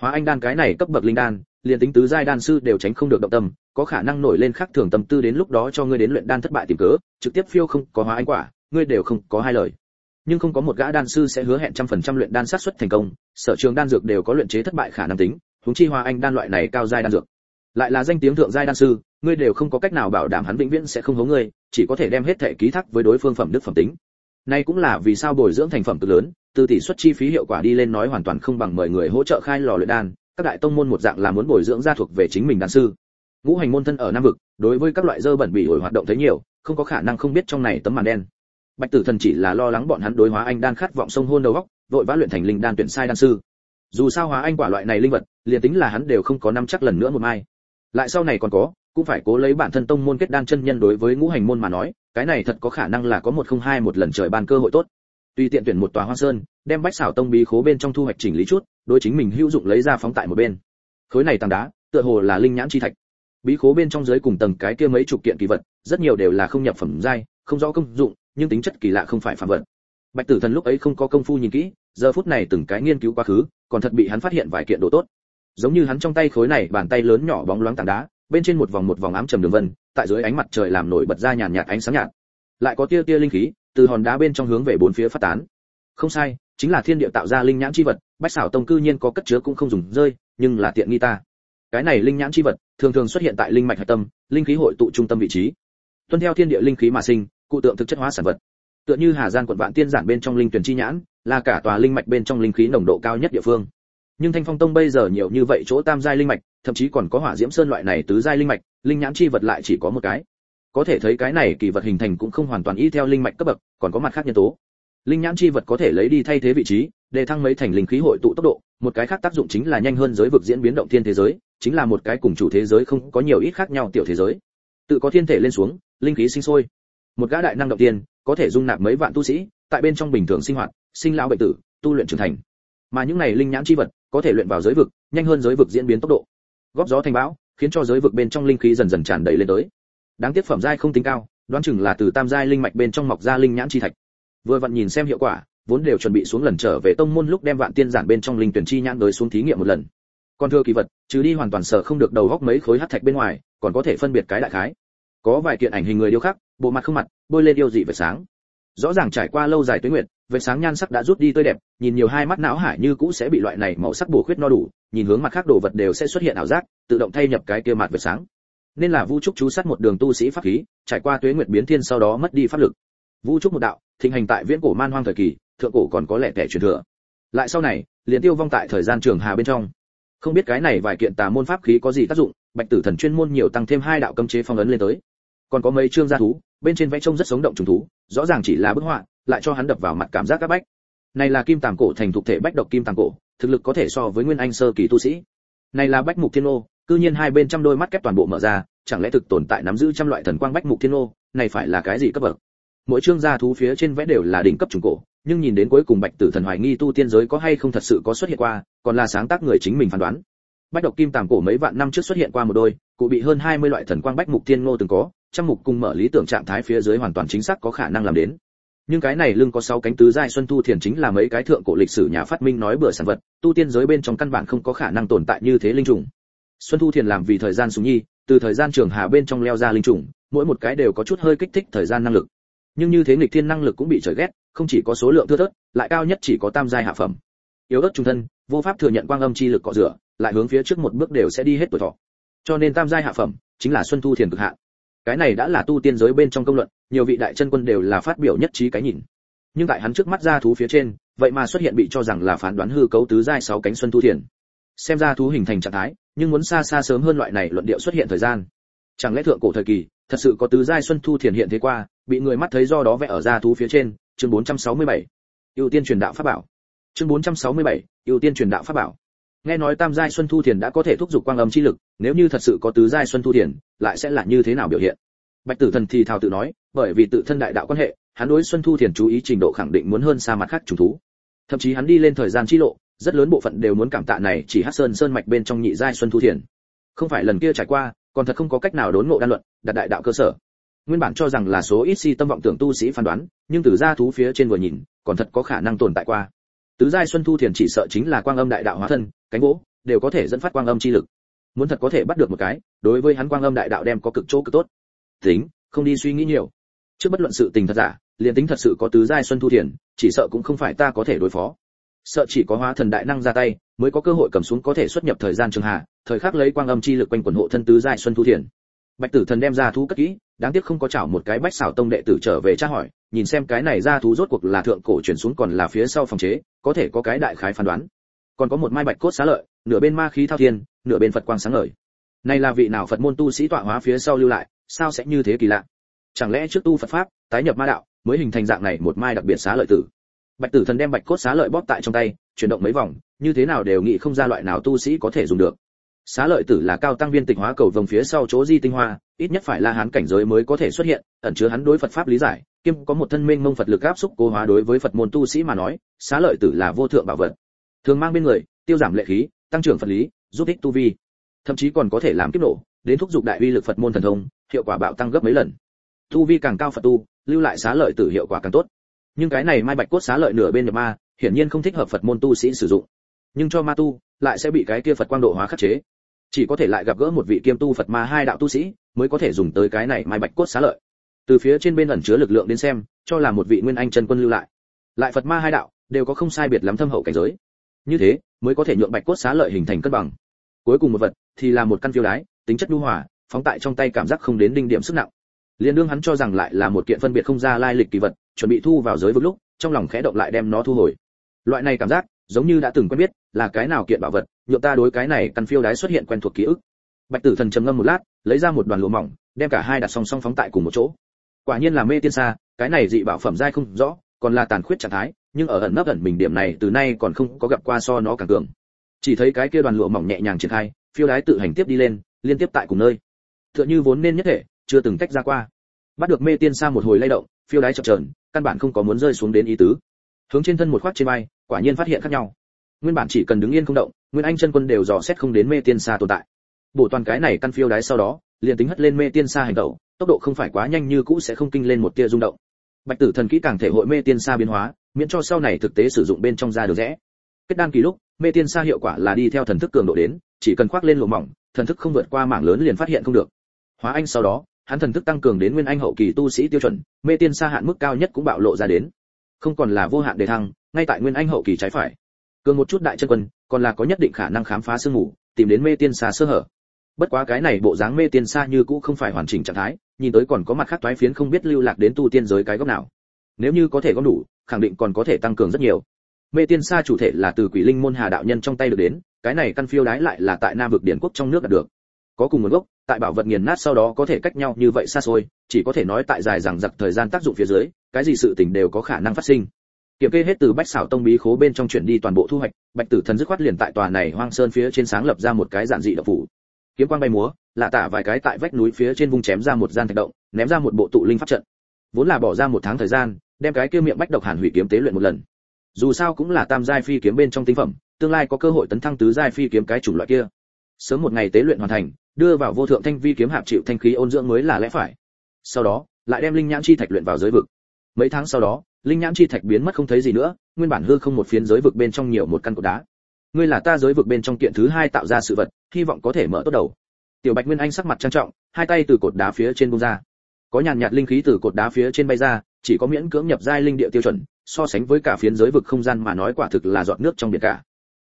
Hóa anh đan cái này cấp bậc linh đan, liền tính tứ giai đan sư đều tránh không được động tâm, có khả năng nổi lên khác thường tâm tư đến lúc đó cho ngươi đến luyện đan thất bại tìm cớ, trực tiếp phiêu không có hóa anh quả, ngươi đều không có hai lời. Nhưng không có một gã đan sư sẽ hứa hẹn trăm phần trăm luyện đan sát xuất thành công, sở trường đan dược đều có luyện chế thất bại khả năng tính, huống chi hóa anh đan loại này cao giai đan dược lại là danh tiếng thượng giai đan sư, ngươi đều không có cách nào bảo đảm hắn vĩnh viễn sẽ không hố ngươi, chỉ có thể đem hết thể ký thác với đối phương phẩm đức phẩm tính. Nay cũng là vì sao bồi dưỡng thành phẩm cực lớn, từ tỷ suất chi phí hiệu quả đi lên nói hoàn toàn không bằng mời người hỗ trợ khai lò luyện đan, các đại tông môn một dạng là muốn bồi dưỡng gia thuộc về chính mình đan sư. Ngũ hành môn thân ở nam vực, đối với các loại dơ bẩn bị hồi hoạt động thấy nhiều, không có khả năng không biết trong này tấm màn đen. Bạch tử thần chỉ là lo lắng bọn hắn đối hóa anh đan khát vọng sông hôn đầu góc, vội vã luyện thành linh đan tuyển sai đan sư. Dù sao hóa anh quả loại này linh vật, liền tính là hắn đều không có năm chắc lần nữa một mai lại sau này còn có, cũng phải cố lấy bản thân tông môn kết đan chân nhân đối với ngũ hành môn mà nói, cái này thật có khả năng là có một không hai một lần trời ban cơ hội tốt. Tùy tiện tuyển một tòa hoa sơn, đem bách xảo tông bí khố bên trong thu hoạch chỉnh lý chút, đối chính mình hữu dụng lấy ra phóng tại một bên. Khối này tảng đá, tựa hồ là linh nhãn chi thạch. Bí khố bên trong dưới cùng tầng cái kia mấy chục kiện kỳ vật, rất nhiều đều là không nhập phẩm giai, không rõ công dụng, nhưng tính chất kỳ lạ không phải phạm vật. Bạch tử thần lúc ấy không có công phu nhìn kỹ, giờ phút này từng cái nghiên cứu quá khứ, còn thật bị hắn phát hiện vài kiện đồ tốt giống như hắn trong tay khối này, bàn tay lớn nhỏ bóng loáng tảng đá, bên trên một vòng một vòng ám trầm đường vân, tại dưới ánh mặt trời làm nổi bật ra nhàn nhạt ánh sáng nhạt. Lại có tia tia linh khí, từ hòn đá bên trong hướng về bốn phía phát tán. Không sai, chính là thiên địa tạo ra linh nhãn chi vật, bách xảo tông cư nhiên có cất chứa cũng không dùng rơi, nhưng là tiện nghi ta. Cái này linh nhãn chi vật, thường thường xuất hiện tại linh mạch hạch tâm, linh khí hội tụ trung tâm vị trí. Tuân theo thiên địa linh khí mà sinh, cụ tượng thực chất hóa sản vật. Tựa như hà giang quận vạn tiên giản bên trong linh tuyển chi nhãn, là cả tòa linh mạch bên trong linh khí nồng độ cao nhất địa phương nhưng thanh phong tông bây giờ nhiều như vậy chỗ tam giai linh mạch, thậm chí còn có hỏa diễm sơn loại này tứ giai linh mạch, linh nhãn chi vật lại chỉ có một cái. Có thể thấy cái này kỳ vật hình thành cũng không hoàn toàn y theo linh mạch cấp bậc, còn có mặt khác nhân tố. Linh nhãn chi vật có thể lấy đi thay thế vị trí, để thăng mấy thành linh khí hội tụ tốc độ, một cái khác tác dụng chính là nhanh hơn giới vực diễn biến động thiên thế giới, chính là một cái cùng chủ thế giới không có nhiều ít khác nhau tiểu thế giới. Tự có thiên thể lên xuống, linh khí sinh sôi. Một gã đại năng động tiên, có thể dung nạp mấy vạn tu sĩ, tại bên trong bình thường sinh hoạt, sinh lão bệnh tử, tu luyện trưởng thành mà những này linh nhãn chi vật có thể luyện vào giới vực, nhanh hơn giới vực diễn biến tốc độ. Góp gió thành bão, khiến cho giới vực bên trong linh khí dần dần tràn đầy lên tới. Đáng tiếc phẩm giai không tính cao, đoán chừng là từ tam giai linh mạch bên trong mọc ra linh nhãn chi thạch. Vừa vặn nhìn xem hiệu quả, vốn đều chuẩn bị xuống lần trở về tông môn lúc đem vạn tiên giản bên trong linh tuyển chi nhãn tới xuống thí nghiệm một lần. Còn thưa kỳ vật, trừ đi hoàn toàn sợ không được đầu góc mấy khối hắc thạch bên ngoài, còn có thể phân biệt cái đại khái. Có vài kiện ảnh hình người điêu khắc, bộ mặt không mặt, bôi lên yêu dị về sáng. Rõ ràng trải qua lâu dài tuế nguyệt về sáng nhan sắc đã rút đi tươi đẹp, nhìn nhiều hai mắt não hải như cũ sẽ bị loại này màu sắc bổ khuyết no đủ, nhìn hướng mặt khác đồ vật đều sẽ xuất hiện ảo giác, tự động thay nhập cái kia mặt về sáng. Nên là vu trúc chú sát một đường tu sĩ pháp khí, trải qua tuế nguyệt biến thiên sau đó mất đi pháp lực. Vu trúc một đạo, thịnh hành tại viễn cổ man hoang thời kỳ, thượng cổ còn có lẽ kẻ truyền thừa. Lại sau này, liền tiêu vong tại thời gian trường hà bên trong. Không biết cái này vài kiện tà môn pháp khí có gì tác dụng, bạch tử thần chuyên môn nhiều tăng thêm hai đạo cấm chế phong ấn lên tới. Còn có mấy chương gia thú, bên trên vẽ trông rất sống động trùng thú, rõ ràng chỉ là bức họa lại cho hắn đập vào mặt cảm giác các bách. Này là kim tàng cổ thành thuộc thể bách độc kim tàng cổ, thực lực có thể so với nguyên anh sơ kỳ tu sĩ. Này là bách mục thiên ô, cư nhiên hai bên trăm đôi mắt kép toàn bộ mở ra, chẳng lẽ thực tồn tại nắm giữ trăm loại thần quang bách mục thiên ô, này phải là cái gì cấp bậc? Mỗi chương gia thú phía trên vẽ đều là đỉnh cấp trùng cổ, nhưng nhìn đến cuối cùng bạch tử thần hoài nghi tu tiên giới có hay không thật sự có xuất hiện qua, còn là sáng tác người chính mình phán đoán. Bách độc kim tàng cổ mấy vạn năm trước xuất hiện qua một đôi, cụ bị hơn 20 loại thần quang bách mục thiên ngô từng có, trăm mục cùng mở lý tưởng trạng thái phía dưới hoàn toàn chính xác có khả năng làm đến nhưng cái này lưng có sáu cánh tứ giai xuân thu thiền chính là mấy cái thượng cổ lịch sử nhà phát minh nói bừa sản vật, tu tiên giới bên trong căn bản không có khả năng tồn tại như thế linh trùng. Xuân thu thiền làm vì thời gian súng nhi, từ thời gian trường hà bên trong leo ra linh trùng, mỗi một cái đều có chút hơi kích thích thời gian năng lực. Nhưng như thế nghịch thiên năng lực cũng bị trời ghét, không chỉ có số lượng thưa thớt, lại cao nhất chỉ có tam giai hạ phẩm. Yếu ớt trung thân, vô pháp thừa nhận quang âm chi lực cọ rửa, lại hướng phía trước một bước đều sẽ đi hết tuổi thọ. Cho nên tam giai hạ phẩm chính là xuân thu thiền cực hạn cái này đã là tu tiên giới bên trong công luận nhiều vị đại chân quân đều là phát biểu nhất trí cái nhìn. Nhưng tại hắn trước mắt ra thú phía trên vậy mà xuất hiện bị cho rằng là phán đoán hư cấu tứ giai sáu cánh xuân thu thiền. Xem ra thú hình thành trạng thái nhưng muốn xa xa sớm hơn loại này luận điệu xuất hiện thời gian. Chẳng lẽ thượng cổ thời kỳ thật sự có tứ giai xuân thu thiền hiện thế qua bị người mắt thấy do đó vẽ ở ra thú phía trên chương 467. ưu tiên truyền đạo pháp bảo. Chương 467, ưu tiên truyền đạo pháp bảo nghe nói tam giai xuân thu thiền đã có thể thúc giục quang âm chi lực, nếu như thật sự có tứ giai xuân thu thiền, lại sẽ là như thế nào biểu hiện? Bạch tử thần thì thào tự nói, bởi vì tự thân đại đạo quan hệ, hắn đối xuân thu thiền chú ý trình độ khẳng định muốn hơn xa mặt khác trùng thú. Thậm chí hắn đi lên thời gian chi lộ, rất lớn bộ phận đều muốn cảm tạ này chỉ hắc sơn sơn mạch bên trong nhị giai xuân thu thiền. Không phải lần kia trải qua, còn thật không có cách nào đốn ngộ đan luận, đặt đại đạo cơ sở. Nguyên bản cho rằng là số ít si tâm vọng tưởng tu sĩ phán đoán, nhưng từ gia thú phía trên vừa nhìn, còn thật có khả năng tồn tại qua tứ giai xuân thu thiền chỉ sợ chính là quang âm đại đạo hóa thân, cánh gỗ, đều có thể dẫn phát quang âm chi lực. Muốn thật có thể bắt được một cái, đối với hắn quang âm đại đạo đem có cực chỗ cực tốt. Tính, không đi suy nghĩ nhiều. Trước bất luận sự tình thật giả, liền tính thật sự có tứ giai xuân thu thiền, chỉ sợ cũng không phải ta có thể đối phó. Sợ chỉ có hóa thần đại năng ra tay, mới có cơ hội cầm xuống có thể xuất nhập thời gian trường hạ, thời khắc lấy quang âm chi lực quanh quần hộ thân tứ giai xuân thu thiền bạch tử thần đem ra thú cất kỹ, đáng tiếc không có chảo một cái bách xảo tông đệ tử trở về tra hỏi, nhìn xem cái này ra thú rốt cuộc là thượng cổ chuyển xuống còn là phía sau phòng chế, có thể có cái đại khái phán đoán. Còn có một mai bạch cốt xá lợi, nửa bên ma khí thao thiên, nửa bên phật quang sáng ngời. Này là vị nào phật môn tu sĩ tọa hóa phía sau lưu lại, sao sẽ như thế kỳ lạ? Chẳng lẽ trước tu phật pháp, tái nhập ma đạo, mới hình thành dạng này một mai đặc biệt xá lợi tử? Bạch tử thần đem bạch cốt xá lợi bóp tại trong tay, chuyển động mấy vòng, như thế nào đều nghĩ không ra loại nào tu sĩ có thể dùng được xá lợi tử là cao tăng viên tịch hóa cầu vồng phía sau chỗ di tinh hoa, ít nhất phải là hán cảnh giới mới có thể xuất hiện, ẩn chứa hắn đối phật pháp lý giải. Kiêm có một thân minh mông phật lực áp xúc cố hóa đối với phật môn tu sĩ mà nói, xá lợi tử là vô thượng bảo vật. Thường mang bên người, tiêu giảm lệ khí, tăng trưởng phật lý, giúp ích tu vi. Thậm chí còn có thể làm kiếp nổ, đến thúc giục đại uy lực phật môn thần thông, hiệu quả bạo tăng gấp mấy lần. Tu vi càng cao phật tu, lưu lại xá lợi tử hiệu quả càng tốt. Nhưng cái này mai bạch cốt xá lợi nửa bên nhập ma, hiển nhiên không thích hợp phật môn tu sĩ sử dụng. Nhưng cho ma tu, lại sẽ bị cái kia phật quang độ hóa khắc chế chỉ có thể lại gặp gỡ một vị kiêm tu phật ma hai đạo tu sĩ, mới có thể dùng tới cái này mai bạch cốt xá lợi. Từ phía trên bên ẩn chứa lực lượng đến xem, cho là một vị nguyên anh chân quân lưu lại. Lại phật ma hai đạo, đều có không sai biệt lắm thâm hậu cảnh giới. Như thế, mới có thể nhượng bạch cốt xá lợi hình thành cân bằng. Cuối cùng một vật, thì là một căn phiêu đái, tính chất nhu hòa, phóng tại trong tay cảm giác không đến đinh điểm sức nặng. Liền đương hắn cho rằng lại là một kiện phân biệt không ra lai lịch kỳ vật, chuẩn bị thu vào giới vực lúc, trong lòng khẽ động lại đem nó thu hồi. Loại này cảm giác, giống như đã từng quen biết, là cái nào kiện bảo vật nhượng ta đối cái này căn phiêu đái xuất hiện quen thuộc ký ức. Bạch tử thần trầm ngâm một lát, lấy ra một đoàn lụa mỏng, đem cả hai đặt song song phóng tại cùng một chỗ. Quả nhiên là mê tiên xa, cái này dị bảo phẩm giai không rõ, còn là tàn khuyết trạng thái, nhưng ở ẩn nấp ẩn mình điểm này từ nay còn không có gặp qua so nó càng cường. Chỉ thấy cái kia đoàn lụa mỏng nhẹ nhàng triển khai, phiêu đái tự hành tiếp đi lên, liên tiếp tại cùng nơi. Tựa như vốn nên nhất thể, chưa từng tách ra qua. Bắt được mê tiên xa một hồi lay động, phiêu đái chập chờn, căn bản không có muốn rơi xuống đến ý tứ. Hướng trên thân một khoát trên bay quả nhiên phát hiện khác nhau nguyên bản chỉ cần đứng yên không động, nguyên anh chân quân đều dò xét không đến mê tiên xa tồn tại. Bộ toàn cái này căn phiêu đái sau đó, liền tính hất lên mê tiên xa hành động tốc độ không phải quá nhanh như cũ sẽ không kinh lên một tia rung động. Bạch tử thần kỹ càng thể hội mê tiên xa biến hóa, miễn cho sau này thực tế sử dụng bên trong ra được rẽ. Kết đan kỳ lúc, mê tiên xa hiệu quả là đi theo thần thức cường độ đến, chỉ cần khoác lên lỗ mỏng, thần thức không vượt qua mảng lớn liền phát hiện không được. Hóa anh sau đó, hắn thần thức tăng cường đến nguyên anh hậu kỳ tu sĩ tiêu chuẩn, mê tiên xa hạn mức cao nhất cũng bạo lộ ra đến. Không còn là vô hạn đề thăng, ngay tại nguyên anh hậu kỳ trái phải cường một chút đại chân quân, còn là có nhất định khả năng khám phá sương mù, tìm đến mê tiên xa sơ hở. Bất quá cái này bộ dáng mê tiên xa như cũ không phải hoàn chỉnh trạng thái, nhìn tới còn có mặt khác toái phiến không biết lưu lạc đến tu tiên giới cái góc nào. Nếu như có thể gom đủ, khẳng định còn có thể tăng cường rất nhiều. Mê tiên xa chủ thể là từ quỷ linh môn hà đạo nhân trong tay được đến, cái này căn phiêu đái lại là tại nam vực điển quốc trong nước đạt được. Có cùng nguồn gốc, tại bảo vật nghiền nát sau đó có thể cách nhau như vậy xa xôi, chỉ có thể nói tại dài rằng giặc thời gian tác dụng phía dưới, cái gì sự tình đều có khả năng phát sinh kiểm kê hết từ bách xảo tông bí khố bên trong chuyển đi toàn bộ thu hoạch, bạch tử thần dứt khoát liền tại tòa này hoang sơn phía trên sáng lập ra một cái giản dị độc phủ. Kiếm quang bay múa, lạ tả vài cái tại vách núi phía trên vùng chém ra một gian thạch động, ném ra một bộ tụ linh pháp trận. Vốn là bỏ ra một tháng thời gian, đem cái kia miệng bách độc hàn hủy kiếm tế luyện một lần. Dù sao cũng là tam giai phi kiếm bên trong tinh phẩm, tương lai có cơ hội tấn thăng tứ giai phi kiếm cái chủng loại kia. Sớm một ngày tế luyện hoàn thành, đưa vào vô thượng thanh vi kiếm hạp chịu thanh khí ôn dưỡng mới là lẽ phải. Sau đó, lại đem linh nhãn chi thạch luyện vào giới vực. Mấy tháng sau đó linh nhãn chi thạch biến mất không thấy gì nữa, nguyên bản hư không một phiến giới vực bên trong nhiều một căn cột đá. Ngươi là ta giới vực bên trong kiện thứ hai tạo ra sự vật, hy vọng có thể mở tốt đầu. Tiểu bạch nguyên anh sắc mặt trang trọng, hai tay từ cột đá phía trên bung ra. Có nhàn nhạt linh khí từ cột đá phía trên bay ra, chỉ có miễn cưỡng nhập giai linh địa tiêu chuẩn, so sánh với cả phiến giới vực không gian mà nói quả thực là giọt nước trong biển cả.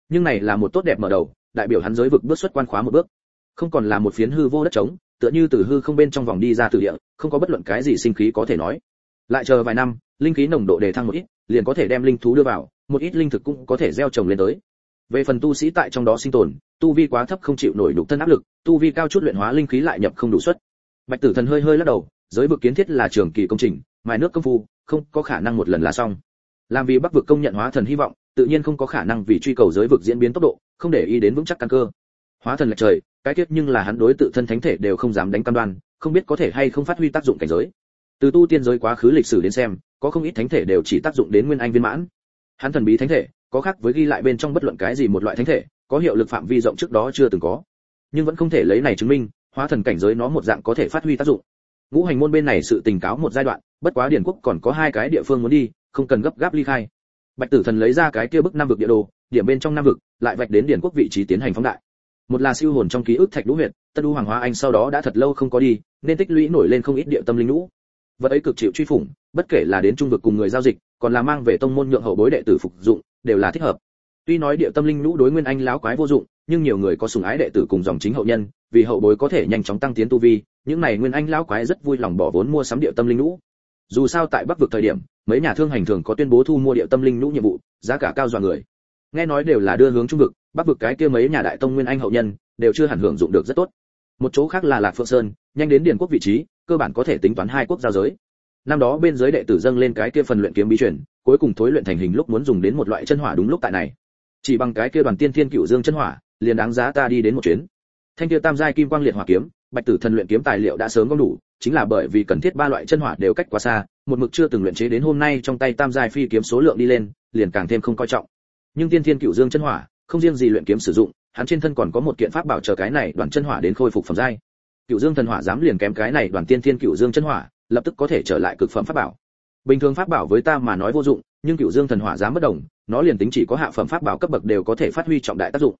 Nhưng này là một tốt đẹp mở đầu, đại biểu hắn giới vực bước xuất quan khóa một bước. Không còn là một phiến hư vô đất trống, tựa như từ hư không bên trong vòng đi ra từ địa, không có bất luận cái gì sinh khí có thể nói. Lại chờ vài năm linh khí nồng độ đề thăng một ít, liền có thể đem linh thú đưa vào, một ít linh thực cũng có thể gieo trồng lên tới. Về phần tu sĩ tại trong đó sinh tồn, tu vi quá thấp không chịu nổi đủ thân áp lực, tu vi cao chút luyện hóa linh khí lại nhập không đủ suất. Bạch tử thần hơi hơi lắc đầu, giới vực kiến thiết là trường kỳ công trình, mài nước công phu, không có khả năng một lần là xong. Làm vì bắc vực công nhận hóa thần hy vọng, tự nhiên không có khả năng vì truy cầu giới vực diễn biến tốc độ, không để ý đến vững chắc căn cơ. Hóa thần lệch trời, cái tiết nhưng là hắn đối tự thân thánh thể đều không dám đánh cam đoan, không biết có thể hay không phát huy tác dụng cảnh giới. Từ tu tiên giới quá khứ lịch sử đến xem có không ít thánh thể đều chỉ tác dụng đến nguyên anh viên mãn. Hắn thần bí thánh thể, có khác với ghi lại bên trong bất luận cái gì một loại thánh thể, có hiệu lực phạm vi rộng trước đó chưa từng có. Nhưng vẫn không thể lấy này chứng minh, hóa thần cảnh giới nó một dạng có thể phát huy tác dụng. Ngũ hành môn bên này sự tình cáo một giai đoạn, bất quá điển quốc còn có hai cái địa phương muốn đi, không cần gấp gáp ly khai. Bạch tử thần lấy ra cái kia bức nam vực địa đồ, điểm bên trong nam vực, lại vạch đến điển quốc vị trí tiến hành phóng đại. Một là siêu hồn trong ký ức thạch đũ huyệt, tân u hoàng hóa anh sau đó đã thật lâu không có đi, nên tích lũy nổi lên không ít địa tâm linh lũ vật ấy cực chịu truy phủng bất kể là đến trung vực cùng người giao dịch, còn là mang về tông môn nhượng hậu bối đệ tử phục dụng, đều là thích hợp. Tuy nói địa tâm linh lũ đối nguyên anh láo quái vô dụng, nhưng nhiều người có sùng ái đệ tử cùng dòng chính hậu nhân, vì hậu bối có thể nhanh chóng tăng tiến tu vi, những này nguyên anh lão quái rất vui lòng bỏ vốn mua sắm địa tâm linh lũ dù sao tại bắc vực thời điểm, mấy nhà thương hành thường có tuyên bố thu mua địa tâm linh lũ nhiệm vụ, giá cả cao dọa người. Nghe nói đều là đưa hướng trung vực, bắc vực cái kia mấy nhà đại tông nguyên anh hậu nhân, đều chưa hẳn hưởng dụng được rất tốt. Một chỗ khác là lạc phượng sơn, nhanh đến điền quốc vị trí, cơ bản có thể tính toán hai quốc giao giới năm đó bên giới đệ tử dâng lên cái kia phần luyện kiếm bí truyền, cuối cùng thối luyện thành hình lúc muốn dùng đến một loại chân hỏa đúng lúc tại này. Chỉ bằng cái kia đoàn tiên thiên cựu dương chân hỏa, liền đáng giá ta đi đến một chuyến. Thanh kia tam giai kim quang liệt hỏa kiếm, bạch tử thần luyện kiếm tài liệu đã sớm có đủ, chính là bởi vì cần thiết ba loại chân hỏa đều cách quá xa, một mực chưa từng luyện chế đến hôm nay trong tay tam giai phi kiếm số lượng đi lên, liền càng thêm không coi trọng. Nhưng tiên thiên cựu dương chân hỏa, không riêng gì luyện kiếm sử dụng, hắn trên thân còn có một kiện pháp bảo chờ cái này đoàn chân hỏa đến khôi phục phẩm giai. Cựu dương thần hỏa dám liền kém cái này đoàn tiên thiên cựu dương chân hỏa lập tức có thể trở lại cực phẩm pháp bảo. Bình thường pháp bảo với ta mà nói vô dụng, nhưng cựu dương thần hỏa dám bất đồng, nó liền tính chỉ có hạ phẩm pháp bảo cấp bậc đều có thể phát huy trọng đại tác dụng.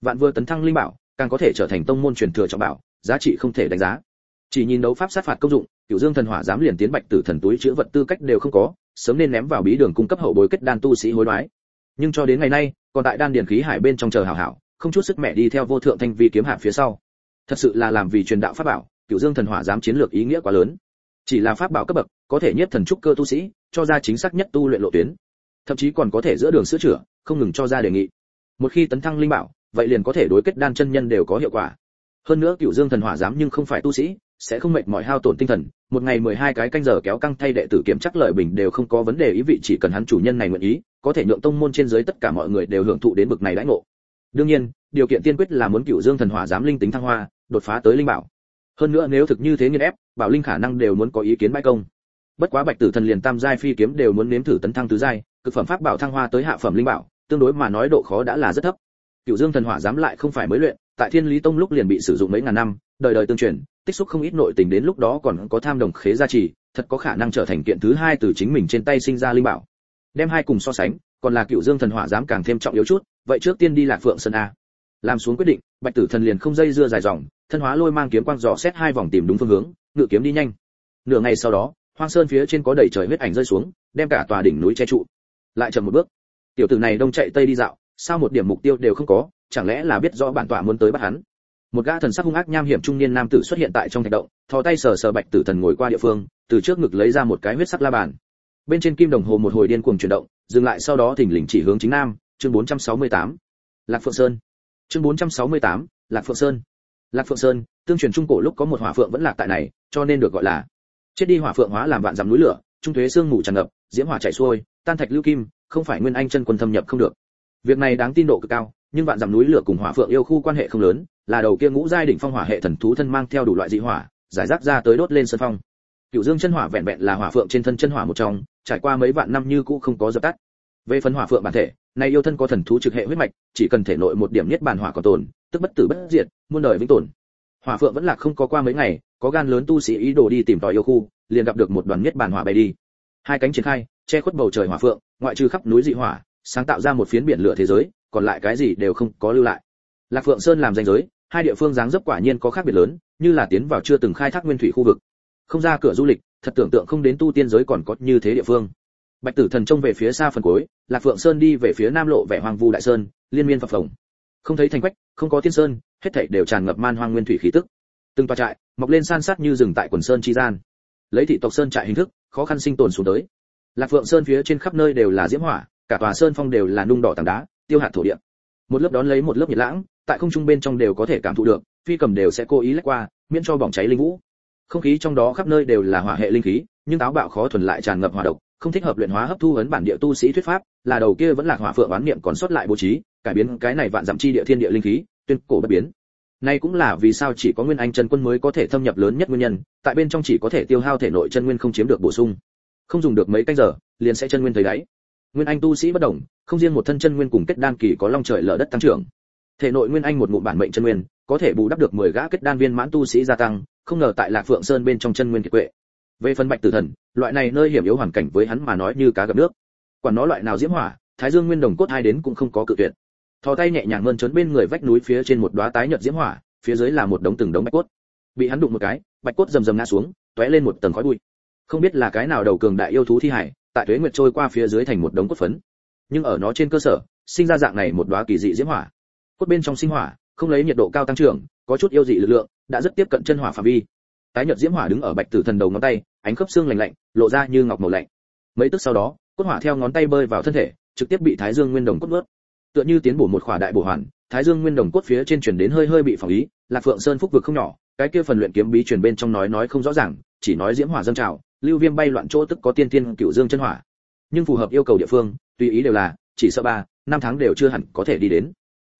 Vạn vừa tấn thăng linh bảo, càng có thể trở thành tông môn truyền thừa trọng bảo, giá trị không thể đánh giá. Chỉ nhìn đấu pháp sát phạt công dụng, cựu dương thần hỏa dám liền tiến bạch tử thần túi chứa vật tư cách đều không có, sớm nên ném vào bí đường cung cấp hậu bối kết đan tu sĩ hối đoái. Nhưng cho đến ngày nay, còn tại đan điền khí hải bên trong chờ hảo hảo, không chút sức mẹ đi theo vô thượng thanh vi kiếm hạ phía sau. Thật sự là làm vì truyền đạo pháp bảo, cựu dương thần hỏa dám chiến lược ý nghĩa quá lớn chỉ là pháp bảo cấp bậc, có thể nhất thần trúc cơ tu sĩ, cho ra chính xác nhất tu luyện lộ tuyến. Thậm chí còn có thể giữa đường sửa chữa, không ngừng cho ra đề nghị. Một khi tấn thăng linh bảo, vậy liền có thể đối kết đan chân nhân đều có hiệu quả. Hơn nữa cựu dương thần hỏa dám nhưng không phải tu sĩ, sẽ không mệt mỏi hao tổn tinh thần. Một ngày mười hai cái canh giờ kéo căng thay đệ tử kiểm chắc lợi bình đều không có vấn đề ý vị, chỉ cần hắn chủ nhân này nguyện ý, có thể nhượng tông môn trên dưới tất cả mọi người đều hưởng thụ đến bực này đãi ngộ. Đương nhiên, điều kiện tiên quyết là muốn cựu dương thần hỏa dám linh tính thăng hoa, đột phá tới linh bảo hơn nữa nếu thực như thế nghiên ép, bảo linh khả năng đều muốn có ý kiến bãi công. Bất quá bạch tử thần liền tam giai phi kiếm đều muốn nếm thử tấn thăng tứ giai, cực phẩm pháp bảo thăng hoa tới hạ phẩm linh bảo, tương đối mà nói độ khó đã là rất thấp. Cựu dương thần hỏa dám lại không phải mới luyện, tại thiên lý tông lúc liền bị sử dụng mấy ngàn năm, đời đời tương truyền, tích xúc không ít nội tình đến lúc đó còn có tham đồng khế gia trì, thật có khả năng trở thành kiện thứ hai từ chính mình trên tay sinh ra linh bảo. Đem hai cùng so sánh, còn là cựu dương thần hỏa dám càng thêm trọng yếu chút, vậy trước tiên đi lạc phượng sơn a. Làm xuống quyết định, bạch tử thần liền không dây dưa dài dòng thân hóa lôi mang kiếm quang dò xét hai vòng tìm đúng phương hướng ngự kiếm đi nhanh. Nửa ngày sau đó hoang sơn phía trên có đầy trời huyết ảnh rơi xuống đem cả tòa đỉnh núi che trụ. Lại chậm một bước. Tiểu tử này đông chạy tây đi dạo sao một điểm mục tiêu đều không có chẳng lẽ là biết rõ bản tọa muốn tới bắt hắn? Một gã thần sắc hung ác nham hiểm trung niên nam tử xuất hiện tại trong thạch động thò tay sờ sờ bạch tử thần ngồi qua địa phương từ trước ngực lấy ra một cái huyết sắc la bàn. Bên trên kim đồng hồ một hồi điên cuồng chuyển động dừng lại sau đó thỉnh lình chỉ hướng chính nam chương 468. lạc phượng sơn. Chương 468, lạc phượng sơn lạc phượng sơn, tương truyền trung cổ lúc có một hỏa phượng vẫn lạc tại này, cho nên được gọi là chết đi hỏa phượng hóa làm vạn dặm núi lửa, trung thuế xương mù tràn ngập, diễm hỏa chảy xuôi, tan thạch lưu kim, không phải nguyên anh chân quân thâm nhập không được. Việc này đáng tin độ cực cao, nhưng vạn dặm núi lửa cùng hỏa phượng yêu khu quan hệ không lớn, là đầu kia ngũ giai đỉnh phong hỏa hệ thần thú thân mang theo đủ loại dị hỏa, giải rác ra tới đốt lên sân phong. Cựu dương chân hỏa vẹn vẹn là hỏa phượng trên thân chân hỏa một trong, trải qua mấy vạn năm như cũ không có dập tắt. Về phần hỏa phượng bản thể, nay yêu thân có thần thú trực hệ huyết mạch, chỉ cần thể nội một điểm nhất bản hỏa còn tồn tức bất tử bất diệt, muôn đời vĩnh tồn. Hỏa phượng vẫn là không có qua mấy ngày, có gan lớn tu sĩ ý đồ đi tìm tòi yêu khu, liền gặp được một đoàn nhất bản hỏa bay đi. Hai cánh triển khai, che khuất bầu trời hỏa phượng, ngoại trừ khắp núi dị hỏa, sáng tạo ra một phiến biển lửa thế giới, còn lại cái gì đều không có lưu lại. Lạc phượng sơn làm danh giới, hai địa phương dáng dấp quả nhiên có khác biệt lớn, như là tiến vào chưa từng khai thác nguyên thủy khu vực. Không ra cửa du lịch, thật tưởng tượng không đến tu tiên giới còn có như thế địa phương. Bạch tử thần trông về phía xa phần cuối, lạc phượng sơn đi về phía nam lộ vẻ hoang vu đại sơn, liên miên phập phồng. Không thấy thành quách không có tiên sơn, hết thảy đều tràn ngập man hoang nguyên thủy khí tức. Từng tòa trại, mọc lên san sát như rừng tại quần sơn chi gian. Lấy thị tộc sơn trại hình thức, khó khăn sinh tồn xuống tới. Lạc phượng sơn phía trên khắp nơi đều là diễm hỏa, cả tòa sơn phong đều là nung đỏ tảng đá, tiêu hạt thổ địa. Một lớp đón lấy một lớp nhiệt lãng, tại không trung bên trong đều có thể cảm thụ được, phi cầm đều sẽ cố ý lách qua, miễn cho bỏng cháy linh vũ. Không khí trong đó khắp nơi đều là hỏa hệ linh khí, nhưng táo bạo khó thuần lại tràn ngập hỏa độc, không thích hợp luyện hóa hấp thu ấn bản địa tu sĩ thuyết pháp, là đầu kia vẫn là hỏa phượng oán niệm còn sót lại bố trí cải biến cái này vạn dặm chi địa thiên địa linh khí, tuyên cổ bất biến. Nay cũng là vì sao chỉ có nguyên anh chân quân mới có thể thâm nhập lớn nhất nguyên nhân, tại bên trong chỉ có thể tiêu hao thể nội chân nguyên không chiếm được bổ sung. Không dùng được mấy canh giờ, liền sẽ chân nguyên thấy đáy. Nguyên anh tu sĩ bất động, không riêng một thân chân nguyên cùng kết đan kỳ có long trời lở đất tăng trưởng. Thể nội nguyên anh một ngụm bản mệnh chân nguyên, có thể bù đắp được 10 gã kết đan viên mãn tu sĩ gia tăng, không ngờ tại lạc phượng sơn bên trong chân nguyên kiệt quệ. Về phần bạch tử thần, loại này nơi hiểm yếu hoàn cảnh với hắn mà nói như cá gặp nước. Quản nó loại nào diễm hỏa, thái dương nguyên đồng cốt hai đến cũng không có cự tuyệt thò tay nhẹ nhàng mơn trớn bên người vách núi phía trên một đóa tái nhợt diễm hỏa, phía dưới là một đống từng đống bạch cốt. Bị hắn đụng một cái, bạch cốt rầm rầm ngã xuống, tóe lên một tầng khói bụi. Không biết là cái nào đầu cường đại yêu thú thi hải, tại tuế nguyệt trôi qua phía dưới thành một đống cốt phấn. Nhưng ở nó trên cơ sở, sinh ra dạng này một đóa kỳ dị diễm hỏa. Cốt bên trong sinh hỏa, không lấy nhiệt độ cao tăng trưởng, có chút yêu dị lực lượng, đã rất tiếp cận chân hỏa phạm vi. Tái nhợt diễm hỏa đứng ở bạch tử thần đầu ngón tay, ánh khớp xương lạnh lạnh, lộ ra như ngọc màu lạnh. Mấy tức sau đó, cốt hỏa theo ngón tay bơi vào thân thể, trực tiếp bị thái dương nguyên đồng cốt vớt tựa như tiến bổ một khỏa đại bổ hoàn, thái dương nguyên đồng cốt phía trên truyền đến hơi hơi bị phỏng ý, lạc phượng sơn phúc vực không nhỏ, cái kia phần luyện kiếm bí truyền bên trong nói nói không rõ ràng, chỉ nói diễm hỏa dâng trào, lưu viêm bay loạn chỗ tức có tiên tiên cựu dương chân hỏa. Nhưng phù hợp yêu cầu địa phương, tùy ý đều là, chỉ sợ ba, năm tháng đều chưa hẳn có thể đi đến.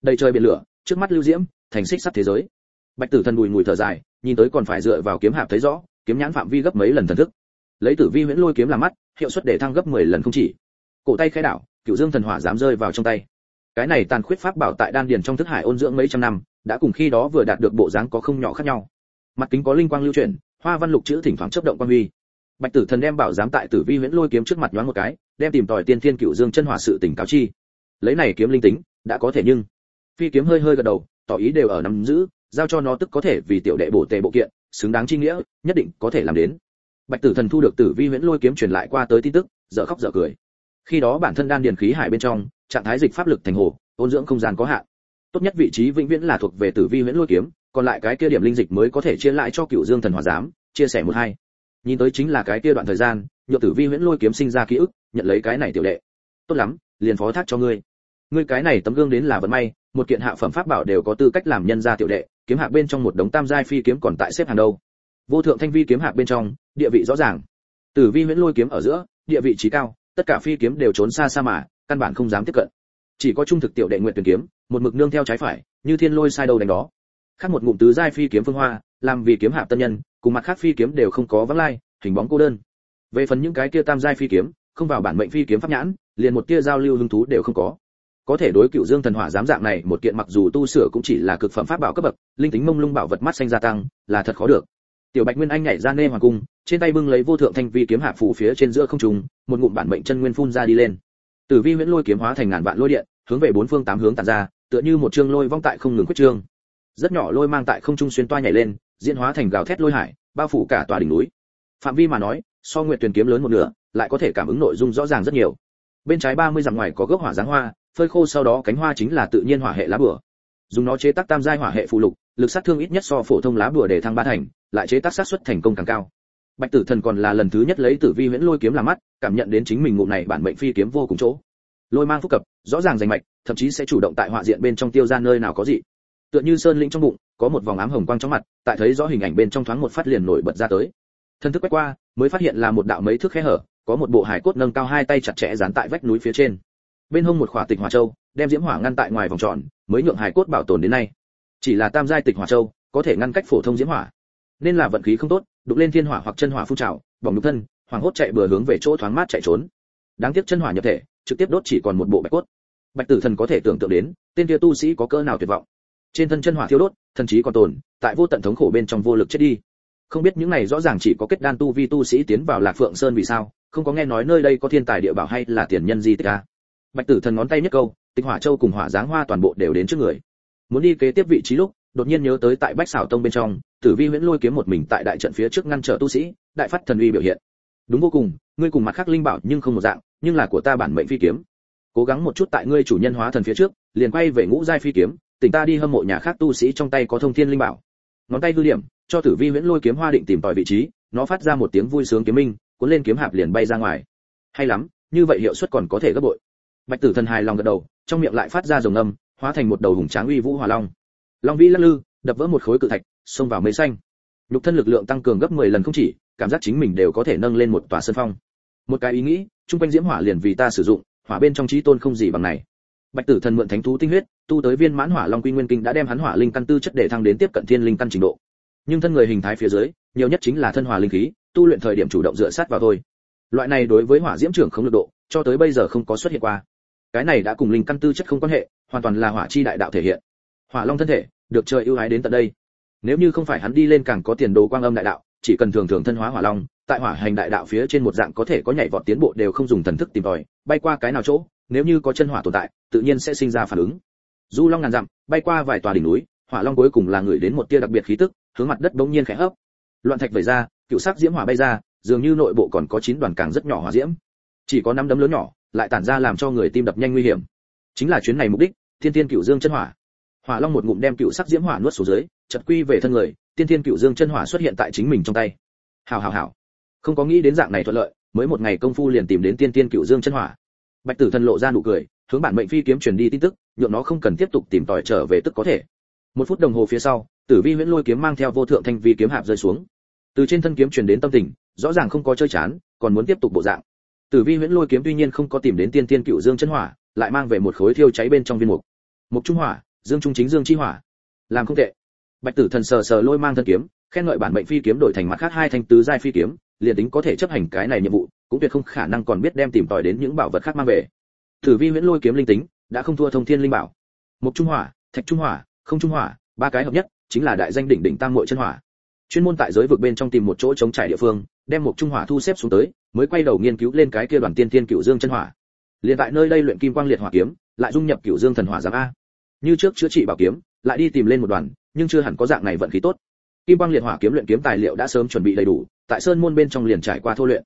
Đầy trời biển lửa, trước mắt lưu diễm, thành xích sắt thế giới. Bạch tử thần bùi ngùi thở dài, nhìn tới còn phải dựa vào kiếm hạp thấy rõ, kiếm nhãn phạm vi gấp mấy lần thần thức. Lấy tử vi huyễn lôi kiếm làm mắt, hiệu suất để thăng gấp 10 lần không chỉ. Cổ tay khai đảo cựu dương thần hỏa dám rơi vào trong tay cái này tàn khuyết pháp bảo tại đan điền trong thức hải ôn dưỡng mấy trăm năm, đã cùng khi đó vừa đạt được bộ dáng có không nhỏ khác nhau. Mặt kính có linh quang lưu chuyển, hoa văn lục chữ thỉnh thoảng chớp động quan huy. Bạch tử thần đem bảo giám tại tử vi huyễn lôi kiếm trước mặt nhoáng một cái, đem tìm tòi tiên thiên cựu dương chân hỏa sự tỉnh cáo chi. Lấy này kiếm linh tính, đã có thể nhưng, phi kiếm hơi hơi gật đầu, tỏ ý đều ở nắm giữ, giao cho nó tức có thể vì tiểu đệ bổ tề bộ kiện, xứng đáng chi nghĩa, nhất định có thể làm đến. Bạch tử thần thu được tử vi huyễn lôi kiếm truyền lại qua tới tin tức, dở khóc dở cười. Khi đó bản thân đan điền khí hải bên trong trạng thái dịch pháp lực thành hồ, ôn dưỡng không gian có hạn. Tốt nhất vị trí vĩnh viễn là thuộc về tử vi huyễn lôi kiếm, còn lại cái kia điểm linh dịch mới có thể chia lại cho cựu dương thần hỏa giám, chia sẻ một hai. Nhìn tới chính là cái kia đoạn thời gian, nhựa tử vi huyễn lôi kiếm sinh ra ký ức, nhận lấy cái này tiểu đệ. Tốt lắm, liền phó thác cho ngươi. Ngươi cái này tấm gương đến là vận may, một kiện hạ phẩm pháp bảo đều có tư cách làm nhân gia tiểu đệ, kiếm hạ bên trong một đống tam giai phi kiếm còn tại xếp hàng đâu. Vô thượng thanh vi kiếm hạ bên trong, địa vị rõ ràng. Tử vi huyễn lôi kiếm ở giữa, địa vị trí cao, tất cả phi kiếm đều trốn xa xa mà căn bản không dám tiếp cận. Chỉ có trung thực tiểu đệ nguyện tuyển kiếm, một mực nương theo trái phải, như thiên lôi sai đầu đánh đó. Khác một ngụm tứ giai phi kiếm phương hoa, làm vì kiếm hạ tân nhân, cùng mặt khác phi kiếm đều không có vắng lai, hình bóng cô đơn. Về phần những cái kia tam giai phi kiếm, không vào bản mệnh phi kiếm pháp nhãn, liền một tia giao lưu hứng thú đều không có. Có thể đối cựu dương thần hỏa dám dạng này, một kiện mặc dù tu sửa cũng chỉ là cực phẩm pháp bảo cấp bậc, linh tính mông lung bảo vật mắt xanh gia tăng, là thật khó được. Tiểu bạch nguyên anh nhảy ra nê hoàng cung, trên tay bưng lấy vô thượng thanh vi kiếm hạ phủ phía trên giữa không trung, một ngụm bản mệnh chân nguyên phun ra đi lên tử vi huyễn lôi kiếm hóa thành ngàn vạn lôi điện, hướng về bốn phương tám hướng tản ra, tựa như một chương lôi vong tại không ngừng quyết trương. Rất nhỏ lôi mang tại không trung xuyên toa nhảy lên, diễn hóa thành gào thét lôi hải, bao phủ cả tòa đỉnh núi. Phạm vi mà nói, so nguyệt truyền kiếm lớn một nửa, lại có thể cảm ứng nội dung rõ ràng rất nhiều. Bên trái 30 dặm ngoài có gốc hỏa giáng hoa, phơi khô sau đó cánh hoa chính là tự nhiên hỏa hệ lá bùa. Dùng nó chế tác tam giai hỏa hệ phụ lục, lực sát thương ít nhất so phổ thông lá bùa để thăng ba thành, lại chế tác sát suất thành công càng cao bạch tử thần còn là lần thứ nhất lấy tử vi huyễn lôi kiếm làm mắt, cảm nhận đến chính mình ngụm này bản mệnh phi kiếm vô cùng chỗ. Lôi mang phúc cập, rõ ràng rành mạch, thậm chí sẽ chủ động tại họa diện bên trong tiêu ra nơi nào có gì. Tựa như sơn lĩnh trong bụng, có một vòng ám hồng quang trong mặt, tại thấy rõ hình ảnh bên trong thoáng một phát liền nổi bật ra tới. Thân thức quét qua, mới phát hiện là một đạo mấy thước khe hở, có một bộ hải cốt nâng cao hai tay chặt chẽ dán tại vách núi phía trên. Bên hông một khỏa tịch hỏa châu, đem diễm hỏa ngăn tại ngoài vòng tròn, mới nhượng hải cốt bảo tồn đến nay. Chỉ là tam giai tịch hỏa châu, có thể ngăn cách phổ thông diễm hỏa nên là vận khí không tốt, đụng lên thiên hỏa hoặc chân hỏa phun trào, bỏng nhục thân hoàng hốt chạy bừa hướng về chỗ thoáng mát chạy trốn. Đáng tiếc chân hỏa nhập thể, trực tiếp đốt chỉ còn một bộ bạch cốt. Bạch tử thần có thể tưởng tượng đến, tên kia tu sĩ có cỡ nào tuyệt vọng. Trên thân chân hỏa thiêu đốt, thần trí còn tồn, tại vô tận thống khổ bên trong vô lực chết đi. Không biết những này rõ ràng chỉ có kết đan tu vi tu sĩ tiến vào lạc phượng sơn vì sao, không có nghe nói nơi đây có thiên tài địa bảo hay là tiền nhân di tích à. bạch tử thần ngón tay nhất câu, tịch hỏa châu cùng hỏa giáng hoa toàn bộ đều đến trước người. Muốn đi kế tiếp vị trí lúc đột nhiên nhớ tới tại bách xảo tông bên trong, tử vi huyễn lôi kiếm một mình tại đại trận phía trước ngăn trở tu sĩ, đại phát thần uy biểu hiện. Đúng vô cùng, ngươi cùng mặt khác linh bảo nhưng không một dạng, nhưng là của ta bản mệnh phi kiếm. Cố gắng một chút tại ngươi chủ nhân hóa thần phía trước, liền quay về ngũ giai phi kiếm, tỉnh ta đi hâm mộ nhà khác tu sĩ trong tay có thông thiên linh bảo. Ngón tay hư điểm, cho tử vi huyễn lôi kiếm hoa định tìm tòi vị trí, nó phát ra một tiếng vui sướng kiếm minh, cuốn lên kiếm hạp liền bay ra ngoài. Hay lắm, như vậy hiệu suất còn có thể gấp bội. Bạch tử thần hài lòng gật đầu, trong miệng lại phát ra rồng âm, hóa thành một đầu hùng tráng uy vũ hỏa long long vĩ lắc lư, đập vỡ một khối cự thạch, xông vào mây xanh. Nhục thân lực lượng tăng cường gấp 10 lần không chỉ, cảm giác chính mình đều có thể nâng lên một tòa sơn phong. Một cái ý nghĩ trung quanh diễm hỏa liền vì ta sử dụng, hỏa bên trong trí tôn không gì bằng này. Bạch tử thần mượn thánh thú tinh huyết, tu tới viên mãn hỏa long quy nguyên kinh đã đem hắn hỏa linh căn tư chất để thăng đến tiếp cận thiên linh căn trình độ. Nhưng thân người hình thái phía dưới, nhiều nhất chính là thân hỏa linh khí, tu luyện thời điểm chủ động dựa sát vào thôi. Loại này đối với hỏa diễm trưởng không lực độ, cho tới bây giờ không có xuất hiện qua. Cái này đã cùng linh căn tư chất không quan hệ, hoàn toàn là hỏa chi đại đạo thể hiện hỏa long thân thể, được trời ưu ái đến tận đây. Nếu như không phải hắn đi lên càng có tiền đồ quang âm đại đạo, chỉ cần thường thường thân hóa hỏa long, tại hỏa hành đại đạo phía trên một dạng có thể có nhảy vọt tiến bộ đều không dùng thần thức tìm tòi, bay qua cái nào chỗ, nếu như có chân hỏa tồn tại, tự nhiên sẽ sinh ra phản ứng. Du long ngàn dặm, bay qua vài tòa đỉnh núi, hỏa long cuối cùng là người đến một tia đặc biệt khí tức, hướng mặt đất bỗng nhiên khẽ hấp. Loạn thạch vẩy ra, cựu sắc diễm hỏa bay ra, dường như nội bộ còn có chín đoàn càng rất nhỏ hỏa diễm. Chỉ có năm đấm lớn nhỏ, lại tản ra làm cho người tim đập nhanh nguy hiểm. Chính là chuyến này mục đích, thiên tiên cựu dương chân hỏa hỏa long một ngụm đem cựu sắc diễm hỏa nuốt xuống dưới, chật quy về thân người, tiên thiên cựu dương chân hỏa xuất hiện tại chính mình trong tay. Hào hào hào không có nghĩ đến dạng này thuận lợi, mới một ngày công phu liền tìm đến tiên tiên cựu dương chân hỏa. Bạch tử thần lộ ra nụ cười, hướng bản mệnh phi kiếm truyền đi tin tức, nhượng nó không cần tiếp tục tìm tòi trở về tức có thể. Một phút đồng hồ phía sau, tử vi huyễn lôi kiếm mang theo vô thượng thanh vi kiếm hạp rơi xuống. Từ trên thân kiếm truyền đến tâm tình, rõ ràng không có chơi chán, còn muốn tiếp tục bộ dạng. Tử vi huyễn lôi kiếm tuy nhiên không có tìm đến tiên tiên cựu dương chân hỏa, lại mang về một khối thiêu cháy bên trong viên mục. Mục trung hỏa dương trung chính dương chi hỏa. Làm không tệ. Bạch tử thần sờ sờ lôi mang thân kiếm, khen ngợi bản mệnh phi kiếm đổi thành mặt khác hai thanh tứ giai phi kiếm, liền tính có thể chấp hành cái này nhiệm vụ, cũng tuyệt không khả năng còn biết đem tìm tòi đến những bảo vật khác mang về. Tử vi huyễn lôi kiếm linh tính, đã không thua thông thiên linh bảo. Mục trung hỏa, thạch trung hỏa, không trung hỏa, ba cái hợp nhất, chính là đại danh đỉnh đỉnh tam muội chân hỏa. Chuyên môn tại giới vực bên trong tìm một chỗ chống trải địa phương, đem một trung hỏa thu xếp xuống tới, mới quay đầu nghiên cứu lên cái kia đoàn tiên tiên cửu dương chân hỏa. Liền tại nơi đây luyện kim quang liệt hỏa kiếm, lại dung nhập cửu dương thần hỏa giám a như trước chữa trị bảo kiếm, lại đi tìm lên một đoàn, nhưng chưa hẳn có dạng này vận khí tốt. Kim quang liệt hỏa kiếm luyện kiếm tài liệu đã sớm chuẩn bị đầy đủ, tại sơn môn bên trong liền trải qua thô luyện.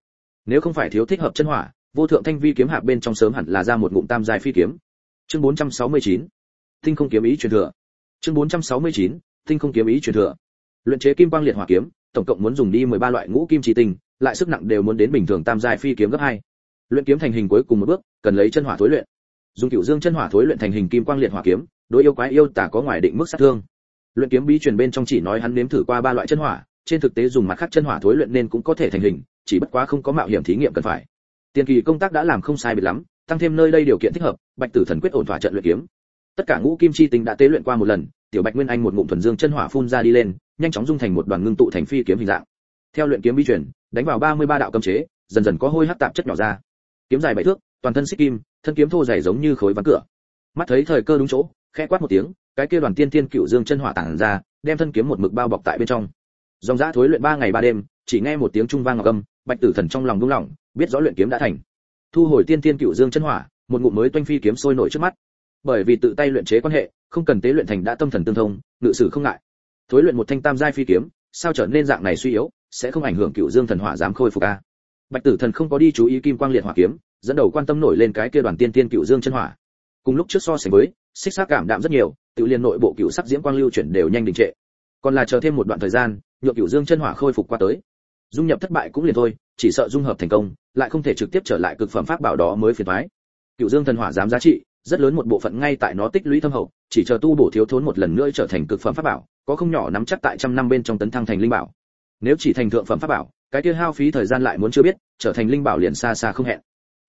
Nếu không phải thiếu thích hợp chân hỏa, vô thượng thanh vi kiếm hạ bên trong sớm hẳn là ra một ngụm tam dài phi kiếm. Chương 469 tinh không kiếm ý truyền thừa. Chương 469 tinh không kiếm ý truyền thừa. Luyện chế kim quang liệt hỏa kiếm, tổng cộng muốn dùng đi 13 loại ngũ kim chỉ tinh, lại sức nặng đều muốn đến bình thường tam dài phi kiếm gấp hai. Luyện kiếm thành hình cuối cùng một bước, cần lấy chân hỏa thối luyện. Dùng cửu dương chân hỏa thối luyện thành hình kim quang liệt hỏa kiếm đối yêu quái yêu tả có ngoài định mức sát thương. Luyện kiếm bí truyền bên trong chỉ nói hắn nếm thử qua ba loại chân hỏa, trên thực tế dùng mặt khác chân hỏa thối luyện nên cũng có thể thành hình, chỉ bất quá không có mạo hiểm thí nghiệm cần phải. Tiền kỳ công tác đã làm không sai biệt lắm, tăng thêm nơi đây điều kiện thích hợp, bạch tử thần quyết ổn thỏa trận luyện kiếm. Tất cả ngũ kim chi tinh đã tế luyện qua một lần, tiểu bạch nguyên anh một ngụm thuần dương chân hỏa phun ra đi lên, nhanh chóng dung thành một đoàn ngưng tụ thành phi kiếm hình dạng. Theo luyện kiếm bí truyền, đánh vào 33 đạo cấm chế, dần dần có hôi hắc tạp chất nhỏ ra. Kiếm dài bảy thước, toàn thân xích kim, thân kiếm thô dày giống như khối ván cửa. Mắt thấy thời cơ đúng chỗ khẽ quát một tiếng, cái kia đoàn tiên tiên cựu dương chân hỏa tản ra, đem thân kiếm một mực bao bọc tại bên trong. Dòng dã thối luyện ba ngày ba đêm, chỉ nghe một tiếng trung vang ngọc âm, bạch tử thần trong lòng rung lòng biết rõ luyện kiếm đã thành. Thu hồi tiên tiên cựu dương chân hỏa, một ngụm mới toanh phi kiếm sôi nổi trước mắt. Bởi vì tự tay luyện chế quan hệ, không cần tế luyện thành đã tâm thần tương thông, ngự sử không ngại. Thối luyện một thanh tam giai phi kiếm, sao trở nên dạng này suy yếu, sẽ không ảnh hưởng cựu dương thần hỏa dám khôi phục a? Bạch tử thần không có đi chú ý kim quang liệt hỏa kiếm, dẫn đầu quan tâm nổi lên cái kia đoàn tiên tiên cựu dương chân hỏa. Cùng lúc trước so sánh với xích xác cảm đạm rất nhiều tự liên nội bộ cựu sắc diễm quang lưu chuyển đều nhanh đình trệ. Còn là chờ thêm một đoạn thời gian nhượng cựu dương chân hỏa khôi phục qua tới. Dung nhập thất bại cũng liền thôi, chỉ sợ dung hợp thành công, lại không thể trực tiếp trở lại cực phẩm pháp bảo đó mới phiền thoái cựu dương thần hỏa dám giá trị, rất lớn một bộ phận ngay tại nó tích lũy thâm hậu, chỉ chờ tu bổ thiếu thốn một lần nữa trở thành cực phẩm pháp bảo, có không nhỏ nắm chắc tại trăm năm bên trong tấn thăng thành linh bảo. Nếu chỉ thành thượng phẩm pháp bảo, cái kia hao phí thời gian lại muốn chưa biết, trở thành linh bảo liền xa xa không hẹn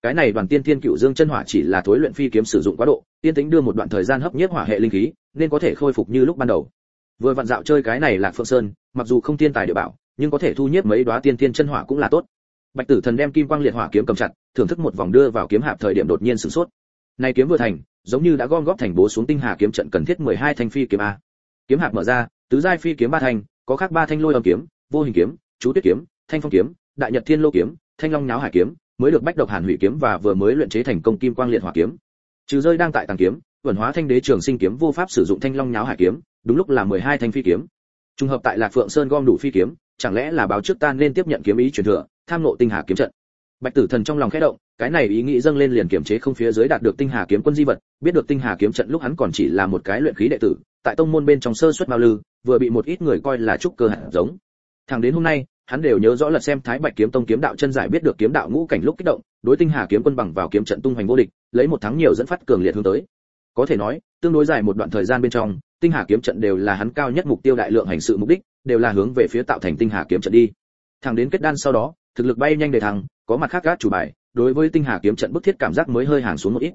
cái này đoàn tiên tiên cựu dương chân hỏa chỉ là thối luyện phi kiếm sử dụng quá độ, tiên tính đưa một đoạn thời gian hấp nhiếp hỏa hệ linh khí, nên có thể khôi phục như lúc ban đầu. Vừa vặn dạo chơi cái này là phượng sơn, mặc dù không tiên tài địa bảo, nhưng có thể thu nhiếp mấy đóa tiên tiên chân hỏa cũng là tốt. Bạch tử thần đem kim quang liệt hỏa kiếm cầm chặt, thưởng thức một vòng đưa vào kiếm hạp thời điểm đột nhiên sửng sốt. Này kiếm vừa thành, giống như đã gom góp thành bố xuống tinh hà kiếm trận cần thiết 12 thanh phi kiếm a. Kiếm hạp mở ra, tứ giai phi kiếm ba thanh, có khác ba thanh lôi âm kiếm, vô hình kiếm, chú tuyết kiếm, thanh phong kiếm, đại nhật thiên lô kiếm, thanh long nháo hải kiếm mới được bách độc hàn hủy kiếm và vừa mới luyện chế thành công kim quang liệt hỏa kiếm. Trừ rơi đang tại tàng kiếm vận hóa thanh đế trường sinh kiếm vô pháp sử dụng thanh long nháo hải kiếm, đúng lúc là 12 thanh phi kiếm. Trùng hợp tại lạc phượng sơn gom đủ phi kiếm, chẳng lẽ là báo trước ta nên tiếp nhận kiếm ý truyền thừa, tham nộ tinh hà kiếm trận? Bạch tử thần trong lòng khẽ động, cái này ý nghĩ dâng lên liền kiểm chế không phía dưới đạt được tinh hà kiếm quân di vật, biết được tinh hà kiếm trận lúc hắn còn chỉ là một cái luyện khí đệ tử, tại tông môn bên trong sơ suất mao lư, vừa bị một ít người coi là trúc cơ hạt giống. Thẳng đến hôm nay hắn đều nhớ rõ lật xem thái bạch kiếm tông kiếm đạo chân giải biết được kiếm đạo ngũ cảnh lúc kích động đối tinh hà kiếm quân bằng vào kiếm trận tung hoành vô địch lấy một thắng nhiều dẫn phát cường liệt hướng tới. Có thể nói tương đối dài một đoạn thời gian bên trong tinh hà kiếm trận đều là hắn cao nhất mục tiêu đại lượng hành sự mục đích đều là hướng về phía tạo thành tinh hà kiếm trận đi. Thẳng đến kết đan sau đó thực lực bay nhanh để thẳng, có mặt khác gác chủ bài đối với tinh hà kiếm trận bức thiết cảm giác mới hơi hàng xuống một ít.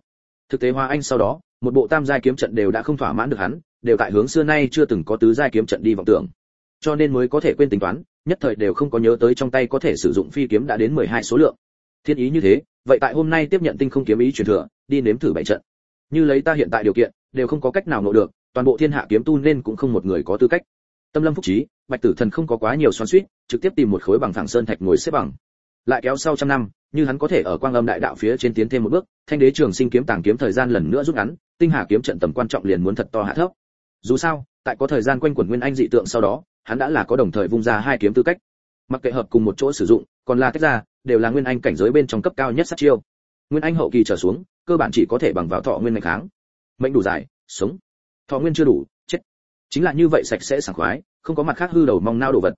Thực tế hoa anh sau đó một bộ tam giai kiếm trận đều đã không thỏa mãn được hắn đều tại hướng xưa nay chưa từng có tứ giai kiếm trận đi vọng tưởng. Cho nên mới có thể quên tính toán nhất thời đều không có nhớ tới trong tay có thể sử dụng phi kiếm đã đến 12 số lượng. Thiên ý như thế, vậy tại hôm nay tiếp nhận tinh không kiếm ý truyền thừa, đi nếm thử bảy trận. Như lấy ta hiện tại điều kiện, đều không có cách nào nộ được, toàn bộ thiên hạ kiếm tu nên cũng không một người có tư cách. Tâm lâm phúc trí, bạch tử thần không có quá nhiều xoắn xuýt, trực tiếp tìm một khối bằng phẳng sơn thạch ngồi xếp bằng. Lại kéo sau trăm năm, như hắn có thể ở quang âm đại đạo phía trên tiến thêm một bước, thanh đế trường sinh kiếm tàng kiếm thời gian lần nữa rút ngắn, tinh hà kiếm trận tầm quan trọng liền muốn thật to hạ thấp. Dù sao, tại có thời gian quanh quẩn nguyên anh dị tượng sau đó hắn đã là có đồng thời vung ra hai kiếm tư cách. Mặc kệ hợp cùng một chỗ sử dụng, còn là tách ra, đều là nguyên anh cảnh giới bên trong cấp cao nhất sát chiêu. Nguyên anh hậu kỳ trở xuống, cơ bản chỉ có thể bằng vào thọ nguyên ngày kháng. Mệnh đủ dài, sống. Thọ nguyên chưa đủ, chết. Chính là như vậy sạch sẽ sảng khoái, không có mặt khác hư đầu mong nao đồ vật.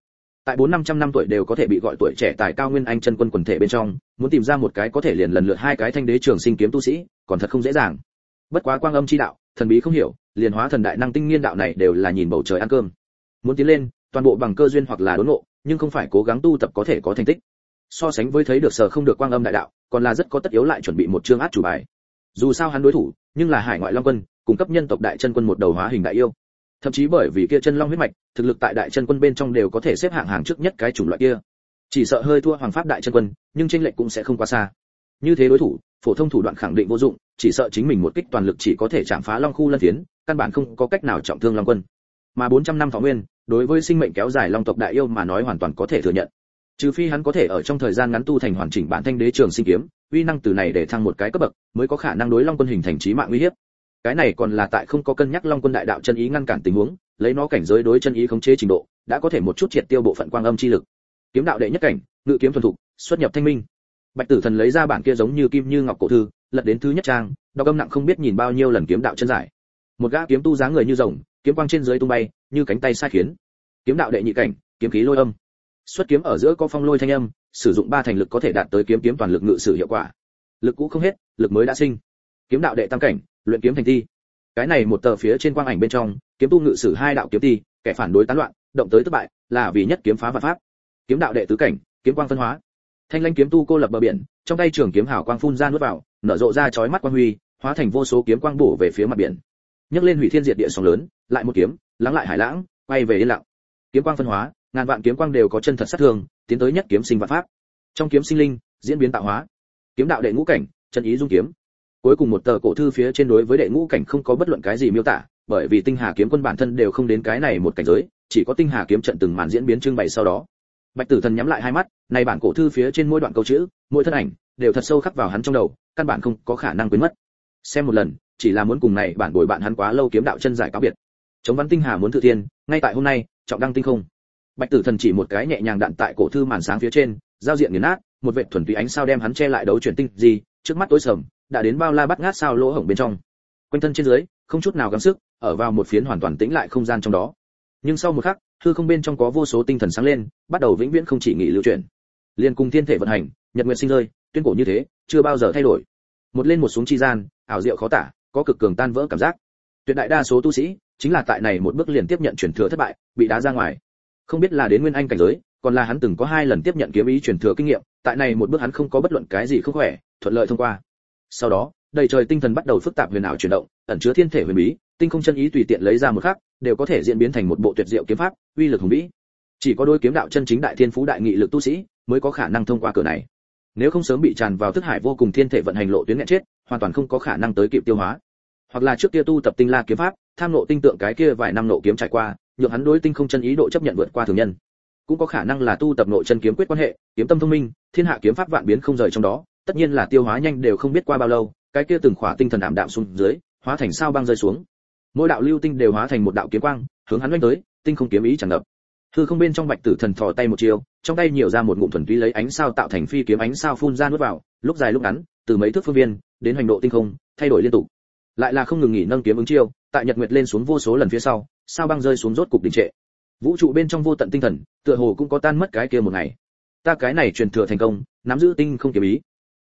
Tại bốn năm trăm năm tuổi đều có thể bị gọi tuổi trẻ tài cao nguyên anh chân quân quần thể bên trong, muốn tìm ra một cái có thể liền lần lượt hai cái thanh đế trường sinh kiếm tu sĩ, còn thật không dễ dàng. Bất quá quang âm chi đạo, thần bí không hiểu, liền hóa thần đại năng tinh nghiên đạo này đều là nhìn bầu trời ăn cơm. Muốn tiến lên toàn bộ bằng cơ duyên hoặc là đốn ngộ, nhưng không phải cố gắng tu tập có thể có thành tích. So sánh với thấy được sở không được quang âm đại đạo, còn là rất có tất yếu lại chuẩn bị một chương át chủ bài. Dù sao hắn đối thủ, nhưng là hải ngoại long quân, cung cấp nhân tộc đại chân quân một đầu hóa hình đại yêu. Thậm chí bởi vì kia chân long huyết mạch, thực lực tại đại chân quân bên trong đều có thể xếp hạng hàng trước nhất cái chủng loại kia. Chỉ sợ hơi thua hoàng pháp đại chân quân, nhưng chênh lệch cũng sẽ không quá xa. Như thế đối thủ, phổ thông thủ đoạn khẳng định vô dụng, chỉ sợ chính mình một kích toàn lực chỉ có thể chạm phá long khu lân tiến căn bản không có cách nào trọng thương long quân mà 400 năm thọ nguyên, đối với sinh mệnh kéo dài long tộc đại yêu mà nói hoàn toàn có thể thừa nhận. Trừ phi hắn có thể ở trong thời gian ngắn tu thành hoàn chỉnh bản thanh đế trường sinh kiếm, uy năng từ này để thăng một cái cấp bậc, mới có khả năng đối long quân hình thành trí mạng uy hiếp. Cái này còn là tại không có cân nhắc long quân đại đạo chân ý ngăn cản tình huống, lấy nó cảnh giới đối chân ý khống chế trình độ, đã có thể một chút triệt tiêu bộ phận quang âm chi lực. Kiếm đạo đệ nhất cảnh, ngự kiếm thuần thục, xuất nhập thanh minh. Bạch tử thần lấy ra bản kia giống như kim như ngọc cổ thư, lật đến thứ nhất trang, đọc âm nặng không biết nhìn bao nhiêu lần kiếm đạo chân giải một gã kiếm tu dáng người như rồng, kiếm quang trên dưới tung bay, như cánh tay sai khiến. Kiếm đạo đệ nhị cảnh, kiếm khí lôi âm. Xuất kiếm ở giữa có phong lôi thanh âm, sử dụng ba thành lực có thể đạt tới kiếm kiếm toàn lực ngự sử hiệu quả. Lực cũ không hết, lực mới đã sinh. Kiếm đạo đệ tam cảnh, luyện kiếm thành thi. Cái này một tờ phía trên quang ảnh bên trong, kiếm tu ngự sử hai đạo kiếm ti kẻ phản đối tán loạn, động tới thất bại, là vì nhất kiếm phá vạn pháp. Kiếm đạo đệ tứ cảnh, kiếm quang phân hóa. Thanh lanh kiếm tu cô lập bờ biển, trong tay trường kiếm hào quang phun ra nuốt vào, nở rộ ra chói mắt quang huy, hóa thành vô số kiếm quang bổ về phía mặt biển nhấc lên hủy thiên diệt địa sóng lớn, lại một kiếm, lắng lại hải lãng, quay về yên lặng. Kiếm quang phân hóa, ngàn vạn kiếm quang đều có chân thật sát thương, tiến tới nhất kiếm sinh vạn pháp. Trong kiếm sinh linh, diễn biến tạo hóa. Kiếm đạo đệ ngũ cảnh, chân ý dung kiếm. Cuối cùng một tờ cổ thư phía trên đối với đệ ngũ cảnh không có bất luận cái gì miêu tả, bởi vì tinh hà kiếm quân bản thân đều không đến cái này một cảnh giới, chỉ có tinh hà kiếm trận từng màn diễn biến trưng bày sau đó. Bạch tử thần nhắm lại hai mắt, này bản cổ thư phía trên mỗi đoạn câu chữ, mỗi thân ảnh, đều thật sâu khắc vào hắn trong đầu, căn bản không có khả năng quên mất. Xem một lần chỉ là muốn cùng này bản bồi bạn hắn quá lâu kiếm đạo chân giải cáo biệt. Chống văn tinh hà muốn tự thiên, ngay tại hôm nay, trọng đăng tinh không. Bạch tử thần chỉ một cái nhẹ nhàng đạn tại cổ thư màn sáng phía trên, giao diện nghiền nát, một vệt thuần túy ánh sao đem hắn che lại đấu chuyển tinh gì, trước mắt tối sầm, đã đến bao la bắt ngát sao lỗ hổng bên trong. Quanh thân trên dưới, không chút nào gắng sức, ở vào một phiến hoàn toàn tĩnh lại không gian trong đó. Nhưng sau một khắc, hư không bên trong có vô số tinh thần sáng lên, bắt đầu vĩnh viễn không chỉ nghỉ lưu chuyển. Liên cùng thiên thể vận hành, nhật nguyệt sinh rơi, tuyên cổ như thế, chưa bao giờ thay đổi. Một lên một xuống chi gian, ảo diệu khó tả có cực cường tan vỡ cảm giác. Tuyệt đại đa số tu sĩ chính là tại này một bước liền tiếp nhận truyền thừa thất bại, bị đá ra ngoài. Không biết là đến nguyên anh cảnh giới, còn là hắn từng có hai lần tiếp nhận kiếm ý truyền thừa kinh nghiệm, tại này một bước hắn không có bất luận cái gì không khỏe, thuận lợi thông qua. Sau đó, đầy trời tinh thần bắt đầu phức tạp huyền ảo chuyển động, ẩn chứa thiên thể huyền bí, tinh không chân ý tùy tiện lấy ra một khắc, đều có thể diễn biến thành một bộ tuyệt diệu kiếm pháp, uy lực hùng vĩ. Chỉ có đôi kiếm đạo chân chính đại thiên phú đại nghị lực tu sĩ mới có khả năng thông qua cửa này nếu không sớm bị tràn vào thức hải vô cùng thiên thể vận hành lộ tuyến nghẹn chết, hoàn toàn không có khả năng tới kịp tiêu hóa. Hoặc là trước kia tu tập tinh la kiếm pháp, tham nộ tinh tượng cái kia vài năm nộ kiếm trải qua, nhượng hắn đối tinh không chân ý độ chấp nhận vượt qua thường nhân. Cũng có khả năng là tu tập nội chân kiếm quyết quan hệ, kiếm tâm thông minh, thiên hạ kiếm pháp vạn biến không rời trong đó, tất nhiên là tiêu hóa nhanh đều không biết qua bao lâu, cái kia từng khỏa tinh thần ảm đạm xuống dưới, hóa thành sao băng rơi xuống. Mỗi đạo lưu tinh đều hóa thành một đạo kiếm quang, hướng hắn đánh tới, tinh không kiếm ý tràn ngập hư không bên trong bạch tử thần thò tay một chiều trong tay nhiều ra một ngụm thuần túy lấy ánh sao tạo thành phi kiếm ánh sao phun ra nuốt vào, lúc dài lúc ngắn, từ mấy thước phương viên, đến hành độ tinh không, thay đổi liên tục. Lại là không ngừng nghỉ nâng kiếm ứng chiêu, tại nhật nguyệt lên xuống vô số lần phía sau, sao băng rơi xuống rốt cục đình trệ. Vũ trụ bên trong vô tận tinh thần, tựa hồ cũng có tan mất cái kia một ngày. Ta cái này truyền thừa thành công, nắm giữ tinh không kiếm ý.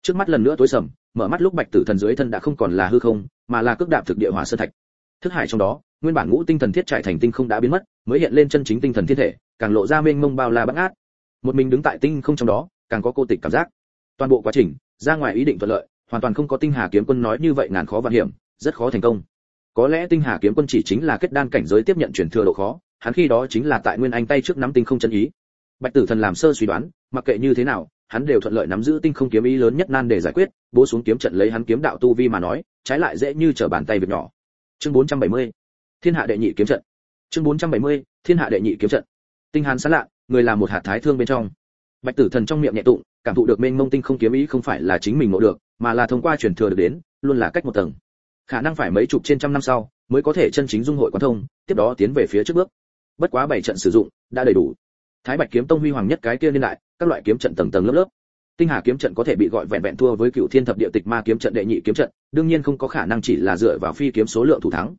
Trước mắt lần nữa tối sầm, mở mắt lúc bạch tử thần dưới thân đã không còn là hư không, mà là cước đạp thực địa hỏa sơn thạch thức hải trong đó, nguyên bản ngũ tinh thần thiết trải thành tinh không đã biến mất, mới hiện lên chân chính tinh thần thiên thể, càng lộ ra mênh mông bao la bát ngát một mình đứng tại tinh không trong đó, càng có cô tịch cảm giác. Toàn bộ quá trình, ra ngoài ý định thuận lợi, hoàn toàn không có tinh hà kiếm quân nói như vậy ngàn khó vạn hiểm, rất khó thành công. Có lẽ tinh hà kiếm quân chỉ chính là kết đan cảnh giới tiếp nhận chuyển thừa độ khó, hắn khi đó chính là tại nguyên anh tay trước nắm tinh không chân ý. Bạch tử thần làm sơ suy đoán, mặc kệ như thế nào, hắn đều thuận lợi nắm giữ tinh không kiếm ý lớn nhất nan để giải quyết, bố xuống kiếm trận lấy hắn kiếm đạo tu vi mà nói, trái lại dễ như trở bàn tay việc nhỏ chương 470 thiên hạ đệ nhị kiếm trận. chương 470 thiên hạ đệ nhị kiếm trận. tinh hàn sán lạ, người là một hạt thái thương bên trong. bạch tử thần trong miệng nhẹ tụng, cảm thụ được mênh mông tinh không kiếm ý không phải là chính mình ngộ được, mà là thông qua truyền thừa được đến, luôn là cách một tầng. khả năng phải mấy chục trên trăm năm sau, mới có thể chân chính dung hội quan thông, tiếp đó tiến về phía trước bước. bất quá bảy trận sử dụng, đã đầy đủ. thái bạch kiếm tông huy hoàng nhất cái kia niên đại, các loại kiếm trận tầng tầng lớp lớp tinh hà kiếm trận có thể bị gọi vẹn vẹn thua với cựu thiên thập địa tịch ma kiếm trận đệ nhị kiếm trận, đương nhiên không có khả năng chỉ là dựa vào phi kiếm số lượng thủ thắng.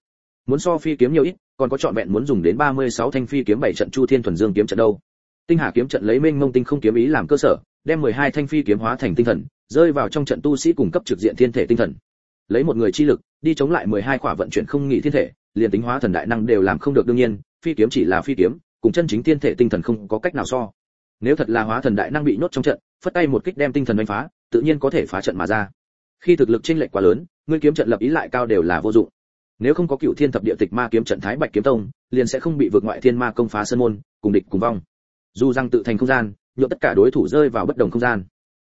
Muốn so phi kiếm nhiều ít, còn có chọn vẹn muốn dùng đến 36 thanh phi kiếm bảy trận chu thiên thuần dương kiếm trận đâu. Tinh hà kiếm trận lấy mênh mông tinh không kiếm ý làm cơ sở, đem 12 thanh phi kiếm hóa thành tinh thần, rơi vào trong trận tu sĩ cung cấp trực diện thiên thể tinh thần. Lấy một người chi lực, đi chống lại 12 quả vận chuyển không nghỉ thiên thể, liền tính hóa thần đại năng đều làm không được đương nhiên, phi kiếm chỉ là phi kiếm, cùng chân chính thiên thể tinh thần không có cách nào so nếu thật là hóa thần đại năng bị nhốt trong trận, phất tay một kích đem tinh thần đánh phá, tự nhiên có thể phá trận mà ra. Khi thực lực chênh lệch quá lớn, ngươi kiếm trận lập ý lại cao đều là vô dụng. Nếu không có cựu thiên thập địa tịch ma kiếm trận thái bạch kiếm tông, liền sẽ không bị vượt ngoại thiên ma công phá sơn môn, cùng địch cùng vong. Dù rằng tự thành không gian nhộn tất cả đối thủ rơi vào bất đồng không gian.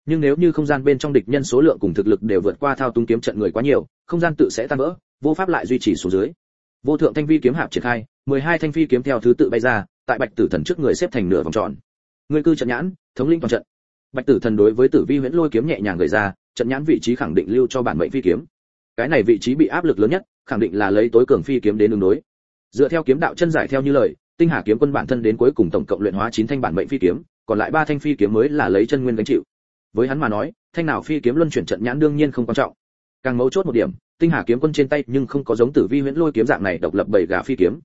Nhưng nếu như không gian bên trong địch nhân số lượng cùng thực lực đều vượt qua thao túng kiếm trận người quá nhiều, không gian tự sẽ tan vỡ, vô pháp lại duy trì xuống dưới. Vô thượng thanh vi kiếm hạp triển khai, mười hai thanh phi kiếm theo thứ tự bay ra, tại bạch tử thần trước người xếp thành nửa vòng tròn. Ngươi cư trận nhãn, thống linh toàn trận. Bạch tử thần đối với tử vi huyễn lôi kiếm nhẹ nhàng gửi ra, trận nhãn vị trí khẳng định lưu cho bản mệnh phi kiếm. Cái này vị trí bị áp lực lớn nhất, khẳng định là lấy tối cường phi kiếm đến ứng đối. Dựa theo kiếm đạo chân giải theo như lời, tinh hà kiếm quân bản thân đến cuối cùng tổng cộng luyện hóa chín thanh bản mệnh phi kiếm, còn lại ba thanh phi kiếm mới là lấy chân nguyên gánh chịu. Với hắn mà nói, thanh nào phi kiếm luân chuyển trận nhãn đương nhiên không quan trọng. Càng mấu chốt một điểm, tinh hà kiếm quân trên tay nhưng không có giống tử vi huyễn lôi kiếm dạng này độc lập bảy gà phi kiếm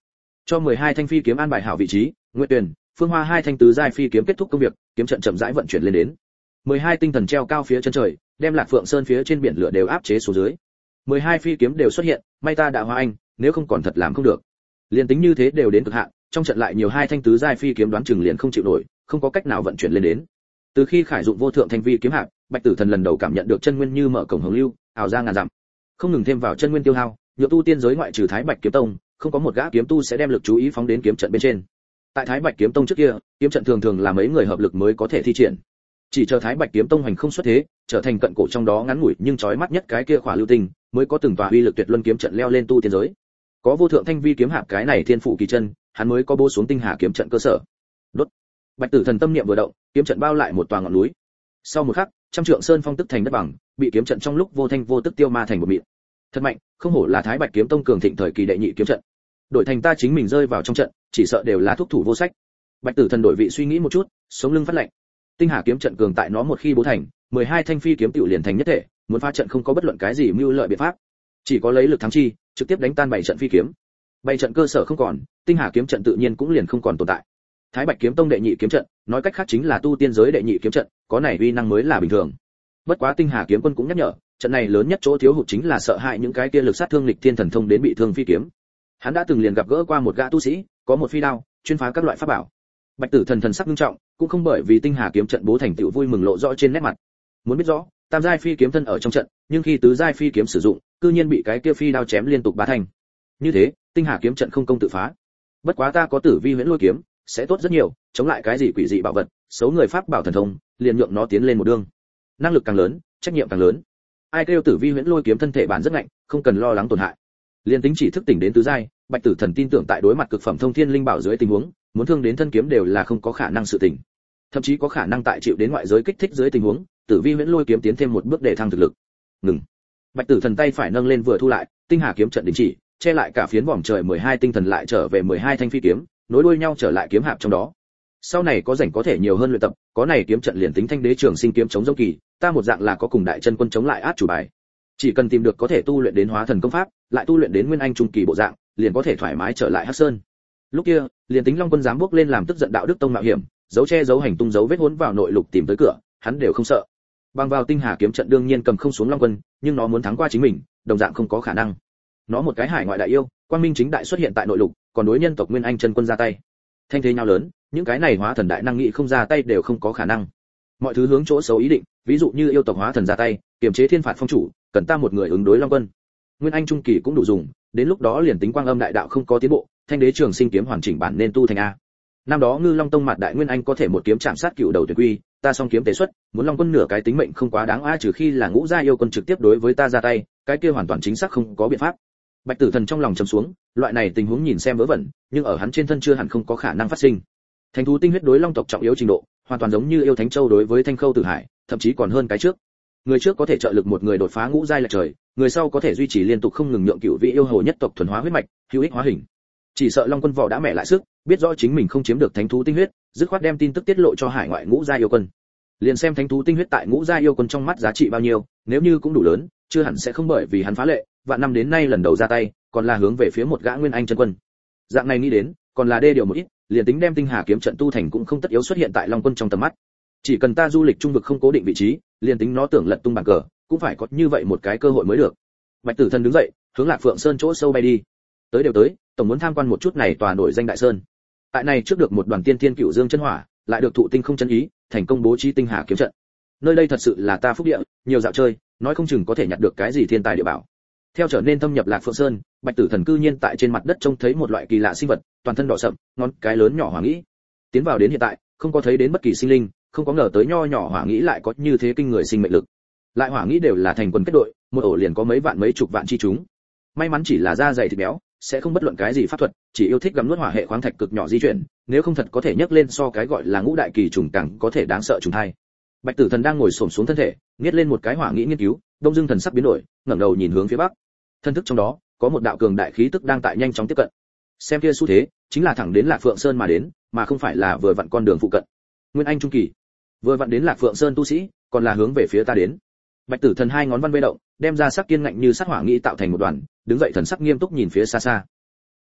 cho 12 thanh phi kiếm an bài hảo vị trí nguyệt tuyền, phương hoa hai thanh tứ giai phi kiếm kết thúc công việc kiếm trận chậm rãi vận chuyển lên đến. 12 tinh thần treo cao phía chân trời đem lạc phượng sơn phía trên biển lửa đều áp chế xuống dưới. 12 phi kiếm đều xuất hiện may ta đã hóa anh nếu không còn thật làm không được. Liên tính như thế đều đến cực hạn trong trận lại nhiều hai thanh tứ giai phi kiếm đoán chừng liền không chịu nổi không có cách nào vận chuyển lên đến. Từ khi khải dụng vô thượng thanh vi kiếm hạ, bạch tử thần lần đầu cảm nhận được chân nguyên như mở cổng hồng lưu ảo ra ngàn dặm. Không ngừng thêm vào chân nguyên tiêu hao nhược tu tiên giới ngoại trừ thái bạch kiếm tông không có một gã kiếm tu sẽ đem lực chú ý phóng đến kiếm trận bên trên. Tại thái bạch kiếm tông trước kia kiếm trận thường thường là mấy người hợp lực mới có thể thi triển. Chỉ chờ thái bạch kiếm tông hành không xuất thế trở thành cận cổ trong đó ngắn ngủi nhưng chói mắt nhất cái kia khỏa lưu tình, mới có từng tòa uy lực tuyệt luân kiếm trận leo lên tu tiên giới. Có vô thượng thanh vi kiếm hạp cái này thiên phụ kỳ chân hắn mới có bố xuống tinh hà kiếm trận cơ sở. Đốt. Bạch tử thần tâm niệm vừa động kiếm trận bao lại một tòa ngọn núi. Sau một khắc trăm trượng sơn phong tức thành đất bằng bị kiếm trận trong lúc vô thanh vô tức tiêu ma thành một mịn. Thật mạnh không hổ là thái bạch kiếm tông cường thịnh thời kỳ đệ nhị kiếm trận. Đổi thành ta chính mình rơi vào trong trận, chỉ sợ đều là thúc thủ vô sách. Bạch tử thần đổi vị suy nghĩ một chút, sống lưng phát lạnh. Tinh hà kiếm trận cường tại nó một khi bố thành, mười hai thanh phi kiếm tiểu liền thành nhất thể, muốn phá trận không có bất luận cái gì mưu lợi biện pháp. Chỉ có lấy lực thắng chi, trực tiếp đánh tan bảy trận phi kiếm. Bảy trận cơ sở không còn, tinh hà kiếm trận tự nhiên cũng liền không còn tồn tại. Thái bạch kiếm tông đệ nhị kiếm trận, nói cách khác chính là tu tiên giới đệ nhị kiếm trận, có này uy năng mới là bình thường. Bất quá tinh hà kiếm quân cũng nhắc nhở trận này lớn nhất chỗ thiếu hụt chính là sợ hãi những cái kia lực sát thương lịch thiên thần thông đến bị thương phi kiếm. Hắn đã từng liền gặp gỡ qua một gã tu sĩ, có một phi đao, chuyên phá các loại pháp bảo. Bạch tử thần thần sắc nghiêm trọng, cũng không bởi vì tinh hà kiếm trận bố thành tựu vui mừng lộ rõ trên nét mặt. Muốn biết rõ, tam giai phi kiếm thân ở trong trận, nhưng khi tứ giai phi kiếm sử dụng, cư nhiên bị cái kia phi đao chém liên tục bá thành. Như thế, tinh hà kiếm trận không công tự phá. Bất quá ta có tử vi huyễn lôi kiếm, sẽ tốt rất nhiều, chống lại cái gì quỷ dị bảo vật, xấu người pháp bảo thần thông, liền nhượng nó tiến lên một đường. Năng lực càng lớn, trách nhiệm càng lớn ai kêu tử vi huyễn lôi kiếm thân thể bản rất mạnh không cần lo lắng tổn hại. Liền tính chỉ thức tỉnh đến tứ giai, bạch tử thần tin tưởng tại đối mặt cực phẩm thông thiên linh bảo dưới tình huống, muốn thương đến thân kiếm đều là không có khả năng sự tỉnh. Thậm chí có khả năng tại chịu đến ngoại giới kích thích dưới tình huống, tử vi huyễn lôi kiếm tiến thêm một bước để thăng thực lực. Ngừng. Bạch tử thần tay phải nâng lên vừa thu lại, tinh hà kiếm trận đình chỉ, che lại cả phiến vòm trời 12 tinh thần lại trở về 12 thanh phi kiếm, nối đuôi nhau trở lại kiếm hạp trong đó. Sau này có rảnh có thể nhiều hơn luyện tập, có này kiếm trận liền tính thanh đế trường sinh kiếm chống dâu kỳ ta một dạng là có cùng đại chân quân chống lại át chủ bài. Chỉ cần tìm được có thể tu luyện đến hóa thần công pháp, lại tu luyện đến nguyên anh trung kỳ bộ dạng, liền có thể thoải mái trở lại hắc sơn. Lúc kia, liền tính long quân dám bước lên làm tức giận đạo đức tông mạo hiểm, giấu che giấu hành tung giấu vết hốn vào nội lục tìm tới cửa, hắn đều không sợ. Bằng vào tinh hà kiếm trận đương nhiên cầm không xuống long quân, nhưng nó muốn thắng qua chính mình, đồng dạng không có khả năng. Nó một cái hải ngoại đại yêu, quang minh chính đại xuất hiện tại nội lục, còn đối nhân tộc nguyên anh chân quân ra tay. Thanh thế nhau lớn, những cái này hóa thần đại năng nghị không ra tay đều không có khả năng. Mọi thứ hướng chỗ xấu ý định ví dụ như yêu tộc hóa thần ra tay, kiềm chế thiên phạt phong chủ, cần ta một người ứng đối long quân. Nguyên anh trung kỳ cũng đủ dùng, đến lúc đó liền tính quang âm đại đạo không có tiến bộ, thanh đế trường sinh kiếm hoàn chỉnh bản nên tu thành a. Năm đó ngư long tông mặt đại nguyên anh có thể một kiếm chạm sát cựu đầu tuyệt quy, ta song kiếm tế xuất, muốn long quân nửa cái tính mệnh không quá đáng a trừ khi là ngũ gia yêu quân trực tiếp đối với ta ra tay, cái kia hoàn toàn chính xác không có biện pháp. Bạch tử thần trong lòng trầm xuống, loại này tình huống nhìn xem vớ vẩn, nhưng ở hắn trên thân chưa hẳn không có khả năng phát sinh. Thánh thú tinh huyết đối long tộc trọng yếu trình độ, hoàn toàn giống như yêu thánh châu đối với thanh khâu tử hải thậm chí còn hơn cái trước. Người trước có thể trợ lực một người đột phá ngũ giai lệch trời, người sau có thể duy trì liên tục không ngừng nhượng cựu vị yêu hồ nhất tộc thuần hóa huyết mạch, hữu ích hóa hình. Chỉ sợ long quân võ đã mẹ lại sức, biết rõ chính mình không chiếm được thánh thú tinh huyết, dứt khoát đem tin tức tiết lộ cho hải ngoại ngũ gia yêu quân. Liền xem thánh thú tinh huyết tại ngũ gia yêu quân trong mắt giá trị bao nhiêu, nếu như cũng đủ lớn, chưa hẳn sẽ không bởi vì hắn phá lệ, vạn năm đến nay lần đầu ra tay, còn là hướng về phía một gã nguyên anh chân quân. Dạng này nghĩ đến, còn là đê điều một ít, liền tính đem tinh hà kiếm trận tu thành cũng không tất yếu xuất hiện tại long quân trong tầm mắt chỉ cần ta du lịch trung vực không cố định vị trí, liền tính nó tưởng lật tung bàn cờ, cũng phải có như vậy một cái cơ hội mới được. Bạch tử thần đứng dậy, hướng lạc phượng sơn chỗ sâu bay đi. Tới đều tới, tổng muốn tham quan một chút này tòa nổi danh đại sơn. Tại này trước được một đoàn tiên thiên cựu dương chân hỏa, lại được thụ tinh không chân ý, thành công bố trí tinh hà kiếm trận. Nơi đây thật sự là ta phúc địa, nhiều dạo chơi, nói không chừng có thể nhặt được cái gì thiên tài địa bảo. Theo trở nên thâm nhập lạc phượng sơn, bạch tử thần cư nhiên tại trên mặt đất trông thấy một loại kỳ lạ sinh vật, toàn thân đỏ sậm, ngón cái lớn nhỏ hoàng nghĩ. Tiến vào đến hiện tại, không có thấy đến bất kỳ sinh linh không có ngờ tới nho nhỏ hỏa nghĩ lại có như thế kinh người sinh mệnh lực. Lại hỏa nghĩ đều là thành quần kết đội, một ổ liền có mấy vạn mấy chục vạn chi chúng. May mắn chỉ là da dày thịt béo, sẽ không bất luận cái gì pháp thuật, chỉ yêu thích gặm nuốt hỏa hệ khoáng thạch cực nhỏ di chuyển, nếu không thật có thể nhấc lên so cái gọi là ngũ đại kỳ trùng càng có thể đáng sợ trùng thai. Bạch tử thần đang ngồi xổm xuống thân thể, nghiết lên một cái hỏa nghĩ nghiên cứu, đông dương thần sắc biến đổi, ngẩng đầu nhìn hướng phía bắc. Thân thức trong đó, có một đạo cường đại khí tức đang tại nhanh chóng tiếp cận. Xem kia xu thế, chính là thẳng đến lạc phượng sơn mà đến, mà không phải là vừa vặn con đường phụ cận. Nguyên anh trung kỳ vừa vặn đến lạc phượng sơn tu sĩ, còn là hướng về phía ta đến. Bạch tử thần hai ngón văn vây động, đem ra sắc kiên ngạnh như sắc hỏa nghĩ tạo thành một đoàn, đứng dậy thần sắc nghiêm túc nhìn phía xa xa.